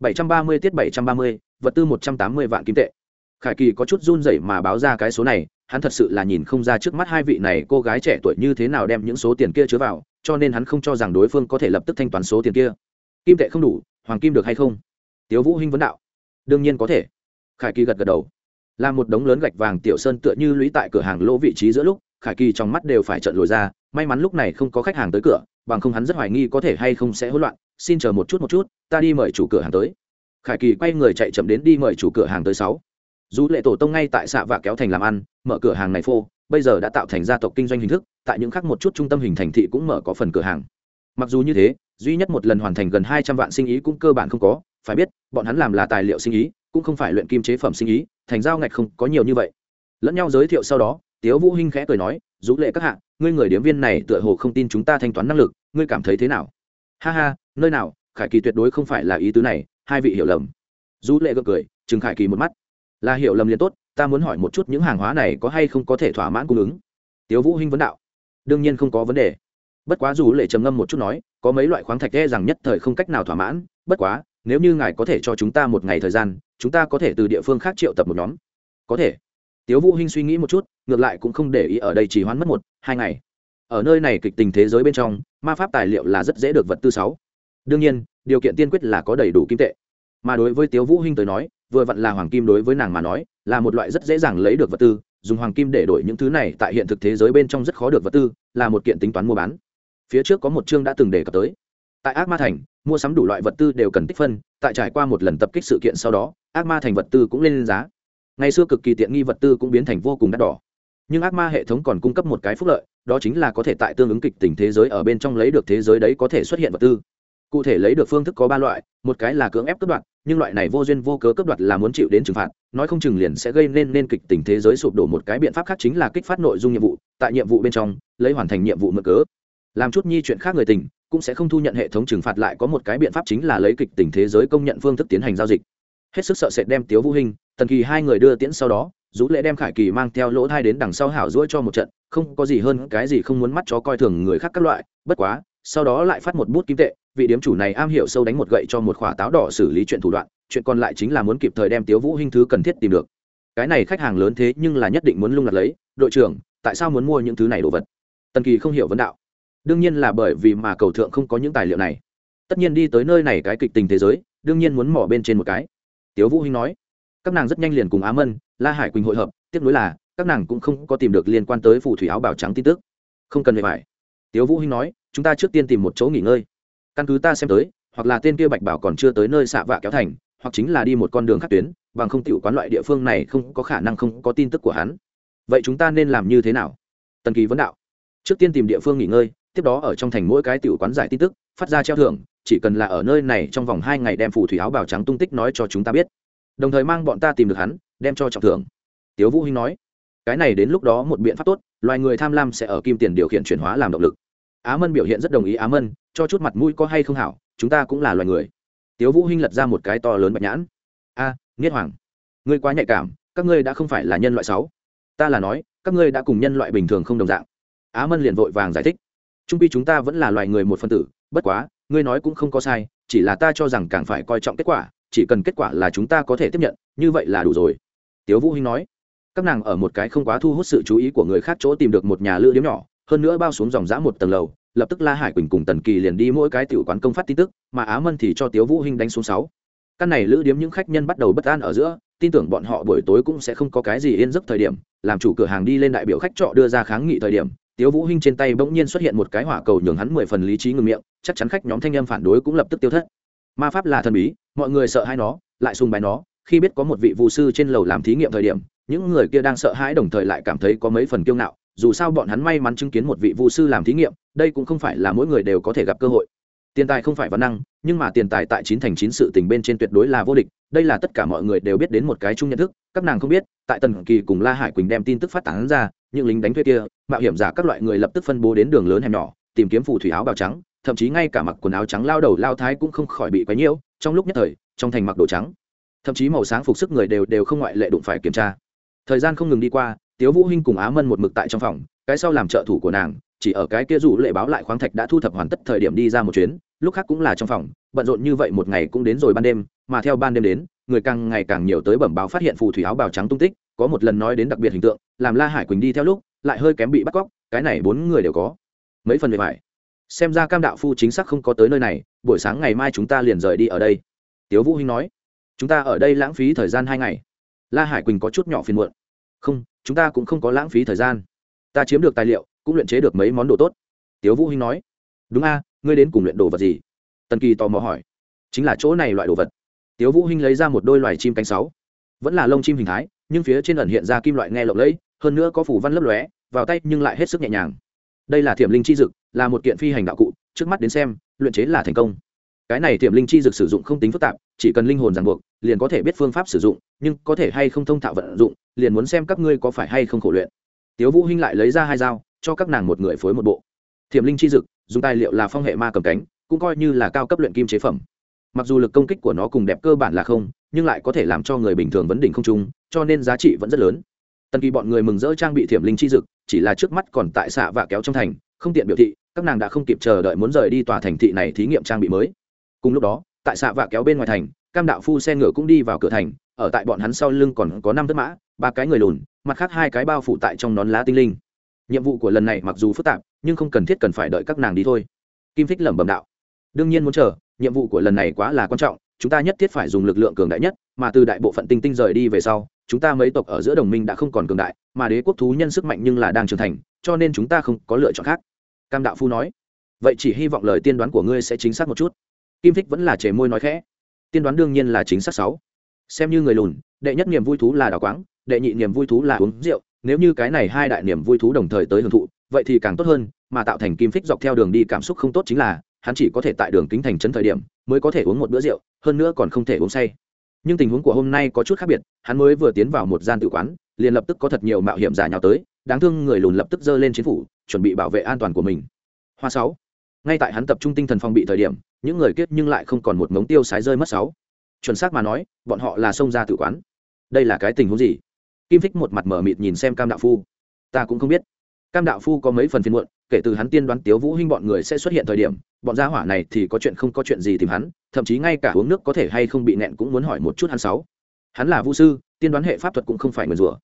bảy trăm ba mươi tiết bảy trăm ba mươi, vật tư một trăm tám mươi vạn kim tệ. Khải kỳ có chút run rẩy mà báo ra cái số này, hắn thật sự là nhìn không ra trước mắt hai vị này cô gái trẻ tuổi như thế nào đem những số tiền kia chứa vào, cho nên hắn không cho rằng đối phương có thể lập tức thanh toán số tiền kia. Kim tệ không đủ, hoàng kim được hay không? Tiếu vũ hinh vấn đạo. Đương nhiên có thể. Khải kỳ gật gật đầu. Là một đống lớn gạch vàng tiểu sơn tựa như lũy tại cửa hàng lỗ vị trí giữa lúc, khải kỳ trong mắt đều phải trợn lồi ra, may mắn lúc này không có khách hàng tới cửa, bằng không hắn rất hoài nghi có thể hay không sẽ hỗn loạn xin chờ một chút một chút, ta đi mời chủ cửa hàng tới. Khải kỳ quay người chạy chậm đến đi mời chủ cửa hàng tới sáu. Dù lệ tổ tông ngay tại xạ và kéo thành làm ăn, mở cửa hàng này phô, bây giờ đã tạo thành gia tộc kinh doanh hình thức, tại những khác một chút trung tâm hình thành thị cũng mở có phần cửa hàng. Mặc dù như thế, duy nhất một lần hoàn thành gần hai trăm vạn sinh ý cũng cơ bản không có, phải biết, bọn hắn làm là tài liệu sinh ý, cũng không phải luyện kim chế phẩm sinh ý, thành giao ngạch không có nhiều như vậy. Lẫn nhau giới thiệu sau đó, tiếu vũ hinh khẽ cười nói, dũ lệ các hạ, ngươi người điếm viên này tựa hồ không tin chúng ta thanh toán năng lực, ngươi cảm thấy thế nào? Ha ha, nơi nào, khải kỳ tuyệt đối không phải là ý tứ này, hai vị hiểu lầm. Du lệ gượng cười chừng khải kỳ một mắt. Là hiểu lầm liền tốt, ta muốn hỏi một chút những hàng hóa này có hay không có thể thỏa mãn cung ứng? Tiếu vũ hinh vấn đạo. Đương nhiên không có vấn đề. Bất quá dù lệ trầm ngâm một chút nói, có mấy loại khoáng thạch e rằng nhất thời không cách nào thỏa mãn, bất quá, nếu như ngài có thể cho chúng ta một ngày thời gian, chúng ta có thể từ địa phương khác triệu tập một nhóm. Có thể. Tiếu vũ hinh suy nghĩ một chút, ngược lại cũng không để ý ở đây chỉ hoãn mất một, hai ngày ở nơi này kịch tình thế giới bên trong, ma pháp tài liệu là rất dễ được vật tư sáu. Đương nhiên, điều kiện tiên quyết là có đầy đủ kim tệ. Mà đối với tiếu vũ hinh tới nói, vừa vặn là hoàng kim đối với nàng mà nói, là một loại rất dễ dàng lấy được vật tư, dùng hoàng kim để đổi những thứ này tại hiện thực thế giới bên trong rất khó được vật tư, là một kiện tính toán mua bán. Phía trước có một chương đã từng đề cập tới. Tại ác ma thành, mua sắm đủ loại vật tư đều cần tích phân, tại trải qua một lần tập kích sự kiện sau đó, ác ma thành vật tư cũng lên giá. Ngày xưa cực kỳ tiện nghi vật tư cũng biến thành vô cùng đắt đỏ nhưng ác ma hệ thống còn cung cấp một cái phúc lợi, đó chính là có thể tại tương ứng kịch tình thế giới ở bên trong lấy được thế giới đấy có thể xuất hiện vật tư. Cụ thể lấy được phương thức có ba loại, một cái là cưỡng ép cướp đoạt, nhưng loại này vô duyên vô cớ cướp đoạt là muốn chịu đến trừng phạt, nói không chừng liền sẽ gây nên nên kịch tình thế giới sụp đổ một cái biện pháp khác chính là kích phát nội dung nhiệm vụ, tại nhiệm vụ bên trong, lấy hoàn thành nhiệm vụ mở cớ. Làm chút nhi chuyện khác người tình, cũng sẽ không thu nhận hệ thống trừng phạt lại có một cái biện pháp chính là lấy kịch tình thế giới công nhận phương thức tiến hành giao dịch. Hết sức sợ sệt đem tiếu vũ hình tần kỳ hai người đưa tiễn sau đó rú lệ đem khải kỳ mang theo lỗ thai đến đằng sau hảo rũi cho một trận, không có gì hơn cái gì không muốn mắt chó coi thường người khác các loại, bất quá, sau đó lại phát một bút kim tệ, vị điếm chủ này am hiểu sâu đánh một gậy cho một khỏa táo đỏ xử lý chuyện thủ đoạn, chuyện còn lại chính là muốn kịp thời đem tiếu vũ hinh thứ cần thiết tìm được. Cái này khách hàng lớn thế nhưng là nhất định muốn lung lạc lấy, đội trưởng, tại sao muốn mua những thứ này đồ vật? Tần kỳ không hiểu vấn đạo. Đương nhiên là bởi vì mà cầu thượng không có những tài liệu này. Tất nhiên đi tới nơi này cái kịch tình thế giới, đương nhiên muốn mỏ bên trên một cái. Tiếu vũ hinh nói các nàng rất nhanh liền cùng á mân la hải quỳnh hội hợp, tiếp nối là, các nàng cũng không có tìm được liên quan tới phù thủy áo bào trắng tin tức. Không cần về phải. Tiếu vũ hinh nói, chúng ta trước tiên tìm một chỗ nghỉ ngơi. Căn cứ ta xem tới, hoặc là tên kia bạch bảo còn chưa tới nơi xạ vạ kéo thành, hoặc chính là đi một con đường khác tuyến, bằng không tiểu quán loại địa phương này không có khả năng không có tin tức của hắn. Vậy chúng ta nên làm như thế nào? Tần kỳ vấn đạo. Trước tiên tìm địa phương nghỉ ngơi, tiếp đó ở trong thành mỗi cái tiểu quán giải tin tức, phát ra treo thưởng, chỉ cần là ở nơi này trong vòng hai ngày đem phù thủy áo bào trắng tung tích nói cho chúng ta biết đồng thời mang bọn ta tìm được hắn đem cho trọng thưởng. Tiếu vũ hinh nói. Cái này đến lúc đó một biện pháp tốt loài người tham lam sẽ ở kim tiền điều khiển chuyển hóa làm động lực. Á mân biểu hiện rất đồng ý á mân cho chút mặt mũi có hay không hảo chúng ta cũng là loài người. Tiếu vũ hinh lật ra một cái to lớn bạch nhãn. A à, hoàng ngươi quá nhạy cảm các ngươi đã không phải là nhân loại sáu. Ta là nói các ngươi đã cùng nhân loại bình thường không đồng dạng. Á mân liền vội vàng giải thích. Trung pi chúng ta vẫn là loài người một phân tử bất quá ngươi nói cũng không có sai chỉ là ta cho rằng càng phải coi trọng kết quả chỉ cần kết quả là chúng ta có thể tiếp nhận, như vậy là đủ rồi. Tiếu vũ hinh nói. Các nàng ở một cái không quá thu hút sự chú ý của người khác chỗ tìm được một nhà lữ điếm nhỏ, hơn nữa bao xuống dòng dã một tầng lầu, lập tức la hải quỳnh cùng tần kỳ liền đi mỗi cái tiểu quán công phát tin tức, mà á mân thì cho tiếu vũ hinh đánh xuống sáu. Căn này lữ điếm những khách nhân bắt đầu bất an ở giữa, tin tưởng bọn họ buổi tối cũng sẽ không có cái gì yên giấc thời điểm, làm chủ cửa hàng đi lên đại biểu khách trọ đưa ra kháng nghị thời điểm, tiếu vũ hinh trên tay bỗng nhiên xuất hiện một cái hỏa cầu nhường hắn mười phần lý trí ngừng miệng, chắc chắn khách nhóm thanh em phản đối cũng lập tức tiêu thất ma pháp là thần bí, mọi người sợ hãi nó, lại sùng bài nó. Khi biết có một vị vu sư trên lầu làm thí nghiệm thời điểm, những người kia đang sợ hãi đồng thời lại cảm thấy có mấy phần kiêu ngạo. Dù sao bọn hắn may mắn chứng kiến một vị vu sư làm thí nghiệm, đây cũng không phải là mỗi người đều có thể gặp cơ hội. Tiền tài không phải văn năng, nhưng mà tiền tài tại chín thành chín sự tình bên trên tuyệt đối là vô địch. Đây là tất cả mọi người đều biết đến một cái chung nhận thức, các nàng không biết, tại tần kỳ cùng la hải quỳnh đem tin tức phát tán ra, những lính đánh thuê kia, mạo hiểm giả các loại người lập tức phân bố đến đường lớn hẻm nhỏ, tìm kiếm phù thủy áo bào trắng thậm chí ngay cả mặc quần áo trắng lao đầu lao thái cũng không khỏi bị quấy nhiễu, trong lúc nhất thời, trong thành mặc đồ trắng. Thậm chí màu sáng phục sức người đều đều không ngoại lệ đụng phải kiểm tra. Thời gian không ngừng đi qua, tiếu vũ hinh cùng á mân một mực tại trong phòng, cái sau làm trợ thủ của nàng, chỉ ở cái kia rủ lệ báo lại khoáng thạch đã thu thập hoàn tất thời điểm đi ra một chuyến, lúc khác cũng là trong phòng, bận rộn như vậy một ngày cũng đến rồi ban đêm, mà theo ban đêm đến, người càng ngày càng nhiều tới bẩm báo phát hiện phù thủy áo bào trắng tung tích, có một lần nói đến đặc biệt hình tượng, làm la hải quỳnh đi theo lúc, lại hơi kém bị bắt cóc, cái này bốn người đều có. Mấy phần về phải xem ra cam đạo phu chính xác không có tới nơi này, buổi sáng ngày mai chúng ta liền rời đi ở đây. Tiếu vũ hinh nói. Chúng ta ở đây lãng phí thời gian hai ngày. La hải quỳnh có chút nhỏ phiền muộn. Không, chúng ta cũng không có lãng phí thời gian. Ta chiếm được tài liệu, cũng luyện chế được mấy món đồ tốt. Tiếu vũ hinh nói. Đúng a, ngươi đến cùng luyện đồ vật gì? Tần kỳ tò mò hỏi. Chính là chỗ này loại đồ vật. Tiếu vũ hinh lấy ra một đôi loài chim cánh sáu. Vẫn là lông chim hình thái, nhưng phía trên ẩn hiện ra kim loại nghe lộng lẫy, hơn nữa có phủ văn lấp lóe, vào tay nhưng lại hết sức nhẹ nhàng. Đây là thiểm linh chi dực là một kiện phi hành đạo cụ, trước mắt đến xem, luyện chế là thành công. Cái này tiềm linh chi Dược sử dụng không tính phức tạp, chỉ cần linh hồn ràng buộc, liền có thể biết phương pháp sử dụng, nhưng có thể hay không thông thạo vận dụng, liền muốn xem các ngươi có phải hay không khổ luyện. Tiếu vũ hinh lại lấy ra hai dao, cho các nàng một người phối một bộ. Thiểm linh chi dực dùng tài liệu là phong hệ ma cầm cánh, cũng coi như là cao cấp luyện kim chế phẩm. Mặc dù lực công kích của nó cùng đẹp cơ bản là không, nhưng lại có thể làm cho người bình thường vấn đỉnh không trung, cho nên giá trị vẫn rất lớn. Tần kỳ bọn người mừng rỡ trang bị thiểm linh chi dực chỉ là trước mắt còn tại xạ và kéo trong thành, không tiện biểu thị các nàng đã không kịp chờ đợi muốn rời đi tòa thành thị này thí nghiệm trang bị mới. Cùng lúc đó, tại xạ vạ kéo bên ngoài thành, cam đạo phu xe ngựa cũng đi vào cửa thành, ở tại bọn hắn sau lưng còn có năm thất mã, ba cái người lùn, mặt khác hai cái bao phủ tại trong nón lá tinh linh. Nhiệm vụ của lần này mặc dù phức tạp, nhưng không cần thiết cần phải đợi các nàng đi thôi. Kim thích lẩm bẩm đạo. Đương nhiên muốn chờ, nhiệm vụ của lần này quá là quan trọng, chúng ta nhất thiết phải dùng lực lượng cường đại nhất, mà từ đại bộ phận tinh tinh rời đi về sau, chúng ta mấy tộc ở giữa đồng minh đã không còn cường đại, mà đế quốc thú nhân sức mạnh nhưng là đang trưởng thành, cho nên chúng ta không có lựa chọn khác cam đạo phu nói, vậy chỉ hy vọng lời tiên đoán của ngươi sẽ chính xác một chút. Kim thích vẫn là chề môi nói khẽ, tiên đoán đương nhiên là chính xác sáu. Xem như người lùn, đệ nhất niềm vui thú là đào quáng, đệ nhị niềm vui thú là uống rượu. Nếu như cái này hai đại niềm vui thú đồng thời tới hưởng thụ, vậy thì càng tốt hơn, mà tạo thành kim phích dọc theo đường đi cảm xúc không tốt chính là, hắn chỉ có thể tại đường kính thành trấn thời điểm, mới có thể uống một bữa rượu, hơn nữa còn không thể uống say. Nhưng tình huống của hôm nay có chút khác biệt, hắn mới vừa tiến vào một gian tự quán, liền lập tức có thật nhiều mạo hiểm giả nhào tới đáng thương người lùn lập tức giơ lên chiến phủ, chuẩn bị bảo vệ an toàn của mình. Hoa sáu. Ngay tại hắn tập trung tinh thần phòng bị thời điểm, những người kết nhưng lại không còn một mống tiêu sái rơi mất sáu. Chuẩn xác mà nói, bọn họ là xông ra tự quán. Đây là cái tình huống gì? Kim thích một mặt mở mịt nhìn xem cam đạo phu. Ta cũng không biết. Cam đạo phu có mấy phần phiên muộn, kể từ hắn tiên đoán tiếu vũ hinh bọn người sẽ xuất hiện thời điểm, bọn gia hỏa này thì có chuyện không có chuyện gì tìm hắn, thậm chí ngay cả uống nước có thể hay không bị nẹn cũng muốn hỏi một chút hắn sáu. Hắn là vu sư, tiên đoán hệ pháp thuật cũng không phải người rủa.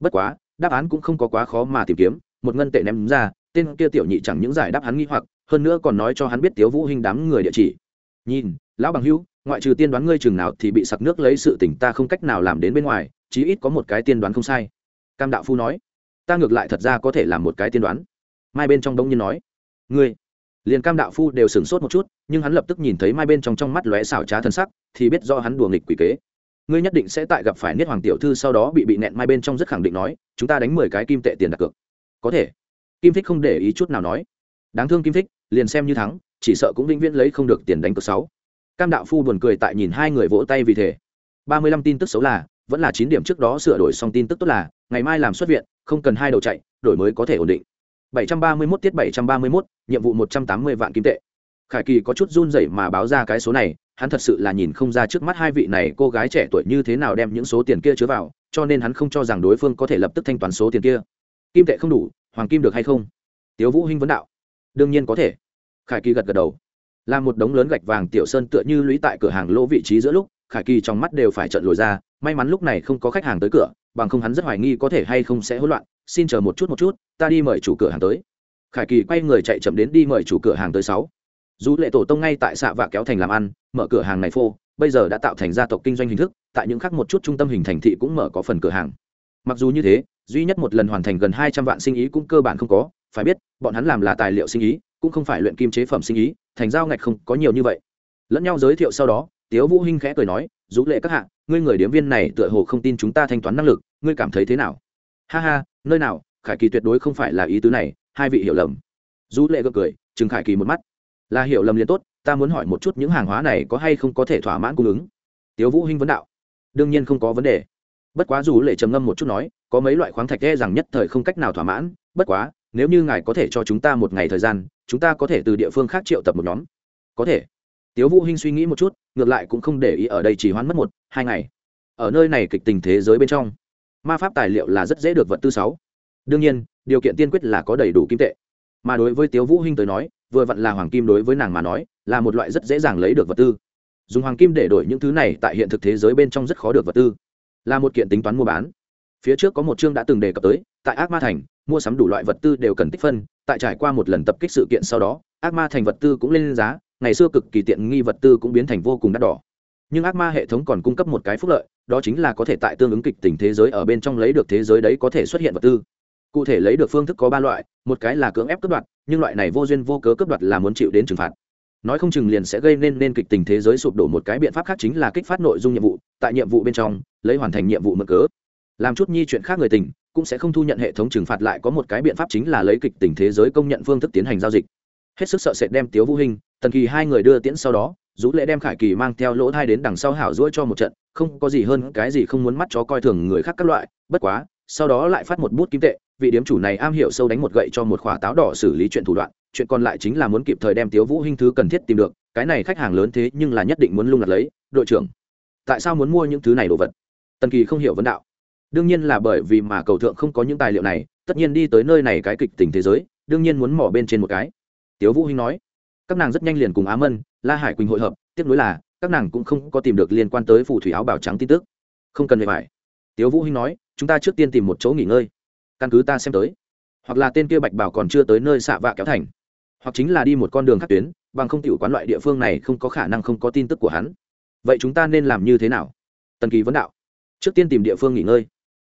Bất quá đáp án cũng không có quá khó mà tìm kiếm, một ngân tệ ném ra, tên kia tiểu nhị chẳng những giải đáp hắn nghi hoặc, hơn nữa còn nói cho hắn biết tiếu vũ hình đám người địa chỉ. Nhìn, lão bằng hữu, ngoại trừ tiên đoán ngươi chừng nào thì bị sặc nước lấy sự tỉnh ta không cách nào làm đến bên ngoài, chí ít có một cái tiên đoán không sai. Cam đạo phu nói. Ta ngược lại thật ra có thể làm một cái tiên đoán. Mai bên trong đông nhiên nói. Ngươi. Liền cam đạo phu đều sửng sốt một chút, nhưng hắn lập tức nhìn thấy mai bên trong trong mắt lóe xảo trá thân sắc, thì biết do hắn đùa nghịch quỷ kế ngươi nhất định sẽ tại gặp phải niết hoàng tiểu thư sau đó bị bị nẹn mai bên trong rất khẳng định nói chúng ta đánh mười cái kim tệ tiền đặt cược. Có thể. Kim thích không để ý chút nào nói. Đáng thương kim thích liền xem như thắng chỉ sợ cũng vĩnh viễn lấy không được tiền đánh cược sáu. Cam đạo phu buồn cười tại nhìn hai người vỗ tay vì thế. Ba mươi lăm tin tức xấu là vẫn là chín điểm trước đó sửa đổi xong tin tức tốt là ngày mai làm xuất viện không cần hai đầu chạy đổi mới có thể ổn định. 731 tiết 731, nhiệm vụ 180 vạn kim tệ khải kỳ có chút run rẩy mà báo ra cái số này, hắn thật sự là nhìn không ra trước mắt hai vị này cô gái trẻ tuổi như thế nào đem những số tiền kia chứa vào, cho nên hắn không cho rằng đối phương có thể lập tức thanh toán số tiền kia. Kim tệ không đủ, hoàng kim được hay không? Tiếu vũ hinh vấn đạo. Đương nhiên có thể. Khải kỳ gật gật đầu. Là một đống lớn gạch vàng tiểu sơn tựa như lũy tại cửa hàng lỗ vị trí giữa lúc, khải kỳ trong mắt đều phải trận lồi ra, may mắn lúc này không có khách hàng tới cửa, bằng không hắn rất hoài nghi có thể hay không sẽ hỗn loạn. Xin chờ một chút một chút, ta đi mời chủ cửa hàng tới. Khải kỳ quay người chạy chậm đến đi mời chủ cửa hàng tới sáu dù lệ tổ tông ngay tại xạ vạ kéo thành làm ăn, mở cửa hàng này phô, bây giờ đã tạo thành gia tộc kinh doanh hình thức, tại những khác một chút trung tâm hình thành thị cũng mở có phần cửa hàng. Mặc dù như thế, duy nhất một lần hoàn thành gần hai trăm vạn sinh ý cũng cơ bản không có, phải biết, bọn hắn làm là tài liệu sinh ý, cũng không phải luyện kim chế phẩm sinh ý, thành giao ngạch không có nhiều như vậy. Lẫn nhau giới thiệu sau đó, tiếu vũ hinh khẽ cười nói dù lệ các hạ, ngươi người điếm viên này tựa hồ không tin chúng ta thanh toán năng lực, ngươi cảm thấy thế nào? Ha ha, nơi nào, khải kỳ tuyệt đối không phải là ý tứ này, hai vị hiểu lầm. Dù lệ gật cười chừng khải kỳ một mắt là hiểu lầm liền tốt, ta muốn hỏi một chút những hàng hóa này có hay không có thể thỏa mãn cung ứng? Tiếu vũ hinh vấn đạo. Đương nhiên không có vấn đề. Bất quá dù lệ trầm ngâm một chút nói, có mấy loại khoáng thạch e rằng nhất thời không cách nào thỏa mãn, bất quá, nếu như ngài có thể cho chúng ta một ngày thời gian, chúng ta có thể từ địa phương khác triệu tập một nhóm. Có thể. Tiếu vũ hinh suy nghĩ một chút, ngược lại cũng không để ý ở đây chỉ hoãn mất một, hai ngày. Ở nơi này kịch tình thế giới bên trong, ma pháp tài liệu là rất dễ được vật tư sáu. Đương nhiên, điều kiện tiên quyết là có đầy đủ kim tệ mà đối với tiếu vũ hinh tới nói, vừa vặn là hoàng kim đối với nàng mà nói, là một loại rất dễ dàng lấy được vật tư. Dùng hoàng kim để đổi những thứ này tại hiện thực thế giới bên trong rất khó được vật tư. Là một kiện tính toán mua bán. Phía trước có một chương đã từng đề cập tới, tại ác ma thành, mua sắm đủ loại vật tư đều cần tích phân, tại trải qua một lần tập kích sự kiện sau đó, ác ma thành vật tư cũng lên giá, ngày xưa cực kỳ tiện nghi vật tư cũng biến thành vô cùng đắt đỏ. Nhưng ác ma hệ thống còn cung cấp một cái phúc lợi, đó chính là có thể tại tương ứng kịch tình thế giới ở bên trong lấy được thế giới đấy có thể xuất hiện vật tư cụ thể lấy được phương thức có ba loại, một cái là cưỡng ép cướp đoạt, nhưng loại này vô duyên vô cớ cướp đoạt là muốn chịu đến trừng phạt. Nói không chừng liền sẽ gây nên nên kịch tình thế giới sụp đổ một cái biện pháp khác chính là kích phát nội dung nhiệm vụ, tại nhiệm vụ bên trong, lấy hoàn thành nhiệm vụ mở cớ. Làm chút nhi chuyện khác người tình, cũng sẽ không thu nhận hệ thống trừng phạt lại có một cái biện pháp chính là lấy kịch tình thế giới công nhận phương thức tiến hành giao dịch. Hết sức sợ sệt đem tiếu vũ hình tần kỳ hai người đưa tiễn sau đó dũ lễ đem khải kỳ mang theo lỗ thai đến đằng sau hảo rũa cho một trận, không có gì hơn cái gì không muốn mắt chó coi thường người khác các loại, bất quá sau đó lại phát một bút kim tệ, vị điếm chủ này am hiểu sâu đánh một gậy cho một khỏa táo đỏ xử lý chuyện thủ đoạn, chuyện còn lại chính là muốn kịp thời đem tiếu vũ hinh thứ cần thiết tìm được, cái này khách hàng lớn thế nhưng là nhất định muốn lung lạc lấy, đội trưởng, tại sao muốn mua những thứ này đồ vật? Tần kỳ không hiểu vấn đạo. Đương nhiên là bởi vì mà cầu thượng không có những tài liệu này, tất nhiên đi tới nơi này cái kịch tình thế giới, đương nhiên muốn mỏ bên trên một cái. Tiếu vũ hinh nói, các nàng rất nhanh liền cùng á mân, la hải quỳnh hội hợp, tiếp nối là, các nàng cũng không có tìm được liên quan tới phù thủy áo bào trắng tin tức. Không cần phải. Tiếu vũ hinh nói chúng ta trước tiên tìm một chỗ nghỉ ngơi, căn cứ ta xem tới. Hoặc là tên kia bạch bảo còn chưa tới nơi xạ vạ kéo thành. Hoặc chính là đi một con đường khác tuyến, bằng không tiểu quán loại địa phương này không có khả năng không có tin tức của hắn. Vậy chúng ta nên làm như thế nào? Tần kỳ vấn đạo. Trước tiên tìm địa phương nghỉ ngơi.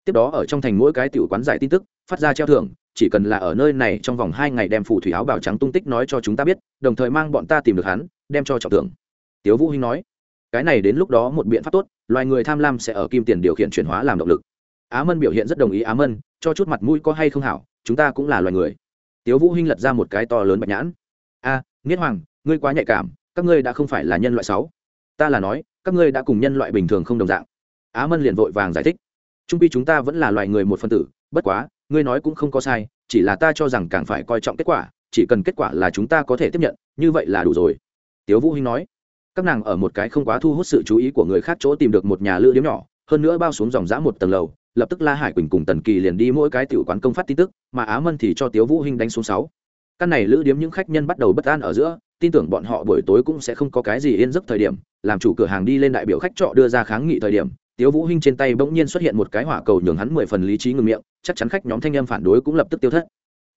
Tiếp đó ở trong thành mỗi cái tiểu quán giải tin tức, phát ra treo thưởng, chỉ cần là ở nơi này trong vòng hai ngày đem phủ thủy áo bào trắng tung tích nói cho chúng ta biết, đồng thời mang bọn ta tìm được hắn, đem cho trọng thưởng. Tiếu vũ hinh nói, cái này đến lúc đó một biện pháp tốt, loài người tham lam sẽ ở kim tiền điều khiển chuyển hóa làm động lực á mân biểu hiện rất đồng ý á mân cho chút mặt mũi có hay không hảo chúng ta cũng là loài người. Tiếu vũ hinh lật ra một cái to lớn bạch nhãn. A à, nghiết hoàng ngươi quá nhạy cảm các ngươi đã không phải là nhân loại sáu. Ta là nói các ngươi đã cùng nhân loại bình thường không đồng dạng. Á mân liền vội vàng giải thích. Trung pi chúng ta vẫn là loài người một phân tử bất quá ngươi nói cũng không có sai chỉ là ta cho rằng càng phải coi trọng kết quả chỉ cần kết quả là chúng ta có thể tiếp nhận như vậy là đủ rồi. Tiếu vũ hinh nói. Các nàng ở một cái không quá thu hút sự chú ý của người khác chỗ tìm được một nhà lữ điếm nhỏ hơn nữa bao xuống dòng dã một tầng lầu lập tức la hải quỳnh cùng tần kỳ liền đi mỗi cái tiểu quán công phát tin tức, mà á mân thì cho tiếu vũ hinh đánh xuống sáu. Căn này lữ điếm những khách nhân bắt đầu bất an ở giữa, tin tưởng bọn họ buổi tối cũng sẽ không có cái gì yên giấc thời điểm, làm chủ cửa hàng đi lên đại biểu khách trọ đưa ra kháng nghị thời điểm, tiếu vũ hinh trên tay bỗng nhiên xuất hiện một cái hỏa cầu nhường hắn mười phần lý trí ngừng miệng, chắc chắn khách nhóm thanh em phản đối cũng lập tức tiêu thất.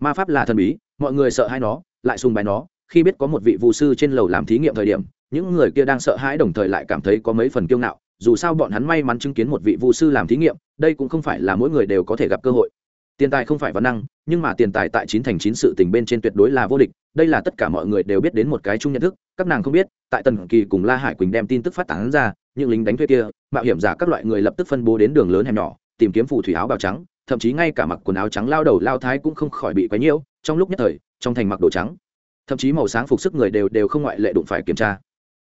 Ma pháp là thần bí, mọi người sợ hai nó, lại sùng bái nó, khi biết có một vị vu sư trên lầu làm thí nghiệm thời điểm, những người kia đang sợ hãi đồng thời lại cảm thấy có mấy phần kiêu ngạo dù sao bọn hắn may mắn chứng kiến một vị vu sư làm thí nghiệm, đây cũng không phải là mỗi người đều có thể gặp cơ hội. Tiền tài không phải văn năng, nhưng mà tiền tài tại chín thành chín sự tình bên trên tuyệt đối là vô địch, đây là tất cả mọi người đều biết đến một cái chung nhận thức, các nàng không biết, tại tần kỳ cùng la hải quỳnh đem tin tức phát tán ra, những lính đánh thuê kia, mạo hiểm giả các loại người lập tức phân bố đến đường lớn hẻm nhỏ, tìm kiếm phù thủy áo bào trắng, thậm chí ngay cả mặc quần áo trắng lao đầu lao thái cũng không khỏi bị quấy nhiễu, trong lúc nhất thời, trong thành mặc đồ trắng. Thậm chí màu sáng phục sức người đều đều không ngoại lệ đụng phải kiểm tra.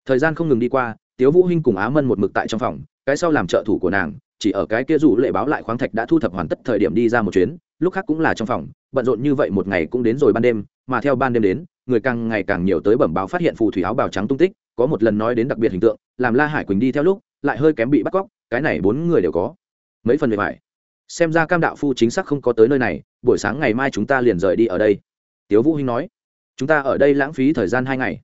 Thời gian không ngừng đi qua tiếu vũ hinh cùng á mân một mực tại trong phòng, cái sau làm trợ thủ của nàng, chỉ ở cái kia rủ lệ báo lại khoáng thạch đã thu thập hoàn tất thời điểm đi ra một chuyến, lúc khác cũng là trong phòng, bận rộn như vậy một ngày cũng đến rồi ban đêm, mà theo ban đêm đến, người càng ngày càng nhiều tới bẩm báo phát hiện phù thủy áo bào trắng tung tích, có một lần nói đến đặc biệt hình tượng, làm la hải quỳnh đi theo lúc, lại hơi kém bị bắt cóc, cái này bốn người đều có. Mấy phần về phải xem ra cam đạo phu chính xác không có tới nơi này, buổi sáng ngày mai chúng ta liền rời đi ở đây. Tiếu vũ hinh nói. Chúng ta ở đây lãng phí thời gian hai ngày.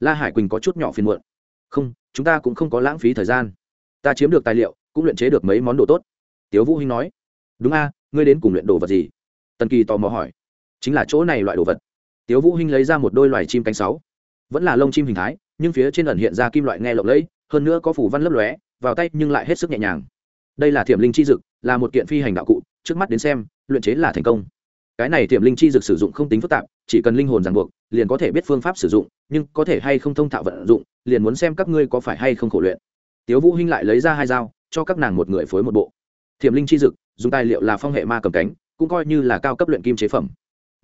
La hải quỳnh có chút nhỏ phiền muộn. Không chúng ta cũng không có lãng phí thời gian. Ta chiếm được tài liệu, cũng luyện chế được mấy món đồ tốt. Tiếu vũ hinh nói. Đúng a, ngươi đến cùng luyện đồ vật gì? Tần kỳ tò mò hỏi. Chính là chỗ này loại đồ vật. Tiếu vũ hinh lấy ra một đôi loài chim cánh sáu. Vẫn là lông chim hình thái, nhưng phía trên ẩn hiện ra kim loại nghe lộng lẫy, hơn nữa có phủ văn lấp lóe, vào tay nhưng lại hết sức nhẹ nhàng. Đây là thiểm linh chi dực, là một kiện phi hành đạo cụ, trước mắt đến xem, luyện chế là thành công. Cái này thiểm linh chi dực sử dụng không tính phức tạp, chỉ cần linh hồn ràng buộc liền có thể biết phương pháp sử dụng, nhưng có thể hay không thông thạo vận dụng, liền muốn xem các ngươi có phải hay không khổ luyện. Tiếu vũ hinh lại lấy ra hai dao, cho các nàng một người phối một bộ. Thiềm linh chi dực, dùng tài liệu là phong hệ ma cầm cánh, cũng coi như là cao cấp luyện kim chế phẩm.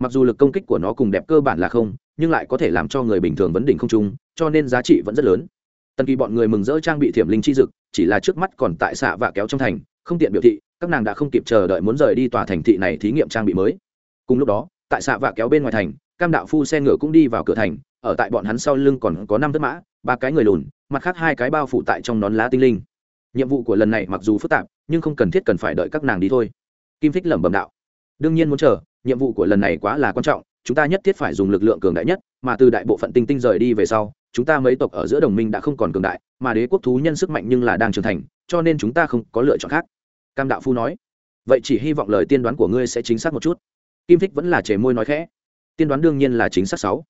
Mặc dù lực công kích của nó cùng đẹp cơ bản là không, nhưng lại có thể làm cho người bình thường vấn đỉnh không trung, cho nên giá trị vẫn rất lớn. Tần kỳ bọn người mừng rỡ trang bị thiểm linh chi dực, chỉ là trước mắt còn tại xạ và kéo trong thành, không tiện biểu thị, các nàng đã không kịp chờ đợi muốn rời đi tòa thành thị này thí nghiệm trang bị mới. Cùng lúc đó, tại xạ vạ kéo bên ngoài thành cam đạo phu xe ngựa cũng đi vào cửa thành, ở tại bọn hắn sau lưng còn có năm thất mã, ba cái người lùn, mặt khác hai cái bao phủ tại trong nón lá tinh linh. Nhiệm vụ của lần này mặc dù phức tạp, nhưng không cần thiết cần phải đợi các nàng đi thôi. Kim thích lẩm bẩm đạo. Đương nhiên muốn chờ, nhiệm vụ của lần này quá là quan trọng, chúng ta nhất thiết phải dùng lực lượng cường đại nhất, mà từ đại bộ phận tinh tinh rời đi về sau, chúng ta mấy tộc ở giữa đồng minh đã không còn cường đại, mà đế quốc thú nhân sức mạnh nhưng là đang trưởng thành, cho nên chúng ta không có lựa chọn khác. Cam đạo phu nói. Vậy chỉ hy vọng lời tiên đoán của ngươi sẽ chính xác một chút. Kim thích vẫn là chề môi nói khẽ tiên đoán đương nhiên là chính xác sáu.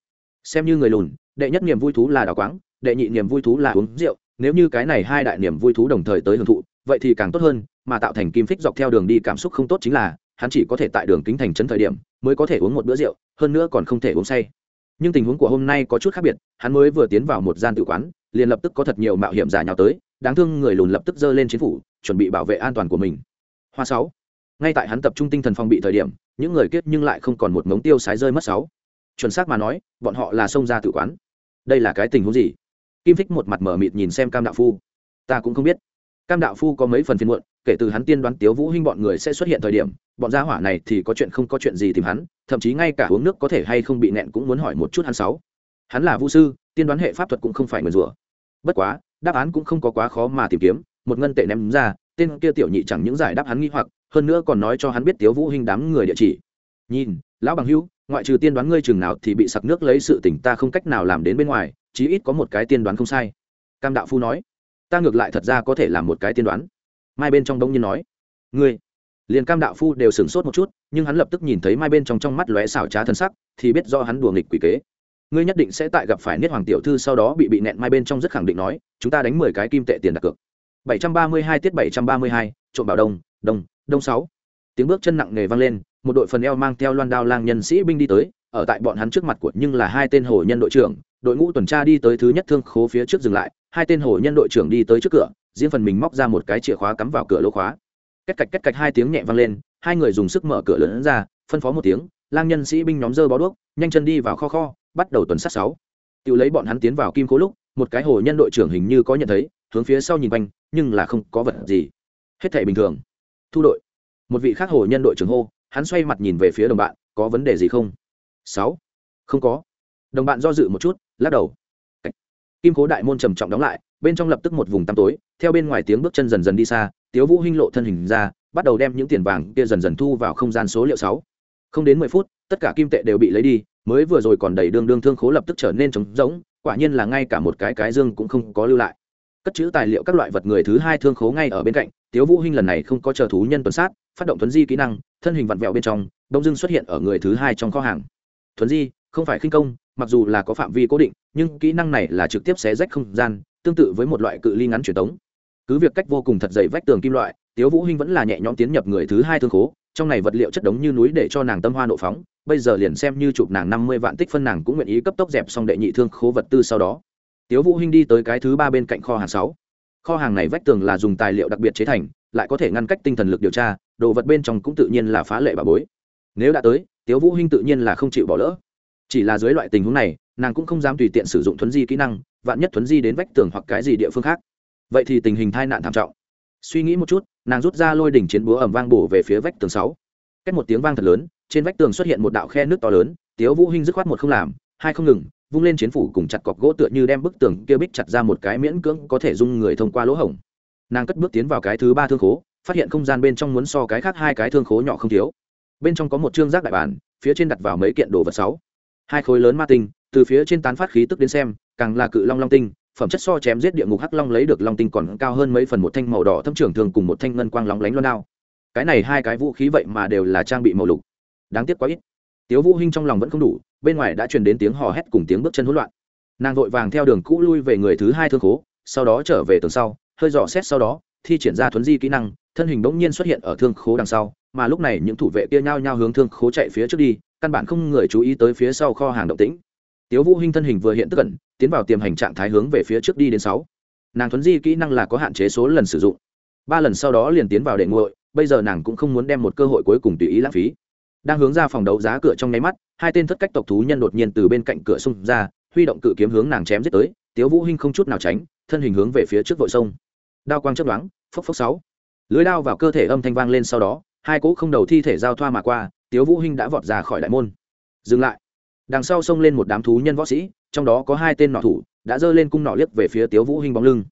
Xem như người lùn, đệ nhất niềm vui thú là đào quáng, đệ nhị niềm vui thú là uống rượu. Nếu như cái này hai đại niềm vui thú đồng thời tới hưởng thụ, vậy thì càng tốt hơn, mà tạo thành kim phích dọc theo đường đi cảm xúc không tốt chính là, hắn chỉ có thể tại đường kính thành trấn thời điểm, mới có thể uống một bữa rượu, hơn nữa còn không thể uống say. Nhưng tình huống của hôm nay có chút khác biệt, hắn mới vừa tiến vào một gian tự quán, liền lập tức có thật nhiều mạo hiểm giả nhào tới, đáng thương người lùn lập tức giơ lên chiến phủ, chuẩn bị bảo vệ an toàn của mình. Hoa sáu. Ngay tại hắn tập trung tinh thần phòng bị thời điểm những người kiết nhưng lại không còn một mống tiêu sái rơi mất sáu. Chuẩn xác mà nói, bọn họ là xông ra tự quán. Đây là cái tình huống gì? Kim thích một mặt mở mịt nhìn xem cam đạo phu. Ta cũng không biết. Cam đạo phu có mấy phần phiên muộn, kể từ hắn tiên đoán tiếu vũ hinh bọn người sẽ xuất hiện thời điểm, bọn gia hỏa này thì có chuyện không có chuyện gì tìm hắn, thậm chí ngay cả uống nước có thể hay không bị nẹn cũng muốn hỏi một chút hắn sáu. Hắn là vũ sư, tiên đoán hệ pháp thuật cũng không phải người rủa. Bất quá, đáp án cũng không có quá khó mà tìm kiếm, một ngân tệ ném ra, tên kia tiểu nhị chẳng những giải đáp hắn nghi hoặc hơn nữa còn nói cho hắn biết tiếu vũ hinh đám người địa chỉ. Nhìn, lão bằng hữu, ngoại trừ tiên đoán ngươi chừng nào thì bị sặc nước lấy sự tỉnh ta không cách nào làm đến bên ngoài, chí ít có một cái tiên đoán không sai. Cam đạo phu nói, ta ngược lại thật ra có thể làm một cái tiên đoán. Mai bên trong đông nhiên nói, ngươi, liền cam đạo phu đều sửng sốt một chút, nhưng hắn lập tức nhìn thấy mai bên trong trong mắt lóe xảo trá thân sắc, thì biết do hắn đùa nghịch quỷ kế. Ngươi nhất định sẽ tại gặp phải niết hoàng tiểu thư sau đó bị bị nẹn mai bên trong rất khẳng định nói, chúng ta đánh mười cái kim tệ tiền đặt cược. Bảy trăm ba mươi hai tiết bảy trăm ba mươi hai, trộm bảo đông đông đông sáu. Tiếng bước chân nặng nề vang lên, một đội phần eo mang theo loan đao lang nhân sĩ binh đi tới, ở tại bọn hắn trước mặt của nhưng là hai tên hổ nhân đội trưởng, đội ngũ tuần tra đi tới thứ nhất thương khố phía trước dừng lại, hai tên hổ nhân đội trưởng đi tới trước cửa, riêng phần mình móc ra một cái chìa khóa cắm vào cửa lỗ khóa. Cách cạch cách cạch hai tiếng nhẹ vang lên, hai người dùng sức mở cửa lớn ra, phân phó một tiếng, lang nhân sĩ binh nhóm dơ bó đuốc, nhanh chân đi vào kho kho, bắt đầu tuần sát sáu. Tự lấy bọn hắn tiến vào kim cố lúc, một cái hồ nhân đội trưởng hình như có nhận thấy, hướng phía sau nhìn quanh, nhưng là không có vật gì. Hết thảy bình thường thu đội. Một vị khác hồ nhân đội trưởng hô, hắn xoay mặt nhìn về phía đồng bạn, có vấn đề gì không? Sáu. Không có. Đồng bạn do dự một chút, lắc đầu. Kim cố đại môn trầm trọng đóng lại, bên trong lập tức một vùng tăm tối, theo bên ngoài tiếng bước chân dần dần đi xa, tiếu vũ hinh lộ thân hình ra, bắt đầu đem những tiền vàng kia dần dần thu vào không gian số liệu sáu. Không đến mười phút, tất cả kim tệ đều bị lấy đi, mới vừa rồi còn đầy đương đương thương khố lập tức trở nên trống rỗng, quả nhiên là ngay cả một cái cái dương cũng không có lưu lại. Cất chữ tài liệu các loại vật người thứ hai thương khố ngay ở bên cạnh tiếu vũ hinh lần này không có chờ thú nhân tuần sát, phát động thuấn di kỹ năng, thân hình vặn vẹo bên trong, đông Dương xuất hiện ở người thứ hai trong kho hàng. Thuấn di, không phải khinh công, mặc dù là có phạm vi cố định, nhưng kỹ năng này là trực tiếp xé rách không gian, tương tự với một loại cự ly ngắn truyền tống. Cứ việc cách vô cùng thật dày vách tường kim loại, tiếu vũ hinh vẫn là nhẹ nhõm tiến nhập người thứ hai thương khố, trong này vật liệu chất đống như núi để cho nàng tâm hoa nộ phóng, bây giờ liền xem như chụp nàng năm mươi vạn tích phân nàng cũng nguyện ý cấp tốc dẹp xong đệ nhị thương khố vật tư sau đó. Tiếu vũ hinh đi tới cái thứ ba bên cạnh kho hàng sáu kho hàng này vách tường là dùng tài liệu đặc biệt chế thành, lại có thể ngăn cách tinh thần lực điều tra, đồ vật bên trong cũng tự nhiên là phá lệ bà bối. Nếu đã tới, tiếu vũ hinh tự nhiên là không chịu bỏ lỡ. Chỉ là dưới loại tình huống này, nàng cũng không dám tùy tiện sử dụng thuấn di kỹ năng, vạn nhất thuấn di đến vách tường hoặc cái gì địa phương khác. Vậy thì tình hình tai nạn thảm trọng. Suy nghĩ một chút, nàng rút ra lôi đỉnh chiến búa ẩm vang bổ về phía vách tường sáu. Cách một tiếng vang thật lớn, trên vách tường xuất hiện một đạo khe nước to lớn, tiếu vũ hinh dứt khoát một không làm, hai không ngừng vung lên chiến phủ cùng chặt cọc gỗ tựa như đem bức tường kia bích chặt ra một cái miễn cưỡng có thể dung người thông qua lỗ hổng. Nàng cất bước tiến vào cái thứ ba thương khố, phát hiện không gian bên trong muốn so cái khác hai cái thương khố nhỏ không thiếu. Bên trong có một trương giác đại bản, phía trên đặt vào mấy kiện đồ vật sáu. Hai khối lớn ma tinh, từ phía trên tán phát khí tức đến xem, càng là cự long long tinh, phẩm chất so chém giết địa ngục hắc long lấy được long tinh còn cao hơn mấy phần một thanh màu đỏ thâm trưởng thường cùng một thanh ngân quang lóng lánh loan đao. Cái này hai cái vũ khí vậy mà đều là trang bị màu lục. Đáng tiếc quá ít. Tiếu vũ hinh trong lòng vẫn không đủ bên ngoài đã truyền đến tiếng hò hét cùng tiếng bước chân hỗn loạn. Nàng vội vàng theo đường cũ lui về người thứ hai thương khố, sau đó trở về tường sau, hơi dò xét sau đó, thi triển ra thuấn di kỹ năng, thân hình bỗng nhiên xuất hiện ở thương khố đằng sau, mà lúc này những thủ vệ kia nhao nhao hướng thương khố chạy phía trước đi, căn bản không người chú ý tới phía sau kho hàng động tĩnh. Tiếu vũ hinh thân hình vừa hiện tức cẩn tiến vào tiềm hành trạng thái hướng về phía trước đi đến sáu. Nàng thuấn di kỹ năng là có hạn chế số lần sử dụng. Ba lần sau đó liền tiến vào để nguội bây giờ nàng cũng không muốn đem một cơ hội cuối cùng tùy ý lãng phí. Đang hướng ra phòng đấu giá cửa trong nháy mắt hai tên thất cách tộc thú nhân đột nhiên từ bên cạnh cửa xung ra, huy động cự kiếm hướng nàng chém giết tới, tiếu vũ hinh không chút nào tránh, thân hình hướng về phía trước vội sông đao quang chớp đoán phốc phốc sáu. Lưới đao vào cơ thể âm thanh vang lên sau đó, hai cỗ không đầu thi thể giao thoa mà qua, tiếu vũ hinh đã vọt ra khỏi đại môn. Dừng lại. Đằng sau xông lên một đám thú nhân võ sĩ, trong đó có hai tên nọ thủ, đã giơ lên cung nọ liếc về phía tiếu vũ hinh bóng lưng.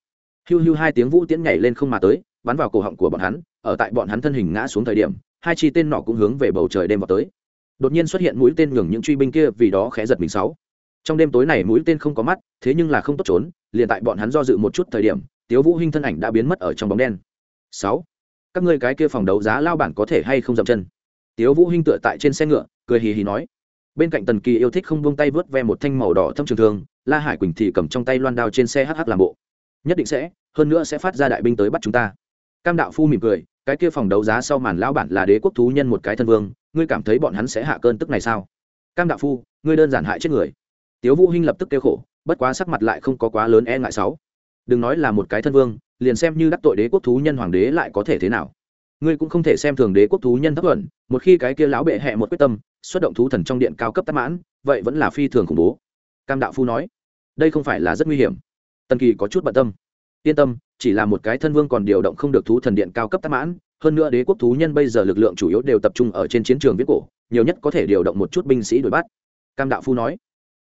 Hưu hưu hai tiếng vũ tiễn nhảy lên không mà tới, bắn vào cổ họng của bọn hắn, ở tại bọn hắn thân hình ngã xuống thời điểm, hai chi tên nọ cũng hướng về bầu trời đêm vào tới đột nhiên xuất hiện mũi tên nhường những truy binh kia vì đó khẽ giật mình sáu. Trong đêm tối này mũi tên không có mắt, thế nhưng là không tốt trốn, liền tại bọn hắn do dự một chút thời điểm, tiếu vũ hinh thân ảnh đã biến mất ở trong bóng đen. Sáu. Các ngươi cái kia phòng đấu giá lao bản có thể hay không dậm chân? Tiếu vũ hinh tựa tại trên xe ngựa, cười hì hì nói. Bên cạnh tần kỳ yêu thích không buông tay vớt ve một thanh màu đỏ thâm trường thương, la hải quỳnh thì cầm trong tay loan đao trên xe hh làm bộ. Nhất định sẽ, hơn nữa sẽ phát ra đại binh tới bắt chúng ta. Cam đạo phu mỉm cười, cái kia phòng đấu giá sau màn lão bản là đế quốc thú nhân một cái thân vương ngươi cảm thấy bọn hắn sẽ hạ cơn tức này sao? Cam đạo phu, ngươi đơn giản hại chết người. Tiếu vũ hinh lập tức kêu khổ, bất quá sắc mặt lại không có quá lớn e ngại sáu. Đừng nói là một cái thân vương, liền xem như đắc tội đế quốc thú nhân hoàng đế lại có thể thế nào. Ngươi cũng không thể xem thường đế quốc thú nhân thấp thuận, một khi cái kia lão bệ hẹ một quyết tâm, xuất động thú thần trong điện cao cấp tắc mãn, vậy vẫn là phi thường khủng bố. Cam đạo phu nói, đây không phải là rất nguy hiểm. Tần kỳ có chút bận tâm. Yên tâm, chỉ là một cái thân vương còn điều động không được thú thần điện cao cấp tắc mãn hơn nữa đế quốc thú nhân bây giờ lực lượng chủ yếu đều tập trung ở trên chiến trường viết cổ, nhiều nhất có thể điều động một chút binh sĩ đuổi bắt. Cam đạo phu nói.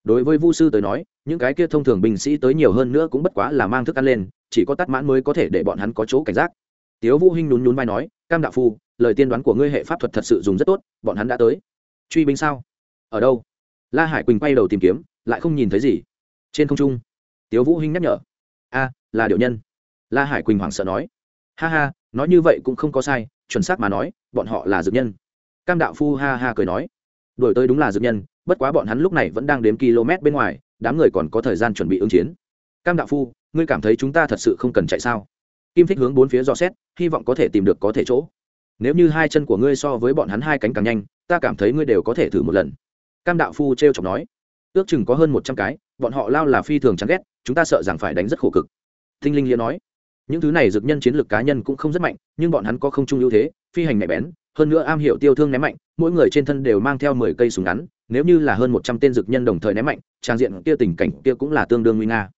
Đối với vu sư tới nói, những cái kia thông thường binh sĩ tới nhiều hơn nữa cũng bất quá là mang thức ăn lên, chỉ có tắt mãn mới có thể để bọn hắn có chỗ cảnh giác. Tiếu vũ hinh nhún nhún vai nói, cam đạo phu, lời tiên đoán của ngươi hệ pháp thuật thật sự dùng rất tốt, bọn hắn đã tới. Truy binh sao? Ở đâu? La hải quỳnh quay đầu tìm kiếm, lại không nhìn thấy gì. Trên không trung, tiếu vũ hinh nhắc nhở. A, là điệu nhân. La hải quỳnh hoảng sợ nói. Ha ha nói như vậy cũng không có sai, chuẩn xác mà nói, bọn họ là dược nhân. Cam đạo phu ha ha cười nói đổi tới đúng là dược nhân, bất quá bọn hắn lúc này vẫn đang đếm km bên ngoài, đám người còn có thời gian chuẩn bị ứng chiến. Cam đạo phu, ngươi cảm thấy chúng ta thật sự không cần chạy sao? Kim thích hướng bốn phía dò xét, hy vọng có thể tìm được có thể chỗ. Nếu như hai chân của ngươi so với bọn hắn hai cánh càng nhanh, ta cảm thấy ngươi đều có thể thử một lần. Cam đạo phu t r e o chọc nói, ước chừng có hơn một trăm cái, bọn họ lao là phi thường chán ghét, chúng ta sợ rằng phải đánh rất khổ cực. Thinh linh liễu nói những thứ này dược nhân chiến lược cá nhân cũng không rất mạnh, nhưng bọn hắn có không trung ưu thế, phi hành nhạy bén, hơn nữa am hiểu tiêu thương ném mạnh, mỗi người trên thân đều mang theo mười cây súng ngắn, nếu như là hơn một trăm tên dược nhân đồng thời ném mạnh, trang diện kia tình cảnh kia cũng là tương đương nguy nga.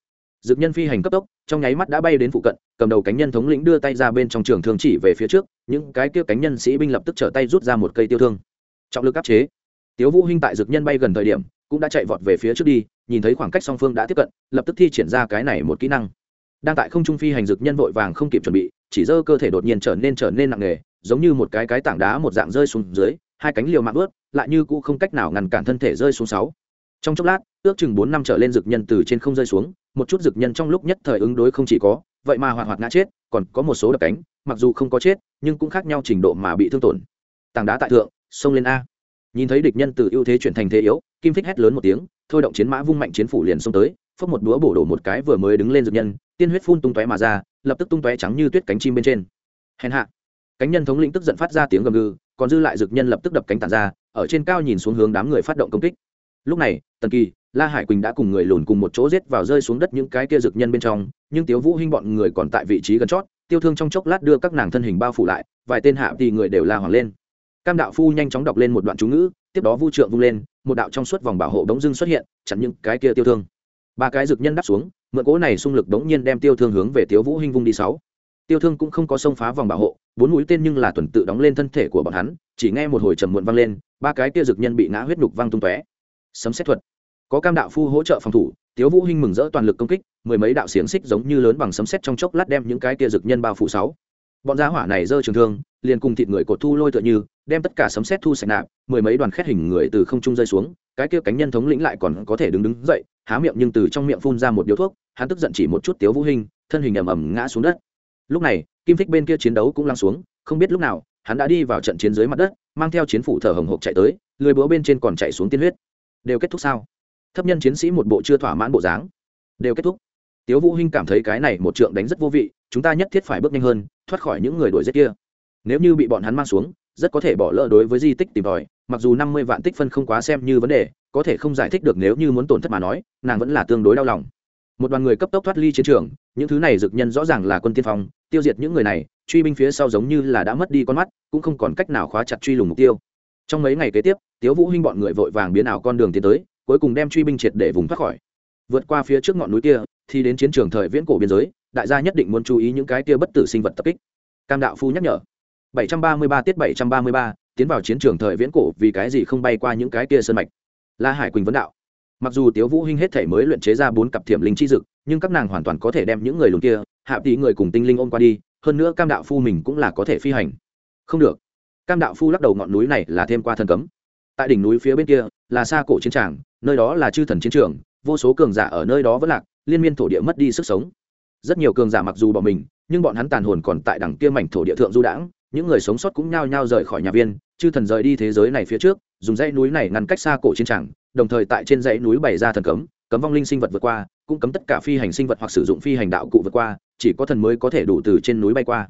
Dược nhân phi hành cấp tốc, trong nháy mắt đã bay đến phụ cận, cầm đầu cánh nhân thống lĩnh đưa tay ra bên trong trường thương chỉ về phía trước, những cái kia cánh nhân sĩ binh lập tức trở tay rút ra một cây tiêu thương. Trọng lực áp chế. Tiếu vũ hinh tại dược nhân bay gần thời điểm, cũng đã chạy vọt về phía trước đi, nhìn thấy khoảng cách song phương đã tiếp cận, lập tức thi triển ra cái này một kỹ năng đang tại không trung phi hành dực nhân vội vàng không kịp chuẩn bị, chỉ dơ cơ thể đột nhiên trở nên trở nên nặng nề, giống như một cái cái tảng đá một dạng rơi xuống dưới, hai cánh liều mạng ướt, lại như cũ không cách nào ngăn cản thân thể rơi xuống sáu. Trong chốc lát, ước chừng bốn năm trở lên dực nhân từ trên không rơi xuống, một chút dực nhân trong lúc nhất thời ứng đối không chỉ có, vậy mà hoạt hoạt ngã chết, còn có một số đập cánh, mặc dù không có chết, nhưng cũng khác nhau trình độ mà bị thương tổn. Tảng đá tại thượng, xông lên a. Nhìn thấy địch nhân từ ưu thế chuyển thành thế yếu, kim thích hét lớn một tiếng, thôi động chiến mã vung mạnh chiến phủ liền xông tới phốc một đũa bổ đổ một cái vừa mới đứng lên dược nhân, tiên huyết phun tung tóe mà ra, lập tức tung tóe trắng như tuyết cánh chim bên trên. Hèn hạ. Cánh nhân thống lĩnh tức giận phát ra tiếng gầm gừ, còn dư lại dược nhân lập tức đập cánh tàn ra, ở trên cao nhìn xuống hướng đám người phát động công kích. Lúc này, tần kỳ, la hải quỳnh đã cùng người lùn cùng một chỗ giết vào rơi xuống đất những cái kia dược nhân bên trong, nhưng tiếu vũ hinh bọn người còn tại vị trí gần chót, tiêu thương trong chốc lát đưa các nàng thân hình bao phủ lại, vài tên hạ thì người đều la hoàng lên. Cam đạo phu nhanh chóng đọc lên một đoạn chú ngữ, tiếp đó vu trượng vung lên, một đạo trong suốt vòng bảo hộ đống dưng xuất hiện, chặn những cái kia tiêu thương ba cái dược nhân đáp xuống, mượn cỗ này xung lực đống nhiên đem tiêu thương hướng về tiếu vũ hinh vung đi sáu. Tiêu thương cũng không có xông phá vòng bảo hộ, bốn mũi tên nhưng là tuần tự đóng lên thân thể của bọn hắn, chỉ nghe một hồi trầm muộn vang lên, ba cái kia dược nhân bị ngã huyết nục văng tung tóe. Sấm xét thuật. Có cam đạo phu hỗ trợ phòng thủ, tiếu vũ hinh mừng rỡ toàn lực công kích, mười mấy đạo xiềng xích giống như lớn bằng sấm xét trong chốc lát đem những cái kia dược nhân bao phủ sáu bọn giá hỏa này giơ trường thương, liền cùng thịt người cột thu lôi tựa như, đem tất cả sấm xét thu sạch nạp, mười mấy đoàn khét hình người từ không trung rơi xuống, cái kia cánh nhân thống lĩnh lại còn có thể đứng đứng dậy, há miệng nhưng từ trong miệng phun ra một điếu thuốc, hắn tức giận chỉ một chút tiếu vũ hinh, thân hình ầm ầm ngã xuống đất. Lúc này, kim thích bên kia chiến đấu cũng lăn xuống, không biết lúc nào, hắn đã đi vào trận chiến dưới mặt đất, mang theo chiến phủ thở hồng hộc chạy tới, lười búa bên trên còn chạy xuống tiên huyết. Đều kết thúc sao? Thấp nhân chiến sĩ một bộ chưa thỏa mãn bộ dáng. Đều kết thúc. Tiếu vũ hinh cảm thấy cái này một trượng đánh rất vô vị chúng ta nhất thiết phải bước nhanh hơn, thoát khỏi những người đuổi giết kia. Nếu như bị bọn hắn mang xuống, rất có thể bỏ lỡ đối với di tích tìm tòi, mặc dù năm mươi vạn tích phân không quá xem như vấn đề, có thể không giải thích được nếu như muốn tổn thất mà nói, nàng vẫn là tương đối đau lòng. Một đoàn người cấp tốc thoát ly chiến trường, những thứ này dực nhân rõ ràng là quân tiên phong, tiêu diệt những người này, truy binh phía sau giống như là đã mất đi con mắt, cũng không còn cách nào khóa chặt truy lùng mục tiêu. Trong mấy ngày kế tiếp, tiếu vũ huynh bọn người vội vàng biến ảo con đường tiến tới, cuối cùng đem truy binh triệt để vùng thoát khỏi. Vượt qua phía trước ngọn núi kia, thì đến chiến trường thời viễn cổ biên giới đại gia nhất định muốn chú ý những cái kia bất tử sinh vật tập kích. Cam đạo phu nhắc nhở. 733 tiết 733, tiến vào chiến trường thời viễn cổ vì cái gì không bay qua những cái kia sơn mạch? La hải quỳnh vấn đạo. Mặc dù tiếu vũ hinh hết thể mới luyện chế ra bốn cặp thiểm linh chi dực nhưng các nàng hoàn toàn có thể đem những người lùn kia hạ tỷ người cùng tinh linh ôm qua đi hơn nữa cam đạo phu mình cũng là có thể phi hành. Không được. Cam đạo phu lắc đầu ngọn núi này là thêm qua thần cấm. Tại đỉnh núi phía bên kia là xa cổ chiến tràng nơi đó là chư thần chiến trường vô số cường giả ở nơi đó vẫn lạc liên miên thổ địa mất đi sức sống rất nhiều cường giả mặc dù bỏ mình, nhưng bọn hắn tàn hồn còn tại đằng kia mảnh thổ địa thượng du đãng, những người sống sót cũng nhao nhao rời khỏi nhà viên, chư thần rời đi thế giới này phía trước, dùng dãy núi này ngăn cách xa cổ chiến tràng đồng thời tại trên dãy núi bày ra thần cấm cấm vong linh sinh vật vượt qua, cũng cấm tất cả phi hành sinh vật hoặc sử dụng phi hành đạo cụ vượt qua, chỉ có thần mới có thể đủ từ trên núi bay qua.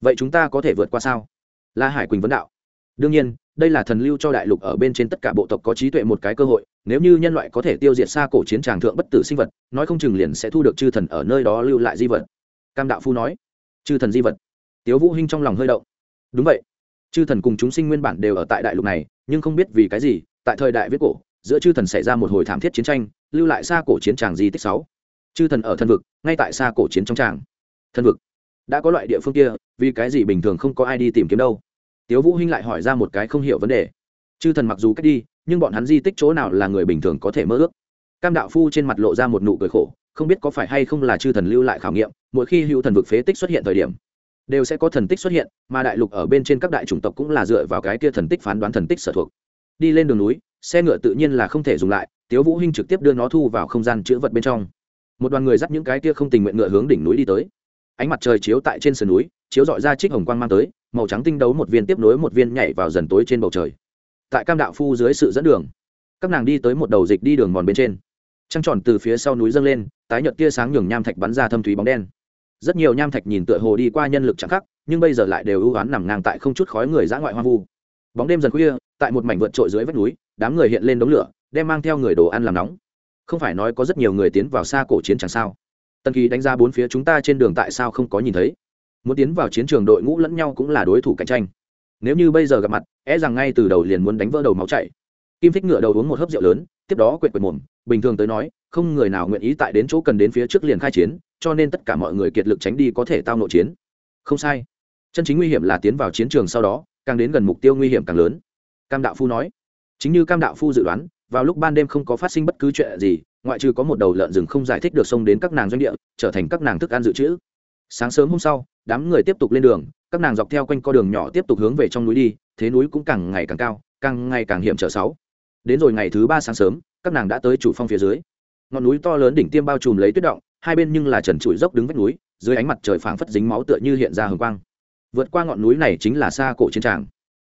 Vậy chúng ta có thể vượt qua sao? La hải quỳnh vấn đạo. Đương nhiên, đây là thần lưu cho đại lục ở bên trên tất cả bộ tộc có trí tuệ một cái cơ hội nếu như nhân loại có thể tiêu diệt xa cổ chiến tràng thượng bất tử sinh vật, nói không chừng liền sẽ thu được chư thần ở nơi đó lưu lại di vật. Cam đạo phu nói. Chư thần di vật. Tiếu vũ hinh trong lòng hơi động. Đúng vậy. Chư thần cùng chúng sinh nguyên bản đều ở tại đại lục này, nhưng không biết vì cái gì, tại thời đại viết cổ, giữa chư thần xảy ra một hồi thảm thiết chiến tranh, lưu lại xa cổ chiến tràng di tích sáu. Chư thần ở thần vực, ngay tại xa cổ chiến trong tràng. Thần vực. Đã có loại địa phương kia, vì cái gì bình thường không có ai đi tìm kiếm đâu? Tiếu vũ hinh lại hỏi ra một cái không hiểu vấn đề. Chư thần mặc dù cách đi nhưng bọn hắn di tích chỗ nào là người bình thường có thể mơ ước? Cam đạo phu trên mặt lộ ra một nụ cười khổ, không biết có phải hay không là chư thần lưu lại khảo nghiệm, mỗi khi hữu thần vực phế tích xuất hiện thời điểm, đều sẽ có thần tích xuất hiện, mà đại lục ở bên trên các đại chủng tộc cũng là dựa vào cái kia thần tích phán đoán thần tích sở thuộc. Đi lên đường núi, xe ngựa tự nhiên là không thể dùng lại, tiếu vũ hinh trực tiếp đưa nó thu vào không gian chứa vật bên trong. Một đoàn người dắt những cái kia không tình nguyện ngựa hướng đỉnh núi đi tới. Ánh mặt trời chiếu tại trên sườn núi, chiếu dọi ra trích hồng quang mang tới, màu trắng tinh đấu một viên tiếp nối một viên nhảy vào dần tối trên bầu trời tại cam đạo phu dưới sự dẫn đường. Các nàng đi tới một đầu dịch đi đường mòn bên trên. Trăng tròn từ phía sau núi dâng lên, tái nhợt tia sáng nhường nham thạch bắn ra thâm thúy bóng đen. Rất nhiều nham thạch nhìn tựa hồ đi qua nhân lực chẳng khắc, nhưng bây giờ lại đều ưu oán nằm ngang tại không chút khói người dã ngoại hoang vu. Bóng đêm dần khuya, tại một mảnh vượt trội dưới vách núi, đám người hiện lên đống lửa, đem mang theo người đồ ăn làm nóng. Không phải nói có rất nhiều người tiến vào xa cổ chiến chẳng sao? Tần kỳ đánh ra bốn phía chúng ta trên đường tại sao không có nhìn thấy. Muốn tiến vào chiến trường đội ngũ lẫn nhau cũng là đối thủ cạnh tranh nếu như bây giờ gặp mặt é rằng ngay từ đầu liền muốn đánh vỡ đầu máu chảy. Kim thích ngựa đầu uống một hớp rượu lớn, tiếp đó quệt quệt mồm, bình thường tới nói, không người nào nguyện ý tại đến chỗ cần đến phía trước liền khai chiến, cho nên tất cả mọi người kiệt lực tránh đi có thể tao nội chiến. Không sai. Chân chính nguy hiểm là tiến vào chiến trường sau đó, càng đến gần mục tiêu nguy hiểm càng lớn. Cam đạo phu nói. Chính như cam đạo phu dự đoán, vào lúc ban đêm không có phát sinh bất cứ chuyện gì, ngoại trừ có một đầu lợn rừng không giải thích được xông đến các nàng doanh địa, trở thành các nàng thức ăn dự trữ sáng sớm hôm sau, đám người tiếp tục lên đường, các nàng dọc theo quanh co đường nhỏ tiếp tục hướng về trong núi đi, thế núi cũng càng ngày càng cao, càng ngày càng hiểm trở sáu. Đến rồi ngày thứ ba sáng sớm, các nàng đã tới chủ phong phía dưới. Ngọn núi to lớn đỉnh tiêm bao trùm lấy tuyết động, hai bên nhưng là trần trụi dốc đứng vách núi, dưới ánh mặt trời phảng phất dính máu tựa như hiện ra hồng quang. Vượt qua ngọn núi này chính là xa cổ chiến tràng.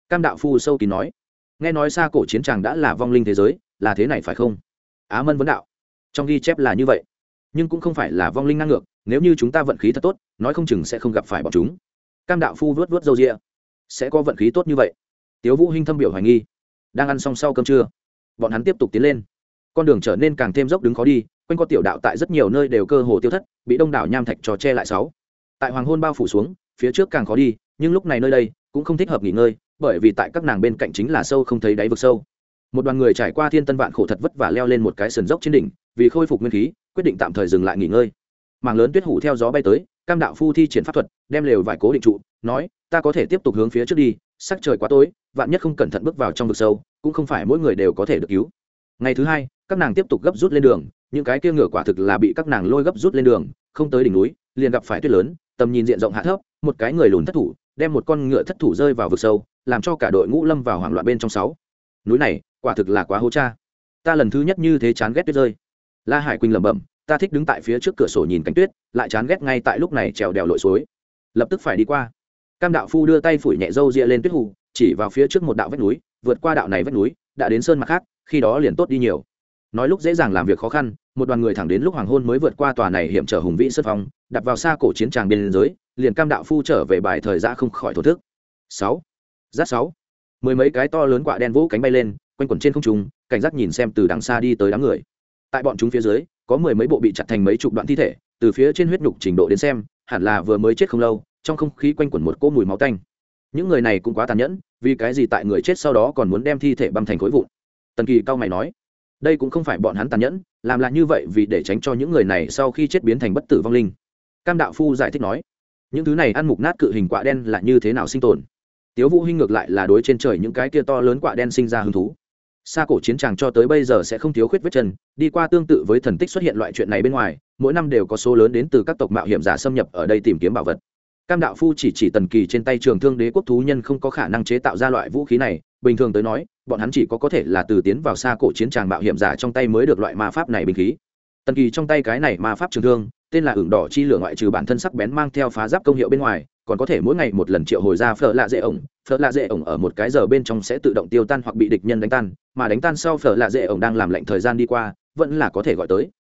Cam đạo phu sâu kín nói, nghe nói xa cổ chiến tràng đã là vong linh thế giới, là thế này phải không? Á mân vấn đạo, trong ghi chép là như vậy, nhưng cũng không phải là vong linh năng ngược nếu như chúng ta vận khí thật tốt, nói không chừng sẽ không gặp phải bọn chúng. Cam đạo phu vớt vớt râu rịa sẽ có vận khí tốt như vậy. Tiếu vũ hinh thâm biểu hoài nghi. Đang ăn xong sau cơm trưa, bọn hắn tiếp tục tiến lên. Con đường trở nên càng thêm dốc đứng khó đi, quanh co tiểu đạo tại rất nhiều nơi đều cơ hồ tiêu thất, bị đông đảo nham thạch trò che lại sáu. Tại hoàng hôn bao phủ xuống, phía trước càng khó đi, nhưng lúc này nơi đây cũng không thích hợp nghỉ ngơi, bởi vì tại các nàng bên cạnh chính là sâu không thấy đáy vực sâu. Một đoàn người trải qua thiên tân vạn khổ thật vất vả leo lên một cái sườn dốc trên đỉnh, vì khôi phục nguyên khí, quyết định tạm thời dừng lại nghỉ ngơi mảng lớn tuyết hủ theo gió bay tới, cam đạo phu thi triển pháp thuật, đem lều vải cố định trụ, nói, ta có thể tiếp tục hướng phía trước đi, sắc trời quá tối, vạn nhất không cẩn thận bước vào trong vực sâu, cũng không phải mỗi người đều có thể được cứu. Ngày thứ hai, các nàng tiếp tục gấp rút lên đường, những cái kia ngựa quả thực là bị các nàng lôi gấp rút lên đường, không tới đỉnh núi, liền gặp phải tuyết lớn, tầm nhìn diện rộng hạ thấp, một cái người lùn thất thủ, đem một con ngựa thất thủ rơi vào vực sâu, làm cho cả đội ngũ lâm vào hoảng loạn bên trong sáu. Núi này, quả thực là quá hố cha. Ta lần thứ nhất như thế chán ghét tuyết rơi. La hải quỳnh lẩm bẩm ta thích đứng tại phía trước cửa sổ nhìn cánh tuyết, lại chán ghét ngay tại lúc này trèo đèo lội suối. Lập tức phải đi qua. Cam đạo phu đưa tay phủi nhẹ râu ria lên tuyết hù, chỉ vào phía trước một đạo vách núi, vượt qua đạo này vách núi, đã đến sơn mặt khác, khi đó liền tốt đi nhiều. Nói lúc dễ dàng làm việc khó khăn, một đoàn người thẳng đến lúc hoàng hôn mới vượt qua tòa này hiểm trở hùng vĩ sân phong, đặt vào xa cổ chiến tràng biên giới, liền cam đạo phu trở về bài thời gian không khỏi thổ thức. Sáu. Giáp sáu. Mười mấy cái to lớn quạ đen vũ cánh bay lên, quanh quẩn trên không trung, cảnh giác nhìn xem từ đằng xa đi tới đám người. Tại bọn chúng phía dưới có mười mấy bộ bị chặt thành mấy chục đoạn thi thể, từ phía trên huyết nhục trình độ đến xem, hẳn là vừa mới chết không lâu, trong không khí quanh quẩn một cỗ mùi máu tanh. Những người này cũng quá tàn nhẫn, vì cái gì tại người chết sau đó còn muốn đem thi thể băm thành khối vụn? Tần kỳ cao mày nói, đây cũng không phải bọn hắn tàn nhẫn, làm là như vậy vì để tránh cho những người này sau khi chết biến thành bất tử vong linh. Cam đạo phu giải thích nói, những thứ này ăn mục nát cự hình quạ đen là như thế nào sinh tồn? Tiếu vũ hinh ngược lại là đối trên trời những cái kia to lớn quạ đen sinh ra hứng thú xa cổ chiến tràng cho tới bây giờ sẽ không thiếu khuyết vết chân, đi qua tương tự với thần tích xuất hiện loại chuyện này bên ngoài, mỗi năm đều có số lớn đến từ các tộc mạo hiểm giả xâm nhập ở đây tìm kiếm bảo vật. Cam đạo phu chỉ chỉ tần kỳ trên tay trường thương đế quốc thú nhân không có khả năng chế tạo ra loại vũ khí này, bình thường tới nói, bọn hắn chỉ có có thể là từ tiến vào xa cổ chiến tràng mạo hiểm giả trong tay mới được loại ma pháp này bình khí. Tần kỳ trong tay cái này ma pháp trường thương, tên là ửng đỏ chi lửa ngoại trừ bản thân sắc bén mang theo phá giáp công hiệu bên ngoài còn có thể mỗi ngày một lần triệu hồi ra phở lạ dễ ổng. Phở lạ dễ ổng ở một cái giờ bên trong sẽ tự động tiêu tan hoặc bị địch nhân đánh tan, mà đánh tan sau phở lạ dễ ổng đang làm lệnh thời gian đi qua, vẫn là có thể gọi tới.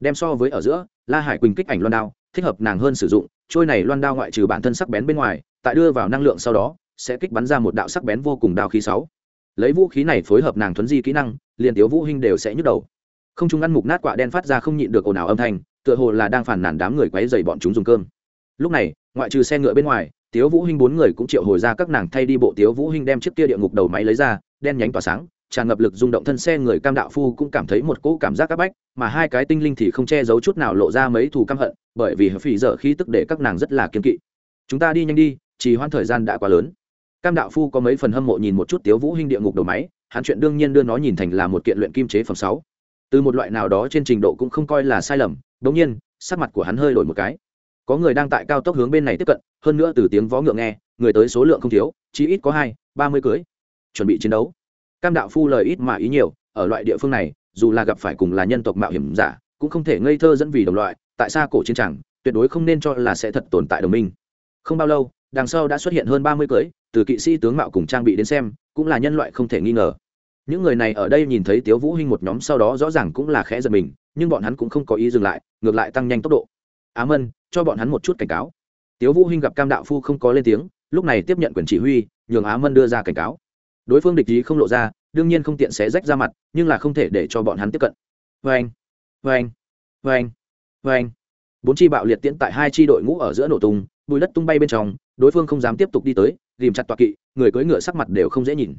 Đem so với ở giữa, la hải quỳnh kích ảnh loan đao, thích hợp nàng hơn sử dụng, trôi này loan đao ngoại trừ bản thân sắc bén bên ngoài, tại đưa vào năng lượng sau đó, sẽ kích bắn ra một đạo sắc bén vô cùng đao khí sáu. Lấy vũ khí này phối hợp nàng thuấn di kỹ năng, liền tiếu vũ hinh đều sẽ nhức đầu. Không trung ăn mục nát quả đen phát ra không nhịn được ồn ào âm thanh, tựa hồ là đang phản nàn đám người quấy rầy bọn chúng dùng cơm. Lúc này ngoại trừ xe ngựa bên ngoài, tiếu vũ hinh bốn người cũng triệu hồi ra các nàng thay đi bộ tiếu vũ hinh đem chiếc kia địa ngục đầu máy lấy ra, đen nhánh tỏa sáng, tràn ngập lực rung động thân xe người cam đạo phu cũng cảm thấy một cỗ cảm giác áp bách, mà hai cái tinh linh thì không che giấu chút nào lộ ra mấy thù căm hận, bởi vì phỉ dở khí tức để các nàng rất là kiên kỵ. Chúng ta đi nhanh đi chỉ hoãn thời gian đã quá lớn. Cam đạo phu có mấy phần hâm mộ nhìn một chút tiếu vũ hinh địa ngục đầu máy, hắn chuyện đương nhiên đưa nó nhìn thành là một kiện luyện kim chế phẩm sáu. Từ một loại nào đó trên trình độ cũng không coi là sai lầm đống nhiên, sắc mặt của hắn hơi đổi một cái có người đang tại cao tốc hướng bên này tiếp cận, hơn nữa từ tiếng vó ngựa nghe, người tới số lượng không thiếu, chỉ ít có hai, ba mươi cưới. Chuẩn bị chiến đấu. Cam đạo phu lời ít mà ý nhiều, ở loại địa phương này, dù là gặp phải cùng là nhân tộc mạo hiểm giả, cũng không thể ngây thơ dẫn vì đồng loại, tại sao cổ chiến tràng tuyệt đối không nên cho là sẽ thật tồn tại đồng minh. Không bao lâu, đằng sau đã xuất hiện hơn ba mươi cưới, từ kỵ sĩ tướng mạo cùng trang bị đến xem, cũng là nhân loại không thể nghi ngờ. Những người này ở đây nhìn thấy tiếu vũ hinh một nhóm sau đó rõ ràng cũng là khẽ giật mình, nhưng bọn hắn cũng không có ý dừng lại, ngược lại tăng nhanh tốc độ. Á mân cho bọn hắn một chút cảnh cáo. Tiếu vũ hinh gặp cam đạo phu không có lên tiếng lúc này tiếp nhận quyền chỉ huy nhường á mân đưa ra cảnh cáo. Đối phương địch ý không lộ ra đương nhiên không tiện sẽ rách ra mặt nhưng là không thể để cho bọn hắn tiếp cận. Vâng anh, vâng anh. bốn chi bạo liệt tiễn tại hai chi đội ngũ ở giữa nổ tung bùi đất tung bay bên trong đối phương không dám tiếp tục đi tới ghìm chặt tọa kỵ người cưỡi ngựa sắc mặt đều không dễ nhìn.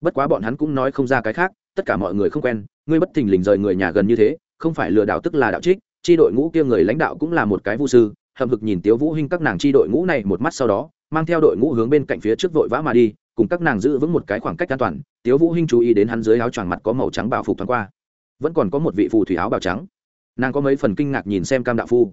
Bất quá bọn hắn cũng nói không ra cái khác tất cả mọi người không quen ngươi bất thình lình rời người nhà gần như thế không phải lừa đảo tức là đạo trích chi đội ngũ kia người lãnh đạo cũng là một cái vu sư, hậm hực nhìn tiếu vũ hinh các nàng chi đội ngũ này một mắt sau đó, mang theo đội ngũ hướng bên cạnh phía trước vội vã mà đi, cùng các nàng giữ vững một cái khoảng cách an toàn. Tiếu vũ hinh chú ý đến hắn dưới áo choàng mặt có màu trắng bảo phục thoáng qua. Vẫn còn có một vị phù thủy áo bào trắng. Nàng có mấy phần kinh ngạc nhìn xem cam đạo phu.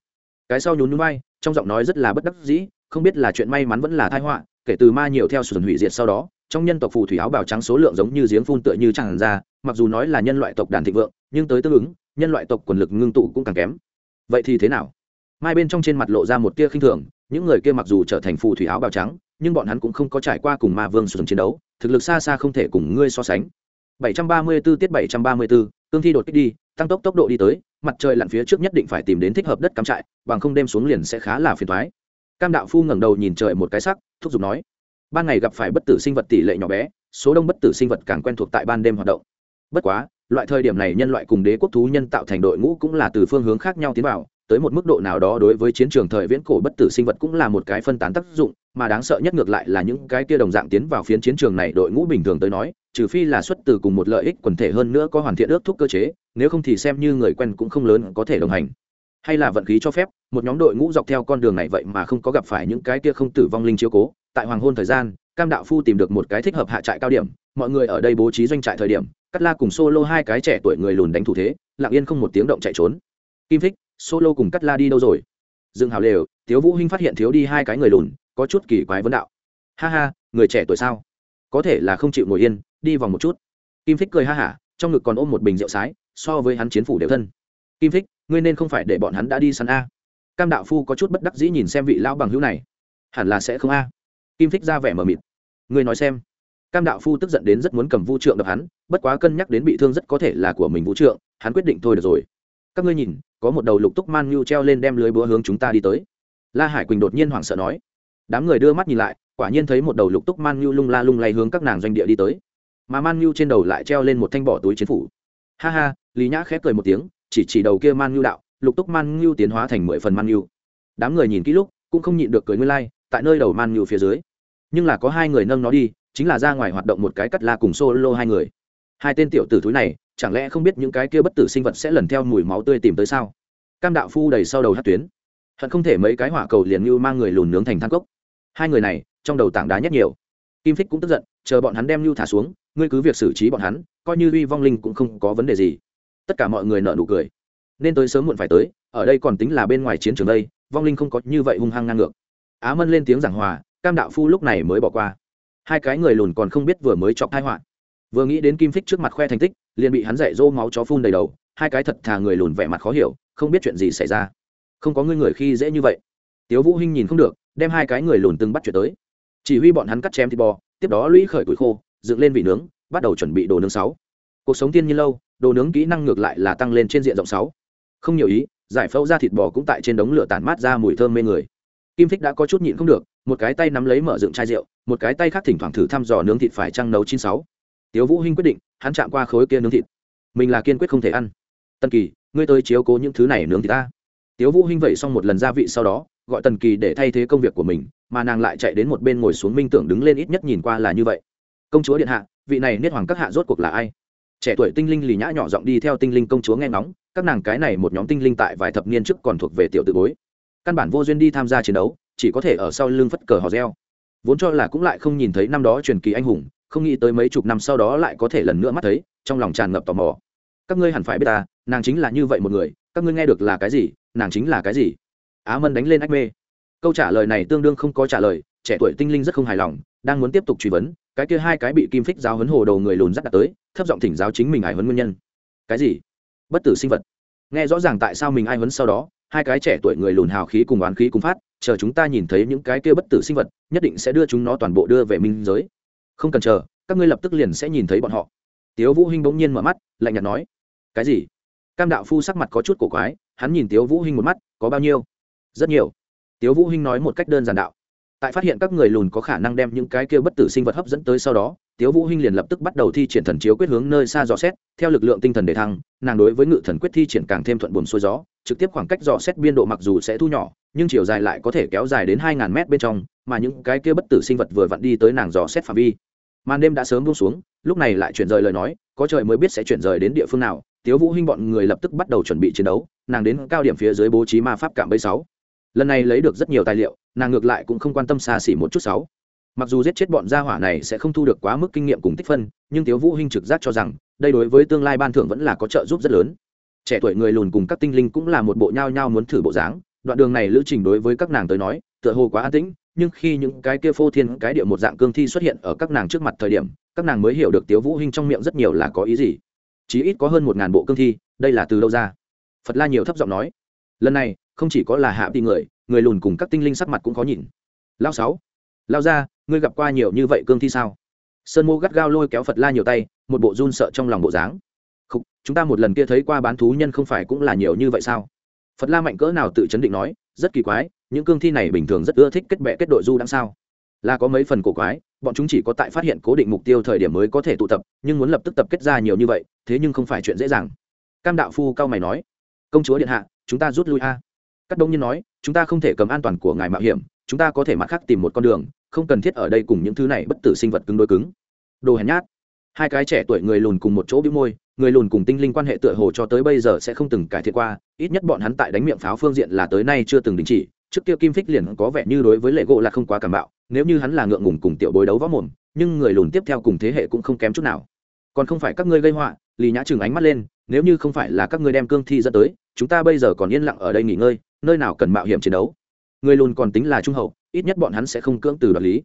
Cái sau nhún nhún vai, trong giọng nói rất là bất đắc dĩ, không biết là chuyện may mắn vẫn là tai họa, kể từ ma nhiều theo sườn hủy diệt sau đó, trong nhân tộc phù thủy áo bào trắng số lượng giống như giếng phun tựa như chẳng ra, mặc dù nói là nhân loại tộc đàn thịnh vượng, nhưng tới tương ứng nhân loại tộc quần lực ngưng tụ cũng càng kém. Vậy thì thế nào? Mai bên trong trên mặt lộ ra một tia khinh thường những người kia mặc dù trở thành phù thủy áo bào trắng nhưng bọn hắn cũng không có trải qua cùng ma vương sử dụng chiến đấu thực lực xa xa không thể cùng ngươi so sánh. 734 tiết 734, cương thi đột kích đi tăng tốc tốc độ đi tới mặt trời lặn phía trước nhất định phải tìm đến thích hợp đất cắm trại bằng không đêm xuống liền sẽ khá là phiền toái. Cam đạo phu ngẩng đầu nhìn trời một cái sắc thúc giục nói ban ngày gặp phải bất tử sinh vật tỷ lệ nhỏ bé số đông bất tử sinh vật càng quen thuộc tại ban đêm hoạt động. Bất quá loại thời điểm này nhân loại cùng đế quốc thú nhân tạo thành đội ngũ cũng là từ phương hướng khác nhau tiến vào, tới một mức độ nào đó đối với chiến trường thời viễn cổ bất tử sinh vật cũng là một cái phân tán tác dụng, mà đáng sợ nhất ngược lại là những cái kia đồng dạng tiến vào phiến chiến trường này đội ngũ bình thường tới nói, trừ phi là xuất từ cùng một lợi ích quần thể hơn nữa có hoàn thiện ước thúc cơ chế, nếu không thì xem như người quen cũng không lớn có thể đồng hành. Hay là vận khí cho phép, một nhóm đội ngũ dọc theo con đường này vậy mà không có gặp phải những cái kia không tử vong linh chiếu cố, tại hoàng hôn thời gian, cam đạo phu tìm được một cái thích hợp hạ trại cao điểm, mọi người ở đây bố trí doanh trại thời điểm cắt la cùng solo hai cái trẻ tuổi người lùn đánh thủ thế, lặng yên không một tiếng động chạy trốn. Kim thích solo cùng cắt la đi đâu rồi? Dương hào lều thiếu vũ hinh phát hiện thiếu đi hai cái người lùn, có chút kỳ quái vấn đạo. Ha ha, người trẻ tuổi sao? Có thể là không chịu ngồi yên, đi vòng một chút. Kim thích cười ha hả, trong ngực còn ôm một bình rượu sái, so với hắn chiến phủ đều thân. Kim thích ngươi nên không phải để bọn hắn đã đi săn a. Cam đạo phu có chút bất đắc dĩ nhìn xem vị lão bằng hữu này. Hẳn là sẽ không a. Kim thích ra vẻ mờ mịt. Ngươi nói xem. Cam đạo phu tức giận đến rất muốn cầm Vu trượng đập hắn bất quá cân nhắc đến bị thương rất có thể là của mình vũ trượng hắn quyết định thôi được rồi. Các ngươi nhìn có một đầu lục túc man nhu treo lên đem lưới búa hướng chúng ta đi tới. La hải quỳnh đột nhiên hoảng sợ nói. Đám người đưa mắt nhìn lại quả nhiên thấy một đầu lục túc man nhu lung la lung lay hướng các nàng doanh địa đi tới. Mà man nhu trên đầu lại treo lên một thanh bỏ túi chiến phủ. Ha ha lý nhã khép cười một tiếng chỉ chỉ đầu kia man nhu đạo lục túc man nhu tiến hóa thành mười phần man nhu. Đám người nhìn kỹ lúc cũng không nhịn được cười nguyên lai、like, tại nơi đầu man nhu phía dưới. Nhưng là có hai người nâng nó đi chính là ra ngoài hoạt động một cái cắt la cùng solo hai người hai tên tiểu tử thúi này, chẳng lẽ không biết những cái kia bất tử sinh vật sẽ lần theo mùi máu tươi tìm tới sao? Cam đạo phu đầy sau đầu hát tuyến. Hận không thể mấy cái hỏa cầu liền như mang người lùn nướng thành thang cốc. Hai người này, trong đầu tảng đá nhất nhiều. Kim phích cũng tức giận, chờ bọn hắn đem lưu thả xuống, ngươi cứ việc xử trí bọn hắn, coi như uy vong linh cũng không có vấn đề gì. Tất cả mọi người nợ nụ cười. Nên tới sớm muộn phải tới, ở đây còn tính là bên ngoài chiến trường đây, vong linh không có như vậy hung hăng ngang ngược. Á mân lên tiếng giảng hòa, cam đạo phu lúc này mới bỏ qua. Hai cái người lùn còn không biết vừa mới chọc thai họa vừa nghĩ đến kim phích trước mặt khoe thành tích, liền bị hắn dạy dỗ máu chó phun đầy đầu, hai cái thật thà người lùn vẻ mặt khó hiểu, không biết chuyện gì xảy ra. Không có ngươi người khi dễ như vậy. Tiếu vũ hinh nhìn không được, đem hai cái người lùn từng bắt chuyện tới. Chỉ huy bọn hắn cắt chém thịt bò, tiếp đó lũy khởi củi khô, dựng lên vị nướng, bắt đầu chuẩn bị đồ nướng sáu. Cuộc sống tiên nhiên lâu, đồ nướng kỹ năng ngược lại là tăng lên trên diện rộng sáu. Không nhiều ý, giải phẫu ra thịt bò cũng tại trên đống lửa tản mát ra mùi thơm mê người. Kim thích đã có chút nhịn không được, một cái tay nắm lấy mở dựng chai rượu, một cái tay khác thỉnh thoảng thử thăm dò nướng thịt phải trăng nấu chín sáu tiếu vũ hinh quyết định, hắn chạm qua khối kia nướng thịt. Mình là kiên quyết không thể ăn. Tần kỳ, ngươi tới chiếu cố những thứ này nướng thịt ta. Tiếu vũ hinh vậy xong một lần gia vị sau đó, gọi tần kỳ để thay thế công việc của mình, mà nàng lại chạy đến một bên ngồi xuống minh tưởng đứng lên ít nhất nhìn qua là như vậy. Công chúa điện hạ, vị này niết hoàng các hạ rốt cuộc là ai? Trẻ tuổi tinh linh lì nhã nhỏ giọng đi theo tinh linh công chúa nghe ngóng, các nàng cái này một nhóm tinh linh tại vài thập niên trước còn thuộc về tiểu tự bối. Căn bản vô duyên đi tham gia chiến đấu, chỉ có thể ở sau lưng phất cờ hò reo. Vốn cho là cũng lại không nhìn thấy năm đó truyền kỳ anh hùng không nghĩ tới mấy chục năm sau đó lại có thể lần nữa mắt thấy, trong lòng tràn ngập tò mò. Các ngươi hẳn phải biết ta, nàng chính là như vậy một người, các ngươi nghe được là cái gì, nàng chính là cái gì? Á mân đánh lên ách mê. Câu trả lời này tương đương không có trả lời, trẻ tuổi tinh linh rất không hài lòng, đang muốn tiếp tục truy vấn, cái kia hai cái bị kim phích giáo huấn hồ đầu người lùn dắt đặt tới, thấp giọng thỉnh giáo chính mình ai huấn nguyên nhân. Cái gì? Bất tử sinh vật. Nghe rõ ràng tại sao mình ai huấn sau đó, hai cái trẻ tuổi người lùn hào khí cùng oán khí cùng phát, chờ chúng ta nhìn thấy những cái kia bất tử sinh vật, nhất định sẽ đưa chúng nó toàn bộ đưa về minh giới không cần chờ, các ngươi lập tức liền sẽ nhìn thấy bọn họ. Tiếu vũ hinh bỗng nhiên mở mắt, lạnh nhạt nói, cái gì? Cam đạo phu sắc mặt có chút cổ quái, hắn nhìn tiếu vũ hinh một mắt, có bao nhiêu? Rất nhiều. Tiếu vũ hinh nói một cách đơn giản đạo tại phát hiện các người lùn có khả năng đem những cái kia bất tử sinh vật hấp dẫn tới sau đó, tiếu vũ hinh liền lập tức bắt đầu thi triển thần chiếu quyết hướng nơi xa dò xét, theo lực lượng tinh thần để thăng, nàng đối với ngự thần quyết thi triển càng thêm thuận buồm xuôi gió, trực tiếp khoảng cách dò xét biên độ mặc dù sẽ thu nhỏ, nhưng chiều dài lại có thể kéo dài đến hai ngàn mét bên trong, mà những cái kia bất tử sinh vật vừa vặn đi tới nàng dò xét phạm vi. Màn đêm đã sớm buông xuống, lúc này lại chuyển rời lời nói, có trời mới biết sẽ chuyển rời đến địa phương nào, tiếu vũ hinh bọn người lập tức bắt đầu chuẩn bị chiến đấu, nàng đến cao điểm phía dưới bố trí ma pháp cạm bẫy sáu lần này lấy được rất nhiều tài liệu, nàng ngược lại cũng không quan tâm xa xỉ một chút sáu mặc dù giết chết bọn gia hỏa này sẽ không thu được quá mức kinh nghiệm cùng tích phân, nhưng tiếu vũ hinh trực giác cho rằng, đây đối với tương lai ban thưởng vẫn là có trợ giúp rất lớn. Trẻ tuổi người lùn cùng các tinh linh cũng là một bộ nhao nhao muốn thử bộ dáng, đoạn đường này lữ trình đối với các nàng tới nói, tựa hồ quá an tĩnh, nhưng khi những cái kia phô thiên cái địa một dạng cương thi xuất hiện ở các nàng trước mặt thời điểm, các nàng mới hiểu được tiếu vũ hinh trong miệng rất nhiều là có ý gì. Chí ít có hơn một ngàn bộ cương thi, đây là từ đâu ra? Phật la nhiều thấp giọng nói. Lần này không chỉ có là hạ đi người người lùn cùng các tinh linh sắc mặt cũng khó nhìn. Lao sáu lao ra ngươi gặp qua nhiều như vậy cương thi sao? Sơn mô gắt gao lôi kéo phật la nhiều tay, một bộ run sợ trong lòng bộ dáng. Không chúng ta một lần kia thấy qua bán thú nhân không phải cũng là nhiều như vậy sao? Phật la mạnh cỡ nào tự chấn định nói, rất kỳ quái, những cương thi này bình thường rất ưa thích kết bệ kết đội du đằng sao? Là có mấy phần cổ quái, bọn chúng chỉ có tại phát hiện cố định mục tiêu thời điểm mới có thể tụ tập, nhưng muốn lập tức tập kết ra nhiều như vậy, thế nhưng không phải chuyện dễ dàng. Cam đạo phu cao mày nói, công chúa điện hạ, chúng ta rút lui a các đông nhiên nói, chúng ta không thể cầm an toàn của ngài mạo hiểm, chúng ta có thể mặt khác tìm một con đường, không cần thiết ở đây cùng những thứ này bất tử sinh vật cứng đôi cứng. Đồ hèn nhát. Hai cái trẻ tuổi người lùn cùng một chỗ bĩu môi, người lùn cùng tinh linh quan hệ tựa hồ cho tới bây giờ sẽ không từng cải thiện qua, ít nhất bọn hắn tại đánh miệng pháo phương diện là tới nay chưa từng đình chỉ, trước kia kim phích liền có vẻ như đối với lệ gỗ là không quá cảm bạo, nếu như hắn là ngượng ngùng cùng tiểu bối đấu võ mồm, nhưng người lùn tiếp theo cùng thế hệ cũng không kém chút nào. Còn không phải các ngươi gây họa lì nhã chừng ánh mắt lên, nếu như không phải là các ngươi đem cương thi dẫn tới, chúng ta bây giờ còn yên lặng ở đây nghỉ ngơi, nơi nào cần mạo hiểm chiến đấu. Người lùn còn tính là trung hậu, ít nhất bọn hắn sẽ không cưỡng từ đoạt lý.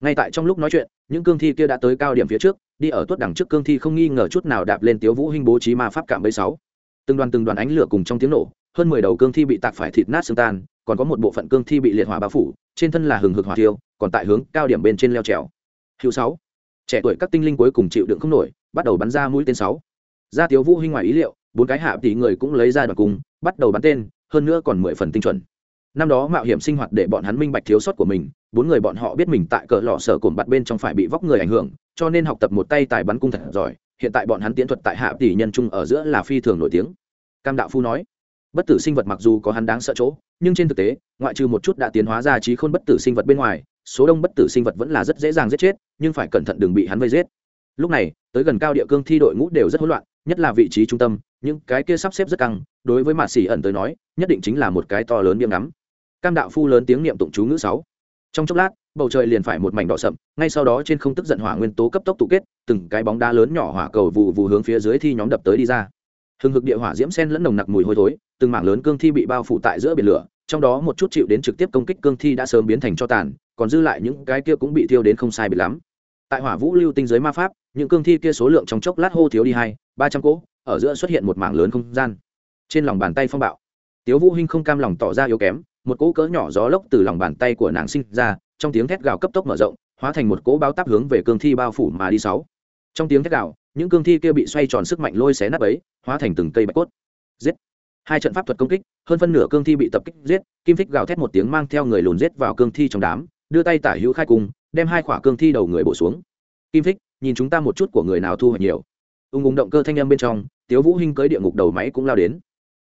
Ngay tại trong lúc nói chuyện, những cương thi kia đã tới cao điểm phía trước, đi ở tuốt đằng trước cương thi không nghi ngờ chút nào đạp lên tiếu vũ hinh bố trí ma pháp cảm bấy sáu. Từng đoàn từng đoàn ánh lửa cùng trong tiếng nổ, hơn mười đầu cương thi bị tạc phải thịt nát xương tan, còn có một bộ phận cương thi bị liệt hỏa bao phủ, trên thân là hừng hực hỏa thiêu, còn tại hướng cao điểm bên trên leo trèo. Hữu sáu. Trẻ tuổi các tinh linh cuối cùng chịu đựng không nổi, bắt đầu bắn ra mũi tên sáu ra tiếu vũ hinh ngoài ý liệu, bốn cái hạ tỷ người cũng lấy ra đoạn cung, bắt đầu bắn tên, hơn nữa còn mười phần tinh chuẩn. Năm đó mạo hiểm sinh hoạt để bọn hắn minh bạch thiếu sót của mình, bốn người bọn họ biết mình tại cỡ lò sở cồn bạt bên trong phải bị vóc người ảnh hưởng, cho nên học tập một tay tài bắn cung thật giỏi, hiện tại bọn hắn tiến thuật tại hạ tỷ nhân trung ở giữa là phi thường nổi tiếng. Cam đạo phu nói, bất tử sinh vật mặc dù có hắn đáng sợ chỗ, nhưng trên thực tế, ngoại trừ một chút đã tiến hóa ra trí khôn bất tử sinh vật bên ngoài, số đông bất tử sinh vật vẫn là rất dễ dàng giết chết, nhưng phải cẩn thận đừng bị hắn vây giết. Lúc này, tới gần cao địa cương thi đội ngũ đều rất hỗn loạn nhất là vị trí trung tâm, những cái kia sắp xếp rất căng, đối với mạt xỉ ẩn tới nói, nhất định chính là một cái to lớn điểm ngắm. Cam đạo phu lớn tiếng niệm tụng chú ngữ sáu. Trong chốc lát, bầu trời liền phải một mảnh đỏ sậm, ngay sau đó trên không tức giận hỏa nguyên tố cấp tốc tụ kết, từng cái bóng đá lớn nhỏ hỏa cầu vụ vụ hướng phía dưới thi nhóm đập tới đi ra. Hừng hực địa hỏa diễm sen lẫn nồng nặc mùi hôi thối, từng mảng lớn cương thi bị bao phủ tại giữa biển lửa, trong đó một chút chịu đến trực tiếp công kích cương thi đã sớm biến thành cho tàn, còn dư lại những cái kia cũng bị thiêu đến không sai biệt lắm. Tại hỏa vũ lưu tinh giới ma pháp những cương thi kia số lượng trong chốc lát hô thiếu đi hai, ba trăm cỗ, ở giữa xuất hiện một mảng lớn không gian. Trên lòng bàn tay phong bạo, tiếu vũ hinh không cam lòng tỏ ra yếu kém, một cỗ cỡ nhỏ gió lốc từ lòng bàn tay của nàng sinh ra, trong tiếng thét gào cấp tốc mở rộng, hóa thành một cỗ bao táp hướng về cương thi bao phủ mà đi sáu. Trong tiếng thét gào, những cương thi kia bị xoay tròn sức mạnh lôi xé nát ấy hóa thành từng cây bạch cốt. Giết! Hai trận pháp thuật công kích, hơn phân nửa cương thi bị tập kích, giết! Kim thích gào thét một tiếng mang theo người lùn giết vào cương thi trong đám, đưa tay tả hữu khai cung, đem hai khỏa cương thi đầu người bổ xuống. Kim thích nhìn chúng ta một chút của người nào thu hoạch nhiều. Ung ung động cơ thanh âm bên trong, tiếu vũ hinh cưới địa ngục đầu máy cũng lao đến.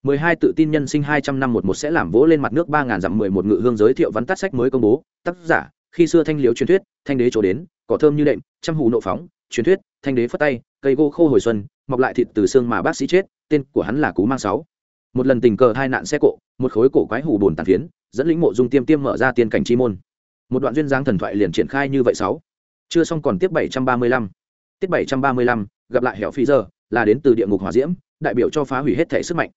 Mười hai tự tin nhân sinh hai trăm năm một một sẽ làm vỗ lên mặt nước ba ngàn dặm mười một ngự hương giới thiệu văn tắt sách mới công bố. Tác giả, khi xưa thanh liếu truyền thuyết, thanh đế chỗ đến, cỏ thơm như đệm, trăm hù nộ phóng, truyền thuyết, thanh đế phất tay, cây gỗ khô hồi xuân, mọc lại thịt từ xương mà bác sĩ chết, tên của hắn là cú mang sáu. Một lần tình cờ hai nạn xe cộ, một khối cổ quái hủ bồn tàn phiến, dẫn lĩnh mộ dung tiêm tiêm mở ra tiên cảnh chi môn. Một đoạn duyên dáng thần thoại liền triển khai như vậy sáu chưa xong còn tiếp bảy trăm ba mươi lăm. Tiết bảy trăm ba mươi lăm, gặp lại hẻo phi giờ, là đến từ địa ngục hỏa diễm, đại biểu cho phá hủy hết thể sức mạnh.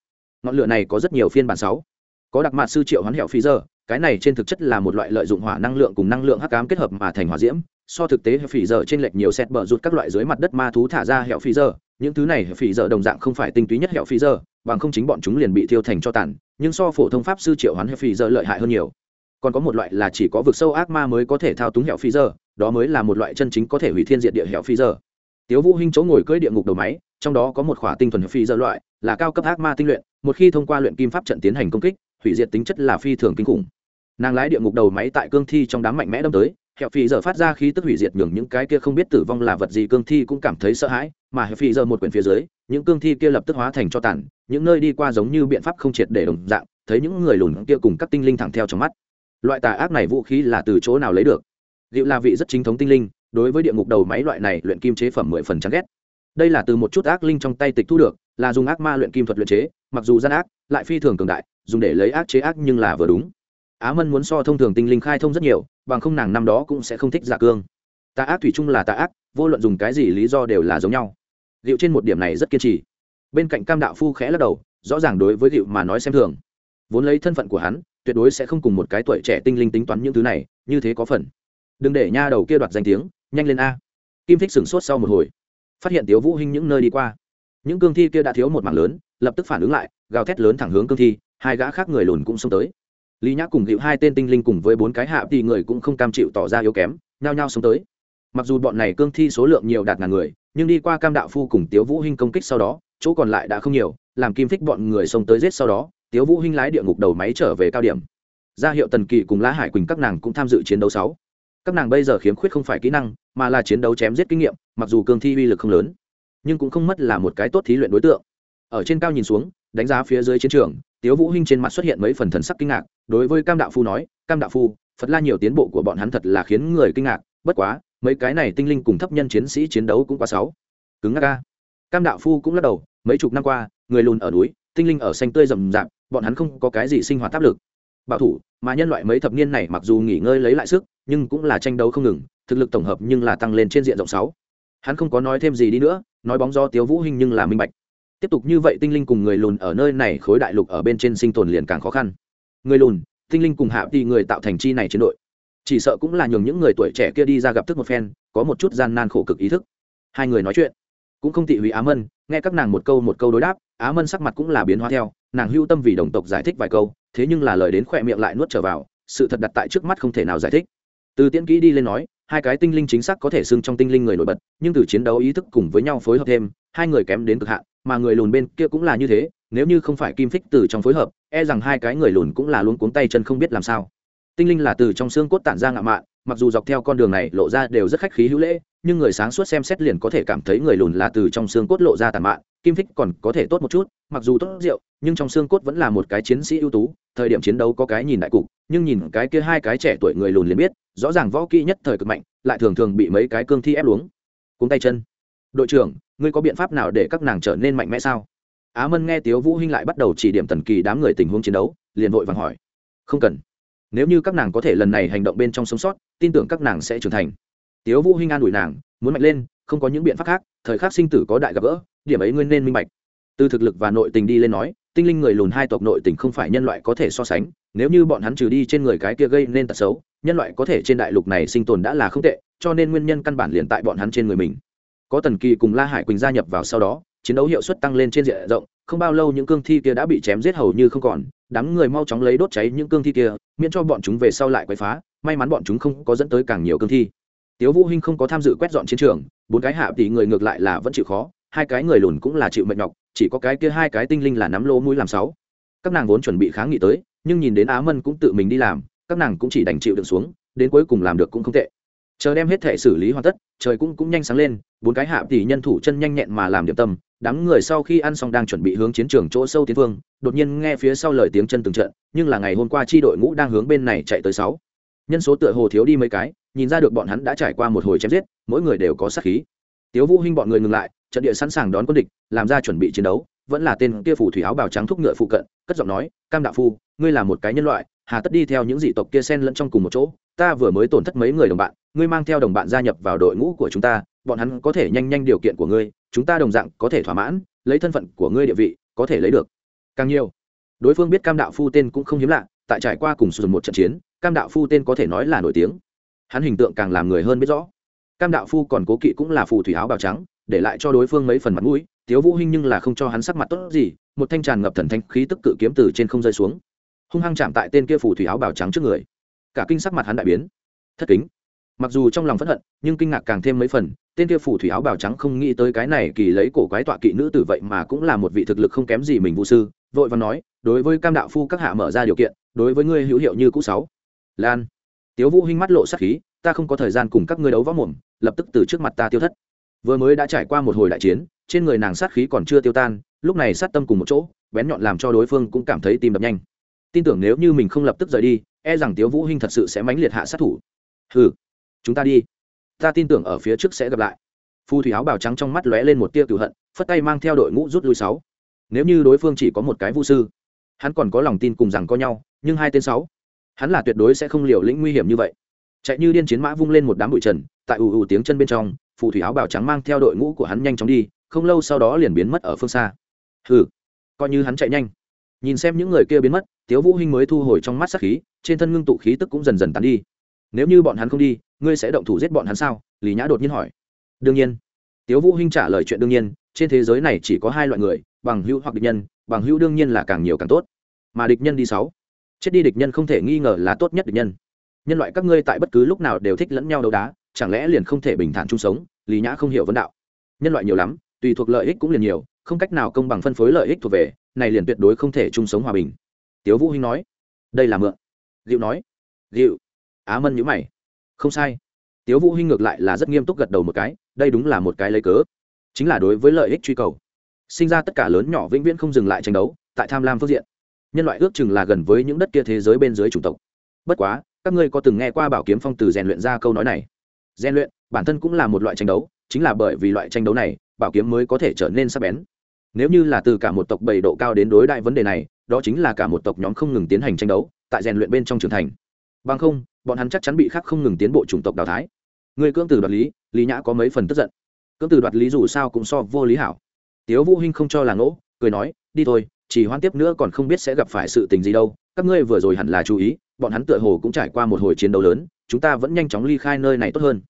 Ngọn lửa này có rất nhiều phiên bản sáu. Có đặc mạn sư triệu hoán hẻo phi giờ, cái này trên thực chất là một loại lợi dụng hỏa năng lượng cùng năng lượng hắc ám kết hợp mà thành hỏa diễm. So thực tế hẻo phi giờ trên lệch nhiều xét bờ rụt các loại dưới mặt đất ma thú thả ra hẻo phi giờ, những thứ này hẻo phi giờ đồng dạng không phải tinh túy nhất hẻo phi giờ, bằng không chính bọn chúng liền bị thiêu thành cho tàn, nhưng so phổ thông pháp sư triệu hoán hẻo phi giờ lợi hại hơn nhiều. Còn có một loại là chỉ có vực sâu ác ma mới có thể thao túng hẻo phi giờ đó mới là một loại chân chính có thể hủy thiên diệt địa hẻo phi giờ. Tiếu vũ hinh chỗ ngồi cưỡi địa ngục đầu máy, trong đó có một khỏa tinh thuần phi giờ loại, là cao cấp ác ma tinh luyện, một khi thông qua luyện kim pháp trận tiến hành công kích, hủy diệt tính chất là phi thường kinh khủng. Nàng lái địa ngục đầu máy tại cương thi trong đám mạnh mẽ đâm tới hẹo phi giờ phát ra khí tức hủy diệt nhường những cái kia không biết tử vong là vật gì cương thi cũng cảm thấy sợ hãi, mà hẹo phi giờ một quyển phía dưới, những cương thi kia lập tức hóa thành cho tàn, những nơi đi qua giống như biện pháp không triệt để đồng dạng, thấy những người lùn kia cùng các tinh linh thẳng theo trong mắt. Loại tà ác này vũ khí là từ chỗ nào lấy được? Liệu là vị rất chính thống tinh linh, đối với địa ngục đầu máy loại này luyện kim chế phẩm mười phần chán ghét. Đây là từ một chút ác linh trong tay tịch thu được, là dùng ác ma luyện kim thuật luyện chế, mặc dù gian ác, lại phi thường cường đại, dùng để lấy ác chế ác nhưng là vừa đúng. Á mân muốn so thông thường tinh linh khai thông rất nhiều, bằng không nàng năm đó cũng sẽ không thích giả cương. Tà ác thủy chung là tà ác, vô luận dùng cái gì lý do đều là giống nhau. Liệu trên một điểm này rất kiên trì. Bên cạnh cam đạo phu khẽ lắc đầu, rõ ràng đối với liệu mà nói xem thường. Vốn lấy thân phận của hắn, tuyệt đối sẽ không cùng một cái tuổi trẻ tinh linh tính toán những thứ này, như thế có phần đừng để nha đầu kia đoạt danh tiếng, nhanh lên a. Kim thích sửng sốt sau một hồi. Phát hiện tiếu vũ hinh những nơi đi qua. Những cương thi kia đã thiếu một mảng lớn, lập tức phản ứng lại, gào thét lớn thẳng hướng cương thi, hai gã khác người lùn cũng xông tới. Lý nhã cùng dịu hai tên tinh linh cùng với bốn cái hạ thì người cũng không cam chịu tỏ ra yếu kém, nhao nhao xông tới. Mặc dù bọn này cương thi số lượng nhiều đạt ngàn người, nhưng đi qua cam đạo phu cùng tiếu vũ hinh công kích sau đó, chỗ còn lại đã không nhiều, làm kim thích bọn người xông tới giết sau đó, tiếu vũ hinh lái địa ngục đầu máy trở về cao điểm. Ra hiệu tần kỳ cùng lá hải quỳnh các nàng cũng tham dự chiến đấu sáu các nàng bây giờ khiếm khuyết không phải kỹ năng, mà là chiến đấu chém giết kinh nghiệm, mặc dù cương thi uy lực không lớn, nhưng cũng không mất là một cái tốt thí luyện đối tượng. Ở trên cao nhìn xuống, đánh giá phía dưới chiến trường, tiếu vũ hinh trên mặt xuất hiện mấy phần thần sắc kinh ngạc, đối với cam đạo phu nói, cam đạo phu, phật la nhiều tiến bộ của bọn hắn thật là khiến người kinh ngạc, bất quá, mấy cái này tinh linh cùng thấp nhân chiến sĩ chiến đấu cũng quá sáu cứng ngắc ca cam đạo phu cũng lắc đầu, mấy chục năm qua, người lùn ở núi, tinh linh ở xanh tươi rậm rạp, bọn hắn không có cái gì sinh hoạt áp lực bảo thủ, mà nhân loại mấy thập niên này mặc dù nghỉ ngơi lấy lại sức, nhưng cũng là tranh đấu không ngừng, thực lực tổng hợp nhưng là tăng lên trên diện rộng sáu. Hắn không có nói thêm gì đi nữa, nói bóng do tiếu vũ hình nhưng là minh bạch. Tiếp tục như vậy tinh linh cùng người lùn ở nơi này khối đại lục ở bên trên sinh tồn liền càng khó khăn. Người lùn, tinh linh cùng hạ thì người tạo thành chi này chiến đội. Chỉ sợ cũng là nhường những người tuổi trẻ kia đi ra gặp thức một phen, có một chút gian nan khổ cực ý thức. Hai người nói chuyện. Cũng không tị hủy á mân, nghe các nàng một câu một câu đối đáp, á mân sắc mặt cũng là biến hóa theo, nàng hưu tâm vì đồng tộc giải thích vài câu thế nhưng là lời đến khỏe miệng lại nuốt trở vào, sự thật đặt tại trước mắt không thể nào giải thích. Từ tiễn kỹ đi lên nói, hai cái tinh linh chính xác có thể xưng trong tinh linh người nổi bật, nhưng từ chiến đấu ý thức cùng với nhau phối hợp thêm, hai người kém đến cực hạn, mà người lùn bên kia cũng là như thế, nếu như không phải kim phích từ trong phối hợp e rằng hai cái người lùn cũng là luôn cuống tay chân không biết làm sao. Tinh linh là từ trong xương cốt tản ra ngạo mạn mặc dù dọc theo con đường này lộ ra đều rất khách khí hữu lễ, nhưng người sáng suốt xem xét liền có thể cảm thấy người lùn là từ trong xương cốt lộ ra tàn mạn, kim Thích còn có thể tốt một chút, mặc dù tốt rượu, nhưng trong xương cốt vẫn là một cái chiến sĩ ưu tú, thời điểm chiến đấu có cái nhìn đại cục, nhưng nhìn cái kia hai cái trẻ tuổi người lùn liền biết, rõ ràng võ kỹ nhất thời cực mạnh, lại thường thường bị mấy cái cương thi ép luống cuống tay chân. Đội trưởng, ngươi có biện pháp nào để các nàng trở nên mạnh mẽ sao? Á mân nghe tiếu vũ hinh lại bắt đầu chỉ điểm tần kỳ đám người tình huống chiến đấu, liền vội vàng hỏi. Không cần. Nếu như các nàng có thể lần này hành động bên trong sống sót tin tưởng các nàng sẽ trưởng thành. Tiếu vũ hinh an ủi nàng, muốn mạnh lên, không có những biện pháp khác, thời khắc sinh tử có đại gặp gỡ, điểm ấy ngươi nên minh bạch. Từ thực lực và nội tình đi lên nói, tinh linh người lùn hai tộc nội tình không phải nhân loại có thể so sánh, nếu như bọn hắn trừ đi trên người cái kia gây nên tật xấu, nhân loại có thể trên đại lục này sinh tồn đã là không tệ, cho nên nguyên nhân căn bản liền tại bọn hắn trên người mình. Có tần kỳ cùng la hải quỳnh gia nhập vào sau đó, chiến đấu hiệu suất tăng lên trên diện rộng, không bao lâu những cương thi kia đã bị chém giết hầu như không còn, đám người mau chóng lấy đốt cháy những cương thi kia, miễn cho bọn chúng về sau lại quấy phá may mắn bọn chúng không có dẫn tới càng nhiều cương thi. Tiếu vũ hinh không có tham dự quét dọn chiến trường, bốn cái hạ tỷ người ngược lại là vẫn chịu khó, hai cái người lùn cũng là chịu mệt nhọc, chỉ có cái kia hai cái tinh linh là nắm lỗ mũi làm sáu. Các nàng vốn chuẩn bị kháng nghị tới, nhưng nhìn đến á mân cũng tự mình đi làm, các nàng cũng chỉ đành chịu đựng xuống, đến cuối cùng làm được cũng không tệ. Chờ đem hết thể xử lý hoàn tất, trời cũng cũng nhanh sáng lên, bốn cái hạ tỷ nhân thủ chân nhanh nhẹn mà làm điểm tâm, đám người sau khi ăn xong đang chuẩn bị hướng chiến trường chỗ sâu tiến phương đột nhiên nghe phía sau lời tiếng chân từng trận, nhưng là ngày hôm qua chi đội ngũ đang hướng bên này chạy tới sáu nhân số tựa hồ thiếu đi mấy cái, nhìn ra được bọn hắn đã trải qua một hồi chém giết, mỗi người đều có sát khí. Tiếu vũ hinh bọn người ngừng lại, trận địa sẵn sàng đón quân địch, làm ra chuẩn bị chiến đấu, vẫn là tên kia phủ thủy áo bào trắng thúc ngựa phụ cận, cất giọng nói, cam đạo phu, ngươi là một cái nhân loại, hà tất đi theo những dị tộc kia xen lẫn trong cùng một chỗ, ta vừa mới tổn thất mấy người đồng bạn, ngươi mang theo đồng bạn gia nhập vào đội ngũ của chúng ta, bọn hắn có thể nhanh nhanh điều kiện của ngươi, chúng ta đồng dạng có thể thỏa mãn, lấy thân phận của ngươi địa vị, có thể lấy được. Càng nhiều, đối phương biết cam đạo phu tên cũng không hiếm lạ, tại trải qua cùng sử dụng một trận chiến cam đạo phu tên có thể nói là nổi tiếng. Hắn hình tượng càng làm người hơn biết rõ. Cam đạo phu còn cố kỵ cũng là phù thủy áo bào trắng, để lại cho đối phương mấy phần mặt mũi, tiếu vũ hinh nhưng là không cho hắn sắc mặt tốt gì, một thanh tràn ngập thần thanh khí tức cự kiếm từ trên không rơi xuống. Hung hăng chạm tại tên kia phù thủy áo bào trắng trước người. Cả kinh sắc mặt hắn đại biến. Thất kính. Mặc dù trong lòng phẫn hận, nhưng kinh ngạc càng thêm mấy phần, tên kia phù thủy áo bào trắng không nghĩ tới cái này kỳ lấy cổ quái tọa kỵ nữ tử vậy mà cũng là một vị thực lực không kém gì mình vũ sư, vội và nói, đối với cam đạo phu các hạ mở ra điều kiện, đối với ngươi hữu hiệu như cũ sáu lan. Tiếu vũ hinh mắt lộ sắc khí, ta không có thời gian cùng các ngươi đấu võ mồm, lập tức từ trước mặt ta tiêu thất. Vừa mới đã trải qua một hồi đại chiến, trên người nàng sát khí còn chưa tiêu tan, lúc này sát tâm cùng một chỗ, bén nhọn làm cho đối phương cũng cảm thấy tim đập nhanh. Tin tưởng nếu như mình không lập tức rời đi e rằng tiếu vũ hinh thật sự sẽ mãnh liệt hạ sát thủ. Hừ, chúng ta đi. Ta tin tưởng ở phía trước sẽ gặp lại. Phu thủy áo bào trắng trong mắt lóe lên một tia cửu hận, phất tay mang theo đội ngũ rút lui sáu. Nếu như đối phương chỉ có một cái vu sư, hắn còn có lòng tin cùng rằng có nhau, nhưng hai tên sáu hắn là tuyệt đối sẽ không liều lĩnh nguy hiểm như vậy. Chạy như điên chiến mã vung lên một đám bụi trần, tại ù ù tiếng chân bên trong, phù thủy áo bào trắng mang theo đội ngũ của hắn nhanh chóng đi, không lâu sau đó liền biến mất ở phương xa. Hừ, coi như hắn chạy nhanh. Nhìn xem những người kia biến mất, tiếu vũ hinh mới thu hồi trong mắt sát khí, trên thân ngưng tụ khí tức cũng dần dần tán đi. Nếu như bọn hắn không đi, ngươi sẽ động thủ giết bọn hắn sao? Lý nhã đột nhiên hỏi. Đương nhiên. Tiếu vũ hinh trả lời chuyện đương nhiên, trên thế giới này chỉ có hai loại người, bằng hữu hoặc địch nhân, bằng hữu đương nhiên là càng nhiều càng tốt. Mà địch nhân đi sáu chết đi địch nhân không thể nghi ngờ là tốt nhất địch nhân. Nhân loại các ngươi tại bất cứ lúc nào đều thích lẫn nhau đấu đá, chẳng lẽ liền không thể bình thản chung sống? Lý nhã không hiểu vấn đạo. Nhân loại nhiều lắm, tùy thuộc lợi ích cũng liền nhiều, không cách nào công bằng phân phối lợi ích thuộc về, này liền tuyệt đối không thể chung sống hòa bình. Tiếu vũ hinh nói. Đây là mượn. Diệu nói. Diệu. Á mân nhíu mày. Không sai. Tiếu vũ hinh ngược lại là rất nghiêm túc gật đầu một cái, đây đúng là một cái lấy cớ. Chính là đối với lợi ích truy cầu. Sinh ra tất cả lớn nhỏ vĩnh viễn không dừng lại tranh đấu, tại tham lam phương diện nhân loại ước chừng là gần với những đất kia thế giới bên dưới chủng tộc. Bất quá, các ngươi có từng nghe qua bảo kiếm phong từ rèn luyện ra câu nói này? Rèn luyện, bản thân cũng là một loại tranh đấu, chính là bởi vì loại tranh đấu này, bảo kiếm mới có thể trở nên sắc bén. Nếu như là từ cả một tộc bảy độ cao đến đối đại vấn đề này, đó chính là cả một tộc nhóm không ngừng tiến hành tranh đấu, tại rèn luyện bên trong trưởng thành. Bằng không, bọn hắn chắc chắn bị khắc không ngừng tiến bộ chủng tộc đào thái người cưỡng từ đoạt lý lý nhã có mấy phần tức giận. Cưỡng từ đoạt lý dù sao cũng so vô lý hảo. Tiếu vũ hinh không cho là ngỗ, cười nói, đi thôi chỉ hoan tiếp nữa còn không biết sẽ gặp phải sự tình gì đâu các ngươi vừa rồi hẳn là chú ý bọn hắn tựa hồ cũng trải qua một hồi chiến đấu lớn chúng ta vẫn nhanh chóng ly khai nơi này tốt hơn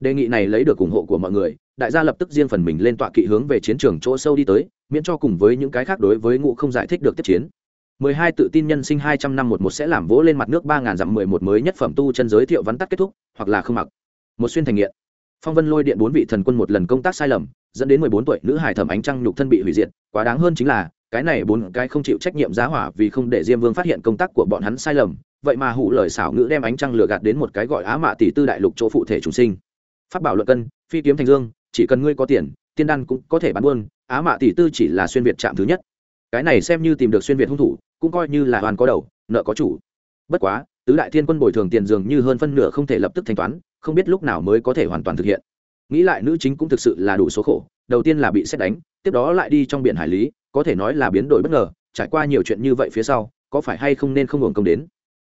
đề nghị này lấy được ủng hộ của mọi người đại gia lập tức riêng phần mình lên tọa kỵ hướng về chiến trường chỗ sâu đi tới miễn cho cùng với những cái khác đối với ngũ không giải thích được tiếp chiến 12 tự tin nhân sinh 200 năm một một sẽ làm vỗ lên mặt nước 3000 dặm 11 mới nhất phẩm tu chân giới thiệu vắn tắt kết thúc, hoặc là không mặc. Một xuyên thành nghiện. Phong Vân lôi điện bốn vị thần quân một lần công tác sai lầm, dẫn đến 14 tuổi nữ hải thẩm ánh trăng nhục thân bị hủy diệt, quá đáng hơn chính là, cái này bốn cái không chịu trách nhiệm giá hỏa vì không để Diêm Vương phát hiện công tác của bọn hắn sai lầm, vậy mà hủ lời xảo ngữ đem ánh trăng lừa gạt đến một cái gọi Á Mạ tỷ tư đại lục chỗ phụ thể chúng sinh. phát bảo luận cân, phi kiếm thành dương, chỉ cần ngươi có tiền, tiên đan cũng có thể bán buôn, Á Mạ tỷ tư chỉ là xuyên việt chạm thứ nhất. Cái này xem như tìm được xuyên việt hung thủ, cũng coi như là hoàn có đầu nợ có chủ bất quá tứ đại thiên quân bồi thường tiền dường như hơn phân nửa không thể lập tức thanh toán không biết lúc nào mới có thể hoàn toàn thực hiện nghĩ lại nữ chính cũng thực sự là đủ số khổ đầu tiên là bị xét đánh tiếp đó lại đi trong biển hải lý có thể nói là biến đổi bất ngờ trải qua nhiều chuyện như vậy phía sau có phải hay không nên không hưởng công đến?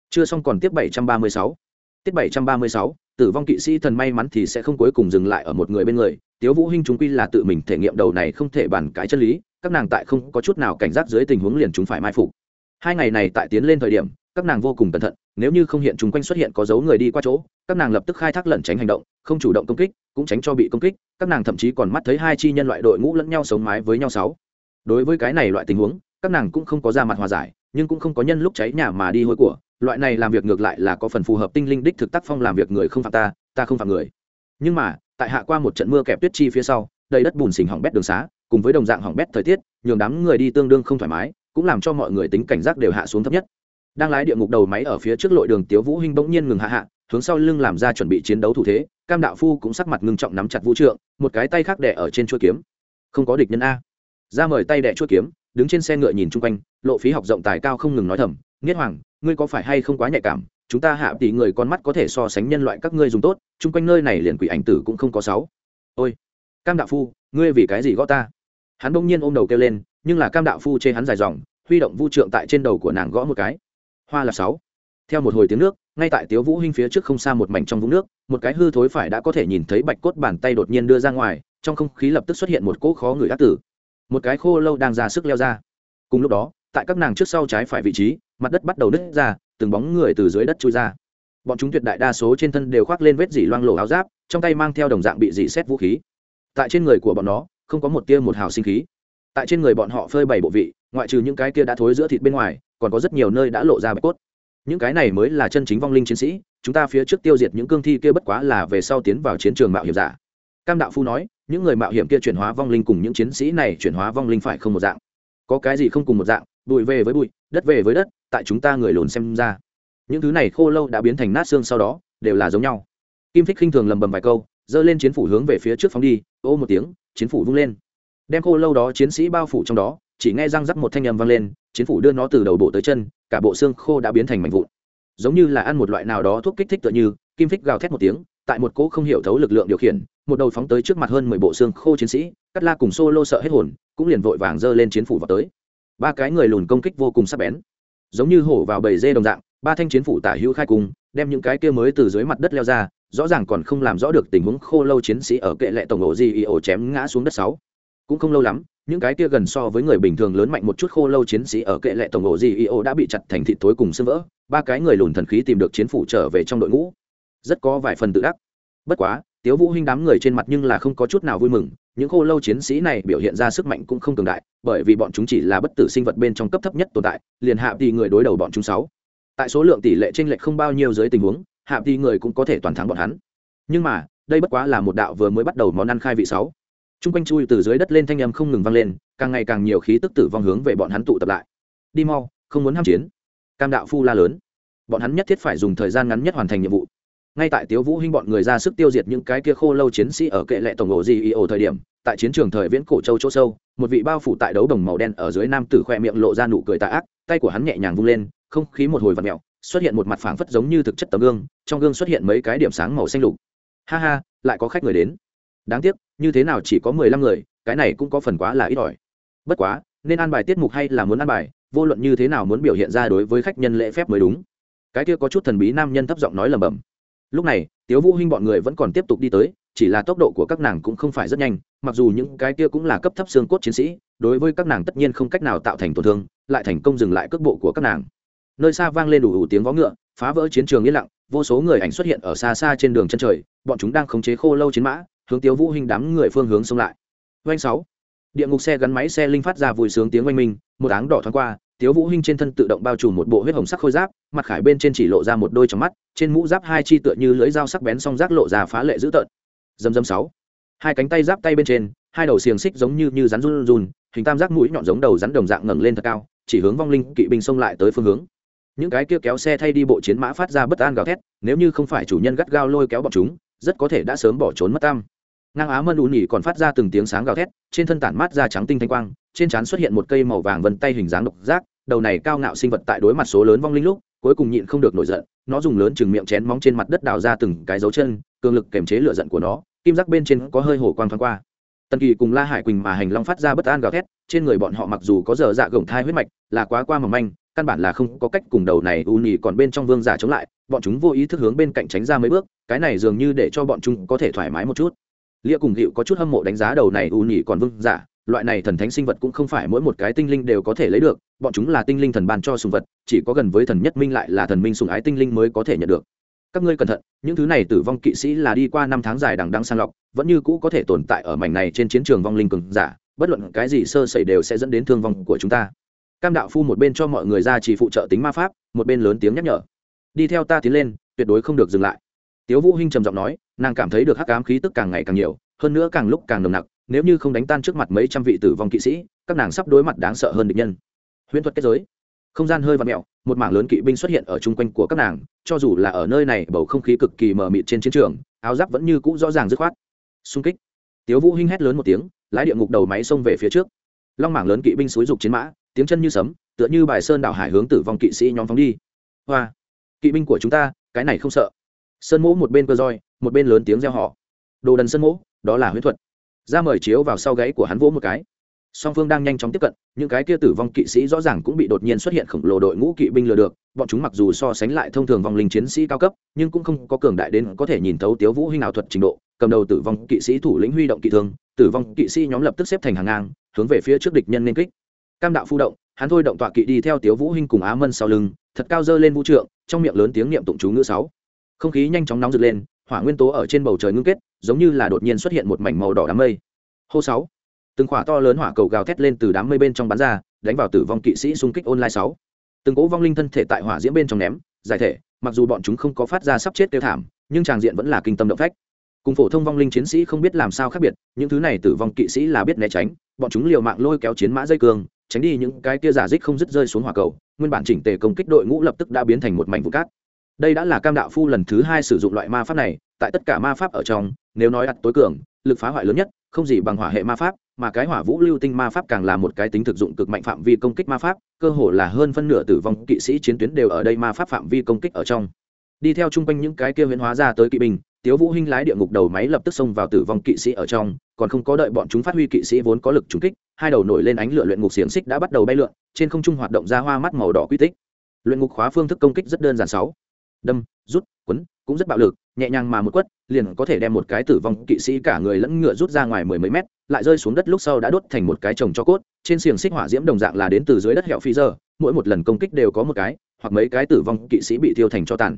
Chưa xong còn tiếp 736. Tiết 736, tử vong kỵ sĩ thần may mắn thì sẽ không cuối cùng dừng lại ở một người bên người, Tiếu Vũ Hinh chúng quy là tự mình thể nghiệm đầu này không thể bàn cãi chân lý, các nàng tại không có chút nào cảnh giác dưới tình huống liền chúng phải mai phục. Hai ngày này tại tiến lên thời điểm các nàng vô cùng cẩn thận nếu như không hiện chúng quanh xuất hiện có dấu người đi qua chỗ các nàng lập tức khai thác lẩn tránh hành động không chủ động công kích cũng tránh cho bị công kích các nàng thậm chí còn mắt thấy hai chi nhân loại đội ngũ lẫn nhau sống mái với nhau sáu đối với cái này loại tình huống, các nàng cũng không có ra mặt hòa giải, nhưng cũng không có nhân lúc cháy nhà mà đi hối của. Loại này làm việc ngược lại là có phần phù hợp tinh linh đích thực tác phong làm việc người không phạm ta ta không phạm người. Nhưng mà, tại hạ qua một trận mưa kẹp tuyết chi phía sau, đầy đất bùn xình hỏng bét đường xá, cùng với đồng dạng hỏng bét thời tiết, nhường đám người đi tương đương không thoải mái, cũng làm cho mọi người tính cảnh giác đều hạ xuống thấp nhất. Đang lái địa ngục đầu máy ở phía trước lội đường tiếu vũ hinh bỗng nhiên ngừng hạ hạ, hướng sau lưng làm ra chuẩn bị chiến đấu thủ thế, cam đạo phu cũng sắc mặt ngưng trọng nắm chặt vũ trượng, một cái tay khác đè ở trên chuôi kiếm. Không có địch nhân a ra mời tay đẻ chuốt kiếm, đứng trên xe ngựa nhìn chung quanh, lộ phí học rộng tài cao không ngừng nói thầm, nghiết hoàng, ngươi có phải hay không quá nhạy cảm? Chúng ta hạ tỷ người con mắt có thể so sánh nhân loại các ngươi dùng tốt, chung quanh nơi này liền quỷ ảnh tử cũng không có sáu. Ôi, cam đạo phu, ngươi vì cái gì gõ ta? Hắn bỗng nhiên ôm đầu kêu lên, nhưng là cam đạo phu chê hắn dài dòng, huy động vu trượng tại trên đầu của nàng gõ một cái. Hoa là sáu. Theo một hồi tiếng nước, ngay tại tiếu vũ hinh phía trước không xa một mảnh trong vũng nước, một cái hư thối phải đã có thể nhìn thấy bạch cốt bàn tay đột nhiên đưa ra ngoài, trong không khí lập tức xuất hiện một cỗ khó người ác tử một cái khô lâu đang ra sức leo ra. Cùng lúc đó, tại các nàng trước sau trái phải vị trí, mặt đất bắt đầu nứt ra, từng bóng người từ dưới đất chui ra. Bọn chúng tuyệt đại đa số trên thân đều khoác lên vết dỉ loang lổ áo giáp, trong tay mang theo đồng dạng bị dỉ xét vũ khí. Tại trên người của bọn nó, không có một tia một hào sinh khí. Tại trên người bọn họ phơi bảy bộ vị, ngoại trừ những cái kia đã thối giữa thịt bên ngoài, còn có rất nhiều nơi đã lộ ra bạch cốt. Những cái này mới là chân chính vong linh chiến sĩ, chúng ta phía trước tiêu diệt những cương thi kia bất quá là về sau tiến vào chiến trường mạo hiểm giả. Cam đạo phu nói những người mạo hiểm kia chuyển hóa vong linh cùng những chiến sĩ này chuyển hóa vong linh phải không một dạng? Có cái gì không cùng một dạng, bụi về với bụi, đất về với đất, tại chúng ta người lùn xem ra. Những thứ này khô lâu đã biến thành nát xương sau đó, đều là giống nhau. Kim phích khinh thường lầm bầm vài câu, giơ lên chiến phủ hướng về phía trước phóng đi, ô một tiếng, chiến phủ vung lên. Đem khô lâu đó chiến sĩ bao phủ trong đó, chỉ nghe răng rắc một thanh âm vang lên, chiến phủ đưa nó từ đầu bộ tới chân, cả bộ xương khô đã biến thành mảnh vụn. Giống như là ăn một loại nào đó thuốc kích thích tựa như, kim phích gào thét một tiếng, tại một cỗ không hiểu thấu lực lượng điều khiển một đầu phóng tới trước mặt hơn mười bộ xương khô chiến sĩ cắt la cùng solo sợ hết hồn, cũng liền vội vàng giơ lên chiến phủ vào tới. Ba cái người lùn công kích vô cùng sắc bén, giống như hổ vào bầy dê đồng dạng, ba thanh chiến phủ tả hữu khai cùng, đem những cái kia mới từ dưới mặt đất leo ra, rõ ràng còn không làm rõ được tình huống khô lâu chiến sĩ ở kệ lệ tổng ổ gì y ổ chém ngã xuống đất sáu. Cũng không lâu lắm, những cái kia gần so với người bình thường lớn mạnh một chút khô lâu chiến sĩ ở kệ lệ tổng ổ gì y ổ đã bị chặt thành thịt tối cùng sưng vỡ, ba cái người lùn thần khí tìm được chiến phủ trở về trong đội ngũ. Rất có vài phần tự đắc. Bất quá tiếu vũ hinh đám người trên mặt nhưng là không có chút nào vui mừng, những khô lâu chiến sĩ này biểu hiện ra sức mạnh cũng không cường đại, bởi vì bọn chúng chỉ là bất tử sinh vật bên trong cấp thấp nhất tồn tại, liền hạ thì người đối đầu bọn chúng sáu. Tại số lượng tỷ lệ trên lệch không bao nhiêu dưới tình huống, hạ thì người cũng có thể toàn thắng bọn hắn. Nhưng mà, đây bất quá là một đạo vừa mới bắt đầu món ăn khai vị sáu. Trung quanh chui từ dưới đất lên thanh âm không ngừng vang lên, càng ngày càng nhiều khí tức tử vong hướng về bọn hắn tụ tập lại. Đi mau, không muốn ham chiến. Cam đạo phu la lớn. Bọn hắn nhất thiết phải dùng thời gian ngắn nhất hoàn thành nhiệm vụ ngay tại tiếu vũ hinh bọn người ra sức tiêu diệt những cái kia khô lâu chiến sĩ ở kệ lệ tổng ổ gì ý ổ thời điểm, tại chiến trường thời viễn cổ châu chỗ sâu, một vị bao phủ tại đấu đồng màu đen ở dưới nam tử khoe miệng lộ ra nụ cười tà ác, tay của hắn nhẹ nhàng vung lên, không khí một hồi vặn mèo, xuất hiện một mặt phảng phất giống như thực chất tấm gương, trong gương xuất hiện mấy cái điểm sáng màu xanh lục. Ha ha, lại có khách người đến. Đáng tiếc, như thế nào chỉ có mười lăm người, cái này cũng có phần quá là ít ỏi. Bất quá, nên an bài tiết mục hay là muốn an bài, vô luận như thế nào muốn biểu hiện ra đối với khách nhân lễ phép mới đúng. Cái kia có chút thần bí nam nhân thấp giọng nói lầm bầm lúc này, tiếu vũ hinh bọn người vẫn còn tiếp tục đi tới, chỉ là tốc độ của các nàng cũng không phải rất nhanh, mặc dù những cái kia cũng là cấp thấp xương cốt chiến sĩ, đối với các nàng tất nhiên không cách nào tạo thành tổn thương, lại thành công dừng lại cước bộ của các nàng. Nơi xa vang lên đủ đủ tiếng vó ngựa, phá vỡ chiến trường yên lặng, vô số người ảnh xuất hiện ở xa xa trên đường chân trời, bọn chúng đang khống chế khô lâu chiến mã, hướng tiếu vũ hinh đám người phương hướng xông lại. Doanh sáu. Địa ngục xe gắn máy xe linh phát ra vùi sướng tiếng oanh minh, một áng đỏ thoáng qua tiếu vũ hinh trên thân tự động bao trùm một bộ huyết hồng sắc khôi giáp, mặt khải bên trên chỉ lộ ra một đôi trong mắt, trên mũ giáp hai chi tựa như lưỡi dao sắc bén song giác lộ ra phá lệ dữ tợn. Dầm dầm sáu. Hai cánh tay giáp tay bên trên, hai đầu xiềng xích giống như như rắn run run, hình tam giác mũi nhọn giống đầu rắn đồng dạng ngẩng lên thật cao, chỉ hướng vong linh kỵ binh xông lại tới phương hướng. Những cái kia kéo xe thay đi bộ chiến mã phát ra bất an gào thét, nếu như không phải chủ nhân gắt gao lôi kéo bọn chúng, rất có thể đã sớm bỏ trốn mất tam ngang á mân ù nhỉ còn phát ra từng tiếng sáng gào thét, trên thân tản mát ra trắng tinh thanh quang, trên trán xuất hiện một cây màu vàng vân tay hình dáng độc giác đầu này cao ngạo sinh vật tại đối mặt số lớn vong linh lúc, cuối cùng nhịn không được nổi giận, nó dùng lớn chừng miệng chén móng trên mặt đất đào ra từng cái dấu chân, cường lực kềm chế lửa giận của nó, kim giác bên trên có hơi hổ quang thoáng qua. Tần kỳ cùng la hải quỳnh mà hành long phát ra bất an gào thét, trên người bọn họ mặc dù có dở dạ gồng thai huyết mạch, là quá qua mầm manh, căn bản là không có cách cùng đầu này u nhì còn bên trong vương giả chống lại, bọn chúng vô ý thức hướng bên cạnh tránh ra mấy bước, cái này dường như để cho bọn chúng có thể thoải mái một chút. Lia cùng hiệu có chút hâm mộ đánh giá đầu này u nhì còn vương giả loại này thần thánh sinh vật cũng không phải mỗi một cái tinh linh đều có thể lấy được, bọn chúng là tinh linh thần ban cho sùng vật, chỉ có gần với thần nhất minh lại là thần minh sùng ái tinh linh mới có thể nhận được. Các ngươi cẩn thận, những thứ này tử vong kỵ sĩ là đi qua năm tháng dài đằng đăng sang lọc, vẫn như cũ có thể tồn tại ở mảnh này trên chiến trường vong linh cường giả, bất luận cái gì sơ sẩy đều sẽ dẫn đến thương vong của chúng ta. Cam đạo phu một bên cho mọi người ra chỉ phụ trợ tính ma pháp, một bên lớn tiếng nhắc nhở. Đi theo ta tiến lên, tuyệt đối không được dừng lại. Tiếu vũ hinh trầm giọng nói, nàng cảm thấy được hắc ám khí tức càng ngày càng nhiều, hơn nữa càng lúc càng nồng nặc nếu như không đánh tan trước mặt mấy trăm vị tử vong kỵ sĩ, các nàng sắp đối mặt đáng sợ hơn địch nhân. Huyễn thuật kết giới. Không gian hơi vặn mẹo một mảng lớn kỵ binh xuất hiện ở chung quanh của các nàng, cho dù là ở nơi này, bầu không khí cực kỳ mờ mịt trên chiến trường, áo giáp vẫn như cũ rõ ràng dứt khoát. Xung kích. Tiếu vũ hinh hét lớn một tiếng, lái địa ngục đầu máy xông về phía trước. Long mảng lớn kỵ binh xúi rục chiến mã, tiếng chân như sấm, tựa như bài sơn đảo hải hướng tử vong kỵ sĩ nhóm phóng đi. Hoa. Kỵ binh của chúng ta, cái này không sợ. Sơn mỗ một bên cơ roi, một bên lớn tiếng reo họ đồ đần sơn mỗ, đó là huyễn thuật ra mời chiếu vào sau gáy của hắn vỗ một cái. Song phương đang nhanh chóng tiếp cận, những cái kia tử vong kỵ sĩ rõ ràng cũng bị đột nhiên xuất hiện khổng lồ đội ngũ kỵ binh lừa được, bọn chúng mặc dù so sánh lại thông thường vong linh chiến sĩ cao cấp, nhưng cũng không có cường đại đến có thể nhìn thấu tiếu vũ hình ảo thuật trình độ, cầm đầu tử vong kỵ sĩ thủ lĩnh huy động kỵ thương, tử vong kỵ sĩ nhóm lập tức xếp thành hàng ngang, hướng về phía trước địch nhân nên kích. Cam đạo phu động, hắn thôi động tọa kỵ đi theo tiếu vũ hinh cùng á mân sau lưng, thật cao dơ lên vũ trượng, trong miệng lớn tiếng niệm tụng chú ngữ sáu. Không khí nhanh chóng nóng rực lên hỏa nguyên tố ở trên bầu trời ngưng kết, giống như là đột nhiên xuất hiện một mảnh màu đỏ đám mây. Hô sáu. Từng khỏa to lớn hỏa cầu gào thét lên từ đám mây bên trong bắn ra, đánh vào tử vong kỵ sĩ xung kích online sáu. Từng cỗ vong linh thân thể tại hỏa diễm bên trong ném, giải thể, mặc dù bọn chúng không có phát ra sắp chết tiêu thảm, nhưng tràng diện vẫn là kinh tâm động phách. Cùng phổ thông vong linh chiến sĩ không biết làm sao khác biệt, những thứ này tử vong kỵ sĩ là biết né tránh, bọn chúng liều mạng lôi kéo chiến mã dây cương, tránh đi những cái kia giả dích không dứt rơi xuống hỏa cầu, nguyên bản chỉnh tề công kích đội ngũ lập tức đã biến thành một mảnh vụ cát đây đã là cam đạo phu lần thứ hai sử dụng loại ma pháp này, tại tất cả ma pháp ở trong, nếu nói đặt tối cường, lực phá hoại lớn nhất, không gì bằng hỏa hệ ma pháp, mà cái hỏa vũ lưu tinh ma pháp càng là một cái tính thực dụng cực mạnh phạm vi công kích ma pháp, cơ hồ là hơn phân nửa tử vong kỵ sĩ chiến tuyến đều ở đây ma pháp phạm vi công kích ở trong. Đi theo chung quanh những cái kia huyễn hóa ra tới kỵ binh, tiếu vũ hinh lái địa ngục đầu máy lập tức xông vào tử vong kỵ sĩ ở trong, còn không có đợi bọn chúng phát huy kỵ sĩ vốn có lực trúng kích, hai đầu nổi lên ánh lửa luyện ngục xiềng xích đã bắt đầu bay lượn, trên không trung hoạt động ra hoa mắt màu đỏ quy tích. Luyện ngục khóa phương thức công kích rất đơn giản sáu đâm, rút, quấn, cũng rất bạo lực, nhẹ nhàng mà một quất, liền có thể đem một cái tử vong kỵ sĩ cả người lẫn ngựa rút ra ngoài mười mấy mét, lại rơi xuống đất lúc sau đã đốt thành một cái chồng cho cốt, trên xiềng xích hỏa diễm đồng dạng là đến từ dưới đất hẹo phi giờ, mỗi một lần công kích đều có một cái, hoặc mấy cái tử vong kỵ sĩ bị thiêu thành cho tàn.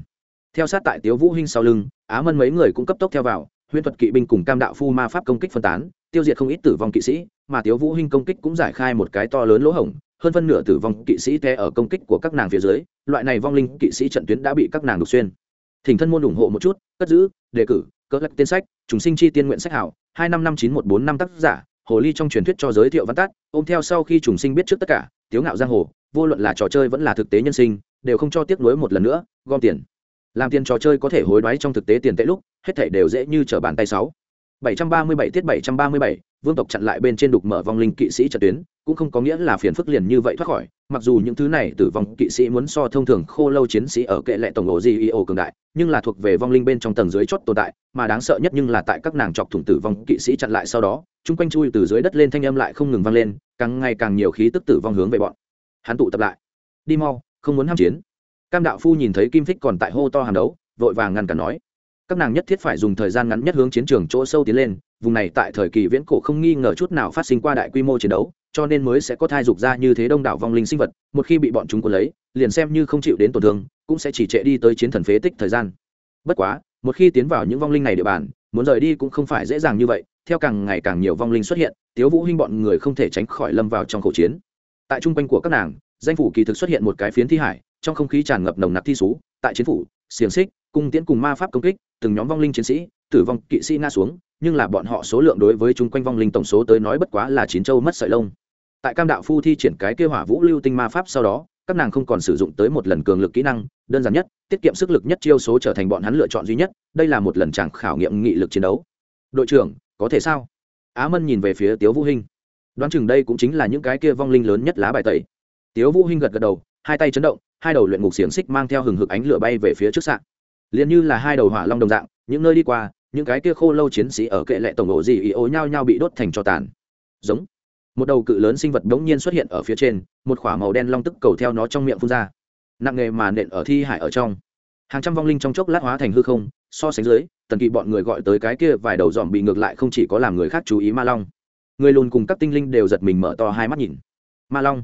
Theo sát tại tiếu vũ hinh sau lưng, á mân mấy người cũng cấp tốc theo vào, huyễn thuật kỵ binh cùng cam đạo phu ma pháp công kích phân tán, tiêu diệt không ít tử vong kỵ sĩ, mà tiếu vũ hinh công kích cũng giải khai một cái to lớn lỗ hổng hơn phân nửa tử vong kỵ sĩ té ở công kích của các nàng phía dưới, loại này vong linh kỵ sĩ trận tuyến đã bị các nàng đục xuyên. Thỉnh thân môn ủng hộ một chút, cất giữ, đề cử, cỡ lắc tên sách, chúng sinh chi tiên nguyện sách hảo, hai năm năm chín một bốn năm tác giả, hồ ly trong truyền thuyết cho giới thiệu văn tát ôm theo sau khi trùng sinh biết trước tất cả, tiếu ngạo giang hồ, vô luận là trò chơi vẫn là thực tế nhân sinh, đều không cho tiếc nuối một lần nữa, gom tiền. Làm tiền trò chơi có thể hối đoái trong thực tế tiền tệ lúc, hết thảy đều dễ như trở bàn tay sáu. Bảy trăm ba mươi bảy tiết bảy trăm ba mươi bảy, vương tộc chặn lại bên trên đục mở vong linh kỵ sĩ trận tuyến cũng không có nghĩa là phiền phức liền như vậy thoát khỏi, mặc dù những thứ này tử vong kỵ sĩ muốn so thông thường khô lâu chiến sĩ ở kệ lệ tổng ổ di cường đại, nhưng là thuộc về vong linh bên trong tầng dưới chót tồn tại, mà đáng sợ nhất nhưng là tại các nàng chọc thủng tử vong kỵ sĩ chặn lại sau đó, chung quanh chui từ dưới đất lên thanh âm lại không ngừng vang lên, càng ngày càng nhiều khí tức tử vong hướng về bọn hắn tụ tập lại. Đi mau, không muốn ham chiến. Cam đạo phu nhìn thấy kim thích còn tại hô to hàng đấu, vội vàng ngăn cản nói. Các nàng nhất thiết phải dùng thời gian ngắn nhất hướng chiến trường chỗ sâu tiến lên, vùng này tại thời kỳ viễn cổ không nghi ngờ chút nào phát sinh qua đại quy mô chiến đấu cho nên mới sẽ có thai dục ra như thế đông đảo vong linh sinh vật, một khi bị bọn chúng cuốn lấy, liền xem như không chịu đến tổn thương, cũng sẽ chỉ trệ đi tới chiến thần phế tích thời gian. Bất quá, một khi tiến vào những vong linh này địa bàn, muốn rời đi cũng không phải dễ dàng như vậy, theo càng ngày càng nhiều vong linh xuất hiện, tiếu vũ hinh bọn người không thể tránh khỏi lâm vào trong khẩu chiến. Tại trung quanh của các nàng, danh phủ kỳ thực xuất hiện một cái phiến thi hải, trong không khí tràn ngập nồng nặc thi sú tại chiến phủ, xiềng xích, cung tiễn cùng ma pháp công kích, từng nhóm vong linh chiến sĩ, tử vong kỵ sĩ nga xuống, nhưng là bọn họ số lượng đối với chung quanh vong linh tổng số tới nói bất quá là chín châu mất sợi lông tại cam đạo phu thi triển cái kêu hỏa vũ lưu tinh ma pháp sau đó, các nàng không còn sử dụng tới một lần cường lực kỹ năng, đơn giản nhất, tiết kiệm sức lực nhất chiêu số trở thành bọn hắn lựa chọn duy nhất, đây là một lần chẳng khảo nghiệm nghị lực chiến đấu. Đội trưởng, có thể sao? Á mân nhìn về phía tiếu vũ hinh. Đoán chừng đây cũng chính là những cái kia vong linh lớn nhất lá bài tẩy. Tiếu vũ hinh gật gật đầu, hai tay chấn động, hai đầu luyện ngục xiềng xích mang theo hừng hực ánh lửa bay về phía trước sạn. Liền như là hai đầu hỏa long đồng dạng, những nơi đi qua, những cái kia khô lâu chiến sĩ ở kệ lệ tổng ổ gì ý ố nhau nhau bị đốt thành cho tàn. Giống một đầu cự lớn sinh vật đống nhiên xuất hiện ở phía trên, một k h ỏ a màu đen long tức cầu theo nó trong miệng phun ra. Nặng nghề mà nện ở thi hải ở trong. Hàng trăm vong linh trong chốc lát hóa thành hư không, so sánh dưới, tần kỳ bọn người gọi tới cái kia vài đầu dòm bị ngược lại không chỉ có làm người khác chú ý ma long. Người lùn cùng các tinh linh đều giật mình mở to hai mắt nhìn. Ma long.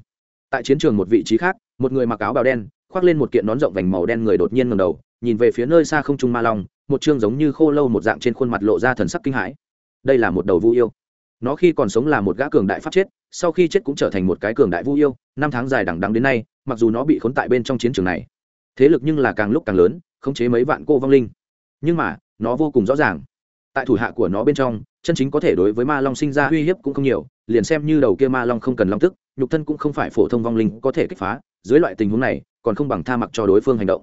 Tại chiến trường một vị trí khác, một người mặc áo bào đen, khoác lên một kiện nón rộng vành màu đen người đột nhiên ngầm đầu, nhìn về phía nơi xa không trung ma long, một chương giống như khô lâu một dạng trên khuôn mặt lộ ra thần sắc kinh hãi. Đây là một đầu vu yêu nó khi còn sống là một gã cường đại pháp chết, sau khi chết cũng trở thành một cái cường đại vu yêu, năm tháng dài đằng đắng đến nay, mặc dù nó bị khốn tại bên trong chiến trường này. Thế lực nhưng là càng lúc càng lớn, khống chế mấy vạn cô vong linh. Nhưng mà, nó vô cùng rõ ràng. Tại thủ hạ của nó bên trong, chân chính có thể đối với ma long sinh ra uy hiếp cũng không nhiều, liền xem như đầu kia ma long không cần long tức, nhục thân cũng không phải phổ thông vong linh có thể kích phá, dưới loại tình huống này, còn không bằng tha mặc cho đối phương hành động.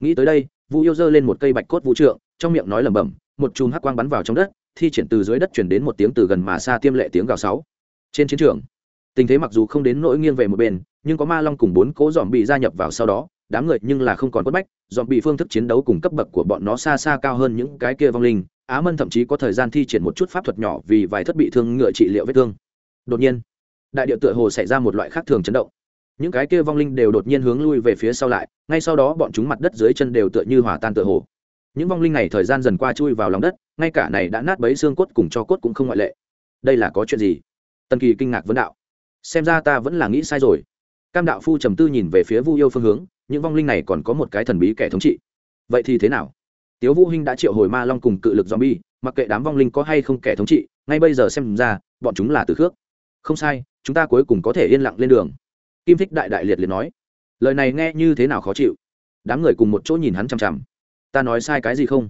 Nghĩ tới đây, vu yêu giơ lên một cây bạch cốt vũ trượng, trong miệng nói lẩm bẩm, một chùm hắc quang bắn vào trong đất thi triển từ dưới đất chuyển đến một tiếng từ gần mà xa tiêm lệ tiếng gào sáu. Trên chiến trường, tình thế mặc dù không đến nỗi nghiêng về một bên, nhưng có ma long cùng bốn cố dòm bị gia nhập vào sau đó, đám người nhưng là không còn quất bách dòm bị phương thức chiến đấu cùng cấp bậc của bọn nó xa xa cao hơn những cái kia vong linh, á mân thậm chí có thời gian thi triển một chút pháp thuật nhỏ vì vài thất bị thương ngựa trị liệu vết thương. Đột nhiên, đại địa tựa hồ xảy ra một loại khác thường chấn động. Những cái kia vong linh đều đột nhiên hướng lui về phía sau lại, ngay sau đó bọn chúng mặt đất dưới chân đều tựa như hòa tan tựa hồ những vong linh này thời gian dần qua chui vào lòng đất, ngay cả này đã nát bấy xương cốt cùng cho cốt cũng không ngoại lệ. Đây là có chuyện gì? Tần kỳ kinh ngạc vấn đạo. Xem ra ta vẫn là nghĩ sai rồi. Cam đạo phu trầm tư nhìn về phía vu yêu phương hướng, những vong linh này còn có một cái thần bí kẻ thống trị. Vậy thì thế nào? Tiếu vũ hinh đã triệu hồi ma long cùng cự lực zombie, mặc kệ đám vong linh có hay không kẻ thống trị, ngay bây giờ xem ra, bọn chúng là từ khước. Không sai, chúng ta cuối cùng có thể yên lặng lên đường. Kim thích đại đại liệt liệt nói. Lời này nghe như thế nào khó chịu. Đám người cùng một chỗ nhìn hắn chằm chằm ta nói sai cái gì không?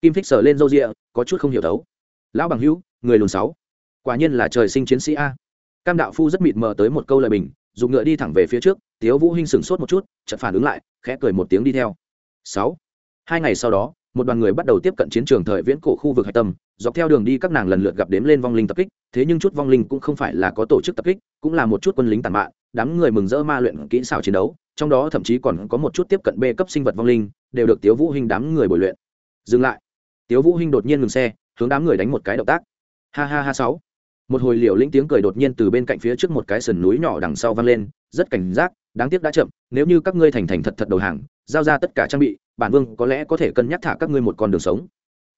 Kim thích sờ lên râu rịa có chút không hiểu thấu. Lão bằng hữu, người lùn sáu. Quả nhiên là trời sinh chiến sĩ a. Cam đạo phu rất mịt mờ tới một câu lời bình, dùng ngựa đi thẳng về phía trước, tiếu vũ hinh sừng sốt một chút, chợt phản ứng lại, khẽ cười một tiếng đi theo. Sáu. Hai ngày sau đó, một đoàn người bắt đầu tiếp cận chiến trường thời viễn cổ khu vực Hải tâm, dọc theo đường đi các nàng lần lượt gặp đếm lên vong linh tập kích, thế nhưng chút vong linh cũng không phải là có tổ chức tập kích, cũng là một chút quân lính tàn mạn, đám người mừng rỡ ma luyện kỹ xảo chiến đấu trong đó thậm chí còn có một chút tiếp cận b cấp sinh vật vong linh, đều được tiếu vũ hinh đám người bồi luyện. Dừng lại. Tiếu vũ hinh đột nhiên ngừng xe, hướng đám người đánh một cái động tác. Ha ha ha sáu. Một hồi liều lĩnh tiếng cười đột nhiên từ bên cạnh phía trước một cái sườn núi nhỏ đằng sau vang lên, rất cảnh giác, đáng tiếc đã chậm, nếu như các ngươi thành thành thật thật đầu hàng, giao ra tất cả trang bị, bản vương có lẽ có thể cân nhắc thả các ngươi một con đường sống.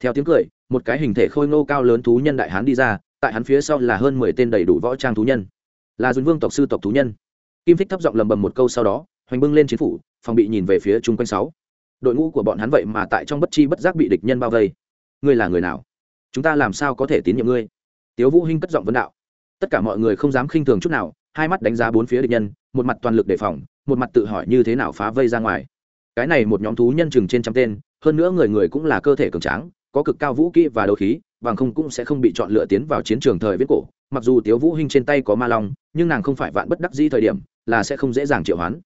Theo tiếng cười, một cái hình thể khôi ngô cao lớn thú nhân đại hán đi ra, tại hắn phía sau là hơn mười tên đầy đủ võ trang thú nhân. Là dùn vương tộc sư tộc thú nhân. Kim thích thấp giọng lầm bầm một câu sau đó hoành bưng lên chiến phủ, phòng bị nhìn về phía chung quanh sáu. Đội ngũ của bọn hắn vậy mà tại trong bất chi bất giác bị địch nhân bao vây. Ngươi là người nào? Chúng ta làm sao có thể tín nhiệm ngươi? Tiếu vũ hinh cất giọng vấn đạo. Tất cả mọi người không dám khinh thường chút nào, hai mắt đánh giá bốn phía địch nhân, một mặt toàn lực đề phòng, một mặt tự hỏi như thế nào phá vây ra ngoài. Cái này một nhóm thú nhân chừng trên trăm tên, hơn nữa người người cũng là cơ thể cường tráng, có cực cao vũ kỹ và đấu khí, bằng không cũng sẽ không bị chọn lựa tiến vào chiến trường thời viết cổ. Mặc dù tiếu vũ hinh trên tay có ma long, nhưng nàng không phải vạn bất đắc dĩ thời điểm, là sẽ không dễ dàng triệu hoán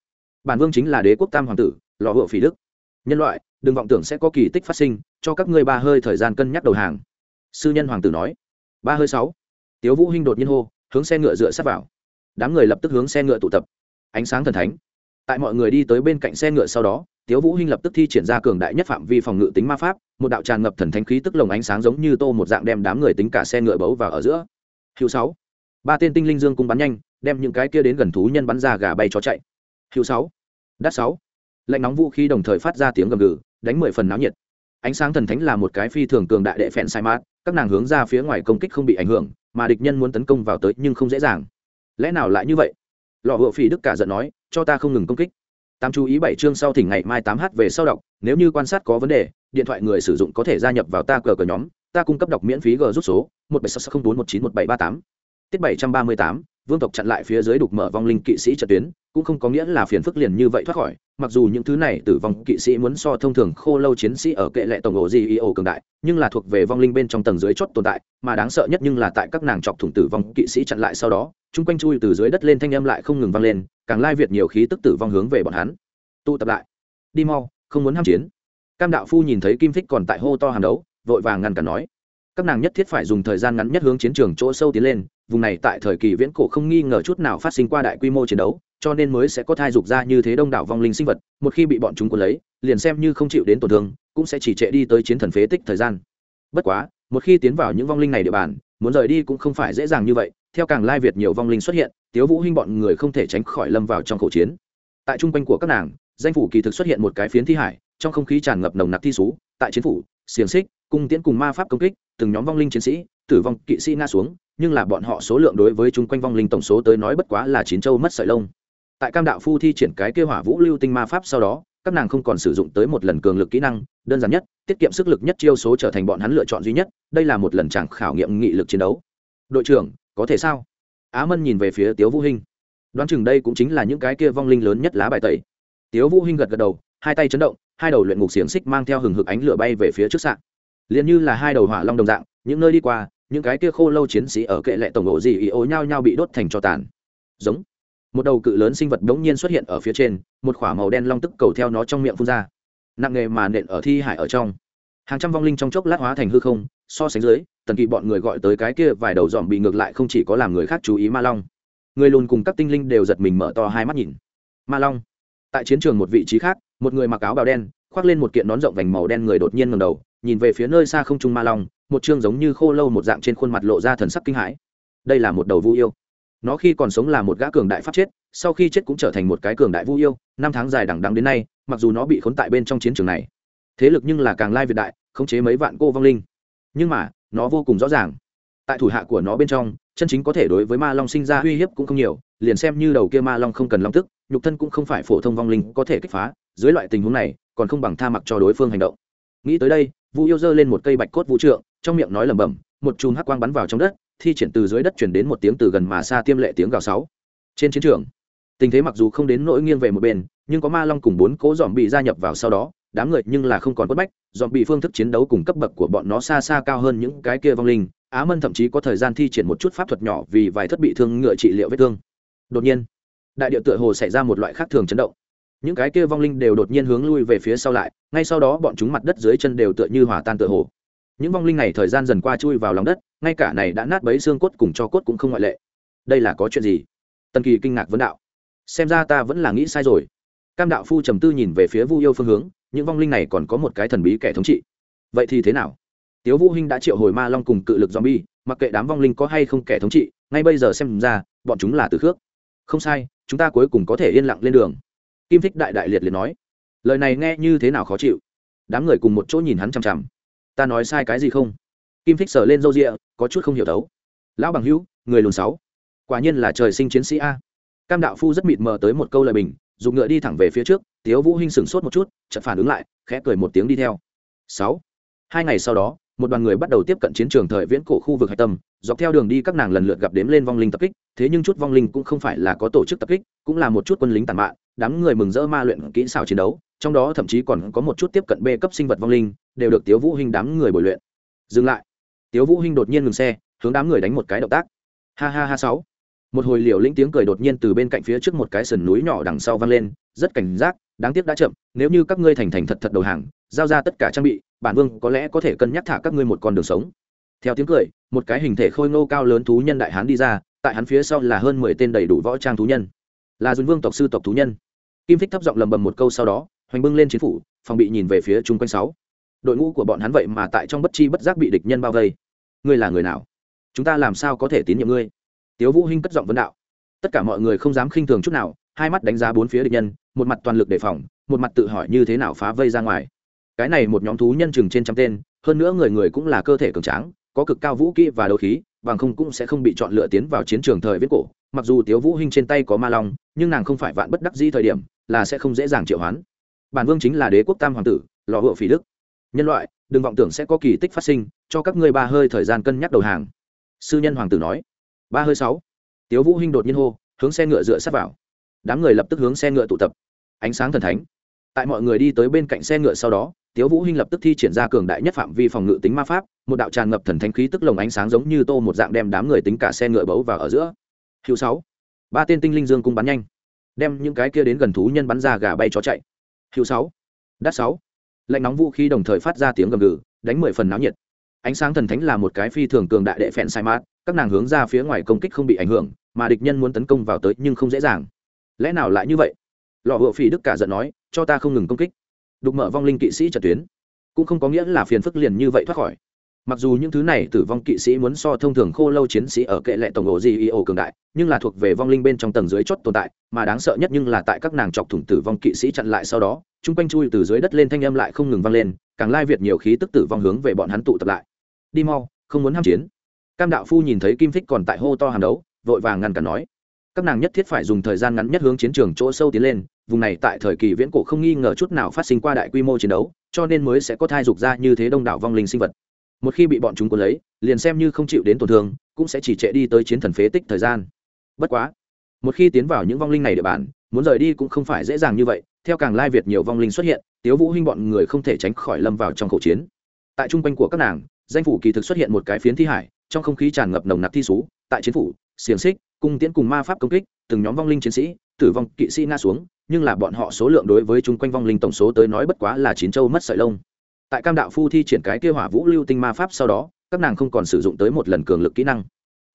bản vương chính là đế quốc tam hoàng tử lò hựa phỉ đức. Nhân loại, đừng vọng tưởng sẽ có kỳ tích phát sinh, cho các ngươi ba hơi thời gian cân nhắc đầu hàng. Sư nhân hoàng tử nói. Ba hơi sáu. Tiếu vũ hinh đột nhiên hô, hướng xe ngựa dựa sát vào. Đám người lập tức hướng xe ngựa tụ tập. Ánh sáng thần thánh. Tại mọi người đi tới bên cạnh xe ngựa sau đó, tiếu vũ hinh lập tức thi triển ra cường đại nhất phạm vi phòng ngự tính ma pháp, một đạo tràn ngập thần thánh khí tức lồng ánh sáng giống như tô một dạng đem đám người tính cả xe ngựa bấu vào ở giữa. Hữu sáu. Ba tên tinh linh dương cung bắn nhanh, đem những cái kia đến gần thú nhân bắn ra gà bay chó chạy hữu sáu. Đắt sáu. Lạnh nóng vũ khí đồng thời phát ra tiếng gầm gừ, đánh mười phần náo nhiệt. Ánh sáng thần thánh là một cái phi thường cường đại đệ phèn sai mát, các nàng hướng ra phía ngoài công kích không bị ảnh hưởng, mà địch nhân muốn tấn công vào tới nhưng không dễ dàng. Lẽ nào lại như vậy? Lọ hựa phỉ đức cả giận nói, cho ta không ngừng công kích. Tám chú ý bảy chương sau thỉnh ngày mai tám h về sau đọc, nếu như quan sát có vấn đề, điện thoại người sử dụng có thể gia nhập vào ta cờ cờ nhóm, ta cung cấp đọc miễn phí g rút số, một bảy sáu không bốn một chín một bảy ba tám. Tiết bảy trăm ba mươi tám vương tộc chặn lại phía dưới đục mở vong linh kỵ sĩ trận tuyến, cũng không có nghĩa là phiền phức liền như vậy thoát khỏi, mặc dù những thứ này tử vong kỵ sĩ muốn so thông thường khô lâu chiến sĩ ở kệ lệ tổng ổ gì y ổ cường đại, nhưng là thuộc về vong linh bên trong tầng dưới chót tồn tại, mà đáng sợ nhất nhưng là tại các nàng chọc thủng tử vong kỵ sĩ chặn lại sau đó, chung quanh chui từ dưới đất lên thanh âm lại không ngừng vang lên, càng lai việt nhiều khí tức tử vong hướng về bọn hắn. Tụ tập lại. Đi mau, không muốn ham chiến. Cam đạo phu nhìn thấy kim thích còn tại hô to hàn đấu, vội vàng ngăn cản nói. Các nàng nhất thiết phải dùng thời gian ngắn nhất hướng chiến trường chỗ sâu tiến lên vùng này tại thời kỳ viễn cổ không nghi ngờ chút nào phát sinh qua đại quy mô chiến đấu, cho nên mới sẽ có thai dục ra như thế đông đảo vong linh sinh vật, một khi bị bọn chúng cuốn lấy, liền xem như không chịu đến tổn thương, cũng sẽ chỉ trệ đi tới chiến thần phế tích thời gian. Bất quá, một khi tiến vào những vong linh này địa bàn, muốn rời đi cũng không phải dễ dàng như vậy, theo càng lai việt nhiều vong linh xuất hiện, tiếu vũ hinh bọn người không thể tránh khỏi lâm vào trong khẩu chiến. Tại trung quanh của các nàng, danh phủ kỳ thực xuất hiện một cái phiến thi hải, trong không khí tràn ngập nồng nặc thi sú tại chiến phủ, xiềng xích, cung tiễn cùng ma pháp công kích, từng nhóm vong linh chiến sĩ, tử vong kỵ sĩ nga xuống nhưng là bọn họ số lượng đối với chúng quanh vong linh tổng số tới nói bất quá là chín châu mất sợi lông. Tại cam đạo phu thi triển cái kêu hỏa vũ lưu tinh ma pháp sau đó, các nàng không còn sử dụng tới một lần cường lực kỹ năng, đơn giản nhất, tiết kiệm sức lực nhất chiêu số trở thành bọn hắn lựa chọn duy nhất, đây là một lần chẳng khảo nghiệm nghị lực chiến đấu. Đội trưởng, có thể sao? Á mân nhìn về phía tiếu vũ hinh. Đoán chừng đây cũng chính là những cái kia vong linh lớn nhất lá bài tẩy. Tiếu vũ hinh gật gật đầu, hai tay chấn động, hai đầu luyện ngục xiềng xích mang theo hừng hực ánh lửa bay về phía trước sạn. Liền như là hai đầu hỏa long đồng dạng, những nơi đi qua những cái kia khô lâu chiến sĩ ở kệ lệ tổng ổ gì ý ố nhau nhau bị đốt thành cho tàn. Giống. Một đầu cự lớn sinh vật đống nhiên xuất hiện ở phía trên, một khỏa màu đen long tức cầu theo nó trong miệng phun ra. Nặng nghề mà nện ở thi hải ở trong. Hàng trăm vong linh trong chốc lát hóa thành hư không, so sánh dưới, tần kỳ bọn người gọi tới cái kia vài đầu dòm bị ngược lại không chỉ có làm người khác chú ý ma long. Người lùn cùng các tinh linh đều giật mình mở to hai mắt nhìn. Ma long. Tại chiến trường một vị trí khác, một người mặc áo bào đen, khoác lên một kiện nón rộng vành màu đen người đột nhiên ngầm đầu nhìn về phía nơi xa không trung ma long, một chương giống như khô lâu một dạng trên khuôn mặt lộ ra thần sắc kinh hãi. Đây là một đầu vu yêu. Nó khi còn sống là một gã cường đại pháp chết, sau khi chết cũng trở thành một cái cường đại vu yêu, năm tháng dài đằng đắng đến nay, mặc dù nó bị khốn tại bên trong chiến trường này, thế lực nhưng là càng lai việt đại, khống chế mấy vạn cô vong linh. Nhưng mà, nó vô cùng rõ ràng. Tại thủ hạ của nó bên trong, chân chính có thể đối với ma long sinh ra uy hiếp cũng không nhiều, liền xem như đầu kia ma long không cần long tức, nhục thân cũng không phải phổ thông vong linh có thể kích phá, dưới loại tình huống này, còn không bằng tha mặc cho đối phương hành động. Nghĩ tới đây vu yêu giơ lên một cây bạch cốt vũ trượng, trong miệng nói lẩm bẩm, một chùm hắc quang bắn vào trong đất, thi triển từ dưới đất chuyển đến một tiếng từ gần mà xa tiêm lệ tiếng gào sáu. Trên chiến trường, tình thế mặc dù không đến nỗi nghiêng về một bên, nhưng có ma long cùng bốn cố dòm bị gia nhập vào sau đó, đám người nhưng là không còn quất bách dòm bị phương thức chiến đấu cùng cấp bậc của bọn nó xa xa cao hơn những cái kia vong linh, á mân thậm chí có thời gian thi triển một chút pháp thuật nhỏ vì vài thất bị thương ngựa trị liệu vết thương. Đột nhiên, đại địa tựa hồ xảy ra một loại khác thường chấn động những cái kia vong linh đều đột nhiên hướng lui về phía sau lại, ngay sau đó bọn chúng mặt đất dưới chân đều tựa như hòa tan tựa hồ. Những vong linh này thời gian dần qua chui vào lòng đất, ngay cả này đã nát bấy xương cốt cùng cho cốt cũng không ngoại lệ. Đây là có chuyện gì? Tần kỳ kinh ngạc vấn đạo. Xem ra ta vẫn là nghĩ sai rồi. Cam đạo phu trầm tư nhìn về phía vu yêu phương hướng, những vong linh này còn có một cái thần bí kẻ thống trị. Vậy thì thế nào? Tiếu vũ hinh đã triệu hồi ma long cùng cự lực zombie, mặc kệ đám vong linh có hay không kẻ thống trị, ngay bây giờ xem ra, bọn chúng là từ khước. Không sai, chúng ta cuối cùng có thể yên lặng lên đường kim thích đại đại liệt liệt nói. Lời này nghe như thế nào khó chịu. Đám người cùng một chỗ nhìn hắn chằm chằm. Ta nói sai cái gì không? Kim thích sờ lên râu rịa, có chút không hiểu thấu. Lão bằng hữu, người lùn sáu. Quả nhiên là trời sinh chiến sĩ a. Cam đạo phu rất mịt mờ tới một câu lời bình, dùng ngựa đi thẳng về phía trước, tiếu vũ hinh sừng sốt một chút, chợt phản ứng lại, khẽ cười một tiếng đi theo. Sáu. Hai ngày sau đó, một đoàn người bắt đầu tiếp cận chiến trường thời viễn cổ khu vực hạch tâm, dọc theo đường đi các nàng lần lượt gặp đếm lên vong linh tập kích, thế nhưng chút vong linh cũng không phải là có tổ chức tập kích, cũng là một chút quân lính tàn mạn đám người mừng rỡ ma luyện kỹ xảo chiến đấu, trong đó thậm chí còn có một chút tiếp cận b cấp sinh vật vong linh, đều được tiếu vũ hinh đám người bồi luyện. Dừng lại. Tiếu vũ hinh đột nhiên ngừng xe, hướng đám người đánh một cái động tác. Ha ha ha sáu. Một hồi liều lĩnh tiếng cười đột nhiên từ bên cạnh phía trước một cái sườn núi nhỏ đằng sau vang lên, rất cảnh giác, đáng tiếc đã chậm, nếu như các ngươi thành thành thật thật đầu hàng, giao ra tất cả trang bị, bản vương có lẽ có thể cân nhắc thả các ngươi một con đường sống. Theo tiếng cười, một cái hình thể khôi ngô cao lớn thú nhân đại hán đi ra, tại hắn phía sau là hơn mười tên đầy đủ võ trang thú nhân là dùn vương tộc sư tộc thú nhân. Kim thích thấp giọng lầm bầm một câu sau đó, hoành bưng lên chiến phủ, phòng bị nhìn về phía chung quanh sáu. Đội ngũ của bọn hắn vậy mà tại trong bất chi bất giác bị địch nhân bao vây. Ngươi là người nào? Chúng ta làm sao có thể tín nhiệm ngươi? Tiếu vũ hinh cất giọng vấn đạo. Tất cả mọi người không dám khinh thường chút nào, hai mắt đánh giá bốn phía địch nhân, một mặt toàn lực đề phòng, một mặt tự hỏi như thế nào phá vây ra ngoài. Cái này một nhóm thú nhân chừng trên trăm tên, hơn nữa người người cũng là cơ thể cường tráng, có cực cao vũ kỹ và đấu khí, bằng không cũng sẽ không bị chọn lựa tiến vào chiến trường thời viết cổ mặc dù tiếu vũ hinh trên tay có ma long, nhưng nàng không phải vạn bất đắc dĩ thời điểm, là sẽ không dễ dàng triệu hoán. Bản vương chính là đế quốc tam hoàng tử, lò hựa phỉ đức. Nhân loại, đừng vọng tưởng sẽ có kỳ tích phát sinh, cho các ngươi ba hơi thời gian cân nhắc đầu hàng. Sư nhân hoàng tử nói. Ba hơi sáu. Tiếu vũ hinh đột nhiên hô, hướng xe ngựa dựa sát vào. Đám người lập tức hướng xe ngựa tụ tập. Ánh sáng thần thánh. Tại mọi người đi tới bên cạnh xe ngựa sau đó, tiếu vũ hinh lập tức thi triển ra cường đại nhất phạm vi phòng ngự tính ma pháp, một đạo tràn ngập thần thánh khí tức lồng ánh sáng giống như tô một dạng đem đám người tính cả xe ngựa bấu vào ở giữa hữu sáu. Ba tên tinh linh dương cung bắn nhanh, đem những cái kia đến gần thú nhân bắn ra gà bay chó chạy. Hữu sáu. Đắt sáu. Lạnh nóng vũ khí đồng thời phát ra tiếng gầm gừ, đánh mười phần náo nhiệt. Ánh sáng thần thánh là một cái phi thường cường đại đệ phèn sai mát, các nàng hướng ra phía ngoài công kích không bị ảnh hưởng, mà địch nhân muốn tấn công vào tới nhưng không dễ dàng. Lẽ nào lại như vậy? Lọ hựa phỉ đức cả giận nói, cho ta không ngừng công kích. Đục mở vong linh kỵ sĩ trật tuyến. Cũng không có nghĩa là phiền phức liền như vậy thoát khỏi mặc dù những thứ này tử vong kỵ sĩ muốn so thông thường khô lâu chiến sĩ ở kệ lệ tổng ổ gì y ổ cường đại, nhưng là thuộc về vong linh bên trong tầng dưới chót tồn tại, mà đáng sợ nhất nhưng là tại các nàng chọc thủng tử vong kỵ sĩ chặn lại sau đó, chung quanh chui từ dưới đất lên thanh âm lại không ngừng vang lên, càng lai việt nhiều khí tức tử vong hướng về bọn hắn tụ tập lại. Đi mau, không muốn ham chiến. Cam đạo phu nhìn thấy kim thích còn tại hô to hàm đấu, vội vàng ngăn cản nói. Các nàng nhất thiết phải dùng thời gian ngắn nhất hướng chiến trường chỗ sâu tiến lên, vùng này tại thời kỳ viễn cổ không nghi ngờ chút nào phát sinh qua đại quy mô chiến đấu, cho nên mới sẽ có thai dục ra như thế đông đảo vong linh sinh vật một khi bị bọn chúng cuốn lấy, liền xem như không chịu đến tổn thương, cũng sẽ chỉ trệ đi tới chiến thần phế tích thời gian. Bất quá, một khi tiến vào những vong linh này địa bàn, muốn rời đi cũng không phải dễ dàng như vậy, theo càng lai việt nhiều vong linh xuất hiện, tiếu vũ hinh bọn người không thể tránh khỏi lâm vào trong khẩu chiến. Tại trung quanh của các nàng, danh phủ kỳ thực xuất hiện một cái phiến thi hải, trong không khí tràn ngập nồng nặc thi sú tại chiến phủ, xiềng xích, cung tiễn cùng ma pháp công kích, từng nhóm vong linh chiến sĩ, tử vong kỵ sĩ nga xuống, nhưng là bọn họ số lượng đối với chung quanh vong linh tổng số tới nói bất quá là chín châu mất sợi lông tại cam đạo phu thi triển cái kia hỏa vũ lưu tinh ma pháp sau đó, các nàng không còn sử dụng tới một lần cường lực kỹ năng.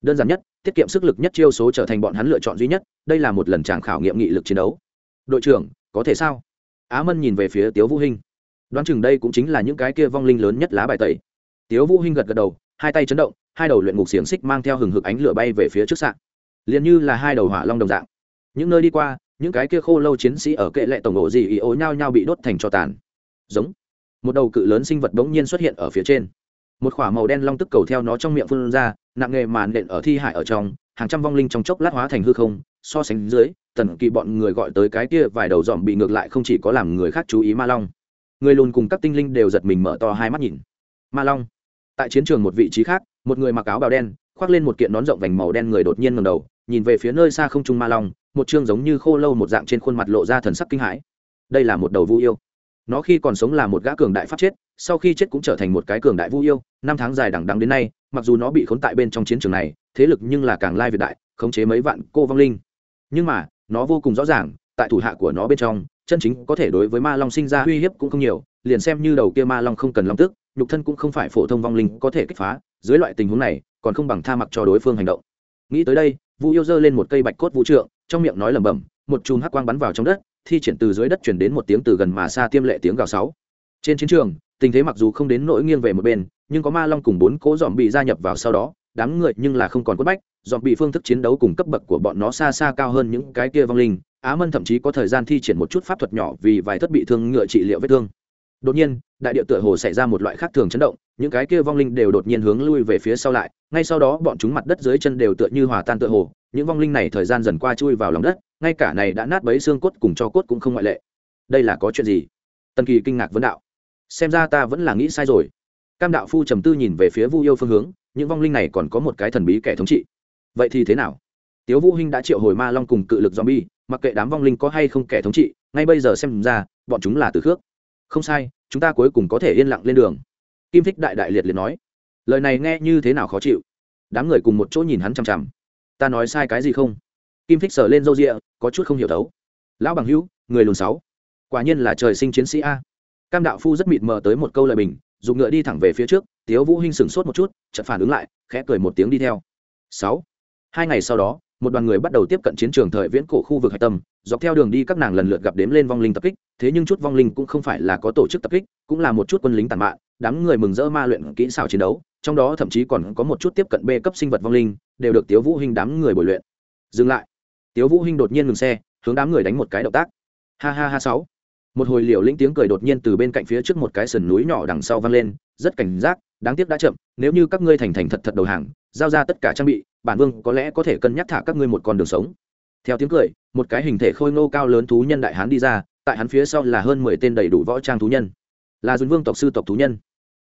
Đơn giản nhất, tiết kiệm sức lực nhất chiêu số trở thành bọn hắn lựa chọn duy nhất, đây là một lần tràng khảo nghiệm nghị lực chiến đấu. Đội trưởng, có thể sao? Á mân nhìn về phía tiếu vũ hinh. Đoán chừng đây cũng chính là những cái kia vong linh lớn nhất lá bài tẩy. Tiếu vũ hinh gật gật đầu, hai tay chấn động, hai đầu luyện ngục xiềng xích mang theo hừng hực ánh lửa bay về phía trước sạn. Liền như là hai đầu hỏa long đồng dạng. Những nơi đi qua, những cái kia khô lâu chiến sĩ ở kệ lệ tổng ổ gì ý ố nhau nhau bị đốt thành cho tàn. Giống một đầu cự lớn sinh vật bỗng nhiên xuất hiện ở phía trên. Một k h ỏ a màu đen long tức cầu theo nó trong miệng phun ra, nặng nghề màn nện ở thi hải ở trong, hàng trăm vong linh trong chốc lát hóa thành hư không, so sánh dưới tần kỳ bọn người gọi tới cái kia vài đầu dòm bị ngược lại không chỉ có làm người khác chú ý ma long. Người lùn cùng các tinh linh đều giật mình mở to hai mắt nhìn. Ma long. Tại chiến trường một vị trí khác, một người mặc áo bào đen, khoác lên một kiện nón rộng vành màu đen người đột nhiên ngầm đầu, nhìn về phía nơi xa không trung ma long, một chương giống như khô lâu một dạng trên khuôn mặt lộ ra thần sắc kinh hãi. Đây là một đầu vu yêu nó khi còn sống là một gã cường đại pháp chết, sau khi chết cũng trở thành một cái cường đại vu yêu, năm tháng dài đằng đắng đến nay, mặc dù nó bị khốn tại bên trong chiến trường này, thế lực nhưng là càng lai việt đại, khống chế mấy vạn cô vong linh. Nhưng mà, nó vô cùng rõ ràng, tại thủ hạ của nó bên trong, chân chính có thể đối với ma long sinh ra uy hiếp cũng không nhiều, liền xem như đầu kia ma long không cần long tức nhục thân cũng không phải phổ thông vong linh có thể kích phá, dưới loại tình huống này, còn không bằng tha mặc cho đối phương hành động. Nghĩ tới đây, vu yêu giơ lên một cây bạch cốt vũ trượng, trong miệng nói lẩm bẩm, một chùm hắc quang bắn vào trong đất thi triển từ dưới đất chuyển đến một tiếng từ gần mà xa tiêm lệ tiếng gào sáu. Trên chiến trường, tình thế mặc dù không đến nỗi nghiêng về một bên, nhưng có ma long cùng bốn cố dòm bị gia nhập vào sau đó, đám người nhưng là không còn quất bách dòm bị phương thức chiến đấu cùng cấp bậc của bọn nó xa xa cao hơn những cái kia vong linh, á mân thậm chí có thời gian thi triển một chút pháp thuật nhỏ vì vài thất bị thương ngựa trị liệu vết thương đột nhiên, đại địa tựa hồ xảy ra một loại khác thường chấn động, những cái kia vong linh đều đột nhiên hướng lui về phía sau lại, ngay sau đó bọn chúng mặt đất dưới chân đều tựa như hòa tan tựa hồ, những vong linh này thời gian dần qua chui vào lòng đất, ngay cả này đã nát bấy xương cốt cùng cho cốt cũng không ngoại lệ. Đây là có chuyện gì? Tần kỳ kinh ngạc vấn đạo. Xem ra ta vẫn là nghĩ sai rồi. Cam đạo phu trầm tư nhìn về phía vu yêu phương hướng, những vong linh này còn có một cái thần bí kẻ thống trị. Vậy thì thế nào? Tiếu vũ hinh đã triệu hồi ma long cùng cự lực zombie, mặc kệ đám vong linh có hay không kẻ thống trị, ngay bây giờ xem ra, bọn chúng là từ khước không sai, chúng ta cuối cùng có thể yên lặng lên đường. Kim thích đại đại liệt liệt nói. Lời này nghe như thế nào khó chịu. Đám người cùng một chỗ nhìn hắn chằm chằm. Ta nói sai cái gì không? Kim thích sờ lên râu rịa, có chút không hiểu thấu. Lão bằng hữu, người lùn sáu. Quả nhiên là trời sinh chiến sĩ a. Cam đạo phu rất mịt mờ tới một câu lời bình, dùng ngựa đi thẳng về phía trước, tiếu vũ hinh sửng sốt một chút, chợt phản ứng lại, khẽ cười một tiếng đi theo. Sáu. Hai ngày sau đó một đoàn người bắt đầu tiếp cận chiến trường thời viễn cổ khu vực hạch tâm, dọc theo đường đi các nàng lần lượt gặp đếm lên vong linh tập kích, thế nhưng chút vong linh cũng không phải là có tổ chức tập kích, cũng là một chút quân lính tàn mạn, đám người mừng rỡ ma luyện kỹ xảo chiến đấu, trong đó thậm chí còn có một chút tiếp cận b cấp sinh vật vong linh, đều được tiếu vũ hinh đám người bồi luyện. Dừng lại. Tiếu vũ hinh đột nhiên ngừng xe, hướng đám người đánh một cái động tác. Ha ha ha sáu. Một hồi liều lĩnh tiếng cười đột nhiên từ bên cạnh phía trước một cái sườn núi nhỏ đằng sau vang lên, rất cảnh giác, đáng tiếc đã chậm, nếu như các ngươi thành thành thật thật đầu hàng giao ra tất cả trang bị, bản vương có lẽ có thể cân nhắc thả các ngươi một con đường sống. Theo tiếng cười, một cái hình thể khôi ngô cao lớn thú nhân đại hán đi ra, tại hắn phía sau là hơn mười tên đầy đủ võ trang thú nhân. Là dùn vương tộc sư tộc thú nhân.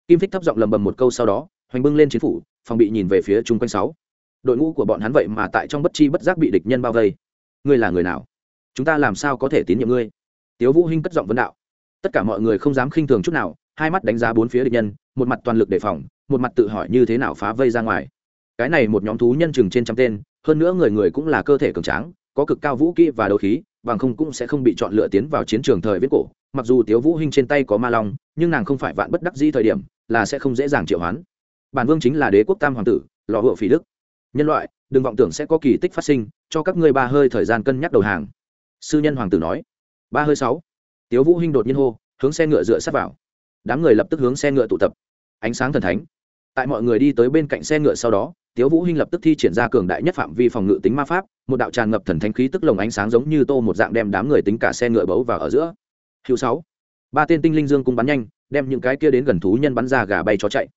Kim phích thấp giọng lầm bầm một câu sau đó, hoành bưng lên chiến phủ, phòng bị nhìn về phía chung quanh sáu. Đội ngũ của bọn hắn vậy mà tại trong bất chi bất giác bị địch nhân bao vây. Ngươi là người nào? Chúng ta làm sao có thể tín nhiệm ngươi? Tiếu vũ hinh cất giọng vấn đạo. Tất cả mọi người không dám khinh thường chút nào, hai mắt đánh giá bốn phía địch nhân, một mặt toàn lực đề phòng, một mặt tự hỏi như thế nào phá vây ra ngoài cái này một nhóm thú nhân chừng trên trăm tên, hơn nữa người người cũng là cơ thể cường tráng, có cực cao vũ kỹ và đấu khí, bằng không cũng sẽ không bị chọn lựa tiến vào chiến trường thời viết cổ. Mặc dù tiếu vũ hinh trên tay có ma long, nhưng nàng không phải vạn bất đắc dĩ thời điểm, là sẽ không dễ dàng triệu hoán. Bản vương chính là đế quốc tam hoàng tử, lò hựa phỉ đức. Nhân loại, đừng vọng tưởng sẽ có kỳ tích phát sinh, cho các ngươi ba hơi thời gian cân nhắc đầu hàng. Sư nhân hoàng tử nói. Ba hơi sáu. Tiếu vũ hinh đột nhiên hô, hướng xe ngựa dựa sát vào. Đám người lập tức hướng xe ngựa tụ tập. Ánh sáng thần thánh. Tại mọi người đi tới bên cạnh xe ngựa sau đó tiếu vũ hinh lập tức thi triển ra cường đại nhất phạm vi phòng ngự tính ma pháp một đạo tràn ngập thần thánh khí tức lồng ánh sáng giống như tô một dạng đem đám người tính cả xe ngựa bấu vào ở giữa. Hiệu sáu. Ba tên tinh linh dương cung bắn nhanh đem những cái kia đến gần thú nhân bắn ra gà bay chó chạy.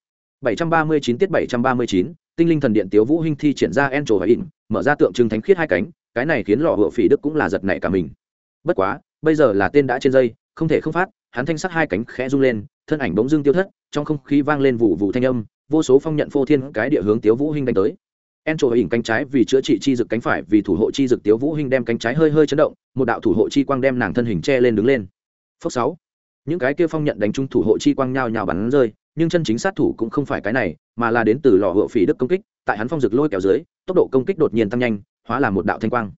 739 tiết 739, tinh linh thần điện tiếu vũ hinh thi triển ra en và in mở ra tượng trưng thánh khiết hai cánh cái này khiến lọ hựa phỉ đức cũng là giật nảy cả mình. Bất quá bây giờ là tên đã trên dây không thể không phát hắn thanh sắc hai cánh khẽ rung lên thân ảnh bỗng dưng tiêu thất trong không khí vang lên vụ vụ thanh âm vô số phong nhận phô thiên cái địa hướng tiếu vũ hinh đánh tới. En trổ hình cánh trái vì chữa trị chi dực cánh phải, vì thủ hộ chi dực tiếu vũ hinh đem cánh trái hơi hơi chấn động, một đạo thủ hộ chi quang đem nàng thân hình che lên đứng lên. Phước sáu. Những cái kia phong nhận đánh trúng thủ hộ chi quang nhào nhào bắn rơi, nhưng chân chính sát thủ cũng không phải cái này, mà là đến từ lò hựa phỉ đức công kích, tại hắn phong dực lôi kéo dưới, tốc độ công kích đột nhiên tăng nhanh, hóa là một đạo thanh quang.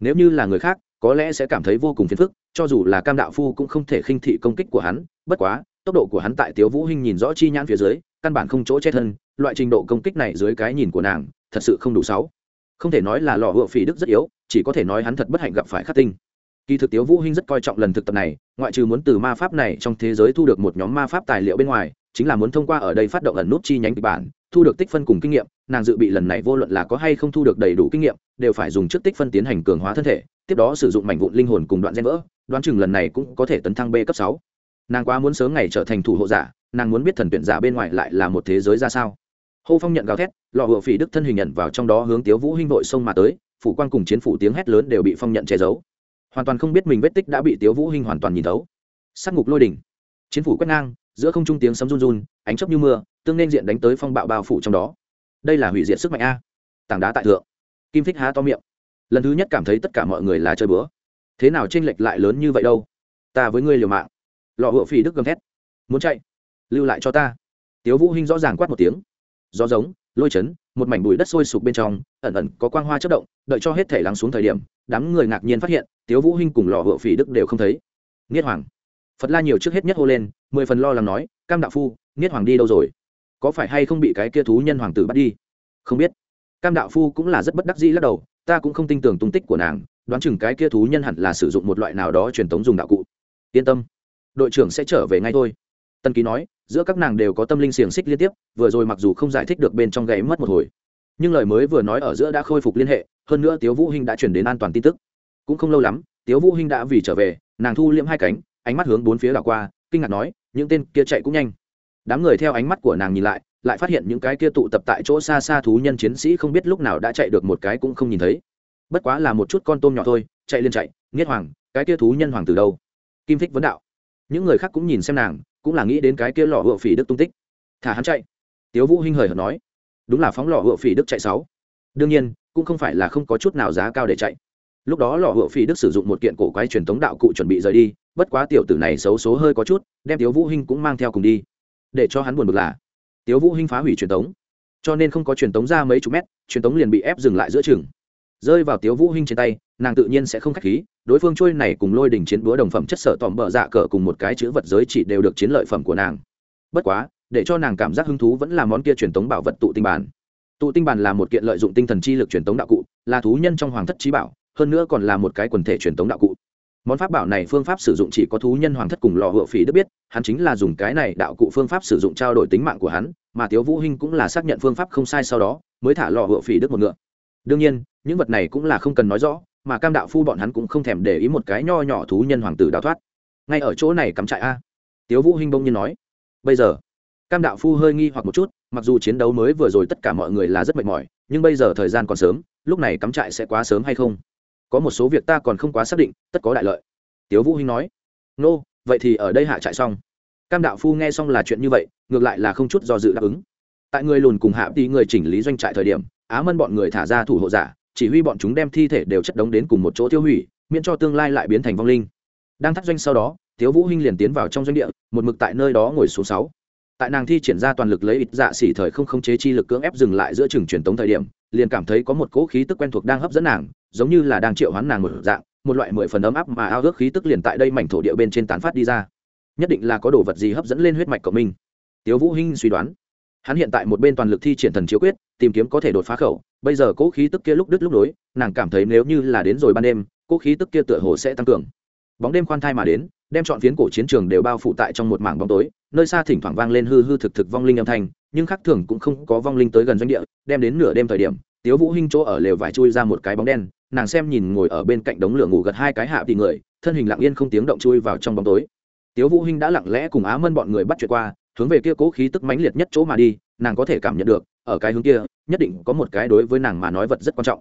Nếu như là người khác, có lẽ sẽ cảm thấy vô cùng phiền phức, cho dù là cam đạo phu cũng không thể khinh thị công kích của hắn, bất quá, tốc độ của hắn tại tiếu vũ hinh nhìn rõ chi nhãn phía dưới căn bản không chỗ che thân, loại trình độ công kích này dưới cái nhìn của nàng, thật sự không đủ sáu. Không thể nói là lò hựa phỉ đức rất yếu, chỉ có thể nói hắn thật bất hạnh gặp phải khắc tinh. Kỳ thực tiếu vũ hinh rất coi trọng lần thực tập này, ngoại trừ muốn từ ma pháp này trong thế giới thu được một nhóm ma pháp tài liệu bên ngoài, chính là muốn thông qua ở đây phát động ẩn nút chi nhánh kịch bản, thu được tích phân cùng kinh nghiệm, nàng dự bị lần này vô luận là có hay không thu được đầy đủ kinh nghiệm, đều phải dùng trước tích phân tiến hành cường hóa thân thể, tiếp đó sử dụng mảnh vụn linh hồn cùng đoạn gen vỡ, đoán chừng lần này cũng có thể tấn thăng b cấp sáu. Nàng quá muốn sớm ngày trở thành thủ hộ giả nàng muốn biết thần tuyển giả bên ngoài lại là một thế giới ra sao? Hô phong nhận gào thét, lọ hựa phỉ đức thân hình nhận vào trong đó hướng tiếu vũ hinh vội xông mà tới, phủ quan cùng chiến phủ tiếng hét lớn đều bị phong nhận che giấu. Hoàn toàn không biết mình vết tích đã bị tiếu vũ hinh hoàn toàn nhìn thấu. Sát ngục lôi đỉnh. Chiến phủ quét ngang, giữa không trung tiếng sấm run run, ánh chớp như mưa, tương nên diện đánh tới phong bạo bao phủ trong đó. Đây là hủy diệt sức mạnh a. Tảng đá tại thượng. Kim thích há to miệng. Lần thứ nhất cảm thấy tất cả mọi người là chơi bữa. Thế nào tranh lệch lại lớn như vậy đâu? Ta với ngươi liều mạng. Lọ hựa phỉ đức gầm thét. Muốn chạy? Lưu lại cho ta. Tiếu vũ hinh rõ ràng quát một tiếng. Gió giống, lôi chấn, một mảnh bụi đất sôi sục bên trong, ẩn ẩn có quang hoa chớp động, đợi cho hết thể lắng xuống thời điểm, đám người ngạc nhiên phát hiện, tiếu vũ hinh cùng lò hựa phỉ đức đều không thấy. Niết hoàng. Phật la nhiều trước hết nhất hô lên, mười phần lo lắng nói, cam đạo phu, Niết hoàng đi đâu rồi? Có phải hay không bị cái kia thú nhân hoàng tử bắt đi? Không biết. Cam đạo phu cũng là rất bất đắc dĩ lắc đầu, ta cũng không tin tưởng tung tích của nàng, đoán chừng cái kia thú nhân hẳn là sử dụng một loại nào đó truyền thống dùng đạo cụ. Yên tâm, đội trưởng sẽ trở về ngay thôi tân ký nói, giữa các nàng đều có tâm linh xiềng xích liên tiếp, vừa rồi mặc dù không giải thích được bên trong gáy mất một hồi, nhưng lời mới vừa nói ở giữa đã khôi phục liên hệ, hơn nữa tiếu vũ hinh đã chuyển đến an toàn tin tức. Cũng không lâu lắm, tiếu vũ hinh đã vì trở về, nàng thu liễm hai cánh, ánh mắt hướng bốn phía đảo qua, kinh ngạc nói, những tên kia chạy cũng nhanh. Đám người theo ánh mắt của nàng nhìn lại lại phát hiện những cái kia tụ tập tại chỗ xa xa thú nhân chiến sĩ không biết lúc nào đã chạy được một cái cũng không nhìn thấy. Bất quá là một chút con tôm nhỏ thôi, chạy lên chạy, nghiết hoàng, cái kia thú nhân hoàng từ đâu? Kim thích vấn đạo. Những người khác cũng nhìn xem nàng cũng là nghĩ đến cái kia lò hựa phỉ đức tung tích. Thả hắn chạy. Tiếu vũ hinh hời hợt nói. Đúng là phóng lò hựa phỉ đức chạy sáu. Đương nhiên, cũng không phải là không có chút nào giá cao để chạy. Lúc đó lò hựa phỉ đức sử dụng một kiện cổ quái truyền thống đạo cụ chuẩn bị rời đi, bất quá tiểu tử này xấu số hơi có chút, đem tiếu vũ hinh cũng mang theo cùng đi. Để cho hắn buồn bực là, tiếu vũ hinh phá hủy truyền thống cho nên không có truyền thống ra mấy chục mét, truyền thống liền bị ép dừng lại giữa trường rơi vào tiếu vũ hinh trên tay nàng tự nhiên sẽ không khách khí, đối phương trôi này cùng lôi đỉnh chiến búa đồng phẩm chất sở tòm bờ dạ cờ cùng một cái chữ vật giới chỉ đều được chiến lợi phẩm của nàng. Bất quá, để cho nàng cảm giác hứng thú vẫn là món kia truyền tống bảo vật tụ tinh bản. Tụ tinh bản là một kiện lợi dụng tinh thần chi lực truyền tống đạo cụ, là thú nhân trong hoàng thất trí bảo, hơn nữa còn là một cái quần thể truyền tống đạo cụ. Món pháp bảo này phương pháp sử dụng chỉ có thú nhân hoàng thất cùng lò hựa phỉ đức biết, hắn chính là dùng cái này đạo cụ phương pháp sử dụng trao đổi tính mạng của hắn, mà tiếu vũ hinh cũng là xác nhận phương pháp không sai sau đó, mới thả lò hựa phỉ đức một ngựa. Đương nhiên, những vật này cũng là không cần nói rõ mà cam đạo phu bọn hắn cũng không thèm để ý một cái nho nhỏ thú nhân hoàng tử đào thoát. Ngay ở chỗ này cắm trại a. Tiếu vũ hinh bông nhiên nói, bây giờ. Cam đạo phu hơi nghi hoặc một chút, mặc dù chiến đấu mới vừa rồi tất cả mọi người là rất mệt mỏi, nhưng bây giờ thời gian còn sớm, lúc này cắm trại sẽ quá sớm hay không? Có một số việc ta còn không quá xác định, tất có đại lợi. Tiếu vũ hinh nói, nô, vậy thì ở đây hạ trại xong. Cam đạo phu nghe xong là chuyện như vậy, ngược lại là không chút do dự đáp ứng. Tại người lùn cùng hạ tí người chỉnh lý doanh trại thời điểm, á mân bọn người thả ra thủ hộ giả chỉ huy bọn chúng đem thi thể đều chất đống đến cùng một chỗ tiêu hủy, miễn cho tương lai lại biến thành vong linh. Đang thắt doanh sau đó, tiếu vũ hinh liền tiến vào trong doanh địa, một mực tại nơi đó ngồi số sáu. Tại nàng thi triển ra toàn lực lấy ít dạ xỉ thời không không chế chi lực cưỡng ép dừng lại giữa trường truyền tống thời điểm, liền cảm thấy có một cỗ khí tức quen thuộc đang hấp dẫn nàng, giống như là đang triệu hoán nàng một dạng, một loại mười phần ấm áp mà ao ước khí tức liền tại đây mảnh thổ địa bên trên tán phát đi ra. Nhất định là có đồ vật gì hấp dẫn lên huyết mạch của mình. Tiếu vũ hinh suy đoán hắn hiện tại một bên toàn lực thi triển thần chiếu quyết, tìm kiếm có thể đột phá khẩu, bây giờ cỗ khí tức kia lúc đứt lúc nối, nàng cảm thấy nếu như là đến rồi ban đêm cỗ khí tức kia tựa hồ sẽ tăng cường. Bóng đêm khoan thai mà đến, đem chọn phiến cổ chiến trường đều bao phủ tại trong một mảng bóng tối, nơi xa thỉnh thoảng vang lên hư hư thực thực vong linh âm thanh, nhưng khác thường cũng không có vong linh tới gần doanh địa, đem đến nửa đêm thời điểm, tiếu vũ hinh chỗ ở lều vải chui ra một cái bóng đen, nàng xem nhìn ngồi ở bên cạnh đống lửa ngủ gật hai cái hạ thì người, thân hình lặng yên không tiếng động chui vào trong bóng tối. Tiếu vũ hinh đã lặng lẽ cùng á mân bọn người bắt chuyện qua hướng về kia cố khí tức mãnh liệt nhất chỗ mà đi, nàng có thể cảm nhận được, ở cái hướng kia, nhất định có một cái đối với nàng mà nói vật rất quan trọng.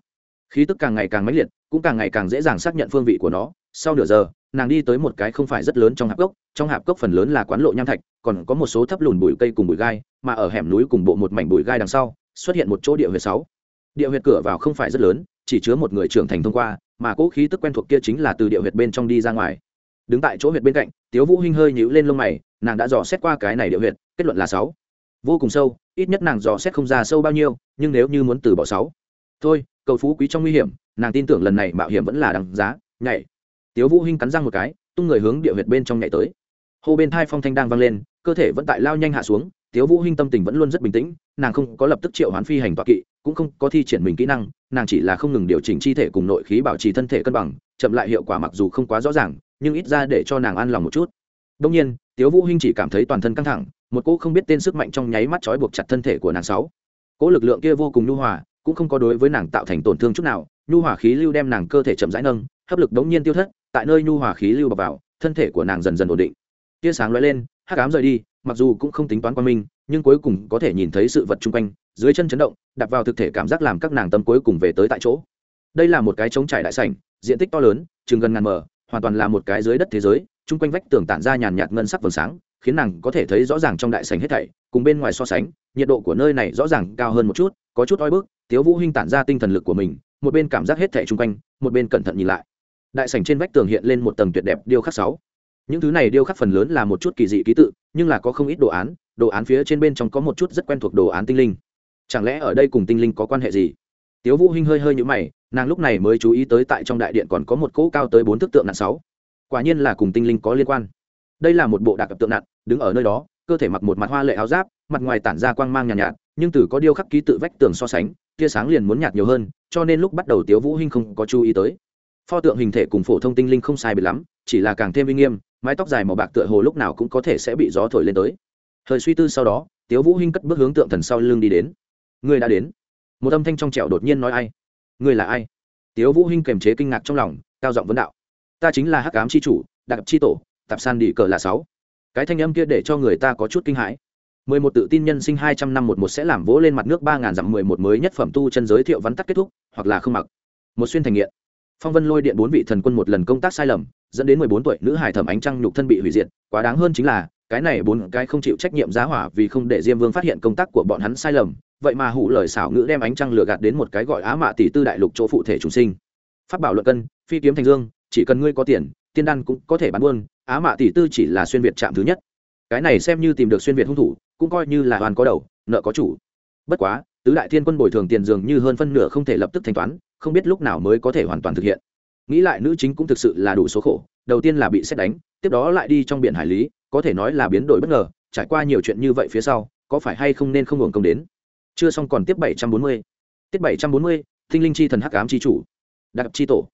Khí tức càng ngày càng mãnh liệt, cũng càng ngày càng dễ dàng xác nhận phương vị của nó. Sau nửa giờ, nàng đi tới một cái không phải rất lớn trong hạp cốc, trong hạp cốc phần lớn là quán lộ nham thạch, còn có một số thấp lùn bụi cây cùng bụi gai, mà ở hẻm núi cùng bộ một mảnh bụi gai đằng sau, xuất hiện một chỗ địa huyệt sáu. Địa huyệt cửa vào không phải rất lớn, chỉ chứa một người trưởng thành thông qua, mà cỗ khí tức quen thuộc kia chính là từ địa huyệt bên trong đi ra ngoài đứng tại chỗ huyệt bên cạnh, tiếu vũ hinh hơi nhíu lên lông mày, nàng đã dò xét qua cái này địa huyệt, kết luận là sáu. Vô cùng sâu, ít nhất nàng dò xét không ra sâu bao nhiêu, nhưng nếu như muốn từ bỏ sáu, thôi, cầu phú quý trong nguy hiểm, nàng tin tưởng lần này mạo hiểm vẫn là đằng giá, nhảy. Tiếu vũ hinh cắn răng một cái, tung người hướng địa huyệt bên trong nhảy tới. Hô bên thai phong thanh đang vang lên, cơ thể vẫn tại lao nhanh hạ xuống, tiếu vũ hinh tâm tình vẫn luôn rất bình tĩnh, nàng không có lập tức triệu hoán phi hành tọa kỵ, cũng không có thi triển mình kỹ năng, nàng chỉ là không ngừng điều chỉnh chi thể cùng nội khí bảo trì thân thể cân bằng, chậm lại hiệu quả mặc dù không quá rõ ràng nhưng ít ra để cho nàng an lòng một chút. Đông nhiên, tiếu vũ hinh chỉ cảm thấy toàn thân căng thẳng, một cỗ không biết tên sức mạnh trong nháy mắt trói buộc chặt thân thể của nàng sáu. Cỗ lực lượng kia vô cùng nhu hòa, cũng không có đối với nàng tạo thành tổn thương chút nào, nhu hòa khí lưu đem nàng cơ thể chậm rãi nâng, hấp lực đống nhiên tiêu thất, tại nơi nhu hòa khí lưu bọc vào, thân thể của nàng dần dần ổn định. Tia sáng lóe lên, hắc ám rời đi, mặc dù cũng không tính toán quan minh nhưng cuối cùng có thể nhìn thấy sự vật chung quanh, dưới chân chấn động đặt vào thực thể cảm giác làm các nàng tâm cuối cùng về tới tại chỗ. Đây là một cái trống trải đại sảnh, diện tích to lớn, chừng gần ngàn mở hoàn toàn là một cái dưới đất thế giới, chung quanh vách tường tản ra nhàn nhạt ngân sắc vầng sáng, khiến nàng có thể thấy rõ ràng trong đại sảnh hết thảy, cùng bên ngoài so sánh, nhiệt độ của nơi này rõ ràng cao hơn một chút, có chút oi bức, tiếu vũ hinh tản ra tinh thần lực của mình, một bên cảm giác hết thảy chung quanh, một bên cẩn thận nhìn lại. Đại sảnh trên vách tường hiện lên một tầng tuyệt đẹp điêu khắc sáu. Những thứ này điêu khắc phần lớn là một chút kỳ dị ký tự, nhưng là có không ít đồ án đồ án phía trên bên trong có một chút rất quen thuộc đồ án tinh linh. Chẳng lẽ ở đây cùng tinh linh có quan hệ gì? Tiếu vũ hinh hơi hơi nhũ mày nàng lúc này mới chú ý tới tại trong đại điện còn có một cỗ cao tới bốn thước tượng nặng sáu. Quả nhiên là cùng tinh linh có liên quan. Đây là một bộ đặc tượng nặng đứng ở nơi đó cơ thể mặc một mặt hoa lệ áo giáp mặt ngoài tản ra quang mang nhàn nhạt, nhạt nhưng từ có điêu khắc ký tự vách tường so sánh tia sáng liền muốn nhạt nhiều hơn cho nên lúc bắt đầu tiếu vũ hinh không có chú ý tới. Pho tượng hình thể cùng phổ thông tinh linh không sai biệt lắm chỉ là càng thêm uy nghiêm mái tóc dài màu bạc tựa hồ lúc nào cũng có thể sẽ bị gió thổi lên tới. Thời suy tư sau đó tiếu vũ hinh cất bước hướng tượng thần sau lưng đi đến. Người đã đến một âm thanh trong trẻo đột nhiên nói ai? Người là ai? Tiếu vũ hinh kềm chế kinh ngạc trong lòng, cao giọng vấn đạo. Ta chính là hắc ám chi chủ đặc chi tổ, tạp san đi cờ là sáu. Cái thanh âm kia để cho người ta có chút kinh hãi. Mười một tự tin nhân sinh hai trăm năm một một sẽ làm vỗ lên mặt nước ba ngàn dặm mười một mới nhất phẩm tu chân giới thiệu vắn tắt kết thúc, hoặc là không mặc. Một xuyên thành nghiện. Phong vân lôi điện bốn vị thần quân một lần công tác sai lầm, dẫn đến mười bốn tuổi nữ hải thẩm ánh trăng nhục thân bị hủy diệt, quá đáng hơn chính là cái này bốn cái không chịu trách nhiệm giá hỏa vì không để diêm vương phát hiện công tác của bọn hắn sai lầm, vậy mà hủ lời xảo ngữ đem ánh trăng lừa gạt đến một cái gọi á mạ tỷ tư đại lục chỗ phụ thể chủ sinh. Phát bảo luận cân, phi kiếm thành dương, chỉ cần ngươi có tiền, tiên đan cũng có thể bán buôn, á mạ tỷ tư chỉ là xuyên việt chạm thứ nhất. Cái này xem như tìm được xuyên việt hung thủ, cũng coi như là hoàn có đầu, nợ có chủ. Bất quá, tứ đại thiên quân bồi thường tiền dường như hơn phân nửa không thể lập tức thanh toán, không biết lúc nào mới có thể hoàn toàn thực hiện. Nghĩ lại nữ chính cũng thực sự là đủ số khổ, đầu tiên là bị xét đánh, tiếp đó lại đi trong biển hải lý có thể nói là biến đổi bất ngờ, trải qua nhiều chuyện như vậy phía sau, có phải hay không nên không hưởng công đến? Chưa xong còn tiếp bảy trăm bốn mươi. Tiết bảy trăm bốn mươi, tinh linh chi thần hắc ám chi chủ. Đặc chi tổ.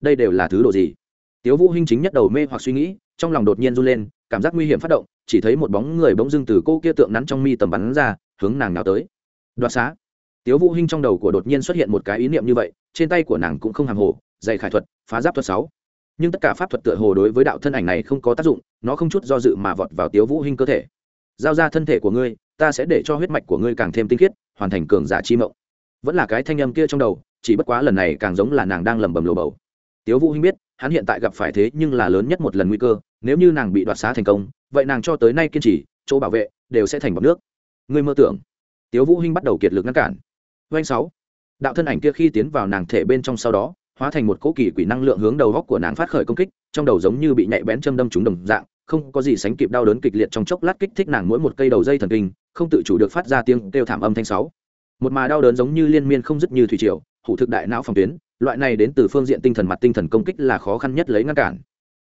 Đây đều là thứ đồ gì? Tiếu vũ hinh chính nhất đầu mê hoặc suy nghĩ, trong lòng đột nhiên run lên, cảm giác nguy hiểm phát động, chỉ thấy một bóng người bỗng dưng từ cô kia tượng nắn trong mi tầm bắn ra, hướng nàng nào tới. Đoạt xá. Tiếu vũ hinh trong đầu của đột nhiên xuất hiện một cái ý niệm như vậy, trên tay của nàng cũng không hàng hồ, dày khải thuật, phá giáp thuật sáu nhưng tất cả pháp thuật tựa hồ đối với đạo thân ảnh này không có tác dụng, nó không chút do dự mà vọt vào tiếu vũ hinh cơ thể. Giao ra thân thể của ngươi, ta sẽ để cho huyết mạch của ngươi càng thêm tinh khiết, hoàn thành cường giả chi mộng. Vẫn là cái thanh âm kia trong đầu, chỉ bất quá lần này càng giống là nàng đang lẩm bẩm lồ bầu. Tiếu vũ hinh biết, hắn hiện tại gặp phải thế nhưng là lớn nhất một lần nguy cơ, nếu như nàng bị đoạt xá thành công, vậy nàng cho tới nay kiên trì, chỗ bảo vệ, đều sẽ thành bọc nước. Ngươi mơ tưởng. Tiếu vũ hinh bắt đầu kiệt lực ngăn cản. Doanh sáu. Đạo thân ảnh kia khi tiến vào nàng thể bên trong sau đó hóa thành một cỗ kỳ quỷ năng lượng hướng đầu góc của nàng phát khởi công kích, trong đầu giống như bị nhạy bén châm đâm trúng đồng dạng, không có gì sánh kịp đau đớn kịch liệt trong chốc lát kích thích nàng mỗi một cây đầu dây thần kinh, không tự chủ được phát ra tiếng kêu thảm âm thanh sáu. Một mà đau đớn giống như liên miên không dứt như thủy triều, hủ thực đại não phòng tuyến, loại này đến từ phương diện tinh thần mặt tinh thần công kích là khó khăn nhất lấy ngăn cản.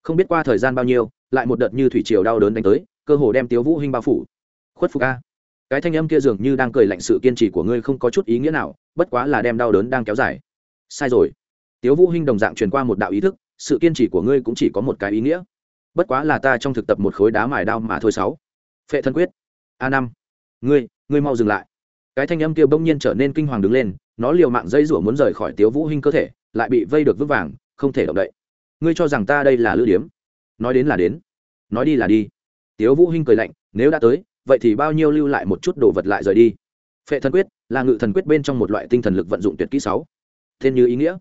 Không biết qua thời gian bao nhiêu, lại một đợt như thủy triều đau đớn đánh tới, cơ hồ đem tiếu vũ hinh bao phủ. Khuất phục a. Cái thanh âm kia dường như đang cười lạnh sự kiên trì của ngươi không có chút ý nghĩa nào, bất quá là đem đau đớn đang kéo dài. Sai rồi tiếu vũ hinh đồng dạng truyền qua một đạo ý thức, sự kiên trì của ngươi cũng chỉ có một cái ý nghĩa. Bất quá là ta trong thực tập một khối đá mài đao mà thôi sáu. Phệ thân quyết, a năm. Ngươi ngươi mau dừng lại. Cái thanh âm kia bỗng nhiên trở nên kinh hoàng đứng lên, nó liều mạng dây rủa muốn rời khỏi tiếu vũ hinh cơ thể, lại bị vây được vứt vàng, không thể động đậy. Ngươi cho rằng ta đây là lữ điếm? Nói đến là đến. Nói đi là đi. Tiếu vũ hinh cười lạnh, nếu đã tới, vậy thì bao nhiêu lưu lại một chút đồ vật lại rời đi. Phệ thần quyết, là ngự thần quyết bên trong một loại tinh thần lực vận dụng tuyệt kỹ sáu. Tên như ý nghĩa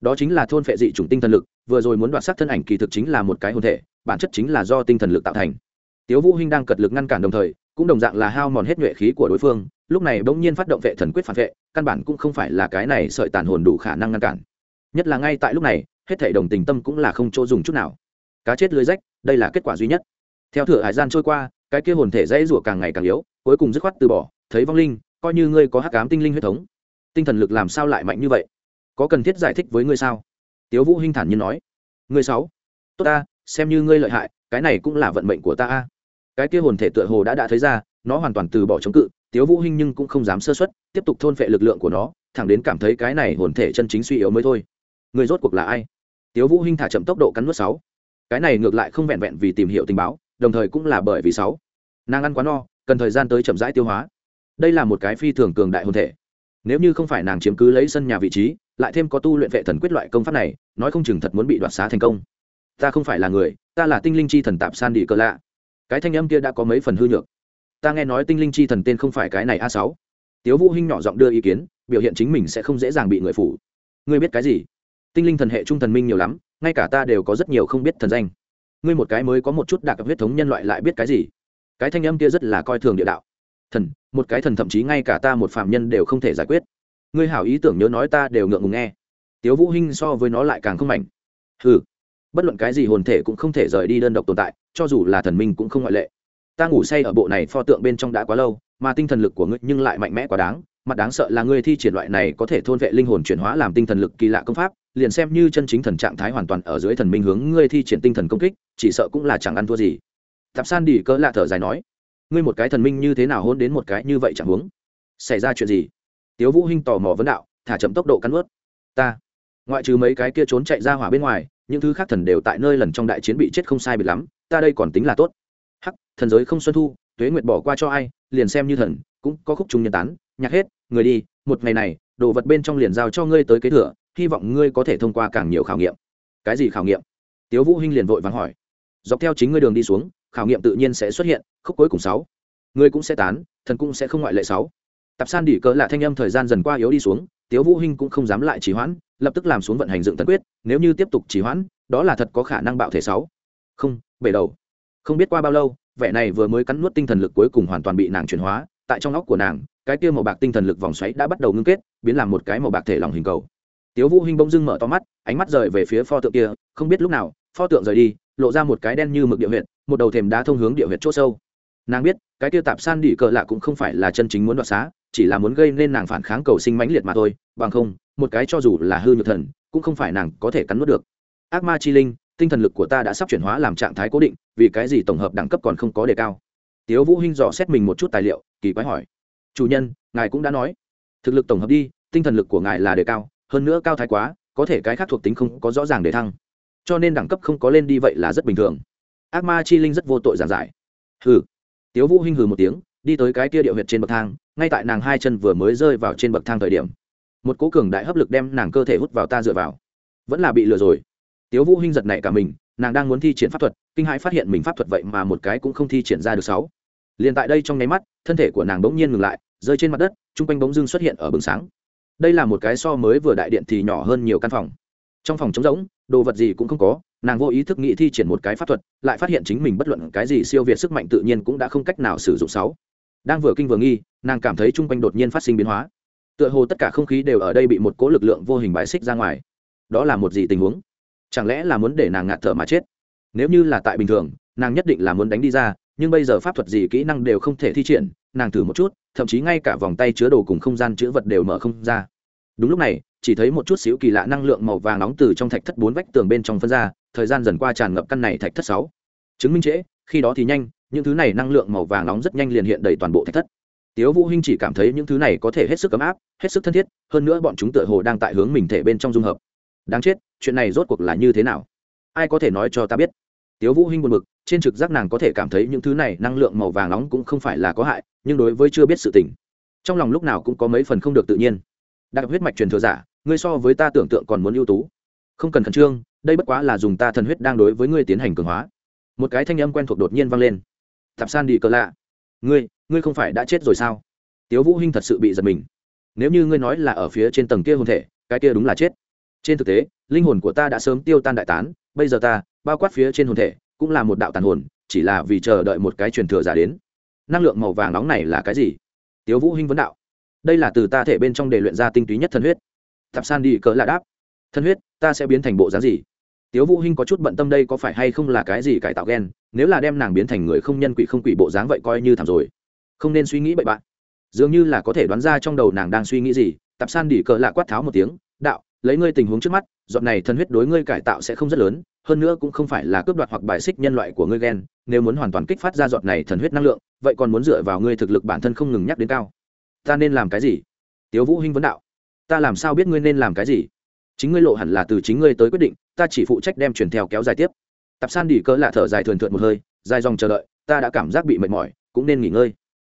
đó chính là thôn phệ dị chủng tinh thần lực, vừa rồi muốn đoạt xác thân ảnh kỳ thực chính là một cái hồn thể, bản chất chính là do tinh thần lực tạo thành. Tiếu vũ hinh đang cật lực ngăn cản đồng thời, cũng đồng dạng là hao mòn hết nhuệ khí của đối phương, lúc này bỗng nhiên phát động vệ thần quyết phản vệ, căn bản cũng không phải là cái này sợi tàn hồn đủ khả năng ngăn cản. Nhất là ngay tại lúc này, hết thảy đồng tình tâm cũng là không chỗ dùng chút nào. Cá chết lưới rách, đây là kết quả duy nhất. Theo thừa hải gian trôi qua, cái kia hồn thể dãy rủa càng ngày càng yếu, cuối cùng dứt khoát từ bỏ, thấy vong linh, coi như ngươi có hắc ám tinh linh huyết thống, tinh thần lực làm sao lại mạnh như vậy? Có cần thiết giải thích với ngươi sao? Tiếu vũ hinh thản nhiên nói. Ngươi sáu. Tốt ta, xem như ngươi lợi hại, cái này cũng là vận mệnh của ta a. Cái kia hồn thể tựa hồ đã đã thấy ra, nó hoàn toàn từ bỏ chống cự, tiếu vũ hinh nhưng cũng không dám sơ suất, tiếp tục thôn phệ lực lượng của nó, thẳng đến cảm thấy cái này hồn thể chân chính suy yếu mới thôi. Người rốt cuộc là ai? Tiếu vũ hinh thả chậm tốc độ cắn nuốt sáu. Cái này ngược lại không vẹn vẹn vì tìm hiểu tình báo, đồng thời cũng là bởi vì sáu. Nàng ăn quá no, cần thời gian tới chậm rãi tiêu hóa. Đây là một cái phi thường cường đại hồn thể nếu như không phải nàng chiếm cứ lấy sân nhà vị trí, lại thêm có tu luyện vệ thần quyết loại công pháp này, nói không chừng thật muốn bị đoạt xá thành công. Ta không phải là người, ta là tinh linh chi thần tạp san đi cờ lạ. Cái thanh âm kia đã có mấy phần hư nhược. Ta nghe nói tinh linh chi thần tên không phải cái này a sáu. Tiếu vũ hinh nhỏ giọng đưa ý kiến, biểu hiện chính mình sẽ không dễ dàng bị người phủ. Ngươi biết cái gì? Tinh linh thần hệ trung thần minh nhiều lắm, ngay cả ta đều có rất nhiều không biết thần danh. Ngươi một cái mới có một chút đặc huyết thống nhân loại lại biết cái gì? Cái thanh âm kia rất là coi thường địa đạo thần, một cái thần thậm chí ngay cả ta một phạm nhân đều không thể giải quyết. Ngươi hảo ý tưởng nhớ nói ta đều ngượng ngùng nghe. Tiếu vũ hinh so với nó lại càng không mạnh hừ, bất luận cái gì hồn thể cũng không thể rời đi đơn độc tồn tại, cho dù là thần minh cũng không ngoại lệ. Ta ngủ say ở bộ này pho tượng bên trong đã quá lâu, mà tinh thần lực của ngươi nhưng lại mạnh mẽ quá đáng, mặt đáng sợ là ngươi thi triển loại này có thể thôn vệ linh hồn chuyển hóa làm tinh thần lực kỳ lạ công pháp, liền xem như chân chính thần trạng thái hoàn toàn ở dưới thần minh hướng ngươi thi triển tinh thần công kích, chỉ sợ cũng là chẳng ăn thua gì. Tạp san đi cỡ lạ thở dài nói ngươi một cái thần minh như thế nào hôn đến một cái như vậy chẳng huống? Xảy ra chuyện gì? Tiếu vũ hinh tò mò vấn đạo, thả chậm tốc độ cắn ướt ta, ngoại trừ mấy cái kia trốn chạy ra hỏa bên ngoài, những thứ khác thần đều tại nơi lần trong đại chiến bị chết không sai biệt lắm, ta đây còn tính là tốt. Hắc, thần giới không xuân thu, tuế nguyệt bỏ qua cho ai, liền xem như thần, cũng có khúc trùng nhân tán, nhạc hết, người đi, một ngày này, đồ vật bên trong liền giao cho ngươi tới kế thừa, hy vọng ngươi có thể thông qua càng nhiều khảo nghiệm. Cái gì khảo nghiệm? Tiếu vũ hinh liền vội vàng hỏi. Dọc theo chính ngươi đường đi xuống khảo nghiệm tự nhiên sẽ xuất hiện, khúc cuối cùng sáu. Ngươi cũng sẽ tán, thần cũng sẽ không ngoại lệ sáu. Tập san đỉ cỡ là thanh âm thời gian dần qua yếu đi xuống, tiếu vũ hinh cũng không dám lại trì hoãn, lập tức làm xuống vận hành dựng thần quyết, nếu như tiếp tục trì hoãn, đó là thật có khả năng bạo thể sáu. Không, bể đầu. Không biết qua bao lâu, vẻ này vừa mới cắn nuốt tinh thần lực cuối cùng hoàn toàn bị nàng chuyển hóa, tại trong óc của nàng, cái kia màu bạc tinh thần lực vòng xoáy đã bắt đầu ngưng kết, biến làm một cái màu bạc thể lòng hình cầu. Tiếu vũ hinh bỗng dưng mở to mắt, ánh mắt rời về phía pho tượng kia, không biết lúc nào, pho tượng rời đi, lộ ra một cái đen như mực địa huyệt một đầu thềm đá thông hướng địa huyệt chỗ sâu. Nàng biết, cái tiêu tạp san đỉ cờ lạ cũng không phải là chân chính muốn đoạt xá, chỉ là muốn gây nên nàng phản kháng cầu sinh mãnh liệt mà thôi, bằng không, một cái cho dù là hư nhược thần, cũng không phải nàng có thể cắn nuốt được. Ác ma chi linh, tinh thần lực của ta đã sắp chuyển hóa làm trạng thái cố định, vì cái gì tổng hợp đẳng cấp còn không có đề cao? Tiếu vũ hinh dò xét mình một chút tài liệu, kỳ quái hỏi. Chủ nhân, ngài cũng đã nói. Thực lực tổng hợp đi, tinh thần lực của ngài là đề cao, hơn nữa cao thái quá, có thể cái khác thuộc tính không có rõ ràng để thăng. Cho nên đẳng cấp không có lên đi vậy là rất bình thường ác ma chi linh rất vô tội giản giải. Hừ. Tiếu vũ hinh hừ một tiếng, đi tới cái kia địa huyệt trên bậc thang, ngay tại nàng hai chân vừa mới rơi vào trên bậc thang thời điểm. Một cố cường đại hấp lực đem nàng cơ thể hút vào ta dựa vào. Vẫn là bị lừa rồi. Tiếu vũ hinh giật nảy cả mình, nàng đang muốn thi triển pháp thuật, kinh hãi phát hiện mình pháp thuật vậy mà một cái cũng không thi triển ra được sáu. Liền tại đây trong nháy mắt, thân thể của nàng bỗng nhiên ngừng lại, rơi trên mặt đất trung quanh bỗng dưng xuất hiện ở bừng sáng. Đây là một cái so mới vừa đại điện thì nhỏ hơn nhiều căn phòng. Trong phòng trống rỗng, đồ vật gì cũng không có nàng vô ý thức nghĩ thi triển một cái pháp thuật, lại phát hiện chính mình bất luận cái gì siêu việt sức mạnh tự nhiên cũng đã không cách nào sử dụng sáu. Đang vừa kinh vừa nghi, nàng cảm thấy chung quanh đột nhiên phát sinh biến hóa. Tựa hồ tất cả không khí đều ở đây bị một cố lực lượng vô hình bãi xích ra ngoài. Đó là một gì tình huống? Chẳng lẽ là muốn để nàng ngạt thở mà chết? Nếu như là tại bình thường, nàng nhất định là muốn đánh đi ra, nhưng bây giờ pháp thuật gì kỹ năng đều không thể thi triển, nàng thử một chút, thậm chí ngay cả vòng tay chứa đồ cùng không gian chữ vật đều mở không ra. Đúng lúc này, chỉ thấy một chút xíu kỳ lạ năng lượng màu vàng nóng từ trong thạch thất bốn vách tường bên trong phân ra thời gian dần qua tràn ngập căn này thạch thất sáu. Chứng minh trễ, khi đó thì nhanh, những thứ này năng lượng màu vàng nóng rất nhanh liền hiện đầy toàn bộ thạch thất. Tiếu vũ hinh chỉ cảm thấy những thứ này có thể hết sức ấm áp, hết sức thân thiết, hơn nữa bọn chúng tựa hồ đang tại hướng mình thể bên trong dung hợp. Đáng chết, chuyện này rốt cuộc là như thế nào? Ai có thể nói cho ta biết? Tiếu vũ hinh buồn bực, trên trực giác nàng có thể cảm thấy những thứ này năng lượng màu vàng nóng cũng không phải là có hại, nhưng đối với chưa biết sự tình, trong lòng lúc nào cũng có mấy phần không được tự nhiên. Đặc huyết mạch truyền thừa giả, ngươi so với ta tưởng tượng còn muốn ưu tú không cần khẩn trương, đây bất quá là dùng ta thần huyết đang đối với ngươi tiến hành cường hóa. Một cái thanh âm quen thuộc đột nhiên vang lên. Tạp san đi cờ lạ, ngươi ngươi không phải đã chết rồi sao? Tiếu vũ hinh thật sự bị giật mình. Nếu như ngươi nói là ở phía trên tầng kia hồn thể, cái kia đúng là chết. Trên thực tế, linh hồn của ta đã sớm tiêu tan đại tán, bây giờ ta, bao quát phía trên hồn thể, cũng là một đạo tàn hồn, chỉ là vì chờ đợi một cái truyền thừa giả đến. Năng lượng màu vàng nóng này là cái gì? Tiếu vũ hinh vấn đạo. Đây là từ ta thể bên trong để luyện ra tinh túy nhất thần huyết. Tạp san đi cỡ là đáp thân huyết, ta sẽ biến thành bộ dáng gì? Tiếu vũ hinh có chút bận tâm đây có phải hay không là cái gì cải tạo gen? Nếu là đem nàng biến thành người không nhân quỷ không quỷ bộ dáng vậy coi như thảm rồi. Không nên suy nghĩ bậy bạn. Dường như là có thể đoán ra trong đầu nàng đang suy nghĩ gì, Tạp san đỉ cờ lạ quát tháo một tiếng, đạo, lấy ngươi tình huống trước mắt dọn này thân huyết đối ngươi cải tạo sẽ không rất lớn, hơn nữa cũng không phải là cướp đoạt hoặc bài xích nhân loại của ngươi gen, nếu muốn hoàn toàn kích phát ra dọn này thần huyết năng lượng, vậy còn muốn dựa vào ngươi thực lực bản thân không ngừng nhắc đến cao. Ta nên làm cái gì? Tiếu vũ hinh vấn đạo. Ta làm sao biết ngươi nên làm cái gì? Chính ngươi lộ hẳn là từ chính ngươi tới quyết định, ta chỉ phụ trách đem truyền theo kéo dài tiếp. Tạp san đỉ cỡ lạ thở dài thường thượt một hơi, dài dòng chờ đợi, ta đã cảm giác bị mệt mỏi, cũng nên nghỉ ngơi.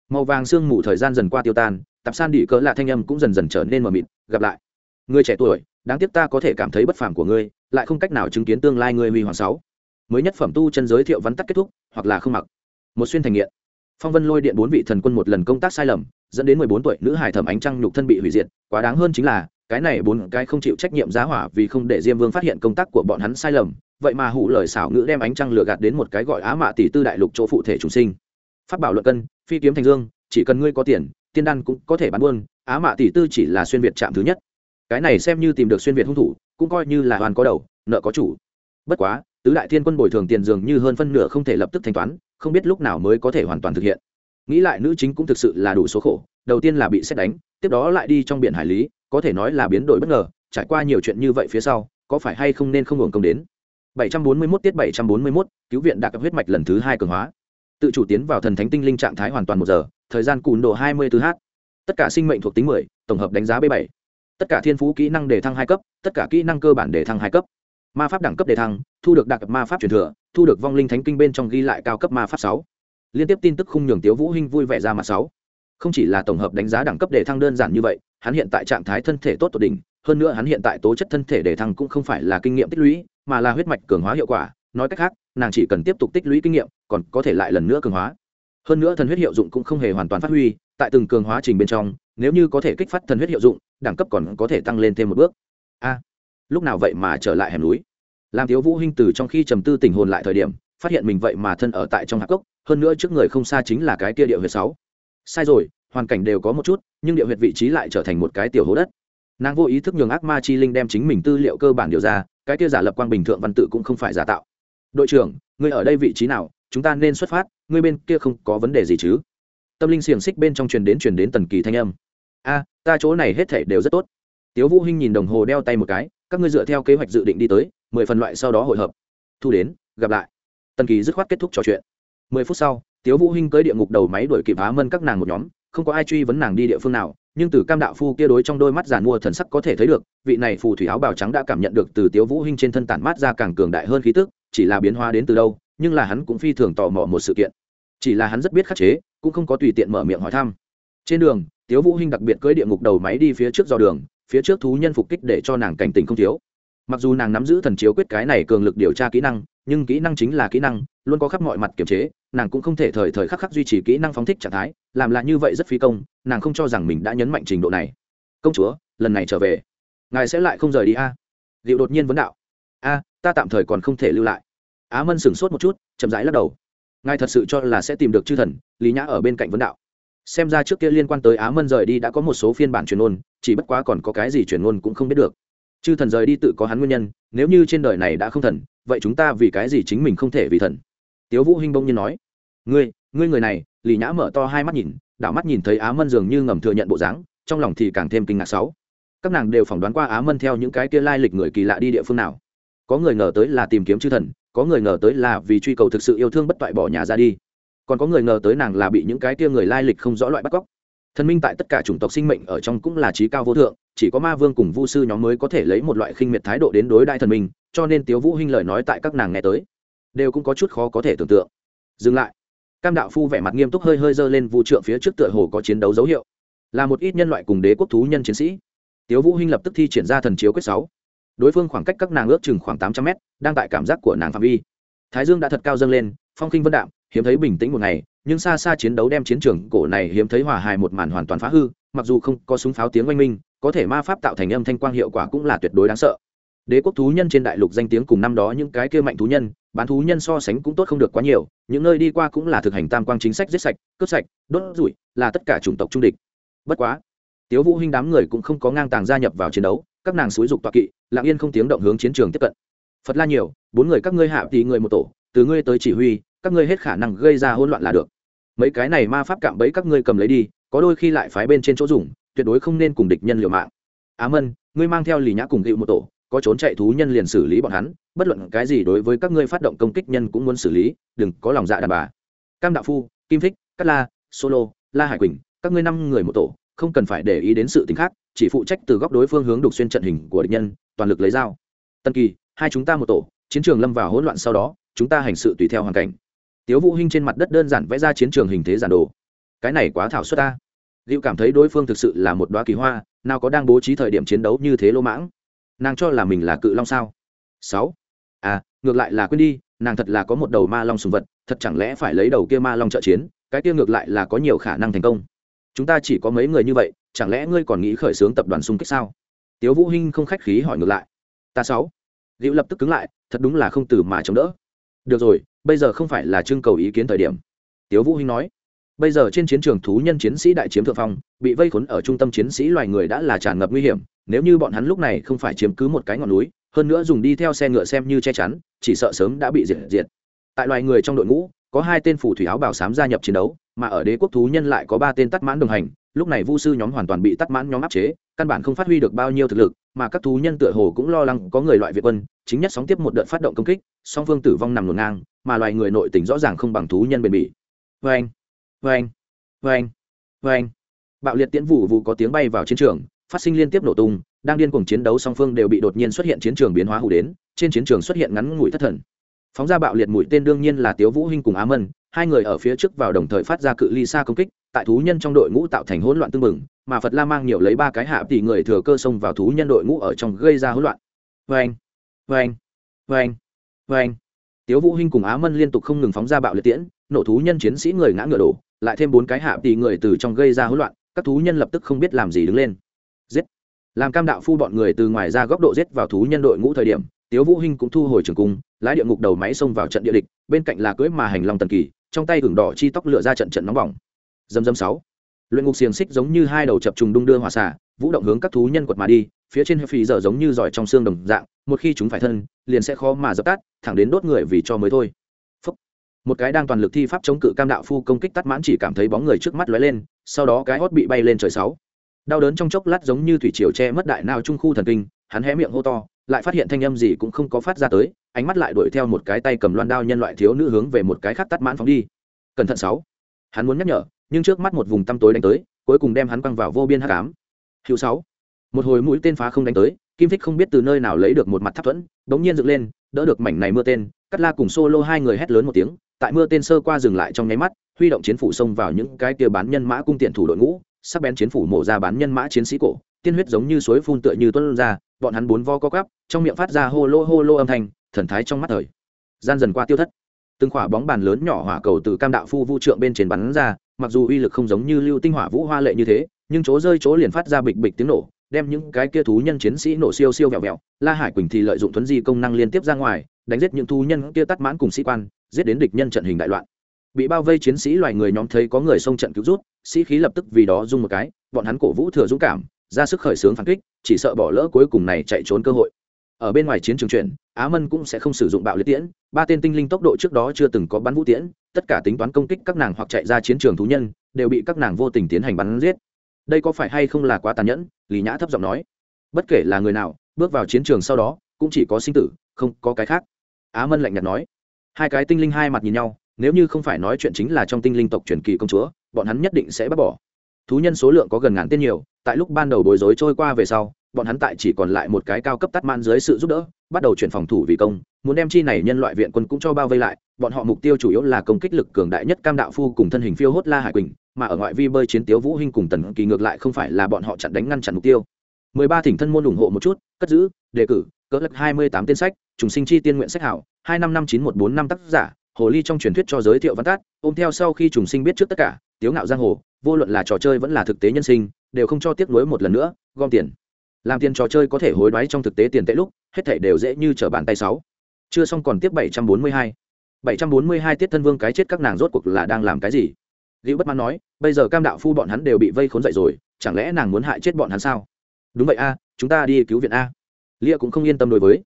Màu vàng sương mù thời gian dần qua tiêu tan, Tạp san đỉ cỡ lạ thanh âm cũng dần dần trở nên mờ mịt, gặp lại. Người trẻ tuổi, đáng tiếc ta có thể cảm thấy bất phàm của ngươi, lại không cách nào chứng kiến tương lai ngươi huy hoàng sáu. Mới nhất phẩm tu chân giới thiệu vắn tắt kết thúc, hoặc là không mặc. Một xuyên thành nghiện. Phong vân lôi điện bốn vị thần quân một lần công tác sai lầm, dẫn đến mười bốn tuổi nữ hải thẩm ánh trăng nhục thân bị hủy diệt, quá đáng hơn chính là cái này bốn cái không chịu trách nhiệm giá hỏa vì không để diêm vương phát hiện công tác của bọn hắn sai lầm, vậy mà hủ lời xảo ngữ đem ánh trăng lừa gạt đến một cái gọi á mạ tỷ tư đại lục chỗ phụ thể chúng sinh. Phát bảo luận cân, phi kiếm thành dương, chỉ cần ngươi có tiền, tiên đan cũng có thể bán buôn, á mạ tỷ tư chỉ là xuyên việt chạm thứ nhất. Cái này xem như tìm được xuyên việt hung thủ, cũng coi như là hoàn có đầu, nợ có chủ. Bất quá, tứ đại thiên quân bồi thường tiền dường như hơn phân nửa không thể lập tức thanh toán, không biết lúc nào mới có thể hoàn toàn thực hiện. Nghĩ lại nữ chính cũng thực sự là đủ số khổ, đầu tiên là bị xét đánh, tiếp đó lại đi trong biển hải lý có thể nói là biến đổi bất ngờ trải qua nhiều chuyện như vậy phía sau có phải hay không nên không hưởng công đến? 741 tiết 741, cứu viện đặc huyết mạch lần thứ hai cường hóa. Tự chủ tiến vào thần thánh tinh linh trạng thái hoàn toàn một giờ thời gian cùn độ 24 h tất cả sinh mệnh thuộc tính 10, tổng hợp đánh giá b 7 tất cả thiên phú kỹ năng đề thăng hai cấp tất cả kỹ năng cơ bản đề thăng hai cấp. Ma pháp đẳng cấp đề thăng thu được đặc ma pháp truyền thừa thu được vong linh thánh kinh bên trong ghi lại cao cấp ma pháp sáu. Liên tiếp tin tức khung nhường tiếu vũ hinh vui vẻ ra mặt sáu không chỉ là tổng hợp đánh giá đẳng cấp đề thăng đơn giản như vậy, hắn hiện tại trạng thái thân thể tốt tột đỉnh, hơn nữa hắn hiện tại tố chất thân thể đề thăng cũng không phải là kinh nghiệm tích lũy, mà là huyết mạch cường hóa hiệu quả. Nói cách khác, nàng chỉ cần tiếp tục tích lũy kinh nghiệm, còn có thể lại lần nữa cường hóa. Hơn nữa thần huyết hiệu dụng cũng không hề hoàn toàn phát huy, tại từng cường hóa trình bên trong, nếu như có thể kích phát thần huyết hiệu dụng, đẳng cấp còn có thể tăng lên thêm một bước. A, lúc nào vậy mà trở lại hẻm núi? Làm thiếu vũ hinh từ trong khi trầm tư tình hồn lại thời điểm, phát hiện mình vậy mà thân ở tại trong hạp cốc, hơn nữa trước người không xa chính là cái kia địa huyệt sáu sai rồi, hoàn cảnh đều có một chút, nhưng địa huyệt vị trí lại trở thành một cái tiểu hố đất. Nàng vô ý thức nhường ác ma chi linh đem chính mình tư liệu cơ bản điều ra, cái kia giả lập quang bình thượng văn tự cũng không phải giả tạo. Đội trưởng, ngươi ở đây vị trí nào, chúng ta nên xuất phát, ngươi bên kia không có vấn đề gì chứ? Tâm linh xiềng xích bên trong truyền đến truyền đến tần kỳ thanh âm. A, ta chỗ này hết thể đều rất tốt. Tiếu vũ hinh nhìn đồng hồ đeo tay một cái, các ngươi dựa theo kế hoạch dự định đi tới, mười phần loại sau đó hội hợp. Thu đến, gặp lại. Tần kỳ dứt khoát kết thúc trò chuyện. Mười phút sau tiếu vũ hinh cưới địa ngục đầu máy đuổi kịp á mân các nàng một nhóm, không có ai truy vấn nàng đi địa phương nào, nhưng từ cam đạo phu kia đối trong đôi mắt giàn mua thần sắc có thể thấy được, vị này phù thủy áo bào trắng đã cảm nhận được từ tiếu vũ hinh trên thân tản mát ra càng cường đại hơn khí tức, chỉ là biến hóa đến từ đâu, nhưng là hắn cũng phi thường tò mò một sự kiện. Chỉ là hắn rất biết khắc chế, cũng không có tùy tiện mở miệng hỏi thăm. Trên đường, tiếu vũ hinh đặc biệt cưỡi địa ngục đầu máy đi phía trước dò đường, phía trước thú nhân phục kích để cho nàng cảnh tỉnh không thiếu. Mặc dù nàng nắm giữ thần chiếu quyết cái này cường lực điều tra kỹ năng, nhưng kỹ năng chính là kỹ năng, luôn có khắp mọi mặt kiểm chế nàng cũng không thể thời thời khắc khắc duy trì kỹ năng phóng thích trạng thái làm là như vậy rất phí công nàng không cho rằng mình đã nhấn mạnh trình độ này. Công chúa lần này trở về ngài sẽ lại không rời đi a? À? liệu đột nhiên vấn đạo. A ta tạm thời còn không thể lưu lại. Á mân sửng sốt một chút chậm rãi lắc đầu. Ngài thật sự cho là sẽ tìm được chư thần lý nhã ở bên cạnh vấn đạo. Xem ra trước kia liên quan tới á mân rời đi đã có một số phiên bản truyền ngôn, chỉ bất quá còn có cái gì truyền ngôn cũng không biết được. Chư thần rời đi tự có hắn nguyên nhân nếu như trên đời này đã không thần vậy chúng ta vì cái gì chính mình không thể vì thần? Tiếu vũ hinh bông nhiên nói, ngươi ngươi người này. Lì nhã mở to hai mắt nhìn, đảo mắt nhìn thấy á mân dường như ngầm thừa nhận bộ dáng, trong lòng thì càng thêm kinh ngạc sáu. Các nàng đều phỏng đoán qua á mân theo những cái kia lai lịch người kỳ lạ đi địa phương nào. Có người ngờ tới là tìm kiếm chư thần, có người ngờ tới là vì truy cầu thực sự yêu thương bất toại bỏ nhà ra đi. Còn có người ngờ tới nàng là bị những cái kia người lai lịch không rõ loại bắt cóc. Thần minh tại tất cả chủng tộc sinh mệnh ở trong cũng là trí cao vô thượng, chỉ có ma vương cùng vu sư nhóm mới có thể lấy một loại khinh miệt thái độ đến đối đại thần minh, cho nên tiếu vũ hinh lời nói tại các nàng nghe tới đều cũng có chút khó có thể tưởng tượng. Dừng lại. Cam đạo phu vẻ mặt nghiêm túc hơi hơi dơ lên vụ trượng phía trước tựa hồ có chiến đấu dấu hiệu. Là một ít nhân loại cùng đế quốc thú nhân chiến sĩ. Tiếu vũ hinh lập tức thi triển ra thần chiếu quyết sáu. Đối phương khoảng cách các nàng ước chừng khoảng tám trăm mét, đang tại cảm giác của nàng phạm vi. Thái dương đã thật cao dâng lên, phong kinh vân đạm, hiếm thấy bình tĩnh một ngày, nhưng xa xa chiến đấu đem chiến trường cổ này hiếm thấy hòa hài một màn hoàn toàn phá hư, mặc dù không có súng pháo tiếng oanh minh, có thể ma pháp tạo thành âm thanh quang hiệu quả cũng là tuyệt đối đáng sợ. Đế quốc thú nhân trên đại lục danh tiếng cùng năm đó những cái kia mạnh thú nhân bán thú nhân so sánh cũng tốt không được quá nhiều, những nơi đi qua cũng là thực hành tam quang chính sách giết sạch, cướp sạch, đốt rủi, là tất cả chủng tộc trung địch. Bất quá, tiếu vũ hinh đám người cũng không có ngang tàng gia nhập vào chiến đấu, các nàng xúi dục toạ kỵ, lặng yên không tiếng động hướng chiến trường tiếp cận. Phật la nhiều, bốn người các ngươi hạ thì người một tổ, từ ngươi tới chỉ huy, các ngươi hết khả năng gây ra hỗn loạn là được. Mấy cái này ma pháp cạm bẫy các ngươi cầm lấy đi, có đôi khi lại phái bên trên chỗ dùng, tuyệt đối không nên cùng địch nhân liều mạng. Á mân, ngươi mang theo lì nhã cùng dịu một tổ có trốn chạy thú nhân liền xử lý bọn hắn bất luận cái gì đối với các ngươi phát động công kích nhân cũng muốn xử lý đừng có lòng dạ đàn bà. Cam đạo phu kim thích cát la solo la hải quỳnh các ngươi năm người một tổ không cần phải để ý đến sự t khác chỉ phụ trách từ góc đối phương hướng đục xuyên trận hình của địch nhân toàn lực lấy dao. Tân kỳ hai chúng ta một tổ chiến trường lâm vào hỗn loạn sau đó chúng ta hành sự tùy theo hoàn cảnh. Tiếu vũ hinh trên mặt đất đơn giản vẽ ra chiến trường hình thế giản đồ. Cái này quá thảo suất ta. Liệu cảm thấy đối phương thực sự là một đóa kỳ hoa, nào có đang bố trí thời điểm chiến đấu như thế lô mãng. Nàng cho là mình là cự long sao? Sáu. À, ngược lại là quên đi, nàng thật là có một đầu ma long sùng vật, thật chẳng lẽ phải lấy đầu kia ma long trợ chiến, cái kia ngược lại là có nhiều khả năng thành công. Chúng ta chỉ có mấy người như vậy, chẳng lẽ ngươi còn nghĩ khởi xướng tập đoàn xung kích sao? Tiếu Vũ Hinh không khách khí hỏi ngược lại. Ta sáu. Liễu lập tức cứng lại, thật đúng là không từ mà chống đỡ. Được rồi, bây giờ không phải là trưng cầu ý kiến thời điểm. Tiếu Vũ Hinh nói bây giờ trên chiến trường thú nhân chiến sĩ đại chiếm thượng phong bị vây khốn ở trung tâm chiến sĩ loài người đã là tràn ngập nguy hiểm nếu như bọn hắn lúc này không phải chiếm cứ một cái ngọn núi, hơn nữa dùng đi theo xe ngựa xem như che chắn, chỉ sợ sớm đã bị diệt diệt. Tại loài người trong đội ngũ, có hai tên phủ thủy áo bảo sám gia nhập chiến đấu, mà ở đế quốc thú nhân lại có ba tên tắt mãn đồng hành, lúc này vu sư nhóm hoàn toàn bị tắt mãn nhóm áp chế, căn bản không phát huy được bao nhiêu thực lực, mà các thú nhân tựa hồ cũng lo lắng có người loại việt quân, chính nhất sóng tiếp một đợt phát động công kích, song phương tử vong nằm ngổn ngang, mà loài người nội tình rõ ràng không bằng thú nhân bền bỉ. Vê anh vê anh vê anh bạo liệt tiễn vụ vụ có tiếng bay vào chiến trường phát sinh liên tiếp nổ tung, đang điên cuồng chiến đấu song phương đều bị đột nhiên xuất hiện chiến trường biến hóa hủ đến, trên chiến trường xuất hiện ngắn ngủi thất thần. Phóng ra bạo liệt mũi tên đương nhiên là tiếu vũ hinh cùng á mân, hai người ở phía trước vào đồng thời phát ra cự ly xa công kích, tại thú nhân trong đội ngũ tạo thành hỗn loạn tương mừng mà phật la mang nhiều lấy ba cái hạ tỷ người thừa cơ xông vào thú nhân đội ngũ ở trong gây ra hỗn loạn. Vâng vâng vâng vâng. Tiếu vũ hinh cùng á mân liên tục không ngừng phóng ra bạo liệt tiễn, nổ thú nhân chiến sĩ người ngã ngựa đổ, lại thêm bốn cái hạ tỷ người từ trong gây ra hỗn loạn, các thú nhân lập tức không biết làm gì đứng lên làm cam đạo phu bọn người từ ngoài ra góc độ giết vào thú nhân đội ngũ thời điểm, tiếu vũ hinh cũng thu hồi trường cung, lái địa ngục đầu máy xông vào trận địa địch, bên cạnh là cưỡi mà hành long tần kỳ, trong tay hưởng đỏ chi tóc lửa ra trận trận nóng bỏng. Dâm dâm sáu. Luyện ngục xiềng xích giống như hai đầu chập trùng đung đưa hòa xả vũ động hướng các thú nhân quật mà đi, phía trên phì giờ giống như giỏi trong xương đồng dạng, một khi chúng phải thân, liền sẽ khó mà dập tắt, thẳng đến đốt người vì cho mới thôi. Một cái đang toàn lực thi pháp chống cự cam đạo phu công kích tắt mãn chỉ cảm thấy bóng người trước mắt lóe lên, sau đó cái hót bị bay lên trời sáu đau đớn trong chốc lát giống như thủy triều che mất đại nào trung khu thần kinh, hắn hé miệng hô to, lại phát hiện thanh âm gì cũng không có phát ra tới, ánh mắt lại đuổi theo một cái tay cầm loan đao nhân loại thiếu nữ hướng về một cái khác tắt mãn phóng đi. Cẩn thận sáu. Hắn muốn nhắc nhở, nhưng trước mắt một vùng tăm tối đánh tới, cuối cùng đem hắn quăng vào vô biên hắc ám. Hữu sáu. Một hồi mũi tên phá không đánh tới, kim thích không biết từ nơi nào lấy được một mặt tháp thuẫn đống nhiên dựng lên, đỡ được mảnh này mưa tên, cắt la cùng solo hai người hét lớn một tiếng, tại mưa tên sơ qua dừng lại trong nháy mắt, huy động chiến phủ xông vào những cái kia bán nhân mã cung tiện thủ đội ngũ sắc bén chiến phủ mổ ra bán nhân mã chiến sĩ cổ, tiên huyết giống như suối phun tựa như tuân ra, bọn hắn bốn vo co cắp trong miệng phát ra hô lô hô lô âm thanh, thần thái trong mắt thời. Gian dần qua tiêu thất. Từng khỏa bóng bàn lớn nhỏ hỏa cầu từ cam đạo phu vu trượng bên trên bắn ra, mặc dù uy lực không giống như lưu tinh hỏa vũ hoa lệ như thế, nhưng chỗ rơi chỗ liền phát ra bịch bịch tiếng nổ, đem những cái kia thú nhân chiến sĩ nổ siêu siêu vẹo vẹo. La hải quỳnh thì lợi dụng thuấn di công năng liên tiếp ra ngoài, đánh giết những thú nhân kia tắt mãn cùng sĩ quan, giết đến địch nhân trận hình đại loạn bị bao vây chiến sĩ loài người nhóm thấy có người xông trận cứu rút, sĩ khí lập tức vì đó dung một cái, bọn hắn cổ vũ thừa dũng cảm, ra sức khởi xướng phản kích, chỉ sợ bỏ lỡ cuối cùng này chạy trốn cơ hội. Ở bên ngoài chiến trường chuyển á mân cũng sẽ không sử dụng bạo liệt tiễn, ba tên tinh linh tốc độ trước đó chưa từng có bắn vũ tiễn, tất cả tính toán công kích các nàng hoặc chạy ra chiến trường thú nhân, đều bị các nàng vô tình tiến hành bắn giết. Đây có phải hay không là quá tàn nhẫn? Lý nhã thấp giọng nói. Bất kể là người nào, bước vào chiến trường sau đó, cũng chỉ có sinh tử, không có cái khác. Á mân lạnh nhạt nói. Hai cái tinh linh hai mặt nhìn nhau nếu như không phải nói chuyện chính là trong tinh linh tộc truyền kỳ công chúa, bọn hắn nhất định sẽ bác bỏ. Thú nhân số lượng có gần ngàn tên nhiều, tại lúc ban đầu bối rối trôi qua về sau, bọn hắn tại chỉ còn lại một cái cao cấp tắt man dưới sự giúp đỡ, bắt đầu chuyển phòng thủ vì công, muốn đem chi này nhân loại viện quân cũng cho bao vây lại, bọn họ mục tiêu chủ yếu là công kích lực cường đại nhất cam đạo phu cùng thân hình phiêu hốt la hải quỳnh, mà ở ngoại vi bơi chiến tiếu vũ hinh cùng tần kỳ ngược lại không phải là bọn họ chặn đánh ngăn chặn mục tiêu. 13 thỉnh thân môn ủng hộ một chút, cất giữ, đề cử, cỡ lắc 28 tên sách, trùng sinh chi tiên nguyện sách hảo, hai năm năm chín một bốn năm tác giả hồ ly trong truyền thuyết cho giới thiệu văn tát ôm theo sau khi trùng sinh biết trước tất cả, tiếu ngạo giang hồ, vô luận là trò chơi vẫn là thực tế nhân sinh, đều không cho tiếc nuối một lần nữa, gom tiền. Làm tiền trò chơi có thể hối đoái trong thực tế tiền tệ lúc, hết thể đều dễ như trở bàn tay sáu. Chưa xong còn tiếp bảy trăm bốn mươi hai. Bảy trăm bốn mươi hai tiết thân vương cái chết các nàng rốt cuộc là đang làm cái gì? Liễu bất mãn nói, bây giờ cam đạo phu bọn hắn đều bị vây khốn dậy rồi, chẳng lẽ nàng muốn hại chết bọn hắn sao? Đúng vậy a, chúng ta đi cứu viện a. Lia cũng không yên tâm đối với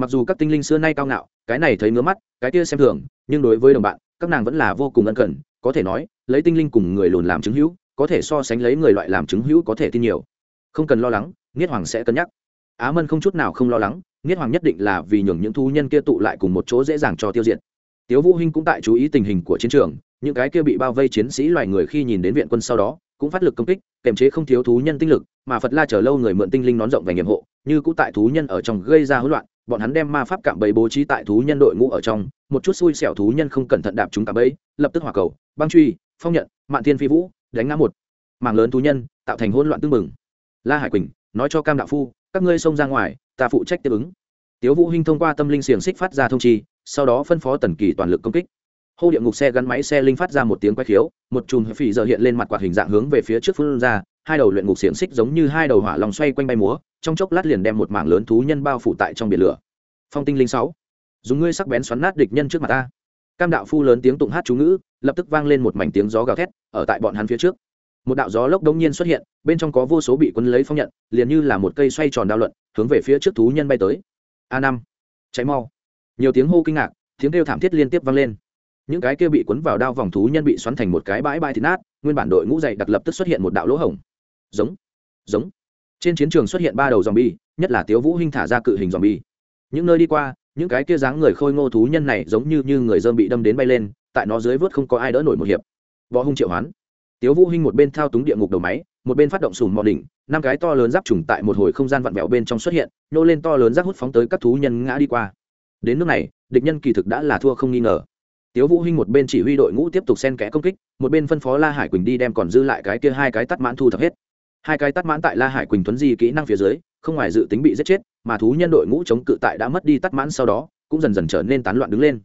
mặc dù các tinh linh xưa nay cao ngạo, cái này thấy ngứa mắt, cái kia xem thường, nhưng đối với đồng bạn, các nàng vẫn là vô cùng ân cần, có thể nói, lấy tinh linh cùng người lùn làm chứng hữu, có thể so sánh lấy người loại làm chứng hữu có thể tin nhiều. Không cần lo lắng nghiết hoàng sẽ cân nhắc. Á mân không chút nào không lo lắng nghiết hoàng nhất định là vì nhường những thú nhân kia tụ lại cùng một chỗ dễ dàng cho tiêu diệt. Tiếu vũ hinh cũng tại chú ý tình hình của chiến trường, những cái kia bị bao vây chiến sĩ loài người khi nhìn đến viện quân sau đó, cũng phát lực công kích kèm chế không thiếu thú nhân tinh lực, mà phật la chờ lâu người mượn tinh linh nón rộng và nhiệm hộ, như cũ tại thú nhân ở trong gây ra hỗn loạn bọn hắn đem ma pháp cạm bẫy bố trí tại thú nhân đội ngũ ở trong, một chút xui xẻo thú nhân không cẩn thận đạp chúng cạm bẫy, lập tức hỏa cầu, băng truy, phong nhận, mạn thiên phi vũ, đánh ngã một. Mảng lớn thú nhân tạo thành hỗn loạn tương mừng la hải quỳnh, nói cho cam đạo phu, các ngươi xông ra ngoài, ta phụ trách tiếp ứng. Tiếu vũ hinh thông qua tâm linh xiềng xích phát ra thông chi, sau đó phân phó tần kỳ toàn lực công kích. Hô địa ngục xe gắn máy xe linh phát ra một tiếng quay khiếu, một chùm phỉ giờ hiện lên mặt quạt hình dạng hướng về phía trước phương ra hai đầu luyện ngục xiềng xích giống như hai đầu hỏa lòng xoay quanh bay múa, trong chốc lát liền đem một mảng lớn thú nhân bao phủ tại trong biển lửa. Phong tinh linh sáu, dùng ngươi sắc bén xoắn nát địch nhân trước mặt ta. Cam đạo phu lớn tiếng tụng hát chú ngữ, lập tức vang lên một mảnh tiếng gió gào thét, ở tại bọn hắn phía trước. Một đạo gió lốc đống nhiên xuất hiện, bên trong có vô số bị quân lấy phong nhận, liền như là một cây xoay tròn đao luận, hướng về phía trước thú nhân bay tới. A năm cháy mau. Nhiều tiếng hô kinh ngạc, tiếng kêu thảm thiết liên tiếp vang lên. Những cái kia bị cuốn vào đao vòng thú nhân bị xoắn thành một cái bãi bãi thịt nát, nguyên bản đội ngũ dày đặc lập tức xuất hiện một đạo lỗ hổng giống. Giống. Trên chiến trường xuất hiện ba đầu dòm bi nhất là tiếu vũ hinh thả ra cự hình dòm bi những nơi đi qua, những cái kia dáng người khôi ngô thú nhân này giống như như người dơm bị đâm đến bay lên, tại nó dưới vớt không có ai đỡ nổi một hiệp. Võ hung triệu hoán. Tiếu vũ hinh một bên thao túng địa ngục đầu máy, một bên phát động sùng mò đỉnh, năm cái to lớn giáp trùng tại một hồi không gian vặn vẹo bên trong xuất hiện nô lên to lớn giáp hút phóng tới các thú nhân ngã đi qua. Đến nước này, địch nhân kỳ thực đã là thua không nghi ngờ. Tiếu vũ hinh một bên chỉ huy đội ngũ tiếp tục xen kẽ công kích, một bên phân phó la hải quỳnh đi đem còn dư lại cái kia hai cái tắt mãn thu thập hết hai cái tắt mãn tại la hải quỳnh tuấn di kỹ năng phía dưới, không ngoài dự tính bị giết chết, mà thú nhân đội ngũ chống cự tại đã mất đi tắt mãn sau đó, cũng dần dần trở nên tán loạn đứng lên.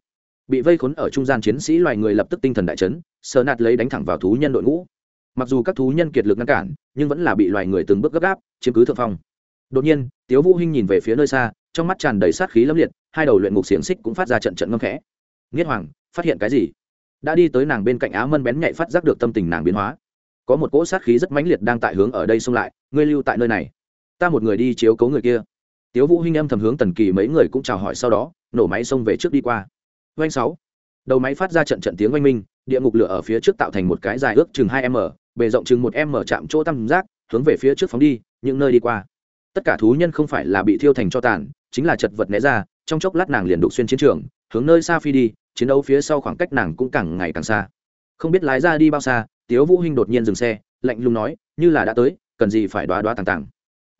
Bị vây khốn ở trung gian chiến sĩ loài người lập tức tinh thần đại chấn, sờ nạt lấy đánh thẳng vào thú nhân đội ngũ. Mặc dù các thú nhân kiệt lực ngăn cản, nhưng vẫn là bị loài người từng bước gấp gáp, chiếm cứ thượng phong. Đột nhiên, tiếu vũ hinh nhìn về phía nơi xa, trong mắt tràn đầy sát khí lâm liệt, hai đầu luyện ngục xiềng xích cũng phát ra trận trận ngâm khẽ. Nghiệt hoàng, phát hiện cái gì? Đã đi tới nàng bên cạnh á mân bén nhạy phát giác được tâm tình nàng biến hóa có một cỗ sát khí rất mãnh liệt đang tại hướng ở đây xông lại, ngươi lưu tại nơi này. Ta một người đi chiếu cố người kia. Tiếu vũ hinh Em thầm hướng tần kỳ mấy người cũng chào hỏi sau đó, nổ máy xông về trước đi qua. Doanh sáu. Đầu máy phát ra trận trận tiếng oanh minh, địa ngục lửa ở phía trước tạo thành một cái dài ước chừng hai m, bề rộng chừng một m chạm chỗ tam giác, hướng về phía trước phóng đi, những nơi đi qua. Tất cả thú nhân không phải là bị thiêu thành cho tàn, chính là chật vật né ra, trong chốc lát nàng liền đục xuyên chiến trường, hướng nơi xa phi đi, chiến đấu phía sau khoảng cách nàng cũng càng ngày càng xa. Không biết lái ra đi bao xa tiếu vũ hinh đột nhiên dừng xe, lạnh lùng nói, như là đã tới, cần gì phải đoá đoá tàng tàng.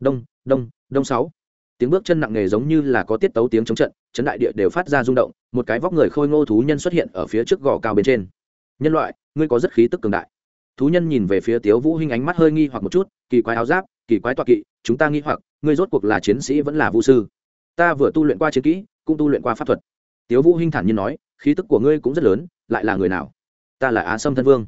Đông đông đông sáu. Tiếng bước chân nặng nề giống như là có tiết tấu tiếng chống trận, chấn đại địa đều phát ra rung động, một cái vóc người khôi ngô thú nhân xuất hiện ở phía trước gò cao bên trên. Nhân loại, ngươi có rất khí tức cường đại. Thú nhân nhìn về phía tiếu vũ hinh ánh mắt hơi nghi hoặc một chút, kỳ quái áo giáp, kỳ quái toa kỵ, chúng ta nghi hoặc, ngươi rốt cuộc là chiến sĩ vẫn là vũ sư? Ta vừa tu luyện qua chiến kỹ, cũng tu luyện qua pháp thuật. Tiếu vũ hinh thản nhiên nói, khí tức của ngươi cũng rất lớn, lại là người nào? Ta là á sâm thân vương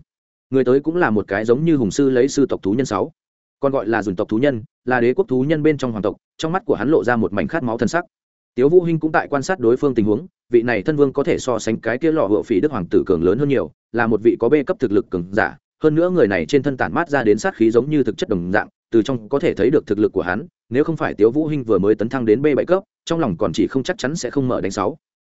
người tới cũng là một cái giống như hùng sư lấy sư tộc thú nhân sáu. Còn gọi là dùn tộc thú nhân, là đế quốc thú nhân bên trong hoàng tộc, trong mắt của hắn lộ ra một mảnh khát máu thân sắc. Tiếu vũ hinh cũng tại quan sát đối phương tình huống, vị này thân vương có thể so sánh cái kia lọ hựa phỉ đức hoàng tử cường lớn hơn nhiều, là một vị có bê cấp thực lực cường giả, hơn nữa người này trên thân tản mát ra đến sát khí giống như thực chất đồng dạng, từ trong có thể thấy được thực lực của hắn, nếu không phải tiếu vũ hinh vừa mới tấn thăng đến b bảy cấp, trong lòng còn chỉ không chắc chắn sẽ không mở đánh sáu.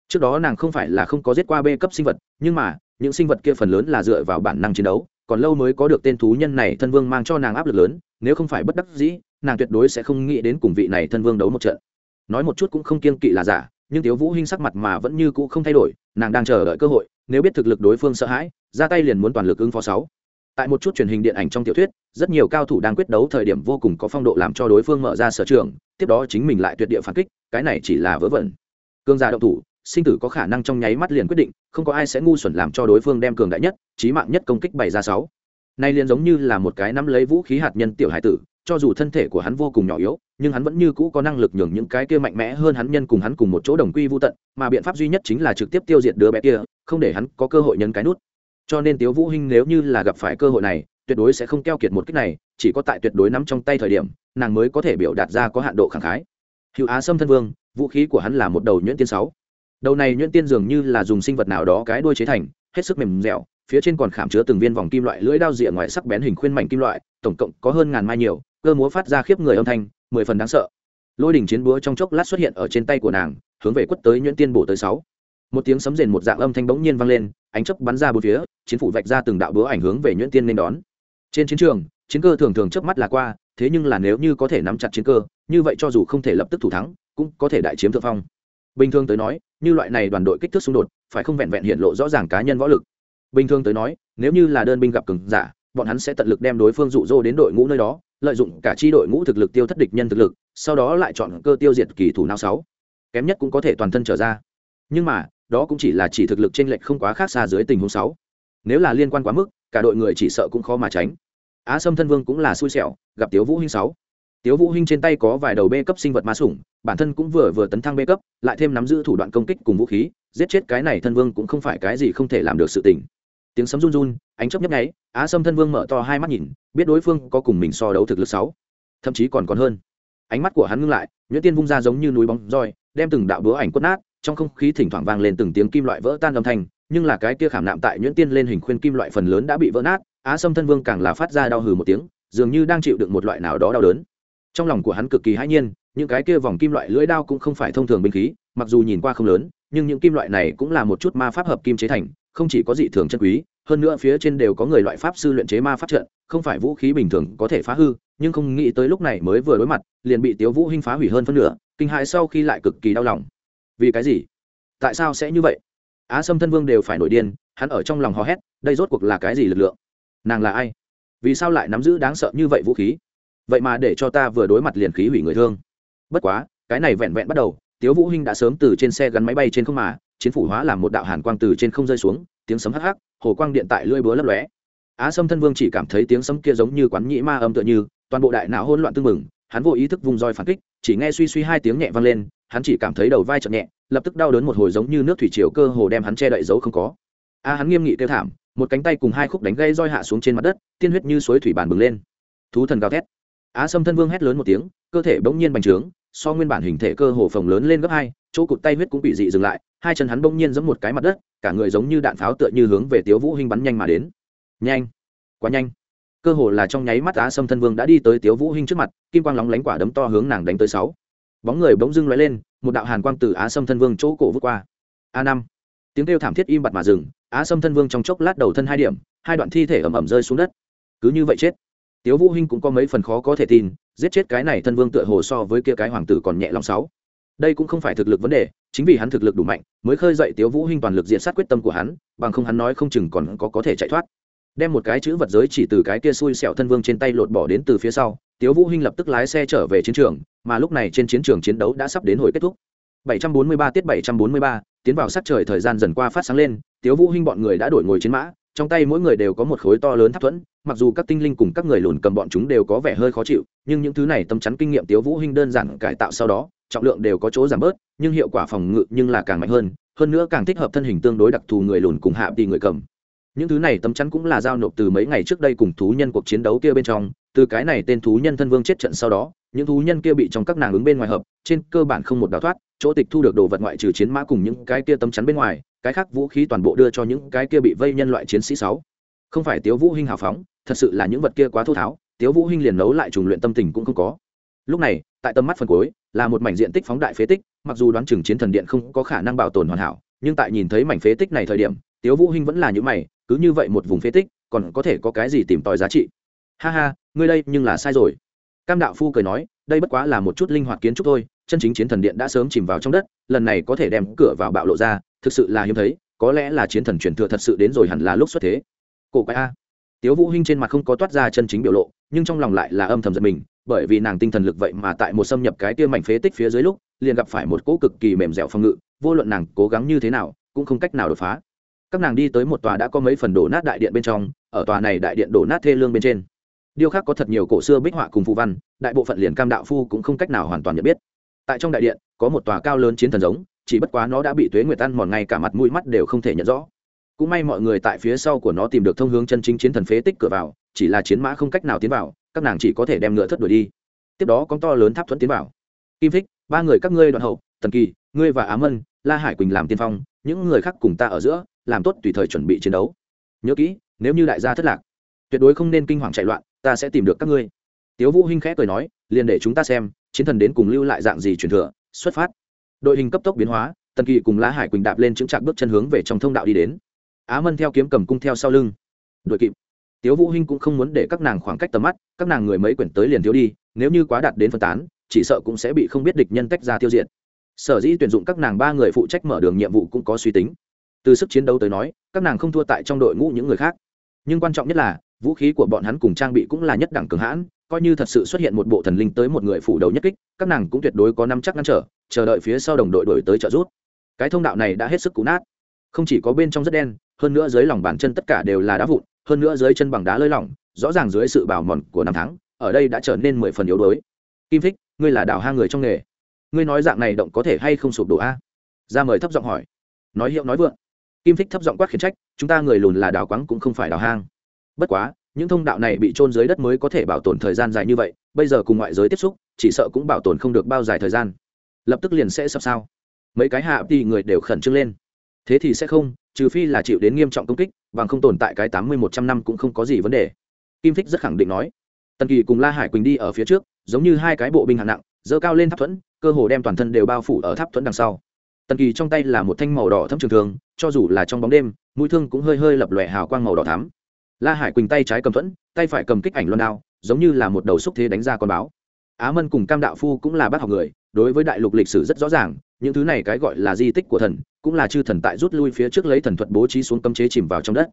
Trước đó nàng không phải là không có giết qua b cấp sinh vật, nhưng mà những sinh vật kia phần lớn là dựa vào bản năng chiến đấu, còn lâu mới có được tên thú nhân này thân vương mang cho nàng áp lực lớn, nếu không phải bất đắc dĩ, nàng tuyệt đối sẽ không nghĩ đến cùng vị này thân vương đấu một trận. Nói một chút cũng không kiên kỵ là giả, nhưng tiếu vũ hinh sắc mặt mà vẫn như cũ không thay đổi, nàng đang chờ đợi cơ hội, nếu biết thực lực đối phương sợ hãi, ra tay liền muốn toàn lực ứng phó sáu. Tại một chút truyền hình điện ảnh trong tiểu thuyết, rất nhiều cao thủ đang quyết đấu thời điểm vô cùng có phong độ làm cho đối phương mở ra sở trường, tiếp đó chính mình lại tuyệt địa phản kích, cái này chỉ là vớ vẩn. Cương gia động thủ sinh tử có khả năng trong nháy mắt liền quyết định, không có ai sẽ ngu xuẩn làm cho đối phương đem cường đại nhất trí mạng nhất công kích bày ra sáu. Nay liền giống như là một cái nắm lấy vũ khí hạt nhân tiểu hải tử, cho dù thân thể của hắn vô cùng nhỏ yếu, nhưng hắn vẫn như cũ có năng lực nhường những cái kia mạnh mẽ hơn hắn nhân cùng hắn cùng một chỗ đồng quy vô tận, mà biện pháp duy nhất chính là trực tiếp tiêu diệt đứa bé kia, không để hắn có cơ hội nhân cái nút. Cho nên tiếu vũ hinh nếu như là gặp phải cơ hội này, tuyệt đối sẽ không keo kiệt một cách này, chỉ có tại tuyệt đối nắm trong tay thời điểm, nàng mới có thể biểu đạt ra có hạn độ khẳng khái. Hữu á sâm thân vương, vũ khí của hắn là một đầu nhuyễn tiên sáu đầu này nhuyễn tiên dường như là dùng sinh vật nào đó cái đuôi chế thành, hết sức mềm dẻo, phía trên còn khảm chứa từng viên vòng kim loại lưỡi đao rìa ngoài sắc bén hình khuyên mảnh kim loại, tổng cộng có hơn ngàn mai nhiều, cơ múa phát ra khiếp người âm thanh, mười phần đáng sợ. Lôi đỉnh chiến búa trong chốc lát xuất hiện ở trên tay của nàng, hướng về quất tới nhuyễn tiên bổ tới sáu. Một tiếng sấm rền một dạng âm thanh bỗng nhiên vang lên, ánh chớp bắn ra bốn phía, chiến phủ vạch ra từng đạo búa ảnh hướng về nhuyễn tiên nên đón. Trên chiến trường, chiến cơ thường thường chớp mắt là qua, thế nhưng là nếu như có thể nắm chặt chiến cơ, như vậy cho dù không thể lập tức thủ thắng, cũng có thể đại chiếm thượng phong. Bình thường tới nói như loại này đoàn đội kích thước xung đột, phải không vẹn vẹn hiện lộ rõ ràng cá nhân võ lực. Bình thường tới nói, nếu như là đơn binh gặp cường giả, bọn hắn sẽ tận lực đem đối phương rụ rô đến đội ngũ nơi đó, lợi dụng cả chi đội ngũ thực lực tiêu thất địch nhân thực lực, sau đó lại chọn cơ tiêu diệt kỳ thủ nào sáu. Kém nhất cũng có thể toàn thân trở ra. Nhưng mà, đó cũng chỉ là chỉ thực lực trên lệch không quá khác xa dưới tình huống sáu. Nếu là liên quan quá mức, cả đội người chỉ sợ cũng khó mà tránh. Á sâm thân vương cũng là xui xẻo, gặp tiếu vũ hinh sáu tiếu vũ hinh trên tay có vài đầu bê cấp sinh vật ma sủng, bản thân cũng vừa vừa tấn thăng bê cấp, lại thêm nắm giữ thủ đoạn công kích cùng vũ khí, giết chết cái này thân vương cũng không phải cái gì không thể làm được sự tình. Tiếng sấm run run, ánh chớp nhấp nháy, á sâm thân vương mở to hai mắt nhìn, biết đối phương có cùng mình so đấu thực lực sáu, thậm chí còn còn hơn. Ánh mắt của hắn ngưng lại, nhuyễn tiên vung ra giống như núi bóng roi, đem từng đạo búa ảnh quất nát, trong không khí thỉnh thoảng vang lên từng tiếng kim loại vỡ tan âm thanh, nhưng là cái kia khảm nạm tại nhuyễn tiên lên hình khuyên kim loại phần lớn đã bị vỡ nát, á sâm thân vương càng là phát ra đau hừ một tiếng, dường như đang chịu đựng một loại nào đó đau đớn trong lòng của hắn cực kỳ hãi nhiên, những cái kia vòng kim loại lưỡi đao cũng không phải thông thường binh khí, mặc dù nhìn qua không lớn, nhưng những kim loại này cũng là một chút ma pháp hợp kim chế thành, không chỉ có dị thường chân quý, hơn nữa phía trên đều có người loại pháp sư luyện chế ma pháp trận, không phải vũ khí bình thường có thể phá hư, nhưng không nghĩ tới lúc này mới vừa đối mặt, liền bị tiếu vũ hinh phá hủy hơn phân nửa, kinh hãi sau khi lại cực kỳ đau lòng. Vì cái gì? Tại sao sẽ như vậy? Á sâm thân vương đều phải nổi điên, hắn ở trong lòng hò hét, đây rốt cuộc là cái gì lực lượng? Nàng là ai? Vì sao lại nắm giữ đáng sợ như vậy vũ khí? Vậy mà để cho ta vừa đối mặt liền khí hủy người thương. Bất quá, cái này vẹn vẹn bắt đầu, tiếu vũ hinh đã sớm từ trên xe gắn máy bay trên không mà, chiến phủ hóa làm một đạo hàn quang từ trên không rơi xuống, tiếng sấm hắc hắc, hồ quang điện tại lưỡi búa lấp lóe. Á sâm thân vương chỉ cảm thấy tiếng sấm kia giống như quán nhĩ ma âm tựa như, toàn bộ đại não hỗn loạn tương mừng hắn vô ý thức vùng roi phản kích, chỉ nghe suy suy hai tiếng nhẹ vang lên, hắn chỉ cảm thấy đầu vai chợt nhẹ, lập tức đau đớn một hồi giống như nước thủy triều cơ hồ đem hắn che đậy dấu không có. A hắn nghiêm nghị kêu thảm, một cánh tay cùng hai khúc đánh gây roi hạ xuống trên mặt đất, tiên huyết như suối thủy bản bừng lên. Thú thần gào thét á sâm thân vương hét lớn một tiếng, cơ thể bỗng nhiên bành trướng, so nguyên bản hình thể cơ hồ phồng lớn lên gấp hai, chỗ cụt tay huyết cũng bị dị dừng lại, hai chân hắn bỗng nhiên giẫm một cái mặt đất, cả người giống như đạn pháo tựa như hướng về tiếu vũ hinh bắn nhanh mà đến. Nhanh! Quá nhanh! Cơ hồ là trong nháy mắt á sâm thân vương đã đi tới tiếu vũ hinh trước mặt, kim quang lóng lánh quả đấm to hướng nàng đánh tới sáu. Bóng người bỗng dưng lóe lên, một đạo hàn quang từ á sâm thân vương chỗ cổ vút qua. A năm! Tiếng kêu thảm thiết im bặt mà dừng, á sâm thân vương trong chốc lát đầu thân hai điểm, hai đoạn thi thể ẩm ẩm rơi xuống đất. Cứ như vậy chết tiếu vũ hinh cũng có mấy phần khó có thể tin giết chết cái này thân vương tựa hồ so với kia cái hoàng tử còn nhẹ lòng sáu. Đây cũng không phải thực lực vấn đề chính vì hắn thực lực đủ mạnh mới khơi dậy tiếu vũ hinh toàn lực diện sát quyết tâm của hắn bằng không hắn nói không chừng còn có có thể chạy thoát. Đem một cái chữ vật giới chỉ từ cái kia xui xẻo thân vương trên tay lột bỏ đến từ phía sau tiếu vũ hinh lập tức lái xe trở về chiến trường mà lúc này trên chiến trường chiến đấu đã sắp đến hồi kết thúc. 743 tiết 743, tiến vào sát trời thời gian dần qua phát sáng lên tiếu vũ hinh bọn người đã đổi ngồi chiến mã trong tay mỗi người đều có một khối to lớn tháp thuẫn, mặc dù các tinh linh cùng các người lùn cầm bọn chúng đều có vẻ hơi khó chịu, nhưng những thứ này tâm chắn kinh nghiệm tiếu vũ hinh đơn giản cải tạo sau đó, trọng lượng đều có chỗ giảm bớt, nhưng hiệu quả phòng ngự nhưng là càng mạnh hơn hơn nữa càng thích hợp thân hình tương đối đặc thù người lùn cùng hạ tỷ người cầm. Những thứ này tấm chắn cũng là giao nộp từ mấy ngày trước đây cùng thú nhân cuộc chiến đấu kia bên trong, từ cái này tên thú nhân thân vương chết trận sau đó, những thú nhân kia bị trong các nàng ứng bên ngoài hợp, trên cơ bản không một đào thoát chỗ tịch thu được đồ vật ngoại trừ chiến mã cùng những cái kia tấm chắn bên ngoài, cái khác vũ khí toàn bộ đưa cho những cái kia bị vây nhân loại chiến sĩ sáu. Không phải tiếu vũ hinh hào phóng, thật sự là những vật kia quá thô tháo, tiếu vũ hinh liền nấu lại trùng luyện tâm tình cũng không có. Lúc này, tại tầm mắt phần cuối, là một mảnh diện tích phóng đại phế tích, mặc dù đoán chừng chiến thần điện không có khả năng bảo tồn hoàn hảo, nhưng tại nhìn thấy mảnh phế tích này thời điểm, tiếu vũ hinh vẫn là những mày, cứ như vậy một vùng phế tích, còn có thể có cái gì tìm tòi giá trị? Ha ha, ngươi đây nhưng là sai rồi. Cam đạo phu cười nói, đây bất quá là một chút linh hoạt kiến trúc thôi chân chính chiến thần điện đã sớm chìm vào trong đất, lần này có thể đem cửa vào bạo lộ ra, thực sự là hiếm thấy, có lẽ là chiến thần truyền thừa thật sự đến rồi hẳn là lúc xuất thế. Cổ quái a. Tiếu vũ hinh trên mặt không có toát ra chân chính biểu lộ, nhưng trong lòng lại là âm thầm giận mình, bởi vì nàng tinh thần lực vậy mà tại một xâm nhập cái kia mảnh phế tích phía dưới lúc, liền gặp phải một cỗ cực kỳ mềm dẻo phòng ngự, vô luận nàng cố gắng như thế nào, cũng không cách nào đột phá. Các nàng đi tới một tòa đã có mấy phần đổ nát đại điện bên trong, ở tòa này đại điện đổ nát thê lương bên trên. Điêu khắc có thật nhiều cổ xưa bích họa cùng phù văn, đại bộ phận liền cam đạo phu cũng không cách nào hoàn toàn nhận biết tại trong đại điện, có một tòa cao lớn chiến thần giống, chỉ bất quá nó đã bị tuế nguyệt ăn mòn ngay cả mặt mũi mắt đều không thể nhận rõ. Cũng may mọi người tại phía sau của nó tìm được thông hướng chân chính chiến thần phế tích cửa vào, chỉ là chiến mã không cách nào tiến vào, các nàng chỉ có thể đem ngựa thất đuổi đi. Tiếp đó có to lớn tháp thuẫn tiến vào. Kim thích, ba người các ngươi đoạn hậu, tần kỳ, ngươi và á mân, la hải quỳnh làm tiên phong, những người khác cùng ta ở giữa, làm tốt tùy thời chuẩn bị chiến đấu. Nhớ kỹ, nếu như đại gia thất lạc, tuyệt đối không nên kinh hoàng chạy loạn, ta sẽ tìm được các ngươi. Tiếu vũ hinh khẽ cười nói, liền để chúng ta xem chiến thần đến cùng lưu lại dạng gì truyền thừa, xuất phát. Đội hình cấp tốc biến hóa, tần kỳ cùng la hải quỳnh đạp lên chứng chạc bước chân hướng về trong thông đạo đi đến. Á mân theo kiếm cầm cung theo sau lưng. Đội kịp. Tiếu vũ hinh cũng không muốn để các nàng khoảng cách tầm mắt, các nàng người mấy quyển tới liền thiếu đi, nếu như quá đạt đến phân tán, chỉ sợ cũng sẽ bị không biết địch nhân tách ra tiêu diệt. Sở dĩ tuyển dụng các nàng ba người phụ trách mở đường nhiệm vụ cũng có suy tính. Từ sức chiến đấu tới nói, các nàng không thua tại trong đội ngũ những người khác. Nhưng quan trọng nhất là, vũ khí của bọn hắn cùng trang bị cũng là nhất đẳng cường hãn coi như thật sự xuất hiện một bộ thần linh tới một người phủ đầu nhất kích, các nàng cũng tuyệt đối có năm chắc ngăn trở, chờ đợi phía sau đồng đội đổi tới trợ rút. cái thông đạo này đã hết sức cũ nát. Không chỉ có bên trong rất đen, hơn nữa dưới lòng bàn chân tất cả đều là đá vụn, hơn nữa dưới chân bằng đá lơi lỏng, rõ ràng dưới sự bào mòn của năm tháng, ở đây đã trở nên mười phần yếu đuối. Kim thích, ngươi là đào hang người trong nghề. Ngươi nói dạng này động có thể hay không sụp đổ a? Ra mời thấp giọng hỏi. Nói hiệu nói vượng. Kim thích thấp giọng quát khiển trách, chúng ta người lùn là đào quáng cũng không phải đào hang. Bất quá những thông đạo này bị trôn dưới đất mới có thể bảo tồn thời gian dài như vậy, bây giờ cùng ngoại giới tiếp xúc, chỉ sợ cũng bảo tồn không được bao dài thời gian. Lập tức liền sẽ sập sao. Mấy cái hạ thì người đều khẩn trương lên. Thế thì sẽ không, trừ phi là chịu đến nghiêm trọng công kích, bằng không tồn tại cái tám mươi một trăm năm cũng không có gì vấn đề. Kim thích rất khẳng định nói. Tần kỳ cùng la hải quỳnh đi ở phía trước, giống như hai cái bộ binh hạng nặng dơ cao lên tháp thuẫn, cơ hồ đem toàn thân đều bao phủ ở tháp thuẫn đằng sau. Tần kỳ trong tay là một thanh màu đỏ thâm trường thường cho dù là trong bóng đêm, mũi thương cũng hơi hơi lập lòe hào quang màu đỏ thắm la hải quỳnh tay trái cầm thuẫn, tay phải cầm kích ảnh loan đao, giống như là một đầu xúc thế đánh ra con báo. Á mân cùng cam đạo phu cũng là bác học người, đối với đại lục lịch sử rất rõ ràng, những thứ này cái gọi là di tích của thần, cũng là chư thần tại rút lui phía trước lấy thần thuật bố trí xuống cấm chế chìm vào trong đất.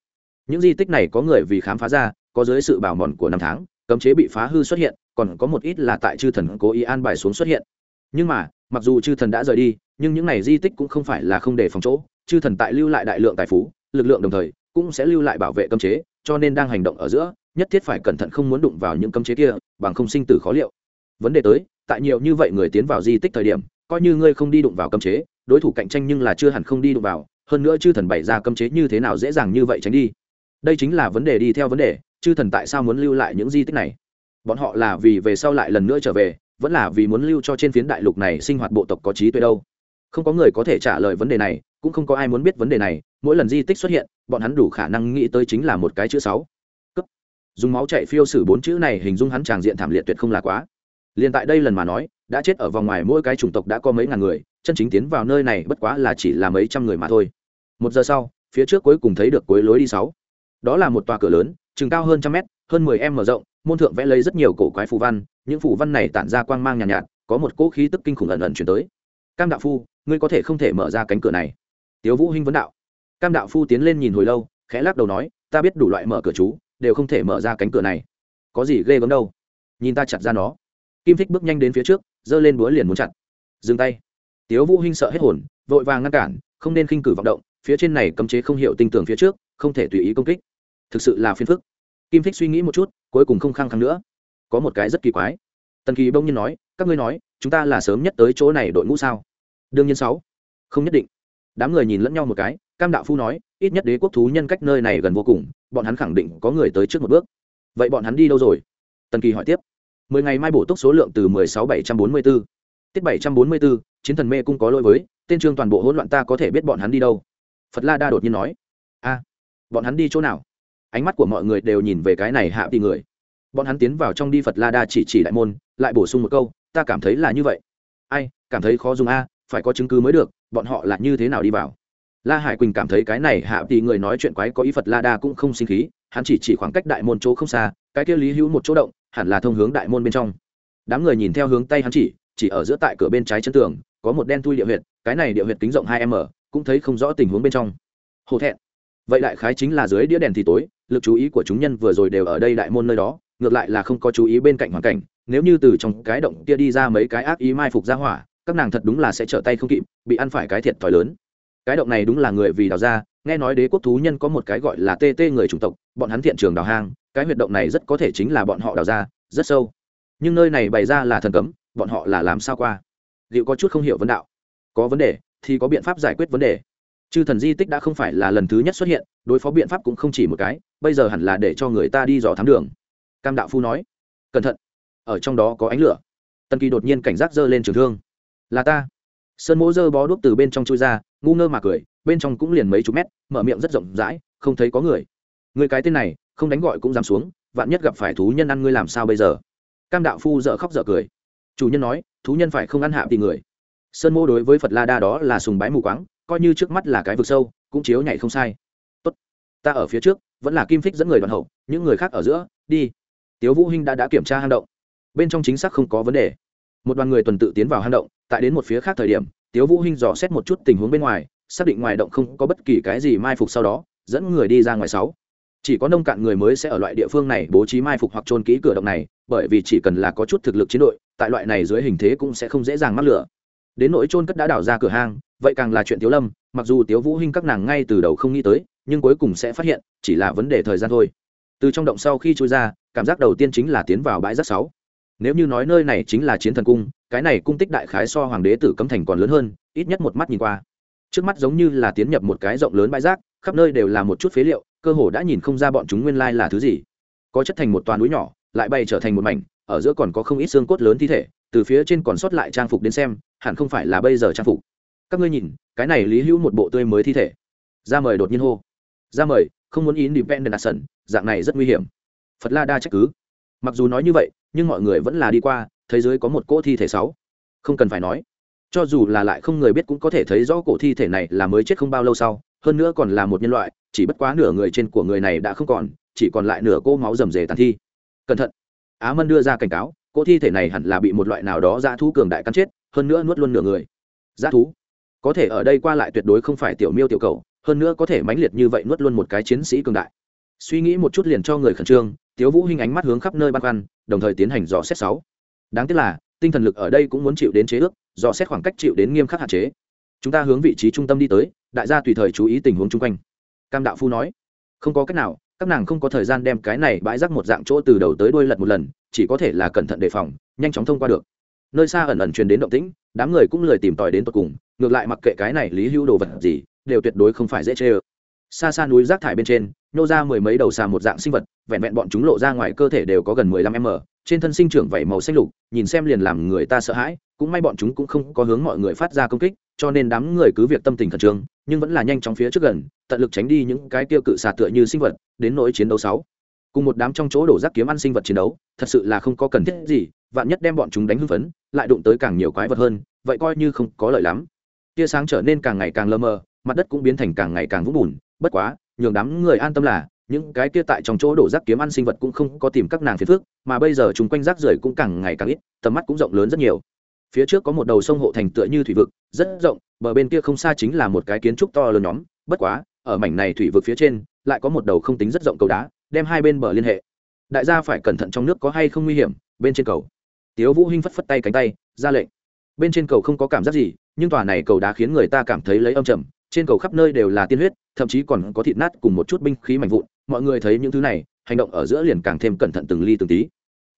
Những di tích này có người vì khám phá ra, có dưới sự bảo mòn của năm tháng, cấm chế bị phá hư xuất hiện, còn có một ít là tại chư thần cố ý an bài xuống xuất hiện. Nhưng mà, mặc dù chư thần đã rời đi, nhưng những này di tích cũng không phải là không để phòng chỗ, chư thần tại lưu lại đại lượng tài phú, lực lượng đồng thời cũng sẽ lưu lại bảo vệ cấm chế cho nên đang hành động ở giữa, nhất thiết phải cẩn thận không muốn đụng vào những cấm chế kia, bằng không sinh tử khó liệu. Vấn đề tới, tại nhiều như vậy người tiến vào di tích thời điểm, coi như ngươi không đi đụng vào cấm chế, đối thủ cạnh tranh nhưng là chưa hẳn không đi đụng vào, hơn nữa chư thần bày ra cấm chế như thế nào dễ dàng như vậy tránh đi. Đây chính là vấn đề đi theo vấn đề, chư thần tại sao muốn lưu lại những di tích này? Bọn họ là vì về sau lại lần nữa trở về, vẫn là vì muốn lưu cho trên phiến đại lục này sinh hoạt bộ tộc có trí tuệ đâu? Không có người có thể trả lời vấn đề này, cũng không có ai muốn biết vấn đề này mỗi lần di tích xuất hiện bọn hắn đủ khả năng nghĩ tới chính là một cái chữ sáu. Cấp dùng máu chạy phiêu sử bốn chữ này hình dung hắn tràng diện thảm liệt tuyệt không là quá. Liền tại đây lần mà nói đã chết ở vòng ngoài mỗi cái chủng tộc đã có mấy ngàn người chân chính tiến vào nơi này bất quá là chỉ là mấy trăm người mà thôi. Một giờ sau phía trước cuối cùng thấy được cuối lối đi sáu. Đó là một tòa cửa lớn chừng cao hơn trăm mét hơn mười em mở rộng môn thượng vẽ lấy rất nhiều cổ quái phù văn những phù văn này tản ra quang mang nhàn nhạt, nhạt có một cỗ khí tức kinh khủng ẩn ẩn chuyển tới. Cam đạo phu ngươi có thể không thể mở ra cánh cửa này. Tiếu vũ hinh vấn đạo cam đạo phu tiến lên nhìn hồi lâu, khẽ lắc đầu nói, ta biết đủ loại mở cửa chú, đều không thể mở ra cánh cửa này. Có gì ghê gớm đâu. Nhìn ta chặt ra nó. Kim thích bước nhanh đến phía trước, giơ lên búa liền muốn chặt. Dừng tay. Tiếu vũ hinh sợ hết hồn, vội vàng ngăn cản, không nên khinh cử vọng động, phía trên này cấm chế không hiểu tinh tường phía trước, không thể tùy ý công kích. Thực sự là phiền phức. Kim thích suy nghĩ một chút, cuối cùng không khăng khăng nữa. Có một cái rất kỳ quái. Tần kỳ bỗng nhiên nói, các ngươi nói, chúng ta là sớm nhất tới chỗ này đội ngũ sao? Đương nhiên sáu. Không nhất định. Đám người nhìn lẫn nhau một cái cam đạo phu nói, ít nhất đế quốc thú nhân cách nơi này gần vô cùng, bọn hắn khẳng định có người tới trước một bước. Vậy bọn hắn đi đâu rồi? Tần kỳ hỏi tiếp. Mười ngày mai bổ túc số lượng từ mười sáu bảy trăm bốn mươi bốn tiết bảy trăm bốn mươi bốn chiến thần mê cũng có lỗi với, tên trương toàn bộ hỗn loạn ta có thể biết bọn hắn đi đâu. Phật la đa đột nhiên nói. A, bọn hắn đi chỗ nào? Ánh mắt của mọi người đều nhìn về cái này hạ tỷ người. Bọn hắn tiến vào trong đi phật la đa chỉ chỉ đại môn, lại bổ sung một câu, ta cảm thấy là như vậy. Ai, cảm thấy khó dùng a, phải có chứng cứ mới được, bọn họ là như thế nào đi vào? La hải quỳnh cảm thấy cái này hạ tỷ người nói chuyện quái có ý phật la đa cũng không sinh khí, hắn chỉ chỉ khoảng cách đại môn chỗ không xa, cái kia lý hữu một chỗ động, hẳn là thông hướng đại môn bên trong. Đám người nhìn theo hướng tay hắn chỉ chỉ ở giữa tại cửa bên trái chân tường, có một đen thui địa huyệt, cái này địa huyệt kính rộng hai m, cũng thấy không rõ tình huống bên trong. Hổ thẹn. Vậy đại khái chính là dưới đĩa đèn thì tối, lực chú ý của chúng nhân vừa rồi đều ở đây đại môn nơi đó, ngược lại là không có chú ý bên cạnh hoàn cảnh, nếu như từ trong cái động kia đi ra mấy cái ác ý mai phục ra hỏa, các nàng thật đúng là sẽ trở tay không kịp, bị ăn phải cái thiệt thòi lớn cái động này đúng là người vì đào ra, nghe nói đế quốc thú nhân có một cái gọi là tt người chủng tộc, bọn hắn thiện trường đào hang, cái huyệt động này rất có thể chính là bọn họ đào ra, rất sâu. Nhưng nơi này bày ra là thần cấm, bọn họ là làm sao qua? Liệu có chút không hiểu vấn đạo. Có vấn đề, thì có biện pháp giải quyết vấn đề. Chư thần di tích đã không phải là lần thứ nhất xuất hiện, đối phó biện pháp cũng không chỉ một cái, bây giờ hẳn là để cho người ta đi dò thám đường. Cam đạo phu nói. Cẩn thận. Ở trong đó có ánh lửa. Tần kỳ đột nhiên cảnh giác giơ lên trường thương. Là ta. Sơn mỗ dơ bó đuốc từ bên trong chui ra ngu ngơ mà cười, bên trong cũng liền mấy chục mét, mở miệng rất rộng rãi, không thấy có người. Người cái tên này, không đánh gọi cũng dám xuống, vạn nhất gặp phải thú nhân ăn ngươi làm sao bây giờ? Cam đạo phu dợ khóc dợ cười. Chủ nhân nói, thú nhân phải không ăn hạ thì người. Sơn mô đối với phật la đa đó là sùng bái mù quáng, coi như trước mắt là cái vực sâu, cũng chiếu nhảy không sai. Tốt. Ta ở phía trước, vẫn là kim phích dẫn người đoàn hậu, những người khác ở giữa, đi. Tiếu vũ hinh đã đã kiểm tra hang động. Bên trong chính xác không có vấn đề. Một đoàn người tuần tự tiến vào hang động, tại đến một phía khác thời điểm tiếu vũ hinh dò xét một chút tình huống bên ngoài, xác định ngoài động không có bất kỳ cái gì mai phục sau đó, dẫn người đi ra ngoài sáu. Chỉ có nông cạn người mới sẽ ở loại địa phương này bố trí mai phục hoặc trôn kỹ cửa động này, bởi vì chỉ cần là có chút thực lực chiến đội, tại loại này dưới hình thế cũng sẽ không dễ dàng mắc lửa. Đến nỗi trôn cất đã đào ra cửa hang, vậy càng là chuyện tiếu lâm, mặc dù tiếu vũ hinh các nàng ngay từ đầu không nghĩ tới, nhưng cuối cùng sẽ phát hiện, chỉ là vấn đề thời gian thôi. Từ trong động sau khi trôi ra, cảm giác đầu tiên chính là tiến vào bãi rác sáu nếu như nói nơi này chính là chiến thần cung, cái này cung tích đại khái so hoàng đế tử cấm thành còn lớn hơn, ít nhất một mắt nhìn qua. Trước mắt giống như là tiến nhập một cái rộng lớn bãi rác, khắp nơi đều là một chút phế liệu, cơ hồ đã nhìn không ra bọn chúng nguyên lai là thứ gì. Có chất thành một toàn núi nhỏ, lại bay trở thành một mảnh, ở giữa còn có không ít xương cốt lớn thi thể, từ phía trên còn sót lại trang phục đến xem, hẳn không phải là bây giờ trang phục. Các ngươi nhìn, cái này lý hữu một bộ tươi mới thi thể. Ra mời đột nhiên hô. Ra mời, không muốn independent action dạng này rất nguy hiểm. Phật la đa trách cứ. Mặc dù nói như vậy nhưng mọi người vẫn là đi qua thế giới có một cỗ thi thể sáu. Không cần phải nói. Cho dù là lại không người biết cũng có thể thấy rõ cổ thi thể này là mới chết không bao lâu sau, hơn nữa còn là một nhân loại, chỉ bất quá nửa người trên của người này đã không còn, chỉ còn lại nửa cô máu rầm rề tàn thi. Cẩn thận. Á mân đưa ra cảnh cáo, cỗ thi thể này hẳn là bị một loại nào đó dã thú cường đại cắn chết, hơn nữa nuốt luôn nửa người. Dã thú. Có thể ở đây qua lại tuyệt đối không phải tiểu miêu tiểu cầu, hơn nữa có thể mãnh liệt như vậy nuốt luôn một cái chiến sĩ cường đại. Suy nghĩ một chút liền cho người khẩn trương tiếu vũ hình ánh mắt hướng khắp nơi băn khoăn, đồng thời tiến hành dò xét sáu. Đáng tiếc là, tinh thần lực ở đây cũng muốn chịu đến chế ước, dò xét khoảng cách chịu đến nghiêm khắc hạn chế. Chúng ta hướng vị trí trung tâm đi tới, đại gia tùy thời chú ý tình huống chung quanh. Cam đạo phu nói. Không có cách nào, các nàng không có thời gian đem cái này bãi rác một dạng chỗ từ đầu tới đuôi lật một lần, chỉ có thể là cẩn thận đề phòng, nhanh chóng thông qua được. Nơi xa ẩn ẩn truyền đến động tĩnh, đám người cũng lười tìm tòi đến tột cùng, ngược lại mặc kệ cái này lý hữu đồ vật gì, đều tuyệt đối không phải dễ chê ơ xa xa núi rác thải bên trên nhô ra mười mấy đầu xà một dạng sinh vật, vẹn vẹn bọn chúng lộ ra ngoài cơ thể đều có gần mười lăm m, trên thân sinh trưởng vảy màu xanh lục, nhìn xem liền làm người ta sợ hãi, cũng may bọn chúng cũng không có hướng mọi người phát ra công kích, cho nên đám người cứ việc tâm tình khẩn trương, nhưng vẫn là nhanh chóng phía trước gần, tận lực tránh đi những cái tiêu cự xà tựa như sinh vật, đến nỗi chiến đấu sáu. Cùng một đám trong chỗ đổ rác kiếm ăn sinh vật chiến đấu, thật sự là không có cần thiết gì, vạn nhất đem bọn chúng đánh hưng phấn, lại đụng tới càng nhiều quái vật hơn, vậy coi như không có lợi lắm. Tia sáng trở nên càng ngày càng lơ mờ, mặt đất cũng biến thành càng ngày càng vũng bùn bất quá, nhường đám người an tâm là, những cái kia tại trong chỗ đổ rác kiếm ăn sinh vật cũng không có tìm các nàng phiền phước mà bây giờ chúng quanh rác rưởi cũng càng ngày càng ít, tầm mắt cũng rộng lớn rất nhiều. Phía trước có một đầu sông hộ thành tựa như thủy vực, rất rộng, bờ bên kia không xa chính là một cái kiến trúc to lớn nhóm. Bất quá, ở mảnh này thủy vực phía trên, lại có một đầu không tính rất rộng cầu đá, đem hai bên bờ liên hệ. Đại gia phải cẩn thận trong nước có hay không nguy hiểm, bên trên cầu. Tiếu vũ hinh phất phất tay cánh tay, ra lệnh. Bên trên cầu không có cảm giác gì, nhưng tòa này cầu đá khiến người ta cảm thấy lấy âm trầm trên cầu khắp nơi đều là tiên huyết, thậm chí còn có thịt nát cùng một chút binh khí mạnh vụn, mọi người thấy những thứ này, hành động ở giữa liền càng thêm cẩn thận từng ly từng tí.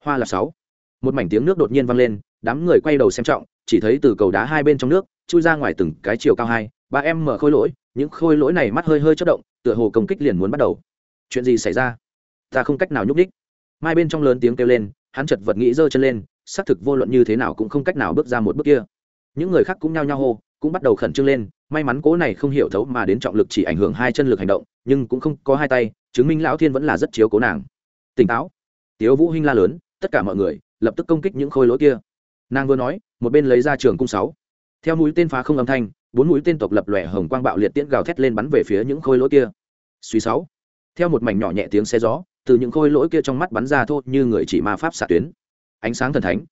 Hoa là sáu. Một mảnh tiếng nước đột nhiên vang lên, đám người quay đầu xem trọng, chỉ thấy từ cầu đá hai bên trong nước, chui ra ngoài từng cái chiều cao hai, ba em mở khôi lỗi, những khôi lỗi này mắt hơi hơi chất động, tựa hồ công kích liền muốn bắt đầu. Chuyện gì xảy ra? Ta không cách nào nhúc ních mai bên trong lớn tiếng kêu lên, hắn chật vật nghĩ giơ chân lên, xác thực vô luận như thế nào cũng không cách nào bước ra một bước kia. Những người khác cũng nhao nhao hô cũng bắt đầu khẩn trương lên, may mắn cố này không hiểu thấu mà đến trọng lực chỉ ảnh hưởng hai chân lực hành động, nhưng cũng không có hai tay, chứng minh lão thiên vẫn là rất chiếu cố nàng. Tỉnh táo. Tiếu vũ hinh la lớn, tất cả mọi người, lập tức công kích những khôi lỗi kia. Nàng vừa nói, một bên lấy ra trường cung sáu. Theo mũi tên phá không âm thanh, bốn mũi tên tộc lập lòe hồng quang bạo liệt tiễn gào thét lên bắn về phía những khôi lỗi kia. Suy sáu. Theo một mảnh nhỏ nhẹ tiếng xe gió, từ những khôi lỗi kia trong mắt bắn ra thô như người chỉ ma pháp xạ tuyến. Ánh sáng thần thánh.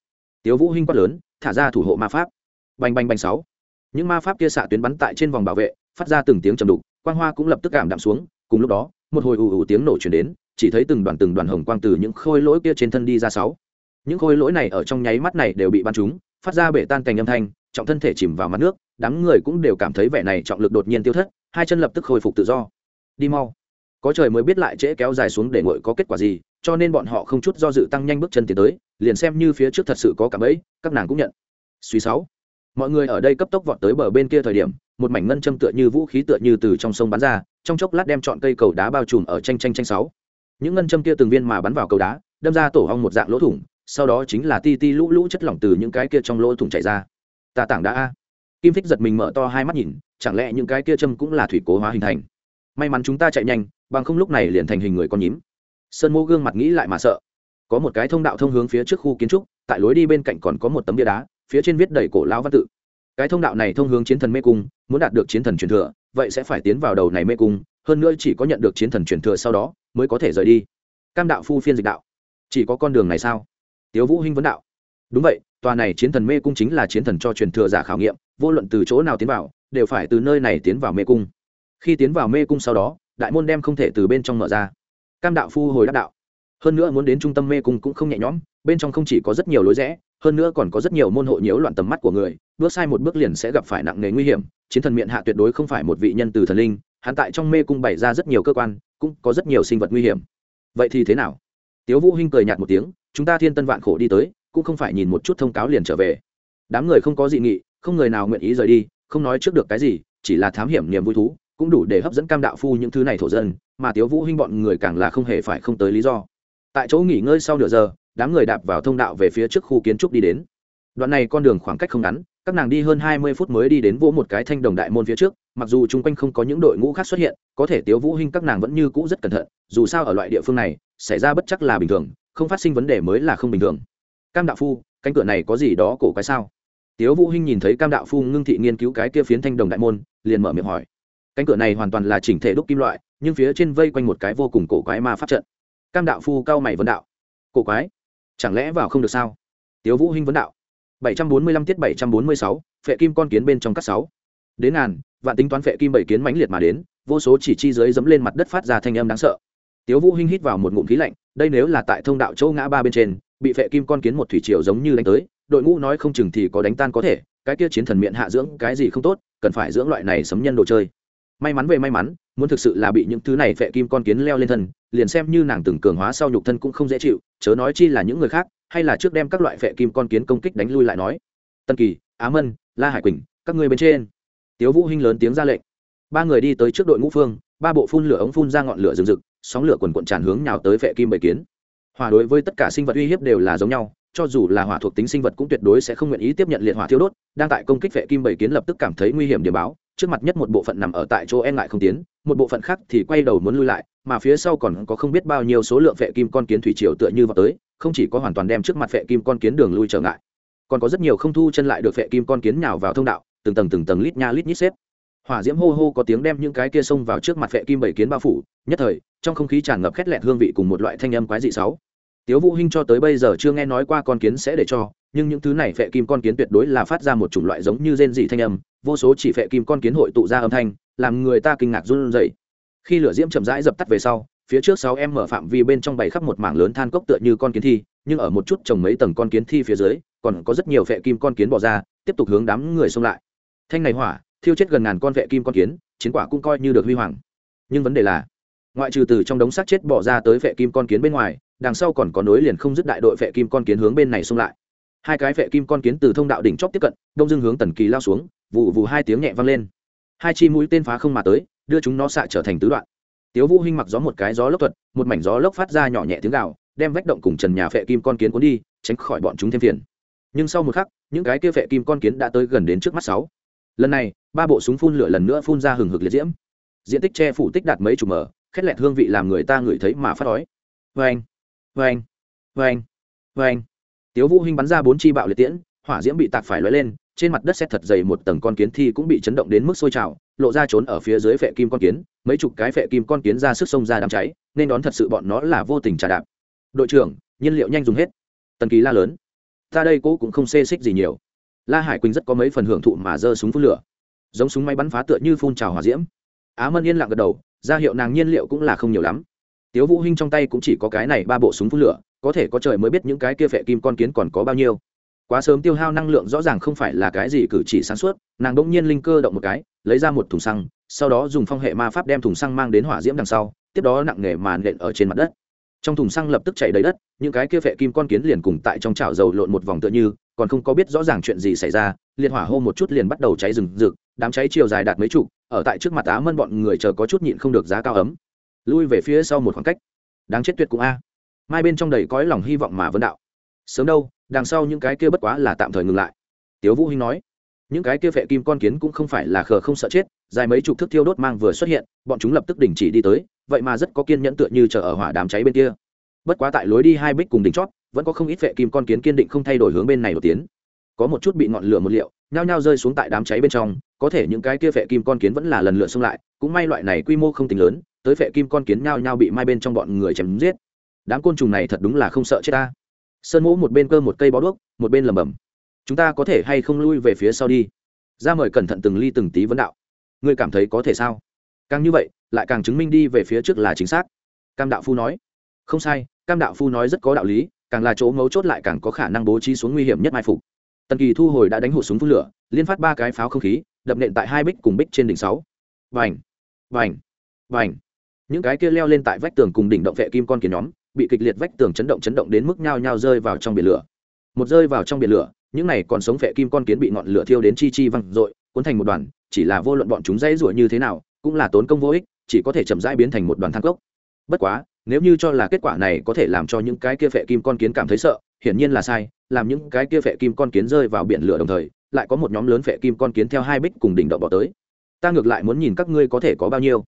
Tiếu vũ hinh quát lớn, thả ra thủ hộ ma pháp. Bành bành bành sáu những ma pháp kia xạ tuyến bắn tại trên vòng bảo vệ, phát ra từng tiếng trầm đục, quang hoa cũng lập tức cảm đạm xuống. Cùng lúc đó, một hồi ù ù tiếng nổ chuyển đến, chỉ thấy từng đoàn từng đoàn hồng quang từ những khôi lỗi kia trên thân đi ra sáu. Những khôi lỗi này ở trong nháy mắt này đều bị bắn trúng, phát ra bể tan cành âm thanh, trọng thân thể chìm vào mặt nước, đám người cũng đều cảm thấy vẻ này trọng lực đột nhiên tiêu thất, hai chân lập tức khôi phục tự do. Đi mau. Có trời mới biết lại trễ kéo dài xuống để ngồi có kết quả gì, cho nên bọn họ không chút do dự tăng nhanh bước chân tiến tới, liền xem như phía trước thật sự có cả bẫy, các nàng cũng nhận. Suy sáu mọi người ở đây cấp tốc vọt tới bờ bên kia thời điểm, một mảnh ngân châm tựa như vũ khí tựa như từ trong sông bắn ra, trong chốc lát đem chọn cây cầu đá bao trùm ở tranh tranh tranh sáu. Những ngân châm kia từng viên mà bắn vào cầu đá, đâm ra tổ hong một dạng lỗ thủng, sau đó chính là ti ti lũ lũ chất lỏng từ những cái kia trong lỗ thủng chảy ra. Tà tảng đã a. Kim thích giật mình mở to hai mắt nhìn, chẳng lẽ những cái kia châm cũng là thủy cố hóa hình thành? May mắn chúng ta chạy nhanh, bằng không lúc này liền thành hình người con nhím. Sơn mô gương mặt nghĩ lại mà sợ. Có một cái thông đạo thông hướng phía trước khu kiến trúc, tại lối đi bên cạnh còn có một tấm bia đá phía trên viết đầy cổ lão văn tự. Cái thông đạo này thông hướng chiến thần mê cung, muốn đạt được chiến thần truyền thừa, vậy sẽ phải tiến vào đầu này mê cung, hơn nữa chỉ có nhận được chiến thần truyền thừa sau đó, mới có thể rời đi. Cam đạo phu phiên dịch đạo. Chỉ có con đường này sao? Tiếu vũ hinh vấn đạo. Đúng vậy, tòa này chiến thần mê cung chính là chiến thần cho truyền thừa giả khảo nghiệm, vô luận từ chỗ nào tiến vào, đều phải từ nơi này tiến vào mê cung. Khi tiến vào mê cung sau đó, đại môn đem không thể từ bên trong mở ra. Cam đạo phu hồi đáp đạo. Hơn nữa muốn đến trung tâm mê cung cũng không nhẹ nhõm, bên trong không chỉ có rất nhiều lối rẽ hơn nữa còn có rất nhiều môn hộ nhiễu loạn tầm mắt của người, bước sai một bước liền sẽ gặp phải nặng nề nguy hiểm, chiến thần miệng hạ tuyệt đối không phải một vị nhân từ thần linh, hắn tại trong mê cung bày ra rất nhiều cơ quan, cũng có rất nhiều sinh vật nguy hiểm. Vậy thì thế nào? Tiếu vũ hinh cười nhạt một tiếng, chúng ta thiên tân vạn khổ đi tới, cũng không phải nhìn một chút thông cáo liền trở về. Đám người không có dị nghị, không người nào nguyện ý rời đi, không nói trước được cái gì, chỉ là thám hiểm niềm vui thú, cũng đủ để hấp dẫn cam đạo phu những thứ này thổ dân, mà tiếu vũ hinh bọn người càng là không hề phải không tới lý do. Tại chỗ nghỉ ngơi sau nửa giờ đám người đạp vào thông đạo về phía trước khu kiến trúc đi đến. Đoạn này con đường khoảng cách không ngắn, các nàng đi hơn hai mươi phút mới đi đến vỗ một cái thanh đồng đại môn phía trước, mặc dù chung quanh không có những đội ngũ khác xuất hiện, có thể tiếu vũ hinh các nàng vẫn như cũ rất cẩn thận, dù sao ở loại địa phương này, xảy ra bất chắc là bình thường, không phát sinh vấn đề mới là không bình thường. Cam đạo phu, cánh cửa này có gì đó cổ quái sao? Tiếu vũ hinh nhìn thấy cam đạo phu ngưng thị nghiên cứu cái kia phiến thanh đồng đại môn, liền mở miệng hỏi. Cánh cửa này hoàn toàn là chỉnh thể đúc kim loại, nhưng phía trên vây quanh một cái vô cùng cổ quái ma pháp trận. Cam đạo phu cao mày vấn đạo. Cổ quái? Chẳng lẽ vào không được sao? Tiếu vũ hinh vấn đạo. 745 tiết 746, phệ kim con kiến bên trong các sáu. Đến ngàn vạn tính toán phệ kim bảy kiến mãnh liệt mà đến vô số chỉ chi dưới dẫm lên mặt đất phát ra thanh âm đáng sợ. Tiếu vũ hinh hít vào một ngụm khí lạnh đây nếu là tại thông đạo châu ngã ba bên trên bị phệ kim con kiến một thủy triều giống như đánh tới đội ngũ nói không chừng thì có đánh tan có thể cái kia chiến thần miệng hạ dưỡng cái gì không tốt cần phải dưỡng loại này sấm nhân đồ chơi may mắn về may mắn, muốn thực sự là bị những thứ này phệ kim con kiến leo lên thân, liền xem như nàng từng cường hóa sau nhục thân cũng không dễ chịu, chớ nói chi là những người khác, hay là trước đem các loại phệ kim con kiến công kích đánh lui lại nói. Tân kỳ, á mân, la hải quỳnh, các ngươi bên trên. Tiếu vũ hinh lớn tiếng ra lệnh. Ba người đi tới trước đội ngũ phương, ba bộ phun lửa ống phun ra ngọn lửa rừng rực, sóng lửa quần cuộn tràn hướng nhào tới phệ kim bầy kiến. Hỏa đối với tất cả sinh vật uy hiếp đều là giống nhau, cho dù là hỏa thuộc tính sinh vật cũng tuyệt đối sẽ không nguyện ý tiếp nhận liệt hỏa thiêu đốt, đang tại công kích phệ kim bầy kiến lập tức cảm thấy nguy hiểm điểm báo trước mặt nhất một bộ phận nằm ở tại chỗ e ngại không tiến, một bộ phận khác thì quay đầu muốn lui lại, mà phía sau còn có không biết bao nhiêu số lượng vệ kim con kiến thủy triều tựa như vào tới, không chỉ có hoàn toàn đem trước mặt vệ kim con kiến đường lui trở ngại, còn có rất nhiều không thu chân lại được vệ kim con kiến nào vào thông đạo, từng tầng từng tầng lít nha lít nhít xếp. Hỏa diễm hô hô có tiếng đem những cái kia xông vào trước mặt vệ kim bảy kiến bao phủ, nhất thời, trong không khí tràn ngập khét lẹt hương vị cùng một loại thanh âm quái dị sáu. Tiếu vũ hinh cho tới bây giờ chưa nghe nói qua con kiến sẽ để cho nhưng những thứ này phệ kim con kiến tuyệt đối là phát ra một chủng loại giống như rên dị thanh âm, vô số chỉ phệ kim con kiến hội tụ ra âm thanh, làm người ta kinh ngạc run rẩy. Khi lửa diễm chậm rãi dập tắt về sau, phía trước sáu em mở phạm vi bên trong bày khắp một mảng lớn than cốc tựa như con kiến thi, nhưng ở một chút trồng mấy tầng con kiến thi phía dưới, còn có rất nhiều phệ kim con kiến bỏ ra, tiếp tục hướng đám người xông lại. Thanh này hỏa, thiêu chết gần ngàn con vệ kim con kiến, chiến quả cũng coi như được huy hoàng. Nhưng vấn đề là, ngoại trừ từ trong đống xác chết bỏ ra tới vệ kim con kiến bên ngoài, đằng sau còn có nối liền không dứt đại đội vệ kim con kiến hướng bên này xông lại hai cái vệ kim con kiến từ thông đạo đỉnh chóp tiếp cận, đông dưng hướng tần kỳ lao xuống vụ vụ hai tiếng nhẹ vang lên. Hai chi mũi tên phá không mà tới, đưa chúng nó xạ trở thành tứ đoạn. Tiếu vũ hinh mặc gió một cái gió lốc thuật, một mảnh gió lốc phát ra nhỏ nhẹ tiếng gào, đem vách động cùng trần nhà vệ kim con kiến cuốn đi, tránh khỏi bọn chúng thêm phiền. Nhưng sau một khắc, những cái kia vệ kim con kiến đã tới gần đến trước mắt sáu. Lần này, ba bộ súng phun lửa lần nữa phun ra hừng hực liệt diễm. Diện tích che phủ tích đạt mấy chục mở khét lẹt hương vị làm người ta ngửi thấy mà phát đói vang vang vang vang tiếu vũ hinh bắn ra bốn chi bạo liệt tiễn, hỏa diễm bị tạc phải lóe lên, trên mặt đất xét thật dày một tầng con kiến thi cũng bị chấn động đến mức sôi trào, lộ ra trốn ở phía dưới phệ kim con kiến, mấy chục cái phệ kim con kiến ra sức sông ra đám cháy, nên đón thật sự bọn nó là vô tình trà đạp. Đội trưởng, nhiên liệu nhanh dùng hết. Tần kỳ la lớn. Ta đây cố cũng không xê xích gì nhiều. La hải quỳnh rất có mấy phần hưởng thụ mà giơ súng phun lửa. Giống súng máy bắn phá tựa như phun trào hỏa diễm. Á mân yên lặng gật đầu, ra hiệu nàng nhiên liệu cũng là không nhiều lắm. Tiếu vũ hinh trong tay cũng chỉ có cái này ba bộ súng phun lửa có thể có trời mới biết những cái kia phệ kim con kiến còn có bao nhiêu. Quá sớm tiêu hao năng lượng rõ ràng không phải là cái gì cử chỉ sáng suốt, nàng đỗng nhiên linh cơ động một cái, lấy ra một thùng xăng, sau đó dùng phong hệ ma pháp đem thùng xăng mang đến hỏa diễm đằng sau, tiếp đó nặng nghề màn nện ở trên mặt đất. Trong thùng xăng lập tức chạy đầy đất, những cái kia phệ kim con kiến liền cùng tại trong chảo dầu lộn một vòng tựa như, còn không có biết rõ ràng chuyện gì xảy ra, liệt hỏa hô một chút liền bắt đầu cháy rừng rực, đám cháy chiều dài đạt mấy chục, ở tại trước mặt á mân bọn người chờ có chút nhịn không được giá cao ấm. Lui về phía sau một khoảng cách. Đáng chết tuyệt cũng a mai bên trong đầy cõi lòng hy vọng mà vấn đạo. Sớm đâu, đằng sau những cái kia bất quá là tạm thời ngừng lại. Tiếu vũ hinh nói, những cái kia phệ kim con kiến cũng không phải là khờ không sợ chết, dài mấy chục thước thiêu đốt mang vừa xuất hiện, bọn chúng lập tức đình chỉ đi tới, vậy mà rất có kiên nhẫn tựa như chờ ở hỏa đám cháy bên kia. Bất quá tại lối đi hai bích cùng đỉnh chót, vẫn có không ít phệ kim con kiến kiên định không thay đổi hướng bên này đột tiến. Có một chút bị ngọn lửa một liệu, nhao nhao rơi xuống tại đám cháy bên trong, có thể những cái kia phệ kim con kiến vẫn là lần lượt xông lại, cũng may loại này quy mô không tính lớn, tới phệ kim con kiến nhao nhao bị mai bên trong bọn người chém giết đám côn trùng này thật đúng là không sợ chết ta. Sơn mũ một bên cơ một cây bó đuốc, một bên lầm bầm chúng ta có thể hay không lui về phía sau đi? Ra mời cẩn thận từng ly từng tí vấn đạo. Ngươi cảm thấy có thể sao? Càng như vậy, lại càng chứng minh đi về phía trước là chính xác. Cam đạo phu nói. Không sai, cam đạo phu nói rất có đạo lý, càng là chỗ mấu chốt lại càng có khả năng bố trí xuống nguy hiểm nhất mai phục. Tần kỳ thu hồi đã đánh hụt súng phun lửa, liên phát ba cái pháo không khí, đập nện tại hai bích cùng bích trên đỉnh sáu. Vành vành vành. Những cái kia leo lên tại vách tường cùng đỉnh động vệ kim con kiến nhóm bị kịch liệt vách tường chấn động chấn động đến mức nhao nhao rơi vào trong biển lửa. Một rơi vào trong biển lửa, những này còn sống phệ kim con kiến bị ngọn lửa thiêu đến chi chi văng r cuốn thành một đoàn, chỉ là vô luận bọn chúng dãy rủa như thế nào, cũng là tốn công vô ích, chỉ có thể chậm rãi biến thành một đoàn thang cốc. Bất quá, nếu như cho là kết quả này có thể làm cho những cái kia phệ kim con kiến cảm thấy sợ, hiển nhiên là sai, làm những cái kia phệ kim con kiến rơi vào biển lửa đồng thời, lại có một nhóm lớn phệ kim con kiến theo hai bích cùng đỉnh động bỏ tới. Ta ngược lại muốn nhìn các ngươi có thể có bao nhiêu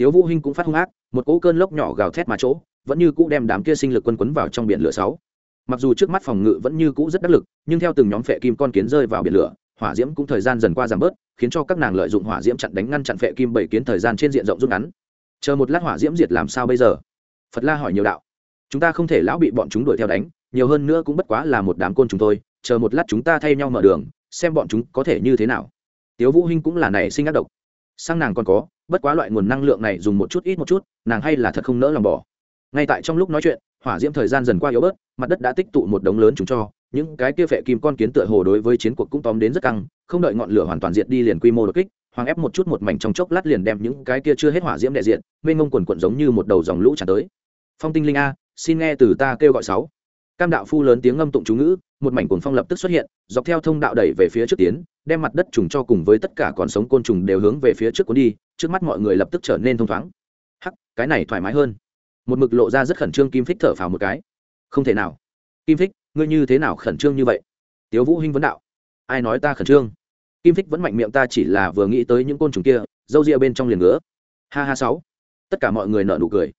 tiếu vũ hinh cũng phát hung ác, một cỗ cơn lốc nhỏ gào thét mà chỗ, vẫn như cũ đem đám kia sinh lực quân quấn vào trong biển lửa sáu. Mặc dù trước mắt phòng ngự vẫn như cũ rất đắc lực, nhưng theo từng nhóm phệ kim con kiến rơi vào biển lửa, hỏa diễm cũng thời gian dần qua giảm bớt, khiến cho các nàng lợi dụng hỏa diễm chặn đánh ngăn chặn phệ kim bảy kiến thời gian trên diện rộng rút ngắn. Chờ một lát hỏa diễm diệt làm sao bây giờ? Phật la hỏi nhiều đạo. Chúng ta không thể lão bị bọn chúng đuổi theo đánh, nhiều hơn nữa cũng bất quá là một đám côn chúng thôi. chờ một lát chúng ta thay nhau mở đường, xem bọn chúng có thể như thế nào. Tiếu vũ hinh cũng là này sinh ác độc sang nàng còn có, bất quá loại nguồn năng lượng này dùng một chút ít một chút, nàng hay là thật không nỡ lòng bỏ. Ngay tại trong lúc nói chuyện, hỏa diễm thời gian dần qua yếu bớt, mặt đất đã tích tụ một đống lớn chúng cho, những cái kia phệ kim con kiến tựa hồ đối với chiến cuộc cũng tóm đến rất căng, không đợi ngọn lửa hoàn toàn diệt đi liền quy mô đột kích, hoàng ép một chút một mảnh trong chốc lát liền đem những cái kia chưa hết hỏa diễm đại diện, mênh ngông quần quận giống như một đầu dòng lũ tràn tới. Phong tinh linh a, xin nghe từ ta kêu gọi sáu. Cam đạo phu lớn tiếng ngâm tụng chú ngữ, một mảnh cuồng phong lập tức xuất hiện, dọc theo thông đạo đẩy về phía trước tiến đem mặt đất trùng cho cùng với tất cả còn sống côn trùng đều hướng về phía trước cuốn đi, trước mắt mọi người lập tức trở nên thông thoáng. Hắc, cái này thoải mái hơn. Một mực lộ ra rất khẩn trương kim phích thở phào một cái. Không thể nào. Kim phích, ngươi như thế nào khẩn trương như vậy? Tiếu vũ hinh vấn đạo. Ai nói ta khẩn trương? Kim phích vẫn mạnh miệng ta chỉ là vừa nghĩ tới những côn trùng kia, dâu ria bên trong liền ngứa. Ha ha sáu. Tất cả mọi người nở nụ cười.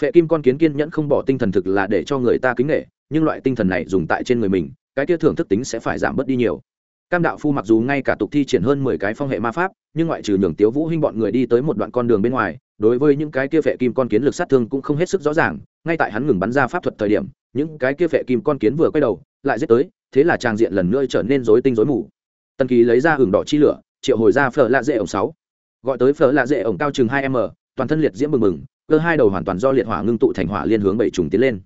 Phệ kim con kiến kiên nhẫn không bỏ tinh thần thực là để cho người ta kính nghệ nhưng loại tinh thần này dùng tại trên người mình, cái kia thưởng thức tính sẽ phải giảm bớt đi nhiều cam đạo phu mặc dù ngay cả tục thi triển hơn mười cái phong hệ ma pháp, nhưng ngoại trừ nhường tiếu vũ hinh bọn người đi tới một đoạn con đường bên ngoài, đối với những cái kia phệ kim con kiến lực sát thương cũng không hết sức rõ ràng, ngay tại hắn ngừng bắn ra pháp thuật thời điểm, những cái kia phệ kim con kiến vừa quay đầu, lại giết tới, thế là trang diện lần nữa trở nên rối tinh rối mù. Tần kỳ lấy ra hừng đỏ chi lửa, triệu hồi ra phở lạ dễ ổng sáu. Gọi tới phở lạ dễ ổng cao chừng hai m, toàn thân liệt diễm mừng mừng cơ hai đầu hoàn toàn do liệt hỏa ngưng tụ thành hỏa liên hướng bảy trùng tiến lên.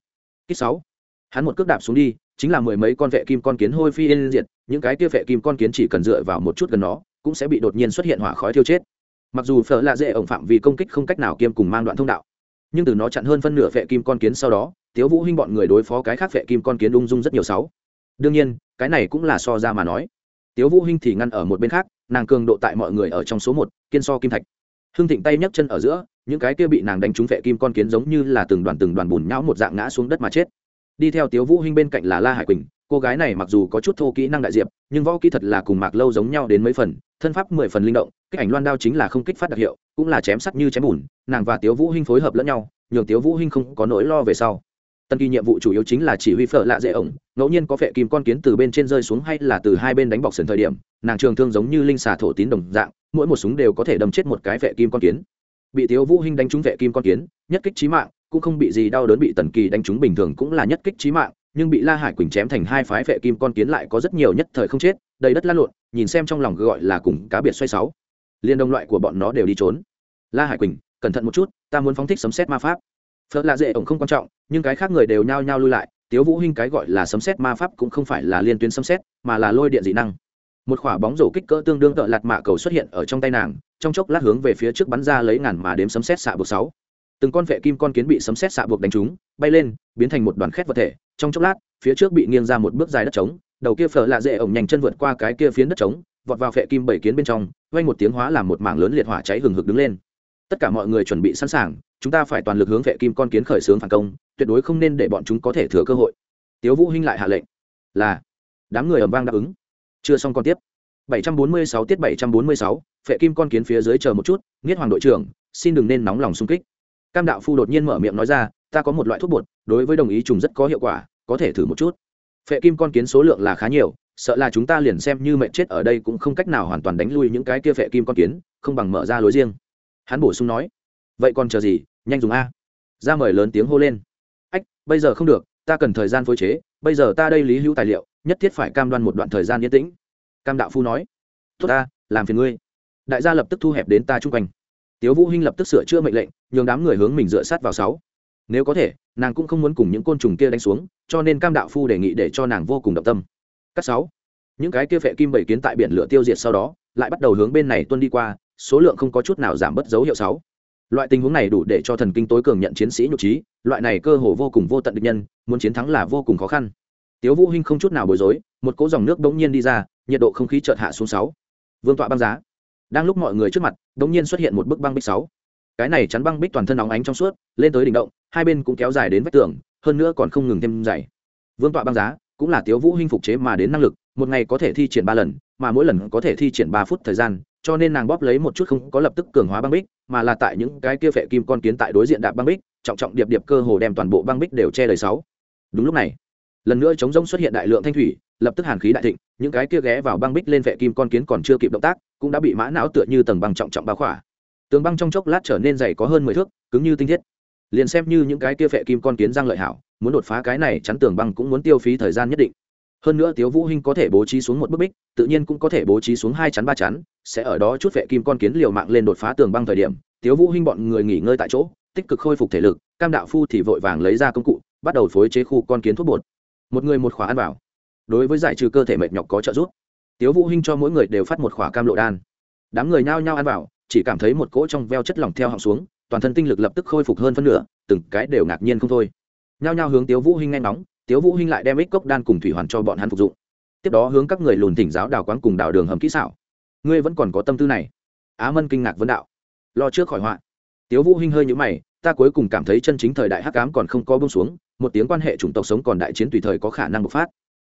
Kích sáu. Hắn một cước đạp xuống đi chính là mười mấy con vệ kim con kiến hôi phi yên diệt, những cái kia vệ kim con kiến chỉ cần dựa vào một chút gần nó, cũng sẽ bị đột nhiên xuất hiện hỏa khói thiêu chết. Mặc dù phở lạ dễ ổng phạm vì công kích không cách nào kiêm cùng mang đoạn thông đạo, nhưng từ nó chặn hơn phân nửa vệ kim con kiến sau đó, tiếu vũ hinh bọn người đối phó cái khác vệ kim con kiến ung dung rất nhiều sáu. Đương nhiên, cái này cũng là so ra mà nói. Tiếu vũ hinh thì ngăn ở một bên khác, nàng cường độ tại mọi người ở trong số một, kiên so kim thạch. Hưng thịnh tay nhấc chân ở giữa, những cái kia bị nàng đánh trúng vệ kim con kiến giống như là từng đoàn từng đoàn bùn nhão một dạng ngã xuống đất mà chết đi theo tiếu vũ hinh bên cạnh là la hải quỳnh, cô gái này mặc dù có chút thô kỹ năng đại diệp, nhưng võ kỹ thật là cùng mạc lâu giống nhau đến mấy phần, thân pháp mười phần linh động, kích ảnh loan đao chính là không kích phát đặc hiệu, cũng là chém sắt như chém bùn, nàng và tiếu vũ hinh phối hợp lẫn nhau, nhường tiếu vũ hinh không có nỗi lo về sau. Tân kỳ nhiệm vụ chủ yếu chính là chỉ huy phở lạ dễ ổng, ngẫu nhiên có phệ kim con kiến từ bên trên rơi xuống hay là từ hai bên đánh bọc sườn thời điểm, nàng trường thương giống như linh xà thổ tín đồng dạng, mỗi một súng đều có thể đâm chết một cái phệ kim con kiến. Bị tiếu vũ hinh đánh trúng phệ kim con kiến, nhất kích chí mạng cũng không bị gì đau đớn bị tần kỳ đánh trúng bình thường cũng là nhất kích chí mạng, nhưng bị la hải quỳnh chém thành hai phái vệ kim con kiến lại có rất nhiều nhất thời không chết, đầy đất lăn lộn, nhìn xem trong lòng gọi là cùng cá biệt xoay sáu. Liên đồng loại của bọn nó đều đi trốn. La hải quỳnh, cẩn thận một chút, ta muốn phóng thích sấm xét ma pháp. Phật lạ dễ ổng không quan trọng, nhưng cái khác người đều nhao nhao lui lại, tiếu vũ hinh cái gọi là sấm xét ma pháp cũng không phải là liên tuyến sấm xét mà là lôi điện dị năng. Một quả bóng rổ kích cỡ tương đương tợ lạt mạ cầu xuất hiện ở trong tay nàng, trong chốc lát hướng về phía trước bắn ra lấy ngàn mà đếm sấm xét xạ bột sáu từng con vệ kim con kiến bị sấm xét xạ buộc đánh trúng bay lên biến thành một đoàn khét vật thể. Trong chốc lát phía trước bị nghiêng ra một bước dài đất trống đầu kia phở lạ dễ ổng nhanh chân vượt qua cái kia phiến đất trống vọt vào vệ kim bảy kiến bên trong vang một tiếng hóa làm một mảng lớn liệt hỏa cháy hừng hực đứng lên. Tất cả mọi người chuẩn bị sẵn sàng chúng ta phải toàn lực hướng vệ kim con kiến khởi xướng phản công tuyệt đối không nên để bọn chúng có thể thừa cơ hội. Tiếu vũ hinh lại hạ lệnh. Là đám người ầm vang đáp ứng. Chưa xong còn tiếp. 746 tiết 746, phệ kim con kiến phía dưới chờ một chút nghiết hoàng đội trưởng xin đừng nên nóng lòng xung kích cam đạo phu đột nhiên mở miệng nói ra ta có một loại thuốc bột đối với đồng ý trùng rất có hiệu quả có thể thử một chút phệ kim con kiến số lượng là khá nhiều sợ là chúng ta liền xem như mệnh chết ở đây cũng không cách nào hoàn toàn đánh lui những cái kia phệ kim con kiến không bằng mở ra lối riêng hắn bổ sung nói vậy còn chờ gì nhanh dùng a ra mời lớn tiếng hô lên ách bây giờ không được ta cần thời gian phối chế bây giờ ta đây lý hữu tài liệu nhất thiết phải cam đoan một đoạn thời gian yên tĩnh cam đạo phu nói tốt ta làm phiền ngươi đại gia lập tức thu hẹp đến ta chung quanh tiếu vũ hinh lập tức sửa chữa mệnh lệnh, nhường đám người hướng mình dựa sát vào sáu. Nếu có thể, nàng cũng không muốn cùng những côn trùng kia đánh xuống, cho nên cam đạo phu đề nghị để cho nàng vô cùng động tâm. Cắt sáu, những cái kia phệ kim bảy kiến tại biển lửa tiêu diệt sau đó, lại bắt đầu hướng bên này tuân đi qua, số lượng không có chút nào giảm bất dấu hiệu sáu. Loại tình huống này đủ để cho thần kinh tối cường nhận chiến sĩ nhục trí, loại này cơ hồ vô cùng vô tận địch nhân, muốn chiến thắng là vô cùng khó khăn. Tiếu vũ hinh không chút nào bối rối, một cỗ dòng nước bỗng nhiên đi ra, nhiệt độ không khí chợt hạ xuống sáu. Vương tọa băng giá đang lúc mọi người trước mặt đống nhiên xuất hiện một bức băng bích sáu. Cái này chắn băng bích toàn thân óng ánh trong suốt, lên tới đỉnh động, hai bên cũng kéo dài đến vách tường, hơn nữa còn không ngừng thêm dày. Vương tọa băng giá, cũng là tiếu vũ hinh phục chế mà đến năng lực, một ngày có thể thi triển ba lần, mà mỗi lần có thể thi triển ba phút thời gian, cho nên nàng bóp lấy một chút không có lập tức cường hóa băng bích, mà là tại những cái kia phệ kim con kiến tại đối diện đạp băng bích, trọng trọng điệp điệp cơ hồ đem toàn bộ băng bích đều che đầy sáu. Đúng lúc này, lần nữa chống rông xuất hiện đại lượng thanh thủy lập tức hàn khí đại thịnh, những cái kia ghé vào băng bích lên vệ kim con kiến còn chưa kịp động tác, cũng đã bị mã não tựa như tầng băng trọng trọng bao khỏa. Tường băng trong chốc lát trở nên dày có hơn mười thước, cứng như tinh thiết. Liền xem như những cái kia vệ kim con kiến giang lợi hảo, muốn đột phá cái này chắn tường băng cũng muốn tiêu phí thời gian nhất định. Hơn nữa tiếu vũ hinh có thể bố trí xuống một bức bích, tự nhiên cũng có thể bố trí xuống hai chắn ba chắn, sẽ ở đó chút vệ kim con kiến liều mạng lên đột phá tường băng thời điểm, tiếu vũ hinh bọn người nghỉ ngơi tại chỗ, tích cực khôi phục thể lực, cam đạo phu thì vội vàng lấy ra công cụ, bắt đầu phối chế khu con kiến thuốc bột. Một người một khỏa ăn vào đối với giải trừ cơ thể mệt nhọc có trợ giúp. Tiếu vũ hinh cho mỗi người đều phát một khỏa cam lộ đan. Đám người nhao nhao ăn vào, chỉ cảm thấy một cỗ trong veo chất lỏng theo họng xuống, toàn thân tinh lực lập tức khôi phục hơn phân nửa, từng cái đều ngạc nhiên không thôi. Nhao nhao hướng tiếu vũ hinh nghe nóng tiếu vũ hinh lại đem ích cốc đan cùng thủy hoàn cho bọn hắn phục dụng. Tiếp đó hướng các người lùn thỉnh giáo đào quán cùng đào đường hầm kỹ xảo. Ngươi vẫn còn có tâm tư này. Á mân kinh ngạc vấn đạo. Lo trước khỏi họa. Tiếu vũ hinh hơi nhíu mày, ta cuối cùng cảm thấy chân chính thời đại hắc ám còn không có buông xuống, một tiếng quan hệ chủng tộc sống còn đại chiến tùy thời có khả năng bộc phát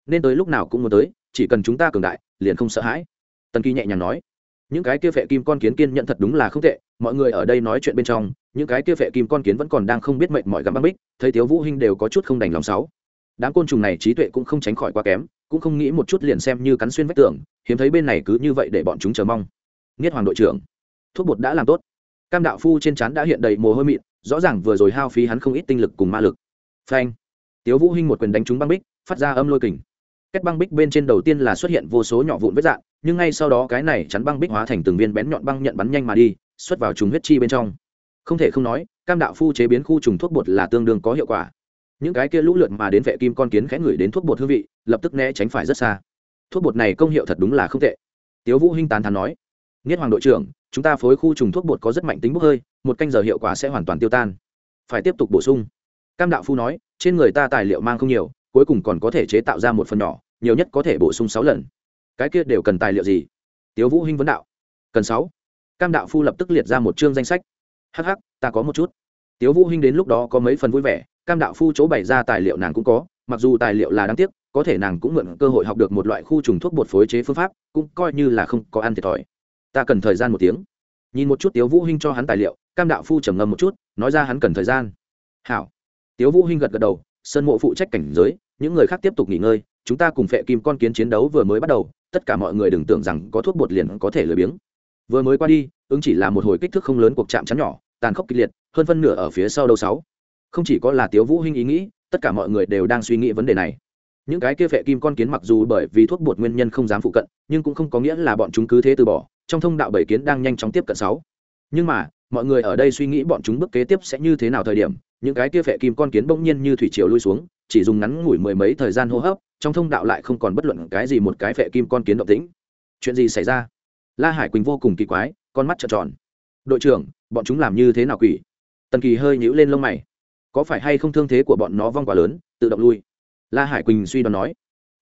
nên tới lúc nào cũng muốn tới, chỉ cần chúng ta cường đại, liền không sợ hãi. Tần kỳ nhẹ nhàng nói. Những cái kia phệ kim con kiến kiên nhận thật đúng là không tệ, mọi người ở đây nói chuyện bên trong, những cái kia phệ kim con kiến vẫn còn đang không biết mệnh mọi gặm băng bích, thấy tiếu vũ hinh đều có chút không đành lòng sáu. Đám côn trùng này trí tuệ cũng không tránh khỏi quá kém, cũng không nghĩ một chút liền xem như cắn xuyên vách tường, hiếm thấy bên này cứ như vậy để bọn chúng chờ mong. Nghiết hoàng đội trưởng. Thuốc bột đã làm tốt. Cam đạo phu trên trán đã hiện đầy mồ hôi mịn, rõ ràng vừa rồi hao phí hắn không ít tinh lực cùng ma lực. Phanh. Tiếu vũ hinh một quyền đánh trúng băng bích, phát ra âm lôi kình kết băng bích bên trên đầu tiên là xuất hiện vô số nhỏ vụn vết dạng, nhưng ngay sau đó cái này chắn băng bích hóa thành từng viên bén nhọn băng nhận bắn nhanh mà đi, xuất vào trùng huyết chi bên trong. Không thể không nói, cam đạo phu chế biến khu trùng thuốc bột là tương đương có hiệu quả. Những cái kia lũ lượt mà đến vệ kim con kiến khẽ ngửi đến thuốc bột hương vị, lập tức né tránh phải rất xa. Thuốc bột này công hiệu thật đúng là không tệ. Tiếu vũ hinh tán thán nói, nghiết hoàng đội trưởng, chúng ta phối khu trùng thuốc bột có rất mạnh tính bốc hơi, một canh giờ hiệu quả sẽ hoàn toàn tiêu tan. Phải tiếp tục bổ sung. Cam đạo phu nói, trên người ta tài liệu mang không nhiều, cuối cùng còn có thể chế tạo ra một phần nhỏ nhiều nhất có thể bổ sung sáu lần. Cái kia đều cần tài liệu gì? Tiếu vũ hinh vấn đạo. Cần sáu. Cam đạo phu lập tức liệt ra một chương danh sách. Hh ta có một chút. Tiếu vũ hinh đến lúc đó có mấy phần vui vẻ, cam đạo phu chỗ bày ra tài liệu nàng cũng có, mặc dù tài liệu là đáng tiếc, có thể nàng cũng mượn cơ hội học được một loại khu trùng thuốc bột phối chế phương pháp, cũng coi như là không có ăn thiệt thòi. Ta cần thời gian một tiếng. Nhìn một chút tiếu vũ hinh cho hắn tài liệu, cam đạo phu trầm ngâm một chút, nói ra hắn cần thời gian. Hảo. Tiếu vũ hinh gật gật đầu, sơn mộ phụ trách cảnh giới, những người khác tiếp tục nghỉ ngơi chúng ta cùng phệ kim con kiến chiến đấu vừa mới bắt đầu, tất cả mọi người đừng tưởng rằng có thuốc bột liền có thể lười biếng. Vừa mới qua đi, ứng chỉ là một hồi kích thước không lớn cuộc chạm chắn nhỏ, tàn khốc kịch liệt, hơn phân nửa ở phía sau đầu sáu. Không chỉ có là tiếu vũ hinh ý nghĩ, tất cả mọi người đều đang suy nghĩ vấn đề này. Những cái kia phệ kim con kiến mặc dù bởi vì thuốc bột nguyên nhân không dám phụ cận, nhưng cũng không có nghĩa là bọn chúng cứ thế từ bỏ, trong thông đạo bảy kiến đang nhanh chóng tiếp cận sáu. Nhưng mà, mọi người ở đây suy nghĩ bọn chúng bước kế tiếp sẽ như thế nào thời điểm, những cái kia phệ kim con kiến bỗng nhiên như thủy triều lui xuống, chỉ dùng ngắn ngủi mười mấy thời gian hô hấp trong thông đạo lại không còn bất luận cái gì một cái phệ kim con kiến động tĩnh. Chuyện gì xảy ra? La hải quỳnh vô cùng kỳ quái, con mắt trợn tròn. Đội trưởng, bọn chúng làm như thế nào quỷ? Tần kỳ hơi nhíu lên lông mày. Có phải hay không thương thế của bọn nó vong quá lớn, tự động lui? La hải quỳnh suy đoán nói.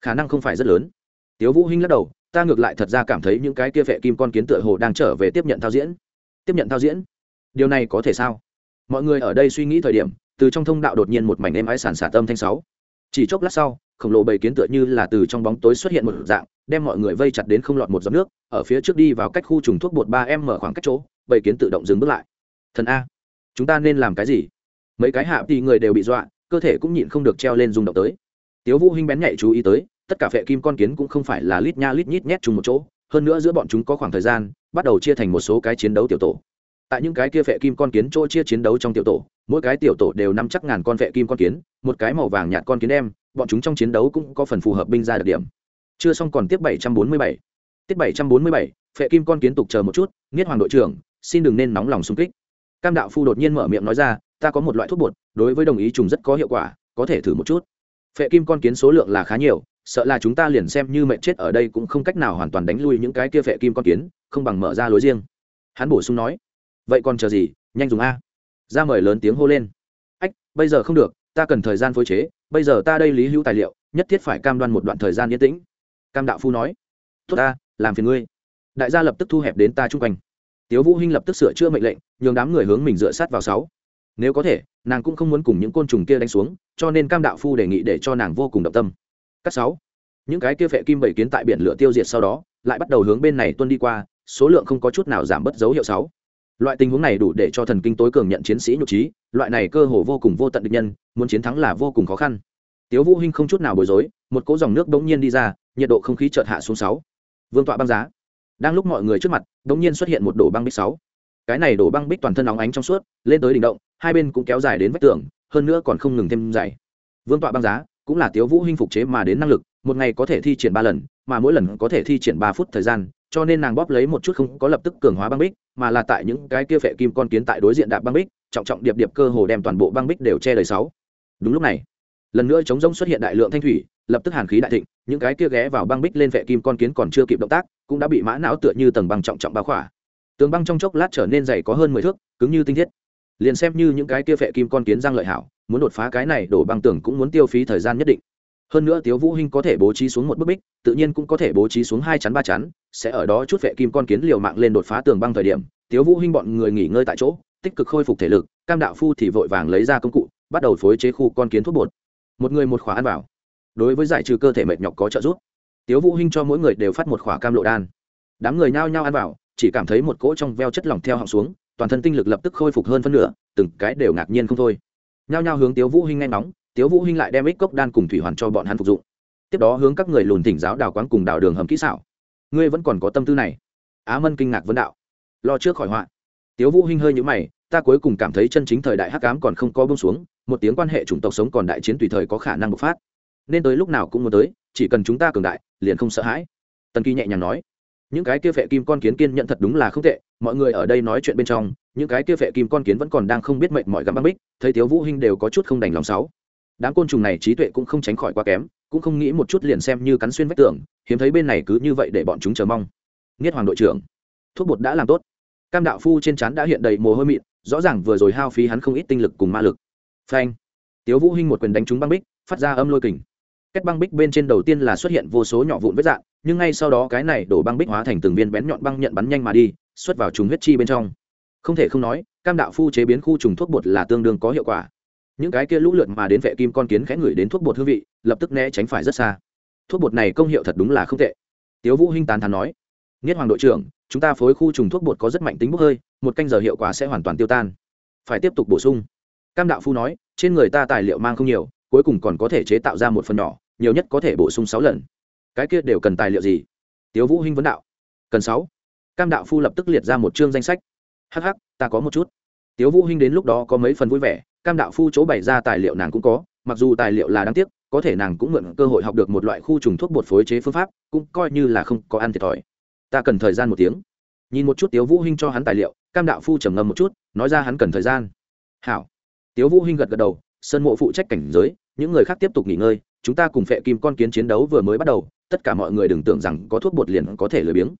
Khả năng không phải rất lớn. Tiếu vũ hinh lắc đầu, ta ngược lại thật ra cảm thấy những cái kia phệ kim con kiến tựa hồ đang trở về tiếp nhận thao diễn. Tiếp nhận thao diễn? Điều này có thể sao? Mọi người ở đây suy nghĩ thời điểm, từ trong thông đạo đột nhiên một mảnh êm ái sản xả tâm thanh sáu. Chỉ chốc lát sau khổng lồ bầy kiến tựa như là từ trong bóng tối xuất hiện một dạng, đem mọi người vây chặt đến không lọt một giọt nước, ở phía trước đi vào cách khu trùng thuốc bột ba em mở khoảng cách chỗ, bầy kiến tự động dừng bước lại. Thần a, chúng ta nên làm cái gì? Mấy cái hạ thì người đều bị dọa, cơ thể cũng nhịn không được treo lên rung động tới. Tiếu vũ hinh bén nhạy chú ý tới, tất cả phệ kim con kiến cũng không phải là lít nha lít nhít nhét chung một chỗ, hơn nữa giữa bọn chúng có khoảng thời gian, bắt đầu chia thành một số cái chiến đấu tiểu tổ. Tại những cái kia phệ kim con kiến chỗ chia chiến đấu trong tiểu tổ, mỗi cái tiểu tổ đều nắm chắc ngàn con phệ kim con kiến, một cái màu vàng nhạt con kiến đem bọn chúng trong chiến đấu cũng có phần phù hợp binh ra đặc điểm. Chưa xong còn tiếp 747. tiếp 747, phệ kim con kiến tục chờ một chút Niết hoàng đội trưởng xin đừng nên nóng lòng xung kích. Cam đạo phu đột nhiên mở miệng nói ra ta có một loại thuốc bột đối với đồng ý trùng rất có hiệu quả có thể thử một chút. Phệ kim con kiến số lượng là khá nhiều sợ là chúng ta liền xem như mệnh chết ở đây cũng không cách nào hoàn toàn đánh lui những cái kia phệ kim con kiến không bằng mở ra lối riêng. Hắn bổ sung nói vậy còn chờ gì nhanh dùng a. Ra mời lớn tiếng hô lên. Ách bây giờ không được ta cần thời gian phối chế bây giờ ta đây lý hữu tài liệu, nhất thiết phải cam đoan một đoạn thời gian yên tĩnh. Cam đạo phu nói, tốt ta, làm phiền ngươi. Đại gia lập tức thu hẹp đến ta chung quanh. Tiếu vũ hinh lập tức sửa chữa mệnh lệnh, nhường đám người hướng mình dựa sát vào sáu. Nếu có thể, nàng cũng không muốn cùng những côn trùng kia đánh xuống, cho nên cam đạo phu đề nghị để cho nàng vô cùng động tâm. Cắt sáu. Những cái kia phệ kim bảy kiến tại biển lửa tiêu diệt sau đó, lại bắt đầu hướng bên này tuân đi qua, số lượng không có chút nào giảm bớt dấu hiệu sáu loại tình huống này đủ để cho thần kinh tối cường nhận chiến sĩ nhục trí, loại này cơ hồ vô cùng vô tận địch nhân, muốn chiến thắng là vô cùng khó khăn. Tiếu vũ hinh không chút nào bối rối, một cỗ dòng nước đống nhiên đi ra, nhiệt độ không khí chợt hạ xuống sáu. Vương tọa băng giá. Đang lúc mọi người trước mặt đống nhiên xuất hiện một đổ băng bích sáu. Cái này đổ băng bích toàn thân óng ánh trong suốt, lên tới đỉnh động, hai bên cũng kéo dài đến vách tường, hơn nữa còn không ngừng thêm dày. Vương tọa băng giá, cũng là tiếu vũ hinh phục chế mà đến năng lực, một ngày có thể thi triển ba lần, mà mỗi lần có thể thi triển ba phút thời gian cho nên nàng bóp lấy một chút không có lập tức cường hóa băng bích, mà là tại những cái kia phệ kim con kiến tại đối diện đạp băng bích, trọng trọng điệp điệp cơ hồ đem toàn bộ băng bích đều che đầy sáu. Đúng lúc này, lần nữa chống rông xuất hiện đại lượng thanh thủy, lập tức hàn khí đại thịnh, những cái kia ghé vào băng bích lên phệ kim con kiến còn chưa kịp động tác, cũng đã bị mã não tựa như tầng băng trọng trọng bao khỏa. Tường băng trong chốc lát trở nên dày có hơn mười thước, cứng như tinh thiết. Liền xem như những cái kia phệ kim con kiến giang lợi hảo, muốn đột phá cái này đổ băng tường cũng muốn tiêu phí thời gian nhất định hơn nữa tiếu vũ hinh có thể bố trí xuống một bức bích, tự nhiên cũng có thể bố trí xuống hai chắn ba chắn, sẽ ở đó chút vệ kim con kiến liều mạng lên đột phá tường băng thời điểm, tiếu vũ hinh bọn người nghỉ ngơi tại chỗ, tích cực khôi phục thể lực, cam đạo phu thì vội vàng lấy ra công cụ, bắt đầu phối chế khu con kiến thuốc bột. Một người một khóa ăn vào. Đối với giải trừ cơ thể mệt nhọc có trợ giúp, tiếu vũ hinh cho mỗi người đều phát một khỏa cam lộ đan. Đám người nhao nhao ăn vào, chỉ cảm thấy một cỗ trong veo chất lỏng theo họng xuống, toàn thân tinh lực lập tức khôi phục hơn phân nửa, từng cái đều ngạc nhiên không thôi. Nhao nhao hướng tiếu vũ hinh nghe nóng tiếu vũ hinh lại đem ích cốc đan cùng thủy hoàn cho bọn hắn phục dụng. Tiếp đó hướng các người lùn thỉnh giáo đào quán cùng đào đường hầm kỹ xảo. Ngươi vẫn còn có tâm tư này? Á mân kinh ngạc vấn đạo. Lo trước khỏi họa. Tiếu vũ hinh hơi nhíu mày, ta cuối cùng cảm thấy chân chính thời đại hắc ám còn không có buông xuống, một tiếng quan hệ chủng tộc sống còn đại chiến tùy thời có khả năng bộc phát. Nên tới lúc nào cũng muốn tới, chỉ cần chúng ta cường đại, liền không sợ hãi. Tần kỳ nhẹ nhàng nói. Những cái kia phệ kim con kiến kiên nhận thật đúng là không tệ, mọi người ở đây nói chuyện bên trong, những cái kia phệ kim con kiến vẫn còn đang không biết mệnh mọi gặm băng bích, thấy tiếu vũ hinh đều có chút không đành lòng sáu đám côn trùng này trí tuệ cũng không tránh khỏi quá kém, cũng không nghĩ một chút liền xem như cắn xuyên vách tường, hiếm thấy bên này cứ như vậy để bọn chúng chờ mong. Nghiết hoàng đội trưởng, thuốc bột đã làm tốt. Cam đạo phu trên trán đã hiện đầy mồ hôi mịn, rõ ràng vừa rồi hao phí hắn không ít tinh lực cùng ma lực. Phanh. Tiếu vũ hinh một quyền đánh trúng băng bích, phát ra âm lôi kình. Kết băng bích bên trên đầu tiên là xuất hiện vô số nhỏ vụn vết dạng nhưng ngay sau đó cái này đổ băng bích hóa thành từng viên bén nhọn băng nhận bắn nhanh mà đi, xuất vào trùng huyết chi bên trong. Không thể không nói, cam đạo phu chế biến khu trùng thuốc bột là tương đương có hiệu quả những cái kia lũ lượt mà đến vệ kim con kiến khẽ ngửi đến thuốc bột hương vị, lập tức né tránh phải rất xa. Thuốc bột này công hiệu thật đúng là không tệ. Tiếu vũ hinh tán thán nói, nghiết hoàng đội trưởng, chúng ta phối khu trùng thuốc bột có rất mạnh tính bốc hơi, một canh giờ hiệu quả sẽ hoàn toàn tiêu tan. Phải tiếp tục bổ sung. Cam đạo phu nói, trên người ta tài liệu mang không nhiều, cuối cùng còn có thể chế tạo ra một phần nhỏ, nhiều nhất có thể bổ sung sáu lần. Cái kia đều cần tài liệu gì? Tiếu vũ hinh vấn đạo. Cần sáu. Cam đạo phu lập tức liệt ra một chương danh sách. Hh ta có một chút. Tiếu vũ hinh đến lúc đó có mấy phần vui vẻ cam đạo phu chỗ bày ra tài liệu nàng cũng có, mặc dù tài liệu là đáng tiếc, có thể nàng cũng mượn cơ hội học được một loại khu trùng thuốc bột phối chế phương pháp, cũng coi như là không có ăn thiệt thòi. Ta cần thời gian một tiếng. Nhìn một chút tiếu vũ hinh cho hắn tài liệu, cam đạo phu trầm ngâm một chút, nói ra hắn cần thời gian. Hảo. Tiếu vũ hinh gật gật đầu, sơn mộ phụ trách cảnh giới, những người khác tiếp tục nghỉ ngơi, chúng ta cùng phệ kim con kiến chiến đấu vừa mới bắt đầu, tất cả mọi người đừng tưởng rằng có thuốc bột liền có thể lười biếng.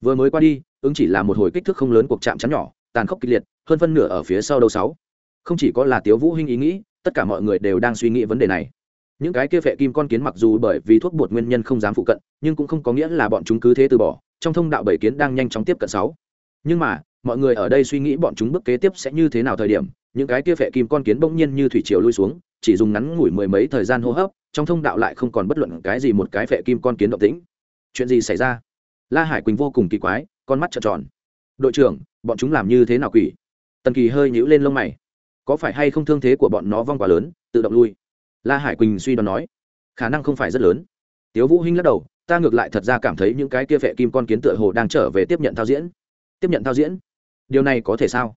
Vừa mới qua đi, ứng chỉ là một hồi kích thước không lớn cuộc chạm chắn nhỏ, tàn khốc kịch liệt, hơn phân nửa ở phía sau đầu sáu không chỉ có là tiếu vũ hinh ý nghĩ, tất cả mọi người đều đang suy nghĩ vấn đề này. Những cái kia phệ kim con kiến mặc dù bởi vì thuốc bột nguyên nhân không dám phụ cận, nhưng cũng không có nghĩa là bọn chúng cứ thế từ bỏ, trong thông đạo bảy kiến đang nhanh chóng tiếp cận sáu. Nhưng mà, mọi người ở đây suy nghĩ bọn chúng bước kế tiếp sẽ như thế nào thời điểm, những cái kia phệ kim con kiến bỗng nhiên như thủy triều lui xuống, chỉ dùng ngắn ngủi mười mấy thời gian hô hấp, trong thông đạo lại không còn bất luận cái gì một cái phệ kim con kiến động tĩnh. Chuyện gì xảy ra? La hải quỳnh vô cùng kỳ quái, con mắt trợn tròn. Đội trưởng, bọn chúng làm như thế nào quỷ? Tần kỳ hơi nhíu lên lông mày có phải hay không thương thế của bọn nó vong quá lớn, tự động lui. La hải quỳnh suy đoán nói, khả năng không phải rất lớn. Tiếu vũ hinh lắc đầu, ta ngược lại thật ra cảm thấy những cái kia vệ kim con kiến tựa hồ đang trở về tiếp nhận thao diễn. Tiếp nhận thao diễn? Điều này có thể sao?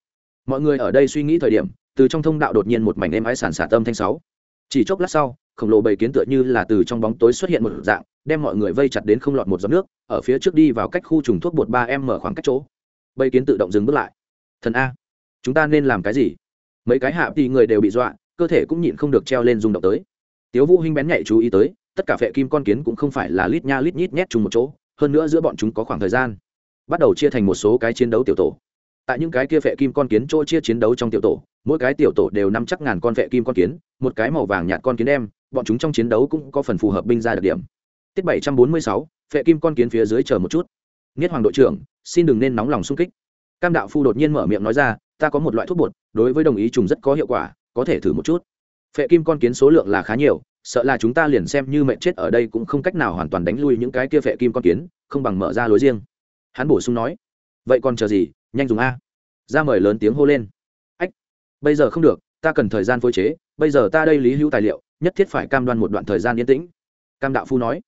Mọi người ở đây suy nghĩ thời điểm, từ trong thông đạo đột nhiên một mảnh êm ái sản xả tâm thanh sáu. Chỉ chốc lát sau, khổng lồ bầy kiến tựa như là từ trong bóng tối xuất hiện một dạng, đem mọi người vây chặt đến không lọt một giọt nước, ở phía trước đi vào cách khu trùng thuốc bột ba em mở khoảng cách chỗ. Bầy kiến tự động dừng bước lại. Thần a, chúng ta nên làm cái gì? Mấy cái hạ thì người đều bị dọa, cơ thể cũng nhịn không được treo lên rung động tới. Tiếu vũ hinh bén nhạy chú ý tới, tất cả phệ kim con kiến cũng không phải là lít nha lít nhít nhét chung một chỗ, hơn nữa giữa bọn chúng có khoảng thời gian, bắt đầu chia thành một số cái chiến đấu tiểu tổ. Tại những cái kia phệ kim con kiến chỗ chia chiến đấu trong tiểu tổ, mỗi cái tiểu tổ đều nắm chắc ngàn con phệ kim con kiến, một cái màu vàng nhạt con kiến đem, bọn chúng trong chiến đấu cũng có phần phù hợp binh ra đặc điểm. Tiết bảy trăm bốn mươi sáu, phệ kim con kiến phía dưới chờ một chút. Nghiết hoàng đội trưởng, xin đừng nên nóng lòng xung kích. Cam đạo phu đột nhiên mở miệng nói ra, ta có một loại thuốc bột đối với đồng ý trùng rất có hiệu quả, có thể thử một chút. Phệ kim con kiến số lượng là khá nhiều, sợ là chúng ta liền xem như mệnh chết ở đây cũng không cách nào hoàn toàn đánh lui những cái kia phệ kim con kiến, không bằng mở ra lối riêng. Hắn bổ sung nói, vậy còn chờ gì? Nhanh dùng a. Ra mời lớn tiếng hô lên. Ách, bây giờ không được, ta cần thời gian phối chế, bây giờ ta đây lý hữu tài liệu, nhất thiết phải cam đoan một đoạn thời gian yên tĩnh. Cam đạo phu nói,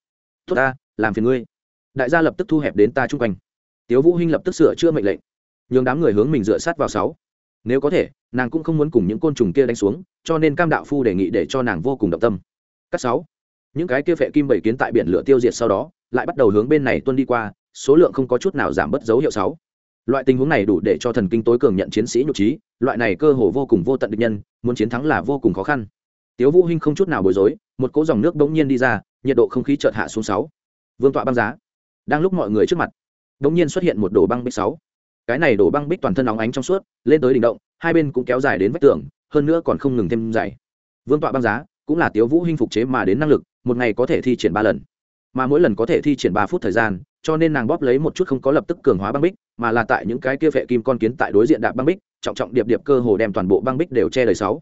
tốt ta, làm phiền ngươi. Đại gia lập tức thu hẹp đến ta chung quanh. Tiếu vũ hinh lập tức sửa chữa mệnh lệnh. Nhường đám người hướng mình dựa sát vào sáu nếu có thể, nàng cũng không muốn cùng những côn trùng kia đánh xuống, cho nên cam đạo phu đề nghị để cho nàng vô cùng động tâm. Cắt sáu, những cái kia phệ kim bảy kiến tại biển lửa tiêu diệt sau đó, lại bắt đầu hướng bên này tuân đi qua, số lượng không có chút nào giảm bớt dấu hiệu sáu. Loại tình huống này đủ để cho thần kinh tối cường nhận chiến sĩ nhục trí, loại này cơ hồ vô cùng vô tận địch nhân, muốn chiến thắng là vô cùng khó khăn. Tiếu vũ hinh không chút nào bối rối, một cỗ dòng nước đống nhiên đi ra, nhiệt độ không khí chợt hạ xuống sáu. Vương tọa băng giá. Đang lúc mọi người trước mặt, đống nhiên xuất hiện một đổ băng bích sáu cái này đổ băng bích toàn thân óng ánh trong suốt, lên tới đỉnh động, hai bên cũng kéo dài đến vách tường, hơn nữa còn không ngừng thêm dày. Vương tọa băng giá cũng là tiếu vũ hinh phục chế mà đến năng lực, một ngày có thể thi triển ba lần. Mà mỗi lần có thể thi triển ba phút thời gian, cho nên nàng bóp lấy một chút không có lập tức cường hóa băng bích, mà là tại những cái kia vệ kim con kiến tại đối diện đạp băng bích, trọng trọng điệp điệp cơ hồ đem toàn bộ băng bích đều che đầy sáu.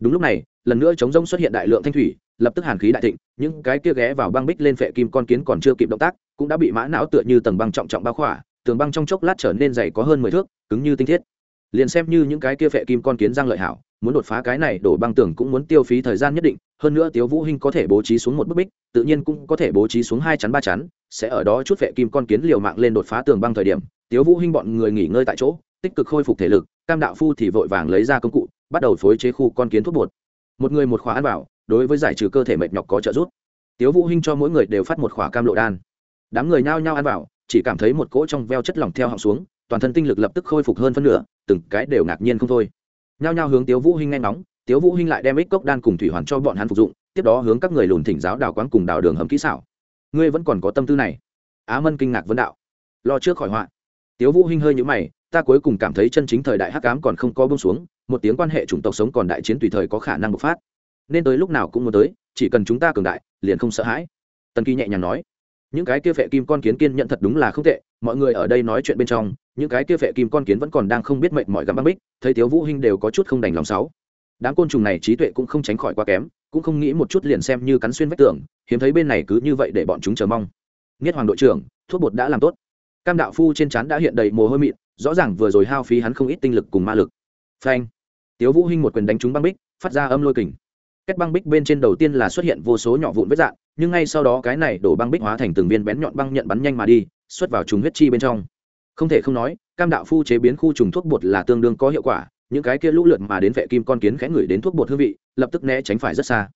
Đúng lúc này, lần nữa chống rông xuất hiện đại lượng thanh thủy, lập tức hàn khí đại thịnh, những cái kia ghé vào băng bích lên phệ kim con kiến còn chưa kịp động tác, cũng đã bị mã não tựa như tầng băng trọng trọng bao khỏa tường băng trong chốc lát trở nên dày có hơn mười thước, cứng như tinh thiết. Liền xem như những cái kia phệ kim con kiến giang lợi hảo, muốn đột phá cái này đổ băng tường cũng muốn tiêu phí thời gian nhất định, hơn nữa tiếu vũ hinh có thể bố trí xuống một bức bích, tự nhiên cũng có thể bố trí xuống hai chắn ba chắn, sẽ ở đó chút phệ kim con kiến liều mạng lên đột phá tường băng thời điểm, tiếu vũ hinh bọn người nghỉ ngơi tại chỗ, tích cực khôi phục thể lực, cam đạo phu thì vội vàng lấy ra công cụ, bắt đầu phối chế khu con kiến thuốc bột. Một người một khóa ăn vào, đối với giải trừ cơ thể mệt nhọc có trợ giúp. Tiếu vũ hinh cho mỗi người đều phát một khóa cam lộ đan. Đám người nhao nhao ăn vào chỉ cảm thấy một cỗ trong veo chất lỏng theo họng xuống, toàn thân tinh lực lập tức khôi phục hơn phân nửa, từng cái đều ngạc nhiên không thôi. Nhao nhao hướng tiếu vũ hinh ngay nóng tiếu vũ hinh lại đem ích cốc đan cùng thủy hoàn cho bọn hắn phục dụng, tiếp đó hướng các người lùn thỉnh giáo đào quán cùng đào đường hầm kỹ xảo. Ngươi vẫn còn có tâm tư này? Á mân kinh ngạc vấn đạo. Lo trước khỏi họa. Tiếu vũ hinh hơi nhíu mày, ta cuối cùng cảm thấy chân chính thời đại hắc ám còn không có buông xuống, một tiếng quan hệ chủng tộc sống còn đại chiến tùy thời có khả năng bộc phát. Nên tới lúc nào cũng muốn tới, chỉ cần chúng ta cường đại, liền không sợ hãi. Tần kỳ nhẹ nhàng nói những cái kia phệ kim con kiến kiên nhận thật đúng là không tệ, mọi người ở đây nói chuyện bên trong, những cái kia phệ kim con kiến vẫn còn đang không biết mệnh mọi gắm băng bích, thấy thiếu vũ hinh đều có chút không đành lòng sáu. Đám côn trùng này trí tuệ cũng không tránh khỏi quá kém, cũng không nghĩ một chút liền xem như cắn xuyên vách tường, hiếm thấy bên này cứ như vậy để bọn chúng chờ mong. Nghiết hoàng đội trưởng, thuốc bột đã làm tốt. Cam đạo phu trên trán đã hiện đầy mồ hôi mịn, rõ ràng vừa rồi hao phí hắn không ít tinh lực cùng ma lực. Phanh. Tiếu vũ hinh một quyền đánh trúng băng bích, phát ra âm lôi kình kết băng bích bên trên đầu tiên là xuất hiện vô số nhỏ vụn vết dạn, nhưng ngay sau đó cái này đổ băng bích hóa thành từng viên bén nhọn băng nhận bắn nhanh mà đi, xuất vào trùng huyết chi bên trong. Không thể không nói, cam đạo phu chế biến khu trùng thuốc bột là tương đương có hiệu quả, những cái kia lũ lượt mà đến vệ kim con kiến khẽ ngửi đến thuốc bột hương vị, lập tức né tránh phải rất xa.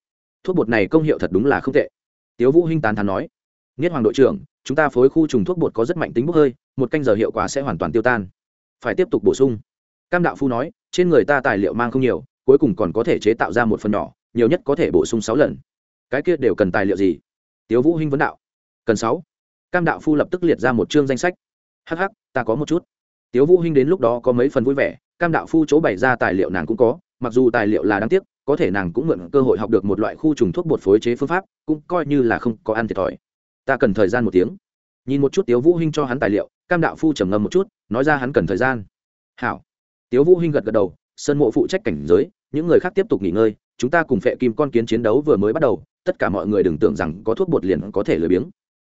Thuốc bột này công hiệu thật đúng là không tệ. Tiếu vũ hinh tán thán nói, nghiết hoàng đội trưởng, chúng ta phối khu trùng thuốc bột có rất mạnh tính bốc hơi, một canh giờ hiệu quả sẽ hoàn toàn tiêu tan. Phải tiếp tục bổ sung. Cam đạo phu nói, trên người ta tài liệu mang không nhiều, cuối cùng còn có thể chế tạo ra một phần nhỏ nhiều nhất có thể bổ sung sáu lần. Cái kia đều cần tài liệu gì? Tiếu vũ hinh vấn đạo. Cần sáu. Cam đạo phu lập tức liệt ra một chương danh sách. Hắc hắc, ta có một chút. Tiếu vũ hinh đến lúc đó có mấy phần vui vẻ, cam đạo phu chỗ bày ra tài liệu nàng cũng có, mặc dù tài liệu là đáng tiếc, có thể nàng cũng mượn cơ hội học được một loại khu trùng thuốc bột phối chế phương pháp, cũng coi như là không có ăn thiệt thòi. Ta cần thời gian một tiếng. Nhìn một chút tiếu vũ hinh cho hắn tài liệu, cam đạo phu trầm ngâm một chút, nói ra hắn cần thời gian. Hảo. Tiếu vũ hinh gật gật đầu, sơn mộ phụ trách cảnh giới những người khác tiếp tục nghỉ ngơi, chúng ta cùng phệ kim con kiến chiến đấu vừa mới bắt đầu, tất cả mọi người đừng tưởng rằng có thuốc bột liền có thể lười biếng.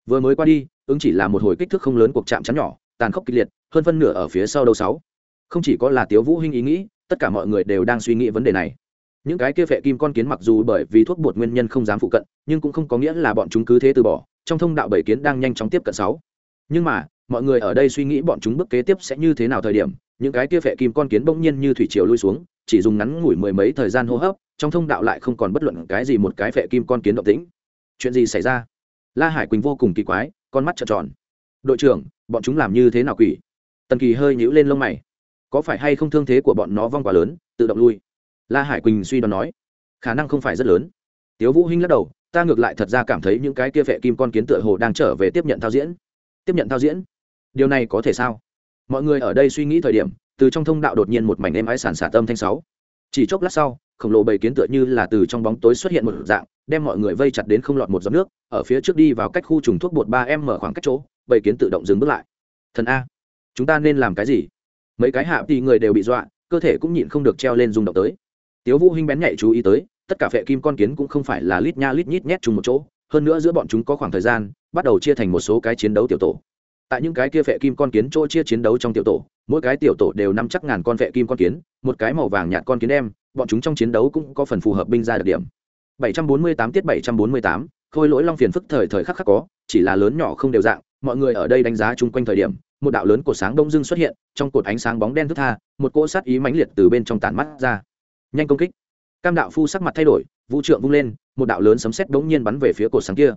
Vừa mới qua đi, ứng chỉ là một hồi kích thước không lớn cuộc chạm chắn nhỏ, tàn khốc kịch liệt, hơn phân nửa ở phía sau đầu sáu. Không chỉ có là tiếu vũ hinh ý nghĩ, tất cả mọi người đều đang suy nghĩ vấn đề này. Những cái kia phệ kim con kiến mặc dù bởi vì thuốc bột nguyên nhân không dám phụ cận, nhưng cũng không có nghĩa là bọn chúng cứ thế từ bỏ, trong thông đạo bảy kiến đang nhanh chóng tiếp cận sáu. Nhưng mà, mọi người ở đây suy nghĩ bọn chúng bước kế tiếp sẽ như thế nào thời điểm những cái kia phệ kim con kiến bỗng nhiên như thủy triều lui xuống, chỉ dùng ngắn ngủi mười mấy thời gian hô hấp, trong thông đạo lại không còn bất luận cái gì một cái phệ kim con kiến động tĩnh. Chuyện gì xảy ra? La hải quỳnh vô cùng kỳ quái, con mắt trợn tròn. Đội trưởng, bọn chúng làm như thế nào quỷ? Tần kỳ hơi nhíu lên lông mày. Có phải hay không thương thế của bọn nó vong quá lớn, tự động lui? La hải quỳnh suy đoán nói. Khả năng không phải rất lớn. Tiếu vũ hinh lắc đầu, ta ngược lại thật ra cảm thấy những cái kia phệ kim con kiến tựa hồ đang trở về tiếp nhận thao diễn. Tiếp nhận thao diễn? Điều này có thể sao? Mọi người ở đây suy nghĩ thời điểm, từ trong thông đạo đột nhiên một mảnh êm ái sản xả tâm thanh sáu. Chỉ chốc lát sau, khổng lồ bầy kiến tựa như là từ trong bóng tối xuất hiện một dạng, đem mọi người vây chặt đến không lọt một giọt nước, ở phía trước đi vào cách khu trùng thuốc bột ba em mở khoảng cách chỗ, bầy kiến tự động dừng bước lại. Thần a, chúng ta nên làm cái gì? Mấy cái hạ thì người đều bị dọa, cơ thể cũng nhịn không được treo lên rung động tới. Tiếu vũ hinh bén nhạy chú ý tới, tất cả phệ kim con kiến cũng không phải là lít nha lít nhít nhét chung một chỗ, hơn nữa giữa bọn chúng có khoảng thời gian, bắt đầu chia thành một số cái chiến đấu tiểu tổ tại những cái kia vệ kim con kiến chỗ chia chiến đấu trong tiểu tổ mỗi cái tiểu tổ đều nắm chắc ngàn con vệ kim con kiến một cái màu vàng nhạt con kiến đem bọn chúng trong chiến đấu cũng có phần phù hợp binh ra đặc điểm. 748 tiết 748, khôi lỗi long phiền phức thời thời khắc khắc có chỉ là lớn nhỏ không đều dạng mọi người ở đây đánh giá chung quanh thời điểm một đạo lớn của sáng đông dưng xuất hiện trong cột ánh sáng bóng đen thức tha một cỗ sát ý mãnh liệt từ bên trong tản mắt ra. Nhanh công kích. Cam đạo phu sắc mặt thay đổi vũ trượng vung lên một đạo lớn sấm sét bỗng nhiên bắn về phía cột sáng kia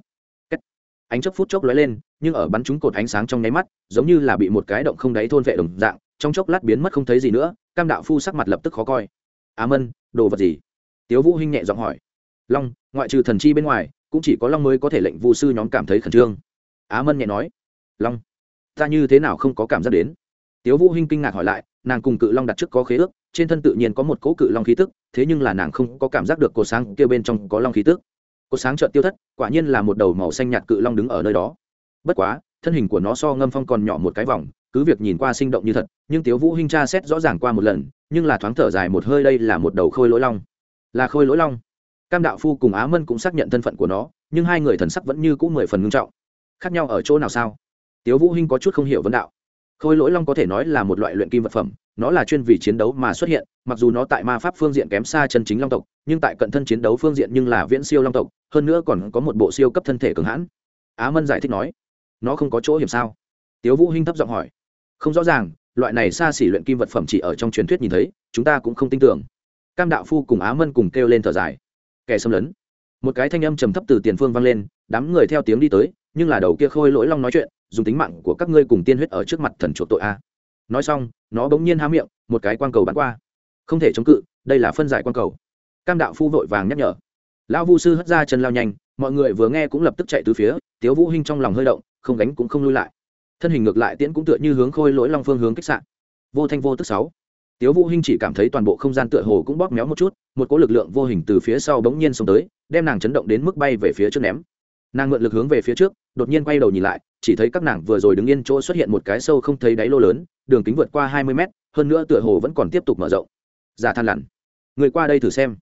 ánh chớp phút chốc lóe lên, nhưng ở bắn trúng cột ánh sáng trong nháy mắt, giống như là bị một cái động không đáy thôn vệ đồng dạng, trong chốc lát biến mất không thấy gì nữa, cam đạo phu sắc mặt lập tức khó coi. Á mân đồ vật gì? Tiếu vũ hinh nhẹ giọng hỏi. Long, ngoại trừ thần chi bên ngoài, cũng chỉ có long mới có thể lệnh vu sư nhóm cảm thấy khẩn trương. Á mân nhẹ nói. Long, ta như thế nào không có cảm giác đến? Tiếu vũ hinh kinh ngạc hỏi lại, nàng cùng cự long đặt trước có khế ước, trên thân tự nhiên có một cỗ cự long khí tức, thế nhưng là nàng không có cảm giác được cột sáng kia bên trong có long khí tức cột sáng chợt tiêu thất, quả nhiên là một đầu màu xanh nhạt cự long đứng ở nơi đó. Bất quá, thân hình của nó so ngâm phong còn nhỏ một cái vòng, cứ việc nhìn qua sinh động như thật, nhưng tiếu vũ hinh tra xét rõ ràng qua một lần, nhưng là thoáng thở dài một hơi đây là một đầu khôi lỗi long. Là khôi lỗi long. Cam đạo phu cùng á mân cũng xác nhận thân phận của nó, nhưng hai người thần sắc vẫn như cũ mười phần ngưng trọng. Khác nhau ở chỗ nào sao? Tiếu vũ hinh có chút không hiểu vấn đạo. Khôi lỗi long có thể nói là một loại luyện kim vật phẩm nó là chuyên vì chiến đấu mà xuất hiện, mặc dù nó tại ma pháp phương diện kém xa chân chính long tộc, nhưng tại cận thân chiến đấu phương diện nhưng là viễn siêu long tộc, hơn nữa còn có một bộ siêu cấp thân thể cường hãn. Á mân giải thích nói, nó không có chỗ hiểm sao? Tiếu vũ hinh thấp giọng hỏi, không rõ ràng, loại này xa xỉ luyện kim vật phẩm chỉ ở trong truyền thuyết nhìn thấy, chúng ta cũng không tin tưởng. Cam đạo phu cùng á mân cùng kêu lên thở dài. Kẻ xâm lấn. Một cái thanh âm trầm thấp từ tiền phương vang lên, đám người theo tiếng đi tới, nhưng là đầu kia khôi lỗi long nói chuyện, dùng tính mạng của các ngươi cùng tiên huyết ở trước mặt thần chuộc tội a nói xong, nó bỗng nhiên há miệng, một cái quang cầu bắn qua. Không thể chống cự, đây là phân giải quang cầu. Cam đạo phu vội vàng nhắc nhở. Lão vu sư hất ra chân lao nhanh, mọi người vừa nghe cũng lập tức chạy từ phía, tiếu vũ hinh trong lòng hơi động, không gánh cũng không lui lại. Thân hình ngược lại tiễn cũng tựa như hướng khôi lỗi long phương hướng kích sạn vô thanh vô tức sáu. Tiếu vũ hinh chỉ cảm thấy toàn bộ không gian tựa hồ cũng bóp méo một chút, một cỗ lực lượng vô hình từ phía sau bỗng nhiên xông tới, đem nàng chấn động đến mức bay về phía trước ném. Nàng mượn lực hướng về phía trước, đột nhiên quay đầu nhìn lại, chỉ thấy các nàng vừa rồi đứng yên chỗ xuất hiện một cái sâu không thấy đáy lô lớn đường kính vượt qua hai mươi mét, hơn nữa tựa hồ vẫn còn tiếp tục mở rộng. Giả than lặn người qua đây thử xem.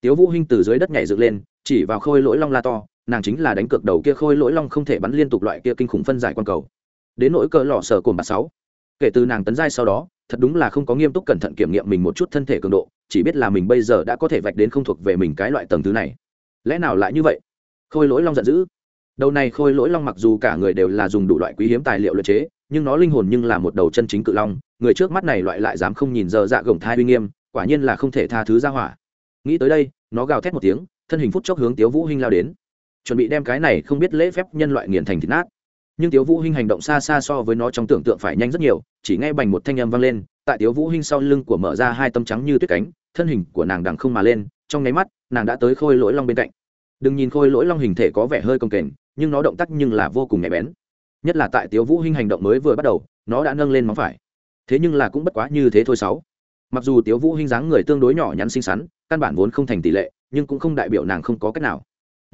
Tiếu vũ hinh từ dưới đất nhảy dựng lên, chỉ vào khôi lỗi long la to, nàng chính là đánh cược đầu kia khôi lỗi long không thể bắn liên tục loại kia kinh khủng phân giải quan cầu. Đến nỗi cỡ lọ sở cồn bà sáu, kể từ nàng tấn giai sau đó, thật đúng là không có nghiêm túc cẩn thận kiểm nghiệm mình một chút thân thể cường độ, chỉ biết là mình bây giờ đã có thể vạch đến không thuộc về mình cái loại tầng thứ này. Lẽ nào lại như vậy? Khôi lỗi long giận dữ. Đầu này khôi lỗi long mặc dù cả người đều là dùng đủ loại quý hiếm tài liệu luyện chế nhưng nó linh hồn nhưng là một đầu chân chính cự long, người trước mắt này loại lại dám không nhìn giờ dạ gồng thai uy nghiêm, quả nhiên là không thể tha thứ ra hỏa. Nghĩ tới đây, nó gào thét một tiếng, thân hình phút chốc hướng tiếu vũ hinh lao đến. Chuẩn bị đem cái này không biết lễ phép nhân loại nghiền thành thịt nát. Nhưng tiếu vũ hinh hành động xa xa so với nó trong tưởng tượng phải nhanh rất nhiều, chỉ nghe bành một thanh âm vang lên, tại tiếu vũ hinh sau lưng của mở ra hai tấm trắng như tuyết cánh, thân hình của nàng đằng không mà lên, trong nháy mắt, nàng đã tới khôi lỗi long bên cạnh. Đừng nhìn khôi lỗi long hình thể có vẻ hơi công kềnh, nhưng nó động tác nhưng là vô cùng nhạy bén nhất là tại tiếu vũ hinh hành động mới vừa bắt đầu, nó đã nâng lên móng phải. Thế nhưng là cũng bất quá như thế thôi sáu. Mặc dù tiếu vũ hinh dáng người tương đối nhỏ nhắn xinh xắn, căn bản vốn không thành tỷ lệ, nhưng cũng không đại biểu nàng không có cách nào.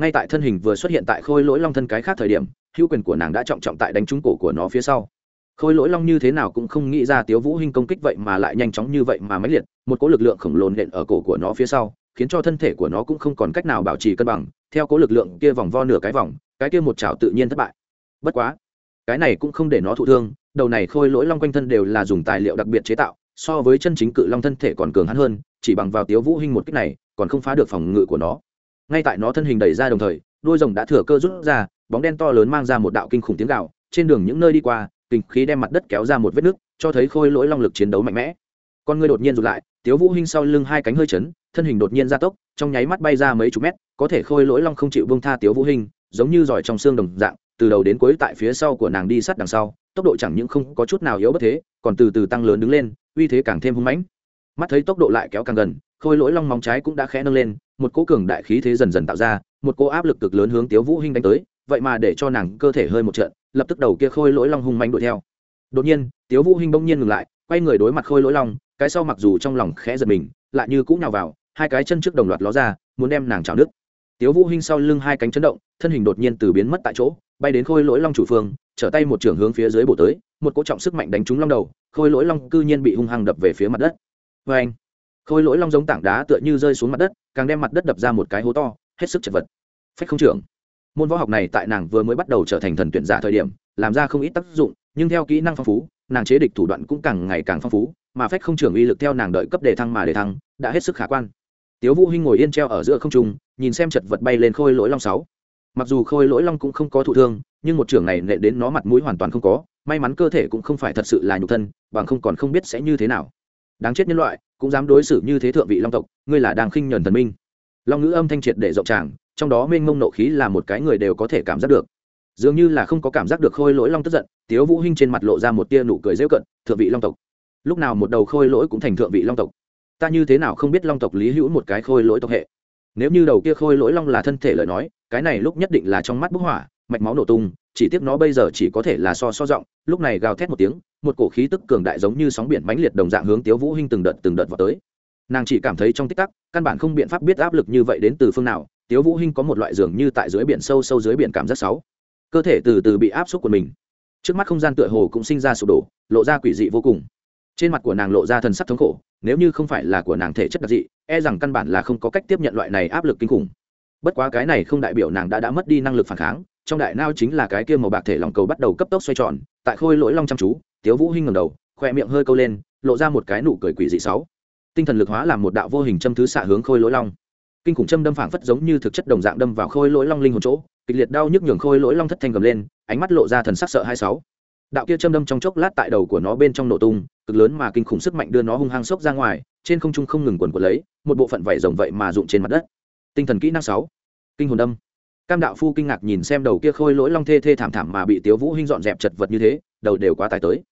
Ngay tại thân hình vừa xuất hiện tại khôi lỗi long thân cái khác thời điểm, hữu quyền của nàng đã trọng trọng tại đánh trúng cổ của nó phía sau. Khôi lỗi long như thế nào cũng không nghĩ ra tiếu vũ hinh công kích vậy mà lại nhanh chóng như vậy mà mãnh liệt, một cỗ lực lượng khổng lồ nện ở cổ của nó phía sau, khiến cho thân thể của nó cũng không còn cách nào bảo trì cân bằng, theo cỗ lực lượng kia vòng vo nửa cái vòng, cái kia một chảo tự nhiên thất bại. Bất quá cái này cũng không để nó thụ thương, đầu này khôi lỗi long quanh thân đều là dùng tài liệu đặc biệt chế tạo, so với chân chính cự long thân thể còn cường hắn hơn, chỉ bằng vào tiếu vũ hinh một kích này, còn không phá được phòng ngự của nó. Ngay tại nó thân hình đẩy ra đồng thời đuôi rồng đã thừa cơ rút ra, bóng đen to lớn mang ra một đạo kinh khủng tiếng gạo trên đường những nơi đi qua, kinh khí đem mặt đất kéo ra một vết nứt cho thấy khôi lỗi long lực chiến đấu mạnh mẽ. Con người đột nhiên rụt lại, tiếu vũ hinh sau lưng hai cánh hơi chấn, thân hình đột nhiên gia tốc, trong nháy mắt bay ra mấy chục mét, có thể khôi lỗi long không chịu buông tha tiếu vũ hinh, giống như giỏi trong xương đồng dạng từ đầu đến cuối tại phía sau của nàng đi sát đằng sau, tốc độ chẳng những không có chút nào yếu bất thế, còn từ từ tăng lớn đứng lên, uy thế càng thêm hung mãnh. Mắt thấy tốc độ lại kéo càng gần, khôi lỗi long móng trái cũng đã khẽ nâng lên, một cỗ cường đại khí thế dần dần tạo ra, một cỗ áp lực cực lớn hướng tiếu vũ hinh đánh tới, vậy mà để cho nàng cơ thể hơi một trận, lập tức đầu kia khôi lỗi long hung mãnh đuổi theo. Đột nhiên, tiếu vũ hinh bỗng nhiên ngừng lại, quay người đối mặt khôi lỗi long, cái sau mặc dù trong lòng khẽ giật mình, lại như cũng nhào vào, hai cái chân trước đồng loạt ló ra, muốn đem nàng chảo nước tiếu vũ hinh sau lưng hai cánh chấn động, thân hình đột nhiên từ biến mất tại chỗ bay đến khôi lỗi long chủ phương, trở tay một trưởng hướng phía dưới bổ tới, một cỗ trọng sức mạnh đánh trúng long đầu, khôi lỗi long cư nhiên bị hung hăng đập về phía mặt đất. Vê anh, khôi lỗi long giống tảng đá tựa như rơi xuống mặt đất, càng đem mặt đất đập ra một cái hố to, hết sức chật vật. Phách không trưởng. Môn võ học này tại nàng vừa mới bắt đầu trở thành thần tuyển giả thời điểm, làm ra không ít tác dụng, nhưng theo kỹ năng phong phú, nàng chế địch thủ đoạn cũng càng ngày càng phong phú, mà phách không trưởng uy lực theo nàng đợi cấp đề thăng mà đề thăng, đã hết sức khả quan. Tiếu vũ hinh ngồi yên treo ở giữa không trung, nhìn xem chật vật bay lên khôi lỗi long sáu mặc dù khôi lỗi long cũng không có thụ thương, nhưng một trưởng này nệ đến nó mặt mũi hoàn toàn không có, may mắn cơ thể cũng không phải thật sự là nhục thân, bằng không còn không biết sẽ như thế nào. Đáng chết nhân loại, cũng dám đối xử như thế thượng vị long tộc, ngươi là đang khinh nhẫn thần minh. Long ngữ âm thanh triệt để rộng tràng, trong đó mênh mông nộ khí là một cái người đều có thể cảm giác được. Dường như là không có cảm giác được khôi lỗi long tức giận, tiếu vũ hinh trên mặt lộ ra một tia nụ cười dễ cận, thượng vị long tộc. Lúc nào một đầu khôi lỗi cũng thành thượng vị long tộc. Ta như thế nào không biết long tộc lý hữu một cái khôi lỗi tộc hệ nếu như đầu kia khôi lỗi long là thân thể lời nói, cái này lúc nhất định là trong mắt bức hỏa mạch máu nổ tung, chỉ tiếc nó bây giờ chỉ có thể là so so giọng, lúc này gào thét một tiếng, một cổ khí tức cường đại giống như sóng biển mãnh liệt đồng dạng hướng tiếu vũ hinh từng đợt từng đợt vào tới. Nàng chỉ cảm thấy trong tích tắc, căn bản không biện pháp biết áp lực như vậy đến từ phương nào, tiếu vũ hinh có một loại dường như tại dưới biển sâu sâu dưới biển cảm giác xấu. Cơ thể từ từ bị áp suất của mình. Trước mắt không gian tựa hồ cũng sinh ra sụp đổ, lộ ra quỷ dị vô cùng. Trên mặt của nàng lộ ra thần sắc thống khổ nếu như không phải là của nàng thể chất đặc dị e rằng căn bản là không có cách tiếp nhận loại này áp lực kinh khủng. Bất quá cái này không đại biểu nàng đã đã mất đi năng lực phản kháng, trong đại nao chính là cái kia màu bạc thể lòng cầu bắt đầu cấp tốc xoay tròn, tại khôi lỗi long chăm chú, tiếu vũ hinh ngẩng đầu khoe miệng hơi câu lên, lộ ra một cái nụ cười quỷ dị sáu. Tinh thần lực hóa làm một đạo vô hình châm thứ xạ hướng khôi lỗi long. Kinh khủng châm đâm phảng phất giống như thực chất đồng dạng đâm vào khôi lỗi long linh hồn chỗ, kịch liệt đau nhức nhường khôi lỗi long thất thanh gầm lên, ánh mắt lộ ra thần sắc sợ hai sáu. Đạo kia châm đâm trong chốc lát tại đầu của nó bên trong nổ tung cực lớn mà kinh khủng sức mạnh đưa nó hung hăng sốc ra ngoài, trên không trung không ngừng quần quật lấy, một bộ phận vảy rồng vậy mà rụng trên mặt đất. Tinh thần kỹ năng sáu. Kinh hồn đâm. Cam đạo phu kinh ngạc nhìn xem đầu kia khôi lỗi long thê thê thảm thảm mà bị tiếu vũ hinh dọn dẹp chật vật như thế, đầu đều quá tải tới.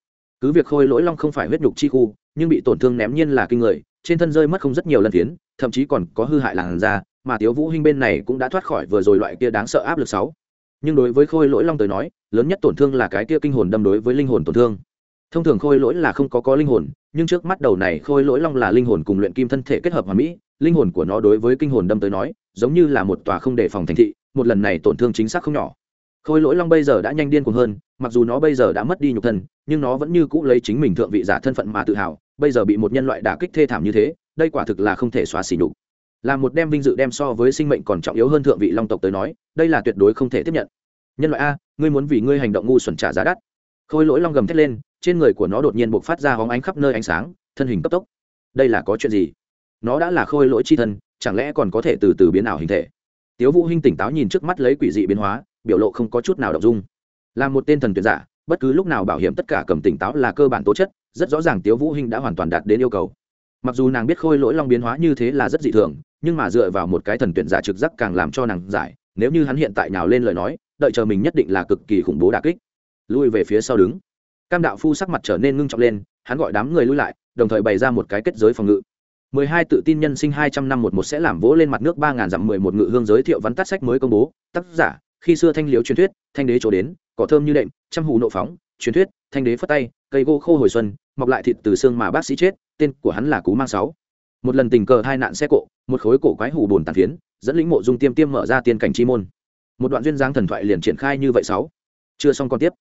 Cứ việc khôi lỗi long không phải huyết nhục chi khu, nhưng bị tổn thương ném nhiên là kinh người, trên thân rơi mất không rất nhiều lần tiến, thậm chí còn có hư hại làn da, mà tiếu vũ hinh bên này cũng đã thoát khỏi vừa rồi loại kia đáng sợ áp lực sáu. Nhưng đối với khôi lỗi long tới nói, lớn nhất tổn thương là cái kia kinh hồn đâm đối với linh hồn tổn thương thông thường khôi lỗi là không có có linh hồn, nhưng trước mắt đầu này khôi lỗi long là linh hồn cùng luyện kim thân thể kết hợp hòa mỹ, linh hồn của nó đối với kinh hồn đâm tới nói, giống như là một tòa không đề phòng thành thị, một lần này tổn thương chính xác không nhỏ. Khôi lỗi long bây giờ đã nhanh điên cuồng hơn, mặc dù nó bây giờ đã mất đi nhục thân, nhưng nó vẫn như cũ lấy chính mình thượng vị giả thân phận mà tự hào, bây giờ bị một nhân loại đả kích thê thảm như thế, đây quả thực là không thể xóa xỉ nhục. Là một đem vinh dự đem so với sinh mệnh còn trọng yếu hơn thượng vị long tộc tới nói, đây là tuyệt đối không thể tiếp nhận. Nhân loại a, ngươi muốn vì ngươi hành động ngu xuẩn trả giá đắt. Khôi lỗi long gầm thét lên trên người của nó đột nhiên buộc phát ra hóng ánh khắp nơi ánh sáng, thân hình cấp tốc. Đây là có chuyện gì? Nó đã là khôi lỗi chi thân, chẳng lẽ còn có thể từ từ biến ảo hình thể? Tiếu vũ hinh tỉnh táo nhìn trước mắt lấy quỷ dị biến hóa, biểu lộ không có chút nào động dung. Là một tên thần tuyển giả, bất cứ lúc nào bảo hiểm tất cả cầm tỉnh táo là cơ bản tố chất, rất rõ ràng tiếu vũ hinh đã hoàn toàn đạt đến yêu cầu. Mặc dù nàng biết khôi lỗi long biến hóa như thế là rất dị thường, nhưng mà dựa vào một cái thần tuyển giả trực giác càng làm cho nàng giải, nếu như hắn hiện tại nhào lên lời nói, đợi chờ mình nhất định là cực kỳ khủng bố đả kích. Lui về phía sau đứng cam đạo phu sắc mặt trở nên ngưng trọng lên, hắn gọi đám người lui lại, đồng thời bày ra một cái kết giới phòng ngự. Mười hai tự tin nhân sinh hai trăm năm một một sẽ làm vỗ lên mặt nước ba ngàn dặm mười một ngự hương giới thiệu văn tắt sách mới công bố. Tác giả, khi xưa thanh liếu truyền thuyết, thanh đế chỗ đến, cỏ thơm như đệm, trăm hù nộ phóng, truyền thuyết, thanh đế phất tay, cây gỗ khô hồi xuân, mọc lại thịt từ xương mà bác sĩ chết, tên của hắn là cú mang sáu. Một lần tình cờ hai nạn xe cộ, một khối cổ quái hủ bồn tàn phiến, dẫn lĩnh mộ dung tiêm tiêm mở ra tiên cảnh chi môn. Một đoạn duyên dáng thần thoại liền triển khai như vậy sáu. Chưa xong còn tiếp.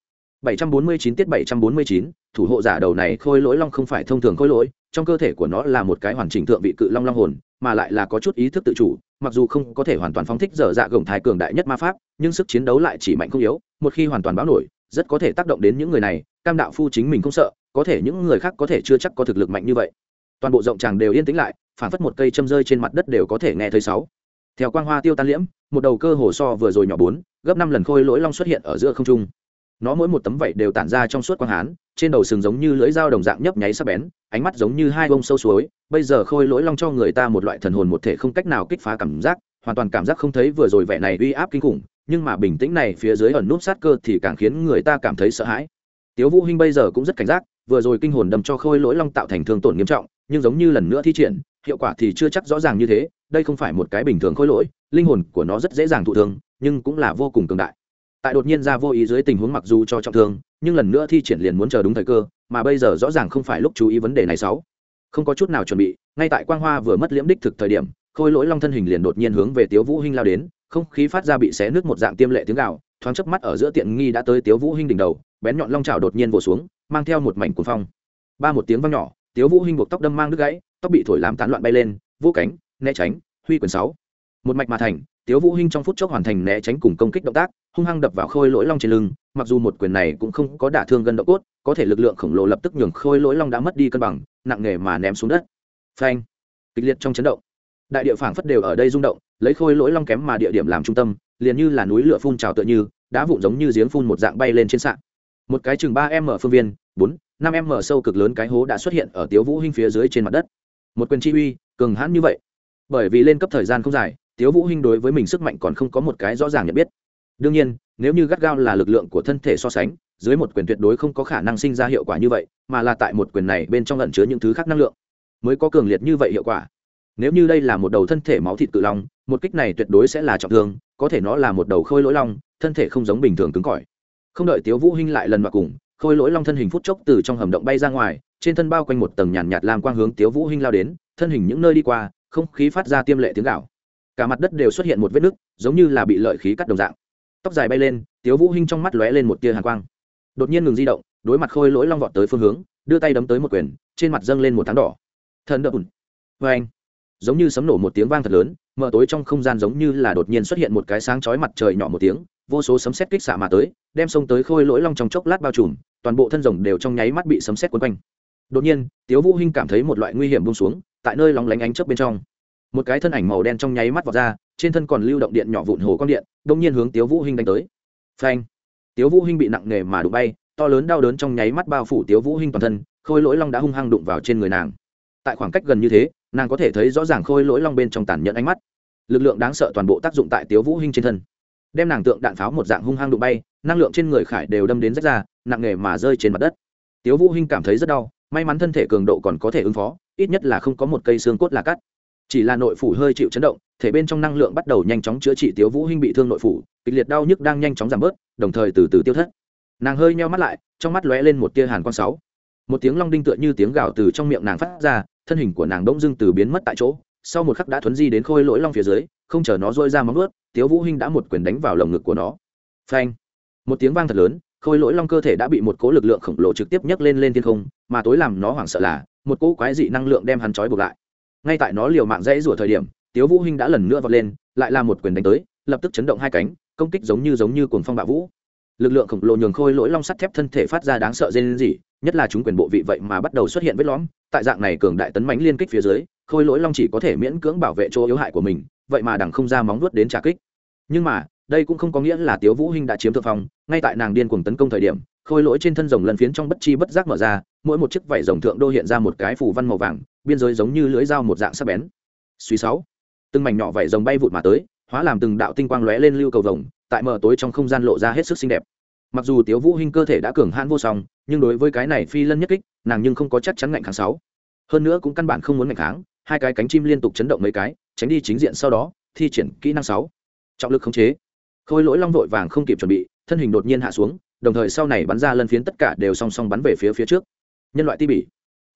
749 tiết 749, thủ hộ giả đầu này khôi lỗi long không phải thông thường khôi lỗi, trong cơ thể của nó là một cái hoàn chỉnh thượng vị cự long long hồn, mà lại là có chút ý thức tự chủ, mặc dù không có thể hoàn toàn phóng thích dở dạ gồng thái cường đại nhất ma pháp, nhưng sức chiến đấu lại chỉ mạnh không yếu, một khi hoàn toàn báo nổi, rất có thể tác động đến những người này, Cam đạo phu chính mình không sợ, có thể những người khác có thể chưa chắc có thực lực mạnh như vậy. Toàn bộ rộng tràng đều yên tĩnh lại, phản phất một cây châm rơi trên mặt đất đều có thể nghe thấy sáu. Theo quang hoa tiêu tan liễm, một đầu cơ hồ so vừa rồi nhỏ bốn, gấp năm lần khôi lỗi long xuất hiện ở giữa không trung nó mỗi một tấm vảy đều tản ra trong suốt quang hán, trên đầu sừng giống như lưỡi dao đồng dạng nhấp nháy sắc bén, ánh mắt giống như hai bông sâu suối. Bây giờ khôi lỗi long cho người ta một loại thần hồn một thể không cách nào kích phá cảm giác, hoàn toàn cảm giác không thấy vừa rồi vẻ này uy áp kinh khủng, nhưng mà bình tĩnh này phía dưới ẩn nút sát cơ thì càng khiến người ta cảm thấy sợ hãi. Tiếu vũ hinh bây giờ cũng rất cảnh giác, vừa rồi kinh hồn đâm cho khôi lỗi long tạo thành thương tổn nghiêm trọng, nhưng giống như lần nữa thi triển, hiệu quả thì chưa chắc rõ ràng như thế, đây không phải một cái bình thường khôi lỗi, linh hồn của nó rất dễ dàng thụ thương, nhưng cũng là vô cùng cường đại tại đột nhiên ra vô ý dưới tình huống mặc dù cho trọng thương, nhưng lần nữa thi triển liền muốn chờ đúng thời cơ, mà bây giờ rõ ràng không phải lúc chú ý vấn đề này sáu. Không có chút nào chuẩn bị, ngay tại quang hoa vừa mất liễm đích thực thời điểm, khôi lỗi long thân hình liền đột nhiên hướng về tiếu vũ hinh lao đến, không khí phát ra bị xé nước một dạng tiêm lệ tiếng gào, thoáng chớp mắt ở giữa tiện nghi đã tới tiếu vũ hinh đỉnh đầu, bén nhọn long chảo đột nhiên vồ xuống, mang theo một mảnh cuồng phong. Ba một tiếng vang nhỏ, tiếu vũ hinh buộc tóc đâm mang nước gãy, tóc bị thổi làm tán loạn bay lên, vô cánh, né tránh, huy quyền sáu. Một mạch mà thành tiếu vũ hinh trong phút chốc hoàn thành né tránh cùng công kích động tác, hung hăng đập vào khôi lỗi long trên lưng, mặc dù một quyền này cũng không có đả thương gần độ cốt, có thể lực lượng khổng lồ lập tức nhường khôi lỗi long đã mất đi cân bằng, nặng nề mà ném xuống đất. Phanh! Kịch liệt trong chấn động. Đại địa phảng phất đều ở đây rung động, lấy khôi lỗi long kém mà địa điểm làm trung tâm, liền như là núi lửa phun trào tựa như, đá vụn giống như giếng phun một dạng bay lên trên sạn. Một cái chừng ba m phương viên, bốn, năm m sâu cực lớn cái hố đã xuất hiện ở tiếu vũ hinh phía dưới trên mặt đất. Một quyền chi uy, cường hãn như vậy. Bởi vì lên cấp thời gian không dài tiếu vũ hinh đối với mình sức mạnh còn không có một cái rõ ràng nhận biết. Đương nhiên, nếu như gắt gao là lực lượng của thân thể so sánh, dưới một quyền tuyệt đối không có khả năng sinh ra hiệu quả như vậy, mà là tại một quyền này bên trong lẩn chứa những thứ khác năng lượng, mới có cường liệt như vậy hiệu quả. Nếu như đây là một đầu thân thể máu thịt cự long, một kích này tuyệt đối sẽ là trọng thương, có thể nó là một đầu khôi lỗi long, thân thể không giống bình thường cứng cỏi. Không đợi tiếu vũ hinh lại lần vào cùng, khôi lỗi long thân hình phút chốc từ trong hầm động bay ra ngoài, trên thân bao quanh một tầng nhàn nhạt lam quang hướng tiếu vũ hinh lao đến, thân hình những nơi đi qua, không khí phát ra tiêm lệ tiếng gạo cả mặt đất đều xuất hiện một vết nứt, giống như là bị lợi khí cắt đồng dạng. Tóc dài bay lên, tiếu vũ hinh trong mắt lóe lên một tia hàn quang. Đột nhiên ngừng di động, đối mặt khôi lỗi long vọt tới phương hướng, đưa tay đấm tới một quyền, trên mặt dâng lên một tháng đỏ. Thần đập vê anh. Giống như sấm nổ một tiếng vang thật lớn mở tối trong không gian giống như là đột nhiên xuất hiện một cái sáng chói mặt trời nhỏ một tiếng, vô số sấm sét kích xạ mà tới, đem sông tới khôi lỗi long trong chốc lát bao trùm, toàn bộ thân rồng đều trong nháy mắt bị sấm sét quấn quanh. Đột nhiên, tiếu vũ hinh cảm thấy một loại nguy hiểm buông xuống, tại nơi lóng lánh ánh chớp bên trong một cái thân ảnh màu đen trong nháy mắt vọt ra, trên thân còn lưu động điện nhỏ vụn hồ con điện đông nhiên hướng tiếu vũ hinh đánh tới. Phanh! Tiếu vũ hinh bị nặng nề mà đụng bay, to lớn đau đớn trong nháy mắt bao phủ tiếu vũ hinh toàn thân, khôi lỗi long đã hung hăng đụng vào trên người nàng. Tại khoảng cách gần như thế, nàng có thể thấy rõ ràng khôi lỗi long bên trong tàn nhẫn ánh mắt. Lực lượng đáng sợ toàn bộ tác dụng tại tiếu vũ hinh trên thân. Đem nàng tượng đạn pháo một dạng hung hăng đụng bay, năng lượng trên người khải đều đâm đến rách ra, nặng nề mà rơi trên mặt đất. Tiếu vũ hinh cảm thấy rất đau, may mắn thân thể cường độ còn có thể ứng phó, ít nhất là không có một cây xương cốt là cắt chỉ là nội phủ hơi chịu chấn động, thể bên trong năng lượng bắt đầu nhanh chóng chữa trị tiếu vũ hinh bị thương nội phủ, kịch liệt đau nhức đang nhanh chóng giảm bớt, đồng thời từ từ tiêu thất. Nàng hơi nheo mắt lại, trong mắt lóe lên một tia hàn quang sáu. Một tiếng long đinh tựa như tiếng gào từ trong miệng nàng phát ra, thân hình của nàng đỗng dưng từ biến mất tại chỗ, sau một khắc đã thuấn di đến khôi lỗi long phía dưới, không chờ nó rôi ra móng ướt tiếu vũ hinh đã một quyền đánh vào lồng ngực của nó. Phanh! Một tiếng vang thật lớn, khôi lỗi long cơ thể đã bị một cỗ lực lượng khổng lồ trực tiếp nhấc lên lên thiên không, mà tối làm nó hoảng sợ là, một cỗ quái dị năng lượng đem hắn trói buộc lại ngay tại nó liều mạng dãy rủa thời điểm, tiếu vũ hinh đã lần nữa vọt lên, lại là một quyền đánh tới, lập tức chấn động hai cánh, công kích giống như giống như cuồng phong bạo vũ. Lực lượng khổng lồ nhường khôi lỗi long sắt thép thân thể phát ra đáng sợ dên gì nhất là chúng quyền bộ vị vậy mà bắt đầu xuất hiện vết lõm. Tại dạng này cường đại tấn mãnh liên kích phía dưới, khôi lỗi long chỉ có thể miễn cưỡng bảo vệ chỗ yếu hại của mình, vậy mà đằng không ra móng vuốt đến trả kích. Nhưng mà, đây cũng không có nghĩa là tiếu vũ hinh đã chiếm thượng phong, ngay tại nàng điên cuồng tấn công thời điểm, khôi lỗi trên thân rồng lần phiến trong bất chi bất giác mở ra, mỗi một chiếc vảy rồng thượng đô hiện ra một cái phủ văn màu vàng biên giới giống như lưỡi dao một dạng sắc bén. Suy sáu, từng mảnh nhỏ vảy rồng bay vụt mà tới, hóa làm từng đạo tinh quang lóe lên lưu cầu vồng, tại mờ tối trong không gian lộ ra hết sức xinh đẹp. Mặc dù tiếu vũ hinh cơ thể đã cường hãn vô song, nhưng đối với cái này phi lân nhất kích, nàng nhưng không có chắc chắn ngạnh kháng sáu. Hơn nữa cũng căn bản không muốn ngạnh kháng, hai cái cánh chim liên tục chấn động mấy cái, tránh đi chính diện sau đó, thi triển kỹ năng sáu. Trọng lực khống chế. Khôi lỗi long vội vàng không kịp chuẩn bị, thân hình đột nhiên hạ xuống, đồng thời sau này bắn ra lân phiến tất cả đều song song bắn về phía phía trước. Nhân loại ti bỉ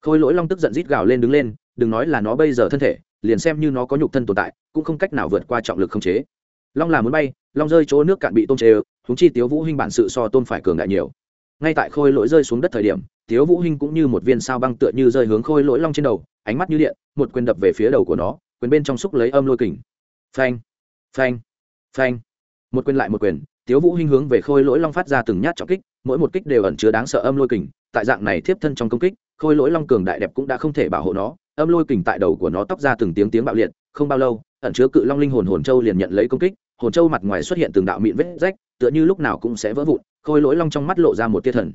khôi lỗi long tức giận rít gào lên đứng lên, đừng nói là nó bây giờ thân thể, liền xem như nó có nhục thân tồn tại, cũng không cách nào vượt qua trọng lực không chế. Long là muốn bay, long rơi chỗ nước cạn bị tôm chế húng chi tiếu vũ hinh bản sự so tôm phải cường đại nhiều. Ngay tại khôi lỗi rơi xuống đất thời điểm, tiếu vũ hinh cũng như một viên sao băng tựa như rơi hướng khôi lỗi long trên đầu, ánh mắt như điện, một quyền đập về phía đầu của nó, quyền bên trong xúc lấy âm lôi kình. Phanh phanh phanh. Một quyền lại một quyền, tiếu vũ hinh hướng về khôi lỗi long phát ra từng nhát trọng kích, mỗi một kích đều ẩn chứa đáng sợ âm lôi kình, tại dạng này tiếp thân trong công kích khôi lỗi long cường đại đẹp cũng đã không thể bảo hộ nó, âm lôi kình tại đầu của nó tóc ra từng tiếng tiếng bạo liệt, không bao lâu, ẩn chứa cự long linh hồn hồn châu liền nhận lấy công kích, hồn châu mặt ngoài xuất hiện từng đạo mịn vết rách, tựa như lúc nào cũng sẽ vỡ vụn, khôi lỗi long trong mắt lộ ra một tia thần.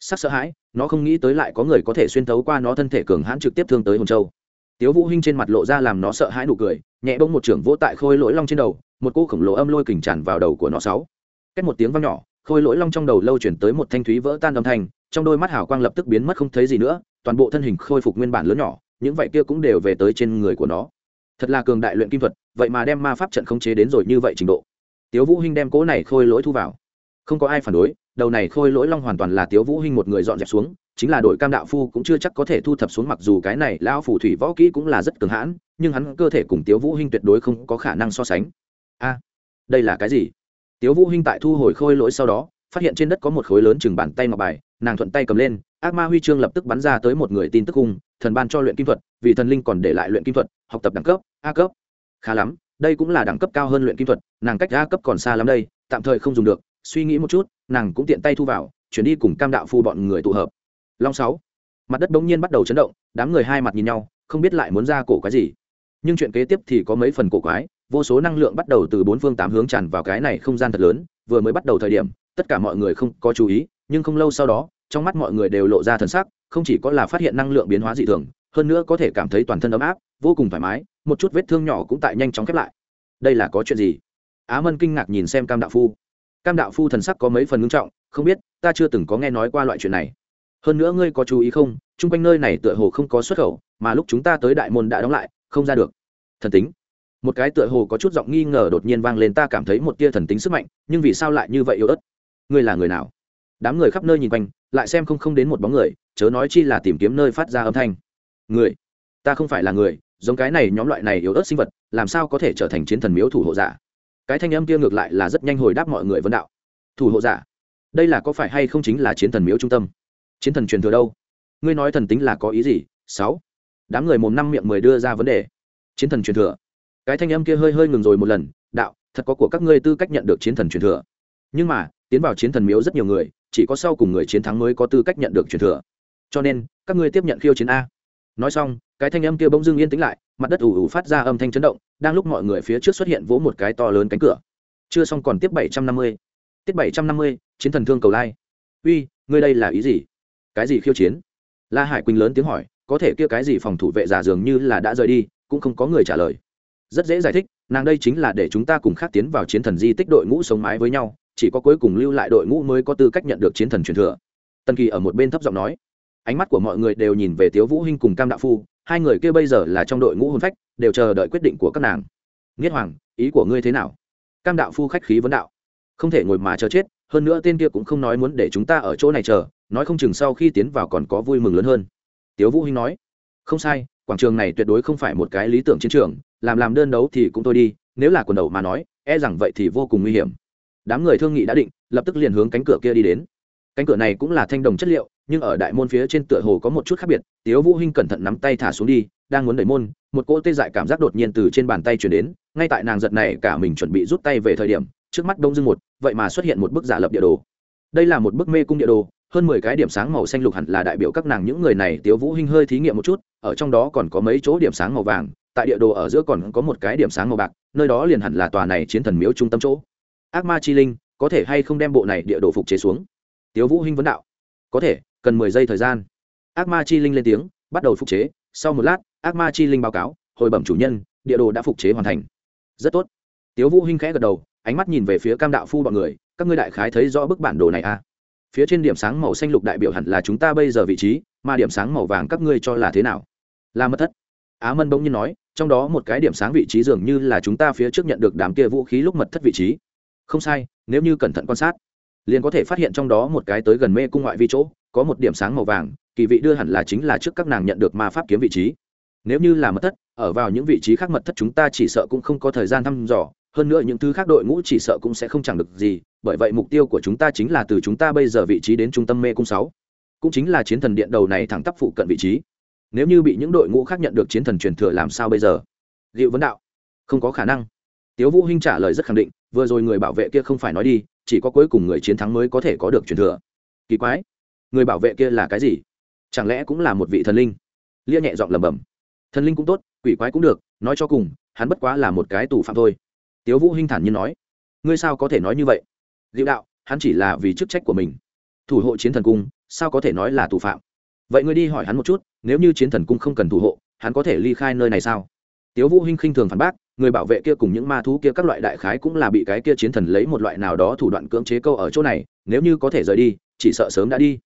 Sắc sợ hãi, nó không nghĩ tới lại có người có thể xuyên thấu qua nó thân thể cường hãn trực tiếp thương tới hồn châu. Tiếu vũ hinh trên mặt lộ ra làm nó sợ hãi nụ cười, nhẹ bỗng một trưởng vỗ tại khôi lỗi long trên đầu, một cô khổng lồ âm lôi kình tràn vào đầu của nó sáu. Cách một tiếng vang nhỏ, khôi lỗi long trong đầu lâu chuyển tới một thanh thúy vỡ tan âm thanh trong đôi mắt hào quang lập tức biến mất không thấy gì nữa, toàn bộ thân hình khôi phục nguyên bản lớn nhỏ, những vậy kia cũng đều về tới trên người của nó. Thật là cường đại luyện kim thuật, vậy mà đem ma pháp trận khống chế đến rồi như vậy trình độ. Tiếu vũ hinh đem cố này khôi lỗi thu vào. Không có ai phản đối, đầu này khôi lỗi long hoàn toàn là tiếu vũ hinh một người dọn dẹp xuống, chính là đội cam đạo phu cũng chưa chắc có thể thu thập xuống mặc dù cái này lão phù thủy võ kỹ cũng là rất cường hãn, nhưng hắn cơ thể cùng tiếu vũ hinh tuyệt đối không có khả năng so sánh. A, đây là cái gì? Tiếu vũ hinh tại thu hồi khôi lỗi sau đó, phát hiện trên đất có một khối lớn chừng bàn tay ngọc bài nàng thuận tay cầm lên ác ma huy chương lập tức bắn ra tới một người tin tức hung, thần ban cho luyện kim thuật vì thần linh còn để lại luyện kim thuật học tập đẳng cấp a cấp. Khá lắm đây cũng là đẳng cấp cao hơn luyện kim thuật nàng cách a cấp còn xa lắm đây tạm thời không dùng được suy nghĩ một chút nàng cũng tiện tay thu vào chuyển đi cùng cam đạo phu bọn người tụ hợp. Long sáu mặt đất bỗng nhiên bắt đầu chấn động đám người hai mặt nhìn nhau không biết lại muốn ra cổ cái gì. Nhưng chuyện kế tiếp thì có mấy phần cổ quái vô số năng lượng bắt đầu từ bốn phương tám hướng tràn vào cái này không gian thật lớn vừa mới bắt đầu thời điểm tất cả mọi người không có chú ý nhưng không lâu sau đó, trong mắt mọi người đều lộ ra thần sắc, không chỉ có là phát hiện năng lượng biến hóa dị thường, hơn nữa có thể cảm thấy toàn thân ấm áp, vô cùng thoải mái, một chút vết thương nhỏ cũng tại nhanh chóng khép lại. Đây là có chuyện gì? Á mân kinh ngạc nhìn xem cam đạo phu. Cam đạo phu thần sắc có mấy phần ngưng trọng, không biết, ta chưa từng có nghe nói qua loại chuyện này. Hơn nữa ngươi có chú ý không? Chung quanh nơi này tựa hồ không có xuất khẩu, mà lúc chúng ta tới đại môn đã đóng lại, không ra được. Thần tính. Một cái tựa hồ có chút giọng nghi ngờ đột nhiên vang lên, ta cảm thấy một tia thần tính sức mạnh, nhưng vì sao lại như vậy yếu ớt? Ngươi là người nào? Đám người khắp nơi nhìn quanh, lại xem không không đến một bóng người, chớ nói chi là tìm kiếm nơi phát ra âm thanh. Người? Ta không phải là người, giống cái này nhóm loại này yếu ớt sinh vật, làm sao có thể trở thành chiến thần miếu thủ hộ giả? Cái thanh âm kia ngược lại là rất nhanh hồi đáp mọi người vấn đạo. Thủ hộ giả? Đây là có phải hay không chính là chiến thần miếu trung tâm? Chiến thần truyền thừa đâu? Ngươi nói thần tính là có ý gì? Sáu. Đám người mồm năm miệng mười đưa ra vấn đề. Chiến thần truyền thừa. Cái thanh âm kia hơi hơi ngừng rồi một lần, đạo, thật có của các ngươi tư cách nhận được chiến thần truyền thừa. Nhưng mà, tiến vào chiến thần miếu rất nhiều người chỉ có sau cùng người chiến thắng mới có tư cách nhận được truyền thừa. Cho nên, các ngươi tiếp nhận khiêu chiến a. Nói xong, cái thanh âm kia bỗng dưng yên tĩnh lại, mặt đất ủ ủ phát ra âm thanh chấn động, đang lúc mọi người phía trước xuất hiện vỗ một cái to lớn cánh cửa. Chưa xong còn tiếp bảy trăm năm mươi. Tiết bảy trăm năm mươi, chiến thần thương cầu lai. Uy, ngươi đây là ý gì? Cái gì khiêu chiến? La hải quỳnh lớn tiếng hỏi, có thể kia cái gì phòng thủ vệ giả dường như là đã rời đi, cũng không có người trả lời. Rất dễ giải thích, nàng đây chính là để chúng ta cùng khác tiến vào chiến thần di tích đội ngũ sống mái với nhau chỉ có cuối cùng lưu lại đội ngũ mới có tư cách nhận được chiến thần truyền thừa. Tần kỳ ở một bên thấp giọng nói. Ánh mắt của mọi người đều nhìn về tiếu vũ hinh cùng cam đạo phu, hai người kia bây giờ là trong đội ngũ hôn phách, đều chờ đợi quyết định của các nàng. Nghiết hoàng, ý của ngươi thế nào? Cam đạo phu khách khí vấn đạo. Không thể ngồi mà chờ chết, hơn nữa tên kia cũng không nói muốn để chúng ta ở chỗ này chờ, nói không chừng sau khi tiến vào còn có vui mừng lớn hơn. Tiếu vũ hinh nói. Không sai, quảng trường này tuyệt đối không phải một cái lý tưởng chiến trường, làm làm đơn đấu thì cũng thôi đi, nếu là quần đầu mà nói e rằng vậy thì vô cùng nguy hiểm đám người thương nghị đã định, lập tức liền hướng cánh cửa kia đi đến. Cánh cửa này cũng là thanh đồng chất liệu, nhưng ở đại môn phía trên tựa hồ có một chút khác biệt, tiếu vũ hinh cẩn thận nắm tay thả xuống đi, đang muốn đẩy môn, một cỗ tê dại cảm giác đột nhiên từ trên bàn tay truyền đến, ngay tại nàng giật này cả mình chuẩn bị rút tay về thời điểm, trước mắt đông dương một, vậy mà xuất hiện một bức giả lập địa đồ. Đây là một bức mê cung địa đồ, hơn mười cái điểm sáng màu xanh lục hẳn là đại biểu các nàng những người này, tiếu vũ hinh hơi thí nghiệm một chút, ở trong đó còn có mấy chỗ điểm sáng màu vàng, tại địa đồ ở giữa còn có một cái điểm sáng màu bạc, nơi đó liền hẳn là tòa này chiến thần miếu trung tâm chỗ ác ma chi linh, có thể hay không đem bộ này địa đồ phục chế xuống? Tiếu vũ hinh vấn đạo. Có thể, cần mười giây thời gian. Ác ma chi linh lên tiếng, bắt đầu phục chế. Sau một lát, ác ma chi linh báo cáo, hồi bẩm chủ nhân, địa đồ đã phục chế hoàn thành. Rất tốt. Tiếu vũ hinh khẽ gật đầu, ánh mắt nhìn về phía cam đạo phu bọn người. Các ngươi đại khái thấy rõ bức bản đồ này à? Phía trên điểm sáng màu xanh lục đại biểu hẳn là chúng ta bây giờ vị trí, mà điểm sáng màu vàng các ngươi cho là thế nào? Là mất thất. Á mân bỗng nhiên nói, trong đó một cái điểm sáng vị trí dường như là chúng ta phía trước nhận được đám kia vũ khí lúc mật thất vị trí không sai, nếu như cẩn thận quan sát, liền có thể phát hiện trong đó một cái tới gần mê cung ngoại vi chỗ, có một điểm sáng màu vàng, kỳ vị đưa hẳn là chính là trước các nàng nhận được ma pháp kiếm vị trí. Nếu như là mật thất, ở vào những vị trí khác mật thất chúng ta chỉ sợ cũng không có thời gian thăm dò, hơn nữa những thứ khác đội ngũ chỉ sợ cũng sẽ không chẳng được gì, bởi vậy mục tiêu của chúng ta chính là từ chúng ta bây giờ vị trí đến trung tâm mê cung sáu. Cũng chính là chiến thần điện đầu này thẳng tắp phụ cận vị trí. Nếu như bị những đội ngũ khác nhận được chiến thần truyền thừa làm sao bây giờ? Liệu vấn đạo, không có khả năng tiếu vũ hinh trả lời rất khẳng định, vừa rồi người bảo vệ kia không phải nói đi, chỉ có cuối cùng người chiến thắng mới có thể có được truyền thừa. Kỳ quái. Người bảo vệ kia là cái gì? Chẳng lẽ cũng là một vị thần linh? Lia nhẹ giọng lẩm bẩm. Thần linh cũng tốt, quỷ quái cũng được, nói cho cùng, hắn bất quá là một cái tù phạm thôi. Tiếu vũ hinh thản nhiên nói. Ngươi sao có thể nói như vậy? Diệu đạo, hắn chỉ là vì chức trách của mình. Thủ hộ chiến thần cung, sao có thể nói là tù phạm? Vậy ngươi đi hỏi hắn một chút, nếu như chiến thần cung không cần thủ hộ, hắn có thể ly khai nơi này sao? Tiếu vũ hinh khinh thường phản bác người bảo vệ kia cùng những ma thú kia các loại đại khái cũng là bị cái kia chiến thần lấy một loại nào đó thủ đoạn cưỡng chế câu ở chỗ này, nếu như có thể rời đi, chỉ sợ sớm đã đi.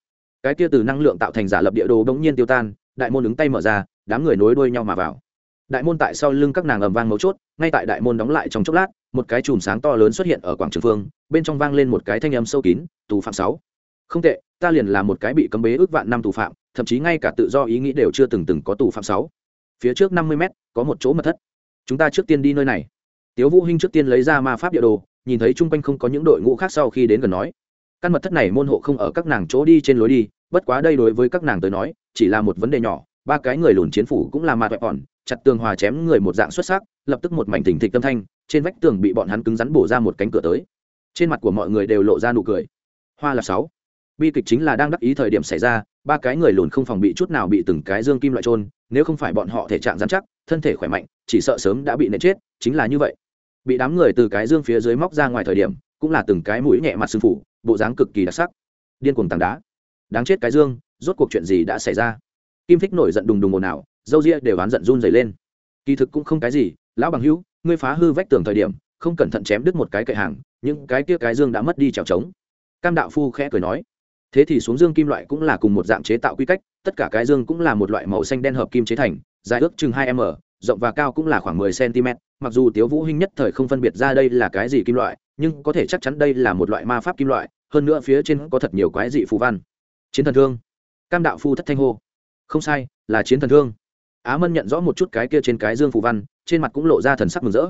Cái kia từ năng lượng tạo thành giả lập địa đồ bỗng nhiên tiêu tan, đại môn đứng tay mở ra, đám người nối đuôi nhau mà vào. Đại môn tại sau lưng các nàng ầm vang mấu chốt, ngay tại đại môn đóng lại trong chốc lát, một cái chùm sáng to lớn xuất hiện ở quảng trường phương, bên trong vang lên một cái thanh âm sâu kín, tù phạm sáu. Không tệ, ta liền là một cái bị cấm bế ước vạn năm tù phạm, thậm chí ngay cả tự do ý nghĩ đều chưa từng từng có tù phạm sáu. Phía trước năm mươi mét, có một chỗ mật thất chúng ta trước tiên đi nơi này. Tiếu vũ hinh trước tiên lấy ra ma pháp địa đồ, nhìn thấy chung quanh không có những đội ngũ khác sau khi đến gần nói, căn mật thất này môn hộ không ở các nàng chỗ đi trên lối đi, bất quá đây đối với các nàng tới nói, chỉ là một vấn đề nhỏ, ba cái người lùn chiến phủ cũng là ma vẹn ỏn chặt tường hòa chém người một dạng xuất sắc, lập tức một mảnh thình thịch tâm thanh, trên vách tường bị bọn hắn cứng rắn bổ ra một cánh cửa tới. Trên mặt của mọi người đều lộ ra nụ cười. Hoa là sáu. Bi kịch chính là đang đắc ý thời điểm xảy ra, ba cái người lùn không phòng bị chút nào bị từng cái dương kim loại trôn, nếu không phải bọn họ thể trạng dán chắc, thân thể khỏe mạnh chỉ sợ sớm đã bị nện chết, chính là như vậy. Bị đám người từ cái dương phía dưới móc ra ngoài thời điểm, cũng là từng cái mũi nhẹ mặt sưng phủ bộ dáng cực kỳ đặc sắc. Điên cuồng tảng đá. Đáng chết cái dương, rốt cuộc chuyện gì đã xảy ra? Kim thích nổi giận đùng đùng ồn ào, dâu ria đều oán giận run dày lên. Kỳ thực cũng không cái gì, lão bằng hữu, ngươi phá hư vách tường thời điểm, không cẩn thận chém đứt một cái cậy hàng, những cái kia cái dương đã mất đi trèo trống. Cam đạo phu khẽ cười nói. Thế thì xuống dương kim loại cũng là cùng một dạng chế tạo quy cách, tất cả cái dương cũng là một loại màu xanh đen hợp kim chế thành, dài ước chừng hai m rộng và cao cũng là khoảng mười cm, mặc dù tiếu vũ hinh nhất thời không phân biệt ra đây là cái gì kim loại, nhưng có thể chắc chắn đây là một loại ma pháp kim loại, hơn nữa phía trên có thật nhiều quái dị phù văn. Chiến thần thương. Cam đạo phu thất thanh hô. Không sai, là chiến thần thương. Á mân nhận rõ một chút cái kia trên cái dương phù văn, trên mặt cũng lộ ra thần sắc mừng rỡ.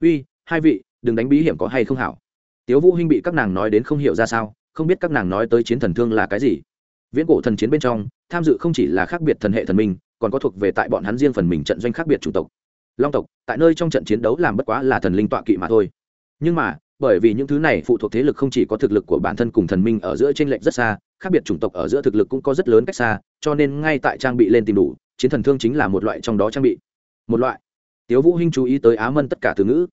Uy, hai vị, đừng đánh bí hiểm có hay không hảo? Tiếu vũ hinh bị các nàng nói đến không hiểu ra sao, không biết các nàng nói tới chiến thần thương là cái gì. Viễn cổ thần chiến bên trong, tham dự không chỉ là khác biệt thần hệ thần minh còn có thuộc về tại bọn hắn riêng phần mình trận doanh khác biệt chủng tộc. Long tộc, tại nơi trong trận chiến đấu làm bất quá là thần linh tọa kỵ mà thôi. Nhưng mà, bởi vì những thứ này phụ thuộc thế lực không chỉ có thực lực của bản thân cùng thần minh ở giữa trên lệch rất xa, khác biệt chủng tộc ở giữa thực lực cũng có rất lớn cách xa, cho nên ngay tại trang bị lên tìm đủ, chiến thần thương chính là một loại trong đó trang bị. Một loại. Tiếu vũ hinh chú ý tới á mân tất cả từ ngữ.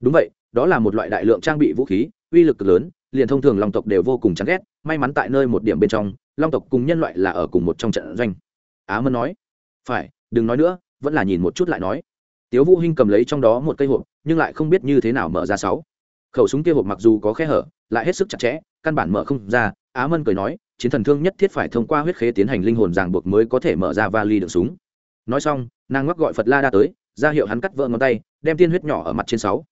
Đúng vậy, đó là một loại đại lượng trang bị vũ khí, uy lực cực lớn, liền thông thường long tộc đều vô cùng chán ghét. May mắn tại nơi một điểm bên trong, long tộc cùng nhân loại là ở cùng một trong trận doanh. Á mân nói phải, đừng nói nữa, vẫn là nhìn một chút lại nói. Tiếu vũ hinh cầm lấy trong đó một cây hộp, nhưng lại không biết như thế nào mở ra sáu. Khẩu súng kia hộp mặc dù có khe hở, lại hết sức chặt chẽ, căn bản mở không ra, á mân cười nói, chiến thần thương nhất thiết phải thông qua huyết khế tiến hành linh hồn ràng buộc mới có thể mở ra vali đựng súng. Nói xong, nàng ngoắc gọi phật la đa tới, ra hiệu hắn cắt vỡ ngón tay, đem tiên huyết nhỏ ở mặt trên sáu.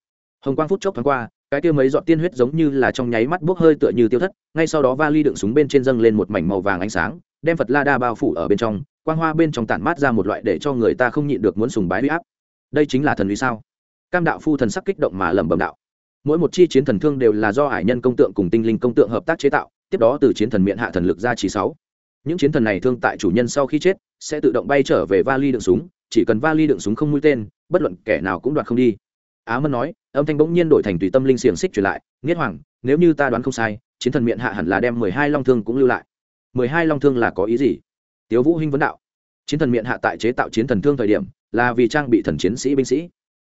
Hồng quang phút chốc thoáng qua, cái kia mấy giọt tiên huyết giống như là trong nháy mắt bốc hơi tựa như tiêu thất, ngay sau đó vali đựng súng bên trên dâng lên một mảnh màu vàng ánh sáng, đem phật la đa bao phủ ở bên trong quang hoa bên trong tản mát ra một loại để cho người ta không nhịn được muốn sùng bái huy áp. Đây chính là thần uy sao? Cam đạo phu thần sắc kích động mà lẩm bẩm đạo. Mỗi một chi chiến thần thương đều là do hải nhân công tượng cùng tinh linh công tượng hợp tác chế tạo, tiếp đó từ chiến thần miệng hạ thần lực ra chỉ sáu. Những chiến thần này thương tại chủ nhân sau khi chết, sẽ tự động bay trở về vali đựng súng, chỉ cần vali đựng súng không mũi tên, bất luận kẻ nào cũng đoạt không đi. Á mân nói, âm thanh bỗng nhiên đổi thành tùy tâm linh xiềng xích truyền lại, nghiết hoàng, nếu như ta đoán không sai, chiến thần miệng hạ hẳn là đem mười hai long thương cũng lưu lại. Mười hai long thương là có ý gì? Tiếu vũ hinh vấn đạo. Chiến thần miệng hạ tại chế tạo chiến thần thương thời điểm, là vì trang bị thần chiến sĩ binh sĩ.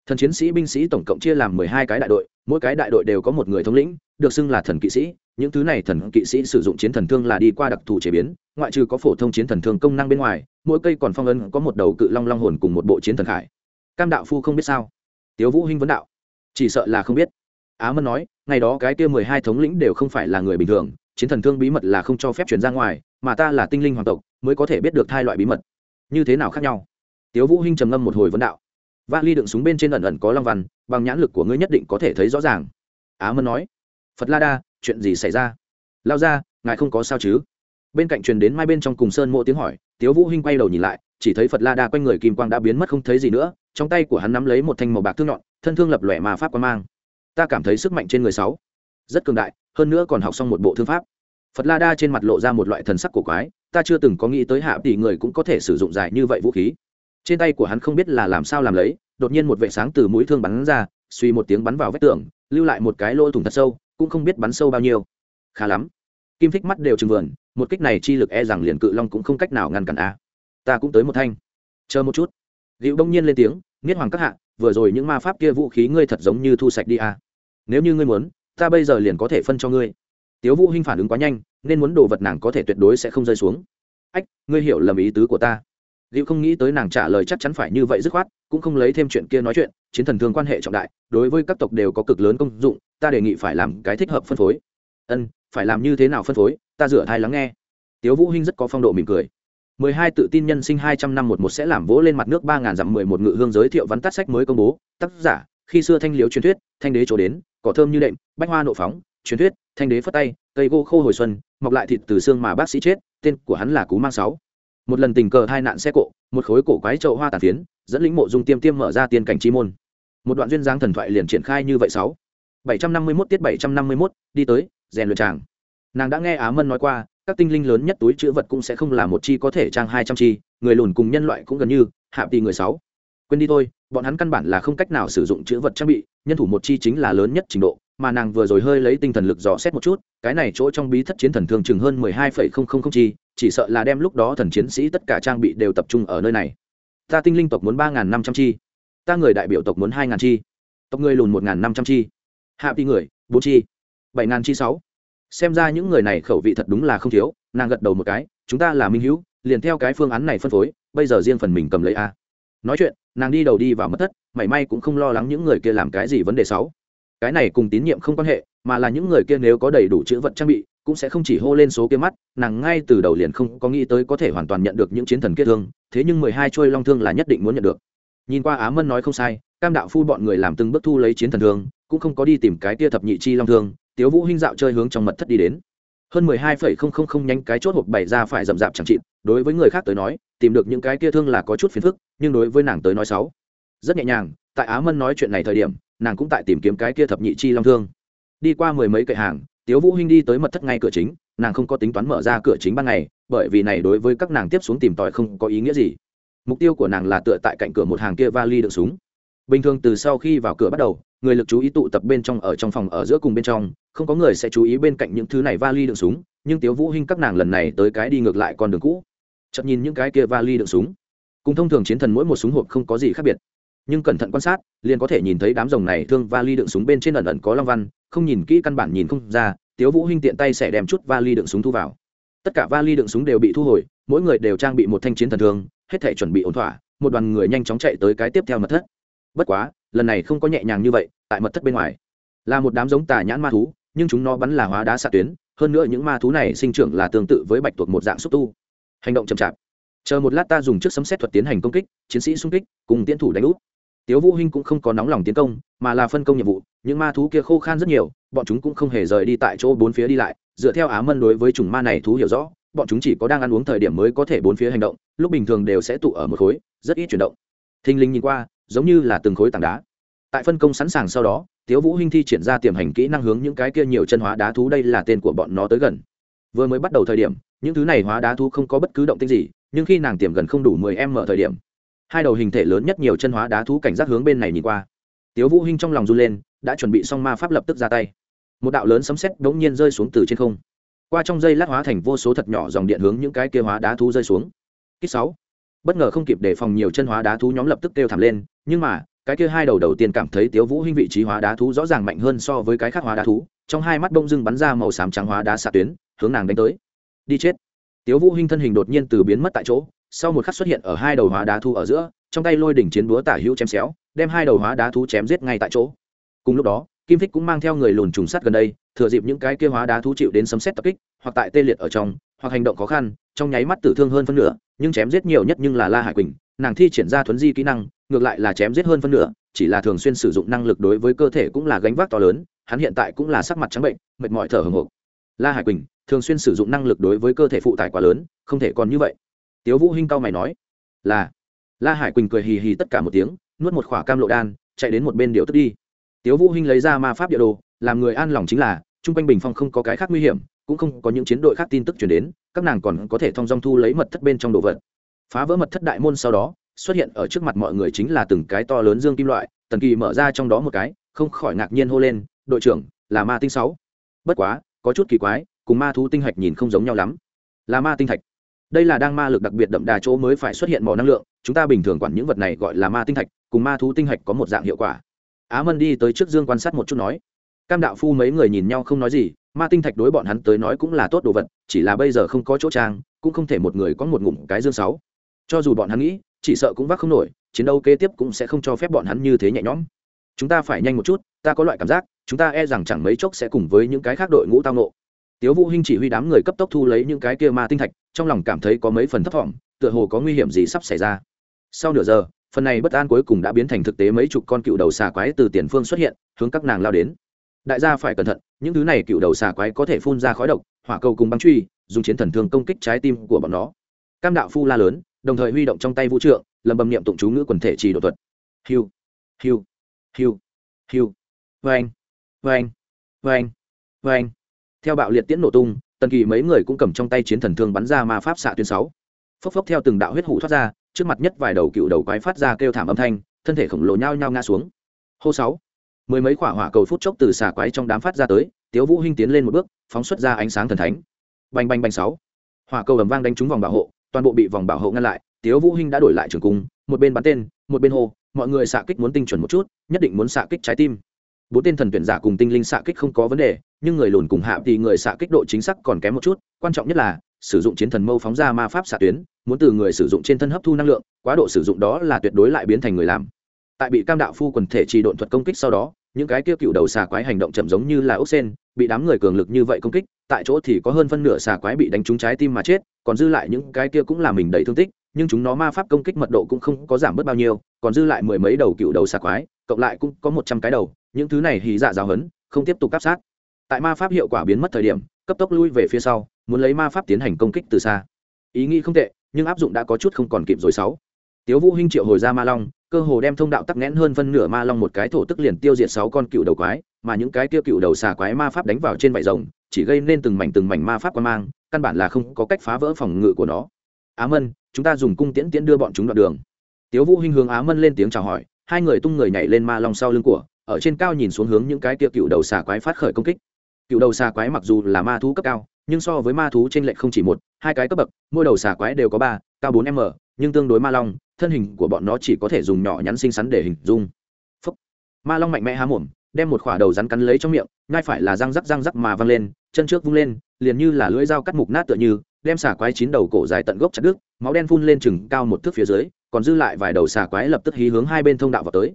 Thần chiến sĩ binh sĩ tổng cộng chia làm mười hai cái đại đội, mỗi cái đại đội đều có một người thống lĩnh, được xưng là thần kỵ sĩ. Những thứ này thần kỵ sĩ sử dụng chiến thần thương là đi qua đặc thù chế biến, ngoại trừ có phổ thông chiến thần thương công năng bên ngoài, mỗi cây còn phong ân có một đầu cự long long hồn cùng một bộ chiến thần khải. Cam đạo phu không biết sao? Tiếu vũ hinh vấn đạo. Chỉ sợ là không biết. Á mân nói, ngày đó cái kia mười hai thống lĩnh đều không phải là người bình thường, chiến thần thương bí mật là không cho phép chuyển ra ngoài, mà ta là tinh linh hoàng tộc mới có thể biết được hai loại bí mật. Như thế nào khác nhau? Tiếu vũ hinh trầm ngâm một hồi vấn đạo. Va ly đựng súng bên trên ẩn ẩn có long văn, bằng nhãn lực của ngươi nhất định có thể thấy rõ ràng. Á mân nói. Phật la đa, chuyện gì xảy ra? Lao ra, ngài không có sao chứ? Bên cạnh truyền đến mai bên trong cùng sơn mộ tiếng hỏi, tiếu vũ hinh quay đầu nhìn lại, chỉ thấy phật la đa quanh người kim quang đã biến mất không thấy gì nữa, trong tay của hắn nắm lấy một thanh màu bạc thương nhọn, thân thương lập lòe mà pháp quan mang. Ta cảm thấy sức mạnh trên người sáu. Rất cường đại, hơn nữa còn học xong một bộ thương pháp. Phật la đa trên mặt lộ ra một loại thần sắc cổ quái ta chưa từng có nghĩ tới hạ tỷ người cũng có thể sử dụng dài như vậy vũ khí. Trên tay của hắn không biết là làm sao làm lấy, đột nhiên một vệ sáng từ mũi thương bắn ra, suy một tiếng bắn vào vách tường, lưu lại một cái lỗ thủng thật sâu, cũng không biết bắn sâu bao nhiêu. Khá lắm. Kim thích mắt đều trừng vườn một kích này chi lực e rằng liền cự long cũng không cách nào ngăn cản a. Ta cũng tới một thanh. Chờ một chút. Dịu đông nhiên lên tiếng, niết hoàng các hạ, vừa rồi những ma pháp kia vũ khí ngươi thật giống như thu sạch đi a. Nếu như ngươi muốn, ta bây giờ liền có thể phân cho ngươi. Tiếu vũ hinh phản ứng quá nhanh nên muốn đồ vật nàng có thể tuyệt đối sẽ không rơi xuống. Ách, ngươi hiểu lầm ý tứ của ta. Liệu không nghĩ tới nàng trả lời chắc chắn phải như vậy dứt khoát, cũng không lấy thêm chuyện kia nói chuyện, chiến thần thương quan hệ trọng đại, đối với các tộc đều có cực lớn công dụng, ta đề nghị phải làm cái thích hợp phân phối. Ân, phải làm như thế nào phân phối, ta rửa thai lắng nghe. Tiếu vũ hinh rất có phong độ mỉm cười. Mười hai tự tin nhân sinh hai trăm năm một một sẽ làm vỗ lên mặt nước ba ngàn dặm mười một ngự hương giới thiệu văn tắt sách mới công bố. Tác giả, khi xưa thanh liếu truyền thuyết, thanh đế chỗ đến, cỏ thơm như đệm, bách hoa nộ phóng, truyền thuyết thanh đế phất tay cây gỗ khô hồi xuân mọc lại thịt từ xương mà bác sĩ chết tên của hắn là cú mang sáu. Một lần tình cờ hai nạn xe cộ một khối cổ quái trậu hoa tàn phiến dẫn lĩnh mộ dung tiêm tiêm mở ra tiên cảnh chi môn. Một đoạn duyên dáng thần thoại liền triển khai như vậy sáu. Bảy trăm năm mươi 751 tiết bảy trăm năm mươi 751, đi tới rèn luyện tràng. Nàng đã nghe á mân nói qua các tinh linh lớn nhất túi chữ vật cũng sẽ không là một chi có thể trang hai trăm chi người lùn cùng nhân loại cũng gần như hạ tỷ người sáu. Quên đi thôi bọn hắn căn bản là không cách nào sử dụng chữ vật trang bị nhân thủ một chi chính là lớn nhất trình độ mà nàng vừa rồi hơi lấy tinh thần lực dò xét một chút, cái này chỗ trong bí thất chiến thần thường chừng hơn mười hai phẩy không không không chi, chỉ sợ là đem lúc đó thần chiến sĩ tất cả trang bị đều tập trung ở nơi này. Ta tinh linh tộc muốn ba n g h n năm trăm chi, ta người đại biểu tộc muốn hai ngàn chi, tộc người lùn một n g h n năm trăm chi, hạ tỷ người, bốn chi, bảy ngàn chi sáu. Xem ra những người này khẩu vị thật đúng là không thiếu, nàng gật đầu một cái, chúng ta là minh hữu, liền theo cái phương án này phân phối, bây giờ riêng phần mình cầm lấy a. Nói chuyện, nàng đi đầu đi vào mất thất, mảy may cũng không lo lắng những người kia làm cái gì vấn đề xấu cái này cùng tín nhiệm không quan hệ, mà là những người kia nếu có đầy đủ chữ vật trang bị, cũng sẽ không chỉ hô lên số kia mắt, nàng ngay từ đầu liền không có nghĩ tới có thể hoàn toàn nhận được những chiến thần kết thương, thế nhưng mười hai trôi long thương là nhất định muốn nhận được. Nhìn qua á mân nói không sai, cam đạo phu bọn người làm từng bước thu lấy chiến thần thương, cũng không có đi tìm cái tia thập nhị chi long thương, tiếu vũ hinh dạo chơi hướng trong mật thất đi đến. Hơn mười hai phẩy không không không nhánh cái chốt hộp bày ra phải rậm rạp chẳng trị đối với người khác tới nói, tìm được những cái kia thương là có chút phiền phức, nhưng đối với nàng tới nói sáu rất nhẹ nhàng tại á mân nói chuyện này thời điểm, nàng cũng tại tìm kiếm cái kia thập nhị chi long thương. Đi qua mười mấy cậy hàng, tiếu vũ hinh đi tới mật thất ngay cửa chính, nàng không có tính toán mở ra cửa chính ban ngày, bởi vì này đối với các nàng tiếp xuống tìm tòi không có ý nghĩa gì. Mục tiêu của nàng là tựa tại cạnh cửa một hàng kia vali đựng súng. Bình thường từ sau khi vào cửa bắt đầu, người lực chú ý tụ tập bên trong ở trong phòng ở giữa cùng bên trong, không có người sẽ chú ý bên cạnh những thứ này vali đựng súng, nhưng tiếu vũ hinh các nàng lần này tới cái đi ngược lại con đường cũ. Chợt nhìn những cái kia vali đựng súng. Cùng thông thường chiến thần mỗi một súng hộp không có gì khác biệt nhưng cẩn thận quan sát, liền có thể nhìn thấy đám rồng này thương vali đựng súng bên trên ẩn ẩn có long văn, không nhìn kỹ căn bản nhìn không ra, tiếu vũ hinh tiện tay sẽ đem chút vali đựng súng thu vào. Tất cả vali đựng súng đều bị thu hồi, mỗi người đều trang bị một thanh chiến thần thương, hết thể chuẩn bị ổn thỏa, một đoàn người nhanh chóng chạy tới cái tiếp theo mật thất. Bất quá, lần này không có nhẹ nhàng như vậy, tại mật thất bên ngoài, là một đám giống tà nhãn ma thú, nhưng chúng nó bắn là hóa đá xạ tuyến, hơn nữa những ma thú này sinh trưởng là tương tự với bạch tuộc một dạng xúc tu. Hành động chậm chạp. Chờ một lát ta dùng trước sấm xét thuật tiến hành công kích, chiến sĩ xung kích, cùng tiến thủ đánh úp tiếu vũ hinh cũng không có nóng lòng tiến công, mà là phân công nhiệm vụ, những ma thú kia khô khan rất nhiều, bọn chúng cũng không hề rời đi tại chỗ bốn phía đi lại, dựa theo á mân đối với chủng ma này thú hiểu rõ, bọn chúng chỉ có đang ăn uống thời điểm mới có thể bốn phía hành động, lúc bình thường đều sẽ tụ ở một khối, rất ít chuyển động. Thinh linh nhìn qua, giống như là từng khối tảng đá. Tại phân công sẵn sàng sau đó, tiếu vũ hinh thi triển ra tiềm hành kỹ năng hướng những cái kia nhiều chân hóa đá thú, đây là tên của bọn nó tới gần. Vừa mới bắt đầu thời điểm, những thứ này hóa đá thú không có bất cứ động tĩnh gì, nhưng khi nàng tiềm gần không đủ 10 m thời điểm hai đầu hình thể lớn nhất nhiều chân hóa đá thú cảnh giác hướng bên này nhìn qua. Tiếu vũ hinh trong lòng run lên, đã chuẩn bị xong ma pháp lập tức ra tay. Một đạo lớn sấm sét đống nhiên rơi xuống từ trên không. Qua trong dây lát hóa thành vô số thật nhỏ dòng điện hướng những cái kia hóa đá thú rơi xuống. Kích sáu. Bất ngờ không kịp đề phòng nhiều chân hóa đá thú nhóm lập tức kêu thảm lên, nhưng mà, cái kia hai đầu đầu tiên cảm thấy tiếu vũ hinh vị trí hóa đá thú rõ ràng mạnh hơn so với cái khác hóa đá thú, trong hai mắt đông dưng bắn ra màu xám trắng hóa đá xạ tuyến, hướng nàng đánh tới. Đi chết. Tiếu vũ hinh thân hình đột nhiên từ biến mất tại chỗ sau một khắc xuất hiện ở hai đầu hóa đá thu ở giữa, trong tay lôi đỉnh chiến búa tả hữu chém xéo, đem hai đầu hóa đá thú chém giết ngay tại chỗ. Cùng lúc đó, kim thích cũng mang theo người lùn trùng sát gần đây, thừa dịp những cái kia hóa đá thú chịu đến sấm xét tập kích, hoặc tại tê liệt ở trong, hoặc hành động khó khăn, trong nháy mắt tử thương hơn phân nửa, nhưng chém giết nhiều nhất nhưng là la hải quỳnh, nàng thi triển ra thuấn di kỹ năng, ngược lại là chém giết hơn phân nửa, chỉ là thường xuyên sử dụng năng lực đối với cơ thể cũng là gánh vác to lớn, hắn hiện tại cũng là sắc mặt trắng bệnh, mệt mỏi thở hồng hộc la hải quỳnh, thường xuyên sử dụng năng lực đối với cơ thể phụ tải quá lớn, không thể còn như vậy tiếu vũ hinh cao mày nói, là. La hải quỳnh cười hì hì tất cả một tiếng, nuốt một khỏa cam lộ đan, chạy đến một bên điệu tức đi. Tiếu vũ hinh lấy ra ma pháp địa đồ, làm người an lòng chính là, chung quanh bình phong không có cái khác nguy hiểm, cũng không có những chiến đội khác tin tức chuyển đến, các nàng còn có thể thông dong thu lấy mật thất bên trong đồ vật. Phá vỡ mật thất đại môn sau đó, xuất hiện ở trước mặt mọi người chính là từng cái to lớn dương kim loại, tần kỳ mở ra trong đó một cái, không khỏi ngạc nhiên hô lên, đội trưởng, là ma tinh sáu. Bất quá, có chút kỳ quái, cùng ma thú tinh hạch nhìn không giống nhau lắm. Là ma tinh thạch đây là đang ma lực đặc biệt đậm đà chỗ mới phải xuất hiện mỏ năng lượng, chúng ta bình thường quản những vật này gọi là ma tinh thạch, cùng ma thú tinh hạch có một dạng hiệu quả. Á mân đi tới trước dương quan sát một chút nói, cam đạo phu mấy người nhìn nhau không nói gì, ma tinh thạch đối bọn hắn tới nói cũng là tốt đồ vật, chỉ là bây giờ không có chỗ trang, cũng không thể một người có một ngụm cái dương sáu. Cho dù bọn hắn nghĩ, chỉ sợ cũng vác không nổi, chiến đấu kế tiếp cũng sẽ không cho phép bọn hắn như thế nhẹ nhõm. Chúng ta phải nhanh một chút, ta có loại cảm giác, chúng ta e rằng chẳng mấy chốc sẽ cùng với những cái khác đội ngũ tao nộ tiếu vũ hinh chỉ huy đám người cấp tốc thu lấy những cái kia ma tinh thạch trong lòng cảm thấy có mấy phần thấp thỏm, tựa hồ có nguy hiểm gì sắp xảy ra. Sau nửa giờ, phần này bất an cuối cùng đã biến thành thực tế mấy chục con cựu đầu xà quái từ tiền phương xuất hiện, hướng các nàng lao đến. Đại gia phải cẩn thận, những thứ này cựu đầu xà quái có thể phun ra khói độc, hỏa cầu cùng băng truy, dùng chiến thần thương công kích trái tim của bọn nó. Cam đạo phu la lớn, đồng thời huy động trong tay vũ trượng, lầm bầm niệm tụng chú ngữ quần thể trì độ thuật. Hiu hiu hiu hiu. Vang vang vang vang theo bạo liệt tiễn nổ tung tần kỳ mấy người cũng cầm trong tay chiến thần thương bắn ra ma pháp xạ tuyến sáu. Phốc phốc theo từng đạo huyết hủ thoát ra, trước mặt nhất vài đầu cựu đầu quái phát ra kêu thảm âm thanh, thân thể khổng lồ nhao nhao ngã xuống. Hô sáu. Mười mấy quả hỏa cầu phút chốc từ xà quái trong đám phát ra tới, tiếu vũ hinh tiến lên một bước, phóng xuất ra ánh sáng thần thánh. Bành bành bành sáu. Hỏa cầu ầm vang đánh trúng vòng bảo hộ, toàn bộ bị vòng bảo hộ ngăn lại, tiếu vũ hinh đã đổi lại trường cung, một bên bắn tên, một bên hô, mọi người xạ kích muốn tinh chuẩn một chút, nhất định muốn xạ kích trái tim bốn tên thần tuyển giả cùng tinh linh xạ kích không có vấn đề, nhưng người lùn cùng hạ thì người xạ kích độ chính xác còn kém một chút, quan trọng nhất là, sử dụng chiến thần mâu phóng ra ma pháp xạ tuyến, muốn từ người sử dụng trên thân hấp thu năng lượng, quá độ sử dụng đó là tuyệt đối lại biến thành người làm. Tại bị cam đạo phu quần thể trì độn thuật công kích sau đó, những cái kia cựu đầu xà quái hành động chậm giống như là ốc sen bị đám người cường lực như vậy công kích, tại chỗ thì có hơn phân nửa xà quái bị đánh trúng trái tim mà chết, còn dư lại những cái kia cũng là mình đầy thương tích, nhưng chúng nó ma pháp công kích mật độ cũng không có giảm bớt bao nhiêu, còn dư lại mười mấy đầu cựu đầu xà quái cộng lại cũng có một trăm cái đầu, những thứ này hì dạ giáo hấn không tiếp tục cắp sát. Tại ma pháp hiệu quả biến mất thời điểm, cấp tốc lui về phía sau, muốn lấy ma pháp tiến hành công kích từ xa. Ý nghĩ không tệ, nhưng áp dụng đã có chút không còn kịp rồi sáu. Tiếu vũ hinh triệu hồi ra ma long, cơ hồ đem thông đạo tắc nghẽn hơn phân nửa ma long một cái thổ tức liền tiêu diệt sáu con cựu đầu quái, mà những cái kia cựu đầu xà quái ma pháp đánh vào trên vảy rồng, chỉ gây nên từng mảnh từng mảnh ma pháp quan mang, căn bản là không có cách phá vỡ phòng ngự của nó. Á mân, chúng ta dùng cung tiễn tiễn đưa bọn chúng đoạn đường. Tiếu vũ hinh hướng á mân lên tiếng chào hỏi hai người tung người nhảy lên ma long sau lưng của, ở trên cao nhìn xuống hướng những cái tiệc cựu đầu xà quái phát khởi công kích cựu đầu xà quái mặc dù là ma thú cấp cao, nhưng so với ma thú trên lệch không chỉ một, hai cái cấp bậc, mỗi đầu xà quái đều có ba, cao bốn m, nhưng tương đối ma long, thân hình của bọn nó chỉ có thể dùng nhỏ nhắn xinh xắn để hình dung Phúc. ma long mạnh mẽ há mồm, đem một khỏa đầu rắn cắn lấy trong miệng, ngay phải là răng rắc răng rắc mà văng lên, chân trước vung lên, liền như là lưỡi dao cắt mục nát tựa như, đem xà quái chín đầu cổ dài tận gốc chặt đứt, máu đen phun lên chừng cao một thước phía dưới còn dư lại vài đầu xà quái lập tức hí hướng hai bên thông đạo vào tới.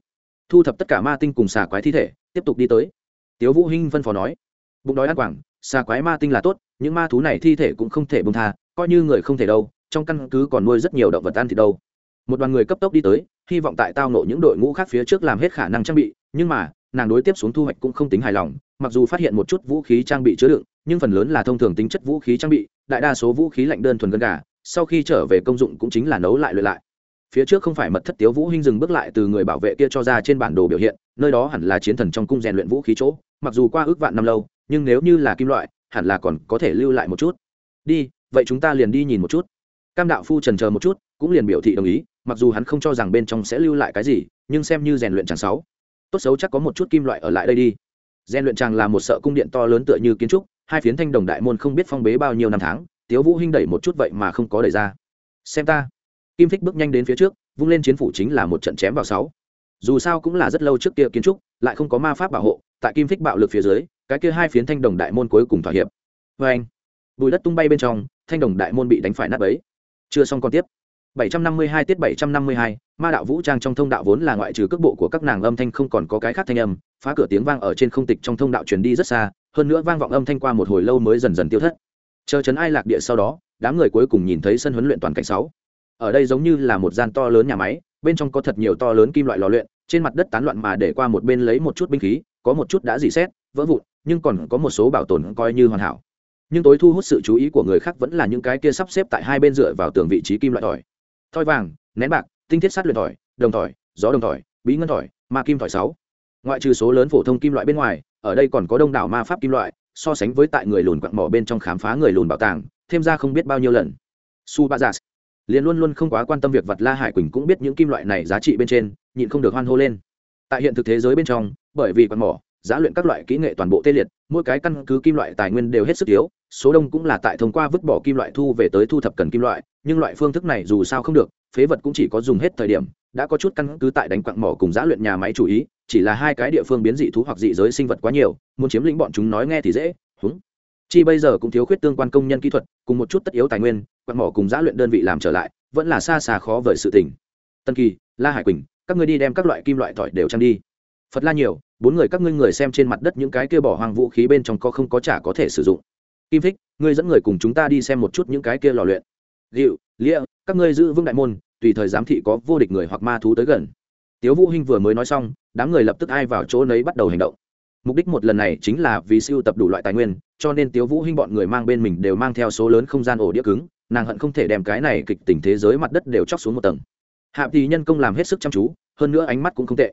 Thu thập tất cả ma tinh cùng xà quái thi thể, tiếp tục đi tới. Tiếu vũ hinh phân phó nói, bụng đói ăn quảng, xà quái ma tinh là tốt, những ma thú này thi thể cũng không thể bông tha, coi như người không thể đâu, trong căn cứ còn nuôi rất nhiều động vật ăn thì đâu. Một đoàn người cấp tốc đi tới, hy vọng tại tao nộ những đội ngũ khác phía trước làm hết khả năng trang bị, nhưng mà, nàng đối tiếp xuống thu hoạch cũng không tính hài lòng, mặc dù phát hiện một chút vũ khí trang bị chứa đựng, nhưng phần lớn là thông thường tính chất vũ khí trang bị, đại đa số vũ khí lạnh đơn thuần gân gà, sau khi trở về công dụng cũng chính là nấu lại luyện lại phía trước không phải mật thất tiếu vũ hinh dừng bước lại từ người bảo vệ kia cho ra trên bản đồ biểu hiện, nơi đó hẳn là chiến thần trong cung rèn luyện vũ khí chỗ, mặc dù qua ước vạn năm lâu, nhưng nếu như là kim loại, hẳn là còn có thể lưu lại một chút. Đi, vậy chúng ta liền đi nhìn một chút. Cam đạo phu trần chờ một chút, cũng liền biểu thị đồng ý, mặc dù hắn không cho rằng bên trong sẽ lưu lại cái gì, nhưng xem như rèn luyện chẳng sáu. Tốt xấu chắc có một chút kim loại ở lại đây đi. Rèn luyện chàng là một sợ cung điện to lớn tựa như kiến trúc, hai phiến thanh đồng đại môn không biết phong bế bao nhiêu năm tháng, tiếu vũ hinh đẩy một chút vậy mà không có đẩy ra. Xem ta kim thích bước nhanh đến phía trước vung lên chiến phủ chính là một trận chém vào sáu. Dù sao cũng là rất lâu trước kia kiến trúc lại không có ma pháp bảo hộ tại kim thích bạo lực phía dưới cái kia hai phiến thanh đồng đại môn cuối cùng thỏa hiệp. Vê anh bùi đất tung bay bên trong thanh đồng đại môn bị đánh phải nát ấy chưa xong còn tiếp. 752 tiết 752, ma đạo vũ trang trong thông đạo vốn là ngoại trừ cước bộ của các nàng âm thanh không còn có cái khác thanh âm phá cửa tiếng vang ở trên không tịch trong thông đạo truyền đi rất xa hơn nữa vang vọng âm thanh qua một hồi lâu mới dần dần tiêu thất. Chờ chấn ai lạc địa sau đó đám người cuối cùng nhìn thấy sân huấn luyện toàn cảnh sáu ở đây giống như là một gian to lớn nhà máy, bên trong có thật nhiều to lớn kim loại lò luyện, trên mặt đất tán loạn mà để qua một bên lấy một chút binh khí, có một chút đã dỉ xét, vỡ vụn, nhưng còn có một số bảo tồn coi như hoàn hảo. Nhưng tối thu hút sự chú ý của người khác vẫn là những cái kia sắp xếp tại hai bên dựa vào tường vị trí kim loại tỏi thoi vàng, nén bạc, tinh thiết sát luyện tỏi đồng tỏi gió đồng tỏi bí ngân tỏi ma kim tỏi sáu. Ngoại trừ số lớn phổ thông kim loại bên ngoài, ở đây còn có đông đảo ma pháp kim loại, so sánh với tại người lùn quặng mỏ bên trong khám phá người lùn bảo tàng, thêm ra không biết bao nhiêu lần. Su ba giả liền luôn luôn không quá quan tâm việc vật la hải quỳnh cũng biết những kim loại này giá trị bên trên, nhịn không được hoan hô lên. Tại hiện thực thế giới bên trong, bởi vì quặng mỏ, giá luyện các loại kỹ nghệ toàn bộ tê liệt, mỗi cái căn cứ kim loại tài nguyên đều hết sức yếu, số đông cũng là tại thông qua vứt bỏ kim loại thu về tới thu thập cần kim loại, nhưng loại phương thức này dù sao không được, phế vật cũng chỉ có dùng hết thời điểm, đã có chút căn cứ tại đánh quặng mỏ cùng giá luyện nhà máy chủ ý, chỉ là hai cái địa phương biến dị thú hoặc dị giới sinh vật quá nhiều, muốn chiếm lĩnh bọn chúng nói nghe thì dễ chi bây giờ cũng thiếu khuyết tương quan công nhân kỹ thuật, cùng một chút tất yếu tài nguyên, quạt mỏ cùng giã luyện đơn vị làm trở lại, vẫn là xa xa khó vời sự tình. Tân kỳ, la hải quỳnh, các ngươi đi đem các loại kim loại thỏi đều trang đi. Phật la nhiều, bốn người các ngươi người xem trên mặt đất những cái kia bỏ hoang vũ khí bên trong có không có trả có thể sử dụng. Kim thích, ngươi dẫn người cùng chúng ta đi xem một chút những cái kia lò luyện. Dịu lia, các ngươi giữ vững đại môn, tùy thời giám thị có vô địch người hoặc ma thú tới gần. Tiếu vũ hinh vừa mới nói xong, đám người lập tức ai vào chỗ nấy bắt đầu hành động mục đích một lần này chính là vì siêu tập đủ loại tài nguyên, cho nên tiếu vũ hinh bọn người mang bên mình đều mang theo số lớn không gian ổ đĩa cứng, nàng hận không thể đem cái này kịch tình thế giới mặt đất đều chóc xuống một tầng. Hạ thì nhân công làm hết sức chăm chú, hơn nữa ánh mắt cũng không tệ.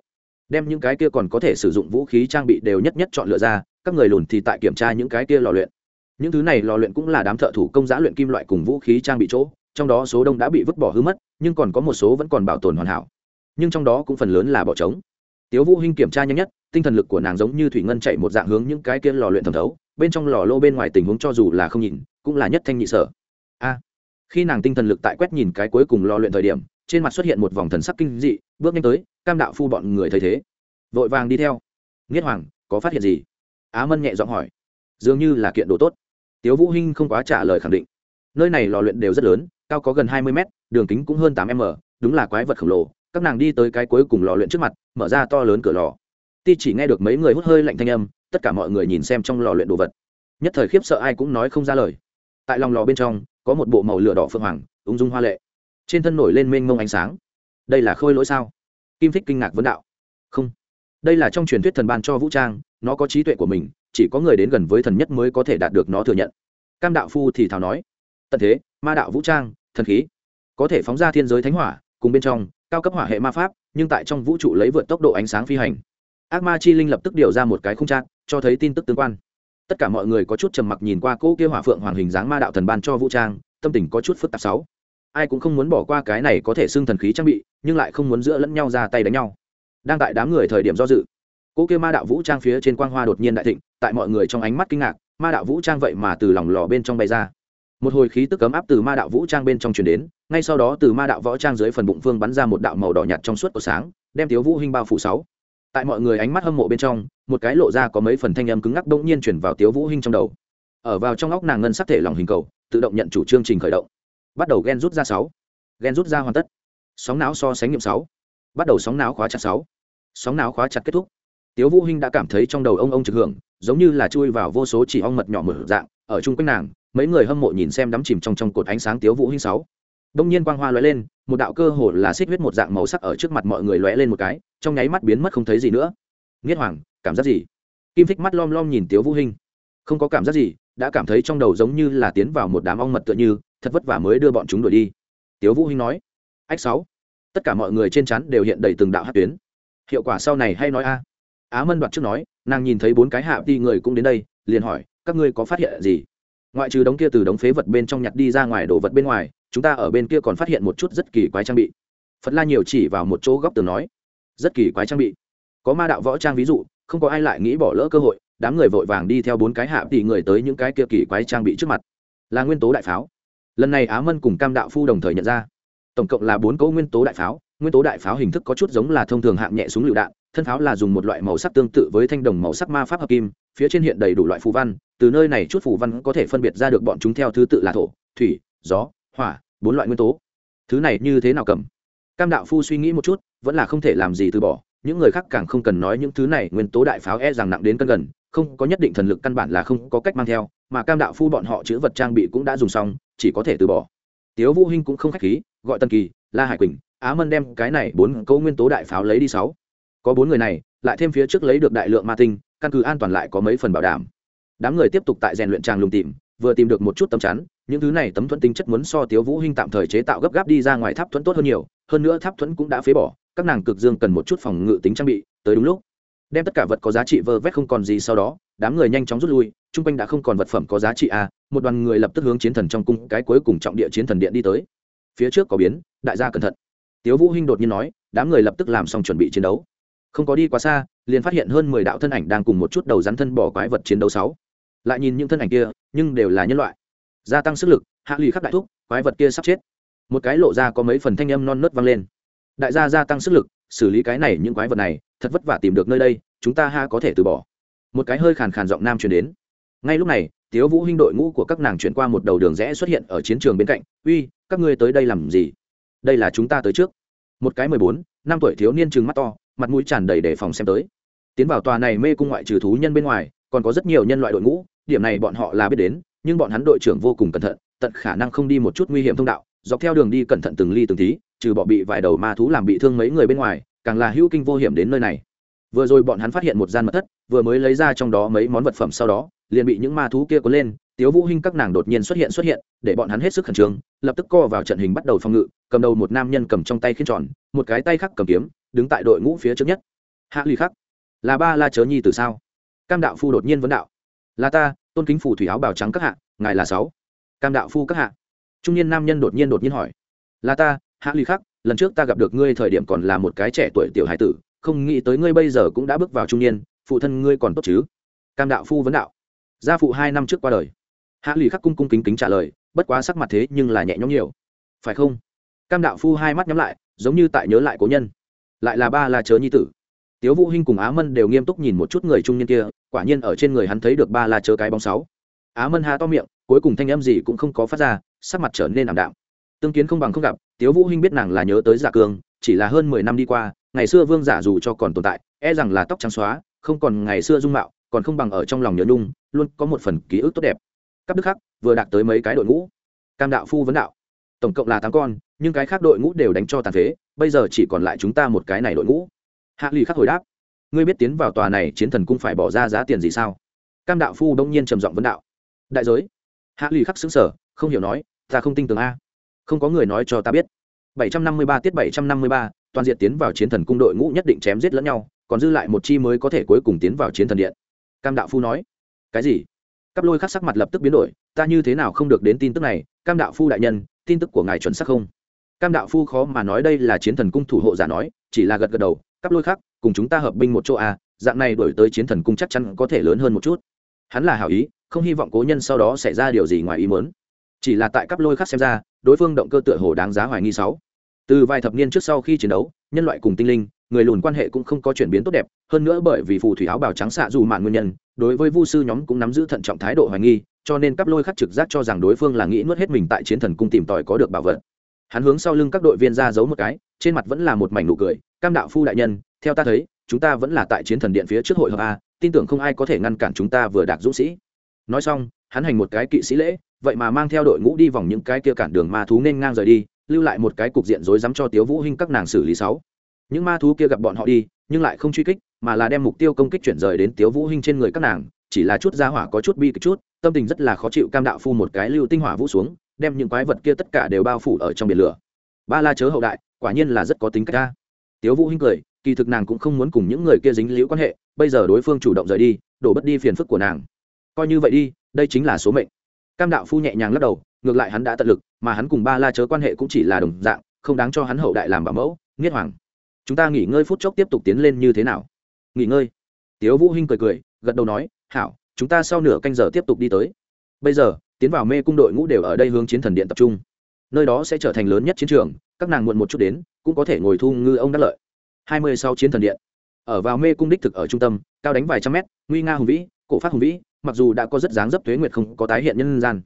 Đem những cái kia còn có thể sử dụng vũ khí trang bị đều nhất nhất chọn lựa ra, các người lùn thì tại kiểm tra những cái kia lò luyện. Những thứ này lò luyện cũng là đám thợ thủ công giã luyện kim loại cùng vũ khí trang bị chỗ, trong đó số đông đã bị vứt bỏ hư mất, nhưng còn có một số vẫn còn bảo tồn hoàn hảo. Nhưng trong đó cũng phần lớn là bỏ trống. Tiếu vũ hinh kiểm tra nhanh nhất tinh thần lực của nàng giống như thủy ngân chạy một dạng hướng những cái kia lò luyện thẩm thấu, bên trong lò lô bên ngoài tình huống cho dù là không nhìn, cũng là nhất thanh nhị sở. A, khi nàng tinh thần lực tại quét nhìn cái cuối cùng lò luyện thời điểm, trên mặt xuất hiện một vòng thần sắc kinh dị, bước nhanh tới, cam đạo phu bọn người thấy thế, vội vàng đi theo. Nghiết hoàng, có phát hiện gì? Á mân nhẹ giọng hỏi. Dường như là kiện đồ tốt. Tiếu vũ hinh không quá trả lời khẳng định. Nơi này lò luyện đều rất lớn, cao có gần hai mươi mét, đường kính cũng hơn tám m, đúng là quái vật khổng lồ. Các nàng đi tới cái cuối cùng lò luyện trước mặt, mở ra to lớn cửa lò ti chỉ nghe được mấy người hút hơi lạnh thanh âm, tất cả mọi người nhìn xem trong lò luyện đồ vật. Nhất thời khiếp sợ ai cũng nói không ra lời. Tại lòng lò bên trong, có một bộ màu lửa đỏ phượng hoàng, ung dung hoa lệ. Trên thân nổi lên mênh mông ánh sáng. Đây là khôi lỗi sao? Kim thích kinh ngạc vấn đạo. Không. Đây là trong truyền thuyết thần ban cho vũ trang, nó có trí tuệ của mình, chỉ có người đến gần với thần nhất mới có thể đạt được nó thừa nhận. Cam đạo phu thì thào nói. Tận thế, ma đạo vũ trang, thần khí. Có thể phóng ra thiên giới thánh hỏa, cùng bên trong, cao cấp hỏa hệ ma pháp, nhưng tại trong vũ trụ lấy vượt tốc độ ánh sáng phi hành ác ma chi linh lập tức điều ra một cái khung trang, cho thấy tin tức tương quan. Tất cả mọi người có chút trầm mặc nhìn qua cỗ kia hỏa phượng hoàng hình dáng ma đạo thần ban cho vũ trang tâm tình có chút phức tạp sáu. Ai cũng không muốn bỏ qua cái này có thể xưng thần khí trang bị nhưng lại không muốn giữa lẫn nhau ra tay đánh nhau. Đang tại đám người thời điểm do dự cỗ kia ma đạo vũ trang phía trên quang hoa đột nhiên đại thịnh tại mọi người trong ánh mắt kinh ngạc ma đạo vũ trang vậy mà từ lòng lò bên trong bay ra. Một hồi khí tức cấm áp từ ma đạo vũ trang bên trong truyền đến ngay sau đó từ ma đạo võ trang dưới phần bụng phương bắn ra một đạo màu đỏ nhạt trong suốt của sáng đem tiếu vũ hinh bao phủ sáu tại mọi người ánh mắt hâm mộ bên trong, một cái lộ ra có mấy phần thanh âm cứng ngắc đông nhiên chuyển vào tiếu vũ hinh trong đầu. Ở vào trong óc nàng ngân sắc thể lòng hình cầu, tự động nhận chủ chương trình khởi động. Bắt đầu gen rút ra sáu. Gen rút ra hoàn tất. Sóng não so sánh nghiệm sáu. Bắt đầu sóng não khóa chặt sáu. Sóng não khóa chặt kết thúc. Tiếu vũ hinh đã cảm thấy trong đầu ông ông trực hưởng, giống như là chui vào vô số chỉ ong mật nhỏ mở dạng, ở chung quanh nàng, mấy người hâm mộ nhìn xem đắm chìm trong trong cột ánh sáng tiếu vũ hinh sáu đông nhiên quang hoa lóe lên, một đạo cơ hồ là xích huyết một dạng màu sắc ở trước mặt mọi người lóe lên một cái, trong nháy mắt biến mất không thấy gì nữa. Nghiệt hoàng, cảm giác gì? Kim thích mắt lom lom nhìn tiếu vũ hinh. Không có cảm giác gì, đã cảm thấy trong đầu giống như là tiến vào một đám ong mật tựa như, thật vất vả mới đưa bọn chúng đuổi đi. Tiếu vũ hinh nói, ách sáu, tất cả mọi người trên chắn đều hiện đầy từng đạo hắc tuyến. Hiệu quả sau này hay nói a. Á mân đoạt trước nói, nàng nhìn thấy bốn cái hạ ti người cũng đến đây, liền hỏi, các ngươi có phát hiện gì? Ngoại trừ đống kia từ đống phế vật bên trong nhặt đi ra ngoài đồ vật bên ngoài chúng ta ở bên kia còn phát hiện một chút rất kỳ quái trang bị. Phật la nhiều chỉ vào một chỗ góc tường nói, rất kỳ quái trang bị. Có ma đạo võ trang ví dụ, không có ai lại nghĩ bỏ lỡ cơ hội, đám người vội vàng đi theo bốn cái hạ tỷ người tới những cái kia kỳ quái trang bị trước mặt. Là nguyên tố đại pháo. Lần này á mân cùng cam đạo phu đồng thời nhận ra. Tổng cộng là bốn cấu nguyên tố đại pháo, nguyên tố đại pháo hình thức có chút giống là thông thường hạng nhẹ súng lựu đạn, thân pháo là dùng một loại màu sắc tương tự với thanh đồng màu sắc ma pháp hợp kim, phía trên hiện đầy đủ loại phù văn, từ nơi này chút phù văn có thể phân biệt ra được bọn chúng theo thứ tự là thổ, thủy, gió hỏa, bốn loại nguyên tố. Thứ này như thế nào cầm? Cam đạo phu suy nghĩ một chút, vẫn là không thể làm gì từ bỏ. Những người khác càng không cần nói những thứ này, nguyên tố đại pháo e rằng nặng đến cân gần, không có nhất định thần lực căn bản là không có cách mang theo, mà cam đạo phu bọn họ chữ vật trang bị cũng đã dùng xong, chỉ có thể từ bỏ. Tiếu vũ hinh cũng không khách khí, gọi tân kỳ, la hải quỳnh, á mân đem cái này bốn câu nguyên tố đại pháo lấy đi sáu. Có bốn người này, lại thêm phía trước lấy được đại lượng ma tinh, căn cứ an toàn lại có mấy phần bảo đảm. Đám người tiếp tục tại rèn luyện tràng lùng tìm vừa tìm được một chút tấm chắn, những thứ này tấm thuẫn tinh chất muốn so tiếu vũ hinh tạm thời chế tạo gấp gáp đi ra ngoài tháp thuẫn tốt hơn nhiều, hơn nữa tháp thuẫn cũng đã phế bỏ, các nàng cực dương cần một chút phòng ngự tính trang bị, tới đúng lúc. Đem tất cả vật có giá trị vơ vét không còn gì sau đó, đám người nhanh chóng rút lui, chung quanh đã không còn vật phẩm có giá trị a một đoàn người lập tức hướng chiến thần trong cung cái cuối cùng trọng địa chiến thần điện đi tới. Phía trước có biến, đại gia cẩn thận. Tiếu vũ hinh đột nhiên nói, đám người lập tức làm xong chuẩn bị chiến đấu. Không có đi quá xa, liền phát hiện hơn mười đạo thân ảnh đang cùng một chút đầu rắn thân bỏ quái vật chiến đấu sáu lại nhìn những thân ảnh kia, nhưng đều là nhân loại. Gia tăng sức lực, hạ lì khắc đại thúc, quái vật kia sắp chết. Một cái lộ ra có mấy phần thanh âm non nớt vang lên. Đại gia gia tăng sức lực, xử lý cái này những quái vật này, thật vất vả tìm được nơi đây, chúng ta ha có thể từ bỏ. Một cái hơi khàn khàn giọng nam truyền đến. Ngay lúc này, tiếu vũ hinh đội ngũ của các nàng chuyển qua một đầu đường rẽ xuất hiện ở chiến trường bên cạnh. Uy, các ngươi tới đây làm gì? Đây là chúng ta tới trước. Một cái mười bốn, năm tuổi thiếu niên trừng mắt to, mặt mũi tràn đầy để phòng xem tới. Tiến vào tòa này mê cung ngoại trừ thú nhân bên ngoài, còn có rất nhiều nhân loại đội ngũ điểm này bọn họ là biết đến, nhưng bọn hắn đội trưởng vô cùng cẩn thận, tận khả năng không đi một chút nguy hiểm thông đạo, dọc theo đường đi cẩn thận từng ly từng tí, trừ bỏ bị vài đầu ma thú làm bị thương mấy người bên ngoài, càng là hữu kinh vô hiểm đến nơi này. Vừa rồi bọn hắn phát hiện một gian mật thất, vừa mới lấy ra trong đó mấy món vật phẩm sau đó, liền bị những ma thú kia cuốn lên, tiếu vũ hinh các nàng đột nhiên xuất hiện xuất hiện, để bọn hắn hết sức khẩn trương, lập tức co vào trận hình bắt đầu phòng ngự, cầm đầu một nam nhân cầm trong tay khiên tròn, một cái tay khác cầm kiếm, đứng tại đội ngũ phía trước nhất. Hạ ly khắc, là ba la chớ nhi từ sao? Cam đạo phu đột nhiên vấn đạo là ta, tôn kính phủ thủy áo bào trắng các hạ, ngài là sáu. Cam đạo phu các hạ. Trung niên nam nhân đột nhiên đột nhiên hỏi. Là ta, hạ ly khắc, lần trước ta gặp được ngươi thời điểm còn là một cái trẻ tuổi tiểu hải tử, không nghĩ tới ngươi bây giờ cũng đã bước vào trung niên, phụ thân ngươi còn tốt chứ? Cam đạo phu vấn đạo. Gia phụ hai năm trước qua đời. Hạ lì khắc cung cung kính kính trả lời, bất quá sắc mặt thế nhưng là nhẹ nhõm nhiều. Phải không? Cam đạo phu hai mắt nhắm lại, giống như tại nhớ lại cố nhân. Lại là ba là chớ nhi tử. Tiếu vũ hinh cùng á mân đều nghiêm túc nhìn một chút người trung niên kia quả nhiên ở trên người hắn thấy được ba là chớ cái bóng sáu. Á mân ha to miệng, cuối cùng thanh âm gì cũng không có phát ra, sắc mặt trở nên ảm đạm. Tương kiến không bằng không gặp, tiếu vũ hinh biết nàng là nhớ tới dạ giả cương chỉ là hơn mười năm đi qua, ngày xưa vương giả dù cho còn tồn tại e rằng là tóc trắng xóa, không còn ngày xưa dung mạo, còn không bằng ở trong lòng nhớ nhung, luôn có một phần ký ức tốt đẹp. Các đức khắc, vừa đạt tới mấy cái đội ngũ. Cam đạo phu vấn đạo. Tổng cộng là tám con, nhưng cái khác đội ngũ đều đánh cho tàn phế, bây giờ chỉ còn lại chúng ta một cái này đội ngũ. Hạ lì khắc hồi đáp ngươi biết tiến vào tòa này chiến thần cung phải bỏ ra giá tiền gì sao? Cam đạo phu đông nhiên trầm giọng vấn đạo. Đại giới. Hạ lì khắc xứng sở không hiểu nói ta không tin tưởng a. Không có người nói cho ta biết. 753 tiết 753, toàn diện tiến vào chiến thần cung đội ngũ nhất định chém giết lẫn nhau còn dư lại một chi mới có thể cuối cùng tiến vào chiến thần điện. Cam đạo phu nói. Cái gì? Cắp lôi khắc sắc mặt lập tức biến đổi ta như thế nào không được đến tin tức này? Cam đạo phu đại nhân tin tức của ngài chuẩn xác không? Cam đạo phu khó mà nói đây là chiến thần cung thủ hộ giả nói chỉ là gật gật đầu cắp lôi khắc cùng chúng ta hợp binh một chỗ à dạng này đổi tới chiến thần cung chắc chắn có thể lớn hơn một chút. Hắn là hảo ý, không hy vọng cố nhân sau đó xảy ra điều gì ngoài ý muốn. Chỉ là tại cắp lôi khác xem ra, đối phương động cơ tựa hồ đáng giá hoài nghi sáu. Từ vài thập niên trước sau khi chiến đấu, nhân loại cùng tinh linh, người lùn quan hệ cũng không có chuyển biến tốt đẹp, hơn nữa bởi vì phù thủy áo bào trắng xạ dù mạn nguyên nhân, đối với vu sư nhóm cũng nắm giữ thận trọng thái độ hoài nghi, cho nên cắp lôi khắc trực giác cho rằng đối phương là nghĩ nuốt hết mình tại chiến thần cung tìm tòi có được bảo vật. Hắn hướng sau lưng các đội viên ra giấu một cái, trên mặt vẫn là một mảnh nụ cười, cam đạo phu đại nhân theo ta thấy, chúng ta vẫn là tại chiến thần điện phía trước hội hợp a, tin tưởng không ai có thể ngăn cản chúng ta vừa đạt dũng sĩ. Nói xong, hắn hành một cái kỵ sĩ lễ, vậy mà mang theo đội ngũ đi vòng những cái kia cản đường ma thú nên ngang rời đi, lưu lại một cái cục diện rối rắm cho tiếu vũ hinh các nàng xử lý sáu. Những ma thú kia gặp bọn họ đi, nhưng lại không truy kích, mà là đem mục tiêu công kích chuyển rời đến tiếu vũ hinh trên người các nàng, chỉ là chút ra hỏa có chút bi kịch chút, tâm tình rất là khó chịu cam đạo phu một cái lưu tinh hỏa vũ xuống, đem những quái vật kia tất cả đều bao phủ ở trong biển lửa. Ba la chớ hậu đại, quả nhiên là rất có tính cách ca tiếu vũ hinh cười kỳ thực nàng cũng không muốn cùng những người kia dính liễu quan hệ, bây giờ đối phương chủ động rời đi, đổ bất đi phiền phức của nàng. Coi như vậy đi, đây chính là số mệnh. Cam đạo phu nhẹ nhàng lắc đầu, ngược lại hắn đã tận lực, mà hắn cùng ba la chớ quan hệ cũng chỉ là đồng dạng, không đáng cho hắn hậu đại làm bảo mẫu, nghiết hoàng. Chúng ta nghỉ ngơi phút chốc tiếp tục tiến lên như thế nào? Nghỉ ngơi. Tiếu vũ hinh cười cười, gật đầu nói, hảo, chúng ta sau nửa canh giờ tiếp tục đi tới. Bây giờ, tiến vào mê cung đội ngũ đều ở đây hướng chiến thần điện tập trung. Nơi đó sẽ trở thành lớn nhất chiến trường, các nàng muộn một chút đến, cũng có thể ngồi thu ngư ông đắc lợi hai mươi sau chiến thần điện. Ở vào mê cung đích thực ở trung tâm, cao đánh vài trăm mét, nguy nga hùng vĩ, cổ phát hùng vĩ, mặc dù đã có rất dáng dấp thuế nguyệt không có tái hiện nhân gian.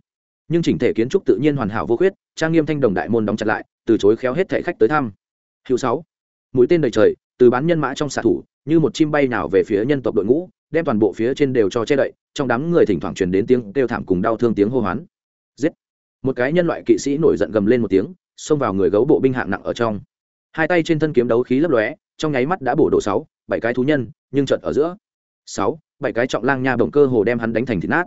Nhưng chỉnh thể kiến trúc tự nhiên hoàn hảo vô khuyết, trang nghiêm thanh đồng đại môn đóng chặt lại, từ chối khéo hết thể khách tới thăm. Hữu sáu, mũi tên đầy trời, từ bán nhân mã trong xạ thủ, như một chim bay nào về phía nhân tộc đội ngũ, đem toàn bộ phía trên đều cho che đậy, trong đám người thỉnh thoảng truyền đến tiếng kêu thảm cùng đau thương tiếng hô hoán. Giết! Một cái nhân loại kỵ sĩ nổi giận gầm lên một tiếng, xông vào người gấu bộ binh hạng nặng ở trong. Hai tay trên thân kiếm đấu khí lấp lóe trong nháy mắt đã bổ độ sáu, bảy cái thú nhân, nhưng chợt ở giữa. Sáu, bảy cái trọng lang nha bổng cơ hồ đem hắn đánh thành thịt nát.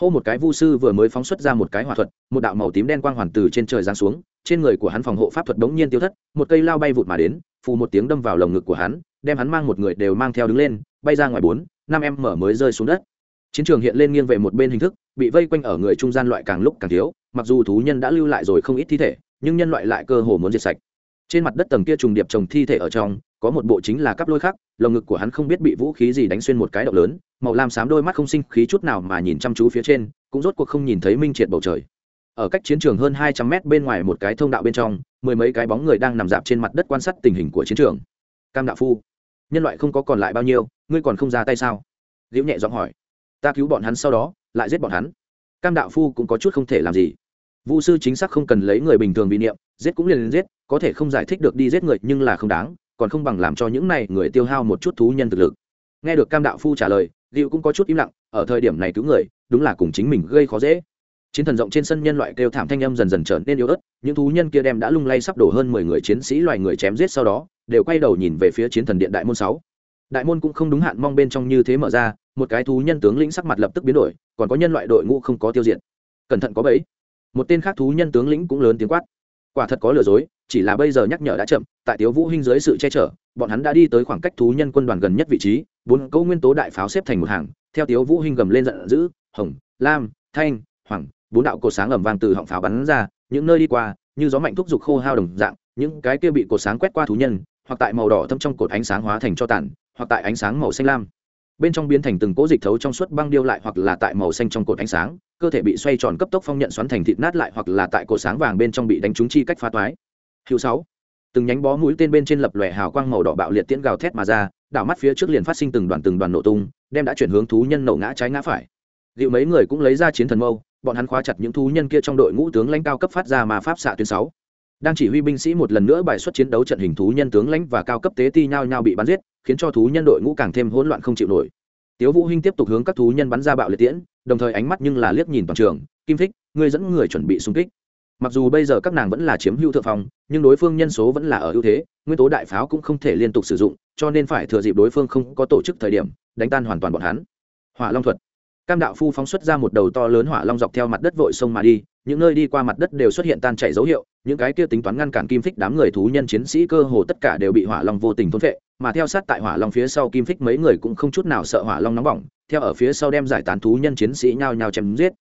Hô một cái vu sư vừa mới phóng xuất ra một cái hỏa thuật, một đạo màu tím đen quang hoàn từ trên trời giáng xuống, trên người của hắn phòng hộ pháp thuật đống nhiên tiêu thất, một cây lao bay vụt mà đến, phù một tiếng đâm vào lồng ngực của hắn, đem hắn mang một người đều mang theo đứng lên, bay ra ngoài bốn, năm em mở mới rơi xuống đất. Chiến trường hiện lên nghiêng về một bên hình thức, bị vây quanh ở người trung gian loại càng lúc càng thiếu, mặc dù thú nhân đã lưu lại rồi không ít thi thể, nhưng nhân loại lại cơ hồ muốn diệt sạch trên mặt đất tầng kia trùng điệp trồng thi thể ở trong, có một bộ chính là cắp lôi khắc, lồng ngực của hắn không biết bị vũ khí gì đánh xuyên một cái động lớn, màu lam xám đôi mắt không sinh khí chút nào mà nhìn chăm chú phía trên, cũng rốt cuộc không nhìn thấy minh triệt bầu trời. Ở cách chiến trường hơn hai trăm mét bên ngoài một cái thông đạo bên trong, mười mấy cái bóng người đang nằm dạp trên mặt đất quan sát tình hình của chiến trường. Cam đạo phu, nhân loại không có còn lại bao nhiêu, ngươi còn không ra tay sao? Liễu nhẹ giọng hỏi. Ta cứu bọn hắn sau đó, lại giết bọn hắn. Cam đạo phu cũng có chút không thể làm gì vũ sư chính xác không cần lấy người bình thường bị niệm, giết cũng liền liền giết, có thể không giải thích được đi giết người nhưng là không đáng, còn không bằng làm cho những này người tiêu hao một chút thú nhân thực lực. Nghe được cam đạo phu trả lời liệu cũng có chút im lặng, ở thời điểm này cứu người, đúng là cùng chính mình gây khó dễ. Chiến thần rộng trên sân nhân loại kêu thảm thanh âm dần dần trở nên yếu ớt, những thú nhân kia đem đã lung lay sắp đổ hơn mười người chiến sĩ loài người chém giết sau đó, đều quay đầu nhìn về phía chiến thần điện đại môn sáu. Đại môn cũng không đúng hạn mong bên trong như thế mở ra, một cái thú nhân tướng lĩnh sắc mặt lập tức biến đổi, còn có nhân loại đội ngũ không có tiêu diệt. Cẩn thận có bẫy một tên khác thú nhân tướng lĩnh cũng lớn tiếng quát. Quả thật có lừa dối, chỉ là bây giờ nhắc nhở đã chậm, tại tiếu vũ hinh dưới sự che chở, bọn hắn đã đi tới khoảng cách thú nhân quân đoàn gần nhất vị trí, bốn câu nguyên tố đại pháo xếp thành một hàng, theo tiếu vũ hinh gầm lên giận dữ, hồng, lam, thanh, hoàng, bốn đạo cột sáng ầm vang từ họng pháo bắn ra, những nơi đi qua, như gió mạnh thúc giục khô hao đồng dạng, những cái kia bị cột sáng quét qua thú nhân, hoặc tại màu đỏ thâm trong cột ánh sáng hóa thành cho tàn, hoặc tại ánh sáng màu xanh lam bên trong biến thành từng cỗ dịch thấu trong suốt băng điêu lại hoặc là tại màu xanh trong cột ánh sáng, cơ thể bị xoay tròn cấp tốc phong nhận xoắn thành thịt nát lại hoặc là tại cột sáng vàng bên trong bị đánh trúng chi cách phá toái. Hữu sáu, từng nhánh bó mũi tên bên trên lập lòe hào quang màu đỏ bạo liệt tiễn gào thét mà ra, đảo mắt phía trước liền phát sinh từng đoàn từng đoàn nổ tung, đem đã chuyển hướng thú nhân nổ ngã trái ngã phải. Liệu mấy người cũng lấy ra chiến thần mâu, bọn hắn khóa chặt những thú nhân kia trong đội ngũ tướng lãnh cao cấp phát ra mà pháp xạ tuyến sáu đang chỉ huy binh sĩ một lần nữa bài xuất chiến đấu trận hình thú nhân tướng lãnh và cao cấp tế ti nhau nhau bị bắn giết, khiến cho thú nhân đội ngũ càng thêm hỗn loạn không chịu nổi. Tiếu vũ hinh tiếp tục hướng các thú nhân bắn ra bạo liệt tiễn, đồng thời ánh mắt nhưng là liếc nhìn toàn trường, kim thích, ngươi dẫn người chuẩn bị xung kích. Mặc dù bây giờ các nàng vẫn là chiếm hữu thượng phong, nhưng đối phương nhân số vẫn là ở ưu thế, nguyên tố đại pháo cũng không thể liên tục sử dụng, cho nên phải thừa dịp đối phương không có tổ chức thời điểm, đánh tan hoàn toàn bọn hắn. Hỏa long thuật. Cam đạo phu phóng xuất ra một đầu to lớn hỏa long dọc theo mặt đất vội sông mà đi, những nơi đi qua mặt đất đều xuất hiện tan chảy dấu hiệu những cái kia tính toán ngăn cản kim phích đám người thú nhân chiến sĩ cơ hồ tất cả đều bị hỏa long vô tình thôn vệ mà theo sát tại hỏa long phía sau kim phích mấy người cũng không chút nào sợ hỏa long nóng bỏng, theo ở phía sau đem giải tán thú nhân chiến sĩ nhao nhao chém giết.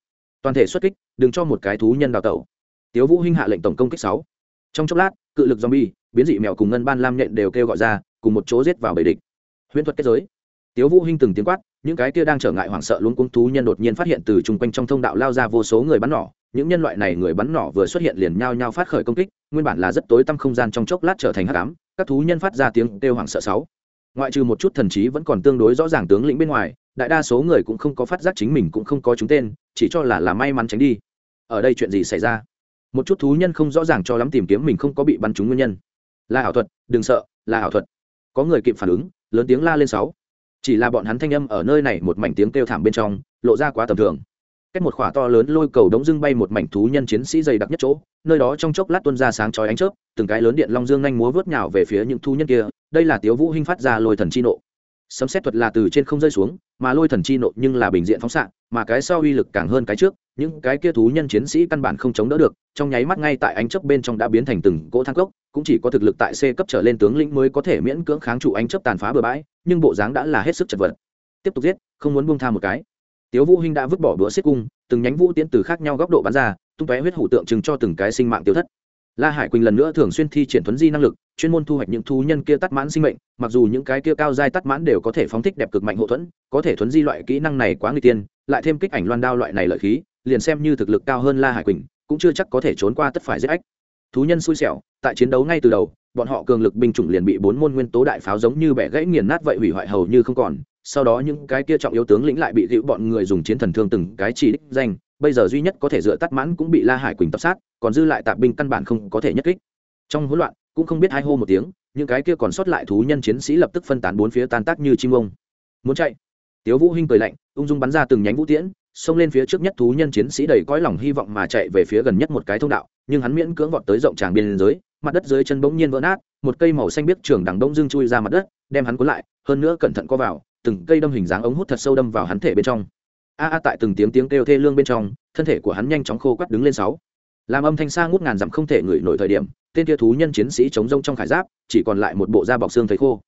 Toàn thể xuất kích, đừng cho một cái thú nhân đào tẩu. Tiếu vũ hinh hạ lệnh tổng công kích sáu. Trong chốc lát, cự lực zombie, biến dị mèo cùng ngân ban lam nhện đều kêu gọi ra, cùng một chỗ giết vào bầy địch. Huyễn thuật kết giới. Tiếu vũ hinh từng tiếng quát, những cái kia đang trở ngại hoảng sợ luôn cuống thú nhân đột nhiên phát hiện từ trung quanh trong thông đạo lao ra vô số người bắn nỏ những nhân loại này người bắn nỏ vừa xuất hiện liền nhao nhao phát khởi công kích, nguyên bản là rất tối tăm không gian trong chốc lát trở thành hắc ám, các thú nhân phát ra tiếng kêu hoảng sợ sáu. Ngoại trừ một chút thần trí vẫn còn tương đối rõ ràng tướng lĩnh bên ngoài, đại đa số người cũng không có phát giác chính mình cũng không có chúng tên, chỉ cho là là may mắn tránh đi. Ở đây chuyện gì xảy ra? Một chút thú nhân không rõ ràng cho lắm tìm kiếm mình không có bị bắn trúng nguyên nhân. Là ảo thuật, đừng sợ, là ảo thuật. Có người kịp phản ứng, lớn tiếng la lên sáu. Chỉ là bọn hắn thanh âm ở nơi này một mảnh tiếng kêu thảm bên trong, lộ ra quá tầm thường cách một khỏa to lớn lôi cầu đống dưng bay một mảnh thú nhân chiến sĩ dày đặc nhất chỗ, nơi đó trong chốc lát tuân ra sáng chói ánh chớp, từng cái lớn điện long dương nhanh múa vớt nhào về phía những thú nhân kia, đây là tiếu vũ hinh phát ra lôi thần chi nộ. Sấm xét thuật là từ trên không rơi xuống, mà lôi thần chi nộ nhưng là bình diện phóng xạ, mà cái sau uy lực càng hơn cái trước, những cái kia thú nhân chiến sĩ căn bản không chống đỡ được, trong nháy mắt ngay tại ánh chớp bên trong đã biến thành từng cỗ thang cốc, cũng chỉ có thực lực tại c cấp trở lên tướng lĩnh mới có thể miễn cưỡng kháng trụ ánh chớp tàn phá bừa bãi, nhưng bộ dáng đã là hết sức chật vật. Tiếp tục giết, không muốn buông tha một cái tiếu vũ hinh đã vứt bỏ đũa xiết cung, từng nhánh vũ tiễn từ khác nhau góc độ bắn ra, tung tóe huyết hủ tượng trưng cho từng cái sinh mạng tiêu thất. La hải quỳnh lần nữa thường xuyên thi triển thuấn di năng lực, chuyên môn thu hoạch những thú nhân kia tắt mãn sinh mệnh, mặc dù những cái kia cao giai tắt mãn đều có thể phóng thích đẹp cực mạnh hậu thuẫn, có thể thuấn di loại kỹ năng này quá nguy tiên, lại thêm kích ảnh loan đao loại này lợi khí, liền xem như thực lực cao hơn la hải quỳnh, cũng chưa chắc có thể trốn qua tất phải giết ách. Thú nhân xui xẻo, tại chiến đấu ngay từ đầu, bọn họ cường lực binh chủng liền bị bốn môn nguyên tố đại pháo giống như bẻ gãy nghiền nát vậy hủy hoại hầu như không còn sau đó những cái kia trọng yếu tướng lĩnh lại bị hữu bọn người dùng chiến thần thương từng cái chỉ đích danh, bây giờ duy nhất có thể dựa tắt mãn cũng bị la hải quỳnh tập sát, còn dư lại tạp binh căn bản không có thể nhất kích. Trong hỗn loạn, cũng không biết hai hô một tiếng, những cái kia còn sót lại thú nhân chiến sĩ lập tức phân tán bốn phía tan tác như chim ông. Muốn chạy? Tiếu vũ hinh cười lạnh, ung dung bắn ra từng nhánh vũ tiễn, xông lên phía trước nhất thú nhân chiến sĩ đầy cõi lòng hy vọng mà chạy về phía gần nhất một cái thông đạo, nhưng hắn miễn cưỡng vọt tới rộng tràng biên giới, mặt đất dưới chân bỗng nhiên vỡ nát, một cây màu xanh biếc trường đằng đông dương chui ra mặt đất, đem hắn cuốn lại, hơn nữa cẩn thận co vào từng cây đâm hình dáng ống hút thật sâu đâm vào hắn thể bên trong. A a tại từng tiếng tiếng kêu thê lương bên trong, thân thể của hắn nhanh chóng khô quắt đứng lên sáu. Làm âm thanh xa ngút ngàn dặm không thể ngửi nổi thời điểm, tên kia thú nhân chiến sĩ chống rông trong khải giáp, chỉ còn lại một bộ da bọc xương thấy khô.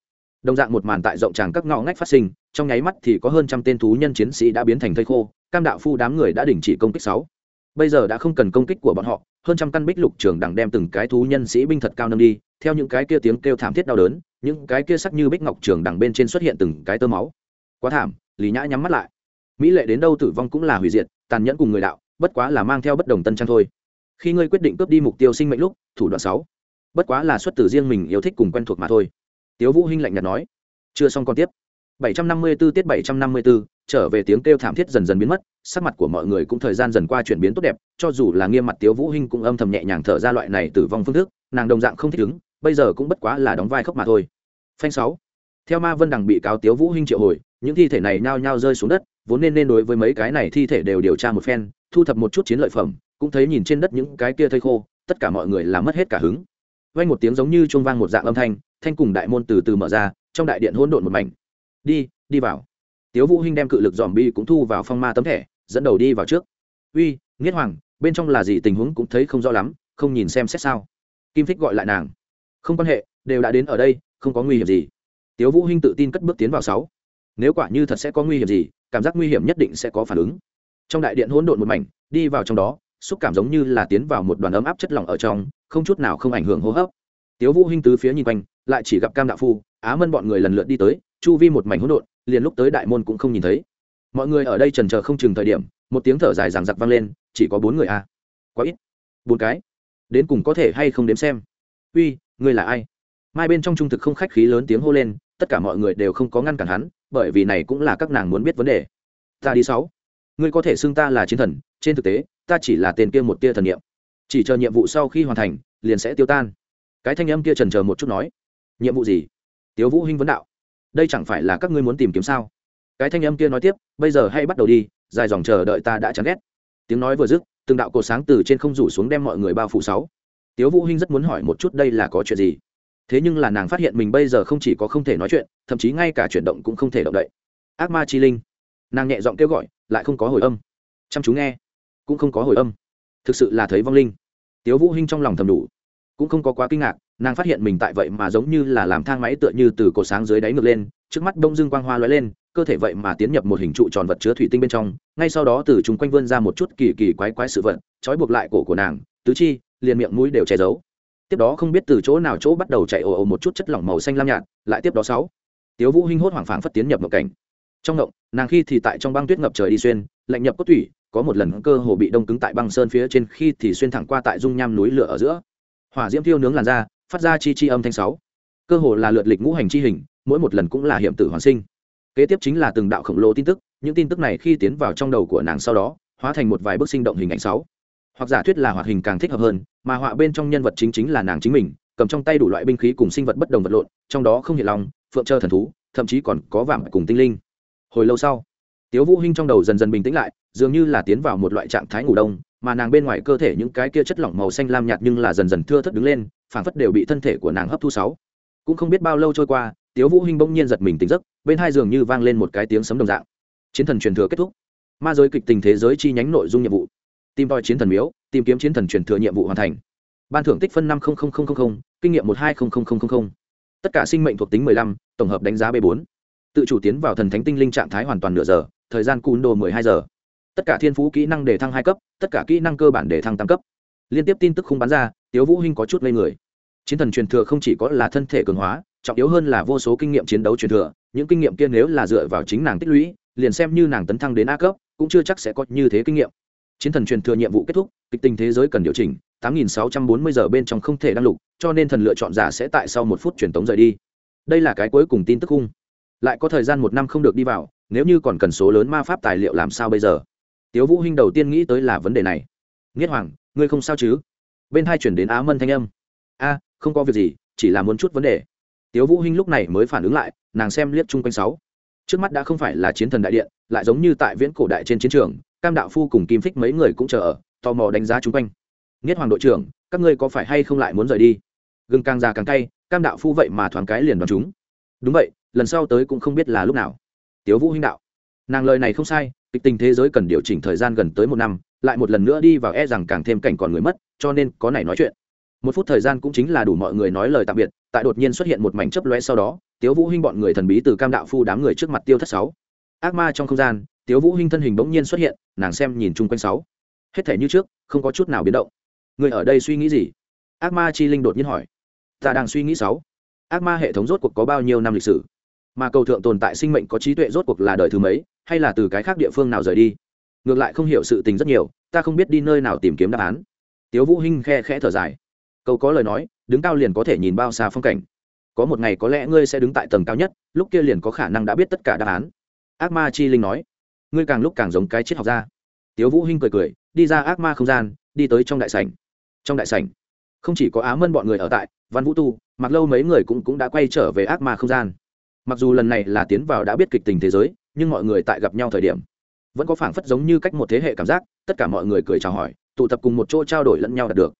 Đồng dạng một màn tại rộng tràng các ngõ ngách phát sinh, trong nháy mắt thì có hơn trăm tên thú nhân chiến sĩ đã biến thành thây khô, cam đạo phu đám người đã đình chỉ công kích sáu. Bây giờ đã không cần công kích của bọn họ, hơn trăm căn bích lục trường đằng đem từng cái thú nhân sĩ binh thật cao nâng đi, theo những cái kia tiếng kêu thảm thiết đau đớn những cái kia sắc như bích ngọc trường đằng bên trên xuất hiện từng cái tơ máu. Quá thảm lý nhã nhắm mắt lại. Mỹ lệ đến đâu tử vong cũng là hủy diệt tàn nhẫn cùng người đạo bất quá là mang theo bất đồng tân trang thôi. Khi ngươi quyết định cướp đi mục tiêu sinh mệnh lúc thủ đoạn sáu. Bất quá là xuất từ riêng mình yêu thích cùng quen thuộc mà thôi. Tiếu vũ hinh lạnh nhạt nói. Chưa xong còn tiếp. 754 tiết 754, trở về tiếng kêu thảm thiết dần dần biến mất sắc mặt của mọi người cũng thời gian dần qua chuyển biến tốt đẹp cho dù là nghiêm mặt tiếu vũ hinh cũng âm thầm nhẹ nhàng thở ra loại này tử vong phương thức nàng đồng dạng không thích ứng bây giờ cũng bất quá là đóng vai khóc mà thôi. Phanh sáu. Theo ma vân đằng bị cáo tiếu vũ hinh triệu hồi, những thi thể này nhao nhao rơi xuống đất, vốn nên nên đối với mấy cái này thi thể đều điều tra một phen, thu thập một chút chiến lợi phẩm, cũng thấy nhìn trên đất những cái kia thây khô, tất cả mọi người là mất hết cả hứng. Vang một tiếng giống như chuông vang một dạng âm thanh thanh cùng đại môn từ từ mở ra, trong đại điện hỗn độn một mảnh. Đi đi vào. Tiếu vũ hinh đem cự lực dòm bi cũng thu vào phong ma tấm thẻ, dẫn đầu đi vào trước. Uy, nghiết hoàng, bên trong là gì tình huống cũng thấy không rõ lắm, không nhìn xem xét sao. Kim phích gọi lại nàng không quan hệ, đều đã đến ở đây, không có nguy hiểm gì. Tiếu vũ hinh tự tin cất bước tiến vào sáu. Nếu quả như thật sẽ có nguy hiểm gì, cảm giác nguy hiểm nhất định sẽ có phản ứng. Trong đại điện hỗn độn một mảnh, đi vào trong đó, xúc cảm giống như là tiến vào một đoàn ấm áp chất lỏng ở trong, không chút nào không ảnh hưởng hô hấp. Tiếu vũ hinh tứ phía nhìn quanh, lại chỉ gặp cam đạo phu, á mân bọn người lần lượt đi tới, chu vi một mảnh hỗn độn, liền lúc tới đại môn cũng không nhìn thấy. Mọi người ở đây trần chờ không chừng thời điểm, một tiếng thở dài rằng giặc vang lên, chỉ có bốn người a à. quá ít. Bốn cái. Đến cùng có thể hay không đếm xem. Uy ngươi là ai? Mai bên trong trung thực không khách khí lớn tiếng hô lên, tất cả mọi người đều không có ngăn cản hắn, bởi vì này cũng là các nàng muốn biết vấn đề. Ta đi sáu. Ngươi có thể xưng ta là chiến thần, trên thực tế, ta chỉ là tên kia một tia thần niệm. Chỉ chờ nhiệm vụ sau khi hoàn thành, liền sẽ tiêu tan. Cái thanh âm kia trần chờ một chút nói. Nhiệm vụ gì? Tiếu vũ hinh vấn đạo. Đây chẳng phải là các ngươi muốn tìm kiếm sao? Cái thanh âm kia nói tiếp, bây giờ hay bắt đầu đi, dài dòng chờ đợi ta đã chán ghét. Tiếng nói vừa dứt, từng đạo cột sáng từ trên không rủ xuống đem mọi người bao phủ sáu tiếu vũ hinh rất muốn hỏi một chút đây là có chuyện gì? Thế nhưng là nàng phát hiện mình bây giờ không chỉ có không thể nói chuyện, thậm chí ngay cả chuyển động cũng không thể động đậy. Ác ma chi linh. Nàng nhẹ giọng kêu gọi, lại không có hồi âm. Chăm chú nghe. Cũng không có hồi âm. Thực sự là thấy vong linh. Tiếu vũ hinh trong lòng thầm đủ. Cũng không có quá kinh ngạc, nàng phát hiện mình tại vậy mà giống như là làm thang máy tựa như từ cổ sáng dưới đáy ngược lên, trước mắt đông dương quang hoa lóe lên, cơ thể vậy mà tiến nhập một hình trụ tròn vật chứa thủy tinh bên trong, ngay sau đó từ chúng quanh vươn ra một chút kỳ kỳ quái quái sự vật, trói buộc lại cổ của nàng. Tứ chi liền miệng mũi đều che giấu. Tiếp đó không biết từ chỗ nào chỗ bắt đầu chạy ồ ồ một chút chất lỏng màu xanh lam nhạt, lại tiếp đó sáu. Tiếu vũ hinh hốt hoảng phảng phất tiến nhập một cảnh. Trong động, nàng khi thì tại trong băng tuyết ngập trời đi xuyên, lạnh nhập cốt thủy có một lần cơ hồ bị đông cứng tại băng sơn phía trên khi thì xuyên thẳng qua tại dung nham núi lửa ở giữa. Hỏa diễm thiêu nướng làn da, phát ra chi chi âm thanh sáu. Cơ hồ là lượt lịch ngũ hành chi hình, mỗi một lần cũng là hiểm tử hoàn sinh. Kế tiếp chính là từng đạo khổng lồ tin tức, những tin tức này khi tiến vào trong đầu của nàng sau đó, hóa thành một vài bức sinh động hình ảnh sáu. Hoặc giả thuyết là hoạt hình càng thích hợp hơn mà họa bên trong nhân vật chính chính là nàng chính mình, cầm trong tay đủ loại binh khí cùng sinh vật bất đồng vật lộn, trong đó không hiện lòng, phượng trơ thần thú, thậm chí còn có vàng cùng tinh linh. Hồi lâu sau, tiếu vũ hinh trong đầu dần dần bình tĩnh lại, dường như là tiến vào một loại trạng thái ngủ đông, mà nàng bên ngoài cơ thể những cái kia chất lỏng màu xanh lam nhạt nhưng là dần dần thưa thất đứng lên, phảng phất đều bị thân thể của nàng hấp thu sáu. Cũng không biết bao lâu trôi qua, tiếu vũ hinh bỗng nhiên giật mình tỉnh giấc, bên hai giường như vang lên một cái tiếng sấm đồng dạng. Chiến thần truyền thừa kết thúc. Ma giới kịch tình thế giới chi nhánh nội dung nhiệm vụ tìm tòi chiến thần miếu, tìm kiếm chiến thần truyền thừa nhiệm vụ hoàn thành. Ban thưởng tích phân năm kinh nghiệm một hai tất cả sinh mệnh thuộc tính mười lăm, tổng hợp đánh giá b bốn. Tự chủ tiến vào thần thánh tinh linh trạng thái hoàn toàn nửa giờ, thời gian cún đồ mười hai giờ. Tất cả thiên phú kỹ năng để thăng hai cấp, tất cả kỹ năng cơ bản để thăng tam cấp. Liên tiếp tin tức không bán ra, tiếu vũ hinh có chút lên người. Chiến thần truyền thừa không chỉ có là thân thể cường hóa, trọng yếu hơn là vô số kinh nghiệm chiến đấu truyền thừa, những kinh nghiệm kia nếu là dựa vào chính nàng tích lũy, liền xem như nàng tấn thăng đến a cấp, cũng chưa chắc sẽ có như thế kinh nghiệm chiến thần truyền thừa nhiệm vụ kết thúc, kịch tình thế giới cần điều chỉnh 8.640 giờ bên trong không thể đăng lục, cho nên thần lựa chọn giả sẽ tại sau một phút truyền tống rời đi. Đây là cái cuối cùng tin tức khung. Lại có thời gian một năm không được đi vào, nếu như còn cần số lớn ma pháp tài liệu làm sao bây giờ? Tiếu vũ hinh đầu tiên nghĩ tới là vấn đề này. Nghiết hoàng, ngươi không sao chứ? Bên hai chuyển đến á mân thanh âm. A, không có việc gì, chỉ là muốn chút vấn đề. Tiếu vũ hinh lúc này mới phản ứng lại, nàng xem liếc chung quanh sáu. Trước mắt đã không phải là chiến thần đại điện, lại giống như tại viễn cổ đại trên chiến trường cam đạo phu cùng kim phích mấy người cũng chờ ở, tò mò đánh giá chung quanh. Nghiết hoàng đội trưởng, các ngươi có phải hay không lại muốn rời đi? Gừng càng già càng cay, cam đạo phu vậy mà thoáng cái liền đoán chúng. Đúng vậy, lần sau tới cũng không biết là lúc nào. Tiếu vũ hinh đạo. Nàng lời này không sai, kịch tình thế giới cần điều chỉnh thời gian gần tới một năm, lại một lần nữa đi vào e rằng càng thêm cảnh còn người mất, cho nên có này nói chuyện. Một phút thời gian cũng chính là đủ mọi người nói lời tạm biệt, tại đột nhiên xuất hiện một mảnh chấp lóe sau đó, tiếu vũ hinh bọn người thần bí từ cam đạo phu đám người trước mặt tiêu thất sáu. Ác ma trong không gian tiếu vũ hinh thân hình bỗng nhiên xuất hiện, nàng xem nhìn chung quanh sáu. Hết thể như trước, không có chút nào biến động. Người ở đây suy nghĩ gì? Ác ma chi linh đột nhiên hỏi. Ta đang suy nghĩ sáu. Ác ma hệ thống rốt cuộc có bao nhiêu năm lịch sử? Mà cầu thượng tồn tại sinh mệnh có trí tuệ rốt cuộc là đời thứ mấy, hay là từ cái khác địa phương nào rời đi? Ngược lại không hiểu sự tình rất nhiều, ta không biết đi nơi nào tìm kiếm đáp án. Tiếu vũ hinh khe khẽ thở dài. Câu có lời nói, đứng cao liền có thể nhìn bao xa phong cảnh. Có một ngày có lẽ ngươi sẽ đứng tại tầng cao nhất, lúc kia liền có khả năng đã biết tất cả đáp án. Ác ma chi linh nói ngươi càng lúc càng giống cái triết học ra. tiếu vũ hinh cười cười, đi ra ác ma không gian, đi tới trong đại sảnh. Trong đại sảnh, không chỉ có á mân bọn người ở tại, văn vũ tu mặc lâu mấy người cũng cũng đã quay trở về ác ma không gian. Mặc dù lần này là tiến vào đã biết kịch tình thế giới, nhưng mọi người tại gặp nhau thời điểm, vẫn có phảng phất giống như cách một thế hệ cảm giác, tất cả mọi người cười chào hỏi, tụ tập cùng một chỗ trao đổi lẫn nhau đạt được.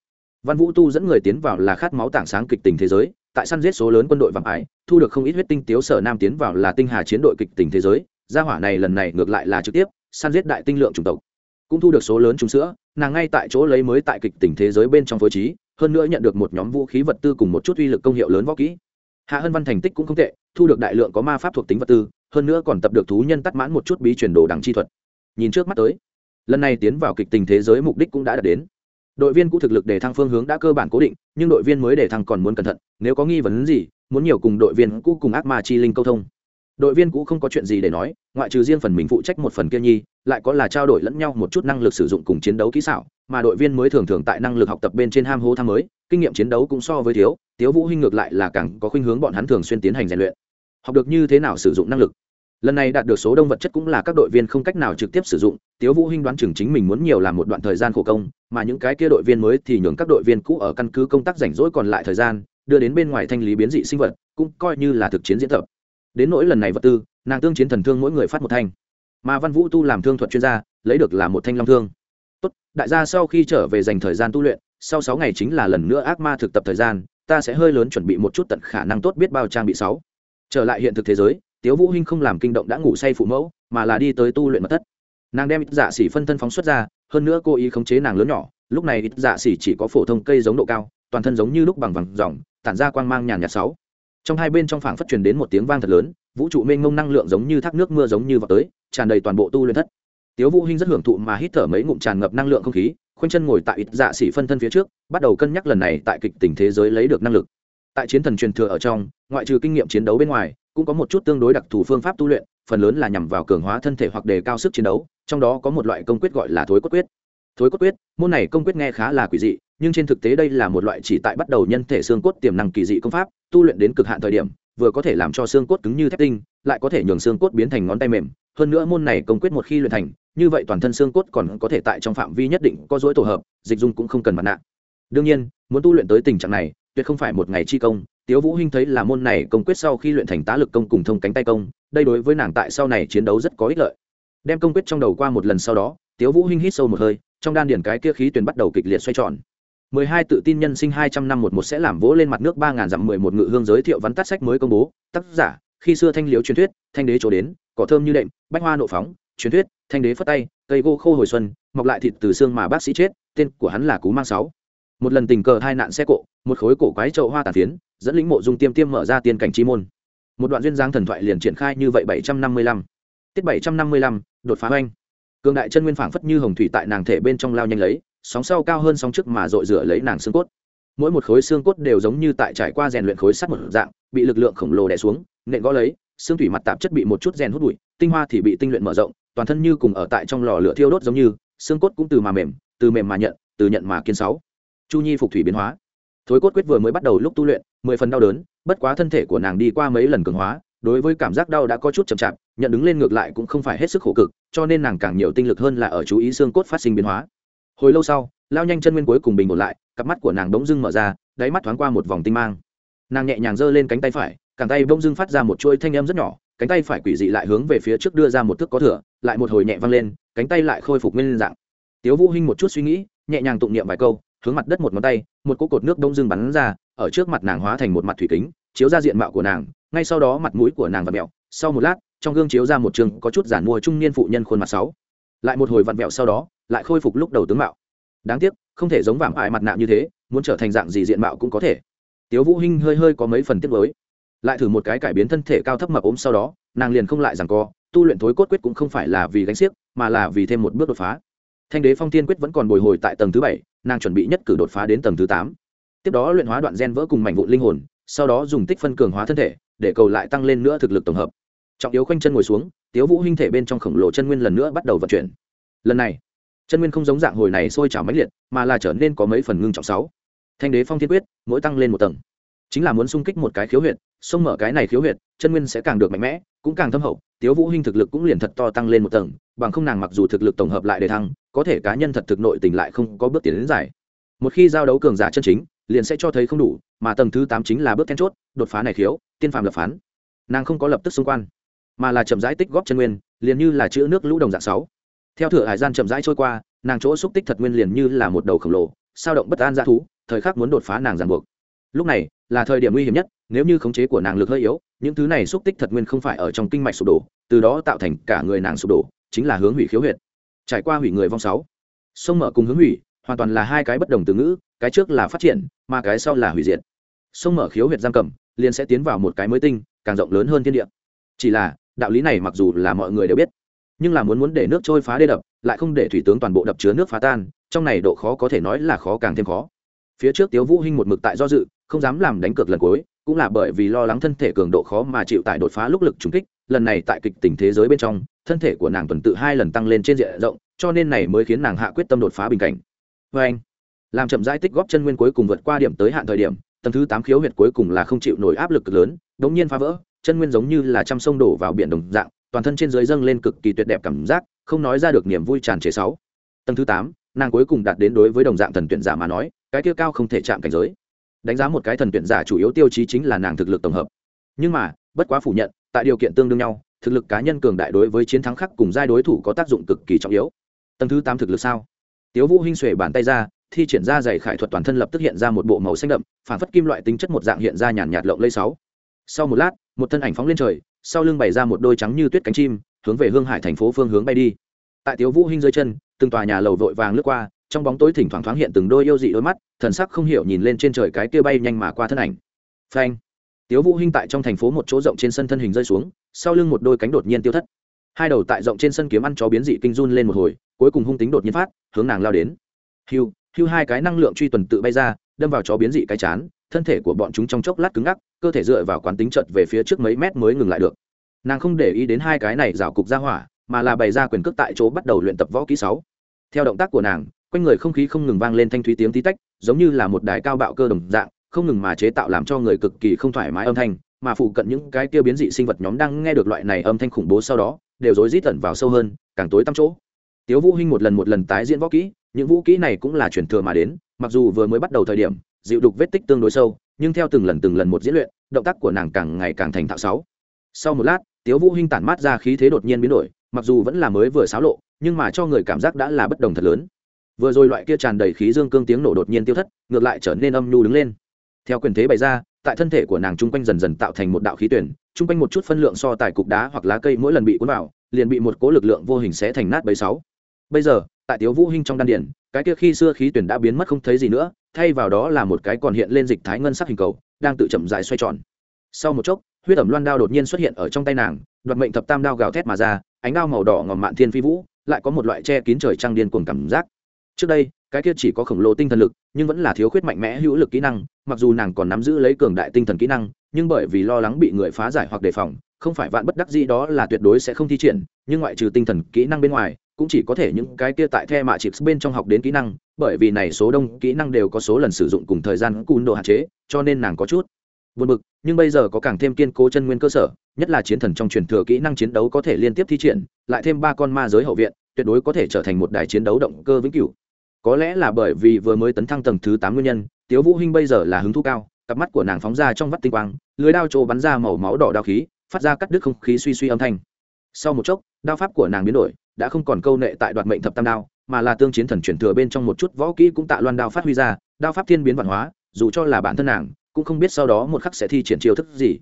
Văn vũ tu dẫn người tiến vào là khát máu tảng sáng kịch tình thế giới, tại săn giết số lớn quân đội vàng ải, thu được không ít huyết tinh tiếu sở nam tiến vào là tinh hà chiến đội kịch tình thế giới gia hỏa này lần này ngược lại là trực tiếp, săn giết đại tinh lượng chủng tộc. Cũng thu được số lớn trùng sữa, nàng ngay tại chỗ lấy mới tại kịch tình thế giới bên trong phối trí, hơn nữa nhận được một nhóm vũ khí vật tư cùng một chút uy lực công hiệu lớn võ kỹ. Hạ hân văn thành tích cũng không tệ, thu được đại lượng có ma pháp thuộc tính vật tư, hơn nữa còn tập được thú nhân tắt mãn một chút bí truyền đồ đằng chi thuật. Nhìn trước mắt tới, lần này tiến vào kịch tình thế giới mục đích cũng đã đạt đến. Đội viên cũ thực lực để thăng phương hướng đã cơ bản cố định, nhưng đội viên mới để thăng còn muốn cẩn thận, nếu có nghi vấn gì, muốn nhiều cùng đội viên cũ cùng ác ma chi linh câu thông đội viên cũ không có chuyện gì để nói, ngoại trừ riêng phần mình phụ trách một phần kia nhi, lại có là trao đổi lẫn nhau một chút năng lực sử dụng cùng chiến đấu kỹ xảo, mà đội viên mới thường thường tại năng lực học tập bên trên ham hô tham mới, kinh nghiệm chiến đấu cũng so với thiếu, tiếu vũ hinh ngược lại là càng có khuynh hướng bọn hắn thường xuyên tiến hành rèn luyện. Học được như thế nào sử dụng năng lực? Lần này đạt được số đông vật chất cũng là các đội viên không cách nào trực tiếp sử dụng, tiếu vũ hinh đoán chừng chính mình muốn nhiều làm một đoạn thời gian khổ công, mà những cái kia đội viên mới thì nhường các đội viên cũ ở căn cứ công tác rảnh rỗi còn lại thời gian, đưa đến bên ngoài thanh lý biến dị sinh vật, cũng coi như là thực chiến diễn tập đến nỗi lần này vật tư, nàng tương chiến thần thương mỗi người phát một thanh. Mà văn vũ tu làm thương thuật chuyên gia, lấy được là một thanh long thương. Tốt, đại gia sau khi trở về dành thời gian tu luyện, sau sáu ngày chính là lần nữa ác ma thực tập thời gian, ta sẽ hơi lớn chuẩn bị một chút tận khả năng tốt biết bao trang bị sáu. Trở lại hiện thực thế giới, tiếu vũ hinh không làm kinh động đã ngủ say phụ mẫu, mà là đi tới tu luyện mật thất. Nàng đem ít dạ xỉ phân thân phóng xuất ra, hơn nữa cô ý khống chế nàng lớn nhỏ, lúc này ít dạ xỉ chỉ có phổ thông cây giống độ cao, toàn thân giống như lúc bằng vàng dòng tản ra quang mang nhàn nhạt sáu trong hai bên trong phảng phất truyền đến một tiếng vang thật lớn, vũ trụ mênh mông năng lượng giống như thác nước mưa giống như vào tới, tràn đầy toàn bộ tu luyện thất. Tiếu vũ hinh rất hưởng thụ mà hít thở mấy ngụm tràn ngập năng lượng không khí, khoanh chân ngồi tại ít dạ xỉ phân thân phía trước, bắt đầu cân nhắc lần này tại kịch tình thế giới lấy được năng lực. Tại chiến thần truyền thừa ở trong, ngoại trừ kinh nghiệm chiến đấu bên ngoài, cũng có một chút tương đối đặc thù phương pháp tu luyện, phần lớn là nhằm vào cường hóa thân thể hoặc đề cao sức chiến đấu, trong đó có một loại công quyết gọi là thối cốt quyết thối cốt quyết, môn này công quyết nghe khá là quỷ dị, nhưng trên thực tế đây là một loại chỉ tại bắt đầu nhân thể xương cốt tiềm năng kỳ dị công pháp, tu luyện đến cực hạn thời điểm, vừa có thể làm cho xương cốt cứng như thép tinh, lại có thể nhường xương cốt biến thành ngón tay mềm. Hơn nữa môn này công quyết một khi luyện thành, như vậy toàn thân xương cốt còn có thể tại trong phạm vi nhất định có dối tổ hợp, dịch dung cũng không cần mặt nạ. Đương nhiên, muốn tu luyện tới tình trạng này, tuyệt không phải một ngày chi công. Tiếu vũ hinh thấy là môn này công quyết sau khi luyện thành tá lực công cùng thông cánh tay công, đây đối với nàng tại sau này chiến đấu rất có ích lợi. Đem công quyết trong đầu qua một lần sau đó, tiếu vũ hinh hít sâu một hơi trong đan điển cái kia khí tuyển bắt đầu kịch liệt xoay tròn. mười hai tự tin nhân sinh hai trăm năm một một sẽ làm vỗ lên mặt nước ba ngàn dặm mười một ngự hương giới thiệu vắn tắt sách mới công bố. Tác giả, khi xưa thanh liếu truyền thuyết, thanh đế chỗ đến, cỏ thơm như đệm, bách hoa nộ phóng, truyền thuyết, thanh đế phất tay, cây gỗ khô hồi xuân, mọc lại thịt từ xương mà bác sĩ chết, tên của hắn là cú mang sáu. Một lần tình cờ hai nạn xe cộ, một khối cổ quái trậu hoa tàn phiến, dẫn lĩnh mộ dung tiêm tiêm mở ra tiên cảnh chi môn. Một đoạn duyên giang thần thoại liền triển khai như vậy bảy trăm năm mươi lăm. Tiết bảy trăm năm mươi lăm, đột phá oanh cường đại chân nguyên phảng phất như hồng thủy tại nàng thể bên trong lao nhanh lấy, sóng sau cao hơn sóng trước mà dội rửa lấy nàng xương cốt. Mỗi một khối xương cốt đều giống như tại trải qua rèn luyện khối sắt một dạng, bị lực lượng khổng lồ đè xuống, nện gõ lấy, xương thủy mặt tạp chất bị một chút rèn hút bụi, tinh hoa thì bị tinh luyện mở rộng, toàn thân như cùng ở tại trong lò lửa thiêu đốt giống như, xương cốt cũng từ mà mềm, từ mềm mà nhận, từ nhận mà kiên sáu. Chu nhi phục thủy biến hóa. Thối cốt quyết vừa mới bắt đầu lúc tu luyện, mười phần đau đớn, bất quá thân thể của nàng đi qua mấy lần cường hóa đối với cảm giác đau đã có chút chậm chạp, nhận đứng lên ngược lại cũng không phải hết sức khổ cực, cho nên nàng càng nhiều tinh lực hơn là ở chú ý xương cốt phát sinh biến hóa. Hồi lâu sau, lao nhanh chân nguyên cuối cùng bình ổn lại, cặp mắt của nàng bỗng dưng mở ra, đáy mắt thoáng qua một vòng tinh mang. Nàng nhẹ nhàng giơ lên cánh tay phải, càng tay bỗng dưng phát ra một chuỗi thanh âm rất nhỏ, cánh tay phải quỷ dị lại hướng về phía trước đưa ra một thước có thửa lại một hồi nhẹ văng lên, cánh tay lại khôi phục nguyên dạng. Tiếu vũ hinh một chút suy nghĩ, nhẹ nhàng tụng niệm vài câu, hướng mặt đất một ngón tay, một cỗ cột nước đông dưng bắn ra, ở trước mặt nàng hóa thành một mặt thủy kính, chiếu ra diện mạo của nàng ngay sau đó mặt mũi của nàng vặn mẹo. sau một lát, trong gương chiếu ra một trường có chút giản mua trung niên phụ nhân khuôn mặt sáu. Lại một hồi vặn vẹo sau đó, lại khôi phục lúc đầu tướng mạo. Đáng tiếc, không thể giống vảm ải mặt nạ như thế, muốn trở thành dạng gì diện mạo cũng có thể. Tiếu vũ hinh hơi hơi có mấy phần tiếc với lại thử một cái cải biến thân thể cao thấp mập ốm sau đó, nàng liền không lại rằng co, tu luyện thối cốt quyết cũng không phải là vì gánh xiếc, mà là vì thêm một bước đột phá. Thanh đế phong tiên quyết vẫn còn bồi hồi tại tầng thứ bảy, nàng chuẩn bị nhất cử đột phá đến tầng thứ tám. Tiếp đó luyện hóa đoạn gen vỡ cùng mảnh vụn linh hồn sau đó dùng tích phân cường hóa thân thể, để cầu lại tăng lên nữa thực lực tổng hợp. Trọng yếu khoanh chân ngồi xuống, tiếu vũ hinh thể bên trong khổng lồ chân nguyên lần nữa bắt đầu vận chuyển. Lần này, chân nguyên không giống dạng hồi này sôi trào mãnh liệt, mà là trở nên có mấy phần ngưng trọng sáu. Thanh đế phong thiên quyết, mỗi tăng lên một tầng. Chính là muốn xung kích một cái khiếu huyệt, xông mở cái này khiếu huyệt, chân nguyên sẽ càng được mạnh mẽ, cũng càng thâm hậu, tiếu vũ hinh thực lực cũng liền thật to tăng lên một tầng, bằng không nàng mặc dù thực lực tổng hợp lại để thăng, có thể cá nhân thật thực nội tình lại không có bước tiến đến giải. Một khi giao đấu cường giả chân chính, liền sẽ cho thấy không đủ mà tầng thứ tám chính là bước then chốt, đột phá này khiếu, tiên phàm lập phán. Nàng không có lập tức xung quan, mà là chậm rãi tích góp chân nguyên, liền như là chữ nước lũ đồng dạng sáu. Theo thửa hải gian chậm rãi trôi qua, nàng chỗ xúc tích thật nguyên liền như là một đầu khổng lồ, sao động bất an ra thú, thời khắc muốn đột phá nàng ràng buộc. Lúc này, là thời điểm nguy hiểm nhất, nếu như khống chế của nàng lực hơi yếu, những thứ này xúc tích thật nguyên không phải ở trong kinh mạch sụp đổ, từ đó tạo thành cả người nàng sụp đổ, chính là hướng hủy khiếu huyệt. Trải qua hủy người vong sáu, sông mở cùng hướng hủy, hoàn toàn là hai cái bất đồng từ ngữ, cái trước là phát triển, mà cái sau là hủy diệt sông mở khiếu huyệt giam cầm, liền sẽ tiến vào một cái mới tinh, càng rộng lớn hơn thiên địa. Chỉ là, đạo lý này mặc dù là mọi người đều biết, nhưng là muốn muốn để nước trôi phá đê đập, lại không để thủy tướng toàn bộ đập chứa nước phá tan, trong này độ khó có thể nói là khó càng thêm khó. Phía trước tiếu vũ hinh một mực tại do dự, không dám làm đánh cược lần cuối, cũng là bởi vì lo lắng thân thể cường độ khó mà chịu tại đột phá lúc lực trùng kích, lần này tại kịch tình thế giới bên trong, thân thể của nàng tuần tự hai lần tăng lên trên diện rộng, cho nên này mới khiến nàng hạ quyết tâm đột phá bình cảnh. Với anh. Làm chậm rãi tích góp chân nguyên cuối cùng vượt qua điểm tới hạn thời điểm tầng thứ tám khiếu huyệt cuối cùng là không chịu nổi áp lực lớn, đống nhiên phá vỡ, chân nguyên giống như là trăm sông đổ vào biển đồng dạng, toàn thân trên dưới dâng lên cực kỳ tuyệt đẹp cảm giác, không nói ra được niềm vui tràn trề sáu. Tầng thứ tám, nàng cuối cùng đạt đến đối với đồng dạng thần tuyển giả mà nói, cái kia cao không thể chạm cảnh giới. Đánh giá một cái thần tuyển giả chủ yếu tiêu chí chính là nàng thực lực tổng hợp. Nhưng mà, bất quá phủ nhận, tại điều kiện tương đương nhau, thực lực cá nhân cường đại đối với chiến thắng khác cùng giai đối thủ có tác dụng cực kỳ trọng yếu. Tầng thứ tám thực lực sao? Tiếu vũ hinh xuề bàn tay ra thi triển ra giày khải thuật toàn thân lập tức hiện ra một bộ màu xanh đậm phản phất kim loại tính chất một dạng hiện ra nhàn nhạt lộng lây sáu. Sau một lát, một thân ảnh phóng lên trời, sau lưng bày ra một đôi trắng như tuyết cánh chim, hướng về hương hải thành phố phương hướng bay đi. Tại tiếu vũ hinh dưới chân, từng tòa nhà lầu vội vàng lướt qua, trong bóng tối thỉnh thoảng thoáng hiện từng đôi yêu dị đôi mắt, thần sắc không hiểu nhìn lên trên trời cái kia bay nhanh mà qua thân ảnh. Phanh! Tiếu vũ hinh tại trong thành phố một chỗ rộng trên sân thân hình rơi xuống, sau lưng một đôi cánh đột nhiên tiêu thất. Hai đầu tại rộng trên sân kiếm ăn chó biến dị kinh run lên một hồi, cuối cùng hung tính đột nhiên phát, hướng nàng lao đến. Hưu! Hưu hai cái năng lượng truy tuần tự bay ra, đâm vào chó biến dị cái chán, thân thể của bọn chúng trong chốc lát cứng ngắc, cơ thể dựa vào quán tính trợt về phía trước mấy mét mới ngừng lại được. Nàng không để ý đến hai cái này rào cục ra hỏa, mà là bày ra quyền cước tại chỗ bắt đầu luyện tập võ kỹ sáu. Theo động tác của nàng, quanh người không khí không ngừng vang lên thanh thúy tiếng tí tách, giống như là một đài cao bạo cơ đồng dạng, không ngừng mà chế tạo làm cho người cực kỳ không thoải mái âm thanh, mà phụ cận những cái kia biến dị sinh vật nhóm đang nghe được loại này âm thanh khủng bố sau đó, đều rối rít tẩn vào sâu hơn, càng tối tăm chỗ tiếu vũ hinh một lần một lần tái diễn võ kỹ, những vũ kỹ này cũng là truyền thừa mà đến, mặc dù vừa mới bắt đầu thời điểm, dịu đục vết tích tương đối sâu, nhưng theo từng lần từng lần một diễn luyện, động tác của nàng càng ngày càng thành thạo sáu. Sau một lát, tiếu vũ hinh tản mát ra khí thế đột nhiên biến đổi, mặc dù vẫn là mới vừa xáo lộ, nhưng mà cho người cảm giác đã là bất đồng thật lớn. Vừa rồi loại kia tràn đầy khí dương cương tiếng nổ đột nhiên tiêu thất, ngược lại trở nên âm nhu đứng lên. Theo quyền thế bày ra, tại thân thể của nàng trung quanh dần dần tạo thành một đạo khí tuyển trung quanh một chút phân lượng so tài cục đá hoặc lá cây mỗi lần bị cuốn vào liền bị một cố lực lượng vô hình sẽ thành nát bấy sáu. Bây giờ, tại tiếu vũ hinh trong đan điển cái kia khi xưa khí tuyển đã biến mất không thấy gì nữa, thay vào đó là một cái còn hiện lên dịch thái ngân sắc hình cầu, đang tự chậm dài xoay tròn. Sau một chốc, huyết ẩm loan đao đột nhiên xuất hiện ở trong tay nàng, đoạt mệnh thập tam đao gào thét mà ra, ánh đao màu đỏ ngòm mạn thiên phi vũ, lại có một loại che kín trời trăng điên cuồng cảm giác. Trước đây, cái kia chỉ có khổng lồ tinh thần lực, nhưng vẫn là thiếu khuyết mạnh mẽ hữu lực kỹ năng, mặc dù nàng còn nắm giữ lấy cường đại tinh thần kỹ năng, nhưng bởi vì lo lắng bị người phá giải hoặc đề phòng không phải vạn bất đắc gì đó là tuyệt đối sẽ không thi triển, nhưng ngoại trừ tinh thần kỹ năng bên ngoài, cũng chỉ có thể những cái kia tại the mạ chịp bên trong học đến kỹ năng, bởi vì này số đông kỹ năng đều có số lần sử dụng cùng thời gian cùn độ hạn chế, cho nên nàng có chút buồn bực. Nhưng bây giờ có càng thêm kiên cố chân nguyên cơ sở, nhất là chiến thần trong truyền thừa kỹ năng chiến đấu có thể liên tiếp thi triển, lại thêm ba con ma giới hậu viện, tuyệt đối có thể trở thành một đài chiến đấu động cơ vĩnh cửu. Có lẽ là bởi vì vừa mới tấn thăng tầng thứ tám nguyên nhân, tiếu vũ hinh bây giờ là hứng thú cao, cặp mắt của nàng phóng ra trong vắt tinh quang, lưới đao trổ bắn ra màu máu đỏ đao khí phát ra cắt đứt không khí suy suy âm thanh. Sau một chốc, đao pháp của nàng biến đổi, đã không còn câu nệ tại đoạt mệnh thập tam đao, mà là tương chiến thần chuyển thừa bên trong một chút võ kỹ cũng tạ loan đao phát huy ra, đao pháp thiên biến văn hóa, dù cho là bản thân nàng, cũng không biết sau đó một khắc sẽ thi triển chiêu thức gì.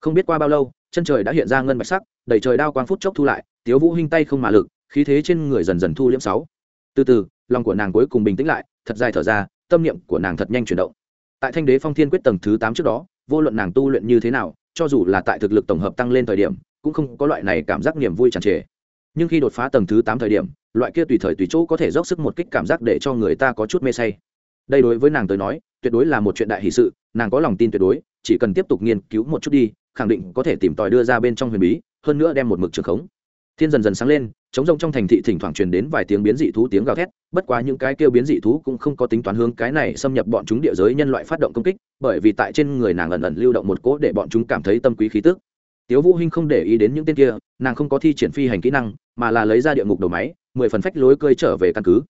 Không biết qua bao lâu, chân trời đã hiện ra ngân bạch sắc, đầy trời đao quang phút chốc thu lại, tiếu vũ hinh tay không mà lực, khí thế trên người dần dần thu liễm sáu. Từ từ, lòng của nàng cuối cùng bình tĩnh lại, thật dài thở ra, tâm niệm của nàng thật nhanh chuyển động. Tại thanh đế phong thiên quyết tầng thứ tám trước đó, vô luận nàng tu luyện như thế nào cho dù là tại thực lực tổng hợp tăng lên thời điểm, cũng không có loại này cảm giác niềm vui tràn trề. Nhưng khi đột phá tầng thứ tám thời điểm, loại kia tùy thời tùy chỗ có thể dốc sức một kích cảm giác để cho người ta có chút mê say. Đây đối với nàng tới nói, tuyệt đối là một chuyện đại hỷ sự, nàng có lòng tin tuyệt đối, chỉ cần tiếp tục nghiên cứu một chút đi, khẳng định có thể tìm tòi đưa ra bên trong huyền bí, hơn nữa đem một mực trường khống thiên dần dần sáng lên chống rông trong thành thị thỉnh thoảng truyền đến vài tiếng biến dị thú tiếng gào thét, bất quá những cái kêu biến dị thú cũng không có tính toán hướng cái này xâm nhập bọn chúng địa giới nhân loại phát động công kích, bởi vì tại trên người nàng ẩn ẩn lưu động một cỗ để bọn chúng cảm thấy tâm quý khí tức. Tiếu vũ hinh không để ý đến những tên kia, nàng không có thi triển phi hành kỹ năng, mà là lấy ra địa ngục đầu máy, mười phần phách lối cơi trở về căn cứ.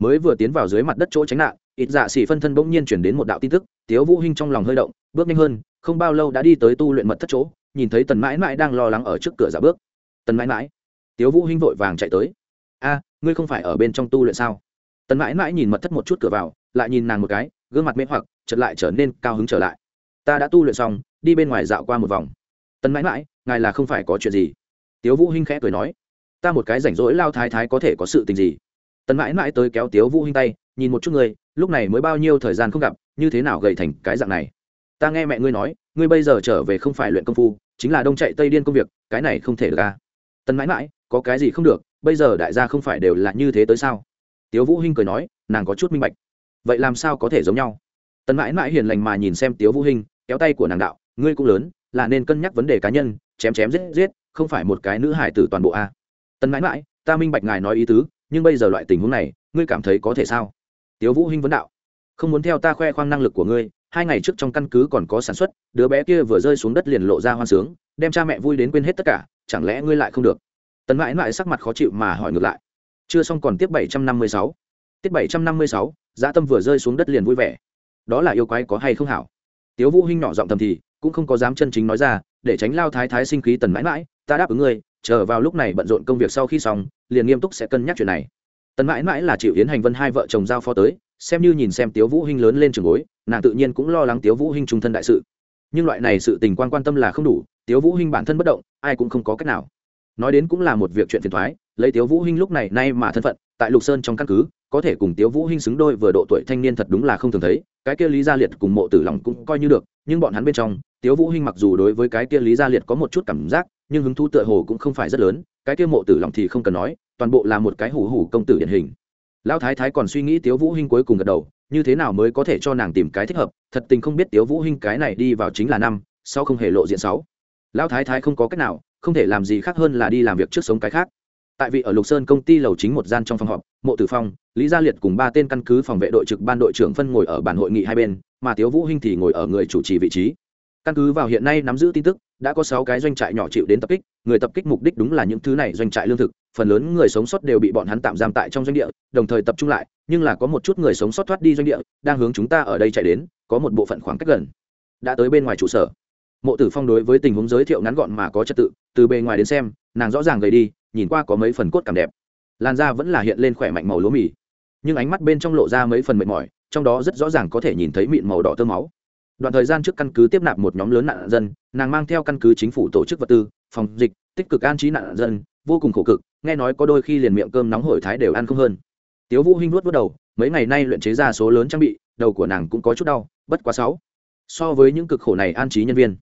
Mới vừa tiến vào dưới mặt đất chỗ tránh nạn, ít dạ xỉ phân thân bỗng nhiên chuyển đến một đạo tin tức, tiếu vũ hinh trong lòng hơi động, bước nhanh hơn, không bao lâu đã đi tới tu luyện mật thất chỗ, nhìn thấy tần mãi mãi đang lo lắng ở trước cửa giả bước. Tần mãi mãi tiếu vũ hinh vội vàng chạy tới. A, ngươi không phải ở bên trong tu luyện sao? Tần mãi mãi nhìn mật thất một chút cửa vào, lại nhìn nàng một cái, gương mặt mê hoặc, chợt lại trở nên cao hứng trở lại. Ta đã tu luyện xong, đi bên ngoài dạo qua một vòng. Tần mãi mãi, ngài là không phải có chuyện gì. Tiếu vũ hinh khẽ cười nói, ta một cái rảnh rỗi lao thái thái có thể có sự tình gì? Tần mãi mãi tới kéo tiếu vũ hinh tay, nhìn một chút ngươi lúc này mới bao nhiêu thời gian không gặp, như thế nào gầy thành cái dạng này? Ta nghe mẹ ngươi nói, ngươi bây giờ trở về không phải luyện công phu, chính là đông chạy tây điên công việc, cái này không thể được à tần mãi mãi có cái gì không được, bây giờ đại gia không phải đều là như thế tới sao? Tiếu vũ hinh cười nói, nàng có chút minh bạch. Vậy làm sao có thể giống nhau? Tần mãi mãi hiền lành mà nhìn xem tiếu vũ hinh, kéo tay của nàng đạo, ngươi cũng lớn, là nên cân nhắc vấn đề cá nhân, chém chém giết giết, không phải một cái nữ hải tử toàn bộ a. Tần mãi mãi, ta minh bạch ngài nói ý tứ, nhưng bây giờ loại tình huống này, ngươi cảm thấy có thể sao? Tiếu vũ hinh vấn đạo, không muốn theo ta khoe khoang năng lực của ngươi, hai ngày trước trong căn cứ còn có sản xuất, đứa bé kia vừa rơi xuống đất liền lộ ra hoan sướng, đem cha mẹ vui đến quên hết tất cả, chẳng lẽ ngươi lại không được? Tần mãi mãi sắc mặt khó chịu mà hỏi ngược lại. Chưa xong còn tiếp bảy trăm năm mươi sáu. Tiết bảy trăm năm mươi sáu, dã tâm vừa rơi xuống đất liền vui vẻ. Đó là yêu quái có hay không hảo? Tiếu vũ hinh nhỏ giọng thầm thì, cũng không có dám chân chính nói ra, để tránh lao thái thái sinh khí tần mãi mãi, ta đáp ứng ngươi, chờ vào lúc này bận rộn công việc sau khi xong, liền nghiêm túc sẽ cân nhắc chuyện này. Tần mãi mãi là chịu yến hành vân hai vợ chồng giao phó tới, xem như nhìn xem tiếu vũ hinh lớn lên trường gối nàng tự nhiên cũng lo lắng tiếu vũ hinh trung thân đại sự. Nhưng loại này sự tình quan quan tâm là không đủ, tiếu vũ hinh bản thân bất động, ai cũng không có cách nào nói đến cũng là một việc chuyện phiền toái lấy tiếu vũ hinh lúc này nay mà thân phận, tại lục sơn trong căn cứ, có thể cùng tiếu vũ hinh xứng đôi vừa độ tuổi thanh niên thật đúng là không thường thấy, cái kia lý gia liệt cùng mộ tử lòng cũng coi như được, nhưng bọn hắn bên trong, tiếu vũ hinh mặc dù đối với cái kia lý gia liệt có một chút cảm giác, nhưng hứng thú tựa hồ cũng không phải rất lớn, cái kia mộ tử lòng thì không cần nói, toàn bộ là một cái hủ hủ công tử điển hình. Lão thái thái còn suy nghĩ tiếu vũ hinh cuối cùng gật đầu, như thế nào mới có thể cho nàng tìm cái thích hợp, thật tình không biết tiếu vũ hinh cái này đi vào chính là năm, sau không hề lộ diện sáu. Lão thái thái không có cách nào không thể làm gì khác hơn là đi làm việc trước sống cái khác. Tại vị ở lục sơn công ty lầu chính một gian trong phòng họp, mộ tử phong, lý gia liệt cùng ba tên căn cứ phòng vệ đội trực ban đội trưởng phân ngồi ở bàn hội nghị hai bên, mà tiếu vũ hinh thì ngồi ở người chủ trì vị trí. Căn cứ vào hiện nay nắm giữ tin tức, đã có sáu cái doanh trại nhỏ chịu đến tập kích, người tập kích mục đích đúng là những thứ này doanh trại lương thực, phần lớn người sống sót đều bị bọn hắn tạm giam tại trong doanh địa, đồng thời tập trung lại, nhưng là có một chút người sống sót thoát đi doanh địa, đang hướng chúng ta ở đây chạy đến, có một bộ phận khoảng cách gần. Đã tới bên ngoài trụ sở mộ tử phong đối với tình huống giới thiệu ngắn gọn mà có trật tự, từ bề ngoài đến xem, nàng rõ ràng gầy đi, nhìn qua có mấy phần cốt cảm đẹp. Làn da vẫn là hiện lên khỏe mạnh màu lúa mì, nhưng ánh mắt bên trong lộ ra mấy phần mệt mỏi, trong đó rất rõ ràng có thể nhìn thấy mịn màu đỏ tơ máu. Đoạn thời gian trước căn cứ tiếp nạp một nhóm lớn nạn dân, nàng mang theo căn cứ chính phủ tổ chức vật tư, phòng dịch, tích cực an trí nạn dân, vô cùng khổ cực, nghe nói có đôi khi liền miệng cơm nóng hổi thái đều ăn không hơn. Tiếu vũ hinh vuốt vuốt đầu, mấy ngày nay luyện chế ra số lớn trang bị, đầu của nàng cũng có chút đau, bất quá sáu. So với những cực khổ này an trí nhân viên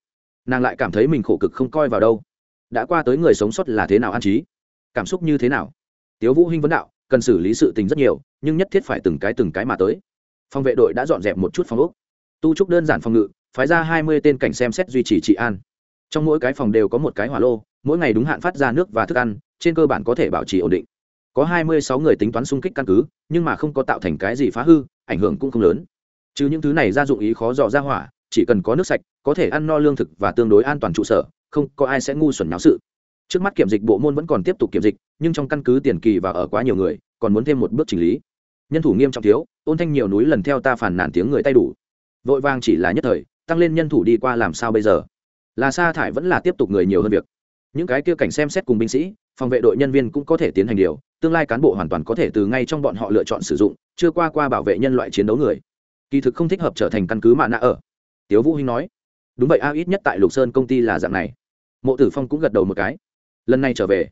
nàng lại cảm thấy mình khổ cực không coi vào đâu. Đã qua tới người sống sót là thế nào an trí? Cảm xúc như thế nào? Tiếu vũ hinh vấn đạo, cần xử lý sự tình rất nhiều, nhưng nhất thiết phải từng cái từng cái mà tới. Phòng vệ đội đã dọn dẹp một chút phòng ốc. Tu trúc đơn giản phòng ngự, phái ra hai mươi tên cảnh xem xét duy trì trị an. Trong mỗi cái phòng đều có một cái hỏa lô, mỗi ngày đúng hạn phát ra nước và thức ăn, trên cơ bản có thể bảo trì ổn định. Có hai mươi sáu người tính toán xung kích căn cứ, nhưng mà không có tạo thành cái gì phá hư, ảnh hưởng cũng không lớn. Chứ những thứ này ra dụng ý khó dò ra hỏa chỉ cần có nước sạch, có thể ăn no lương thực và tương đối an toàn trụ sở, không có ai sẽ ngu xuẩn náo sự. Trước mắt kiểm dịch bộ môn vẫn còn tiếp tục kiểm dịch, nhưng trong căn cứ tiền kỳ và ở quá nhiều người, còn muốn thêm một bước chỉnh lý. Nhân thủ nghiêm trọng thiếu ôn thanh nhiều núi lần theo ta phản nản tiếng người tay đủ. Vội vàng chỉ là nhất thời, tăng lên nhân thủ đi qua làm sao bây giờ? Là sa thải vẫn là tiếp tục người nhiều hơn việc. Những cái kia cảnh xem xét cùng binh sĩ, phòng vệ đội nhân viên cũng có thể tiến hành điều, tương lai cán bộ hoàn toàn có thể từ ngay trong bọn họ lựa chọn sử dụng, chưa qua qua bảo vệ nhân loại chiến đấu người. Kỳ thực không thích hợp trở thành căn cứ mạ nạ ở tiếu vũ hinh nói, đúng vậy a, ít nhất tại lục sơn công ty là dạng này. Mộ tử phong cũng gật đầu một cái, lần này trở về,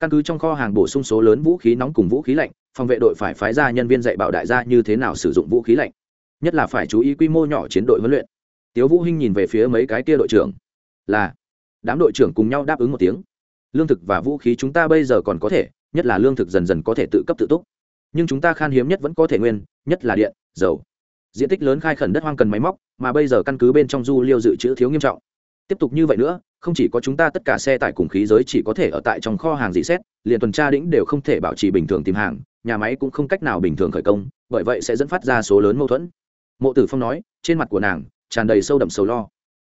căn cứ trong kho hàng bổ sung số lớn vũ khí nóng cùng vũ khí lạnh, phòng vệ đội phải phái ra nhân viên dạy bảo đại gia như thế nào sử dụng vũ khí lạnh, nhất là phải chú ý quy mô nhỏ chiến đội huấn luyện. Tiếu vũ hinh nhìn về phía mấy cái kia đội trưởng, là, đám đội trưởng cùng nhau đáp ứng một tiếng. Lương thực và vũ khí chúng ta bây giờ còn có thể, nhất là lương thực dần dần có thể tự cấp tự túc. Nhưng chúng ta khan hiếm nhất vẫn có thể nguyên, nhất là điện, dầu diện tích lớn khai khẩn đất hoang cần máy móc, mà bây giờ căn cứ bên trong du liêu dự trữ thiếu nghiêm trọng. Tiếp tục như vậy nữa, không chỉ có chúng ta tất cả xe tải cùng khí giới chỉ có thể ở tại trong kho hàng dị xét, liền tuần tra đĩnh đều không thể bảo trì bình thường tìm hàng, nhà máy cũng không cách nào bình thường khởi công, bởi vậy sẽ dẫn phát ra số lớn mâu thuẫn. Mộ tử phong nói, trên mặt của nàng, tràn đầy sâu đậm sầu lo.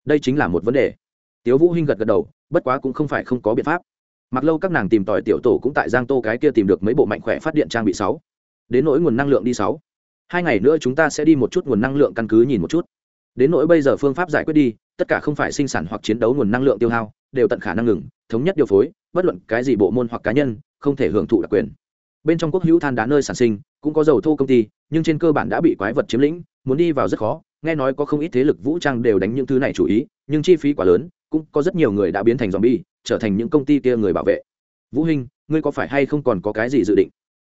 Đây chính là một vấn đề. Tiếu vũ hinh gật gật đầu, bất quá cũng không phải không có biện pháp. Mặc lâu các nàng tìm tòi tiểu tổ cũng tại giang tô cái kia tìm được mấy bộ mạnh khỏe phát điện trang bị sáu. Đến nỗi nguồn năng lượng đi sáu hai ngày nữa chúng ta sẽ đi một chút nguồn năng lượng căn cứ nhìn một chút. Đến nỗi bây giờ phương pháp giải quyết đi, tất cả không phải sinh sản hoặc chiến đấu nguồn năng lượng tiêu hao, đều tận khả năng ngừng, thống nhất điều phối, bất luận cái gì bộ môn hoặc cá nhân, không thể hưởng thụ đặc quyền. Bên trong quốc hữu than đá nơi sản sinh, cũng có dầu thô công ty, nhưng trên cơ bản đã bị quái vật chiếm lĩnh, muốn đi vào rất khó, nghe nói có không ít thế lực vũ trang đều đánh những thứ này chủ ý, nhưng chi phí quá lớn, cũng có rất nhiều người đã biến thành zombie, trở thành những công ty kia người bảo vệ. Vũ hình ngươi có phải hay không còn có cái gì dự định?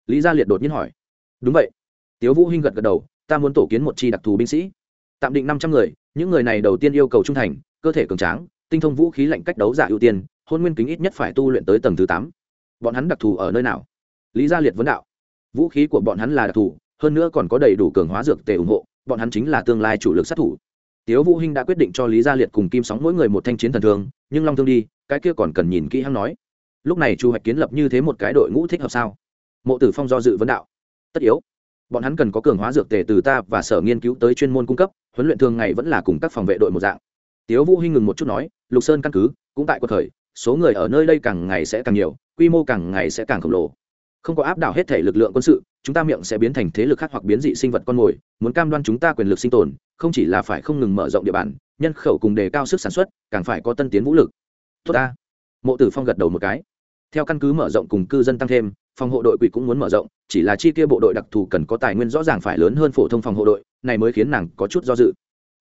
Lý gia liệt đột nhiên hỏi. Đúng vậy tiếu vũ hinh gật gật đầu, ta muốn tổ kiến một chi đặc thù binh sĩ. Tạm định năm trăm người, những người này đầu tiên yêu cầu trung thành, cơ thể cường tráng, tinh thông vũ khí lạnh cách đấu giả ưu tiên, hôn nguyên kính ít nhất phải tu luyện tới tầng thứ tám. Bọn hắn đặc thù ở nơi nào? Lý gia liệt vấn đạo. Vũ khí của bọn hắn là đặc thù, hơn nữa còn có đầy đủ cường hóa dược tề ủng hộ, bọn hắn chính là tương lai chủ lực sát thủ. Tiếu vũ hinh đã quyết định cho lý gia liệt cùng kim sóng mỗi người một thanh chiến thần thương, nhưng long thương đi, cái kia còn cần nhìn kỹ hắn nói. Lúc này chu hoạch kiến lập như thế một cái đội ngũ thích hợp sao? Mộ tử phong do dự vấn đạo. Tất yếu bọn hắn cần có cường hóa dược tề từ ta và sở nghiên cứu tới chuyên môn cung cấp, huấn luyện thường ngày vẫn là cùng các phòng vệ đội một dạng. Tiếu vũ hinh ngừng một chút nói, lục sơn căn cứ, cũng tại quật khởi, số người ở nơi đây càng ngày sẽ càng nhiều, quy mô càng ngày sẽ càng khổng lồ. Không có áp đảo hết thể lực lượng quân sự, chúng ta miệng sẽ biến thành thế lực khác hoặc biến dị sinh vật con mồi, muốn cam đoan chúng ta quyền lực sinh tồn, không chỉ là phải không ngừng mở rộng địa bàn, nhân khẩu cùng đề cao sức sản xuất, càng phải có tân tiến vũ lực. Tốt ta. Mộ tử phong gật đầu một cái theo căn cứ mở rộng cùng cư dân tăng thêm, phòng hộ đội quỷ cũng muốn mở rộng, chỉ là chi kia bộ đội đặc thù cần có tài nguyên rõ ràng phải lớn hơn phổ thông phòng hộ đội, này mới khiến nàng có chút do dự.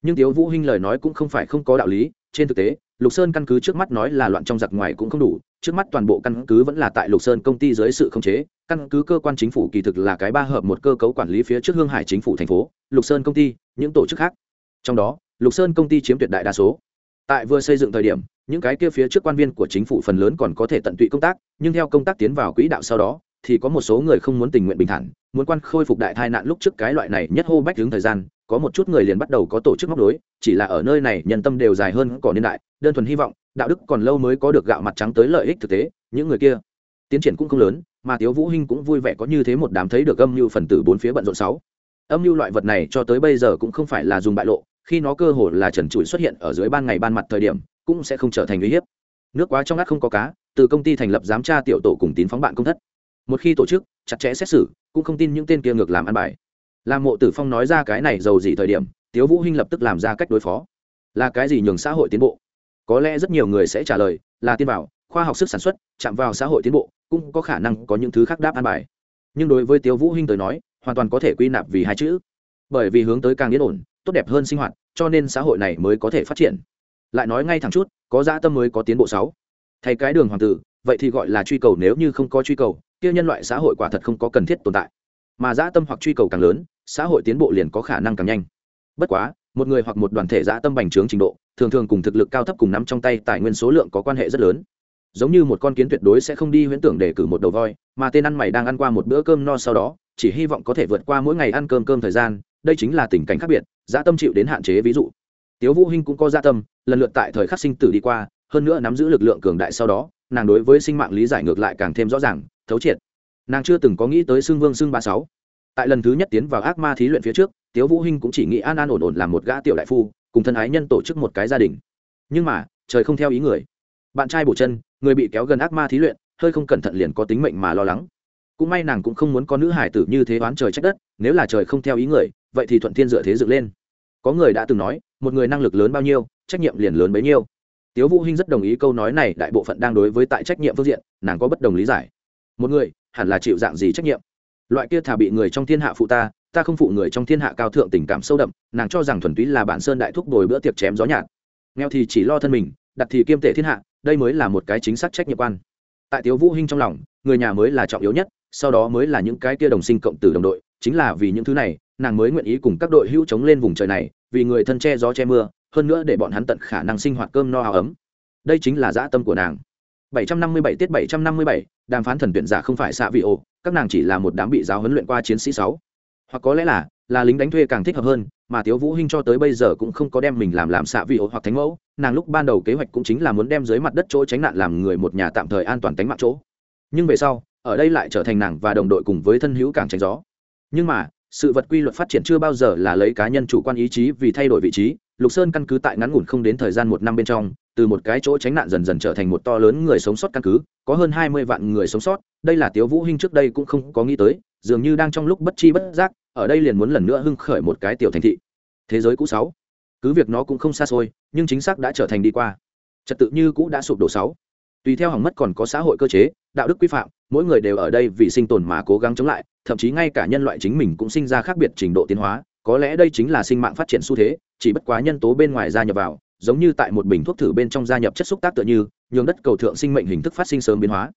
Nhưng tiếu vũ hinh lời nói cũng không phải không có đạo lý, trên thực tế, lục sơn căn cứ trước mắt nói là loạn trong giặc ngoài cũng không đủ, trước mắt toàn bộ căn cứ vẫn là tại lục sơn công ty dưới sự khống chế, căn cứ cơ quan chính phủ kỳ thực là cái ba hợp một cơ cấu quản lý phía trước hương hải chính phủ thành phố, lục sơn công ty, những tổ chức khác. Trong đó, lục sơn công ty chiếm tuyệt đại đa số. Tại vừa xây dựng thời điểm những cái kia phía trước quan viên của chính phủ phần lớn còn có thể tận tụy công tác, nhưng theo công tác tiến vào quỹ đạo sau đó, thì có một số người không muốn tình nguyện bình thản, muốn quan khôi phục đại tai nạn lúc trước cái loại này nhất hô bách hướng thời gian, có một chút người liền bắt đầu có tổ chức móc đối chỉ là ở nơi này nhân tâm đều dài hơn còn niên đại, đơn thuần hy vọng, đạo đức còn lâu mới có được gạo mặt trắng tới lợi ích thực tế, những người kia tiến triển cũng không lớn, mà thiếu vũ hinh cũng vui vẻ có như thế một đám thấy được âm mưu phần tử bốn phía bận rộn sáu. Âm mưu loại vật này cho tới bây giờ cũng không phải là dùng bại lộ, khi nó cơ hồ là trần trụi xuất hiện ở dưới ban ngày ban mặt thời điểm cũng sẽ không trở thành uy hiếp. Nước quá trong ngắt không có cá, từ công ty thành lập giám tra tiểu tổ cùng tín phóng bạn công thất. Một khi tổ chức, chặt chẽ xét xử, cũng không tin những tên kia ngược làm ăn bài. Làm mộ tử phong nói ra cái này giàu gì thời điểm, tiếu vũ hinh lập tức làm ra cách đối phó. Là cái gì nhường xã hội tiến bộ? Có lẽ rất nhiều người sẽ trả lời, là tiên bảo, khoa học sức sản xuất, chạm vào xã hội tiến bộ, cũng có khả năng có những thứ khác đáp an bài. Nhưng đối với tiếu vũ hinh tới nói, hoàn toàn có thể quy nạp vì hai chữ. Bởi vì hướng tới càng yên ổn, tốt đẹp hơn sinh hoạt, cho nên xã hội này mới có thể phát triển lại nói ngay thẳng chút, có dã tâm mới có tiến bộ sáu. Thay cái đường hoàng tử, vậy thì gọi là truy cầu nếu như không có truy cầu, kia nhân loại xã hội quả thật không có cần thiết tồn tại. Mà dã tâm hoặc truy cầu càng lớn, xã hội tiến bộ liền có khả năng càng nhanh. Bất quá, một người hoặc một đoàn thể dã tâm bành trướng trình độ, thường thường cùng thực lực cao thấp cùng nắm trong tay tài nguyên số lượng có quan hệ rất lớn. Giống như một con kiến tuyệt đối sẽ không đi huyễn tưởng để cử một đầu voi, mà tên ăn mày đang ăn qua một bữa cơm no sau đó, chỉ hy vọng có thể vượt qua mỗi ngày ăn cơm cơm thời gian, đây chính là tình cảnh khác biệt, dã tâm chịu đến hạn chế ví dụ tiếu vũ hinh cũng có gia tâm, lần lượt tại thời khắc sinh tử đi qua, hơn nữa nắm giữ lực lượng cường đại sau đó, nàng đối với sinh mạng lý giải ngược lại càng thêm rõ ràng, thấu triệt. Nàng chưa từng có nghĩ tới xương vương xương ba sáu. Tại lần thứ nhất tiến vào ác ma thí luyện phía trước, tiếu vũ hinh cũng chỉ nghĩ an an ổn ổn làm một gã tiểu đại phu, cùng thân ái nhân tổ chức một cái gia đình. Nhưng mà, trời không theo ý người. Bạn trai bổ chân, người bị kéo gần ác ma thí luyện, hơi không cẩn thận liền có tính mệnh mà lo lắng. Cũng may nàng cũng không muốn có nữ hải tử như thế oán trời trách đất, nếu là trời không theo ý người, vậy thì thuận thiên dựa thế dựng lên có người đã từng nói, một người năng lực lớn bao nhiêu, trách nhiệm liền lớn bấy nhiêu. Tiếu vũ hinh rất đồng ý câu nói này, đại bộ phận đang đối với tại trách nhiệm phương diện, nàng có bất đồng lý giải. Một người, hẳn là chịu dạng gì trách nhiệm? Loại kia thà bị người trong thiên hạ phụ ta ta không phụ người trong thiên hạ cao thượng tình cảm sâu đậm, nàng cho rằng thuần túy là bản sơn đại thúc đồi bữa tiệc chém gió nhạt. Nghèo thì chỉ lo thân mình, đặt thì kiêm tệ thiên hạ, đây mới là một cái chính xác trách nhiệm quan. Tại tiếu vũ hinh trong lòng, người nhà mới là trọng yếu nhất, sau đó mới là những cái kia đồng sinh cộng tử đồng đội, chính là vì những thứ này nàng mới nguyện ý cùng các đội hữu chống lên vùng trời này vì người thân che gió che mưa hơn nữa để bọn hắn tận khả năng sinh hoạt cơm no áo ấm. Đây chính là dã tâm của nàng. 757 tiết 757, đàm phán thần tuyển giả không phải xạ vị ổ các nàng chỉ là một đám bị giáo huấn luyện qua chiến sĩ sáu. Hoặc có lẽ là là lính đánh thuê càng thích hợp hơn mà tiếu vũ hinh cho tới bây giờ cũng không có đem mình làm làm xạ vị ổ hoặc thánh mẫu nàng lúc ban đầu kế hoạch cũng chính là muốn đem dưới mặt đất chỗ tránh nạn làm người một nhà tạm thời an toàn tính mạng chỗ. Nhưng về sau ở đây lại trở thành nàng và đồng đội cùng với thân hữu càng tránh gió. Nhưng mà sự vật quy luật phát triển chưa bao giờ là lấy cá nhân chủ quan ý chí vì thay đổi vị trí. Lục sơn căn cứ tại ngắn ngủn không đến thời gian một năm bên trong, từ một cái chỗ tránh nạn dần dần trở thành một to lớn người sống sót căn cứ, có hơn hai mươi vạn người sống sót. Đây là tiếu vũ hinh trước đây cũng không có nghĩ tới, dường như đang trong lúc bất chi bất giác, ở đây liền muốn lần nữa hưng khởi một cái tiểu thành thị. Thế giới cũ sáu. Cứ việc nó cũng không xa xôi, nhưng chính xác đã trở thành đi qua. Trật tự như cũ đã sụp đổ sáu. Tùy theo hỏng mất còn có xã hội cơ chế, đạo đức quy phạm mỗi người đều ở đây vì sinh tồn mà cố gắng chống lại, thậm chí ngay cả nhân loại chính mình cũng sinh ra khác biệt trình độ tiến hóa, có lẽ đây chính là sinh mạng phát triển xu thế, chỉ bất quá nhân tố bên ngoài gia nhập vào, giống như tại một bình thuốc thử bên trong gia nhập chất xúc tác tựa như, nhường đất cầu thượng sinh mệnh hình thức phát sinh sớm biến hóa.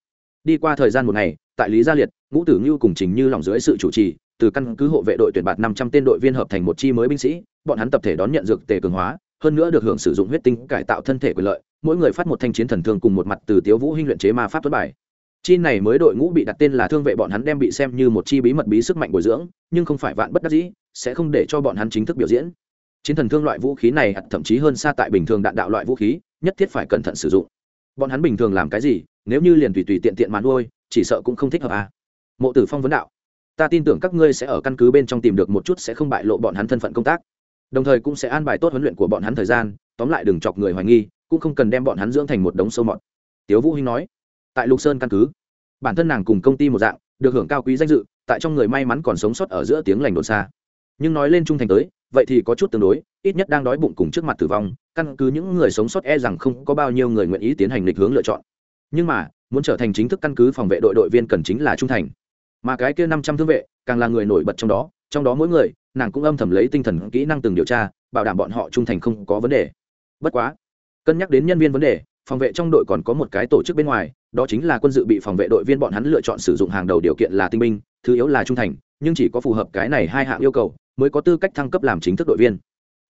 Đi qua thời gian một ngày, tại lý gia liệt, ngũ tử ngưu cùng trình như lòng dưới sự chủ trì, từ căn cứ hộ vệ đội tuyển bạt năm trăm tên đội viên hợp thành một chi mới binh sĩ, bọn hắn tập thể đón nhận dược tề cường hóa, hơn nữa được hưởng sử dụng huyết tinh cải tạo thân thể quyền lợi, mỗi người phát một thanh chiến thần thương cùng một mặt từ tiếu vũ hinh luyện chế ma pháp tuấn bài chi này mới đội ngũ bị đặt tên là thương vệ bọn hắn đem bị xem như một chi bí mật bí sức mạnh bồi dưỡng, nhưng không phải vạn bất đắc dĩ, sẽ không để cho bọn hắn chính thức biểu diễn. Chiến thần thương loại vũ khí này thậm chí hơn xa tại bình thường đạn đạo loại vũ khí, nhất thiết phải cẩn thận sử dụng. Bọn hắn bình thường làm cái gì, nếu như liền tùy tùy tiện tiện mà nuôi, chỉ sợ cũng không thích hợp à. mộ tử phong vấn đạo, ta tin tưởng các ngươi sẽ ở căn cứ bên trong tìm được một chút sẽ không bại lộ bọn hắn thân phận công tác. Đồng thời cũng sẽ an bài tốt huấn luyện của bọn hắn thời gian, tóm lại đừng chọc người hoài nghi, cũng không cần đem bọn hắn dưỡng thành một đống sâu mọt. Tiếu vũ hinh nói tại lục sơn căn cứ. Bản thân nàng cùng công ty một dạng, được hưởng cao quý danh dự, tại trong người may mắn còn sống sót ở giữa tiếng lành đồn xa. Nhưng nói lên trung thành tới, vậy thì có chút tương đối, ít nhất đang đói bụng cùng trước mặt tử vong, căn cứ những người sống sót e rằng không có bao nhiêu người nguyện ý tiến hành lịch hướng lựa chọn. Nhưng mà, muốn trở thành chính thức căn cứ phòng vệ đội đội viên cần chính là trung thành. Mà cái kia năm trăm thương vệ, càng là người nổi bật trong đó trong đó mỗi người, nàng cũng âm thầm lấy tinh thần, kỹ năng từng điều tra, bảo đảm bọn họ trung thành không có vấn đề. Bất quá, cân nhắc đến nhân viên vấn đề phòng vệ trong đội còn có một cái tổ chức bên ngoài, đó chính là quân dự bị phòng vệ đội viên bọn hắn lựa chọn sử dụng hàng đầu điều kiện là tinh binh, thứ yếu là trung thành, nhưng chỉ có phù hợp cái này hai hạng yêu cầu mới có tư cách thăng cấp làm chính thức đội viên.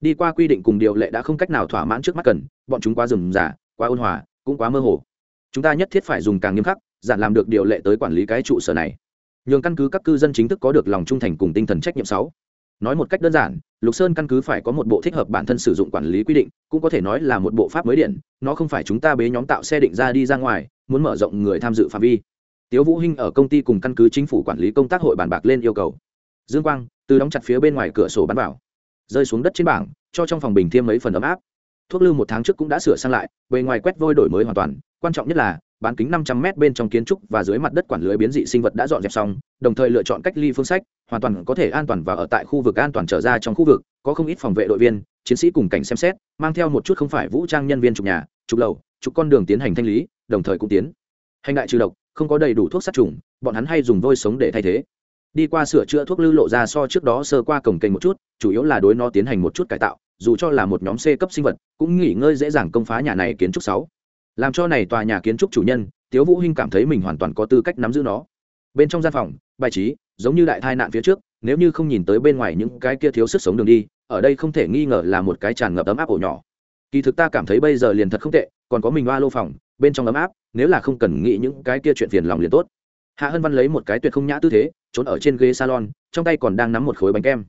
Đi qua quy định cùng điều lệ đã không cách nào thỏa mãn trước mắt cần, bọn chúng quá rườm rà, quá ôn hòa, cũng quá mơ hồ. Chúng ta nhất thiết phải dùng càng nghiêm khắc giản làm được điều lệ tới quản lý cái trụ sở này. Nhường căn cứ các cư dân chính thức có được lòng trung thành cùng tinh thần trách nhiệm sáu. Nói một cách đơn giản lục sơn căn cứ phải có một bộ thích hợp bản thân sử dụng quản lý quy định, cũng có thể nói là một bộ pháp mới điện, nó không phải chúng ta bế nhóm tạo xe định ra đi ra ngoài, muốn mở rộng người tham dự phạm vi. Tiếu vũ hinh ở công ty cùng căn cứ chính phủ quản lý công tác hội bàn bạc lên yêu cầu. Dương quang, từ đóng chặt phía bên ngoài cửa sổ bắn vào. Rơi xuống đất trên bảng, cho trong phòng bình thêm mấy phần ấm áp. Thuốc lư một tháng trước cũng đã sửa sang lại, bề ngoài quét vôi đổi mới hoàn toàn, quan trọng nhất là bán kính 500 m bên trong kiến trúc và dưới mặt đất quản lưới biến dị sinh vật đã dọn dẹp xong, đồng thời lựa chọn cách ly phương sách, hoàn toàn có thể an toàn và ở tại khu vực an toàn trở ra trong khu vực, có không ít phòng vệ đội viên, chiến sĩ cùng cảnh xem xét, mang theo một chút không phải vũ trang nhân viên trục nhà, trục lầu, trục con đường tiến hành thanh lý, đồng thời cũng tiến hành đại trừ độc, không có đầy đủ thuốc sát trùng, bọn hắn hay dùng vôi sống để thay thế. Đi qua sửa chữa thuốc lưu lộ ra so trước đó sơ qua cổng kênh một chút, chủ yếu là đối nó tiến hành một chút cải tạo, dù cho là một nhóm C cấp sinh vật, cũng nghỉ ngơi dễ dàng công phá nhà này kiến trúc 6 làm cho này tòa nhà kiến trúc chủ nhân, tiếu vũ hinh cảm thấy mình hoàn toàn có tư cách nắm giữ nó. Bên trong gian phòng, bài trí, giống như đại tai nạn phía trước, nếu như không nhìn tới bên ngoài những cái kia thiếu sức sống đường đi, ở đây không thể nghi ngờ là một cái tràn ngập ấm áp ổ nhỏ. Kỳ thực ta cảm thấy bây giờ liền thật không tệ, còn có mình ba lô phòng, bên trong ấm áp, nếu là không cần nghĩ những cái kia chuyện phiền lòng liền tốt. Hạ hân văn lấy một cái tuyệt không nhã tư thế, trốn ở trên ghế salon, trong tay còn đang nắm một khối bánh kem.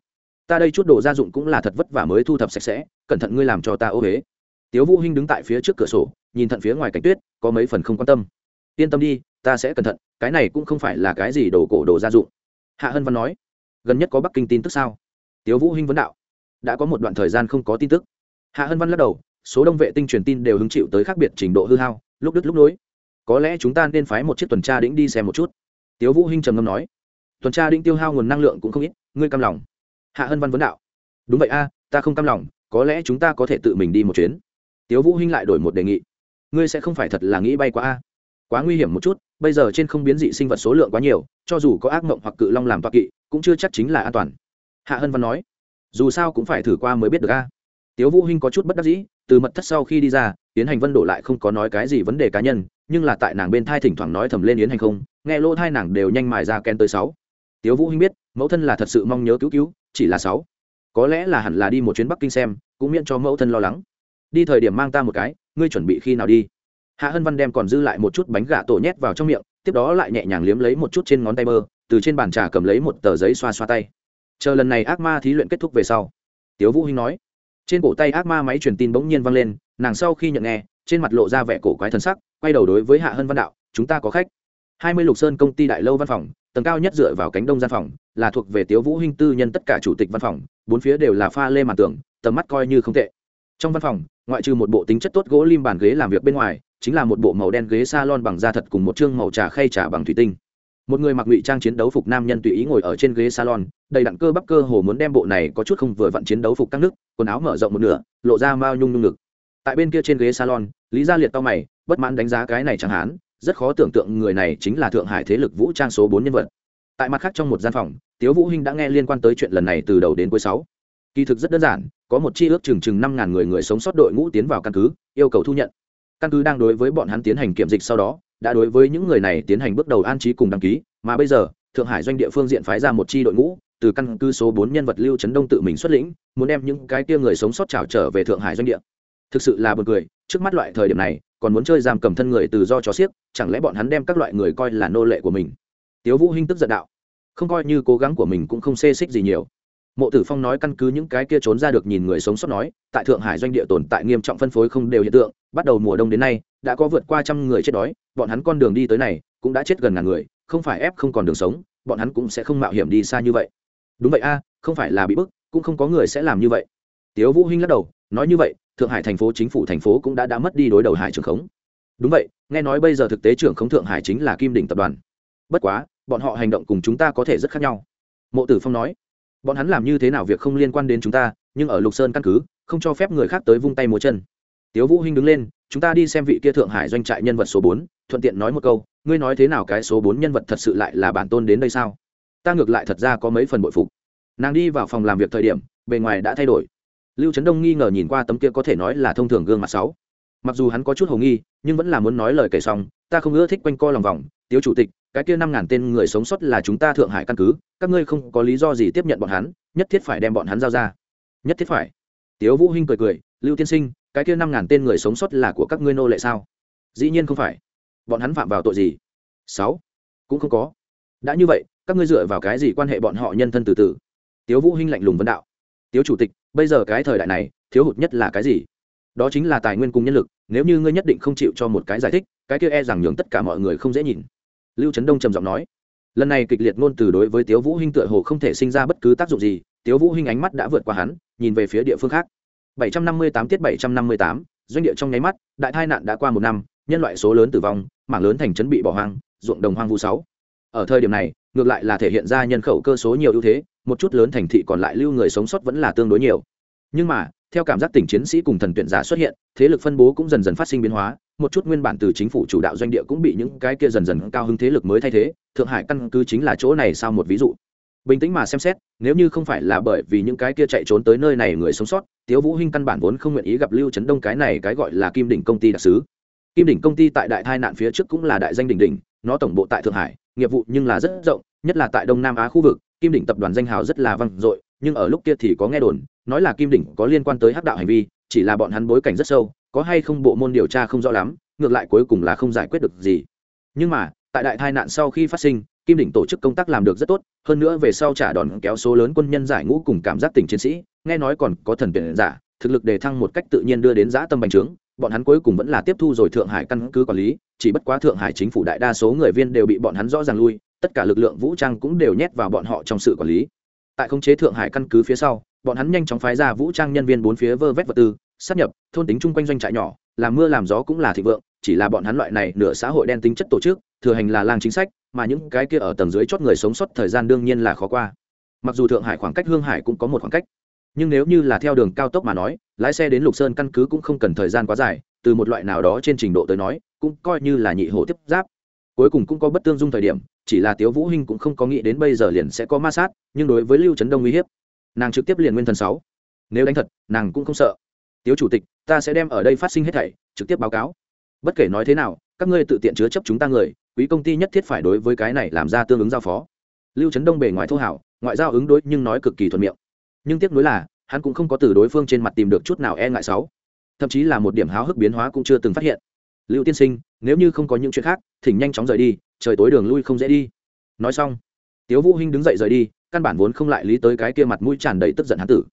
Ta đây chút đồ gia dụng cũng là thật vất vả mới thu thập sạch sẽ, cẩn thận ngươi làm cho ta ô huế tiếu vũ hinh đứng tại phía trước cửa sổ nhìn thận phía ngoài cảnh tuyết, có mấy phần không quan tâm. Yên tâm đi, ta sẽ cẩn thận, cái này cũng không phải là cái gì đồ cổ đồ gia dụng. Hạ hân văn nói, gần nhất có bắc kinh tin tức sao? Tiếu vũ hinh vấn đạo, đã có một đoạn thời gian không có tin tức. Hạ hân văn lắc đầu, số đông vệ tinh truyền tin đều hứng chịu tới khác biệt trình độ hư hao, lúc đứt lúc nối. Có lẽ chúng ta nên phái một chiếc tuần tra đĩnh đi xem một chút. Tiếu vũ hinh trầm ngâm nói, tuần tra đĩnh tiêu hao nguồn năng lượng cũng không ít, ngươi cam lòng. Hạ hân văn vấn đạo, đúng vậy a, ta không cam lòng, có lẽ chúng ta có thể tự mình đi một chuyến. Tiếu vũ hinh lại đổi một đề nghị ngươi sẽ không phải thật là nghĩ bay quá a. Quá nguy hiểm một chút, bây giờ trên không biến dị sinh vật số lượng quá nhiều, cho dù có ác mộng hoặc cự long làm toa kỵ, cũng chưa chắc chính là an toàn. Hạ hân văn nói, dù sao cũng phải thử qua mới biết được a. Tiếu vũ hinh có chút bất đắc dĩ, từ mật thất sau khi đi ra tiến hành vân đổ lại không có nói cái gì vấn đề cá nhân, nhưng là tại nàng bên thai thỉnh thoảng nói thầm lên yến hành không, nghe lỗ thai nàng đều nhanh mài ra ken tới sáu. Tiếu vũ hinh biết, mẫu thân là thật sự mong nhớ cứu cứu, chỉ là sáu. Có lẽ là hẳn là đi một chuyến bắc kinh xem, cũng miễn cho mẫu thân lo lắng. Đi thời điểm mang ta một cái ngươi chuẩn bị khi nào đi? Hạ hân văn đem còn dư lại một chút bánh gà tổ nhét vào trong miệng, tiếp đó lại nhẹ nhàng liếm lấy một chút trên ngón tay bơ, từ trên bàn trà cầm lấy một tờ giấy xoa xoa tay. Chờ lần này ác ma thí luyện kết thúc về sau, tiếu vũ hinh nói. Trên cổ tay ác ma máy truyền tin bỗng nhiên vang lên, nàng sau khi nhận nghe, trên mặt lộ ra vẻ cổ quái thần sắc, quay đầu đối với hạ hân văn đạo, chúng ta có khách. Hai mươi lục sơn công ty đại lâu văn phòng, tầng cao nhất dựa vào cánh đông gian phòng, là thuộc về tiếu vũ hinh tư nhân tất cả chủ tịch văn phòng, bốn phía đều là pha lê màn tường tầm mắt coi như không tệ. Trong văn phòng ngoại trừ một bộ tính chất tốt gỗ lim bàn ghế làm việc bên ngoài, chính là một bộ màu đen ghế salon bằng da thật cùng một chương màu trà khay trà bằng thủy tinh. Một người mặc ngụy trang chiến đấu phục nam nhân tùy ý ngồi ở trên ghế salon, đầy đặn cơ bắp cơ hồ muốn đem bộ này có chút không vừa vặn chiến đấu phục các nước, quần áo mở rộng một nửa, lộ ra mao nhung nhung ngực. Tại bên kia trên ghế salon, lý gia liệt to mày, bất mãn đánh giá cái này chẳng hán rất khó tưởng tượng người này chính là thượng hải thế lực vũ trang số bốn nhân vật. Tại mặt khác trong một gian phòng, tiếu vũ hinh đã nghe liên quan tới chuyện lần này từ đầu đến cuối sáu kỳ thực rất đơn giản, có một chi ước chừng chừng năm ngàn người người sống sót đội ngũ tiến vào căn cứ, yêu cầu thu nhận. Căn cứ đang đối với bọn hắn tiến hành kiểm dịch sau đó, đã đối với những người này tiến hành bước đầu an trí cùng đăng ký, mà bây giờ, thượng hải doanh địa phương diện phái ra một chi đội ngũ, từ căn cứ số bốn nhân vật lưu trấn đông tự mình xuất lĩnh, muốn đem những cái kia người sống sót trào trở về thượng hải doanh địa. Thực sự là buồn cười, trước mắt loại thời điểm này, còn muốn chơi giam cầm thân người tự do cho xiếc, chẳng lẽ bọn hắn đem các loại người coi là nô lệ của mình? Tiếu vũ hinh tức giận đạo, không coi như cố gắng của mình cũng không xê xích gì nhiều mộ tử phong nói căn cứ những cái kia trốn ra được nhìn người sống sót nói, tại thượng hải doanh địa tồn tại nghiêm trọng phân phối không đều hiện tượng, bắt đầu mùa đông đến nay, đã có vượt qua trăm người chết đói, bọn hắn con đường đi tới này, cũng đã chết gần ngàn người, không phải ép không còn đường sống, bọn hắn cũng sẽ không mạo hiểm đi xa như vậy. Đúng vậy a, không phải là bị bức, cũng không có người sẽ làm như vậy. Tiếu vũ hinh lắc đầu, nói như vậy, thượng hải thành phố chính phủ thành phố cũng đã đã mất đi đối đầu hải trưởng khống. Đúng vậy, nghe nói bây giờ thực tế trưởng khống thượng hải chính là kim đỉnh tập đoàn. Bất quá, bọn họ hành động cùng chúng ta có thể rất khác nhau. Mộ tử phong nói bọn hắn làm như thế nào việc không liên quan đến chúng ta, nhưng ở lục sơn căn cứ, không cho phép người khác tới vung tay múa chân. Tiếu vũ hinh đứng lên, chúng ta đi xem vị kia thượng hải doanh trại nhân vật số bốn, thuận tiện nói một câu, ngươi nói thế nào cái số bốn nhân vật thật sự lại là bản tôn đến đây sao? Ta ngược lại thật ra có mấy phần bội phục. Nàng đi vào phòng làm việc thời điểm, bề ngoài đã thay đổi. Lưu trấn đông nghi ngờ nhìn qua tấm kia có thể nói là thông thường gương mặt sáu. Mặc dù hắn có chút hồ nghi, nhưng vẫn là muốn nói lời kể xong, ta không ưa thích quanh co lòng vòng. Tiếu chủ tịch cái kia năm ngàn tên người sống sót là chúng ta thượng hải căn cứ, các ngươi không có lý do gì tiếp nhận bọn hắn, nhất thiết phải đem bọn hắn giao ra. Nhất thiết phải. Tiếu vũ hinh cười cười, lưu tiên sinh, cái kia năm ngàn tên người sống sót là của các ngươi nô lệ sao? Dĩ nhiên không phải. Bọn hắn phạm vào tội gì? Sáu. Cũng không có. Đã như vậy, các ngươi dựa vào cái gì quan hệ bọn họ nhân thân từ từ? Tiếu vũ hinh lạnh lùng vấn đạo. Tiếu chủ tịch, bây giờ cái thời đại này, thiếu hụt nhất là cái gì? Đó chính là tài nguyên cùng nhân lực, nếu như ngươi nhất định không chịu cho một cái giải thích, cái kia e rằng nhường tất cả mọi người không dễ nhìn lưu trấn đông trầm giọng nói lần này kịch liệt ngôn từ đối với tiếu vũ hinh tựa hồ không thể sinh ra bất cứ tác dụng gì. Tiếu vũ hinh ánh mắt đã vượt qua hắn nhìn về phía địa phương khác. 758 tiết 758, doanh địa trong nháy mắt đại tai nạn đã qua một năm nhân loại số lớn tử vong mảng lớn thành trấn bị bỏ hoang ruộng đồng hoang vu sáu. Ở thời điểm này ngược lại là thể hiện ra nhân khẩu cơ số nhiều ưu thế một chút lớn thành thị còn lại lưu người sống sót vẫn là tương đối nhiều. Nhưng mà theo cảm giác tỉnh chiến sĩ cùng thần tuyển giả xuất hiện, thế lực phân bố cũng dần dần phát sinh biến hóa, một chút nguyên bản từ chính phủ chủ đạo doanh địa cũng bị những cái kia dần dần cao hứng thế lực mới thay thế, thượng hải căn cứ chính là chỗ này sao một ví dụ. Bình tĩnh mà xem xét, nếu như không phải là bởi vì những cái kia chạy trốn tới nơi này người sống sót, tiếu vũ hinh căn bản vốn không nguyện ý gặp lưu trấn đông cái này cái gọi là kim đỉnh công ty đặc sứ. Kim đỉnh công ty tại đại thai nạn phía trước cũng là đại danh đỉnh đỉnh, nó tổng bộ tại thượng hải, nghiệp vụ nhưng là rất rộng, nhất là tại đông nam á khu vực, kim đỉnh tập đoàn danh hào rất là vang dội, nhưng ở lúc kia thì có nghe đồn nói là kim đỉnh có liên quan tới hắc đạo hành vi, chỉ là bọn hắn bối cảnh rất sâu, có hay không bộ môn điều tra không rõ lắm, ngược lại cuối cùng là không giải quyết được gì. Nhưng mà, tại đại tai nạn sau khi phát sinh, kim đỉnh tổ chức công tác làm được rất tốt, hơn nữa về sau trả đòn kéo số lớn quân nhân giải ngũ cùng cảm giác tình chiến sĩ, nghe nói còn có thần tuyển giả, thực lực đề thăng một cách tự nhiên đưa đến giã tâm bành trướng, bọn hắn cuối cùng vẫn là tiếp thu rồi thượng hải căn cứ quản lý, chỉ bất quá thượng hải chính phủ đại đa số người viên đều bị bọn hắn rõ ràng lui, tất cả lực lượng vũ trang cũng đều nhét vào bọn họ trong sự quản lý. Tại khống chế thượng hải căn cứ phía sau bọn hắn nhanh chóng phái ra vũ trang nhân viên bốn phía vơ vét vật tư sắp nhập, thôn tính chung quanh doanh trại nhỏ, làm mưa làm gió cũng là thịnh vượng, chỉ là bọn hắn loại này nửa xã hội đen tính chất tổ chức, thừa hành là làng chính sách, mà những cái kia ở tầng dưới chót người sống sót thời gian đương nhiên là khó qua. Mặc dù thượng hải khoảng cách hương hải cũng có một khoảng cách, nhưng nếu như là theo đường cao tốc mà nói, lái xe đến lục sơn căn cứ cũng không cần thời gian quá dài, từ một loại nào đó trên trình độ tới nói, cũng coi như là nhị hổ tiếp giáp. Cuối cùng cũng có bất tương dung thời điểm, chỉ là tiếu vũ hinh cũng không có nghĩ đến bây giờ liền sẽ có ma sát, nhưng đối với lưu trấn đông uy hiếp nàng trực tiếp liền nguyên thần sáu. Nếu đánh thật, nàng cũng không sợ. Tiếu chủ tịch, ta sẽ đem ở đây phát sinh hết thảy, trực tiếp báo cáo. Bất kể nói thế nào, các ngươi tự tiện chứa chấp chúng ta người, quý công ty nhất thiết phải đối với cái này làm ra tương ứng giao phó. Lưu trấn đông bề ngoài thô hảo, ngoại giao ứng đối nhưng nói cực kỳ thuận miệng. Nhưng tiếc nuối là, hắn cũng không có từ đối phương trên mặt tìm được chút nào e ngại sáu. Thậm chí là một điểm háo hức biến hóa cũng chưa từng phát hiện. Lưu tiên sinh, nếu như không có những chuyện khác, thỉnh nhanh chóng rời đi, trời tối đường lui không dễ đi. Nói xong, tiếu vũ hinh đứng dậy rời đi căn bản vốn không lại lý tới cái kia mặt mũi tràn đầy tức giận hắn tử.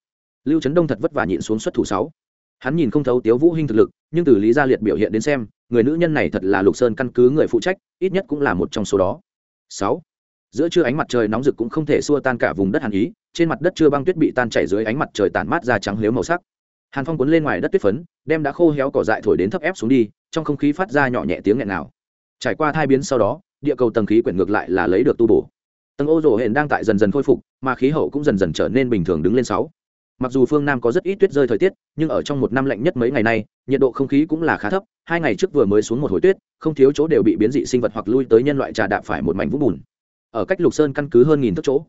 Lưu trấn đông thật vất vả nhịn xuống xuất thủ sáu. Hắn nhìn không thấu tiếu vũ hinh thực lực, nhưng từ lý gia liệt biểu hiện đến xem, người nữ nhân này thật là lục sơn căn cứ người phụ trách, ít nhất cũng là một trong số đó. Sáu. Giữa trưa ánh mặt trời nóng rực cũng không thể xua tan cả vùng đất hàn ý, trên mặt đất chưa băng tuyết bị tan chảy dưới ánh mặt trời tàn mát ra trắng liếu màu sắc. Hàn phong cuốn lên ngoài đất tuyết phấn, đem đã khô héo cỏ dại thổi đến thấp ép xuống đi, trong không khí phát ra nhỏ nhẹ tiếng nghẹn nào trải qua thai biến sau đó, địa cầu tầng khí quyển ngược lại là lấy được tu bổ tầng ô rổ hển đang tại dần dần khôi phục, mà khí hậu cũng dần dần trở nên bình thường đứng lên sáu. Mặc dù phương nam có rất ít tuyết rơi thời tiết, nhưng ở trong một năm lạnh nhất mấy ngày nay, nhiệt độ không khí cũng là khá thấp, hai ngày trước vừa mới xuống một hồi tuyết, không thiếu chỗ đều bị biến dị sinh vật hoặc lui tới nhân loại trà đạp phải một mảnh vũng bùn. Ở cách lục sơn căn cứ hơn nghìn thước chỗ,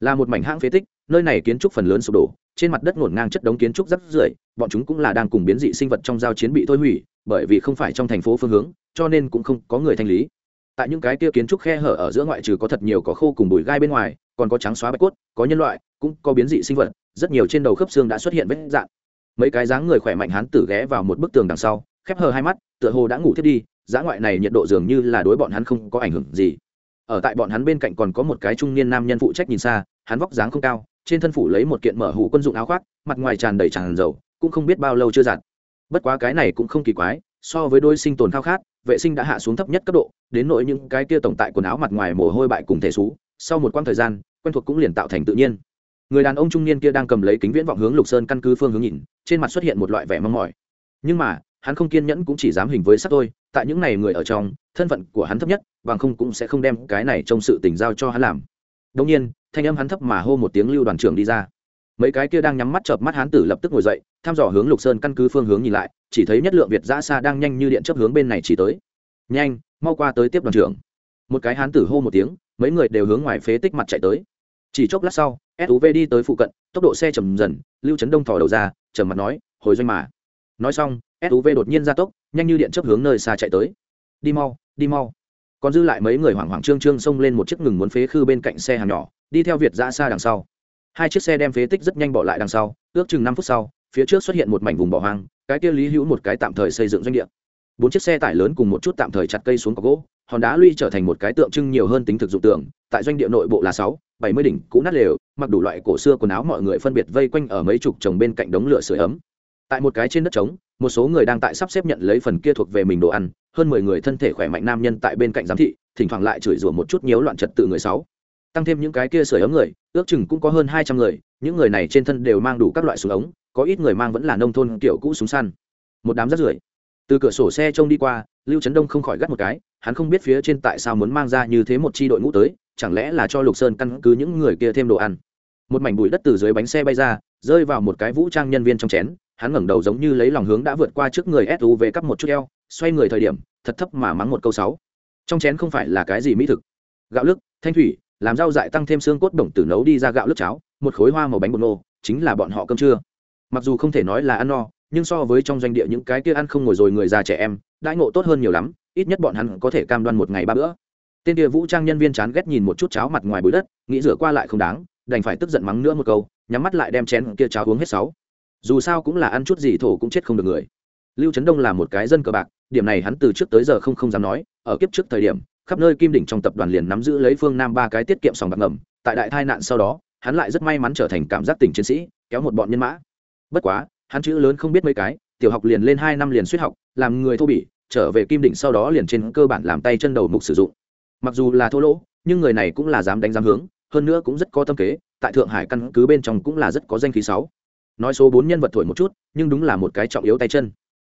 là một mảnh hãng phế tích, nơi này kiến trúc phần lớn sụp đổ, trên mặt đất ngổn ngang chất đống kiến trúc rất rưởi, bọn chúng cũng là đang cùng biến dị sinh vật trong giao chiến bị thôi hủy, bởi vì không phải trong thành phố phương hướng, cho nên cũng không có người thanh lý tại những cái kia kiến trúc khe hở ở giữa ngoại trừ có thật nhiều có khô cùng bụi gai bên ngoài, còn có trắng xóa bạch cốt, có nhân loại, cũng có biến dị sinh vật, rất nhiều trên đầu khớp xương đã xuất hiện vết dạn. Mấy cái dáng người khỏe mạnh hán tử ghé vào một bức tường đằng sau, khép hờ hai mắt, tựa hồ đã ngủ thiết đi giá ngoại này nhiệt độ dường như là đối bọn hắn không có ảnh hưởng gì. Ở tại bọn hắn bên cạnh còn có một cái trung niên nam nhân phụ trách nhìn xa, hắn vóc dáng không cao, trên thân phủ lấy một kiện mở hủ quân dụng áo khoác, mặt ngoài tràn đầy tràn dầu, cũng không biết bao lâu chưa giặt. Bất quá cái này cũng không kỳ quái, so với đôi sinh tồn khao khát vệ sinh đã hạ xuống thấp nhất cấp độ, đến nỗi những cái kia tổng tại quần áo mặt ngoài mồ hôi bại cùng thể xú, sau một quãng thời gian, quen thuộc cũng liền tạo thành tự nhiên. Người đàn ông trung niên kia đang cầm lấy kính viễn vọng hướng lục sơn căn cứ phương hướng nhìn, trên mặt xuất hiện một loại vẻ mong mỏi. Nhưng mà, hắn không kiên nhẫn cũng chỉ dám hình với sắc thôi tại những này người ở trong, thân phận của hắn thấp nhất, bằng không cũng sẽ không đem cái này trong sự tình giao cho hắn làm. Đông nhiên, thanh âm hắn thấp mà hô một tiếng lưu đoàn trưởng đi ra. Mấy cái kia đang nhắm mắt chợp mắt hắn tử lập tức ngồi dậy thăm dò hướng lục sơn căn cứ phương hướng nhìn lại, chỉ thấy nhất lượng việt giã xa đang nhanh như điện chấp hướng bên này chỉ tới. Nhanh, mau qua tới tiếp đoàn trưởng. Một cái hán tử hô một tiếng, mấy người đều hướng ngoài phế tích mặt chạy tới. Chỉ chốc lát sau suv đi tới phụ cận, tốc độ xe chầm dần, lưu trấn đông thỏ đầu ra, trầm mặt nói, hồi doanh mà. Nói xong suv đột nhiên ra tốc, nhanh như điện chấp hướng nơi xa chạy tới. Đi mau đi mau. Còn dư lại mấy người hoảng hoảng trương trương xông lên một chiếc ngừng muốn phế khư bên cạnh xe hàng nhỏ, đi theo việt ra xa đằng sau. Hai chiếc xe đem phế tích rất nhanh bỏ lại đằng sau, ước chừng năm phút sau phía trước xuất hiện một mảnh vùng bỏ hoang, cái kia lý hữu một cái tạm thời xây dựng doanh địa. Bốn chiếc xe tải lớn cùng một chút tạm thời chặt cây xuống có gỗ, hòn đá luy trở thành một cái tượng trưng nhiều hơn tính thực dụng tượng, tại doanh địa nội bộ là sáu, bảy mươi đỉnh, cũ nát lều, mặc đủ loại cổ xưa quần áo mọi người phân biệt vây quanh ở mấy chục chồng bên cạnh đống lửa sưởi ấm. Tại một cái trên đất trống, một số người đang tại sắp xếp nhận lấy phần kia thuộc về mình đồ ăn, hơn mười người thân thể khỏe mạnh nam nhân tại bên cạnh giám thị, thỉnh thoảng lại chửi rủa một chút nhiễu loạn trật tự người sáu tăng thêm những cái kia sưởi ấm người, ước chừng cũng có hơn hai trăm người, những người này trên thân đều mang đủ các loại súng ống, có ít người mang vẫn là nông thôn kiểu cũ súng săn. Một đám rắt rưởi. Từ cửa sổ xe trông đi qua, lưu trấn đông không khỏi gắt một cái, hắn không biết phía trên tại sao muốn mang ra như thế một chi đội ngũ tới, chẳng lẽ là cho lục sơn căn cứ những người kia thêm đồ ăn. Một mảnh bụi đất từ dưới bánh xe bay ra, rơi vào một cái vũ trang nhân viên trong chén, hắn ngẩng đầu giống như lấy lòng hướng đã vượt qua trước người suv cắp một chút eo, xoay người thời điểm, thật thấp mà mắng một câu sáu. Trong chén không phải là cái gì mỹ thực. Gạo lức, thanh thủy làm rau dại tăng thêm xương cốt đồng tử nấu đi ra gạo lức cháo, một khối hoa màu bánh bột nô, chính là bọn họ cơm trưa. Mặc dù không thể nói là ăn no, nhưng so với trong doanh địa những cái kia ăn không ngồi rồi người già trẻ em, đãi ngộ tốt hơn nhiều lắm, ít nhất bọn hắn có thể cam đoan một ngày ba bữa. Tên kia vũ trang nhân viên chán ghét nhìn một chút cháo mặt ngoài bụi đất, nghĩ rửa qua lại không đáng, đành phải tức giận mắng nữa một câu, nhắm mắt lại đem chén kia cháo uống hết sáu. Dù sao cũng là ăn chút gì thổ cũng chết không được người. Lưu trấn đông là một cái dân cờ bạc, điểm này hắn từ trước tới giờ không không dám nói, ở kiếp trước thời điểm khắp nơi kim đỉnh trong tập đoàn liền nắm giữ lấy phương nam ba cái tiết kiệm sòng bạc ngầm. Tại đại tai nạn sau đó, hắn lại rất may mắn trở thành cảm giác tỉnh chiến sĩ, kéo một bọn nhân mã. Bất quá, hắn chữ lớn không biết mấy cái, tiểu học liền lên hai năm liền suýt học, làm người thô bỉ, trở về kim đỉnh sau đó liền trên cơ bản làm tay chân đầu mục sử dụng. Mặc dù là thô lỗ, nhưng người này cũng là dám đánh dám hướng, hơn nữa cũng rất có tâm kế, tại thượng hải căn cứ bên trong cũng là rất có danh khí sáu. Nói số bốn nhân vật thổi một chút, nhưng đúng là một cái trọng yếu tay chân.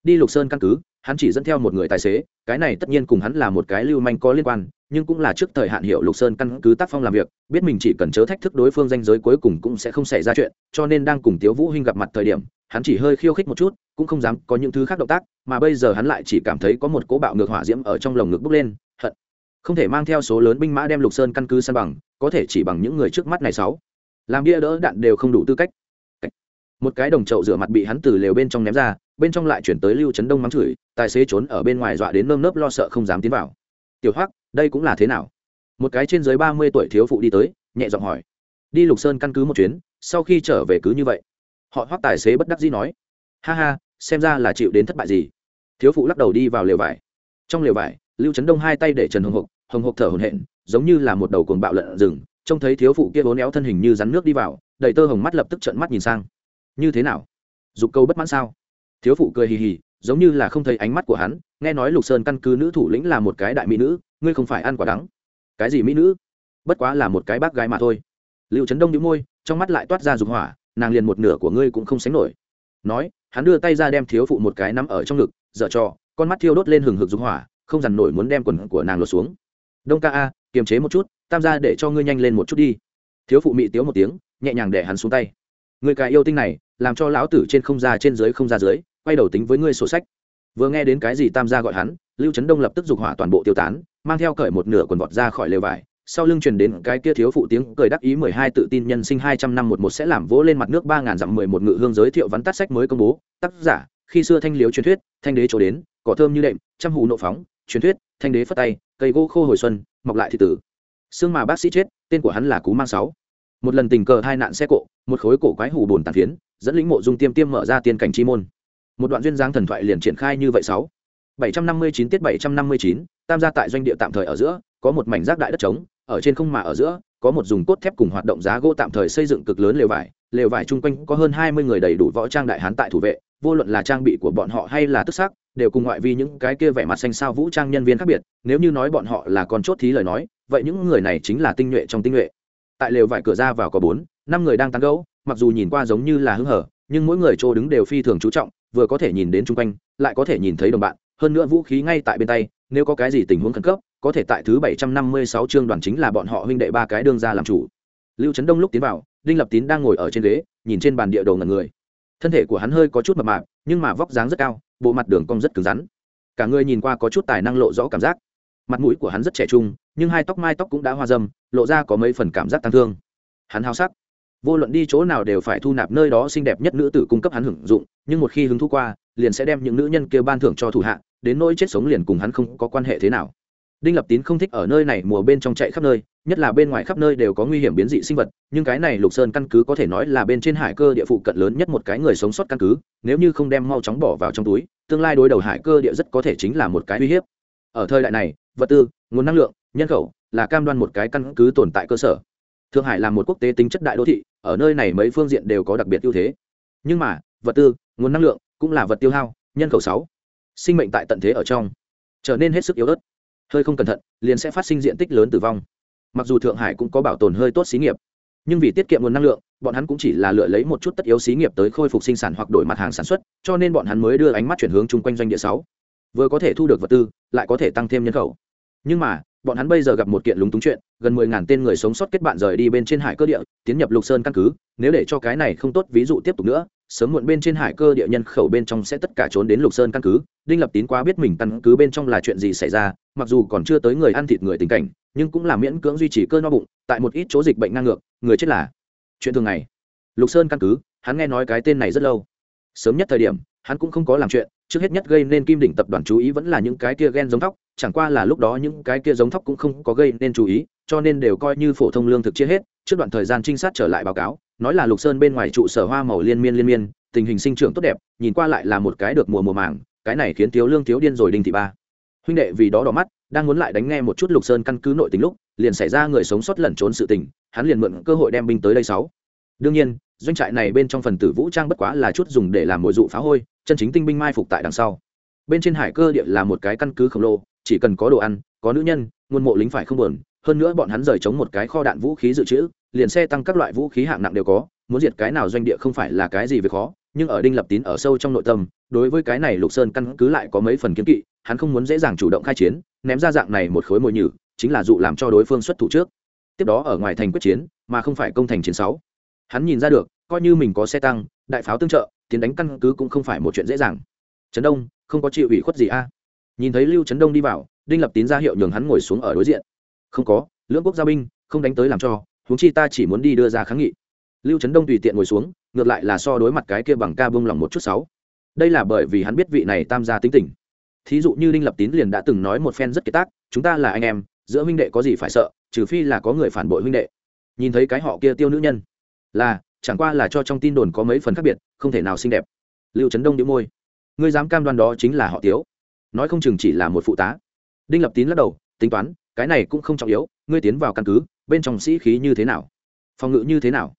Đi lục sơn căn cứ hắn chỉ dẫn theo một người tài xế, cái này tất nhiên cùng hắn là một cái lưu manh có liên quan, nhưng cũng là trước thời hạn hiệu lục sơn căn cứ tác phong làm việc, biết mình chỉ cần chớ thách thức đối phương danh giới cuối cùng cũng sẽ không xảy ra chuyện, cho nên đang cùng tiếu vũ huynh gặp mặt thời điểm, hắn chỉ hơi khiêu khích một chút, cũng không dám có những thứ khác động tác, mà bây giờ hắn lại chỉ cảm thấy có một cỗ bạo ngược hỏa diễm ở trong lồng ngực bốc lên, hận. Không thể mang theo số lớn binh mã đem lục sơn căn cứ san bằng, có thể chỉ bằng những người trước mắt này sáu. Làm bia đỡ đạn đều không đủ tư cách. Một cái đồng chậu rửa mặt bị hắn từ lều bên trong ném ra bên trong lại chuyển tới lưu trấn đông mắng chửi, tài xế trốn ở bên ngoài dọa đến nơm nớp lo sợ không dám tiến vào. Tiểu hoắc, đây cũng là thế nào? Một cái trên dưới ba mươi tuổi thiếu phụ đi tới, nhẹ giọng hỏi. Đi lục sơn căn cứ một chuyến, sau khi trở về cứ như vậy. Họ hoắc tài xế bất đắc dĩ nói. Ha ha, xem ra là chịu đến thất bại gì. Thiếu phụ lắc đầu đi vào lều vải. Trong lều vải, lưu trấn đông hai tay để trần hồng hộc hồng hộc thở hồn hện giống như là một đầu cuồng bạo lợn rừng, trông thấy thiếu phụ kia vốn éo thân hình như rắn nước đi vào, đầy tơ hồng mắt lập tức trợn mắt nhìn sang. Như thế nào? Dục câu bất mãn sao? Thiếu phụ cười hì hì, giống như là không thấy ánh mắt của hắn, nghe nói lục sơn căn cứ nữ thủ lĩnh là một cái đại mỹ nữ, ngươi không phải ăn quả đắng. Cái gì mỹ nữ? Bất quá là một cái bác gái mà thôi. Liệu trấn đông đĩu môi, trong mắt lại toát ra dục hỏa, nàng liền một nửa của ngươi cũng không sánh nổi. Nói, hắn đưa tay ra đem thiếu phụ một cái nắm ở trong ngực, dở trò, con mắt thiêu đốt lên hừng hực dục hỏa, không dằn nổi muốn đem quần của nàng lột xuống. Đông ca a, kiềm chế một chút, tam gia để cho ngươi nhanh lên một chút đi. Thiếu phụ mị tiếu một tiếng, nhẹ nhàng để hắn xuống tay. Người cái yêu tinh này, làm cho lão tử trên không ra trên dưới không ra dưới quay đầu tính với ngươi sổ sách. Vừa nghe đến cái gì tam gia gọi hắn, lưu trấn đông lập tức dục hỏa toàn bộ tiêu tán, mang theo cởi một nửa quần vọt ra khỏi lều vải. Sau lưng truyền đến cái kia thiếu phụ tiếng cười đắc ý mười hai tự tin nhân sinh hai trăm năm một một sẽ làm vỗ lên mặt nước ba ngàn dặm mười một ngự hương giới thiệu vắn tắt sách mới công bố. Tác giả, khi xưa thanh liếu truyền thuyết, thanh đế chỗ đến, cỏ thơm như đệm, trăm hù nộ phóng, truyền thuyết, thanh đế phất tay, cây gỗ khô hồi xuân, mọc lại thị tử. Xương mà bác sĩ chết, tên của hắn là cú mang sáu. Một lần tình cờ hai nạn xe cộ, một khối cổ quái hù bồn tàn phiến, dẫn lĩnh mộ dung tiêm tiêm mở ra tiên cảnh chi môn một đoạn duyên dáng thần thoại liền triển khai như vậy sáu. bảy trăm năm mươi chín tiết bảy trăm năm mươi chín, tam gia tại doanh địa tạm thời ở giữa, có một mảnh rác đại đất trống, ở trên không mà ở giữa, có một dùng cốt thép cùng hoạt động giá gỗ tạm thời xây dựng cực lớn lều vải lều vải chung quanh có hơn hai mươi người đầy đủ võ trang đại hán tại thủ vệ, vô luận là trang bị của bọn họ hay là tức sắc, đều cùng ngoại vi những cái kia vẻ mặt xanh sao vũ trang nhân viên khác biệt, nếu như nói bọn họ là con chốt thí lời nói, vậy những người này chính là tinh nhuệ trong tinh nhuệ. Tại lều vải cửa ra vào có bốn, năm người đang tán gẫu, mặc dù nhìn qua giống như là hứng hở, nhưng mỗi người chỗ đứng đều phi thường chú trọng vừa có thể nhìn đến chung quanh, lại có thể nhìn thấy đồng bạn, hơn nữa vũ khí ngay tại bên tay, nếu có cái gì tình huống khẩn cấp, có thể tại thứ bảy trăm năm mươi sáu chương đoàn chính là bọn họ huynh đệ ba cái đương ra làm chủ. Lưu trấn đông lúc tiến vào, đinh lập tín đang ngồi ở trên ghế, nhìn trên bàn địa đồ ngần người. Thân thể của hắn hơi có chút mập mạp, nhưng mà vóc dáng rất cao, bộ mặt đường cong rất cứng rắn. Cả người nhìn qua có chút tài năng lộ rõ cảm giác. Mặt mũi của hắn rất trẻ trung, nhưng hai tóc mai tóc cũng đã hoa dâm, lộ ra có mấy phần cảm giác tăng thương. Hắn hao sắc vô luận đi chỗ nào đều phải thu nạp nơi đó xinh đẹp nhất nữ tử cung cấp hắn hưởng dụng, nhưng một khi hứng thu qua, liền sẽ đem những nữ nhân kia ban thưởng cho thủ hạ, đến nỗi chết sống liền cùng hắn không có quan hệ thế nào. Đinh lập tín không thích ở nơi này mùa bên trong chạy khắp nơi, nhất là bên ngoài khắp nơi đều có nguy hiểm biến dị sinh vật, nhưng cái này lục sơn căn cứ có thể nói là bên trên hải cơ địa phụ cận lớn nhất một cái người sống sót căn cứ, nếu như không đem mau chóng bỏ vào trong túi, tương lai đối đầu hải cơ địa rất có thể chính là một cái uy hiếp. Ở thời đại này, vật tư, nguồn năng lượng, nhân khẩu là cam đoan một cái căn cứ tồn tại cơ sở thượng hải là một quốc tế tính chất đại đô thị, ở nơi này mấy phương diện đều có đặc biệt ưu thế. Nhưng mà, vật tư, nguồn năng lượng cũng là vật tiêu hao, nhân khẩu sáu. Sinh mệnh tại tận thế ở trong. Trở nên hết sức yếu ớt. Hơi không cẩn thận, liền sẽ phát sinh diện tích lớn tử vong. Mặc dù thượng hải cũng có bảo tồn hơi tốt xí nghiệp, nhưng vì tiết kiệm nguồn năng lượng, bọn hắn cũng chỉ là lựa lấy một chút tất yếu xí nghiệp tới khôi phục sinh sản hoặc đổi mặt hàng sản xuất, cho nên bọn hắn mới đưa ánh mắt chuyển hướng chung quanh doanh địa sáu. Vừa có thể thu được vật tư, lại có thể tăng thêm nhân khẩu. Nhưng mà bọn hắn bây giờ gặp một kiện lúng túng chuyện, gần mười ngàn tên người sống sót kết bạn rời đi bên trên hải cơ địa, tiến nhập lục sơn căn cứ. Nếu để cho cái này không tốt, ví dụ tiếp tục nữa, sớm muộn bên trên hải cơ địa nhân khẩu bên trong sẽ tất cả trốn đến lục sơn căn cứ. Đinh lập tín quá biết mình căn cứ bên trong là chuyện gì xảy ra, mặc dù còn chưa tới người ăn thịt người tình cảnh, nhưng cũng là miễn cưỡng duy trì cơn no bụng, tại một ít chỗ dịch bệnh ngang ngược, người chết là chuyện thường ngày. Lục sơn căn cứ, hắn nghe nói cái tên này rất lâu. Sớm nhất thời điểm, hắn cũng không có làm chuyện trước hết nhất gây nên kim đỉnh tập đoàn chú ý vẫn là những cái kia ghen giống thóc, chẳng qua là lúc đó những cái kia giống thóc cũng không có gây nên chú ý, cho nên đều coi như phổ thông lương thực chia hết, trước đoạn thời gian trinh sát trở lại báo cáo, nói là lục sơn bên ngoài trụ sở hoa màu liên miên liên miên, tình hình sinh trưởng tốt đẹp, nhìn qua lại là một cái được mùa mùa màng, cái này khiến thiếu lương thiếu điên rồi đinh thị ba. Huynh đệ vì đó đỏ mắt, đang muốn lại đánh nghe một chút lục sơn căn cứ nội tình lúc, liền xảy ra người sống sót lẩn trốn sự tình, hắn liền mượn cơ hội đem binh tới đây sáu. Đương nhiên, doanh trại này bên trong phần tử vũ trang bất quá là chút dùng để làm mồi dụ phá hôi chân chính tinh binh mai phục tại đằng sau. Bên trên hải cơ địa là một cái căn cứ khổng lồ, chỉ cần có đồ ăn, có nữ nhân, nguồn mộ lính phải không buồn, hơn nữa bọn hắn rời chống một cái kho đạn vũ khí dự trữ, liền xe tăng các loại vũ khí hạng nặng đều có, muốn diệt cái nào doanh địa không phải là cái gì về khó, nhưng ở đinh lập tín ở sâu trong nội tâm, đối với cái này lục sơn căn cứ lại có mấy phần kiếm kỵ, hắn không muốn dễ dàng chủ động khai chiến, ném ra dạng này một khối mồi nhử, chính là dụ làm cho đối phương xuất thủ trước. Tiếp đó ở ngoài thành quyết chiến, mà không phải công thành chiến sáu. Hắn nhìn ra được, coi như mình có xe tăng, đại pháo tương trợ tiến đánh căn cứ cũng không phải một chuyện dễ dàng. Trấn đông, không có chịu ủy khuất gì a? Nhìn thấy lưu trấn đông đi vào, đinh lập tín ra hiệu nhường hắn ngồi xuống ở đối diện. Không có, lưỡng quốc gia binh, không đánh tới làm cho, huống chi ta chỉ muốn đi đưa ra kháng nghị. Lưu trấn đông tùy tiện ngồi xuống, ngược lại là so đối mặt cái kia bằng ca bông lòng một chút sáu. Đây là bởi vì hắn biết vị này tam gia tính tình. Thí dụ như đinh lập tín liền đã từng nói một phen rất kiệt tác, chúng ta là anh em, giữa huynh đệ có gì phải sợ, trừ phi là có người phản bội huynh đệ. Nhìn thấy cái họ kia tiêu nữ nhân, là chẳng qua là cho trong tin đồn có mấy phần khác biệt, không thể nào xinh đẹp. Lưu trấn đông đĩu môi. Ngươi dám cam đoan đó chính là họ tiếu. Nói không chừng chỉ là một phụ tá. Đinh lập tín lắc đầu, tính toán, cái này cũng không trọng yếu, ngươi tiến vào căn cứ, bên trong sĩ khí như thế nào? Phòng ngự như thế nào?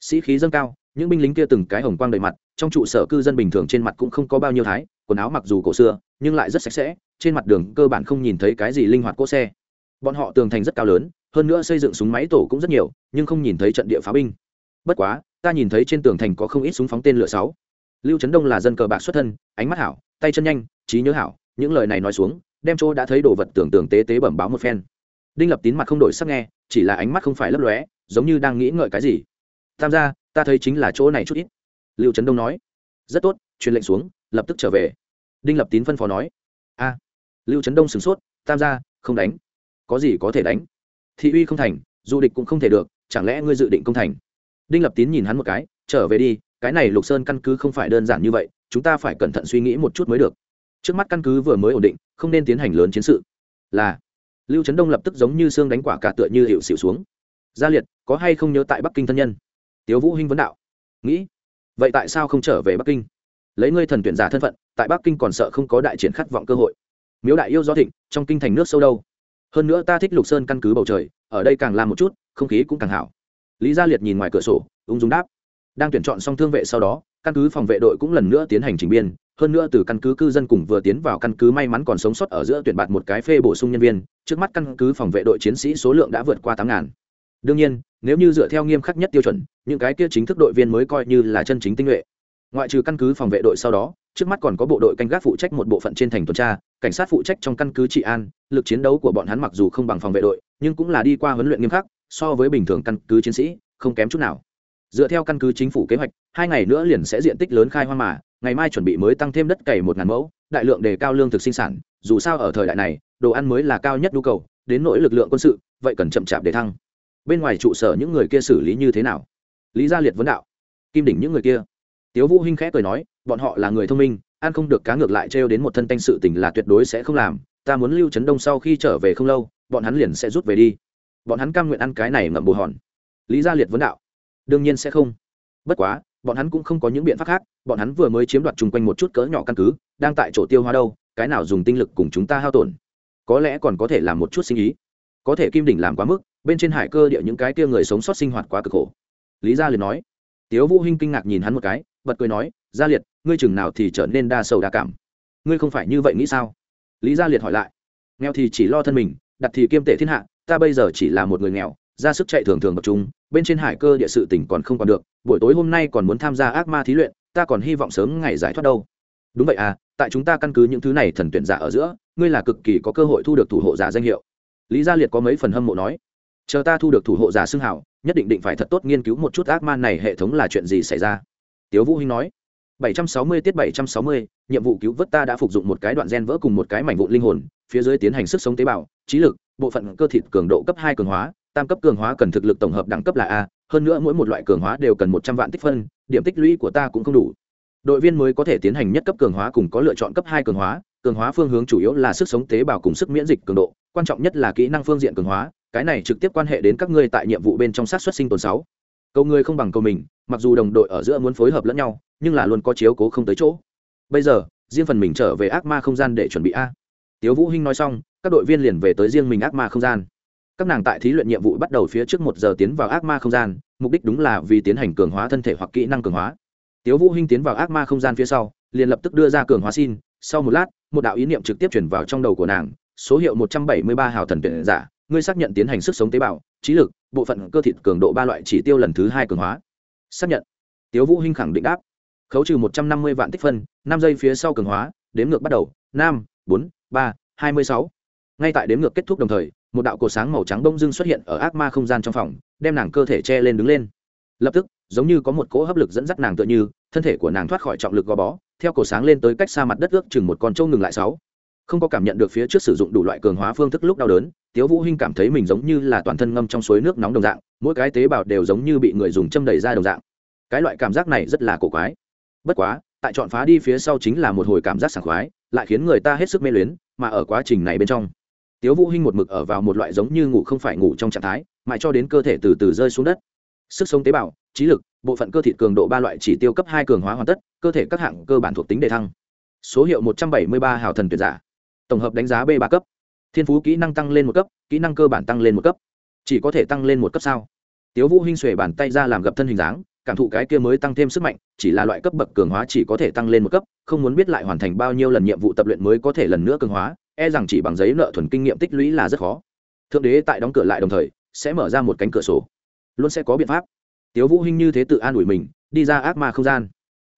Sĩ khí dâng cao, những binh lính kia từng cái hồng quang đầy mặt, trong trụ sở cư dân bình thường trên mặt cũng không có bao nhiêu thái, quần áo mặc dù cổ xưa, nhưng lại rất sạch sẽ, trên mặt đường cơ bản không nhìn thấy cái gì linh hoạt cỗ xe. Bọn họ tường thành rất cao lớn, hơn nữa xây dựng súng máy tổ cũng rất nhiều, nhưng không nhìn thấy trận địa pháo binh bất quá, ta nhìn thấy trên tường thành có không ít súng phóng tên lửa sáu. Lưu trấn đông là dân cờ bạc xuất thân, ánh mắt hảo, tay chân nhanh, trí nhớ hảo, những lời này nói xuống, đem chỗ đã thấy đồ vật tưởng tượng tế tế bẩm báo một phen. Đinh lập tín mặt không đổi sắc nghe, chỉ là ánh mắt không phải lấp lóe, giống như đang nghĩ ngợi cái gì. Tham gia, ta thấy chính là chỗ này chút ít. Lưu trấn đông nói. Rất tốt, truyền lệnh xuống, lập tức trở về. Đinh lập tín phân phó nói. A. Lưu trấn đông sửng sốt, tam gia, không đánh. Có gì có thể đánh? Thị uy không thành, du địch cũng không thể được, chẳng lẽ ngươi dự định công thành? Đinh lập tín nhìn hắn một cái, trở về đi, cái này lục sơn căn cứ không phải đơn giản như vậy, chúng ta phải cẩn thận suy nghĩ một chút mới được. Trước mắt căn cứ vừa mới ổn định, không nên tiến hành lớn chiến sự. Là, lưu trấn đông lập tức giống như xương đánh quả cả tựa như hiệu xịu xuống. Gia liệt, có hay không nhớ tại bắc kinh thân nhân? Tiếu vũ hinh vấn đạo. Nghĩ. Vậy tại sao không trở về bắc kinh? Lấy ngươi thần tuyển giả thân phận, tại bắc kinh còn sợ không có đại triển khát vọng cơ hội. Miếu đại yêu do thịnh, trong kinh thành nước sâu đâu? Hơn nữa ta thích lục sơn căn cứ bầu trời, ở đây càng làm một chút, không khí cũng càng hảo lý gia liệt nhìn ngoài cửa sổ, ung dung đáp. Đang tuyển chọn xong thương vệ sau đó, căn cứ phòng vệ đội cũng lần nữa tiến hành trình biên, hơn nữa từ căn cứ cư dân cùng vừa tiến vào căn cứ may mắn còn sống sót ở giữa tuyển bạt một cái phê bổ sung nhân viên, trước mắt căn cứ phòng vệ đội chiến sĩ số lượng đã vượt qua tám ngàn. Đương nhiên, nếu như dựa theo nghiêm khắc nhất tiêu chuẩn, những cái kia chính thức đội viên mới coi như là chân chính tinh nhuệ. Ngoại trừ căn cứ phòng vệ đội sau đó, trước mắt còn có bộ đội canh gác phụ trách một bộ phận trên thành tuần tra cảnh sát phụ trách trong căn cứ trị an, lực chiến đấu của bọn hắn mặc dù không bằng phòng vệ đội, nhưng cũng là đi qua huấn luyện nghiêm khắc, so với bình thường căn cứ chiến sĩ, không kém chút nào. Dựa theo căn cứ chính phủ kế hoạch, hai ngày nữa liền sẽ diện tích lớn khai hoang mà, ngày mai chuẩn bị mới tăng thêm đất cày một ngàn mẫu, đại lượng đề cao lương thực sinh sản, dù sao ở thời đại này, đồ ăn mới là cao nhất nhu cầu, đến nỗi lực lượng quân sự, vậy cần chậm chạp để thăng. Bên ngoài trụ sở những người kia xử lý như thế nào? Lý gia liệt vấn đạo. Kim đỉnh những người kia. Tiếu vũ hinh khẽ cười nói, bọn họ là người thông minh ăn không được cá ngược lại trêu đến một thân tanh sự tình là tuyệt đối sẽ không làm, ta muốn lưu trấn đông sau khi trở về không lâu, bọn hắn liền sẽ rút về đi. Bọn hắn cam nguyện ăn cái này ngậm bù hòn. Lý gia liệt vấn đạo. Đương nhiên sẽ không. Bất quá, bọn hắn cũng không có những biện pháp khác, bọn hắn vừa mới chiếm đoạt chung quanh một chút cỡ nhỏ căn cứ, đang tại chỗ tiêu hóa đâu, cái nào dùng tinh lực cùng chúng ta hao tổn? Có lẽ còn có thể làm một chút sinh ý. Có thể kim đỉnh làm quá mức, bên trên hải cơ địa những cái kia người sống sót sinh hoạt quá cực khổ. Lý gia liệt nói. Tiếu vũ hinh kinh ngạc nhìn hắn một cái bật cười nói, gia liệt, ngươi chừng nào thì trở nên đa sầu đa cảm? Ngươi không phải như vậy nghĩ sao? Lý gia liệt hỏi lại. Nghèo thì chỉ lo thân mình, đặt thì kiêm tệ thiên hạ, ta bây giờ chỉ là một người nghèo, ra sức chạy thường thường tập trung, bên trên hải cơ địa sự tỉnh còn không còn được, buổi tối hôm nay còn muốn tham gia ác ma thí luyện, ta còn hy vọng sớm ngày giải thoát đâu. Đúng vậy à tại chúng ta căn cứ những thứ này thần tuyển giả ở giữa, ngươi là cực kỳ có cơ hội thu được thủ hộ giả danh hiệu. Lý gia liệt có mấy phần hâm mộ nói. Chờ ta thu được thủ hộ giả xưng hảo, nhất định định phải thật tốt nghiên cứu một chút ác ma này hệ thống là chuyện gì xảy ra tiếu vũ hinh nói 760 tiết 760, nhiệm vụ cứu vớt ta đã phục dụng một cái đoạn gen vỡ cùng một cái mảnh vụn linh hồn phía dưới tiến hành sức sống tế bào trí lực bộ phận cơ thịt cường độ cấp hai cường hóa tam cấp cường hóa cần thực lực tổng hợp đẳng cấp là a hơn nữa mỗi một loại cường hóa đều cần một trăm vạn tích phân điểm tích lũy của ta cũng không đủ. Đội viên mới có thể tiến hành nhất cấp cường hóa cùng có lựa chọn cấp hai cường hóa cường hóa phương hướng chủ yếu là sức sống tế bào cùng sức miễn dịch cường độ quan trọng nhất là kỹ năng phương diện cường hóa cái này trực tiếp quan hệ đến các ngươi tại nhiệm vụ bên trong sát xuất sinh tồn sáu. Cầu người không bằng cầu mình mặc dù đồng đội ở giữa muốn phối hợp lẫn nhau, nhưng là luôn có chiếu cố không tới chỗ. Bây giờ, riêng phần mình trở về ác ma không gian để chuẩn bị a. Tiếu vũ hinh nói xong, các đội viên liền về tới riêng mình ác ma không gian. Các nàng tại thí luyện nhiệm vụ bắt đầu phía trước một giờ tiến vào ác ma không gian, mục đích đúng là vì tiến hành cường hóa thân thể hoặc kỹ năng cường hóa. Tiếu vũ hinh tiến vào ác ma không gian phía sau, liền lập tức đưa ra cường hóa xin. Sau một lát, một đạo ý niệm trực tiếp chuyển vào trong đầu của nàng, số hiệu một trăm bảy mươi ba hào thần tuyển giả, ngươi xác nhận tiến hành sức sống tế bào, trí lực, bộ phận cơ thịt cường độ ba loại chỉ tiêu lần thứ hai cường hóa xác nhận. Tiếu vũ hinh khẳng định đáp. Khấu trừ một trăm năm mươi vạn tích phân, năm giây phía sau cường hóa, đếm ngược bắt đầu, năm, bốn, ba, hai mươi sáu. Ngay tại đếm ngược kết thúc đồng thời, một đạo cột sáng màu trắng bông dưng xuất hiện ở ác ma không gian trong phòng, đem nàng cơ thể che lên đứng lên. Lập tức, giống như có một cỗ hấp lực dẫn dắt nàng tựa như, thân thể của nàng thoát khỏi trọng lực gò bó, theo cổ sáng lên tới cách xa mặt đất ước chừng một con trâu ngừng lại sáu không có cảm nhận được phía trước sử dụng đủ loại cường hóa phương thức lúc đau đớn, tiếu vũ hinh cảm thấy mình giống như là toàn thân ngâm trong suối nước nóng đồng dạng, mỗi cái tế bào đều giống như bị người dùng châm đẩy ra đồng dạng. Cái loại cảm giác này rất là cổ quái. Bất quá, tại chọn phá đi phía sau chính là một hồi cảm giác sảng khoái, lại khiến người ta hết sức mê luyến, mà ở quá trình này bên trong, tiếu vũ hinh một mực ở vào một loại giống như ngủ không phải ngủ trong trạng thái, mãi cho đến cơ thể từ từ rơi xuống đất. Sức sống tế bào, trí lực, bộ phận cơ thịt cường độ ba loại chỉ tiêu cấp hai cường hóa hoàn tất, cơ thể các hạng cơ bản thuộc tính đề thăng. Số hiệu một trăm bảy mươi ba hào thần tuyệt giả tổng hợp đánh giá b ba cấp. Thiên phú kỹ năng tăng lên một cấp, kỹ năng cơ bản tăng lên một cấp. Chỉ có thể tăng lên một cấp sao? Tiếu vũ hinh xuề bàn tay ra làm gập thân hình dáng, cảm thụ cái kia mới tăng thêm sức mạnh, chỉ là loại cấp bậc cường hóa chỉ có thể tăng lên một cấp, không muốn biết lại hoàn thành bao nhiêu lần nhiệm vụ tập luyện mới có thể lần nữa cường hóa e rằng chỉ bằng giấy nợ thuần kinh nghiệm tích lũy là rất khó. Thượng đế tại đóng cửa lại đồng thời, sẽ mở ra một cánh cửa sổ. Luôn sẽ có biện pháp. Tiếu vũ hinh như thế tự an ủi mình, đi ra ác ma không gian.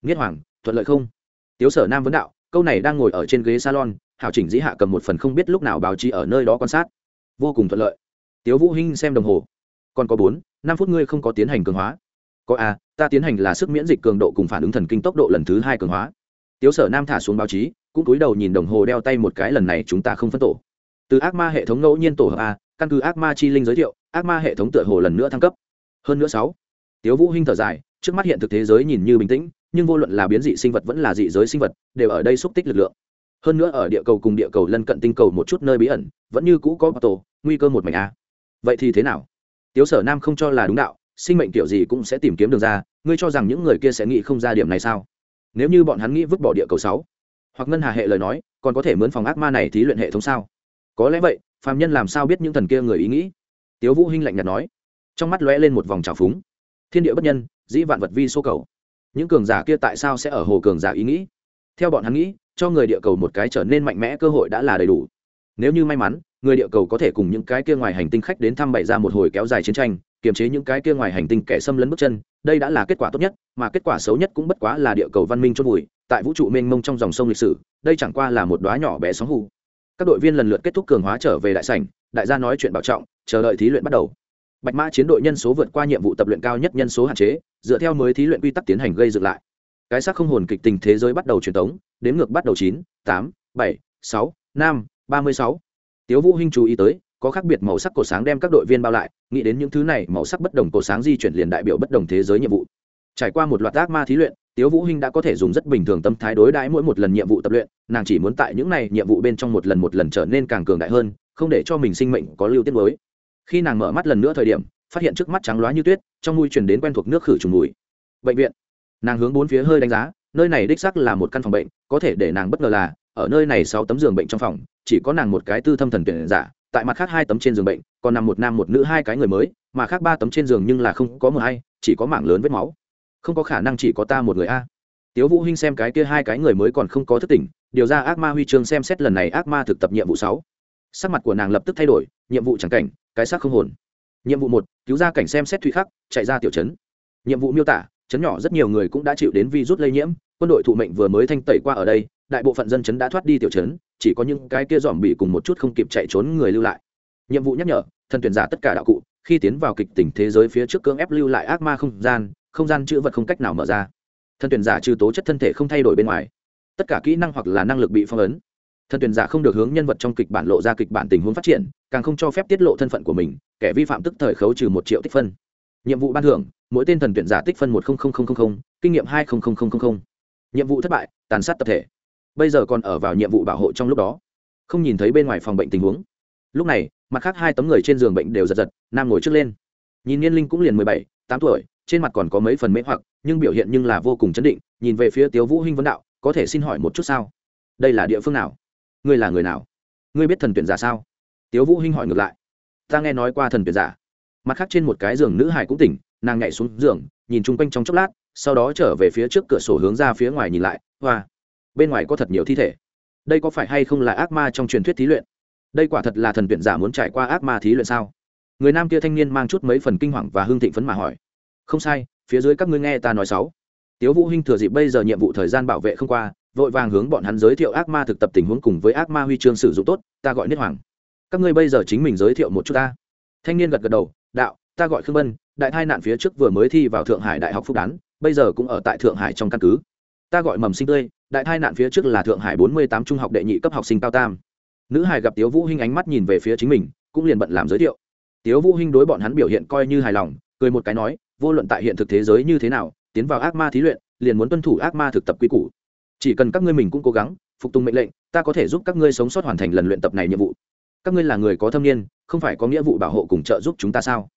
Nghiết hoàng, thuận lợi không? Tiếu sở nam vấn đạo, câu này đang ngồi ở trên ghế salon hảo chỉnh dĩ hạ cầm một phần không biết lúc nào báo chí ở nơi đó quan sát. Vô cùng thuận lợi. Tiếu vũ hinh xem đồng hồ. Còn có bốn, năm phút ngươi không có tiến hành cường hóa. Có a ta tiến hành là sức miễn dịch cường độ cùng phản ứng thần kinh tốc độ lần thứ hai cường hóa. Tiếu sở nam thả xuống báo chí, cũng cúi đầu nhìn đồng hồ đeo tay một cái lần này chúng ta không phân tổ. Từ ác ma hệ thống ngẫu nhiên tổ hợp a, căn cứ ác ma chi linh giới thiệu, ác ma hệ thống tựa hồ lần nữa thăng cấp. Hơn nữa sáu, tiếu vũ hinh thở dài, trước mắt hiện thực thế giới nhìn như bình tĩnh, nhưng vô luận là biến dị sinh vật vẫn là dị giới sinh vật, đều ở đây xúc tích lực lượng hơn nữa ở địa cầu cùng địa cầu lân cận tinh cầu một chút nơi bí ẩn, vẫn như cũ có tổ nguy cơ một mảnh a. Vậy thì thế nào? Tiếu sở nam không cho là đúng đạo, sinh mệnh kiểu gì cũng sẽ tìm kiếm đường ra, ngươi cho rằng những người kia sẽ nghĩ không ra điểm này sao? Nếu như bọn hắn nghĩ vứt bỏ địa cầu sáu, hoặc ngân hà hệ lời nói, còn có thể mướn phòng ác ma này thí luyện hệ thống sao? Có lẽ vậy, phàm nhân làm sao biết những thần kia người ý nghĩ? Tiếu vũ hinh lạnh nhạt nói. Trong mắt lóe lên một vòng trào phúng. Thiên địa bất nhân, dĩ vạn vật vi số cầu. Những cường giả kia tại sao sẽ ở hồ cường giả ý nghĩ? Theo bọn hắn nghĩ cho người địa cầu một cái trở nên mạnh mẽ cơ hội đã là đầy đủ. Nếu như may mắn, người địa cầu có thể cùng những cái kia ngoài hành tinh khách đến thăm bày ra một hồi kéo dài chiến tranh, kiềm chế những cái kia ngoài hành tinh kẻ xâm lấn bước chân, đây đã là kết quả tốt nhất, mà kết quả xấu nhất cũng bất quá là địa cầu văn minh chôn vùi, tại vũ trụ mênh mông trong dòng sông lịch sử, đây chẳng qua là một đóa nhỏ bé sóng hù. Các đội viên lần lượt kết thúc cường hóa trở về đại sảnh, đại gia nói chuyện bảo trọng, chờ đợi thí luyện bắt đầu. Bạch mã chiến đội nhân số vượt qua nhiệm vụ tập luyện cao nhất nhân số hạn chế, dựa theo mới thí luyện quy tắc tiến hành gây dựng lại. Cái xác không hồn kịch tình thế giới bắt đầu truyền tống đến ngược bắt đầu chín, tám, bảy, sáu, năm, ba mươi sáu. Tiếu vũ hinh chú ý tới, có khác biệt màu sắc cổ sáng đem các đội viên bao lại, nghĩ đến những thứ này, màu sắc bất đồng cổ sáng di chuyển liền đại biểu bất đồng thế giới nhiệm vụ. Trải qua một loạt ác ma thí luyện, tiếu vũ hinh đã có thể dùng rất bình thường tâm thái đối đãi mỗi một lần nhiệm vụ tập luyện, nàng chỉ muốn tại những này nhiệm vụ bên trong một lần một lần trở nên càng cường đại hơn, không để cho mình sinh mệnh có lưu tiết mới. Khi nàng mở mắt lần nữa thời điểm, phát hiện trước mắt trắng loá như tuyết, trong mũi truyền đến quen thuộc nước khử trùng mùi. Bệnh viện. Nàng hướng bốn phía hơi đánh giá nơi này đích xác là một căn phòng bệnh, có thể để nàng bất ngờ là, ở nơi này sáu tấm giường bệnh trong phòng, chỉ có nàng một cái tư thâm thần tuyển giả, tại mặt khác hai tấm trên giường bệnh, còn nằm một nam một nữ hai cái người mới, mà khác ba tấm trên giường nhưng là không có một hay chỉ có mảng lớn vết máu. Không có khả năng chỉ có ta một người a. Tiếu vũ hinh xem cái kia hai cái người mới còn không có thức tỉnh, điều ra ác ma huy chương xem xét lần này ác ma thực tập nhiệm vụ sáu. Sắc mặt của nàng lập tức thay đổi, nhiệm vụ chẳng cảnh, cái xác không hồn. Nhiệm vụ một, cứu ra cảnh xem xét thủy khắc, chạy ra tiểu trấn. Nhiệm vụ miêu tả chấn nhỏ rất nhiều người cũng đã chịu đến virus lây nhiễm quân đội thụ mệnh vừa mới thanh tẩy qua ở đây đại bộ phận dân chấn đã thoát đi tiểu chấn, chỉ có những cái kia dòm bị cùng một chút không kịp chạy trốn người lưu lại. Nhiệm vụ nhắc nhở thần tuyển giả tất cả đạo cụ khi tiến vào kịch tình thế giới phía trước cưỡng ép lưu lại ác ma không gian không gian chữ vật không cách nào mở ra. Thần tuyển giả trừ tố chất thân thể không thay đổi bên ngoài tất cả kỹ năng hoặc là năng lực bị phong ấn. Thần tuyển giả không được hướng nhân vật trong kịch bản lộ ra kịch bản tình huống phát triển càng không cho phép tiết lộ thân phận của mình kẻ vi phạm tức thời khấu trừ một triệu tích phân nhiệm vụ ban thưởng, mỗi tên thần tuyển giả tích phân một kinh nghiệm hai nhiệm vụ thất bại, tàn sát tập thể. Bây giờ còn ở vào nhiệm vụ bảo hộ trong lúc đó. Không nhìn thấy bên ngoài phòng bệnh tình huống. Lúc này, mặt khác hai tấm người trên giường bệnh đều giật giật, nam ngồi trước lên. Nhìn niên linh cũng liền mười bảy, tám tuổi, trên mặt còn có mấy phần mễ hoặc, nhưng biểu hiện nhưng là vô cùng chấn định, nhìn về phía tiếu vũ hinh vấn đạo, có thể xin hỏi một chút sao? Đây là địa phương nào? Ngươi là người nào? Ngươi biết thần tuyển giả sao? Tiếu vũ hinh hỏi ngược lại. Ta nghe nói qua thần tuyển giả mặt khác trên một cái giường nữ hài cũng tỉnh, nàng nhảy xuống giường, nhìn chung quanh trong chốc lát, sau đó trở về phía trước cửa sổ hướng ra phía ngoài nhìn lại, hoa, bên ngoài có thật nhiều thi thể. Đây có phải hay không là ác ma trong truyền thuyết thí luyện? Đây quả thật là thần tuyển giả muốn trải qua ác ma thí luyện sao? Người nam kia thanh niên mang chút mấy phần kinh hoàng và hương thịnh phấn mà hỏi. Không sai, phía dưới các ngươi nghe ta nói sáu. Tiếu vũ hinh thừa dịp bây giờ nhiệm vụ thời gian bảo vệ không qua, vội vàng hướng bọn hắn giới thiệu ác ma thực tập tình huống cùng với ác ma huy chương sử dụng tốt, ta gọi niết hoàng. Các ngươi bây giờ chính mình giới thiệu một chút ta. Thanh niên gật gật đầu đạo, ta gọi khương bân, đại thai nạn phía trước vừa mới thi vào thượng hải đại học phúc đán, bây giờ cũng ở tại thượng hải trong căn cứ. Ta gọi mầm sinh tươi, đại thai nạn phía trước là thượng hải bốn mươi tám trung học đệ nhị cấp học sinh cao tam. Nữ hải gặp tiếu vũ hinh ánh mắt nhìn về phía chính mình, cũng liền bận làm giới thiệu. Tiếu vũ hinh đối bọn hắn biểu hiện coi như hài lòng, cười một cái nói, vô luận tại hiện thực thế giới như thế nào, tiến vào ác ma thí luyện, liền muốn tuân thủ ác ma thực tập quy củ. Chỉ cần các ngươi mình cũng cố gắng, phục tùng mệnh lệnh, ta có thể giúp các ngươi sống sót hoàn thành lần luyện tập này nhiệm vụ. Các ngươi là người có thâm niên không phải có nghĩa vụ bảo hộ cùng trợ giúp chúng ta sao?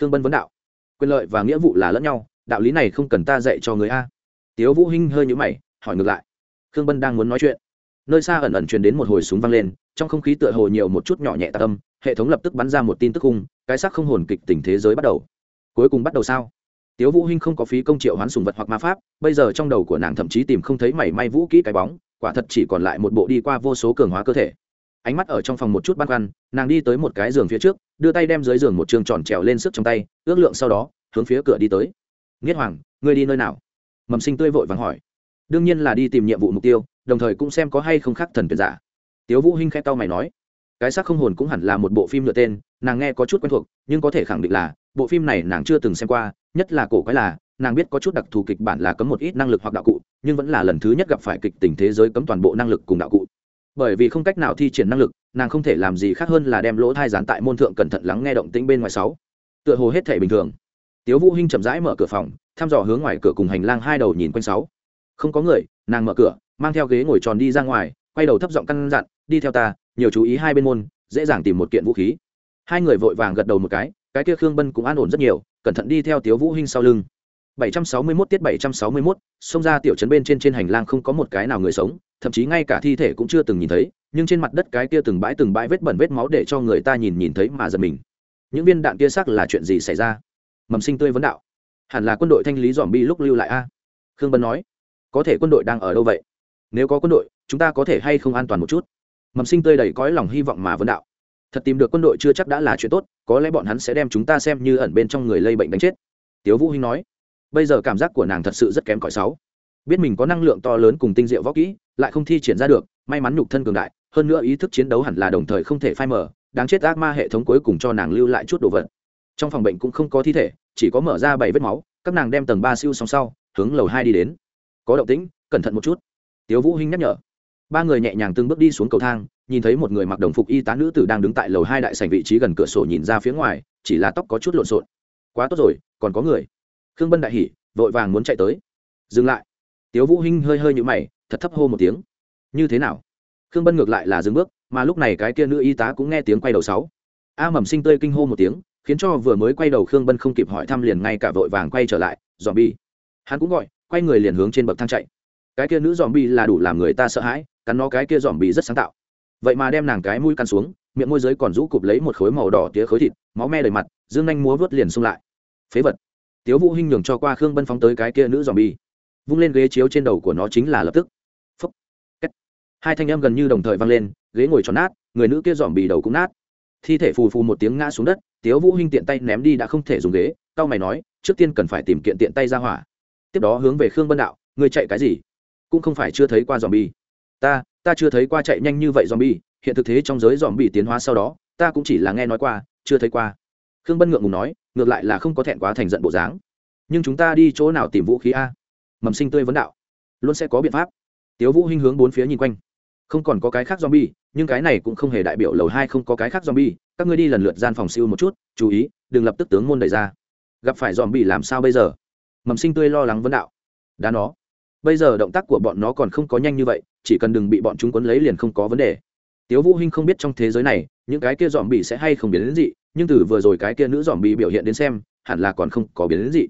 Khương bân vấn đạo. Quyền lợi và nghĩa vụ là lẫn nhau đạo lý này không cần ta dạy cho người a. Tiếu vũ hinh hơi nhũ mày hỏi ngược lại. Khương bân đang muốn nói chuyện. Nơi xa ẩn ẩn truyền đến một hồi súng vang lên trong không khí tựa hồ nhiều một chút nhỏ nhẹ tạc âm hệ thống lập tức bắn ra một tin tức hung, cái xác không hồn kịch tình thế giới bắt đầu. Cuối cùng bắt đầu sao? Tiếu vũ hinh không có phí công triệu hoán sùng vật hoặc ma pháp bây giờ trong đầu của nàng thậm chí tìm không thấy mảy may vũ kỹ cái bóng quả thật chỉ còn lại một bộ đi qua vô số cường hóa cơ thể ánh mắt ở trong phòng một chút băn khoăn, nàng đi tới một cái giường phía trước, đưa tay đem dưới giường một trường tròn trèo lên sức trong tay, ước lượng sau đó, hướng phía cửa đi tới. Nghiết hoàng, ngươi đi nơi nào? Mầm sinh tươi vội vàng hỏi. Đương nhiên là đi tìm nhiệm vụ mục tiêu, đồng thời cũng xem có hay không khác thần tuyệt giả. Tiếu vũ hinh khẽ tao mày nói. Cái xác không hồn cũng hẳn là một bộ phim lựa tên, nàng nghe có chút quen thuộc, nhưng có thể khẳng định là, bộ phim này nàng chưa từng xem qua, nhất là cổ quái là, nàng biết có chút đặc thù kịch bản là cấm một ít năng lực hoặc đạo cụ, nhưng vẫn là lần thứ nhất gặp phải kịch tình thế giới cấm toàn bộ năng lực cùng đạo cụ bởi vì không cách nào thi triển năng lực, nàng không thể làm gì khác hơn là đem lỗ thai dán tại môn thượng cẩn thận lắng nghe động tĩnh bên ngoài sáu. Tựa hồ hết thể bình thường. Tiếu vũ hinh chậm rãi mở cửa phòng, thăm dò hướng ngoài cửa cùng hành lang hai đầu nhìn quanh sáu. Không có người, nàng mở cửa, mang theo ghế ngồi tròn đi ra ngoài, quay đầu thấp giọng căn dặn, đi theo ta, nhiều chú ý hai bên môn, dễ dàng tìm một kiện vũ khí. Hai người vội vàng gật đầu một cái cái kia khương bân cũng an ổn rất nhiều, cẩn thận đi theo tiếu vũ hinh sau lưng. 761 tiết 761, xông ra tiểu trấn bên trên trên hành lang không có một cái nào người sống, thậm chí ngay cả thi thể cũng chưa từng nhìn thấy, nhưng trên mặt đất cái kia từng bãi từng bãi vết bẩn vết máu để cho người ta nhìn nhìn thấy mà giật mình. Những viên đạn kia xác là chuyện gì xảy ra? Mầm sinh tươi vấn đạo. Hẳn là quân đội thanh lý bi lúc lưu lại a. Khương Bân nói. Có thể quân đội đang ở đâu vậy? Nếu có quân đội, chúng ta có thể hay không an toàn một chút? Mầm sinh tươi đầy cõi lòng hy vọng mà vấn đạo. Thật tìm được quân đội chưa chắc đã là chuyện tốt, có lẽ bọn hắn sẽ đem chúng ta xem như ẩn bên trong người lây bệnh đánh chết. Tiếu Vũ Hinh nói bây giờ cảm giác của nàng thật sự rất kém cỏi sáu. Biết mình có năng lượng to lớn cùng tinh diệu võ kỹ, lại không thi triển ra được, may mắn nhục thân cường đại, hơn nữa ý thức chiến đấu hẳn là đồng thời không thể phai mở đáng chết ác ma hệ thống cuối cùng cho nàng lưu lại chút đồ vật. Trong phòng bệnh cũng không có thi thể, chỉ có mở ra bảy vết máu, các nàng đem tầng ba siêu song sau, hướng lầu hai đi đến. Có động tĩnh, cẩn thận một chút. Tiếu vũ hinh nhắc nhở. Ba người nhẹ nhàng từng bước đi xuống cầu thang, nhìn thấy một người mặc đồng phục y tá nữ tử đang đứng tại lầu hai đại sảnh vị trí gần cửa sổ nhìn ra phía ngoài, chỉ là tóc có chút lộn xộn. Quá tốt rồi, còn có người khương bân đại hỉ, vội vàng muốn chạy tới. Dừng lại. Tiếu vũ hinh hơi hơi nhũ mày, thật thấp hô một tiếng. Như thế nào? Khương bân ngược lại là dừng bước, mà lúc này cái kia nữ y tá cũng nghe tiếng quay đầu sáu. A mầm sinh tươi kinh hô một tiếng, khiến cho vừa mới quay đầu khương bân không kịp hỏi thăm liền ngay cả vội vàng quay trở lại dòm bi hắn cũng gọi, quay người liền hướng trên bậc thang chạy. Cái kia nữ dòm bi là đủ làm người ta sợ hãi, cắn nó cái kia dòm bi rất sáng tạo. Vậy mà đem nàng cái mũi cắn xuống, miệng môi giới còn rũ cụp lấy một khối màu đỏ tía khối thịt, máu me đầy mặt, dương nhanh múa vớt liền xung lại. Phế vật tiếu vũ hinh nhường cho qua khương bân phóng tới cái kia nữ dòm bi vung lên ghế chiếu trên đầu của nó chính là lập tức. Phúc. Kết. hai thanh âm gần như đồng thời vang lên, ghế ngồi tròn nát, người nữ kia dòm bì đầu cũng nát. Thi thể phù phù một tiếng ngã xuống đất, tiếu vũ hinh tiện tay ném đi đã không thể dùng ghế cao mày nói, trước tiên cần phải tìm kiện tiện tay ra hỏa. Tiếp đó hướng về khương bân đạo người chạy cái gì? Cũng không phải chưa thấy qua dòm bi ta ta chưa thấy qua chạy nhanh như vậy dòm bi hiện thực thế trong giới dòm bi tiến hóa sau đó, ta cũng chỉ là nghe nói qua, chưa thấy qua khương bân ngượng ngùng nói, ngược lại là không có thẹn quá thành giận bộ dáng. Nhưng chúng ta đi chỗ nào tìm vũ khí a? Mầm sinh tươi vấn đạo. Luôn sẽ có biện pháp. Tiếu vũ hinh hướng bốn phía nhìn quanh. Không còn có cái khác zombie, nhưng cái này cũng không hề đại biểu lầu hai không có cái khác zombie. Các ngươi đi lần lượt gian phòng siêu một chút, chú ý, đừng lập tức tướng môn đẩy ra. Gặp phải zombie làm sao bây giờ? Mầm sinh tươi lo lắng vấn đạo. Đá nó. Bây giờ động tác của bọn nó còn không có nhanh như vậy, chỉ cần đừng bị bọn chúng quấn lấy liền không có vấn đề tiếu vũ hinh không biết trong thế giới này, những cái kia dòm bị sẽ hay không biến đến gì nhưng từ vừa rồi cái kia nữ dòm bị biểu hiện đến xem, hẳn là còn không có biến đến gì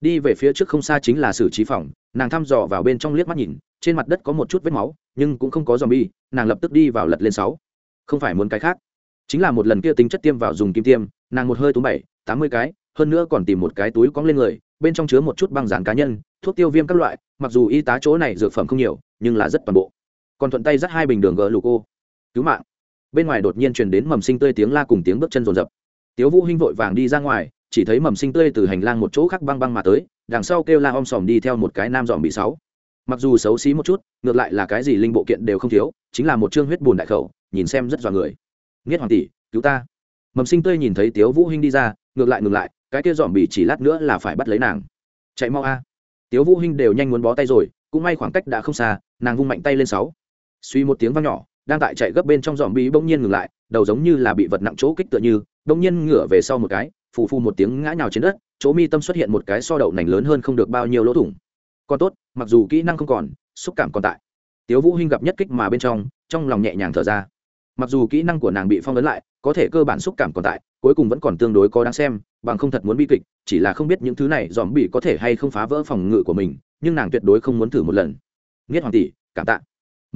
đi về phía trước không xa chính là xử trí phòng, nàng thăm dò vào bên trong liếc mắt nhìn, trên mặt đất có một chút vết máu, nhưng cũng không có dòm bi nàng lập tức đi vào lật lên sáu. Không phải muốn cái khác. Chính là một lần kia tính chất tiêm vào dùng kim tiêm, nàng một hơi túm bảy, tám mươi cái, hơn nữa còn tìm một cái túi quăng lên người, bên trong chứa một chút băng dán cá nhân, thuốc tiêu viêm các loại, mặc dù y tá chỗ này dược phẩm không nhiều, nhưng là rất toàn bộ. Còn thuận tay dắt hai bình đường gỡ lù cô cứu mạng. Bên ngoài đột nhiên truyền đến mầm sinh tươi tiếng la cùng tiếng bước chân rồn rập. Tiếu vũ hinh vội vàng đi ra ngoài, chỉ thấy mầm sinh tươi từ hành lang một chỗ khác băng băng mà tới, đằng sau kêu la om sòm đi theo một cái nam dòm bị sáu. Mặc dù xấu xí một chút, ngược lại là cái gì linh bộ kiện đều không thiếu, chính là một trương huyết bùn đại khẩu, nhìn xem rất dọa người. Nghiết hoàng tỷ, cứu ta. Mầm sinh tươi nhìn thấy tiếu vũ hinh đi ra, ngược lại ngược lại, cái kia dòm bị chỉ lát nữa là phải bắt lấy nàng. Chạy mau a. Tiếu vũ hinh đều nhanh muốn bó tay rồi, cũng may khoảng cách đã không xa, nàng vung mạnh tay lên sáu. Suy một tiếng vang nhỏ đang tại chạy gấp bên trong dòm bi bỗng nhiên ngừng lại, đầu giống như là bị vật nặng chỗ kích tựa như, bỗng nhiên ngửa về sau một cái, phù phù một tiếng ngã nhào trên đất, chỗ mi tâm xuất hiện một cái so đậu nành lớn hơn không được bao nhiêu lỗ thủng. Còn tốt, mặc dù kỹ năng không còn, xúc cảm còn tại. Tiếu vũ hinh gặp nhất kích mà bên trong trong lòng nhẹ nhàng thở ra. Mặc dù kỹ năng của nàng bị phong ấn lại, có thể cơ bản xúc cảm còn tại, cuối cùng vẫn còn tương đối có đáng xem, bằng không thật muốn bi kịch, chỉ là không biết những thứ này dòm bị có thể hay không phá vỡ phòng ngự của mình, nhưng nàng tuyệt đối không muốn thử một lần. Nghiết hoàng tỷ, cảm tạ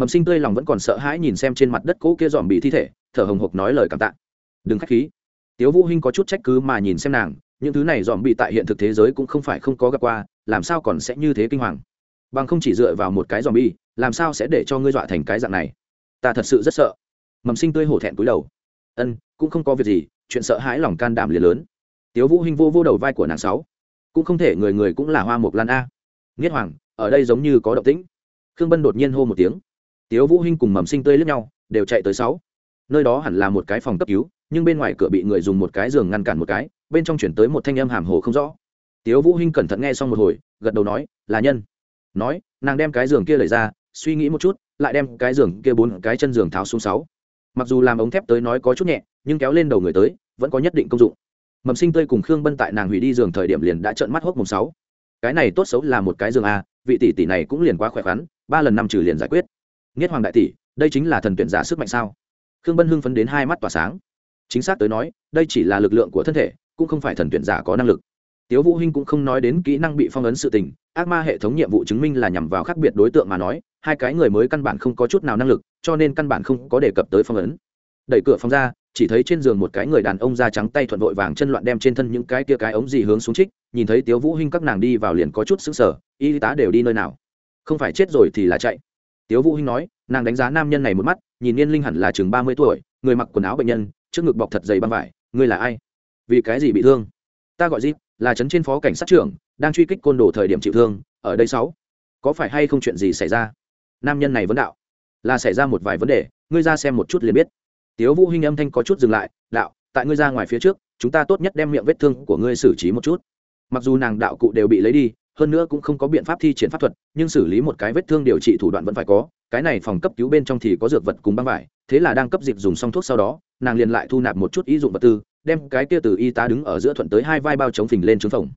mầm sinh tươi lòng vẫn còn sợ hãi nhìn xem trên mặt đất cỗ kia dòm bị thi thể, thở hồng hộc nói lời cảm tạ. Đừng k h á c h khí. Tiếu vũ hinh có chút trách cứ mà nhìn xem nàng, những thứ này dòm bị tại hiện thực thế giới cũng không phải không có gặp qua, làm sao còn sẽ như thế kinh hoàng? Bằng không chỉ dựa vào một cái dòm bi làm sao sẽ để cho ngươi dọa thành cái dạng này? Ta thật sự rất sợ. Mầm sinh tươi hổ thẹn cúi đầu. Ân, cũng không có việc gì, chuyện sợ hãi lòng can đảm liền lớn. Tiếu vũ hinh vô vô đầu vai của nàng sáu. Cũng không thể, người người cũng là hoa mộc lan a. Nghiết hoàng, ở đây giống như có động tĩnh. Khương bân đột nhiên hô một tiếng tiếu vũ hinh cùng mầm sinh tươi lướt nhau, đều chạy tới sáu. Nơi đó hẳn là một cái phòng cấp cứu, nhưng bên ngoài cửa bị người dùng một cái giường ngăn cản một cái, bên trong chuyển tới một thanh âm hàm hồ không rõ. Tiếu vũ hinh cẩn thận nghe xong một hồi, gật đầu nói, là nhân. Nói, nàng đem cái giường kia lấy ra, suy nghĩ một chút, lại đem cái giường kia bốn cái chân giường tháo xuống sáu. Mặc dù làm ống thép tới nói có chút nhẹ, nhưng kéo lên đầu người tới, vẫn có nhất định công dụng. Mầm sinh tươi cùng khương bân tại nàng hủy đi giường thời điểm liền đã trợn mắt hốc mùng sáu. Cái này tốt xấu là một cái giường a, vị tỷ tỷ này cũng liền quá khỏe khoắn, ba lần năm trừ liền giải quyết nghiết hoàng đại tỷ, đây chính là thần tuyển giả sức mạnh sao? Khương bân hưng phấn đến hai mắt tỏa sáng. Chính xác tới nói, đây chỉ là lực lượng của thân thể, cũng không phải thần tuyển giả có năng lực. Tiếu vũ hinh cũng không nói đến kỹ năng bị phong ấn sự tình, ác ma hệ thống nhiệm vụ chứng minh là nhằm vào khác biệt đối tượng mà nói, hai cái người mới căn bản không có chút nào năng lực, cho nên căn bản không có đề cập tới phong ấn. Đẩy cửa phòng ra, chỉ thấy trên giường một cái người đàn ông da trắng tay thuận vội vàng chân loạn đem trên thân những cái kia cái ống gì hướng xuống trích, nhìn thấy tiếu vũ hinh các nàng đi vào liền có chút sững sờ, y tá đều đi nơi nào? Không phải chết rồi thì là chạy tiếu vũ hinh nói, nàng đánh giá nam nhân này một mắt, nhìn niên linh hẳn là chừng ba mươi tuổi, người mặc quần áo bệnh nhân, trước ngực bọc thật dày băng vải, ngươi là ai? Vì cái gì bị thương? Ta gọi gì là trấn trên phó cảnh sát trưởng, đang truy kích côn đồ thời điểm chịu thương, ở đây sáu. Có phải hay không chuyện gì xảy ra? Nam nhân này vấn đạo. Là xảy ra một vài vấn đề, ngươi ra xem một chút liền biết. Tiếu vũ hinh âm thanh có chút dừng lại, đạo, tại ngươi ra ngoài phía trước, chúng ta tốt nhất đem miệng vết thương của ngươi xử trí một chút. Mặc dù nàng đạo cụ đều bị lấy đi hơn nữa cũng không có biện pháp thi triển pháp thuật, nhưng xử lý một cái vết thương điều trị thủ đoạn vẫn phải có. Cái này phòng cấp cứu bên trong thì có dược vật cùng băng vải, thế là đang cấp dịch dùng xong thuốc sau đó, nàng liền lại thu nạp một chút ý dụng vật tư, đem cái kia từ y tá đứng ở giữa thuận tới hai vai bao chống phình lên trứng phòng.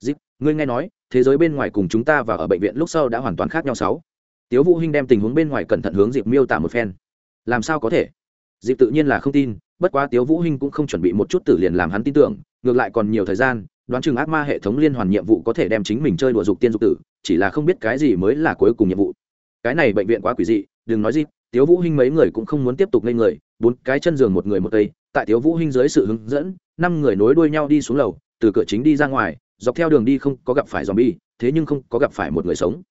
Dịp ngươi nghe nói, thế giới bên ngoài cùng chúng ta và ở bệnh viện lúc sau đã hoàn toàn khác nhau sáu. Tiếu vũ hinh đem tình huống bên ngoài cẩn thận hướng dịp miêu tả một phen. Làm sao có thể? Dịp tự nhiên là không tin, bất quá tiếu vũ hinh cũng không chuẩn bị một chút tử liền làm hắn tin tưởng, ngược lại còn nhiều thời gian đoán chừng ác ma hệ thống liên hoàn nhiệm vụ có thể đem chính mình chơi đùa dục tiên dục tử chỉ là không biết cái gì mới là cuối cùng nhiệm vụ. Cái này bệnh viện quá quỷ dị đừng nói gì tiếu vũ hinh mấy người cũng không muốn tiếp tục lên người bốn cái chân giường một người một tây, tại tiếu vũ hinh dưới sự hướng dẫn năm người nối đuôi nhau đi xuống lầu từ cửa chính đi ra ngoài dọc theo đường đi không có gặp phải zombie thế nhưng không có gặp phải một người sống.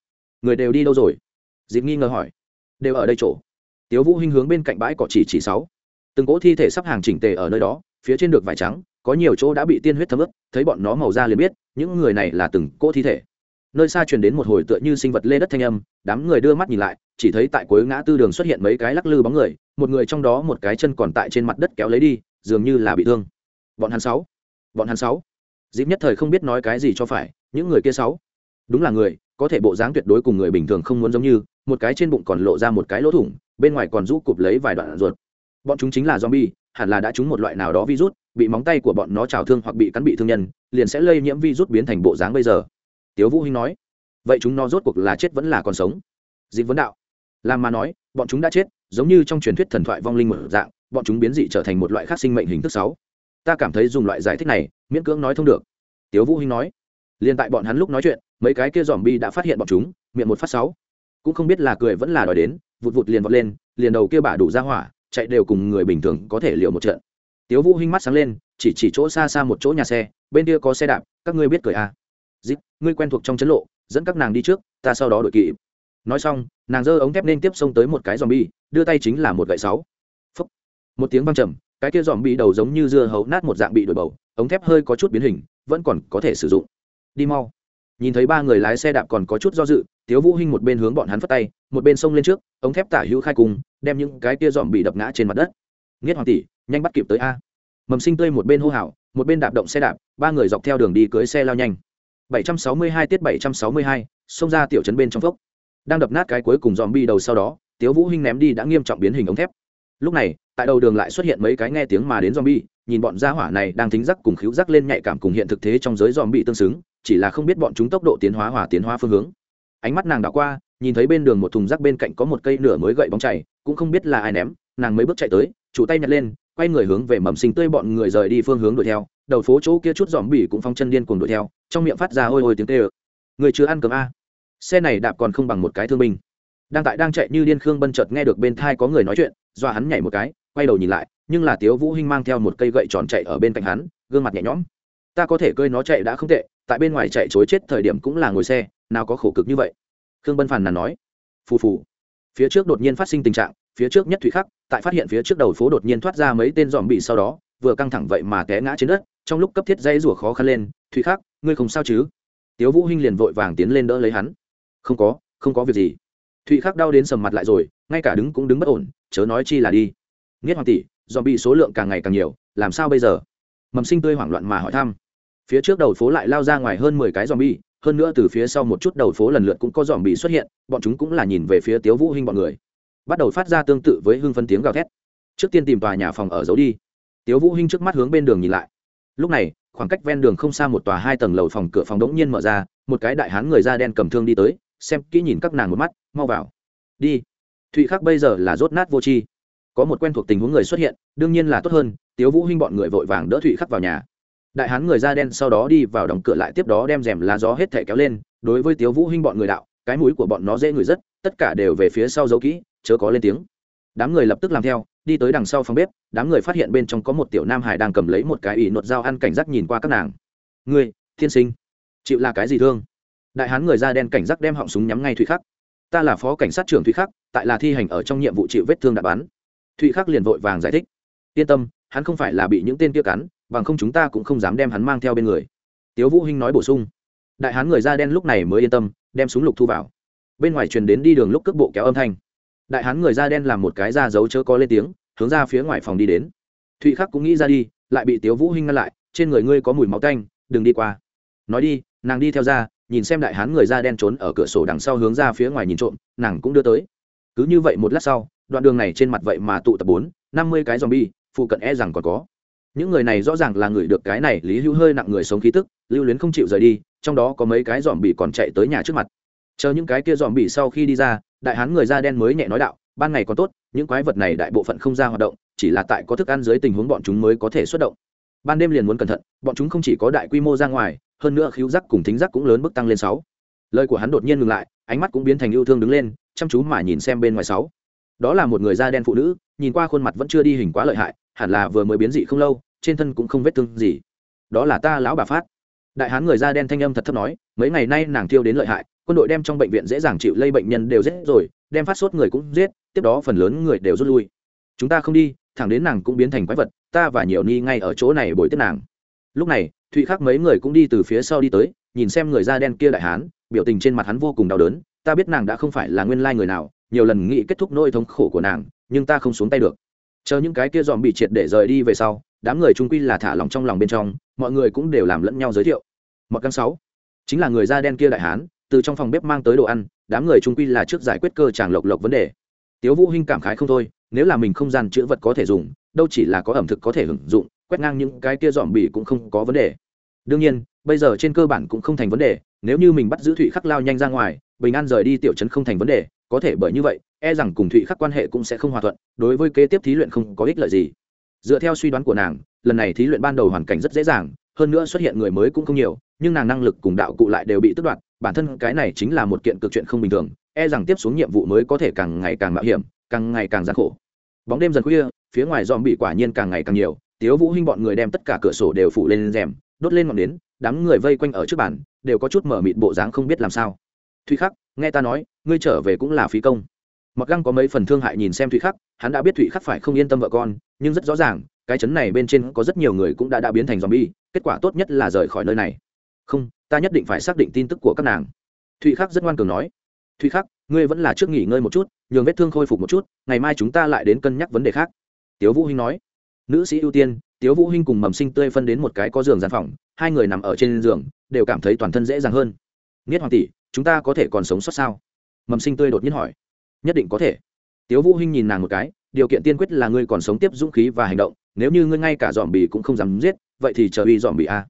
Người đều đi đâu rồi? Dịp nghi ngờ hỏi. Đều ở đây chỗ. Tiếu vũ hinh hướng bên cạnh bãi cỏ chỉ chỉ sáu. Từng cỗ thi thể sắp hàng chỉnh tề ở nơi đó phía trên được vải trắng có nhiều chỗ đã bị tiên huyết thấm ướt, thấy bọn nó màu da liền biết, những người này là từng cỗ thi thể. Nơi xa truyền đến một hồi tựa như sinh vật lê đất thanh âm, đám người đưa mắt nhìn lại, chỉ thấy tại cuối ngã tư đường xuất hiện mấy cái lắc lư bóng người, một người trong đó một cái chân còn tại trên mặt đất kéo lấy đi, dường như là bị thương. Bọn hắn sáu. Bọn hắn sáu. Dịp nhất thời không biết nói cái gì cho phải, những người kia sáu. Đúng là người, có thể bộ dáng tuyệt đối cùng người bình thường không muốn giống như, một cái trên bụng còn lộ ra một cái lỗ thủng, bên ngoài còn rũ cụp lấy vài đoạn ruột. Bọn chúng chính là zombie, hẳn là đã trúng một loại nào đó virus bị móng tay của bọn nó trào thương hoặc bị cắn bị thương nhân, liền sẽ lây nhiễm virus biến thành bộ dáng bây giờ. Tiếu vũ hinh nói. Vậy chúng nó rốt cuộc là chết vẫn là còn sống? Dịp vấn đạo. Làm mà nói, bọn chúng đã chết, giống như trong truyền thuyết thần thoại vong linh mở dạng, bọn chúng biến dị trở thành một loại khác sinh mệnh hình thức sáu. Ta cảm thấy dùng loại giải thích này, miễn cưỡng nói thông được. Tiếu vũ hinh nói. Liền tại bọn hắn lúc nói chuyện, mấy cái kia dòm bi đã phát hiện bọn chúng, miệng một phát sáu. Cũng không biết là cười vẫn là đòi đến, vụt vụt liền vọt lên, liền đầu kia bả đủ ra hỏa, chạy đều cùng người bình thường có thể liệu một trận tiếu vũ hinh mắt sáng lên, chỉ chỉ chỗ xa xa một chỗ nhà xe, bên kia có xe đạp, các ngươi biết cười à? Dịp, ngươi quen thuộc trong chấn lộ, dẫn các nàng đi trước, ta sau đó đội kỵ nói xong, nàng giơ ống thép nên tiếp xông tới một cái dòm bi đưa tay chính là một gậy sáu. Phúc. một tiếng vang trầm, cái kia dòm bi đầu giống như dưa hấu nát một dạng bị đổi bầu, ống thép hơi có chút biến hình, vẫn còn có thể sử dụng. Đi mau. Nhìn thấy ba người lái xe đạp còn có chút do dự, tiếu vũ hinh một bên hướng bọn hắn phất tay, một bên xông lên trước, ống thép tả hữu khai cùng, đem những cái kia dòm bị đập ngã trên mặt đất nghiết hoàng tỷ nhanh bắt kịp tới a. Mầm sinh tươi một bên hô hào một bên đạp động xe đạp ba người dọc theo đường đi cưới xe lao nhanh. 762 tiết 762, xông ra tiểu trấn bên trong phốc. Đang đập nát cái cuối cùng dòm bi đầu sau đó tiếu vũ hinh ném đi đã nghiêm trọng biến hình ống thép. Lúc này tại đầu đường lại xuất hiện mấy cái nghe tiếng mà đến zombie nhìn bọn gia hỏa này đang thính giác cùng khiếu giác lên nhạy cảm cùng hiện thực thế trong giới zombie tương xứng chỉ là không biết bọn chúng tốc độ tiến hóa hòa tiến hóa phương hướng. Ánh mắt nàng đảo qua nhìn thấy bên đường một thùng rác bên cạnh có một cây nửa mới gậy bóng chảy cũng không biết là ai ném nàng mấy bước chạy tới chủ tay nhặt lên, quay người hướng về mầm sinh tươi bọn người rời đi phương hướng đuổi theo. Đầu phố chỗ kia chút dòm bỉ cũng phong chân điên cuồng đuổi theo, trong miệng phát ra ôi ôi tiếng tê ơ người chưa ăn cơm a xe này đạp còn không bằng một cái thương binh. Đang tại đang chạy như điên khương bân chợt nghe được bên thai có người nói chuyện do hắn nhảy một cái, quay đầu nhìn lại, nhưng là tiếu vũ hinh mang theo một cây gậy tròn chạy ở bên cạnh hắn, gương mặt nhẹ nhõm. Ta có thể cơi nó chạy đã không tệ, tại bên ngoài chạy chối chết thời điểm cũng là ngồi xe, nào có khổ cực như vậy. Khương bân phàn nàn nói. Phù phù. Phía trước đột nhiên phát sinh tình trạng phía trước nhất thủy khắc, tại phát hiện phía trước đầu phố đột nhiên thoát ra mấy tên dòm bị sau đó, vừa căng thẳng vậy mà té ngã trên đất, trong lúc cấp thiết dây rủa khó khăn lên, thủy khắc, ngươi không sao chứ? Tiếu vũ hinh liền vội vàng tiến lên đỡ lấy hắn. Không có không có việc gì. Thụy khắc đau đến sầm mặt lại rồi, ngay cả đứng cũng đứng bất ổn, chớ nói chi là đi. Nghiết hoàng tỷ, dòm bị số lượng càng ngày càng nhiều, làm sao bây giờ? Mầm sinh tươi hoảng loạn mà hỏi thăm. Phía trước đầu phố lại lao ra ngoài hơn mười cái dòm bi hơn nữa từ phía sau một chút đầu phố lần lượt cũng có dòm bị xuất hiện, bọn chúng cũng là nhìn về phía tiếu vũ hinh bọn người bắt đầu phát ra tương tự với hưng phân tiếng gào thét. Trước tiên tìm tòa nhà phòng ở giấu đi. Tiếu vũ hinh trước mắt hướng bên đường nhìn lại. Lúc này, khoảng cách ven đường không xa một tòa hai tầng lầu phòng cửa phòng đống nhiên mở ra, một cái đại hán người da đen cầm thương đi tới, xem kỹ nhìn các nàng một mắt, mau vào. Đi. Thụy khắc bây giờ là rốt nát vô tri. Có một quen thuộc tình huống người xuất hiện, đương nhiên là tốt hơn, tiếu vũ hinh bọn người vội vàng đỡ thụy khắc vào nhà. Đại hán người da đen sau đó đi vào đóng cửa lại tiếp đó đem rèm lá gió hết thể kéo lên, đối với tiếu vũ hinh bọn người đạo, cái mũi của bọn nó dễ người rất, tất cả đều về phía sau giấu kỹ chớ có lên tiếng. Đám người lập tức làm theo, đi tới đằng sau phòng bếp, đám người phát hiện bên trong có một tiểu nam hải đang cầm lấy một cái ỷ nột dao ăn cảnh giác nhìn qua các nàng. Ngươi, thiên sinh, chịu là cái gì thương? Đại hán người da đen cảnh giác đem họng súng nhắm ngay thụy khắc. Ta là phó cảnh sát trưởng thụy khắc, tại là thi hành ở trong nhiệm vụ chịu vết thương đã bắn. Thụy khắc liền vội vàng giải thích. Yên tâm, hắn không phải là bị những tên kia cắn, bằng không chúng ta cũng không dám đem hắn mang theo bên người. Tiếu vũ hinh nói bổ sung. Đại hán người da đen lúc này mới yên tâm, đem súng lục thu vào. Bên ngoài truyền đến đi đường lúc cước bộ kéo âm thanh đại hán người da đen làm một cái da giấu chớ có lên tiếng, hướng ra phía ngoài phòng đi đến. Thụy khắc cũng nghĩ ra đi, lại bị tiếu vũ hinh ngăn lại, trên người ngươi có mùi máu tanh, đừng đi qua. Nói đi, nàng đi theo ra, nhìn xem đại hán người da đen trốn ở cửa sổ đằng sau hướng ra phía ngoài nhìn trộm, nàng cũng đưa tới. Cứ như vậy một lát sau, đoạn đường này trên mặt vậy mà tụ tập bốn, năm mươi cái zombie, phụ cận e rằng còn có. Những người này rõ ràng là người được cái này lý hữu hơi nặng người sống khí tức, lưu luyến không chịu rời đi, trong đó có mấy cái dòm bị còn chạy tới nhà trước mặt chờ những cái kia dòm bị sau khi đi ra, đại hán người da đen mới nhẹ nói đạo, ban ngày còn tốt, những quái vật này đại bộ phận không ra hoạt động, chỉ là tại có thức ăn dưới tình huống bọn chúng mới có thể xuất động. Ban đêm liền muốn cẩn thận, bọn chúng không chỉ có đại quy mô ra ngoài, hơn nữa khiếu giác cùng thính giác cũng lớn mức tăng lên sáu. Lời của hắn đột nhiên ngừng lại, ánh mắt cũng biến thành yêu thương đứng lên, chăm chú mà nhìn xem bên ngoài sáu. Đó là một người da đen phụ nữ, nhìn qua khuôn mặt vẫn chưa đi hình quá lợi hại, hẳn là vừa mới biến dị không lâu, trên thân cũng không vết thương gì. Đó là ta lão bà phát. Đại hán người da đen thanh âm thật thấp nói, mấy ngày nay nàng thiêu đến lợi hại quân đội đem trong bệnh viện dễ dàng chịu lây bệnh nhân đều giết rồi, đem phát sốt người cũng giết, tiếp đó phần lớn người đều rút lui. Chúng ta không đi, thẳng đến nàng cũng biến thành quái vật, ta và nhiều ni ngay ở chỗ này bồi tiếp nàng. Lúc này, thụy khắc mấy người cũng đi từ phía sau đi tới, nhìn xem người da đen kia đại hán, biểu tình trên mặt hắn vô cùng đau đớn, ta biết nàng đã không phải là nguyên lai người nào, nhiều lần nghĩ kết thúc nỗi thống khổ của nàng, nhưng ta không xuống tay được. Chờ những cái kia dòm bị triệt để rời đi về sau, đám người trung quy là thả lòng trong lòng bên trong, mọi người cũng đều làm lẫn nhau giới thiệu. Mặc căn sáu, chính là người da đen kia đại hán từ trong phòng bếp mang tới đồ ăn, đám người trung quy là trước giải quyết cơ tràng lộc lộc vấn đề. Tiếu vũ hinh cảm khái không thôi, nếu là mình không gian chữa vật có thể dùng, đâu chỉ là có ẩm thực có thể hưởng dụng, quét ngang những cái kia dòm bỉ cũng không có vấn đề. Đương nhiên, bây giờ trên cơ bản cũng không thành vấn đề, nếu như mình bắt giữ thụy khắc lao nhanh ra ngoài, bình an rời đi tiểu trấn không thành vấn đề, có thể bởi như vậy e rằng cùng thụy khắc quan hệ cũng sẽ không hòa thuận, đối với kế tiếp thí luyện không có ích lợi gì. Dựa theo suy đoán của nàng, lần này thí luyện ban đầu hoàn cảnh rất dễ dàng hơn nữa xuất hiện người mới cũng không nhiều, nhưng nàng năng lực cùng đạo cụ lại đều bị tước đoạt, bản thân cái này chính là một kiện cực chuyện không bình thường e rằng tiếp xuống nhiệm vụ mới có thể càng ngày càng mạo hiểm, càng ngày càng gian khổ. Bóng đêm dần khuya, phía ngoài dòm bị quả nhiên càng ngày càng nhiều, tiếu vũ hinh bọn người đem tất cả cửa sổ đều phủ lên rèm, đốt lên ngọn nến, đám người vây quanh ở trước bàn, đều có chút mở mịt bộ dáng không biết làm sao. Thụy khắc, nghe ta nói, ngươi trở về cũng là phí công mặc găng có mấy phần thương hại nhìn xem thụy khắc, hắn đã biết thụy khắc phải không yên tâm vợ con, nhưng rất rõ ràng, cái chấn này bên trên có rất nhiều người cũng đã đã biến thành zombie, kết quả tốt nhất là rời khỏi nơi này. Không, ta nhất định phải xác định tin tức của các nàng. Thụy khắc rất ngoan cường nói. Thụy khắc, ngươi vẫn là trước nghỉ ngơi một chút, nhường vết thương khôi phục một chút, ngày mai chúng ta lại đến cân nhắc vấn đề khác. Tiếu vũ hinh nói. Nữ sĩ ưu tiên, tiếu vũ hinh cùng mầm sinh tươi phân đến một cái có giường gian phòng, hai người nằm ở trên giường, đều cảm thấy toàn thân dễ dàng hơn. Nghiết hoàng tỷ, chúng ta có thể còn sống sót sao? Mầm sinh tươi đột nhiên hỏi nhất định có thể. Tiếu vũ hinh nhìn nàng một cái, điều kiện tiên quyết là ngươi còn sống tiếp dũng khí và hành động, nếu như ngươi ngay cả dòm bì cũng không dám giết, vậy thì chờ uy dòm bì a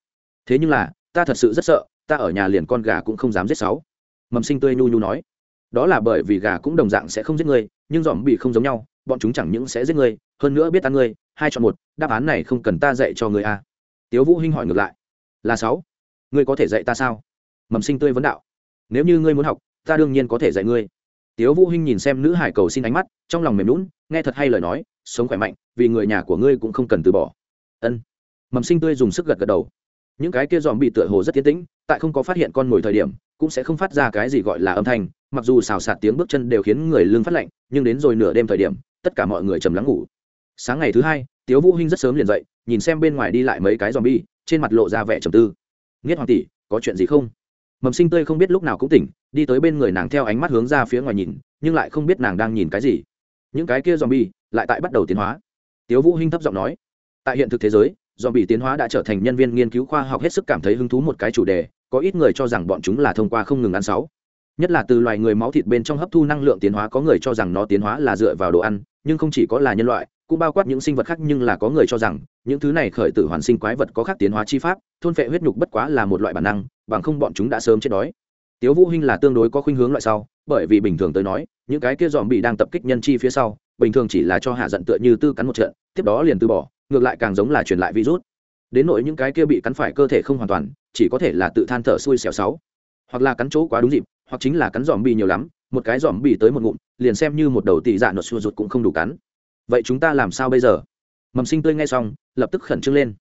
thế nhưng là, ta thật sự rất sợ, ta ở nhà liền con gà cũng không dám giết sáu. Mầm sinh tươi nhu nhu nói, đó là bởi vì gà cũng đồng dạng sẽ không giết ngươi, nhưng dòm bì không giống nhau, bọn chúng chẳng những sẽ giết ngươi, hơn nữa biết ăn ngươi, hai chọn một, đáp án này không cần ta dạy cho ngươi a tiếu vũ hinh hỏi ngược lại, là sáu. Ngươi có thể dạy ta sao? Mầm sinh tươi vấn đạo, nếu như ngươi muốn học, ta đương nhiên có thể dạy ngươi tiếu vũ hinh nhìn xem nữ hải cầu xin ánh mắt, trong lòng mềm lún nghe thật hay lời nói, sống khỏe mạnh, vì người nhà của ngươi cũng không cần từ bỏ. Ân. Mầm sinh tươi dùng sức gật gật đầu. Những cái kia dòm bị tựa hồ rất tiến tĩnh, tại không có phát hiện con mồi thời điểm, cũng sẽ không phát ra cái gì gọi là âm thanh, mặc dù xào xạc tiếng bước chân đều khiến người lưng phát lạnh, nhưng đến rồi nửa đêm thời điểm, tất cả mọi người trầm lắng ngủ. Sáng ngày thứ hai, tiếu vũ hinh rất sớm liền dậy, nhìn xem bên ngoài đi lại mấy cái dòm bi, trên mặt lộ ra vẻ trầm tư. Nghiết hoàng tỷ, có chuyện gì không? Mầm sinh tươi không biết lúc nào cũng tỉnh, đi tới bên người nàng theo ánh mắt hướng ra phía ngoài nhìn, nhưng lại không biết nàng đang nhìn cái gì. Những cái kia dòm bi lại tại bắt đầu tiến hóa. Tiếu vũ hinh thấp giọng nói, tại hiện thực thế giới dòm bị tiến hóa đã trở thành nhân viên nghiên cứu khoa học hết sức cảm thấy hứng thú một cái chủ đề, có ít người cho rằng bọn chúng là thông qua không ngừng ăn sáu. Nhất là từ loài người máu thịt bên trong hấp thu năng lượng tiến hóa, có người cho rằng nó tiến hóa là dựa vào đồ ăn, nhưng không chỉ có là nhân loại cũng bao quát những sinh vật khác nhưng là có người cho rằng, những thứ này khởi tử hoàn sinh quái vật có khác tiến hóa chi pháp, thôn phệ huyết nhục bất quá là một loại bản năng, bằng không bọn chúng đã sớm chết đói. Tiếu vũ hinh là tương đối có khuynh hướng loại sau, bởi vì bình thường tới nói, những cái kia dòm bị đang tập kích nhân chi phía sau, bình thường chỉ là cho hạ giận tựa như tư cắn một trận, tiếp đó liền từ bỏ, ngược lại càng giống là truyền lại virus. Đến nỗi những cái kia bị cắn phải cơ thể không hoàn toàn, chỉ có thể là tự than thở xui xẻo sáu. Hoặc là cắn chỗ quá đúng dịp, hoặc chính là cắn dòm bị nhiều lắm, một cái dòm bị tới một ngụm, liền xem như một đầu tỷ dạ nột xua rụt cũng không đủ cắn vậy chúng ta làm sao bây giờ? Mầm sinh tươi nghe xong, lập tức khẩn trương lên.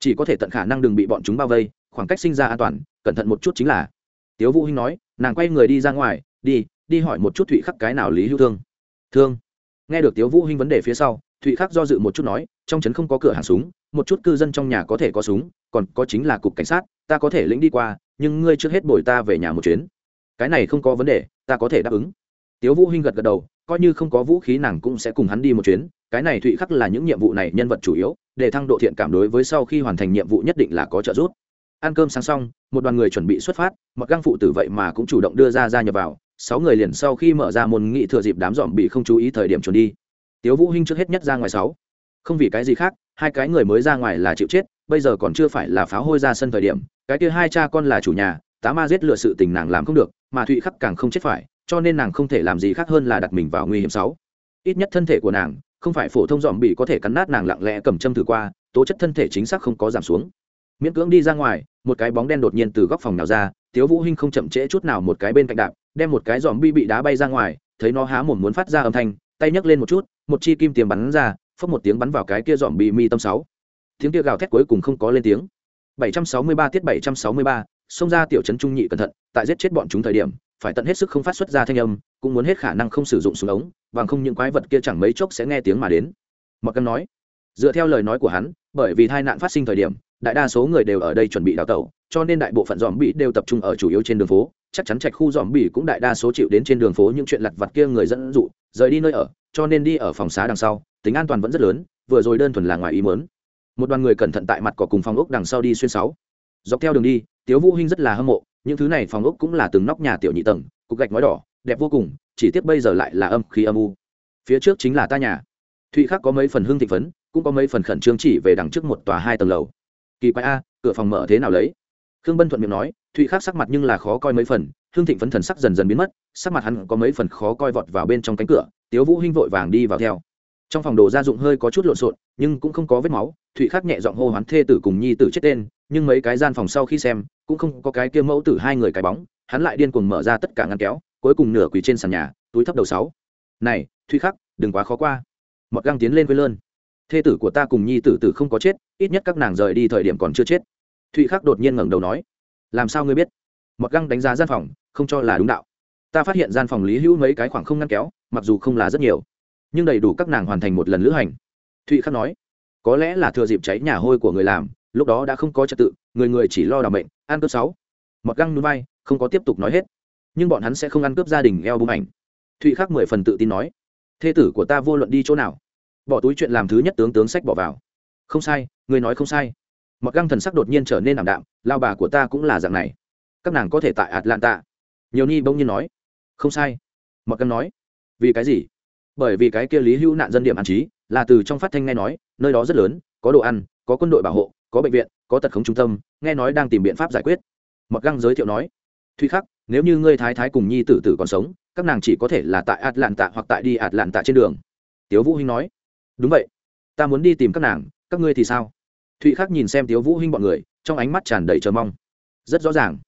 Chỉ có thể tận khả năng đừng bị bọn chúng bao vây, khoảng cách sinh ra an toàn, cẩn thận một chút chính là. Tiếu vũ hinh nói, nàng quay người đi ra ngoài, đi đi hỏi một chút thụy khắc cái nào lý hữu thương. Thương. Nghe được tiếu vũ hinh vấn đề phía sau, thụy khắc do dự một chút nói, trong trấn không có cửa hàng súng, một chút cư dân trong nhà có thể có súng, còn có chính là cục cảnh sát, ta có thể lĩnh đi qua, nhưng ngươi trước hết bồi ta về nhà một chuyến. Cái này không có vấn đề, ta có thể đáp ứng. Tiếu vũ hinh gật gật đầu coi như không có vũ khí nàng cũng sẽ cùng hắn đi một chuyến, cái này thụy khắc là những nhiệm vụ này nhân vật chủ yếu, để thăng độ thiện cảm đối với sau khi hoàn thành nhiệm vụ nhất định là có trợ giúp. Ăn cơm sáng xong, một đoàn người chuẩn bị xuất phát mặc găng phụ tử vậy mà cũng chủ động đưa ra ra nhập vào, sáu người liền sau khi mở ra môn nghị thừa dịp đám dòm bị không chú ý thời điểm chuẩn đi. Tiếu vũ hinh trước hết nhất ra ngoài sáu. Không vì cái gì khác, hai cái người mới ra ngoài là chịu chết, bây giờ còn chưa phải là pháo hôi ra sân thời điểm, cái kia hai cha con là chủ nhà, tá ma giết lựa sự tình nàng làm không được, mà thụy khắc càng không chết phải cho nên nàng không thể làm gì khác hơn là đặt mình vào nguy hiểm sáu. Ít nhất thân thể của nàng không phải phổ thông dòm bị có thể cắn nát nàng lặng lẽ cầm châm thử qua tố chất thân thể chính xác không có giảm xuống. Miễn cưỡng đi ra ngoài một cái bóng đen đột nhiên từ góc phòng nào ra tiếu vũ hinh không chậm trễ chút nào một cái bên cạnh đạp đem một cái dòm bi bị đá bay ra ngoài thấy nó há mồm muốn phát ra âm thanh tay nhấc lên một chút một chi kim tiềm bắn ra phất một tiếng bắn vào cái kia dòm bị mi tâm sáu. Tiếng kia gào thét cuối cùng không có lên tiếng. 763 tiết 763, xông ra tiểu trấn trung nhị cẩn thận tại giết chết bọn chúng thời điểm phải tận hết sức không phát xuất ra thanh âm, cũng muốn hết khả năng không sử dụng súng ống, bằng không những quái vật kia chẳng mấy chốc sẽ nghe tiếng mà đến. Mặc cân nói. Dựa theo lời nói của hắn, bởi vì tai nạn phát sinh thời điểm, đại đa số người đều ở đây chuẩn bị đào tẩu, cho nên đại bộ phận dòm bị đều tập trung ở chủ yếu trên đường phố. Chắc chắn trạch khu dòm bị cũng đại đa số chịu đến trên đường phố những chuyện lặt vặt kia người dẫn dụ, rời đi nơi ở, cho nên đi ở phòng xá đằng sau, tính an toàn vẫn rất lớn, vừa rồi đơn thuần là ngoài ý mớn một đoàn người cẩn thận tại mặt cỏ cùng phòng ốc đằng sau đi xuyên sáu. Dọc theo đường đi, tiếu vũ hinh rất là hâm mộ những thứ này phòng ốc cũng là từng nóc nhà tiểu nhị tầng, cục gạch ngói đỏ, đẹp vô cùng, chỉ tiếc bây giờ lại là âm khí âm u. Phía trước chính là ta nhà. Thụy khắc có mấy phần hưng thị phấn, cũng có mấy phần khẩn trương chỉ về đằng trước một tòa hai tầng lầu. Kỳ quái a, cửa phòng mở thế nào lấy? Khương bân thuận miệng nói, thụy khắc sắc mặt nhưng là khó coi mấy phần hương thịnh phấn thần sắc dần dần biến mất, sắc mặt hắn có mấy phần khó coi vọt vào bên trong cánh cửa, tiếu vũ hinh vội vàng đi vào theo. Trong phòng đồ gia dụng hơi có chút lộn xộn, nhưng cũng không có vết máu, thụy khắc nhẹ giọng hô hoán thê tử cùng nhi tử chết tên nhưng mấy cái gian phòng sau khi xem, cũng không có cái kia mẫu tử hai người cái bóng, hắn lại điên cuồng mở ra tất cả ngăn kéo, cuối cùng nửa quỳ trên sàn nhà, túi thấp đầu sáu. Này, thụy khắc, đừng quá khó qua. Mọt găng tiến lên với lơn. Thê tử của ta cùng nhi tử tử không có chết, ít nhất các nàng rời đi thời điểm còn chưa chết. Thụy khắc đột nhiên ngẩng đầu nói, làm sao ngươi biết? Mọt găng đánh giá gian phòng, không cho là đúng đạo. Ta phát hiện gian phòng lý hữu mấy cái khoảng không ngăn kéo, mặc dù không là rất nhiều, nhưng đầy đủ các nàng hoàn thành một lần lữ hành. Thụy khắc nói, có lẽ là thừa dịp cháy nhà hôi của người làm lúc đó đã không có trật tự, người người chỉ lo đảm bệnh ăn cướp sáu. Mọt găng núi bay không có tiếp tục nói hết. Nhưng bọn hắn sẽ không ăn cướp gia đình eo bung ảnh. Thụy khắc mười phần tự tin nói thê tử của ta vô luận đi chỗ nào, bỏ túi chuyện làm thứ nhất tướng tướng sách bỏ vào. Không sai, người nói không sai. Mặc găng thần sắc đột nhiên trở nên ảm đạm, lao bà của ta cũng là dạng này. Các nàng có thể tại atlanta. Nhiều ni bỗng nhiên nói, không sai. Mặc găng nói, vì cái gì? Bởi vì cái kia lý hữu nạn dân điểm an trí, là từ trong phát thanh nghe nói, nơi đó rất lớn, có đồ ăn, có quân đội bảo hộ có bệnh viện, có tật khống trung tâm, nghe nói đang tìm biện pháp giải quyết. Mặc găng giới thiệu nói thùy khắc, nếu như ngươi thái thái cùng nhi tử tử còn sống, các nàng chỉ có thể là tại atlanta hoặc tại đi atlanta trên đường. Tiếu vũ hinh nói, đúng vậy, ta muốn đi tìm các nàng, các ngươi thì sao? Thụy khắc nhìn xem tiếu vũ hinh bọn người, trong ánh mắt tràn đầy chờ mong. Rất rõ ràng,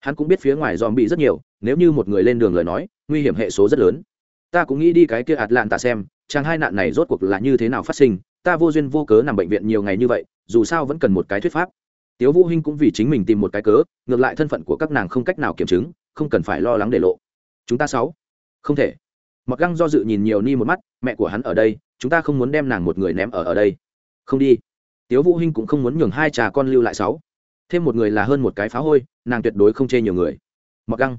hắn cũng biết phía ngoài dòm bị rất nhiều, nếu như một người lên đường lời nói, nguy hiểm hệ số rất lớn. Ta cũng nghĩ đi cái kia ạt lạn tạ xem, chàng hai nạn này rốt cuộc là như thế nào phát sinh ta vô duyên vô cớ nằm bệnh viện nhiều ngày như vậy, dù sao vẫn cần một cái thuyết pháp. Tiếu vũ hinh cũng vì chính mình tìm một cái cớ, ngược lại thân phận của các nàng không cách nào kiểm chứng, không cần phải lo lắng để lộ. Chúng ta sáu. Không thể. Mặc găng do dự nhìn nhiều ni một mắt, mẹ của hắn ở đây, chúng ta không muốn đem nàng một người ném ở ở đây. Không đi. Tiếu vũ hinh cũng không muốn nhường hai trà con lưu lại sáu. Thêm một người là hơn một cái phá hôi, nàng tuyệt đối không chê nhiều người. Mặc găng,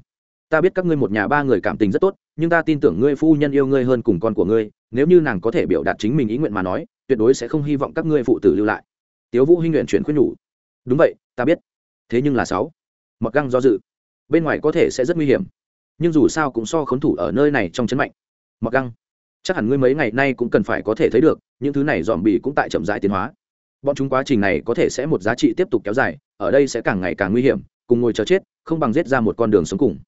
ta biết các ngươi một nhà ba người cảm tình rất tốt, nhưng ta tin tưởng ngươi phu nhân yêu ngươi hơn cùng con của ngươi, nếu như nàng có thể biểu đạt chính mình ý nguyện mà nói tuyệt đối sẽ không hy vọng các ngươi phụ tử lưu lại. Tiếu vũ hinh nguyện chuyển khuyên nhủ. Đúng vậy, ta biết. Thế nhưng là sáu. Mặc găng do dự. Bên ngoài có thể sẽ rất nguy hiểm. Nhưng dù sao cũng so khốn thủ ở nơi này trong chấn mạnh. Mặc găng. Chắc hẳn ngươi mấy ngày nay cũng cần phải có thể thấy được, những thứ này dòm bì cũng tại chậm rãi tiến hóa. Bọn chúng quá trình này có thể sẽ một giá trị tiếp tục kéo dài, ở đây sẽ càng ngày càng nguy hiểm, cùng ngồi chờ chết, không bằng giết ra một con đường sống cùng.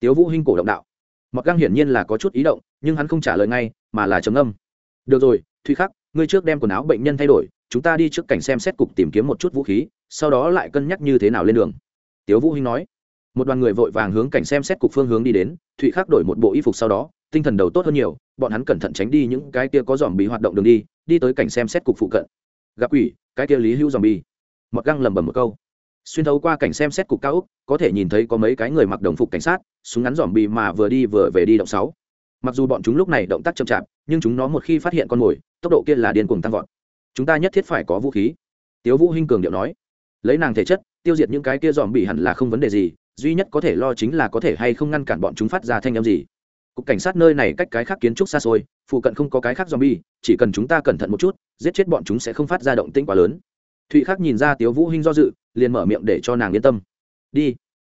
Tiếu vũ hinh cổ động đạo. Mặc găng hiển nhiên là có chút ý động, nhưng hắn không trả lời ngay, mà là trầm âm được rồi thùy khắc ngươi trước đem quần áo bệnh nhân thay đổi, chúng ta đi trước cảnh xem xét cục tìm kiếm một chút vũ khí, sau đó lại cân nhắc như thế nào lên đường. Tiếu vũ hinh nói. Một đoàn người vội vàng hướng cảnh xem xét cục phương hướng đi đến, thụy khắc đổi một bộ y phục sau đó, tinh thần đầu tốt hơn nhiều, bọn hắn cẩn thận tránh đi những cái kia có dòm bị hoạt động đường đi đi tới cảnh xem xét cục phụ cận. Gặp quỷ, cái kia lý hữu dòm bi mặc găng lẩm bẩm một câu. Xuyên thấu qua cảnh xem xét cục cao úc có thể nhìn thấy có mấy cái người mặc đồng phục cảnh sát, súng ngắn dòm bị mà vừa đi vừa về đi động sáu mặc dù bọn chúng lúc này động tác chậm chạp, nhưng chúng nó một khi phát hiện con mồi, tốc độ kia là điên cuồng tăng vọt. Chúng ta nhất thiết phải có vũ khí. Tiếu vũ hinh cường điệu nói. Lấy nàng thể chất, tiêu diệt những cái kia dòm bị hẳn là không vấn đề gì, duy nhất có thể lo chính là có thể hay không ngăn cản bọn chúng phát ra thanh âm gì. Cục cảnh sát nơi này cách cái khác kiến trúc xa xôi, phụ cận không có cái khác zombie, chỉ cần chúng ta cẩn thận một chút, giết chết bọn chúng sẽ không phát ra động tĩnh quá lớn. Thụy khắc nhìn ra tiếu vũ hinh do dự, liền mở miệng để cho nàng yên tâm. Đi.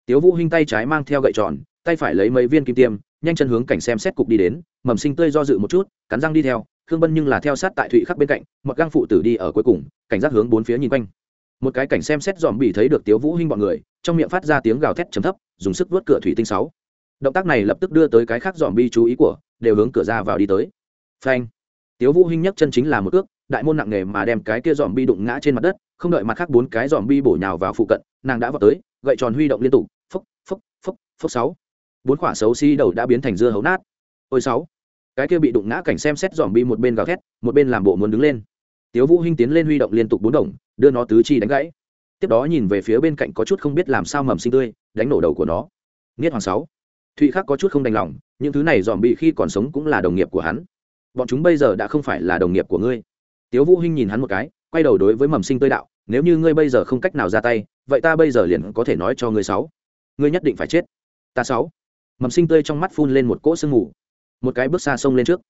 Tiếu vũ hinh tay trái mang theo gậy tròn, tay phải lấy mấy viên kim tiêm nhanh chân hướng cảnh xem xét cục đi đến, mầm sinh tươi do dự một chút, cắn răng đi theo, khương bân nhưng là theo sát tại thụy khắc bên cạnh, mặc găng phụ tử đi ở cuối cùng, cảnh giác hướng bốn phía nhìn quanh. Một cái cảnh xem xét dòm bị thấy được tiếu vũ hinh bọn người, trong miệng phát ra tiếng gào thét trầm thấp, dùng sức vớt cửa thủy tinh sáu. Động tác này lập tức đưa tới cái khác dòm bi chú ý của, đều hướng cửa ra vào đi tới. Phanh. Tiếu vũ hinh nhấc chân chính là một cước, đại môn nặng nề mà đem cái kia dòm bi đụng ngã trên mặt đất, không đợi mặt khác bốn cái dòm bi bổ nhào vào phụ cận, nàng đã vào tới, gậy tròn huy động liên tục, phốc phốc phốc phốc sáu bốn quả xấu xí đầu đã biến thành dưa hấu nát. Ôi sáu, cái kia bị đụng ngã cảnh xem xét dòm bi một bên gào thét, một bên làm bộ muốn đứng lên. Tiếu vũ hinh tiến lên huy động liên tục bốn đồng, đưa nó tứ chi đánh gãy. Tiếp đó nhìn về phía bên cạnh có chút không biết làm sao mầm sinh tươi, đánh nổ đầu của nó. Nghiết hoàng sáu, thụy khắc có chút không đành lòng, những thứ này dòm bị khi còn sống cũng là đồng nghiệp của hắn. Bọn chúng bây giờ đã không phải là đồng nghiệp của ngươi. Tiếu vũ hinh nhìn hắn một cái, quay đầu đối với mầm sinh tươi đạo, nếu như ngươi bây giờ không cách nào ra tay, vậy ta bây giờ liền có thể nói cho ngươi sáu. Ngươi nhất định phải chết. Ta sáu mầm sinh tươi trong mắt phun lên một cỗ sương mù. Một cái bước xa sông lên trước,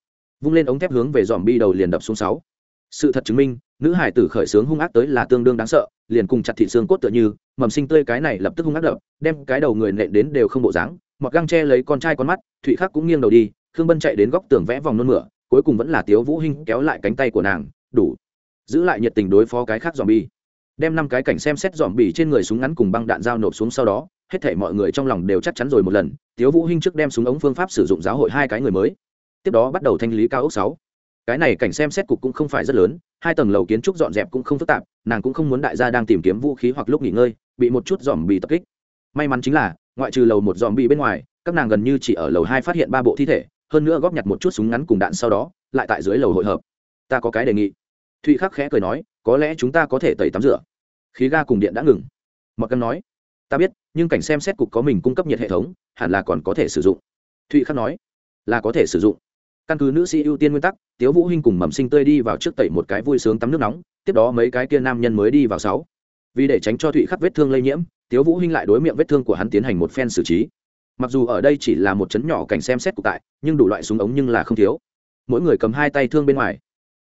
vung lên ống thép hướng về dòm bi đầu liền đập xuống sáu. Sự thật chứng minh, nữ hải tử khởi sướng hung ác tới là tương đương đáng sợ, liền cùng chặt thị xương cốt tựa như, mầm sinh tươi cái này lập tức hung ác đập, đem cái đầu người nện đến đều không bộ dáng mọt găng che lấy con trai con mắt, thụy khắc cũng nghiêng đầu đi, khương bân chạy đến góc tường vẽ vòng nôn mửa, cuối cùng vẫn là tiếu vũ hinh kéo lại cánh tay của nàng, đủ. Giữ lại nhiệt tình đối phó cái khác dòm bi đem năm cái cảnh xem xét dòm bì trên người súng ngắn cùng băng đạn dao nộp xuống sau đó hết thảy mọi người trong lòng đều chắc chắn rồi một lần, tiếu vũ hinh trước đem súng ống phương pháp sử dụng giáo hội hai cái người mới. Tiếp đó bắt đầu thanh lý cao ốc sáu. Cái này cảnh xem xét cục cũng không phải rất lớn, hai tầng lầu kiến trúc dọn dẹp cũng không phức tạp, nàng cũng không muốn đại gia đang tìm kiếm vũ khí hoặc lúc nghỉ ngơi, bị một chút dòm bị tập kích. May mắn chính là, ngoại trừ lầu một dòm bị bên ngoài, các nàng gần như chỉ ở lầu hai phát hiện ba bộ thi thể, hơn nữa góp nhặt một chút súng ngắn cùng đạn sau đó, lại tại dưới lầu hội hợp. Ta có cái đề nghị. Thụy khắc khẽ cười nói, có lẽ chúng ta có thể tẩy tắm rửa. Khí ga cùng điện đã ngừng. Mặc căn nói ta biết, nhưng cảnh xem xét cục có mình cung cấp nhiệt hệ thống, hẳn là còn có thể sử dụng. Thụy khắc nói, là có thể sử dụng. Căn cứ nữ sĩ ưu tiên nguyên tắc, tiếu vũ hinh cùng mầm sinh tươi đi vào trước tẩy một cái vui sướng tắm nước nóng, tiếp đó mấy cái kia nam nhân mới đi vào sáu. Vì để tránh cho thụy khắc vết thương lây nhiễm, tiếu vũ hinh lại đối miệng vết thương của hắn tiến hành một phen xử trí. Mặc dù ở đây chỉ là một chấn nhỏ cảnh xem xét cục tại, nhưng đủ loại súng ống nhưng là không thiếu. Mỗi người cầm hai tay thương bên ngoài.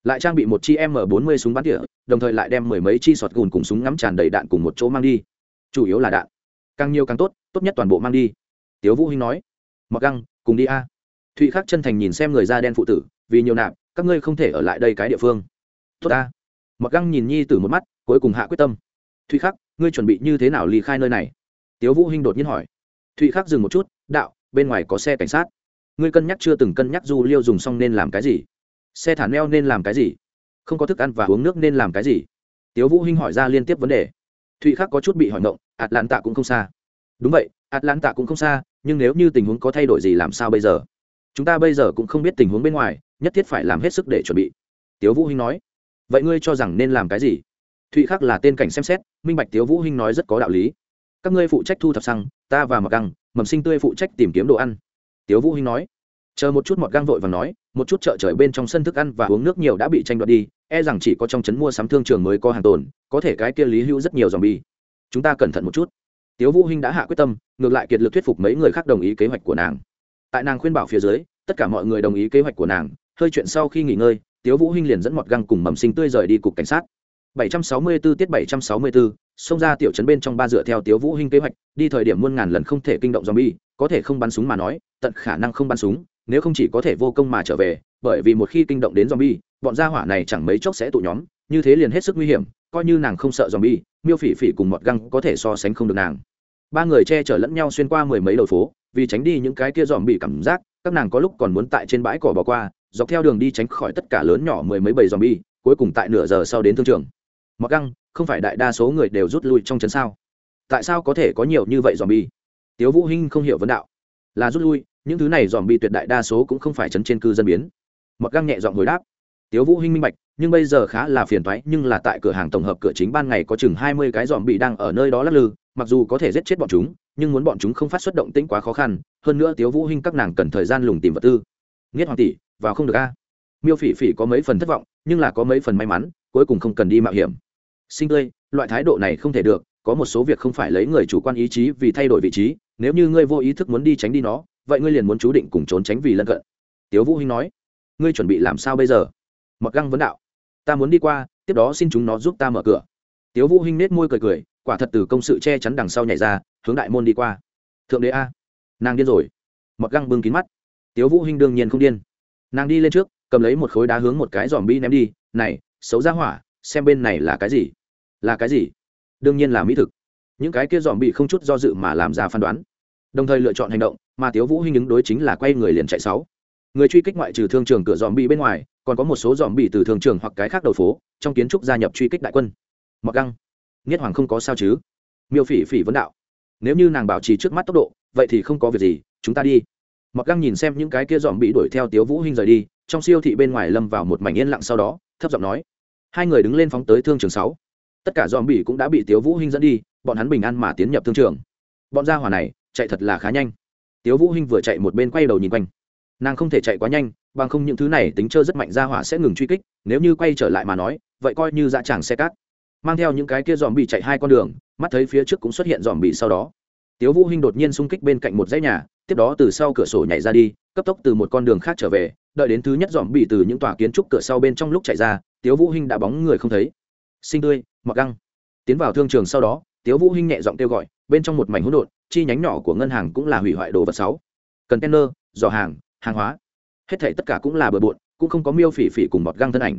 Lại trang bị một chi m 40 súng bắn tỉa, đồng thời lại đem mười mấy chi sọt gùn cùng súng ngắm tràn đầy đạn cùng một chỗ mang đi. Chủ yếu là đạn càng nhiều càng tốt tốt nhất toàn bộ mang đi. Tiếu vũ hinh nói. Mặc găng, cùng đi a. Thụy khắc chân thành nhìn xem người da đen phụ tử, vì nhiều nạp, các ngươi không thể ở lại đây cái địa phương. Tốt a. mặc găng nhìn nhi tử một mắt, cuối cùng hạ quyết tâm. Thụy khắc, ngươi chuẩn bị như thế nào ly khai nơi này? Tiếu vũ hinh đột nhiên hỏi. Thụy khắc dừng một chút, đạo, bên ngoài có xe cảnh sát. Ngươi cân nhắc chưa từng cân nhắc du liêu dùng xong nên làm cái gì? Xe thả neo nên làm cái gì? Không có thức ăn và uống nước nên làm cái gì? Tiếu vũ hinh hỏi ra liên tiếp vấn đề thụy khắc có chút bị hỏi ngộng ạt lan tạ cũng không xa. Đúng vậy ạt lan tạ cũng không xa, nhưng nếu như tình huống có thay đổi gì làm sao bây giờ? Chúng ta bây giờ cũng không biết tình huống bên ngoài, nhất thiết phải làm hết sức để chuẩn bị. Tiếu vũ hinh nói. Vậy ngươi cho rằng nên làm cái gì? Thụy khắc là tên cảnh xem xét, minh bạch tiếu vũ hinh nói rất có đạo lý. Các ngươi phụ trách thu thập xăng, ta và mặc găng, mầm sinh tươi phụ trách tìm kiếm đồ ăn. Tiếu vũ hinh nói chờ một chút mọt gang vội và nói một chút chợ trời bên trong sân thức ăn và uống nước nhiều đã bị tranh đoạt đi e rằng chỉ có trong trấn mua sắm thương trường mới có hàng tồn có thể cái kia lý hữu rất nhiều dòng bi chúng ta cẩn thận một chút. Tiếu vũ hinh đã hạ quyết tâm ngược lại kiệt lực thuyết phục mấy người khác đồng ý kế hoạch của nàng. Tại nàng khuyên bảo phía dưới tất cả mọi người đồng ý kế hoạch của nàng hơi chuyện sau khi nghỉ ngơi tiếu vũ hinh liền dẫn mọt găng cùng mầm sinh tươi rời đi cục cảnh sát. 764 tiết 764, xông ra tiểu trấn bên trong ba dựa theo tiếu vũ hinh kế hoạch đi thời điểm muôn ngàn lần không thể kinh động zombie có thể không bắn súng mà nói tận khả năng không bắn súng nếu không chỉ có thể vô công mà trở về, bởi vì một khi kinh động đến zombie, bọn gia hỏa này chẳng mấy chốc sẽ tụ nhóm, như thế liền hết sức nguy hiểm, coi như nàng không sợ zombie, miêu phỉ phỉ cùng mọt găng có thể so sánh không được nàng ba người che chở lẫn nhau xuyên qua mười mấy đầu phố, vì tránh đi những cái kia zombie cảm giác, các nàng có lúc còn muốn tại trên bãi cỏ bỏ qua, dọc theo đường đi tránh khỏi tất cả lớn nhỏ mười mấy bầy zombie. cuối cùng tại nửa giờ sau đến thương trường một găng, không phải đại đa số người đều rút lui trong trấn sao tại sao có thể có nhiều như vậy zombie? Tiêu tiếu vũ hinh không hiểu vấn đạo là rút lui những thứ này dòm bị tuyệt đại đa số cũng không phải chấn trên cư dân biến. Mặc găng nhẹ dọn hồi đáp. Tiếu vũ hinh minh bạch, nhưng bây giờ khá là phiền toái, nhưng là tại cửa hàng tổng hợp cửa chính ban ngày có chừng hai mươi cái dòm bị đang ở nơi đó lắc lư, mặc dù có thể giết chết bọn chúng, nhưng muốn bọn chúng không phát xuất động tĩnh quá khó khăn, hơn nữa tiếu vũ hinh các nàng cần thời gian lùng tìm vật tư. Nghiết hoàng tỷ, vào không được a. Miêu phỉ phỉ có mấy phần thất vọng, nhưng là có mấy phần may mắn, cuối cùng không cần đi mạo hiểm. Sinh tươi, loại thái độ này không thể được, có một số việc không phải lấy người chủ quan ý chí vì thay đổi vị trí, nếu như ngươi vô ý thức muốn đi tránh đi nó vậy ngươi liền muốn chú định cùng trốn tránh vì lân cận. Tiếu vũ hinh nói, ngươi chuẩn bị làm sao bây giờ? Mặc găng vấn đạo, ta muốn đi qua, tiếp đó xin chúng nó giúp ta mở cửa. Tiếu vũ hinh nết môi cười cười, quả thật từ công sự che chắn đằng sau nhảy ra, hướng đại môn đi qua. Thượng đế a, nàng điên rồi. Mặc găng bưng kín mắt. Tiếu vũ hinh đương nhiên không điên. Nàng đi lên trước, cầm lấy một khối đá hướng một cái giòm bi ném đi, này, xấu ra hỏa, xem bên này là cái gì? Là cái gì? Đương nhiên là mỹ thực. Những cái kia giòm bị không chút do dự mà làm ra phán đoán đồng thời lựa chọn hành động, mà tiếu vũ hinh ứng đối chính là quay người liền chạy sáu. Người truy kích ngoại trừ thương trường cửa dòm bị bên ngoài, còn có một số dòm bị từ thương trường hoặc cái khác đầu phố, trong kiến trúc gia nhập truy kích đại quân. Mặc găng. Nghiết hoàng không có sao chứ? Miêu phỉ phỉ vấn đạo. Nếu như nàng bảo trì trước mắt tốc độ, vậy thì không có việc gì, chúng ta đi. Mặc găng nhìn xem những cái kia dòm bị đuổi theo tiếu vũ hinh rời đi, trong siêu thị bên ngoài lâm vào một mảnh yên lặng sau đó, thấp giọng nói. Hai người đứng lên phóng tới thương trường sáu. Tất cả dòm bị cũng đã bị tiếu vũ hinh dẫn đi, bọn hắn bình an mà tiến nhập thương trường. Bọn gia hỏa này chạy thật là khá nhanh. Tiếu vũ hinh vừa chạy một bên quay đầu nhìn quanh. Nàng không thể chạy quá nhanh, bằng không những thứ này tính chơi rất mạnh ra hỏa sẽ ngừng truy kích, nếu như quay trở lại mà nói, vậy coi như dạ chàng xe cát. Mang theo những cái kia dòm bị chạy hai con đường, mắt thấy phía trước cũng xuất hiện dòm bị sau đó. Tiếu vũ hinh đột nhiên xung kích bên cạnh một dãy nhà, tiếp đó từ sau cửa sổ nhảy ra đi, cấp tốc từ một con đường khác trở về, đợi đến thứ nhất dòm bị từ những tòa kiến trúc cửa sau bên trong lúc chạy ra, tiếu vũ hinh đã bóng người không thấy. Sinh tươi mặc găng. Tiến vào thương trường sau đó, tiếu vũ hinh nhẹ giọng kêu gọi bên trong một mảnh hỗn độn, chi nhánh nhỏ của ngân hàng cũng là hủy hoại đồ vật sáu. Container, giỏ hàng hàng hóa. Hết thảy tất cả cũng là bừa bộn, cũng không có miêu phỉ phỉ cùng bọt găng thân ảnh.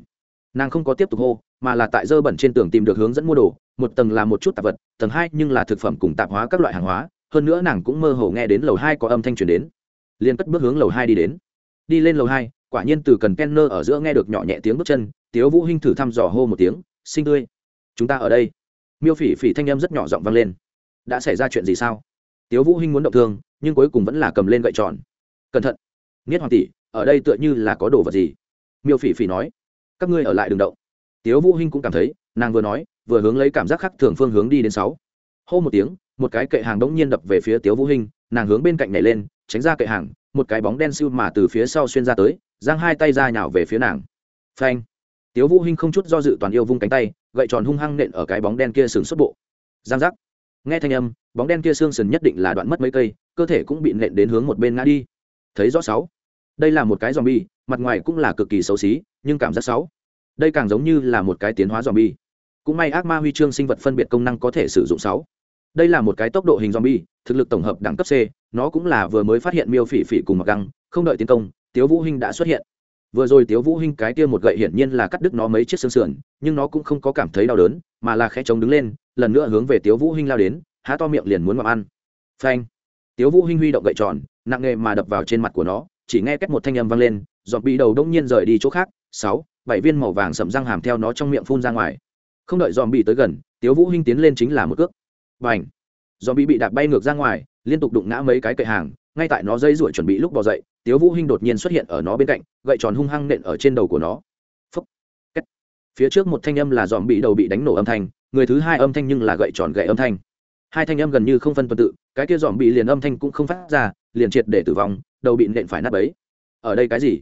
Nàng không có tiếp tục hô, mà là tại dơ bẩn trên tường tìm được hướng dẫn mua đồ, một tầng là một chút tạp vật, tầng hai nhưng là thực phẩm cùng tạp hóa các loại hàng hóa, hơn nữa nàng cũng mơ hồ nghe đến lầu hai có âm thanh truyền đến. Liền cất bước hướng lầu hai đi đến. Đi lên lầu hai, quả nhiên từ cần kenner ở giữa nghe được nhỏ nhẹ tiếng bước chân, tiếu vũ hinh thử thăm dò hô một tiếng sinh tươi chúng ta ở đây. Miêu phỉ phỉ thanh âm rất nhỏ giọng vang lên đã xảy ra chuyện gì sao? Tiếu vũ hinh muốn động thương, nhưng cuối cùng vẫn là cầm lên gậy tròn. Cẩn thận! Nghiết hoàng tỷ, ở đây tựa như là có đồ vật gì? Miêu phỉ phỉ nói. Các ngươi ở lại đừng động tiếu vũ hinh cũng cảm thấy, nàng vừa nói, vừa hướng lấy cảm giác khác thường phương hướng đi đến sáu. Hô một tiếng, một cái kệ hàng đống nhiên đập về phía tiếu vũ hinh, nàng hướng bên cạnh nhảy lên, tránh ra kệ hàng, một cái bóng đen siêu mà từ phía sau xuyên ra tới, giang hai tay ra nhào về phía nàng. Phanh! Tiếu vũ hinh không chút do dự toàn yêu vung cánh tay, gậy tròn hung hăng nện ở cái bóng đen kia sừng xuất bộ. Giang giác! Nghe thanh âm, bóng đen kia xương sườn nhất định là đoạn mất mấy cây, cơ thể cũng bị nện đến hướng một bên ngã đi. Thấy rõ sáu. Đây là một cái zombie, mặt ngoài cũng là cực kỳ xấu xí, nhưng cảm giác sáu. Đây càng giống như là một cái tiến hóa zombie. Cũng may ác ma huy chương sinh vật phân biệt công năng có thể sử dụng sáu. Đây là một cái tốc độ hình zombie, thực lực tổng hợp đẳng cấp c, nó cũng là vừa mới phát hiện miêu phỉ phỉ cùng mặc găng, không đợi tiến công, tiếu vũ hinh đã xuất hiện. Vừa rồi tiếu vũ hinh cái kia một gậy hiển nhiên là cắt đứt nó mấy chiếc xương sườn, nhưng nó cũng không có cảm thấy đau đớn mà là khẽ chống đứng lên, lần nữa hướng về tiếu vũ hinh lao đến, há to miệng liền muốn ngậm ăn. Phanh! Tiếu vũ hinh huy động gậy tròn, nặng nề mà đập vào trên mặt của nó, chỉ nghe cách một thanh âm vang lên, giọt bị đầu đông nhiên rời đi chỗ khác, sáu, bảy viên màu vàng sậm răng hàm theo nó trong miệng phun ra ngoài. Không đợi dòm bị tới gần, tiếu vũ hinh tiến lên chính là một cước. Bành! Dòm bị bị đạp bay ngược ra ngoài, liên tục đụng ngã mấy cái cậy hàng, ngay tại nó dây ruổi chuẩn bị lúc bò dậy, tiếu vũ hinh đột nhiên xuất hiện ở nó bên cạnh, gậy tròn hung hăng nện ở trên đầu của nó phía trước một thanh âm là dòm bị đầu bị đánh nổ âm thanh, người thứ hai âm thanh nhưng là gậy tròn gậy âm thanh. Hai thanh âm gần như không phân tuần tự, cái kia dòm bị liền âm thanh cũng không phát ra, liền triệt để tử vong, đầu bị nện phải nát bấy. Ở đây cái gì?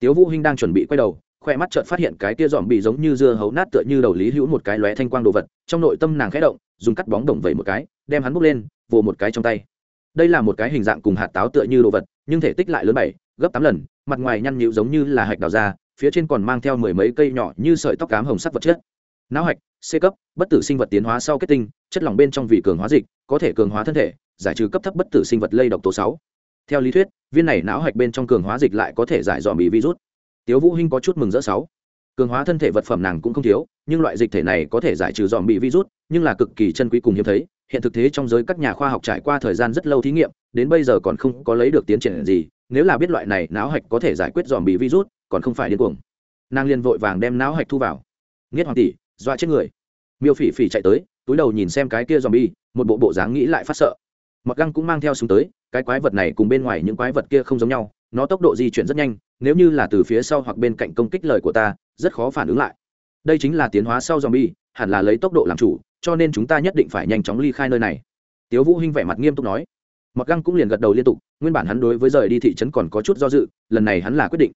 Tiếu vũ hinh đang chuẩn bị quay đầu khoe mắt chợt phát hiện cái kia dòm bị giống như dưa hấu nát tựa như đầu lý hữu một cái lóe thanh quang đồ vật, trong nội tâm nàng khẽ động, dùng cắt bóng đồng vẩy một cái, đem hắn bốc lên, vồ một cái trong tay. Đây là một cái hình dạng cùng hạt táo tựa như đồ vật, nhưng thể tích lại lớn bảy, gấp tám lần, mặt ngoài nhăn nhịu giống như là hạch đào ra phía trên còn mang theo mười mấy cây nhỏ như sợi tóc cám hồng sắc vật chất. Não hạch, c cấp, bất tử sinh vật tiến hóa sau kết tinh, chất lỏng bên trong vị cường hóa dịch, có thể cường hóa thân thể, giải trừ cấp thấp bất tử sinh vật lây độc tố sáu. Theo lý thuyết, viên này não hạch bên trong cường hóa dịch lại có thể giải dọn bị virus. Tiếu vũ hinh có chút mừng rỡ sáu. Cường hóa thân thể vật phẩm nàng cũng không thiếu, nhưng loại dịch thể này có thể giải trừ dọn bị virus, nhưng là cực kỳ chân quý cùng hiếm thấy. Hiện thực thế trong giới các nhà khoa học trải qua thời gian rất lâu thí nghiệm, đến bây giờ còn không có lấy được tiến triển gì. Nếu là biết loại này, não hạch có thể giải quyết dọn bị virus còn không phải điên cuồng. Nàng liền vội vàng đem não hạch thu vào. Nghiết hoàng tỷ, dọa chết người. Miêu phỉ phỉ chạy tới, túi đầu nhìn xem cái kia dòm bi một bộ bộ dáng nghĩ lại phát sợ. Mặc găng cũng mang theo súng tới, cái quái vật này cùng bên ngoài những quái vật kia không giống nhau, nó tốc độ di chuyển rất nhanh, nếu như là từ phía sau hoặc bên cạnh công kích lời của ta, rất khó phản ứng lại. Đây chính là tiến hóa sau dòm bi hẳn là lấy tốc độ làm chủ, cho nên chúng ta nhất định phải nhanh chóng ly khai nơi này. Tiếu vũ hinh vẻ mặt nghiêm túc nói. Mặc găng cũng liền gật đầu liên tục, nguyên bản hắn đối với rời đi thị trấn còn có chút do dự, lần này hắn là quyết định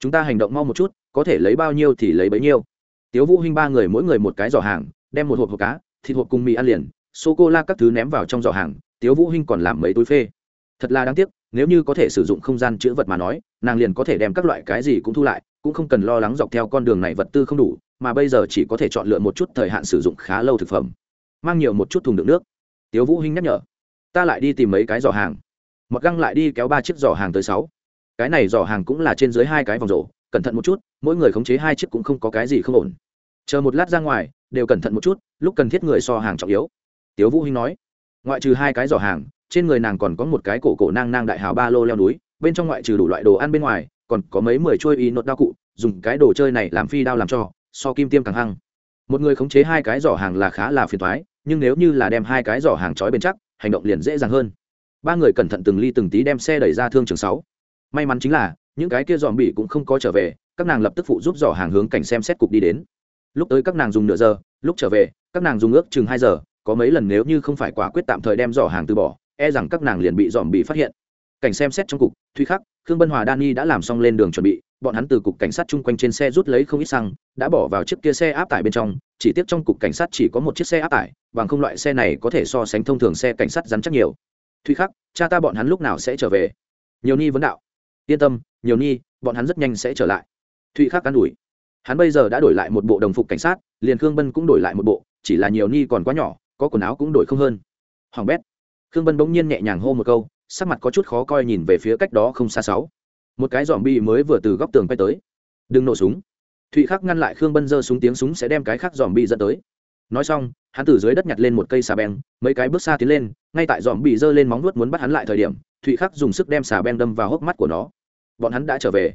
chúng ta hành động mau một chút, có thể lấy bao nhiêu thì lấy bấy nhiêu. Tiếu vũ hinh ba người mỗi người một cái giỏ hàng, đem một hộp hộp cá, thịt hộp cùng mì ăn liền sô cô la các thứ ném vào trong giỏ hàng, tiếu vũ hinh còn làm mấy túi phê. Thật là đáng tiếc, nếu như có thể sử dụng không gian chứa vật mà nói, nàng liền có thể đem các loại cái gì cũng thu lại, cũng không cần lo lắng dọc theo con đường này vật tư không đủ, mà bây giờ chỉ có thể chọn lựa một chút thời hạn sử dụng khá lâu thực phẩm. Mang nhiều một chút thùng đựng nước. Tiếu vũ hinh nhắc nhở. Ta lại đi tìm mấy cái giỏ hàng. Mặc găng lại đi kéo ba chiếc giỏ hàng tới sáu cái này giỏ hàng cũng là trên dưới hai cái vòng rổ, cẩn thận một chút, mỗi người khống chế hai chiếc cũng không có cái gì không ổn. Chờ một lát ra ngoài, đều cẩn thận một chút, lúc cần thiết người so hàng trọng yếu. Tiếu vũ hinh nói, ngoại trừ hai cái giỏ hàng, trên người nàng còn có một cái cổ cổ nang nang đại hào ba lô leo núi, bên trong ngoại trừ đủ loại đồ ăn bên ngoài, còn có mấy mười trôi y nốt đao cụ, dùng cái đồ chơi này làm phi đao làm cho, so kim tiêm càng hăng. Một người khống chế hai cái giỏ hàng là khá là phiền toái, nhưng nếu như là đem hai cái giỏ hàng trói bên chắc, hành động liền dễ dàng hơn. Ba người cẩn thận từng ly từng tí đem xe đẩy ra thương trường sáu may mắn chính là, những cái kia dòm bị cũng không có trở về, các nàng lập tức phụ giúp dò hàng hướng cảnh xem xét cục đi đến. Lúc tới các nàng dùng nửa giờ, lúc trở về, các nàng dùng ước chừng hai giờ, có mấy lần nếu như không phải quả quyết tạm thời đem dò hàng từ bỏ e rằng các nàng liền bị dòm bị phát hiện. Cảnh xem xét trong cục thuy khắc, khương bân hòa đani đã làm xong lên đường chuẩn bị, bọn hắn từ cục cảnh sát chung quanh trên xe rút lấy không ít xăng, đã bỏ vào chiếc kia xe áp tải bên trong, chỉ tiếc trong cục cảnh sát chỉ có một chiếc xe áp tải, bằng không loại xe này có thể so sánh thông thường xe cảnh sát rắn chắc nhiều. Thuy khắc, cha ta bọn hắn lúc nào sẽ trở về? Nhiều ni vấn đạo yên tâm nhiều Nhi, bọn hắn rất nhanh sẽ trở lại. Thụy khắc can đuổi hắn bây giờ đã đổi lại một bộ đồng phục cảnh sát liền khương bân cũng đổi lại một bộ chỉ là nhiều Nhi còn quá nhỏ có quần áo cũng đổi không hơn. Hoàng bét. Khương bân bỗng nhiên nhẹ nhàng hô một câu sắc mặt có chút khó coi nhìn về phía cách đó không xa sáu. Một cái dòm bi mới vừa từ góc tường quay tới. Đừng nổ súng. Thụy khắc ngăn lại khương bân giơ súng tiếng súng sẽ đem cái khác dòm bi dẫn tới. Nói xong hắn từ dưới đất nhặt lên một cây xà beng mấy cái bước xa tiến lên ngay tại dòm bị giơ lên móng nuốt muốn bắt hắn lại thời điểm thụy khắc dùng sức đem xà beng đâm vào hốc mắt của nó bọn hắn đã trở về.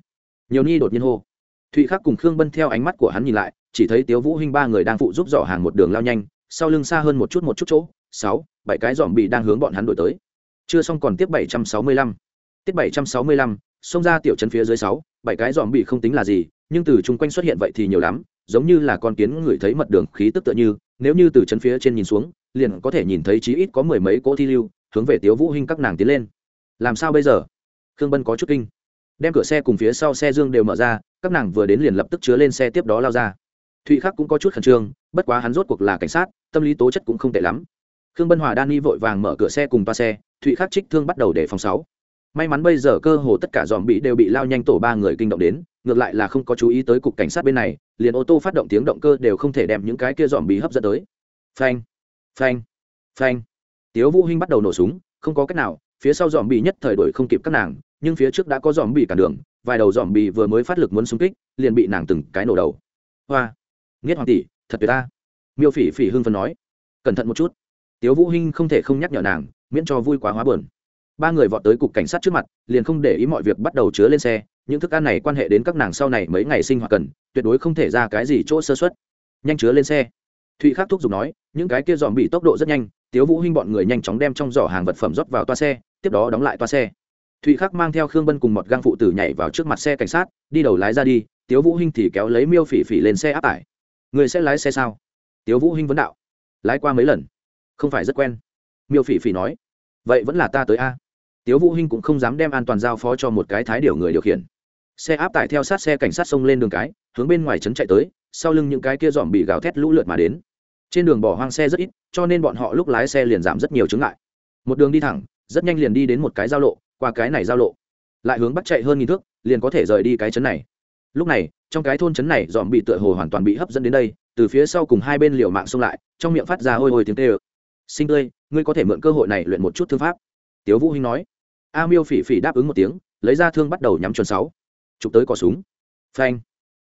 Nhiều ni đột nhiên hô. Thụy khắc cùng khương bân theo ánh mắt của hắn nhìn lại, chỉ thấy tiếu vũ hinh ba người đang phụ giúp dò hàng một đường lao nhanh, sau lưng xa hơn một chút một chút chỗ, sáu, bảy cái dòm bị đang hướng bọn hắn đuổi tới. Chưa xong còn tiếp bảy trăm sáu mươi lăm. Tiếp bảy trăm sáu mươi lăm, xông ra tiểu trấn phía dưới sáu, bảy cái dòm bị không tính là gì, nhưng từ chung quanh xuất hiện vậy thì nhiều lắm, giống như là con kiến ngửi thấy mật đường khí tức tựa như, nếu như từ chân phía trên nhìn xuống, liền có thể nhìn thấy chí ít có mười mấy cỗ thi lưu, hướng về tiếu vũ hinh các nàng tiến lên. Làm sao bây giờ? Khương bân có chút kinh đem cửa xe cùng phía sau xe dương đều mở ra, các nàng vừa đến liền lập tức chứa lên xe tiếp đó lao ra. Thụy khắc cũng có chút khẩn trương, bất quá hắn rốt cuộc là cảnh sát, tâm lý tố chất cũng không tệ lắm. Khương bân hòa đan ni vội vàng mở cửa xe cùng toa xe, thụy khắc trích thương bắt đầu để phòng sáu. May mắn bây giờ cơ hồ tất cả dòm bị đều bị lao nhanh tổ ba người kinh động đến, ngược lại là không có chú ý tới cục cảnh sát bên này, liền ô tô phát động tiếng động cơ đều không thể đem những cái kia dòm bị hấp dẫn tới. Phanh phanh phanh. Tiếu vũ hinh bắt đầu nổ súng, không có cách nào, phía sau dòm bị nhất thời đuổi không kịp các nàng nhưng phía trước đã có dòm bị cản đường, vài đầu dòm bị vừa mới phát lực muốn xung kích, liền bị nàng từng cái nổ đầu. Hoa, nghiết hoàng tỷ, thật tuyệt ta. Miêu phỉ phỉ hưng phần nói. Cẩn thận một chút. Tiếu vũ hinh không thể không nhắc nhở nàng, miễn cho vui quá hóa buồn. Ba người vọt tới cục cảnh sát trước mặt, liền không để ý mọi việc bắt đầu chứa lên xe, những thức ăn này quan hệ đến các nàng sau này mấy ngày sinh hoạt cần, tuyệt đối không thể ra cái gì chỗ sơ xuất nhanh chứa lên xe. Thụy khắc thúc giục nói, những cái kia dòm bị tốc độ rất nhanh, tiếu vũ hinh bọn người nhanh chóng đem trong giỏ hàng vật phẩm rót vào toa xe, tiếp đó đóng lại toa xe thụy khắc mang theo khương bân cùng một gang phụ tử nhảy vào trước mặt xe cảnh sát, đi đầu lái ra đi, tiếu vũ hinh thì kéo lấy miêu phỉ phỉ lên xe áp tải. Người sẽ lái xe sao? Tiếu vũ hinh vấn đạo. Lái qua mấy lần? Không phải rất quen. Miêu phỉ phỉ nói. Vậy vẫn là ta tới a. Tiếu vũ hinh cũng không dám đem an toàn giao phó cho một cái thái điều người điều khiển. Xe áp tải theo sát xe cảnh sát xông lên đường cái, hướng bên ngoài trấn chạy tới, sau lưng những cái kia dòm bị gào thét lũ lượt mà đến. Trên đường bỏ hoang xe rất ít, cho nên bọn họ lúc lái xe liền giảm rất nhiều chứng ngại. Một đường đi thẳng, rất nhanh liền đi đến một cái giao lộ qua cái này giao lộ. Lại hướng bắt chạy hơn nghìn thước, liền có thể rời đi cái trấn này. Lúc này, trong cái thôn trấn này, dòm bị tựa hồ hoàn toàn bị hấp dẫn đến đây, từ phía sau cùng hai bên liều mạng xông lại, trong miệng phát ra hôi ôi tiếng tê ơ sinh tươi, ngươi có thể mượn cơ hội này luyện một chút thương pháp. Tiếu vũ hinh nói. A miêu phỉ phỉ đáp ứng một tiếng, lấy ra thương bắt đầu nhắm chuẩn sáu. Chụp tới cò súng. Phanh.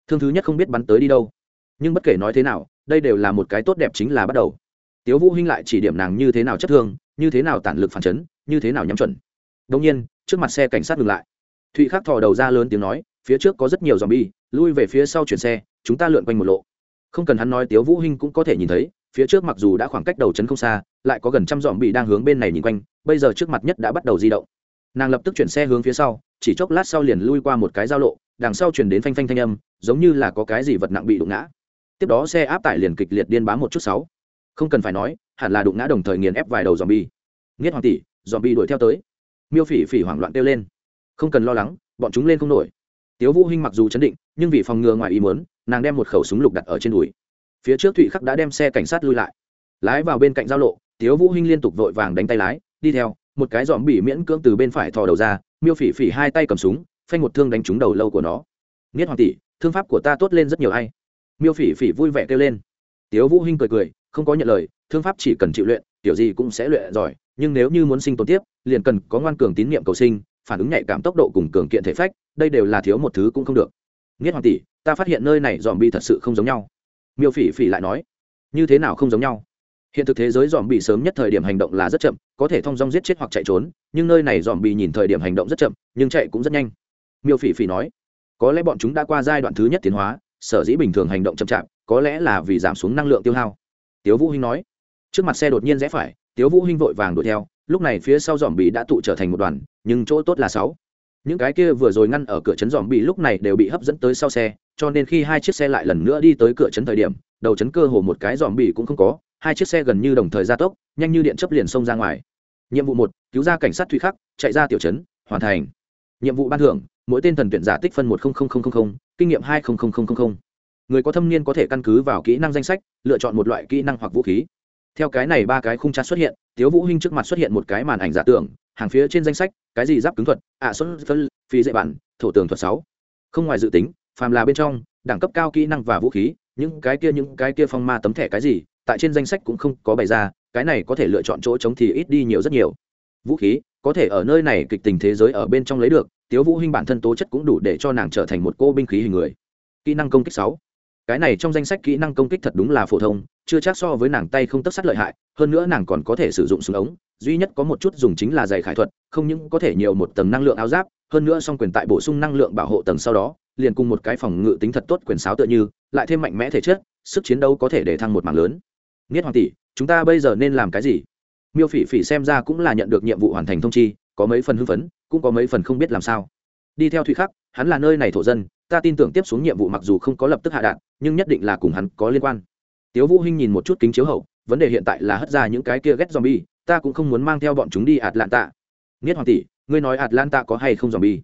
Thương thứ nhất không biết bắn tới đi đâu. Nhưng bất kể nói thế nào, đây đều là một cái tốt đẹp chính là bắt đầu. Tiếu vũ hinh lại chỉ điểm nàng như thế nào chất thương, như thế nào tản lực phản chấn, như thế nào nhắm chuẩn đồng nhiên, trước mặt xe cảnh sát dừng lại. Thụy khắc thò đầu ra lớn tiếng nói, phía trước có rất nhiều dòm bi lui về phía sau chuyển xe, chúng ta lượn quanh một lộ. Không cần hắn nói tiếu vũ hinh cũng có thể nhìn thấy, phía trước mặc dù đã khoảng cách đầu trấn không xa, lại có gần trăm dòm bi đang hướng bên này nhìn quanh, bây giờ trước mặt nhất đã bắt đầu di động. Nàng lập tức chuyển xe hướng phía sau, chỉ chốc lát sau liền lui qua một cái giao lộ, đằng sau chuyển đến phanh phanh thanh âm, giống như là có cái gì vật nặng bị đụng ngã. Tiếp đó xe áp tải liền kịch liệt điên bám một chút sáu. Không cần phải nói, hẳn là đụng ngã đồng thời nghiền ép vài đầu dòm bi nghiết hoàng tỷ dòm bi đuổi theo tới miêu phỉ phỉ hoảng loạn kêu lên. Không cần lo lắng, bọn chúng lên không nổi. Tiếu vũ hinh mặc dù chấn định, nhưng vì phòng ngừa ngoài ý muốn, nàng đem một khẩu súng lục đặt ở trên đùi. Phía trước thụy khắc đã đem xe cảnh sát lui lại. Lái vào bên cạnh giao lộ, tiếu vũ hinh liên tục vội vàng đánh tay lái, đi theo, một cái giòm bị miễn cưỡng từ bên phải thò đầu ra, miêu phỉ phỉ hai tay cầm súng, phanh một thương đánh trúng đầu lâu của nó. Nghiết hoàng tỷ, thương pháp của ta tốt lên rất nhiều hay miêu phỉ phỉ vui vẻ kêu lên. Tiếu vũ hinh cười cười, không có nhận lời, thương pháp chỉ cần chịu luyện, tiểu gì cũng sẽ luyện giỏi, nhưng nếu như muốn sinh tồn tiếp liền cần có ngoan cường tín niệm cầu sinh, phản ứng nhạy cảm tốc độ cùng cường kiện thể phách, đây đều là thiếu một thứ cũng không được. Nghiết hoàng tỷ, ta phát hiện nơi này dòm bi thật sự không giống nhau. Miêu phỉ phỉ lại nói, như thế nào không giống nhau? Hiện thực thế giới dòm bị sớm nhất thời điểm hành động là rất chậm, có thể thong dong giết chết hoặc chạy trốn, nhưng nơi này dòm bị nhìn thời điểm hành động rất chậm, nhưng chạy cũng rất nhanh. Miêu phỉ phỉ nói, có lẽ bọn chúng đã qua giai đoạn thứ nhất tiến hóa, sở dĩ bình thường hành động chậm chạp, có lẽ là vì giảm xuống năng lượng tiêu hao. Tiếu vũ hinh nói, trước mặt xe đột nhiên rẽ phải, tiếu vũ hinh vội vàng đuổi theo lúc này phía sau dòm bị đã tụ trở thành một đoàn, nhưng chỗ tốt là sáu. Những cái kia vừa rồi ngăn ở cửa trấn dòm bị lúc này đều bị hấp dẫn tới sau xe, cho nên khi hai chiếc xe lại lần nữa đi tới cửa trấn thời điểm, đầu trấn cơ hồ một cái dòm bị cũng không có, hai chiếc xe gần như đồng thời gia tốc, nhanh như điện chấp liền xông ra ngoài. Nhiệm vụ một, cứu ra cảnh sát thủy khắc, chạy ra tiểu trấn, hoàn thành. Nhiệm vụ ban thưởng, mỗi tên thần tuyển giả tích phân một kinh nghiệm hai người có thâm niên có thể căn cứ vào kỹ năng danh sách, lựa chọn một loại kỹ năng hoặc vũ khí theo cái này ba cái khung chát xuất hiện tiếu vũ hinh trước mặt xuất hiện một cái màn ảnh giả tưởng hàng phía trên danh sách cái gì giáp cứng thuật ạ à, xuất phân phi dạy bản thổ tường thuật sáu. Không ngoài dự tính phàm là bên trong đẳng cấp cao kỹ năng và vũ khí những cái kia những cái kia phong ma tấm thẻ cái gì tại trên danh sách cũng không có bày ra cái này có thể lựa chọn chỗ chống thì ít đi nhiều rất nhiều. Vũ khí có thể ở nơi này kịch tình thế giới ở bên trong lấy được tiếu vũ hinh bản thân tố chất cũng đủ để cho nàng trở thành một cô binh khí hình người. Kỹ năng công kích sáu cái này trong danh sách kỹ năng công kích thật đúng là phổ thông, chưa chắc so với nàng tay không tất sát lợi hại, hơn nữa nàng còn có thể sử dụng súng ống, duy nhất có một chút dùng chính là giày khải thuật, không những có thể nhiều một tầng năng lượng áo giáp, hơn nữa song quyền tại bổ sung năng lượng bảo hộ tầng sau đó, liền cùng một cái phòng ngự tính thật tốt quyền sáo tựa như, lại thêm mạnh mẽ thể chất, sức chiến đấu có thể để thăng một mảng lớn. Nghiết hoàng tỷ, chúng ta bây giờ nên làm cái gì? Miêu phỉ phỉ xem ra cũng là nhận được nhiệm vụ hoàn thành thông chi, có mấy phần hưng phấn, cũng có mấy phần không biết làm sao. Đi theo thụy khắc, hắn là nơi này thổ dân ta tin tưởng tiếp xuống nhiệm vụ mặc dù không có lập tức hạ đạn, nhưng nhất định là cùng hắn có liên quan. Tiếu vũ hinh nhìn một chút kính chiếu hậu, vấn đề hiện tại là hất ra những cái kia ghét zombie, ta cũng không muốn mang theo bọn chúng đi atlanta. Nghiết hoàng tỷ, ngươi nói atlanta có hay không zombie?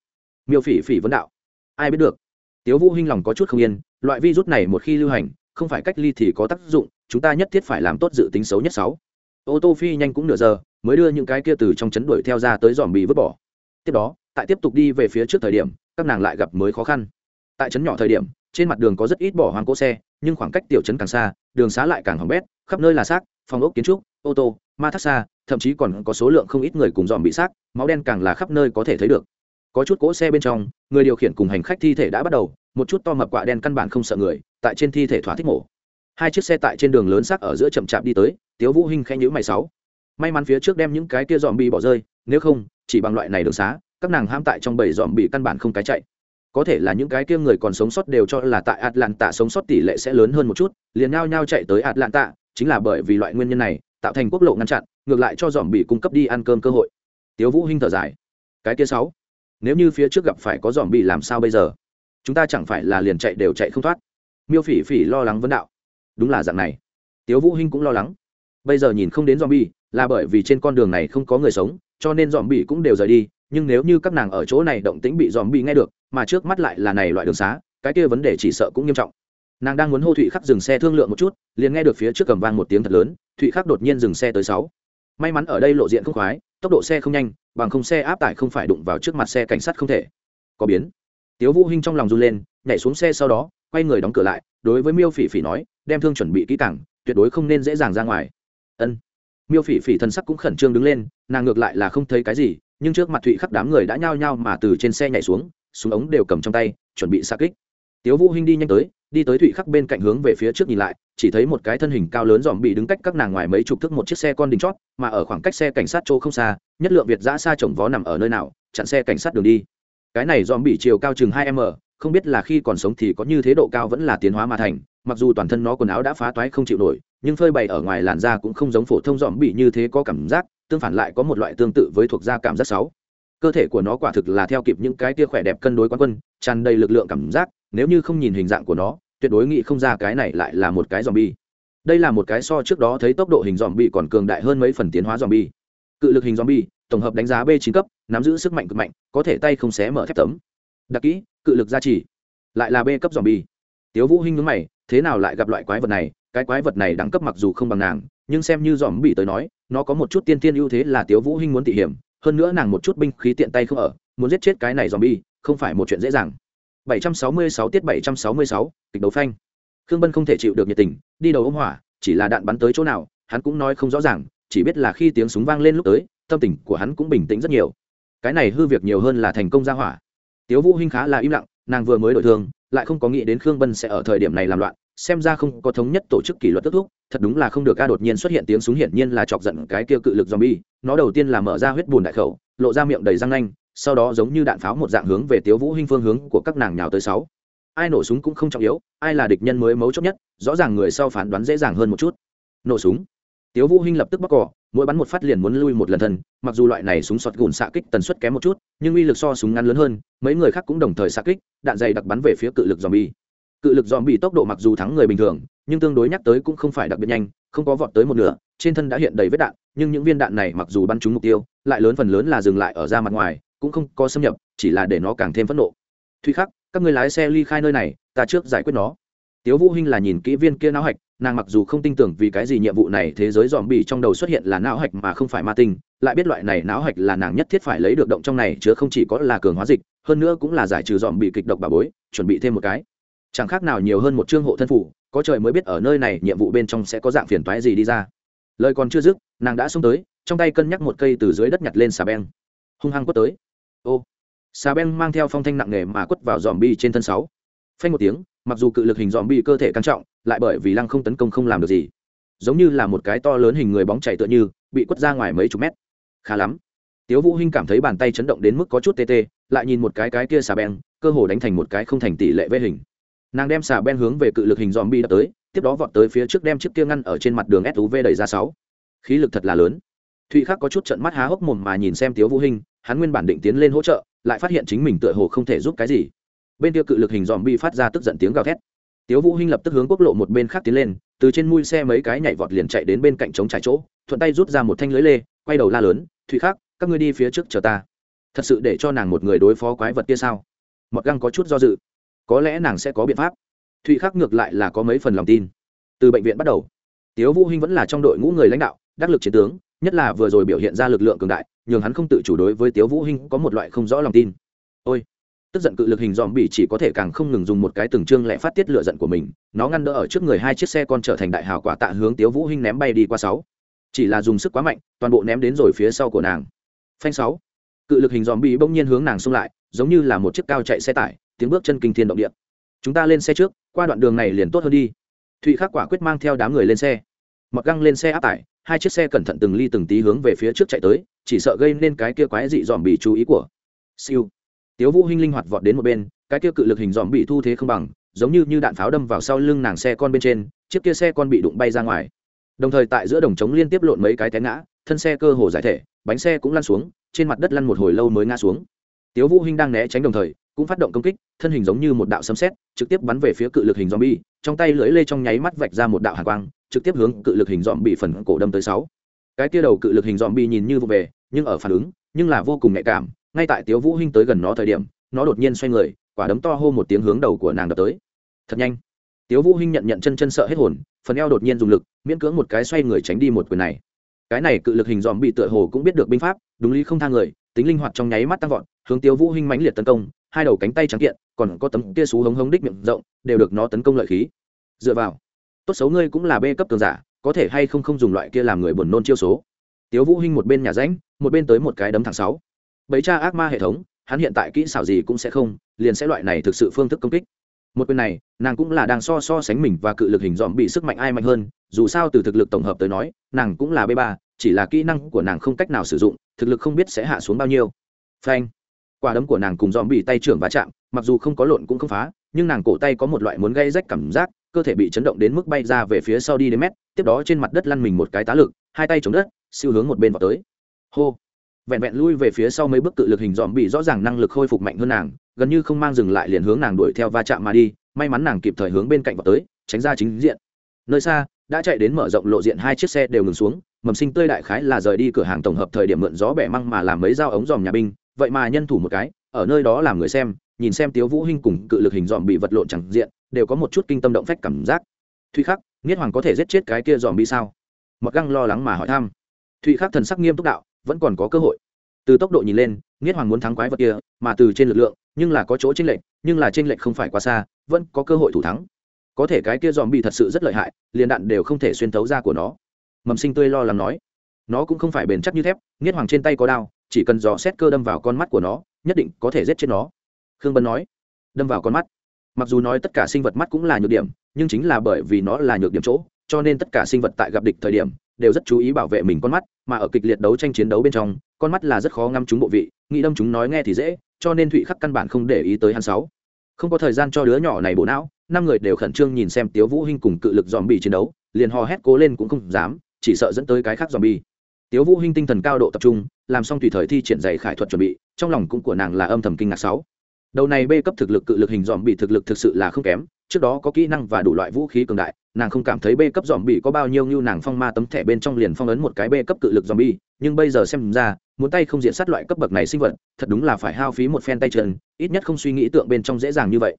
Miêu phỉ phỉ vấn đạo. Ai biết được. Tiếu vũ hinh lòng có chút không yên, loại virus này một khi lưu hành, không phải cách ly thì có tác dụng, chúng ta nhất thiết phải làm tốt dự tính xấu nhất sáu ô tô phi nhanh cũng nửa giờ, mới đưa những cái kia từ trong chấn đuổi theo ra tới dòm bị vứt bỏ. Tiếp đó, tại tiếp tục đi về phía trước thời điểm, các nàng lại gặp mới khó khăn tại trấn nhỏ thời điểm, trên mặt đường có rất ít bỏ hoang cỗ xe, nhưng khoảng cách tiểu trấn càng xa, đường xá lại càng hỏng bét, khắp nơi là xác, phòng ốc kiến trúc, ô tô, ma thác xa, thậm chí còn có số lượng không ít người cùng dòm bị xác, máu đen càng là khắp nơi có thể thấy được. Có chút cỗ xe bên trong, người điều khiển cùng hành khách thi thể đã bắt đầu, một chút to mập quạ đen căn bản không sợ người, tại trên thi thể thỏa thích mổ. Hai chiếc xe tại trên đường lớn xác ở giữa chậm chạp đi tới, tiếu vũ hinh khẽ nhữ mày sáu. May mắn phía trước đem những cái kia dòm bị bỏ rơi, nếu không, chỉ bằng loại này đường xá, các nàng ham tại trong bầy dòm bị căn bản không cái chạy có thể là những cái kia người còn sống sót đều cho là tại atlanta sống sót tỷ lệ sẽ lớn hơn một chút, liền nhao nhao chạy tới atlanta, chính là bởi vì loại nguyên nhân này, tạo thành quốc lộ ngăn chặn, ngược lại cho dòm bị cung cấp đi ăn cơm cơ hội. Tiếu vũ hinh thở dài. Cái kia sáu, nếu như phía trước gặp phải có dòm bị làm sao bây giờ? Chúng ta chẳng phải là liền chạy đều chạy không thoát? Miêu phỉ phỉ lo lắng vấn đạo. Đúng là dạng này. Tiếu vũ hinh cũng lo lắng. Bây giờ nhìn không đến dòm bị, là bởi vì trên con đường này không có người sống, cho nên dòm bị cũng đều rời đi nhưng nếu như các nàng ở chỗ này động tĩnh bị dòm bị nghe được, mà trước mắt lại là này loại đường xá, cái kia vấn đề chỉ sợ cũng nghiêm trọng. Nàng đang muốn hô thụy khắc dừng xe thương lượng một chút, liền nghe được phía trước cầm vang một tiếng thật lớn, thụy khắc đột nhiên dừng xe tới sáu. May mắn ở đây lộ diện không khoái, tốc độ xe không nhanh, bằng không xe áp tải không phải đụng vào trước mặt xe cảnh sát không thể. Có biến. Tiếu vũ hinh trong lòng run lên, nhảy xuống xe sau đó, quay người đóng cửa lại, đối với miêu phỉ phỉ nói, đem thương chuẩn bị kỹ càng, tuyệt đối không nên dễ dàng ra ngoài. Ân. Miêu phỉ phỉ thân sắc cũng khẩn trương đứng lên, nàng ngược lại là không thấy cái gì nhưng trước mặt thụy khắc đám người đã nhao nhao mà từ trên xe nhảy xuống, súng ống đều cầm trong tay, chuẩn bị xa kích. Tiếu vũ hinh đi nhanh tới, đi tới thụy khắc bên cạnh hướng về phía trước nhìn lại, chỉ thấy một cái thân hình cao lớn dòm bị đứng cách các nàng ngoài mấy chục thước một chiếc xe con đình chót, mà ở khoảng cách xe cảnh sát chỗ không xa, nhất lượng việt giã xa chồng vó nằm ở nơi nào, chặn xe cảnh sát đường đi. Cái này dòm bị chiều cao chừng hai m, không biết là khi còn sống thì có như thế độ cao vẫn là tiến hóa mà thành, mặc dù toàn thân nó quần áo đã phá toái không chịu nổi, nhưng phơi bày ở ngoài làn da cũng không giống phổ thông dòm bị như thế có cảm giác tương phản lại có một loại tương tự với thuộc da cảm giác sáu. Cơ thể của nó quả thực là theo kịp những cái tia khỏe đẹp cân đối quán quân, tràn đầy lực lượng cảm giác, nếu như không nhìn hình dạng của nó, tuyệt đối nghĩ không ra cái này lại là một cái dòm bi đây là một cái so trước đó thấy tốc độ hình dòm bi còn cường đại hơn mấy phần tiến hóa dòm bi cự lực hình dòm bi tổng hợp đánh giá b chín cấp, nắm giữ sức mạnh cực mạnh, có thể tay không xé mở thép tấm. Đặc kỹ, cự lực gia trì, lại là b cấp dòm bi tiếu vũ hinh nhướng mày, thế nào lại gặp loại quái vật này? Cái quái vật này đẳng cấp mặc dù không bằng nàng nhưng xem như dòm bị tới nói nó có một chút tiên tiên ưu thế là tiếu vũ hinh muốn tỉ hiểm hơn nữa nàng một chút binh khí tiện tay không ở muốn giết chết cái này dòm bi không phải một chuyện dễ dàng. 766 tiết 766, kịch đấu phanh. Khương bân không thể chịu được nhiệt tình đi đầu ôm hỏa chỉ là đạn bắn tới chỗ nào hắn cũng nói không rõ ràng chỉ biết là khi tiếng súng vang lên lúc tới tâm tình của hắn cũng bình tĩnh rất nhiều. Cái này hư việc nhiều hơn là thành công ra hỏa. Tiếu vũ hinh khá là im lặng nàng vừa mới đổi thương lại không có nghĩ đến khương bân sẽ ở thời điểm này làm loạn xem ra không có thống nhất tổ chức kỷ luật tức thúc thật đúng là không được ca đột nhiên xuất hiện tiếng súng hiển nhiên là chọc giận cái kia cự lực zombie, nó đầu tiên là mở ra huyết bùn đại khẩu, lộ ra miệng đầy răng nanh, sau đó giống như đạn pháo một dạng hướng về tiếu vũ hinh phương hướng của các nàng nhào tới sáu. Ai nổ súng cũng không trọng yếu, ai là địch nhân mới mấu chốt nhất, rõ ràng người sau phán đoán dễ dàng hơn một chút. Nổ súng. Tiếu vũ hinh lập tức bóc cỏ, mỗi bắn một phát liền muốn lui một lần thân, mặc dù loại này súng sọt gùn xạ kích tần suất kém một chút, nhưng uy lực so súng ngắn lớn hơn, mấy người khác cũng đồng thời xạ kích, đạn dày đặc bắn về phía cự lực zombie cự lực dòm bị tốc độ mặc dù thắng người bình thường, nhưng tương đối nhắc tới cũng không phải đặc biệt nhanh, không có vọt tới một nửa, trên thân đã hiện đầy vết đạn, nhưng những viên đạn này mặc dù bắn trúng mục tiêu, lại lớn phần lớn là dừng lại ở ra mặt ngoài, cũng không có xâm nhập, chỉ là để nó càng thêm phẫn nộ. Thùy khắc, các người lái xe ly khai nơi này, ta trước giải quyết nó. Tiếu vũ hinh là nhìn kỹ viên kia não hạch, nàng mặc dù không tin tưởng vì cái gì nhiệm vụ này thế giới dòm bì trong đầu xuất hiện là não hạch mà không phải ma tinh, lại biết loại này não hạch là nàng nhất thiết phải lấy được động trong này, chứ không chỉ có là cường hóa dịch, hơn nữa cũng là giải trừ dòm bị kịch độc bà bối, chuẩn bị thêm một cái chẳng khác nào nhiều hơn một chương hộ thân phủ, có trời mới biết ở nơi này nhiệm vụ bên trong sẽ có dạng phiền toái gì đi ra. Lời còn chưa dứt, nàng đã xông tới, trong tay cân nhắc một cây từ dưới đất nhặt lên xà beng. Hung hăng quất tới. Ô. Xà beng mang theo phong thanh nặng nề mà quất vào dòm bi trên thân sáu. Phanh một tiếng, mặc dù cự lực hình dòm bi cơ thể căng trọng, lại bởi vì lăng không tấn công không làm được gì. Giống như là một cái to lớn hình người bóng chảy tựa như, bị quất ra ngoài mấy chục mét. Khá lắm. Tiếu vũ hinh cảm thấy bàn tay chấn động đến mức có chút tê tê, lại nhìn một cái cái kia xà beng, cơ hồ đánh thành một cái không thành tỷ lệ vê hình nàng đem xà ben hướng về cự lực hình dòm bi đập tới, tiếp đó vọt tới phía trước đem chiếc kia ngăn ở trên mặt đường suv đẩy ra sáu. Khí lực thật là lớn. Thụy khắc có chút trận mắt há hốc mồm mà nhìn xem tiếu vũ hình hắn nguyên bản định tiến lên hỗ trợ, lại phát hiện chính mình tựa hồ không thể giúp cái gì. Bên kia cự lực hình dòm bi phát ra tức giận tiếng gào thét. Tiếu vũ hinh lập tức hướng quốc lộ một bên khác tiến lên, từ trên mui xe mấy cái nhảy vọt liền chạy đến bên cạnh chống trải chỗ, thuận tay rút ra một thanh lưới lê, quay đầu la lớn, thụy khắc, các ngươi đi phía trước chờ ta. Thật sự để cho nàng một người đối phó quái vật kia sao? Mọt găng có chút do dự có lẽ nàng sẽ có biện pháp. Thụy khắc ngược lại là có mấy phần lòng tin. Từ bệnh viện bắt đầu, tiếu vũ hinh vẫn là trong đội ngũ người lãnh đạo, đắc lực chiến tướng, nhất là vừa rồi biểu hiện ra lực lượng cường đại, nhường hắn không tự chủ đối với tiếu vũ hinh có một loại không rõ lòng tin. Ôi! Tức giận cự lực hình dòm bị chỉ có thể càng không ngừng dùng một cái từng trương lẹ phát tiết lửa giận của mình, nó ngăn đỡ ở trước người hai chiếc xe con trở thành đại hào quả tạ hướng tiếu vũ hinh ném bay đi qua sáu. Chỉ là dùng sức quá mạnh, toàn bộ ném đến rồi phía sau của nàng. Phanh sáu. Cự lực hình dòm bị bỗng nhiên hướng nàng xung lại, giống như là một chiếc cao chạy xe tải tiếng bước chân kinh thiên động địa. Chúng ta lên xe trước, qua đoạn đường này liền tốt hơn đi. Thụy khắc quả quyết mang theo đám người lên xe. Mặc găng lên xe áp tải, hai chiếc xe cẩn thận từng ly từng tí hướng về phía trước chạy tới, chỉ sợ gây nên cái kia quái dị dòm bị chú ý của siêu. Tiếu vũ hinh linh hoạt vọt đến một bên, cái kia cự lực hình dòm bị thu thế không bằng, giống như như đạn pháo đâm vào sau lưng nàng xe con bên trên, chiếc kia xe con bị đụng bay ra ngoài. Đồng thời tại giữa đồng trống liên tiếp lộn mấy cái té ngã, thân xe cơ hồ giải thể, bánh xe cũng lăn xuống, trên mặt đất lăn một hồi lâu mới ngã xuống. Tiếu vũ hinh đang né tránh đồng thời cũng phát động công kích, thân hình giống như một đạo sấm sét, trực tiếp bắn về phía cự lực hình zombie, trong tay lưỡi lê trong nháy mắt vạch ra một đạo hàn quang, trực tiếp hướng cự lực hình zombie phần cổ đâm tới sáu. Cái kia đầu cự lực hình zombie nhìn như vụ về, nhưng ở phản ứng, nhưng là vô cùng nhạy cảm, ngay tại tiếu vũ hinh tới gần nó thời điểm, nó đột nhiên xoay người, quả đấm to hô một tiếng hướng đầu của nàng đập tới. Thật nhanh. Tiếu vũ hinh nhận nhận chân chân sợ hết hồn, phần eo đột nhiên dùng lực, miễn cưỡng một cái xoay người tránh đi một quyền này. Cái này cự lực hình dòm bị tựa hồ cũng biết được binh pháp, đúng lý không tha người, tính linh hoạt trong nháy mắt tăng vọt, hướng tiếu vũ hinh mãnh liệt tấn công hai đầu cánh tay trắng kiện, còn có tấm kia xú hống hống đích miệng rộng, đều được nó tấn công lợi khí. Dựa vào, tốt xấu ngươi cũng là bê cấp cường giả, có thể hay không không dùng loại kia làm người buồn nôn chiêu số. Tiếu vũ hinh một bên nhà ránh một bên tới một cái đấm thẳng sáu. Bấy cha ác ma hệ thống, hắn hiện tại kỹ xảo gì cũng sẽ không, liền sẽ loại này thực sự phương thức công kích. Một bên này, nàng cũng là đang so so sánh mình và cự lực hình dòm bị sức mạnh ai mạnh hơn, dù sao từ thực lực tổng hợp tới nói, nàng cũng là b ba, chỉ là kỹ năng của nàng không cách nào sử dụng, thực lực không biết sẽ hạ xuống bao nhiêu. Phanh quả đấm của nàng cùng dòm bị tay trưởng va chạm, mặc dù không có lộn cũng không phá, nhưng nàng cổ tay có một loại muốn gây rách cảm giác, cơ thể bị chấn động đến mức bay ra về phía sau đi đến mét, tiếp đó trên mặt đất lăn mình một cái tá lực, hai tay chống đất, siêu hướng một bên vào tới. Hô. Vẹn vẹn lui về phía sau mấy bước cự lực hình dòm bị rõ ràng năng lực khôi phục mạnh hơn nàng, gần như không mang dừng lại liền hướng nàng đuổi theo va chạm mà đi, may mắn nàng kịp thời hướng bên cạnh vào tới, tránh ra chính diện. Nơi xa, đã chạy đến mở rộng lộ diện hai chiếc xe đều ngừng xuống, mầm sinh tươi đại khái là rời đi cửa hàng tổng hợp thời điểm mượn gió bẻ măng mà làm mấy dao ống dòm nhà binh vậy mà nhân thủ một cái, ở nơi đó làm người xem, nhìn xem tiếu vũ hinh cùng cự lực hình dòm bị vật lộn chẳng diện, đều có một chút kinh tâm động phách cảm giác. Thụy khắc, nghiết hoàng có thể giết chết cái kia dòm bị sao? Mặc găng lo lắng mà hỏi thăm. Thụy khắc thần sắc nghiêm túc đạo, vẫn còn có cơ hội. Từ tốc độ nhìn lên, nghiết hoàng muốn thắng quái vật kia, mà từ trên lực lượng, nhưng là có chỗ chênh lệch, nhưng là chênh lệch không phải quá xa, vẫn có cơ hội thủ thắng. Có thể cái kia dòm bị thật sự rất lợi hại, liền đạn đều không thể xuyên thấu ra của nó. Mầm sinh tươi lo lắng nói. Nó cũng không phải bền chắc như thép, nghiết hoàng trên tay có đao chỉ cần dò xét cơ đâm vào con mắt của nó, nhất định có thể giết chết nó. Khương bân nói, đâm vào con mắt. Mặc dù nói tất cả sinh vật mắt cũng là nhược điểm, nhưng chính là bởi vì nó là nhược điểm chỗ, cho nên tất cả sinh vật tại gặp địch thời điểm đều rất chú ý bảo vệ mình con mắt, mà ở kịch liệt đấu tranh chiến đấu bên trong, con mắt là rất khó ngắm chúng bộ vị, nghĩ đâm chúng nói nghe thì dễ, cho nên thụy khắc căn bản không để ý tới hắn sáu. Không có thời gian cho đứa nhỏ này bổ não, năm người đều khẩn trương nhìn xem tiếu vũ hinh cùng cự lực dòm bì chiến đấu, liền hò hét cố lên cũng không dám, chỉ sợ dẫn tới cái khác dòm bì tiếu vũ hinh tinh thần cao độ tập trung, làm xong tùy thời thi triển dạy khải thuật chuẩn bị, trong lòng cũng của nàng là âm thầm kinh ngạc sáu. Đầu này b cấp thực lực cự lực hình dòm bị thực lực thực sự là không kém, trước đó có kỹ năng và đủ loại vũ khí cường đại, nàng không cảm thấy b cấp dòm bị có bao nhiêu như nàng phong ma tấm thẻ bên trong liền phong ấn một cái b cấp cự lực dòm bi nhưng bây giờ xem ra, muốn tay không diện sát loại cấp bậc này sinh vật, thật đúng là phải hao phí một phen tay chân, ít nhất không suy nghĩ tượng bên trong dễ dàng như vậy.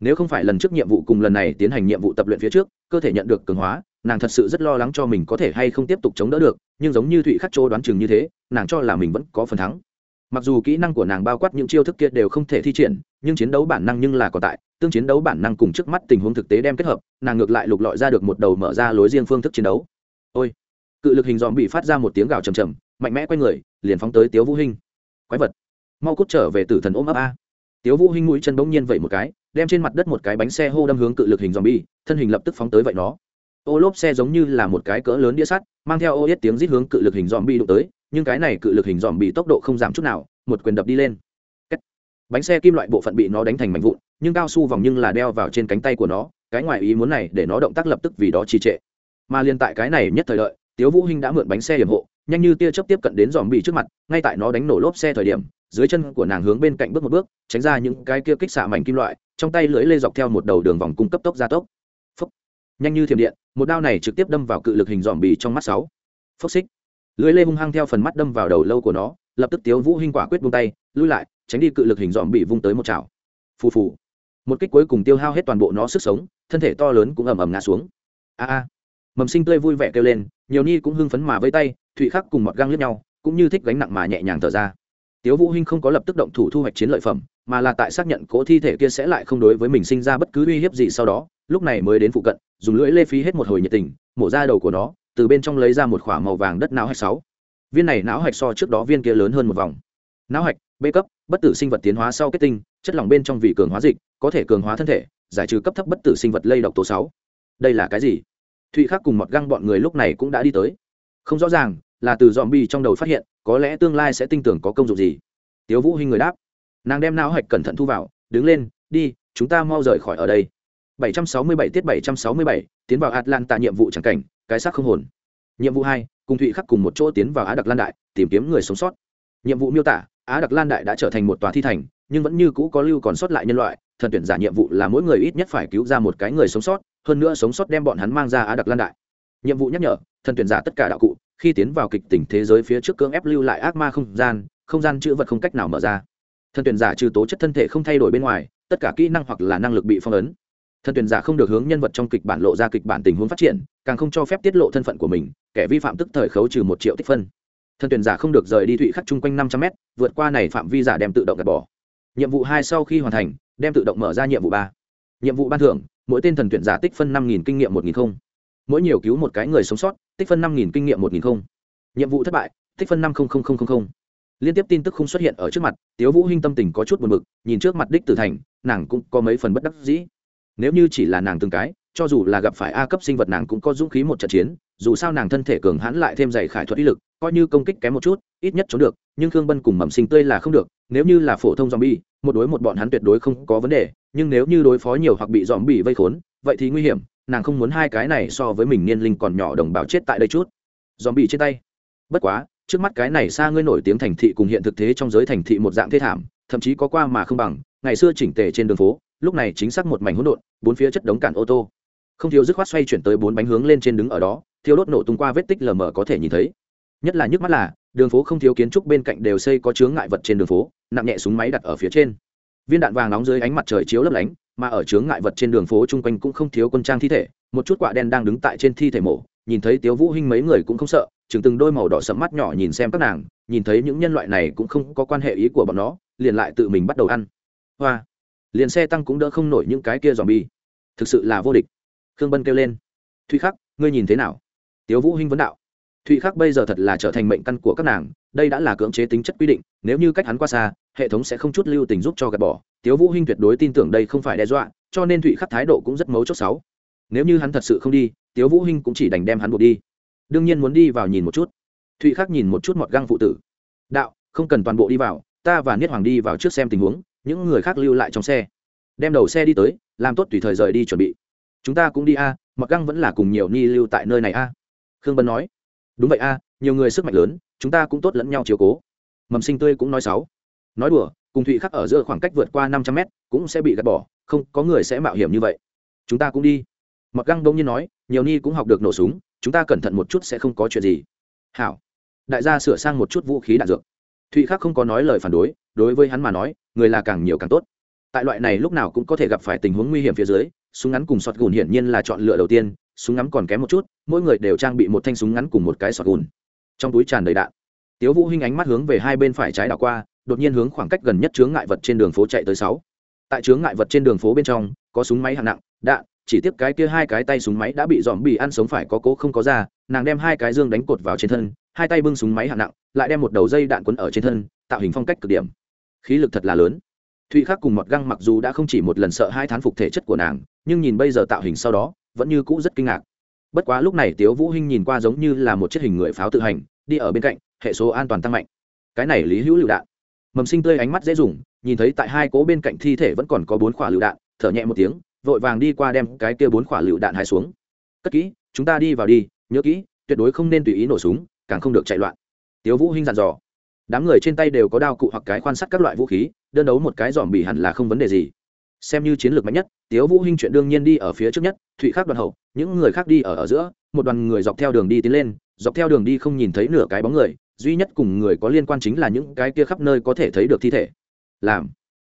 Nếu không phải lần trước nhiệm vụ cùng lần này tiến hành nhiệm vụ tập luyện phía trước, cơ thể nhận được cường hóa nàng thật sự rất lo lắng cho mình có thể hay không tiếp tục chống đỡ được, nhưng giống như thụy khắc chỗ đoán chừng như thế, nàng cho là mình vẫn có phần thắng. Mặc dù kỹ năng của nàng bao quát những chiêu thức kia đều không thể thi triển, nhưng chiến đấu bản năng nhưng là còn tại, tương chiến đấu bản năng cùng trước mắt tình huống thực tế đem kết hợp, nàng ngược lại lục lọi ra được một đầu mở ra lối riêng phương thức chiến đấu. Ôi! Cự lực hình dòm bị phát ra một tiếng gào trầm trầm, mạnh mẽ quay người, liền phóng tới tiếu vũ hinh. Quái vật! Mau cút trở về tử thần ôm ấp a. Tiếu vũ hinh mũi chân bỗng nhiên vậy một cái, đem trên mặt đất một cái bánh xe hô đâm hướng cự lực hình dòm bi thân hình lập tức phóng tới vậy nó ô lốp xe giống như là một cái cỡ lớn đĩa sắt, mang theo ô yết tiếng rít hướng cự lực hình dòm bị đụng tới, nhưng cái này cự lực hình dòm bị tốc độ không giảm chút nào, một quyền đập đi lên. Bánh xe kim loại bộ phận bị nó đánh thành mảnh vụn, nhưng cao su vòng nhưng là đeo vào trên cánh tay của nó, cái ngoài ý muốn này để nó động tác lập tức vì đó trì trệ. Mà liên tại cái này nhất thời đợi, tiếu vũ hinh đã mượn bánh xe hiểm hộ, nhanh như tia chớp tiếp cận đến dòm bị trước mặt, ngay tại nó đánh nổ lốp xe thời điểm, dưới chân của nàng hướng bên cạnh bước một bước, tránh ra những cái kia kích xạ mảnh kim loại, trong tay lưỡi lê dọc theo một đầu đường vòng cung cấp tốc gia tốc. Phúc. nhanh như thiểm điện một đao này trực tiếp đâm vào cự lực hình dòm bì trong mắt sáu. Phốc xích. Lưỡi lê hung hăng theo phần mắt đâm vào đầu lâu của nó, lập tức tiếu vũ hinh quả quyết buông tay, lui lại, tránh đi cự lực hình dòm bị vung tới một chảo. Phù phù. Một kích cuối cùng tiêu hao hết toàn bộ nó sức sống, thân thể to lớn cũng ầm ầm ngã xuống. A a. Mầm sinh tươi vui vẻ kêu lên, nhiều nhi cũng hưng phấn mà với tay, thụy khắc cùng mọt găng lướt nhau, cũng như thích gánh nặng mà nhẹ nhàng thở ra. Tiếu vũ hinh không có lập tức động thủ thu hoạch chiến lợi phẩm mà là tại xác nhận cố thi thể kia sẽ lại không đối với mình sinh ra bất cứ uy hiếp gì sau đó, lúc này mới đến phụ cận, dùng lưỡi lê phí hết một hồi nhiệt tình, mổ ra đầu của nó, từ bên trong lấy ra một khỏa màu vàng đất não hạch sáu. Viên này não hạch so trước đó viên kia lớn hơn một vòng. Não hạch, b cấp, bất tử sinh vật tiến hóa sau kết tinh, chất lỏng bên trong vị cường hóa dịch, có thể cường hóa thân thể, giải trừ cấp thấp bất tử sinh vật lây độc tố sáu. Đây là cái gì? Thụy khắc cùng mọt găng bọn người lúc này cũng đã đi tới. Không rõ ràng, là từ dòm bi trong đầu phát hiện, có lẽ tương lai sẽ tin tưởng có công dụng gì. Tiếu vũ hinh người đáp nàng đem não hạch cẩn thận thu vào đứng lên đi chúng ta mau rời khỏi ở đây 767 tiết 767, tiến vào Atlanta nhiệm vụ chẳng cảnh, cái xác không hồn. Nhiệm vụ 2, cùng Thụy Khắc cùng một chỗ tiến vào Á Đặc Lan Đại, tìm kiếm người sống sót. Nhiệm vụ miêu tả: á đặc lan đại đã trở thành một tòa thi thành nhưng vẫn như cũ có lưu còn sót lại nhân loại thần tuyển giả nhiệm vụ là mỗi người ít nhất phải cứu ra một cái người sống sót hơn nữa sống sót đem bọn hắn mang ra á đặc lan đại nhiệm vụ nhắc nhở thần tuyển giả tất cả đạo cụ khi tiến vào kịch tỉnh thế giới phía trước cưỡng ép lưu lại ác ma không gian không gian chữ vật không cách nào mở ra thần tuyển giả trừ tố chất thân thể không thay đổi bên ngoài, tất cả kỹ năng hoặc là năng lực bị phong ấn. Thần tuyển giả không được hướng nhân vật trong kịch bản lộ ra kịch bản tình huống phát triển, càng không cho phép tiết lộ thân phận của mình, kẻ vi phạm tức thời khấu trừ một triệu tích phân. Thần tuyển giả không được rời đi thụy khắc chung quanh năm trăm m vượt qua này phạm vi giả đem tự động gạt bỏ. Nhiệm vụ hai sau khi hoàn thành, đem tự động mở ra nhiệm vụ ba. Nhiệm vụ ban thưởng, mỗi tên thần tuyển giả tích phân năm nghìn kinh nghiệm một nghìn không. Mỗi nhiều cứu một cái người sống sót, tích phân năm nghìn kinh nghiệm một nghìn không. Nhiệm vụ thất bại, tích phân năm không không không không không liên tiếp tin tức không xuất hiện ở trước mặt, tiếu vũ hinh tâm tình có chút buồn bực, nhìn trước mặt đích tử thành, nàng cũng có mấy phần bất đắc dĩ. Nếu như chỉ là nàng từng cái, cho dù là gặp phải a cấp sinh vật nàng cũng có dũng khí một trận chiến, dù sao nàng thân thể cường hãn lại thêm dày khải thuật ý lực, coi như công kích kém một chút, ít nhất trốn được, nhưng khương bân cùng mầm sinh tươi là không được, nếu như là phổ thông dòm bi một đối một bọn hắn tuyệt đối không có vấn đề, nhưng nếu như đối phó nhiều hoặc bị dòm bị vây khốn, vậy thì nguy hiểm, nàng không muốn hai cái này so với mình niên linh còn nhỏ đồng bào chết tại đây chút. Dòm bị trên tay. Bất quá trước mắt cái này xa ngươi nổi tiếng thành thị cùng hiện thực thế trong giới thành thị một dạng thê thảm, thậm chí có qua mà không bằng, ngày xưa chỉnh tề trên đường phố, lúc này chính xác một mảnh hỗn độn, bốn phía chất đống cản ô tô. Không thiếu dứt khoát xoay chuyển tới bốn bánh hướng lên trên đứng ở đó, thiếu đốt nổ tung qua vết tích lờ mờ có thể nhìn thấy. Nhất là nhức mắt là, đường phố không thiếu kiến trúc bên cạnh đều xây có chướng ngại vật trên đường phố, nặng nhẹ súng máy đặt ở phía trên. Viên đạn vàng nóng dưới ánh mặt trời chiếu lấp lánh, mà ở chướng ngại vật trên đường phố chung quanh cũng không thiếu quân trang thi thể, một chút quạ đen đang đứng tại trên thi thể mổ nhìn thấy tiếu vũ hinh mấy người cũng không sợ, chừng từng đôi màu đỏ sẫm mắt nhỏ nhìn xem các nàng, nhìn thấy những nhân loại này cũng không có quan hệ ý của bọn nó, liền lại tự mình bắt đầu ăn. Hoa! Liền xe tăng cũng đỡ không nổi những cái kia giòm bi thực sự là vô địch. Khương bân kêu lên. Thụy khắc, ngươi nhìn thế nào? Tiếu vũ hinh vấn đạo. Thụy khắc bây giờ thật là trở thành mệnh căn của các nàng, đây đã là cưỡng chế tính chất quy định, nếu như cách hắn qua xa, hệ thống sẽ không chút lưu tình giúp cho gạt bỏ. Tiếu vũ hinh tuyệt đối tin tưởng đây không phải đe dọa, cho nên thụy khắc thái độ cũng rất mấu chốt sáu. Nếu như hắn thật sự không đi tiếu vũ hinh cũng chỉ đành đem hắn buộc đi. Đương nhiên muốn đi vào nhìn một chút. Thụy khắc nhìn một chút mọt găng phụ tử. Đạo không cần toàn bộ đi vào ta và niết hoàng đi vào trước xem tình huống những người khác lưu lại trong xe. Đem đầu xe đi tới làm tốt tùy thời rời đi chuẩn bị. Chúng ta cũng đi a à, mặc găng vẫn là cùng nhiều ni lưu tại nơi này a. Khương bân nói. Đúng vậy a nhiều người sức mạnh lớn chúng ta cũng tốt lẫn nhau chiều cố. Mầm sinh tươi cũng nói sáu. Nói đùa cùng thụy khắc ở giữa khoảng cách vượt qua năm trăm mét cũng sẽ bị gạt bỏ không có người sẽ mạo hiểm như vậy. Chúng ta cũng đi mặc găng đông nhiên nói, nhiều ni cũng học được nổ súng, chúng ta cẩn thận một chút sẽ không có chuyện gì. Hảo. Đại gia sửa sang một chút vũ khí đạn dược. Thụy khắc không có nói lời phản đối đối với hắn mà nói, người là càng nhiều càng tốt. Tại loại này lúc nào cũng có thể gặp phải tình huống nguy hiểm phía dưới, súng ngắn cùng sọt gùn hiển nhiên là chọn lựa đầu tiên, súng ngắn còn kém một chút, mỗi người đều trang bị một thanh súng ngắn cùng một cái sọt gùn. Trong túi tràn đầy đạn, tiếu vũ hinh ánh mắt hướng về hai bên phải trái đảo qua, đột nhiên hướng khoảng cách gần nhất chướng ngại vật trên đường phố chạy tới sáu. Tại chướng ngại vật trên đường phố bên trong, có súng máy hạng nặng, đạn chỉ tiếp cái kia hai cái tay súng máy đã bị dòm bị ăn sống phải có cố không có ra, nàng đem hai cái dương đánh cột vào trên thân, hai tay bưng súng máy hạng nặng, lại đem một đầu dây đạn quấn ở trên thân, tạo hình phong cách cực điểm. Khí lực thật là lớn. Thụy khắc cùng mọt găng mặc dù đã không chỉ một lần sợ hai thán phục thể chất của nàng, nhưng nhìn bây giờ tạo hình sau đó, vẫn như cũ rất kinh ngạc. Bất quá lúc này tiếu vũ hinh nhìn qua giống như là một chiếc hình người pháo tự hành, đi ở bên cạnh, hệ số an toàn tăng mạnh. Cái này lý hữu lựu đạn. Mầm sinh tươi ánh mắt dễ dùng, nhìn thấy tại hai cố bên cạnh thi thể vẫn còn có bốn quả lựu đạn, thở nhẹ một tiếng vội vàng đi qua đem cái kia bốn quả lựu đạn hai xuống. Cất kỹ, chúng ta đi vào đi, nhớ kỹ, tuyệt đối không nên tùy ý nổ súng, càng không được chạy loạn. Tiếu vũ hinh dặn dò. Đám người trên tay đều có đao cụ hoặc cái quan sát các loại vũ khí, đơn đấu một cái dòm bị hẳn là không vấn đề gì. Xem như chiến lược mạnh nhất, tiếu vũ hinh chuyện đương nhiên đi ở phía trước nhất, thụy khác đoàn hậu, những người khác đi ở ở giữa, một đoàn người dọc theo đường đi tiến lên, dọc theo đường đi không nhìn thấy nửa cái bóng người, duy nhất cùng người có liên quan chính là những cái kia khắp nơi có thể thấy được thi thể. Làm.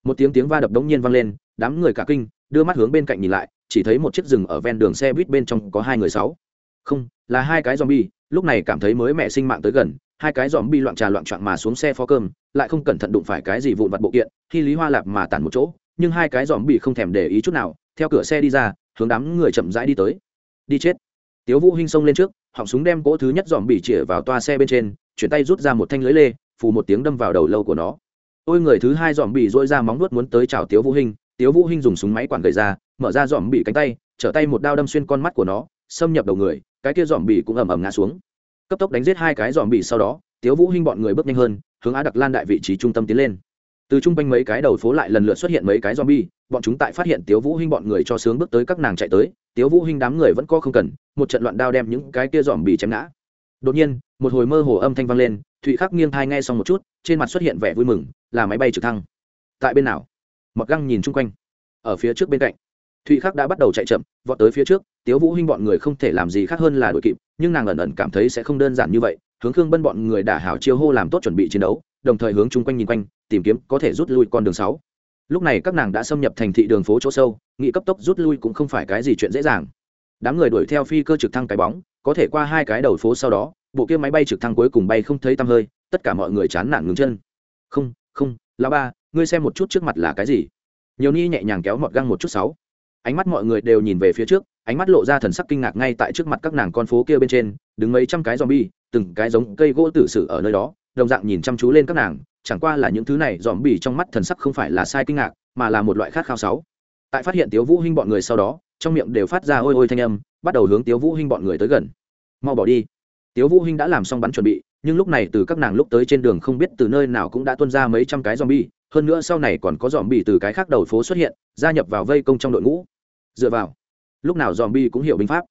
Một tiếng tiếng va đập đống nhiên vang lên, đám người cả kinh đưa mắt hướng bên cạnh nhìn lại, chỉ thấy một chiếc rừng ở ven đường xe buýt bên trong có hai người sáu. Không, là hai cái zombie, lúc này cảm thấy mới mẹ sinh mạng tới gần, hai cái dòm bi loạn trà loạn trọn mà xuống xe phó cơm, lại không cẩn thận đụng phải cái gì vụn vặt bộ kiện, khi lý hoa lạp mà tản một chỗ, nhưng hai cái dòm bị không thèm để ý chút nào, theo cửa xe đi ra, hướng đám người chậm rãi đi tới. Đi chết. Tiếu vũ hinh xông lên trước, họng súng đem cỗ thứ nhất dòm bị chĩa vào toa xe bên trên, chuyển tay rút ra một thanh lưới lê, phù một tiếng đâm vào đầu lâu của nó. Ôi, người thứ hai dòm bị dỗi ra móng nuốt muốn tới chào tiếu vũ hinh tiếu vũ hinh dùng súng máy quản gậy ra, mở ra dòm bị cánh tay, trở tay một đao đâm xuyên con mắt của nó, xâm nhập đầu người, cái kia dòm bị cũng ầm ầm ngã xuống. Cấp tốc đánh giết hai cái dòm bị sau đó, tiếu vũ hinh bọn người bước nhanh hơn, hướng á đặc lan đại vị trí trung tâm tiến lên. Từ trung quanh mấy cái đầu phố lại lần lượt xuất hiện mấy cái zombie, bọn chúng tại phát hiện tiếu vũ hinh bọn người cho sướng bước tới các nàng chạy tới, tiếu vũ hinh đám người vẫn co không cần, một trận loạn đao đem những cái kia dòm bị chém ngã. Đột nhiên, một hồi mơ hồ âm thanh vang lên, thụy khắc nghiêng thai nghe xong một chút, trên mặt xuất hiện vẻ vui mừng, là máy bay trực thăng. Tại bên nào? Mặc găng nhìn chung quanh, ở phía trước bên cạnh. Thụy khắc đã bắt đầu chạy chậm, vọt tới phía trước, tiếu vũ huynh bọn người không thể làm gì khác hơn là đuổi kịp, nhưng nàng ẩn ẩn cảm thấy sẽ không đơn giản như vậy, hướng khương bân bọn người đả hảo chiêu hô làm tốt chuẩn bị chiến đấu, đồng thời hướng chung quanh nhìn quanh, tìm kiếm có thể rút lui con đường sáu. Lúc này các nàng đã xâm nhập thành thị đường phố chỗ sâu nghị cấp tốc rút lui cũng không phải cái gì chuyện dễ dàng. Đám người đuổi theo phi cơ trực thăng cái bóng, có thể qua hai cái đầu phố sau đó, bộ kia máy bay trực thăng cuối cùng bay không thấy tăm hơi, tất cả mọi người chán nản ngừng chân. Không không, lão ba ngươi xem một chút trước mặt là cái gì? Nhiều ni nhẹ nhàng kéo mọt găng một chút sáu. Ánh mắt mọi người đều nhìn về phía trước, ánh mắt lộ ra thần sắc kinh ngạc ngay tại trước mặt các nàng con phố kia bên trên, đứng mấy trăm cái zombie, từng cái giống cây gỗ tử sử ở nơi đó, đồng dạng nhìn chăm chú lên các nàng, chẳng qua là những thứ này dòm bì trong mắt thần sắc không phải là sai kinh ngạc, mà là một loại khát khao sáu. Tại phát hiện tiếu vũ hinh bọn người sau đó, trong miệng đều phát ra ôi ôi thanh âm, bắt đầu hướng tiếu vũ hinh bọn người tới gần. Mau bỏ đi. Tiếu vũ hinh đã làm xong bắn chuẩn bị, nhưng lúc này từ các nàng lúc tới trên đường không biết từ nơi nào cũng đã tuôn ra mấy trăm cái zombie hơn nữa sau này còn có zombie từ cái khác đầu phố xuất hiện, gia nhập vào vây công trong đội ngũ. Dựa vào, lúc nào zombie cũng hiểu binh pháp.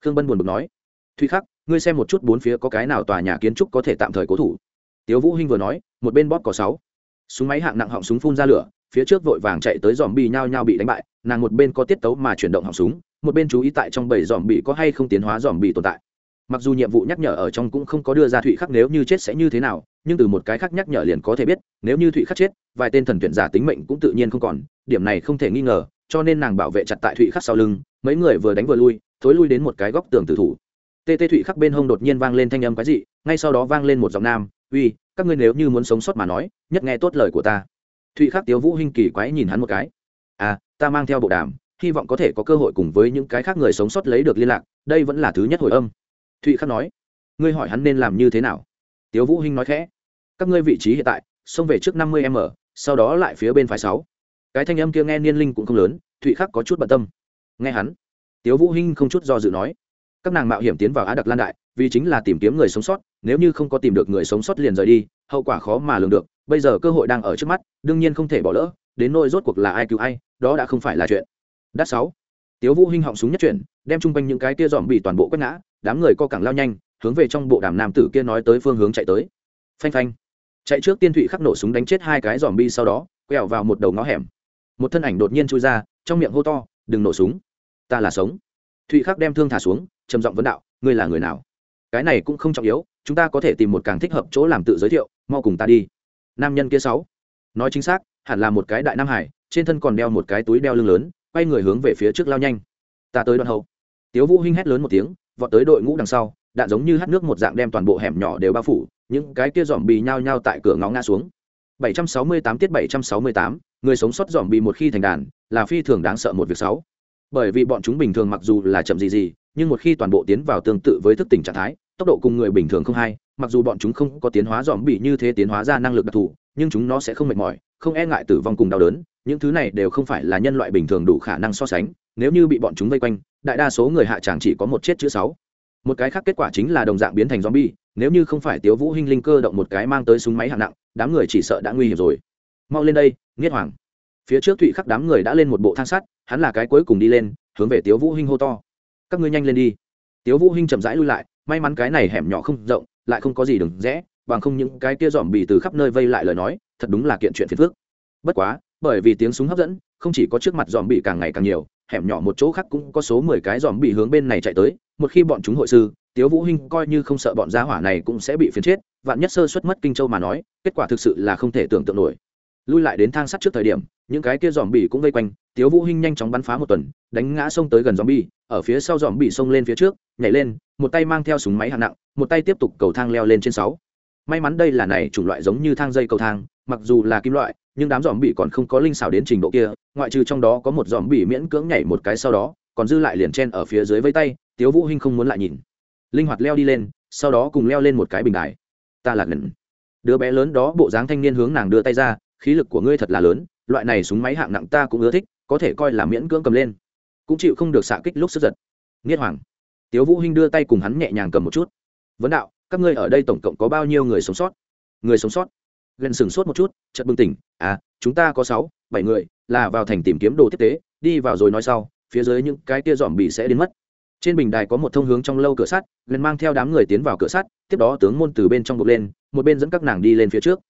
Khương bân buồn bực nói thùy khắc, ngươi xem một chút bốn phía có cái nào tòa nhà kiến trúc có thể tạm thời cố thủ. Tiếu vũ hinh vừa nói, một bên bóp có sáu. Súng máy hạng nặng họng súng phun ra lửa, phía trước vội vàng chạy tới dòm bi nhao nhao bị đánh bại, nàng một bên có tiết tấu mà chuyển động họng súng, một bên chú ý tại trong bầy dòm bị có hay không tiến hóa dòm bị tồn tại mặc dù nhiệm vụ nhắc nhở ở trong cũng không có đưa ra thụy khắc nếu như chết sẽ như thế nào nhưng từ một cái khác nhắc nhở liền có thể biết nếu như thụy khắc chết vài tên thần tuyển giả tính mệnh cũng tự nhiên không còn điểm này không thể nghi ngờ cho nên nàng bảo vệ chặt tại thụy khắc sau lưng mấy người vừa đánh vừa lui thối lui đến một cái góc tường tử thủ. Tê tê thụy khắc bên hông đột nhiên vang lên thanh âm quái dị, ngay sau đó vang lên một giọng nam uy các ngươi nếu như muốn sống sót mà nói nhất nghe tốt lời của ta. Thụy khắc tiếu vũ hinh kỳ quái nhìn hắn một cái. À ta mang theo bộ đàm hy vọng có thể có cơ hội cùng với những cái khác người sống sót lấy được liên lạc đây vẫn là thứ nhất hồi âm thụy khắc nói, ngươi hỏi hắn nên làm như thế nào? Tiếu vũ hinh nói khẽ, các ngươi vị trí hiện tại, xông về trước năm mươi m, sau đó lại phía bên phải sáu. Cái thanh âm kia nghe niên linh cũng không lớn, thụy khắc có chút bận tâm. Nghe hắn, tiếu vũ hinh không chút do dự nói, các nàng mạo hiểm tiến vào á đặc lan đại, vì chính là tìm kiếm người sống sót, nếu như không có tìm được người sống sót liền rời đi, hậu quả khó mà lường được. Bây giờ cơ hội đang ở trước mắt, đương nhiên không thể bỏ lỡ, đến nỗi rốt cuộc là ai cứu ai, đó đã không phải là chuyện. Đắt sáu, tiếu vũ hinh họng súng nhất chuyển đem chung quanh những cái kia dòm bị toàn bộ quét ngã, đám người co cẳng lao nhanh, hướng về trong bộ đàm nam tử kia nói tới phương hướng chạy tới. Phanh phanh. Chạy trước tiên thụy khắc nổ súng đánh chết hai cái dòm bi sau đó, quẹo vào một đầu ngõ hẻm. Một thân ảnh đột nhiên chui ra, trong miệng hô to, đừng nổ súng. Ta là sống. Thụy khắc đem thương thả xuống, trầm giọng vấn đạo, ngươi là người nào? Cái này cũng không trọng yếu, chúng ta có thể tìm một càng thích hợp chỗ làm tự giới thiệu, mau cùng ta đi. Nam nhân kia sáu. Nói chính xác, hẳn là một cái đại nam hải, trên thân còn đeo một cái túi đeo lưng lớn, quay người hướng về phía trước lao nhanh. Ta tới đoạn hậu tiếu vũ hinh hét lớn một tiếng vọt tới đội ngũ đằng sau đạn giống như hắt nước một dạng đem toàn bộ hẻm nhỏ đều bao phủ những cái kia dòm bì nhao nhao tại cửa ngõ ngã xuống. 768 tiết 768, người sống sót dòm bì một khi thành đàn là phi thường đáng sợ một việc xấu. Bởi vì bọn chúng bình thường mặc dù là chậm gì gì nhưng một khi toàn bộ tiến vào tương tự với thức tỉnh trạng thái tốc độ cùng người bình thường không hay mặc dù bọn chúng không có tiến hóa dòm bì như thế tiến hóa ra năng lực đặc thù nhưng chúng nó sẽ không mệt mỏi không e ngại tử vong cùng đau đớn những thứ này đều không phải là nhân loại bình thường đủ khả năng so sánh nếu như bị bọn chúng vây quanh đại đa số người hạ tràng chỉ có một chết chữ sáu. Một cái khác kết quả chính là đồng dạng biến thành zombie, nếu như không phải tiếu vũ hinh linh cơ động một cái mang tới súng máy hạng nặng, đám người chỉ sợ đã nguy hiểm rồi. Mau lên đây, nghiết hoàng. Phía trước thụy khắc đám người đã lên một bộ thang sắt, hắn là cái cuối cùng đi lên, hướng về tiếu vũ hinh hô to. Các ngươi nhanh lên đi. Tiếu vũ hinh chậm rãi lui lại, may mắn cái này hẻm nhỏ không rộng, lại không có gì đừng rẽ, bằng không những cái kia dòm bì từ khắp nơi vây lại lời nói, thật đúng là kiện chuyện phiền phức. Bất quá, bởi vì tiếng súng hấp dẫn, không chỉ có trước mặt dòm bì càng ngày càng nhiều hẻm nhỏ một chỗ khác cũng có số mười cái dòm bị hướng bên này chạy tới, một khi bọn chúng hội sư, tiếu vũ hinh coi như không sợ bọn gia hỏa này cũng sẽ bị phiền chết, vạn nhất sơ suất mất kinh châu mà nói, kết quả thực sự là không thể tưởng tượng nổi. Lui lại đến thang sắt trước thời điểm, những cái kia dòm bị cũng vây quanh, tiếu vũ hinh nhanh chóng bắn phá một tuần, đánh ngã xông tới gần dòm bị, ở phía sau dòm bị xông lên phía trước, nhảy lên, một tay mang theo súng máy hạng nặng, một tay tiếp tục cầu thang leo lên trên sáu. May mắn đây là này chủng loại giống như thang dây cầu thang mặc dù là kim loại, nhưng đám dòm bị còn không có linh xảo đến trình độ kia, ngoại trừ trong đó có một dòm bị miễn cưỡng nhảy một cái sau đó, còn dư lại liền chen ở phía dưới vây tay, tiếu vũ hinh không muốn lại nhìn. Linh hoạt leo đi lên, sau đó cùng leo lên một cái bình đài. Ta là ngẩn. Đứa bé lớn đó bộ dáng thanh niên hướng nàng đưa tay ra, khí lực của ngươi thật là lớn, loại này súng máy hạng nặng ta cũng ưa thích, có thể coi là miễn cưỡng cầm lên. Cũng chịu không được xạ kích lúc sức giật. Nghiệt hoàng. Tiếu vũ hinh đưa tay cùng hắn nhẹ nhàng cầm một chút. Vấn đạo, các ngươi ở đây tổng cộng có bao nhiêu người sống sót? Người sống sót? Gần sửng sốt một chút, chợt bừng tỉnh. À chúng ta có sáu, bảy người, là vào thành tìm kiếm đồ tiếp tế, đi vào rồi nói sau, phía dưới những cái kia dòm bị sẽ đến mất. Trên bình đài có một thông hướng trong lâu cửa sắt, gần mang theo đám người tiến vào cửa sắt, tiếp đó tướng môn từ bên trong bục lên, một bên dẫn các nàng đi lên phía trước.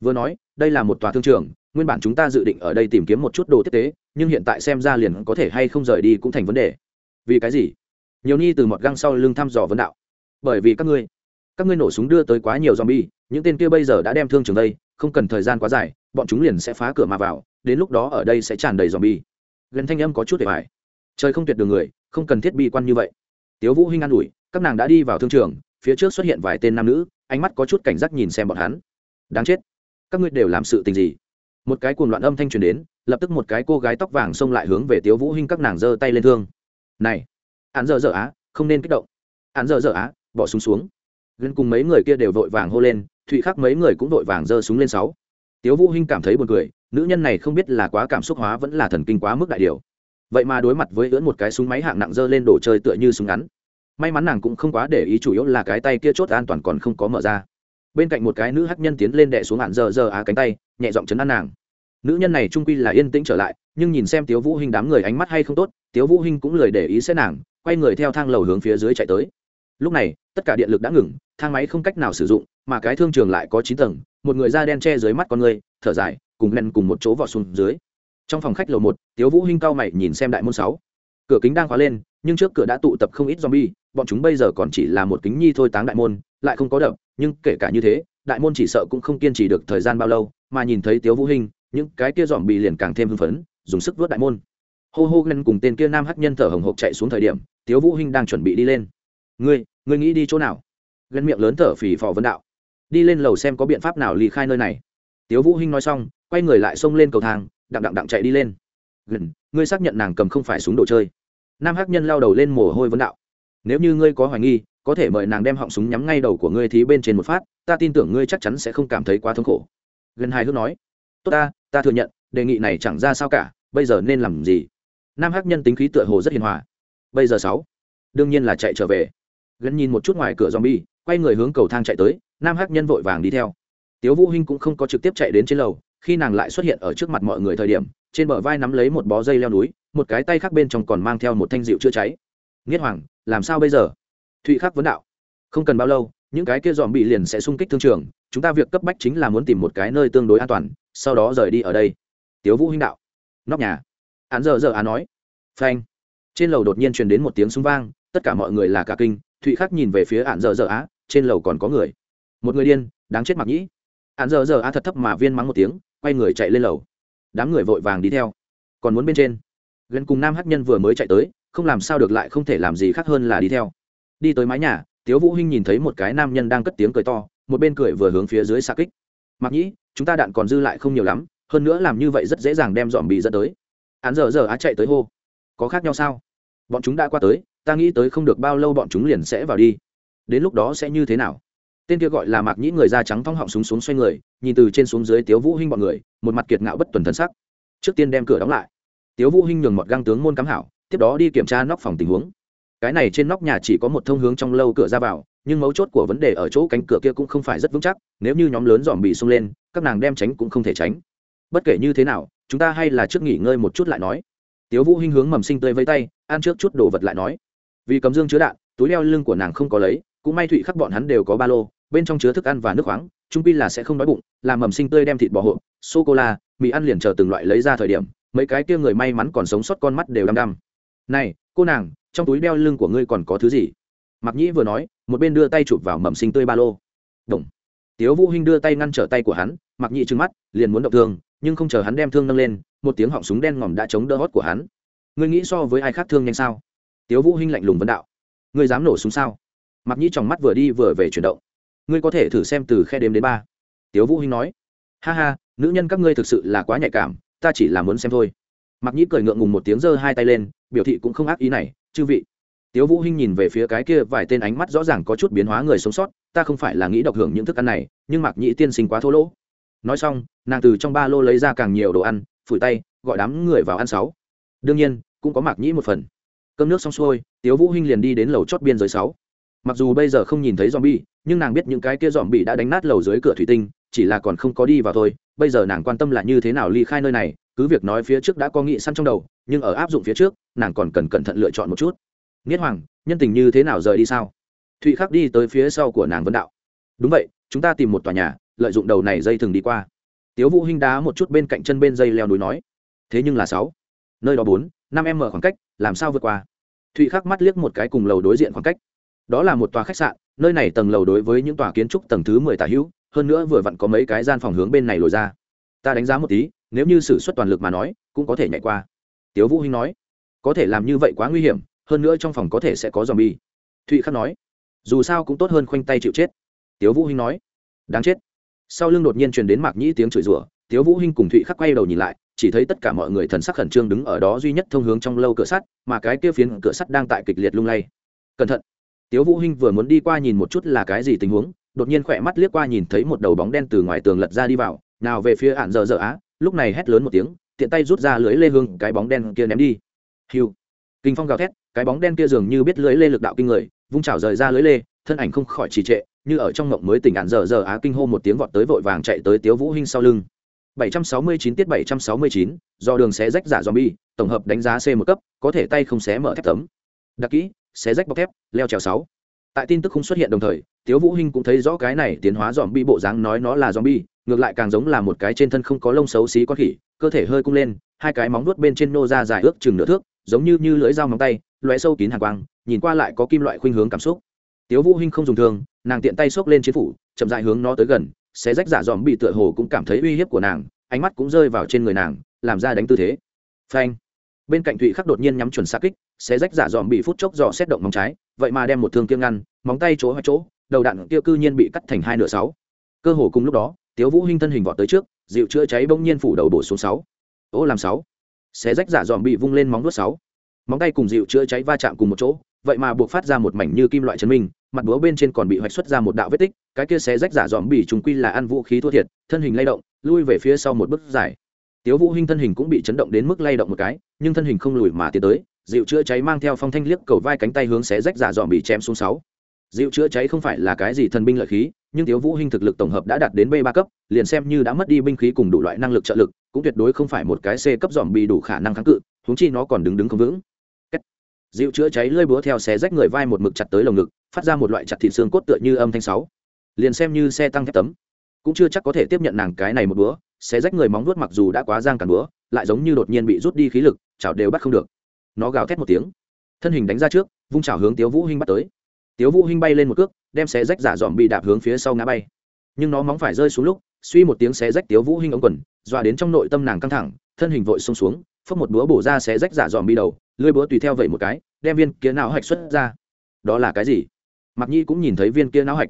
Vừa nói, đây là một tòa thương trường, nguyên bản chúng ta dự định ở đây tìm kiếm một chút đồ tiếp tế, nhưng hiện tại xem ra liền có thể hay không rời đi cũng thành vấn đề. Vì cái gì? Nhiều nhi từ một găng sau lưng thăm dò vấn đạo. Bởi vì các ngươi các ngươi nổ súng đưa tới quá nhiều zombie những tên kia bây giờ đã đem thương trường đây không cần thời gian quá dài bọn chúng liền sẽ phá cửa mà vào đến lúc đó ở đây sẽ tràn đầy zombie. Gần thanh âm có chút để phải trời không tuyệt đường người không cần thiết bị quan như vậy. Tiếu vũ hinh an ủi các nàng đã đi vào thương trường phía trước xuất hiện vài tên nam nữ ánh mắt có chút cảnh giác nhìn xem bọn hắn. Đáng chết. Các ngươi đều làm sự tình gì? Một cái cuồng loạn âm thanh truyền đến lập tức một cái cô gái tóc vàng xông lại hướng về tiếu vũ hinh các nàng giơ tay lên thương. Này án dở dở á không nên kích động. Án dở dở á bỏ súng xuống, xuống gần cùng mấy người kia đều vội vàng hô lên, thụy khắc mấy người cũng vội vàng giơ súng lên sáu. Tiếu vũ hinh cảm thấy buồn cười, nữ nhân này không biết là quá cảm xúc hóa vẫn là thần kinh quá mức đại điều. Vậy mà đối mặt với ưỡn một cái súng máy hạng nặng giơ lên đồ chơi tựa như súng ngắn. May mắn nàng cũng không quá để ý chủ yếu là cái tay kia chốt an toàn còn không có mở ra. Bên cạnh một cái nữ hắc nhân tiến lên đệ xuống hạn giờ giờ á cánh tay, nhẹ giọng chấn an nàng. Nữ nhân này trung quy là yên tĩnh trở lại, nhưng nhìn xem tiếu vũ hinh đám người ánh mắt hay không tốt, tiếu vũ hinh cũng lười để ý xét nàng, quay người theo thang lầu hướng phía dưới chạy tới lúc này, tất cả điện lực đã ngừng, thang máy không cách nào sử dụng, mà cái thương trường lại có chín tầng, một người da đen che dưới mắt con người, thở dài, cùng len cùng một chỗ vào xuống dưới. Trong phòng khách lầu một, tiếu vũ hinh cao mày nhìn xem đại môn sáu. Cửa kính đang khóa lên, nhưng trước cửa đã tụ tập không ít zombie, bọn chúng bây giờ còn chỉ là một kính nhi thôi táng đại môn, lại không có đập, nhưng kể cả như thế, đại môn chỉ sợ cũng không kiên trì được thời gian bao lâu, mà nhìn thấy tiếu vũ hinh, những cái kia dòm bị liền càng thêm hưng phấn, dùng sức vớt đại môn. Hô hô ngân cùng tên kia nam hắc nhân thở hồng hộc chạy xuống thời điểm, tiếu vũ hinh đang chuẩn bị đi lên ngươi ngươi nghĩ đi chỗ nào? Ghen miệng lớn thở phì phò vấn đạo. Đi lên lầu xem có biện pháp nào ly khai nơi này. Tiếu vũ hinh nói xong, quay người lại xông lên cầu thang, đặng đặng đặng chạy đi lên. Gần ngươi xác nhận nàng cầm không phải súng đồ chơi. Nam hắc nhân lao đầu lên mồ hôi vấn đạo. Nếu như ngươi có hoài nghi, có thể mời nàng đem họng súng nhắm ngay đầu của ngươi thì bên trên một phát, ta tin tưởng ngươi chắc chắn sẽ không cảm thấy quá thống khổ. Gần hai hước nói. Tốt ta ta thừa nhận, đề nghị này chẳng ra sao cả, bây giờ nên làm gì? Nam hắc nhân tính khí tựa hồ rất hiền hòa. Bây giờ sáu, đương nhiên là chạy trở về gần nhìn một chút ngoài cửa zombie, quay người hướng cầu thang chạy tới, nam hắc nhân vội vàng đi theo. Tiếu vũ hinh cũng không có trực tiếp chạy đến trên lầu, khi nàng lại xuất hiện ở trước mặt mọi người thời điểm, trên bờ vai nắm lấy một bó dây leo núi, một cái tay khác bên trong còn mang theo một thanh rượu chữa cháy. Nghiết hoàng, làm sao bây giờ? Thụy khắc vấn đạo. Không cần bao lâu, những cái kia dòm bị liền sẽ xung kích thương trường, chúng ta việc cấp bách chính là muốn tìm một cái nơi tương đối an toàn, sau đó rời đi ở đây. Tiếu vũ hinh đạo. Nóc nhà. Án giờ giờ á nói. Phanh. Trên lầu đột nhiên truyền đến một tiếng súng vang, tất cả mọi người là cả kinh thụy khắc nhìn về phía án dở dở á, trên lầu còn có người. Một người điên, đáng chết mặc nhĩ. Án dở dở á thật thấp mà viên mắng một tiếng, quay người chạy lên lầu. Đám người vội vàng đi theo. Còn muốn bên trên. Gần cùng nam hát nhân vừa mới chạy tới, không làm sao được lại không thể làm gì khác hơn là đi theo. Đi tới mái nhà, tiếu vũ hinh nhìn thấy một cái nam nhân đang cất tiếng cười to, một bên cười vừa hướng phía dưới xa kích. Mặc nhĩ, chúng ta đạn còn dư lại không nhiều lắm, hơn nữa làm như vậy rất dễ dàng đem dọn bị dẫn tới. Án giờ giờ á chạy tới hô. Có khác nhau sao? Bọn chúng đã qua tới ta nghĩ tới không được bao lâu bọn chúng liền sẽ vào đi. Đến lúc đó sẽ như thế nào? Tên kia gọi là mạc nhĩ người da trắng thong họng súng xuống xoay người, nhìn từ trên xuống dưới tiếu vũ hinh bọn người, một mặt kiệt ngạo bất tuần thân sắc. Trước tiên đem cửa đóng lại. Tiếu vũ hinh nhường một găng tướng môn cắm hảo, tiếp đó đi kiểm tra nóc phòng tình huống. Cái này trên nóc nhà chỉ có một thông hướng trong lâu cửa ra vào, nhưng mấu chốt của vấn đề ở chỗ cánh cửa kia cũng không phải rất vững chắc, nếu như nhóm lớn dòm bị xông lên, các nàng đem tránh cũng không thể tránh. Bất kể như thế nào, chúng ta hay là trước nghỉ ngơi một chút lại nói. Tiếu vũ hinh hướng mầm sinh tươi vây tay, ăn trước chút đồ vật lại nói vì cấm dương chứa đạn, túi đeo lưng của nàng không có lấy, cũng may thụy khắc bọn hắn đều có ba lô, bên trong chứa thức ăn và nước khoáng, trung pi là sẽ không đói bụng, làm mầm sinh tươi đem thịt bò hộp sô cô la mì ăn liền chờ từng loại lấy ra thời điểm, mấy cái kia người may mắn còn sống sót con mắt đều đăm đăm. Này, cô nàng, trong túi đeo lưng của ngươi còn có thứ gì? Mặc nhĩ vừa nói, một bên đưa tay chụp vào mầm sinh tươi ba lô. Động. tiếu vũ hinh đưa tay ngăn trở tay của hắn mặc nhĩ trừng mắt, liền muốn động thương, nhưng không chờ hắn đem thương nâng lên, một tiếng họng súng đen ngòm đã chống đỡ hót của hắn. Ngươi nghĩ so với ai khác thương nhanh sao? Tiếu vũ hinh lạnh lùng vấn đạo. Ngươi dám nổ súng sao? Mặc nhĩ trong mắt vừa đi vừa về chuyển động. Ngươi có thể thử xem từ khe đếm đến ba. Tiếu vũ hinh nói. Ha ha, nữ nhân các ngươi thực sự là quá nhạy cảm, ta chỉ là muốn xem thôi. Mặc nhĩ cười ngượng ngùng một tiếng giơ hai tay lên, biểu thị cũng không ác ý này, chư vị. Tiếu vũ hinh nhìn về phía cái kia vài tên ánh mắt rõ ràng có chút biến hóa người sống sót, ta không phải là nghĩ độc hưởng những thức ăn này, nhưng mặc nhĩ tiên sinh quá thô lỗ. Nói xong, nàng từ trong ba lô lấy ra càng nhiều đồ ăn, phủi tay, gọi đám người vào ăn sáu. Đương nhiên, cũng có mặc nhĩ một phần cơm nước xong xuôi, tiếu vũ hinh liền đi đến lầu chót biên giới sáu. Mặc dù bây giờ không nhìn thấy zombie, nhưng nàng biết những cái kia zombie đã đánh nát lầu dưới cửa thủy tinh, chỉ là còn không có đi vào thôi. Bây giờ nàng quan tâm là như thế nào ly khai nơi này, cứ việc nói phía trước đã có nghị săn trong đầu, nhưng ở áp dụng phía trước, nàng còn cần cẩn thận lựa chọn một chút. Nghiết hoàng, nhân tình như thế nào rời đi sao? Thụy khắc đi tới phía sau của nàng vấn đạo. Đúng vậy, chúng ta tìm một tòa nhà, lợi dụng đầu này dây thừng đi qua. Tiếu vũ hinh đá một chút bên cạnh chân bên dây leo núi nói. Thế nhưng là sáu. Nơi đó bốn năm em mở khoảng cách, làm sao vượt qua? Thụy khắc mắt liếc một cái cùng lầu đối diện khoảng cách. Đó là một tòa khách sạn, nơi này tầng lầu đối với những tòa kiến trúc tầng thứ mười tả hữu, hơn nữa vừa vặn có mấy cái gian phòng hướng bên này lồi ra. Ta đánh giá một tí, nếu như sử xuất toàn lực mà nói, cũng có thể nhảy qua. Tiếu vũ hinh nói, có thể làm như vậy quá nguy hiểm, hơn nữa trong phòng có thể sẽ có zombie. Thụy khắc nói, dù sao cũng tốt hơn khoanh tay chịu chết. Tiếu vũ hinh nói, đáng chết. Sau lưng đột nhiên truyền đến mạc nhĩ tiếng chửi rủa tiếu vũ hinh cùng thụy khắc quay đầu nhìn lại, chỉ thấy tất cả mọi người thần sắc khẩn trương đứng ở đó duy nhất thông hướng trong lâu cửa sắt, mà cái kia phiến cửa sắt đang tại kịch liệt lung lay. Cẩn thận! Tiếu vũ hinh vừa muốn đi qua nhìn một chút là cái gì tình huống, đột nhiên khỏe mắt liếc qua nhìn thấy một đầu bóng đen từ ngoài tường lật ra đi vào, nào về phía ạn dở dở á, lúc này hét lớn một tiếng, tiện tay rút ra lưới lê hương, cái bóng đen kia ném đi. Hiu! Kinh phong gào thét, cái bóng đen kia dường như biết lưới lê lực đạo kinh người, vung chảo rời ra lưới lê, thân ảnh không khỏi trì trệ, như ở trong mộng mới tỉnh ạn dở dở á kinh hô một tiếng vọt tới vội vàng chạy tới tiếu vũ hinh sau lưng. 769 tiết 769, do đường xé rách giả zombie, tổng hợp đánh giá C một cấp, có thể tay không xé mở thép tấm. Đặc kỹ, xé rách bọc thép, leo trèo 6. Tại tin tức không xuất hiện đồng thời, Tiếu Vũ Hinh cũng thấy rõ cái này tiến hóa zombie bộ dáng nói nó là zombie, ngược lại càng giống là một cái trên thân không có lông xấu xí con khỉ, cơ thể hơi cung lên, hai cái móng vuốt bên trên nô ra dài ước chừng nửa thước, giống như như lưỡi dao móng tay, lóe sâu kín hàn quang, nhìn qua lại có kim loại khuynh hướng cảm xúc. Tiếu Vũ Hinh không dùng thường, nàng tiện tay xốc lên chiến phủ, chậm rãi hướng nó tới gần, xé rách giả dòm bị tựa hồ cũng cảm thấy uy hiếp của nàng, ánh mắt cũng rơi vào trên người nàng, làm ra đánh tư thế. Phanh. Bên cạnh thụy khắc đột nhiên nhắm chuẩn xa kích, xé rách giả dòm bị phút chốc dò xét động móng trái, vậy mà đem một thương kiêng ngăn, móng tay chỗ hai chỗ, đầu đạn kia cư nhiên bị cắt thành hai nửa sáu. Cơ hồ cùng lúc đó, tiếu vũ hinh thân hình vọt tới trước, dịu chữa cháy bỗng nhiên phủ đầu bổ xuống sáu. Ô làm sáu. Xé rách giả dòm bị vung lên móng đuốt sáu. Móng tay cùng dịu chữa cháy va chạm cùng một chỗ, vậy mà buộc phát ra một mảnh như kim loại chấn minh, mặt búa bên trên còn bị hoạch xuất ra một đạo vết tích cái kia xé rách giả dòm bị trùng quy là ăn vũ khí thua thiệt, thân hình lay động, lui về phía sau một bước dài. Tiếu vũ hinh thân hình cũng bị chấn động đến mức lay động một cái, nhưng thân hình không lùi mà tiến tới, dịu chữa cháy mang theo phong thanh liếc cầu vai cánh tay hướng xé rách giả dòm bị chém xuống sáu. Dịu chữa cháy không phải là cái gì thần binh lợi khí, nhưng tiếu vũ hinh thực lực tổng hợp đã đạt đến b ba cấp, liền xem như đã mất đi binh khí cùng đủ loại năng lực trợ lực, cũng tuyệt đối không phải một cái c cấp dòm bị đủ khả năng kháng cự chúng chi nó còn đứng đứng không vững. Dịu chữa cháy lơi búa theo xé rách người vai một mực chặt tới lồng ngực, phát ra một loại chặt thịt xương cốt tựa như âm thanh sáu liền xem như xe tăng thép tấm. Cũng chưa chắc có thể tiếp nhận nàng cái này một búa xé rách người móng nuốt mặc dù đã quá giang cản búa, lại giống như đột nhiên bị rút đi khí lực, chảo đều bắt không được. Nó gào thét một tiếng. Thân hình đánh ra trước, vung chảo hướng tiếu vũ hinh bắt tới. Tiếu vũ hinh bay lên một cước, đem xé rách giả dòm bị đạp hướng phía sau ngã bay. Nhưng nó móng phải rơi xuống lúc, suy một tiếng xé rách tiếu vũ hinh ống quần, dọa đến trong nội tâm nàng căng thẳng, thân hình vội xông xuống phất một búa bổ ra xé rách giả dòm bị đầu, lưỡi búa tùy theo vậy một cái, đem viên kia não hạch xuất ra. Đó là cái gì? Mặc nhi cũng nhìn thấy viên kia não hạch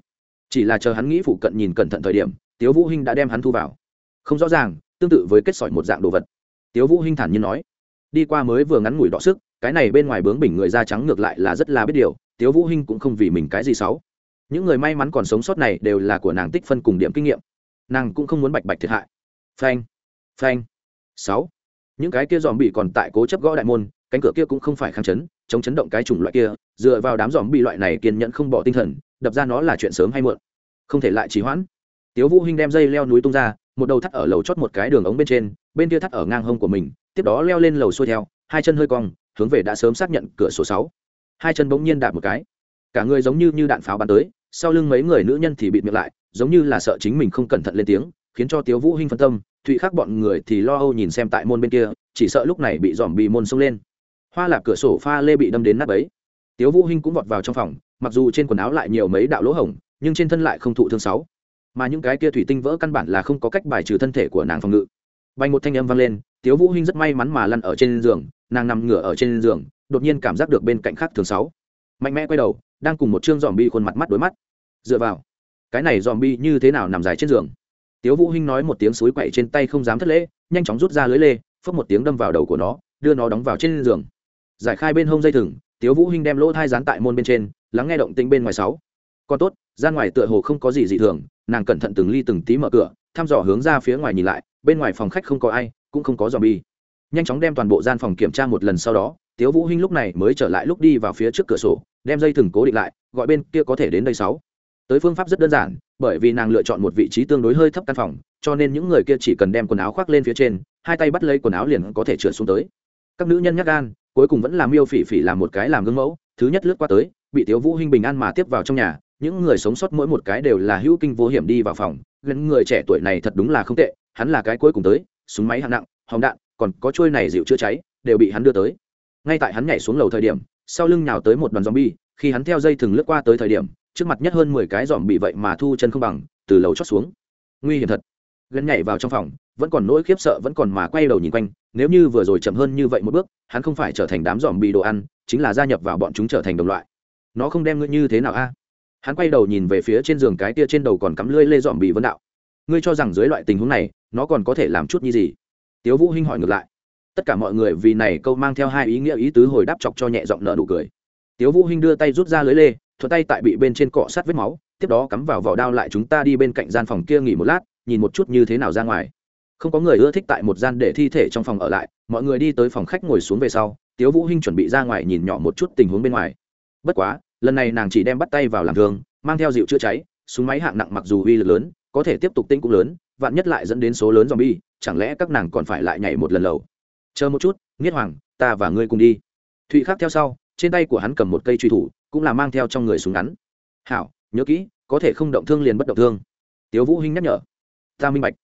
chỉ là chờ hắn nghĩ phụ cận nhìn cẩn thận thời điểm, tiếu vũ hinh đã đem hắn thu vào. Không rõ ràng, tương tự với kết sỏi một dạng đồ vật. Tiếu vũ hinh thản nhiên nói, đi qua mới vừa ngắn ngủi đọ sức, cái này bên ngoài bướng bỉnh người da trắng ngược lại là rất là biết điều, tiếu vũ hinh cũng không vì mình cái gì xấu. Những người may mắn còn sống sót này đều là của nàng tích phân cùng điểm kinh nghiệm. Nàng cũng không muốn bạch bạch thiệt hại. Phanh phanh, sáu. Những cái kia dòm bị còn tại cố chấp gõ đại môn, cánh cửa kia cũng không phải kháng chấn, chống chấn động cái chủng loại kia, dựa vào đám dòm bị loại này kiên nhẫn không bỏ tinh thần, đập ra nó là chuyện sớm hay muộn không thể lại trì hoãn. Tiếu vũ hinh đem dây leo núi tung ra, một đầu thắt ở lầu chót một cái đường ống bên trên, bên kia thắt ở ngang hông của mình, tiếp đó leo lên lầu xuôi theo, hai chân hơi cong, hướng về đã sớm xác nhận cửa số sáu. Hai chân bỗng nhiên đạp một cái. Cả người giống như như đạn pháo bắn tới, sau lưng mấy người nữ nhân thì bịt miệng lại, giống như là sợ chính mình không cẩn thận lên tiếng, khiến cho tiếu vũ hinh phân tâm, thụy khác bọn người thì lo âu nhìn xem tại môn bên kia, chỉ sợ lúc này bị dòm bị môn xông lên. Hoa lạp cửa sổ pha lê bị đâm đến nắp ấy tiếu vũ hinh cũng vọt vào trong phòng, mặc dù trên quần áo lại nhiều mấy đạo lỗ hổng nhưng trên thân lại không thụ thương sáu. Mà những cái kia thủy tinh vỡ căn bản là không có cách bài trừ thân thể của nàng phòng ngự. Bay một thanh âm vang lên, tiếu vũ hinh rất may mắn mà lăn ở trên giường, nàng nằm ngửa ở trên giường, đột nhiên cảm giác được bên cạnh khác thường sáu. Mạnh mẽ quay đầu, đang cùng một trương dòm bi khuôn mặt mắt đối mắt. Dựa vào, cái này dòm bi như thế nào nằm dài trên giường? Tiếu vũ hinh nói một tiếng suối quậy trên tay không dám thất lễ, nhanh chóng rút ra lưới lê phất một tiếng đâm vào đầu của nó, đưa nó đóng vào trên giường. Giải khai bên hông dây thừng, tiếu vũ hinh đem lỗ thai dán tại môn bên trên, lắng nghe động tĩnh bên ngoài sáu. Còn tốt ra ngoài tựa hồ không có gì dị thường, nàng cẩn thận từng ly từng tí mở cửa, thăm dò hướng ra phía ngoài nhìn lại, bên ngoài phòng khách không có ai, cũng không có dòm bi nhanh chóng đem toàn bộ gian phòng kiểm tra một lần sau đó, tiếu vũ hinh lúc này mới trở lại lúc đi vào phía trước cửa sổ, đem dây thừng cố định lại, gọi bên kia có thể đến đây sáu. Tới phương pháp rất đơn giản, bởi vì nàng lựa chọn một vị trí tương đối hơi thấp căn phòng, cho nên những người kia chỉ cần đem quần áo khoác lên phía trên, hai tay bắt lấy quần áo liền có thể trượt xuống tới. Các nữ nhân nhắc gan, cuối cùng vẫn làm miêu phỉ phỉ làm một cái làm gương mẫu, thứ nhất lướt qua tới, bị tiếu vũ hinh bình an mà tiếp vào trong nhà những người sống sót mỗi một cái đều là hữu kinh vô hiểm đi vào phòng. Gần người trẻ tuổi này thật đúng là không tệ, hắn là cái cuối cùng tới, súng máy hạng nặng hòng đạn, còn có trôi này dịu chữa cháy, đều bị hắn đưa tới. Ngay tại hắn nhảy xuống lầu thời điểm, sau lưng nhào tới một đoàn zombie, khi hắn theo dây thừng lướt qua tới thời điểm, trước mặt nhất hơn mười cái dòm bị vậy mà thu chân không bằng, từ lầu chót xuống. Nguy hiểm thật. Gần nhảy vào trong phòng, vẫn còn nỗi khiếp sợ, vẫn còn mà quay đầu nhìn quanh, nếu như vừa rồi chậm hơn như vậy một bước, hắn không phải trở thành đám dòm bị đồ ăn, chính là gia nhập vào bọn chúng trở thành đồng loại. Nó không đem ngươi như thế nào a? Hắn quay đầu nhìn về phía trên giường cái tia trên đầu còn cắm lưỡi lê dòm bị vấn đạo. Ngươi cho rằng dưới loại tình huống này, nó còn có thể làm chút như gì? Tiếu vũ hinh hỏi ngược lại. Tất cả mọi người vì này câu mang theo hai ý nghĩa ý tứ hồi đáp chọc cho nhẹ giọng nở nụ cười. Tiếu vũ hinh đưa tay rút ra lưới lê, thuận tay tại bị bên trên cọ sát vết máu, tiếp đó cắm vào vỏ đao lại chúng ta đi bên cạnh gian phòng kia nghỉ một lát, nhìn một chút như thế nào ra ngoài. Không có người ưa thích tại một gian để thi thể trong phòng ở lại, mọi người đi tới phòng khách ngồi xuống về sau, tiếu vũ hinh chuẩn bị ra ngoài nhìn nhỏ một chút tình huống bên ngoài. Bất quá lần này nàng chỉ đem bắt tay vào làm thương, mang theo dịu chữa cháy, súng máy hạng nặng mặc dù uy lực lớn, có thể tiếp tục tinh cũng lớn, vạn nhất lại dẫn đến số lớn zombie, chẳng lẽ các nàng còn phải lại nhảy một lần lầu? Chờ một chút nghiết hoàng, ta và ngươi cùng đi. Thụy khắc theo sau, trên tay của hắn cầm một cây truy thủ, cũng là mang theo trong người súng ngắn. Hảo, nhớ kỹ, có thể không động thương liền bất động thương. Tiếu vũ hinh nhắc nhở. Ta minh bạch.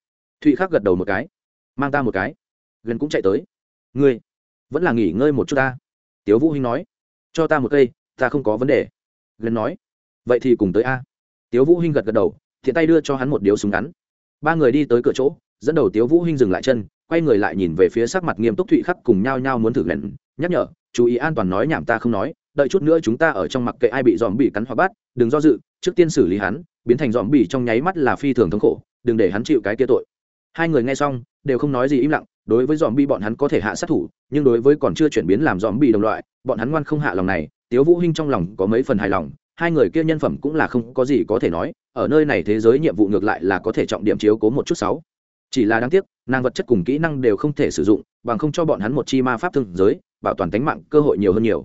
Thụy khắc gật đầu một cái. Mang ta một cái. Gần cũng chạy tới. Ngươi, vẫn là nghỉ ngơi một chút ta. Tiếu vũ hinh nói. Cho ta một cây ta không có vấn đề. Lần nói. Vậy thì cùng tới a. Tiếu vũ hinh gật gật đầu, thiện tay đưa cho hắn một điếu súng ngắn. Ba người đi tới cửa chỗ, dẫn đầu tiếu vũ hinh dừng lại chân, quay người lại nhìn về phía sắc mặt nghiêm túc thụy khắc cùng nhau nhau muốn thử lẹn nhắc nhở, chú ý an toàn nói nhảm ta không nói, đợi chút nữa chúng ta ở trong mặc kệ ai bị dòm bị cắn hoặc bắt, đừng do dự, trước tiên xử lý hắn, biến thành dòm bị trong nháy mắt là phi thường thống khổ, đừng để hắn chịu cái kia tội. Hai người nghe xong, đều không nói gì im lặng, đối với dòm bi bọn hắn có thể hạ sát thủ, nhưng đối với còn chưa chuyển biến làm dòm bị đồng loại, bọn hắn ngoan không hạ lòng này tiếu vũ hinh trong lòng có mấy phần hài lòng, hai người kia nhân phẩm cũng là không có gì có thể nói, ở nơi này thế giới nhiệm vụ ngược lại là có thể trọng điểm chiếu cố một chút sáu. Chỉ là đáng tiếc, nàng vật chất cùng kỹ năng đều không thể sử dụng, bằng không cho bọn hắn một chi ma pháp thương giới, bảo toàn tính mạng cơ hội nhiều hơn nhiều.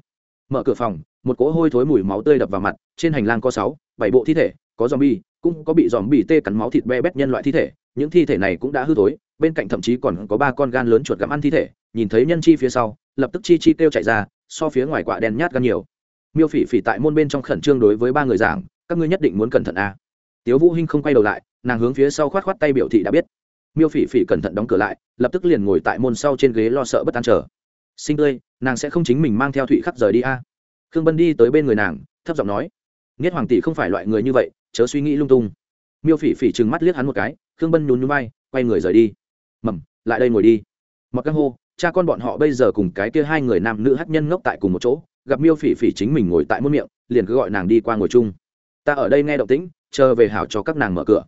Mở cửa phòng, một cỗ hôi thối mùi máu tươi đập vào mặt, trên hành lang có sáu, bảy bộ thi thể, có zombie, cũng có bị zombie tê cắn máu thịt be bét nhân loại thi thể, những thi thể này cũng đã hư thối, bên cạnh thậm chí còn có ba con gan lớn chuột gặm ăn thi thể, nhìn thấy nhân chi phía sau, lập tức chi chi kêu chạy ra, so phía ngoài quả đen nhát gan nhiều miêu phỉ phỉ tại môn bên trong khẩn trương đối với ba người giảng, các ngươi nhất định muốn cẩn thận a à. tiếu vũ hinh không quay đầu lại, nàng hướng phía sau khoát khoát tay biểu thị đã biết. Miêu phỉ phỉ cẩn thận đóng cửa lại, lập tức liền ngồi tại môn sau trên ghế lo sợ bất an chờ. Sinh tươi, nàng sẽ không chính mình mang theo thụy khắc rời đi a à. khương bân đi tới bên người nàng, thấp giọng nói. Nghiết hoàng tỷ không phải loại người như vậy, chớ suy nghĩ lung tung. Miêu phỉ phỉ trừng mắt liếc hắn một cái, khương bân nhún nhún vai, quay người rời đi. Mầm, lại đây ngồi đi. Mặc các hô, cha con bọn họ bây giờ cùng cái kia hai người nam nữ hát nhân ngốc tại cùng một chỗ gặp miêu phỉ phỉ chính mình ngồi tại muôn miệng, liền cứ gọi nàng đi qua ngồi chung. Ta ở đây nghe động tĩnh, chờ về hảo cho các nàng mở cửa.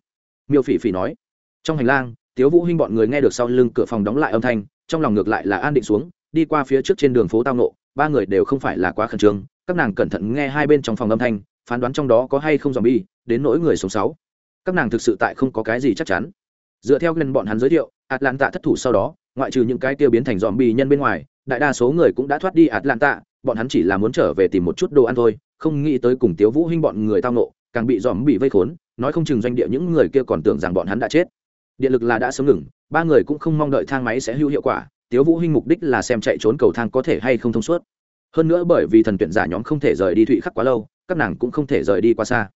Miêu phỉ phỉ nói. Trong hành lang, tiếu vũ hinh bọn người nghe được sau lưng cửa phòng đóng lại âm thanh, trong lòng ngược lại là an định xuống, đi qua phía trước trên đường phố tao nộ ba người đều không phải là quá khẩn trương, các nàng cẩn thận nghe hai bên trong phòng âm thanh, phán đoán trong đó có hay không dòm bi đến nỗi người sống sáu. Các nàng thực sự tại không có cái gì chắc chắn. Dựa theo gần bọn hắn giới thiệu, atlanta thất thủ sau đó, ngoại trừ những cái tiêu biến thành dòm bi nhân bên ngoài, đại đa số người cũng đã thoát đi atlanta bọn hắn chỉ là muốn trở về tìm một chút đồ ăn thôi, không nghĩ tới cùng tiếu vũ hinh bọn người tao nộ càng bị dòm bị vây khốn, nói không chừng doanh địa những người kia còn tưởng rằng bọn hắn đã chết. Điện lực là đã sớm ngừng, ba người cũng không mong đợi thang máy sẽ hữu hiệu quả, tiếu vũ hinh mục đích là xem chạy trốn cầu thang có thể hay không thông suốt. Hơn nữa bởi vì thần tuyển giả nhóm không thể rời đi thụy khắc quá lâu, các nàng cũng không thể rời đi quá xa.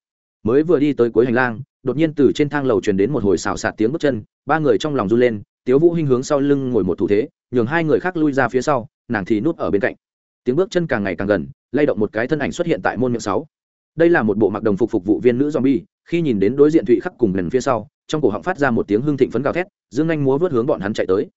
Mới vừa đi tới cuối hành lang, đột nhiên từ trên thang lầu truyền đến một hồi xào xạc tiếng bước chân, ba người trong lòng run lên, tiếu vũ hinh hướng sau lưng ngồi một thủ thế, nhường hai người khác lui ra phía sau, nàng thì núp ở bên cạnh tiếng bước chân càng ngày càng gần, lay động một cái thân ảnh xuất hiện tại môn miệng sáu. Đây là một bộ mặc đồng phục phục vụ viên nữ zombie, khi nhìn đến đối diện thụy khắc cùng lần phía sau, trong cổ họng phát ra một tiếng hưng thịnh phấn gào thét, dương anh múa vớt hướng bọn hắn chạy tới.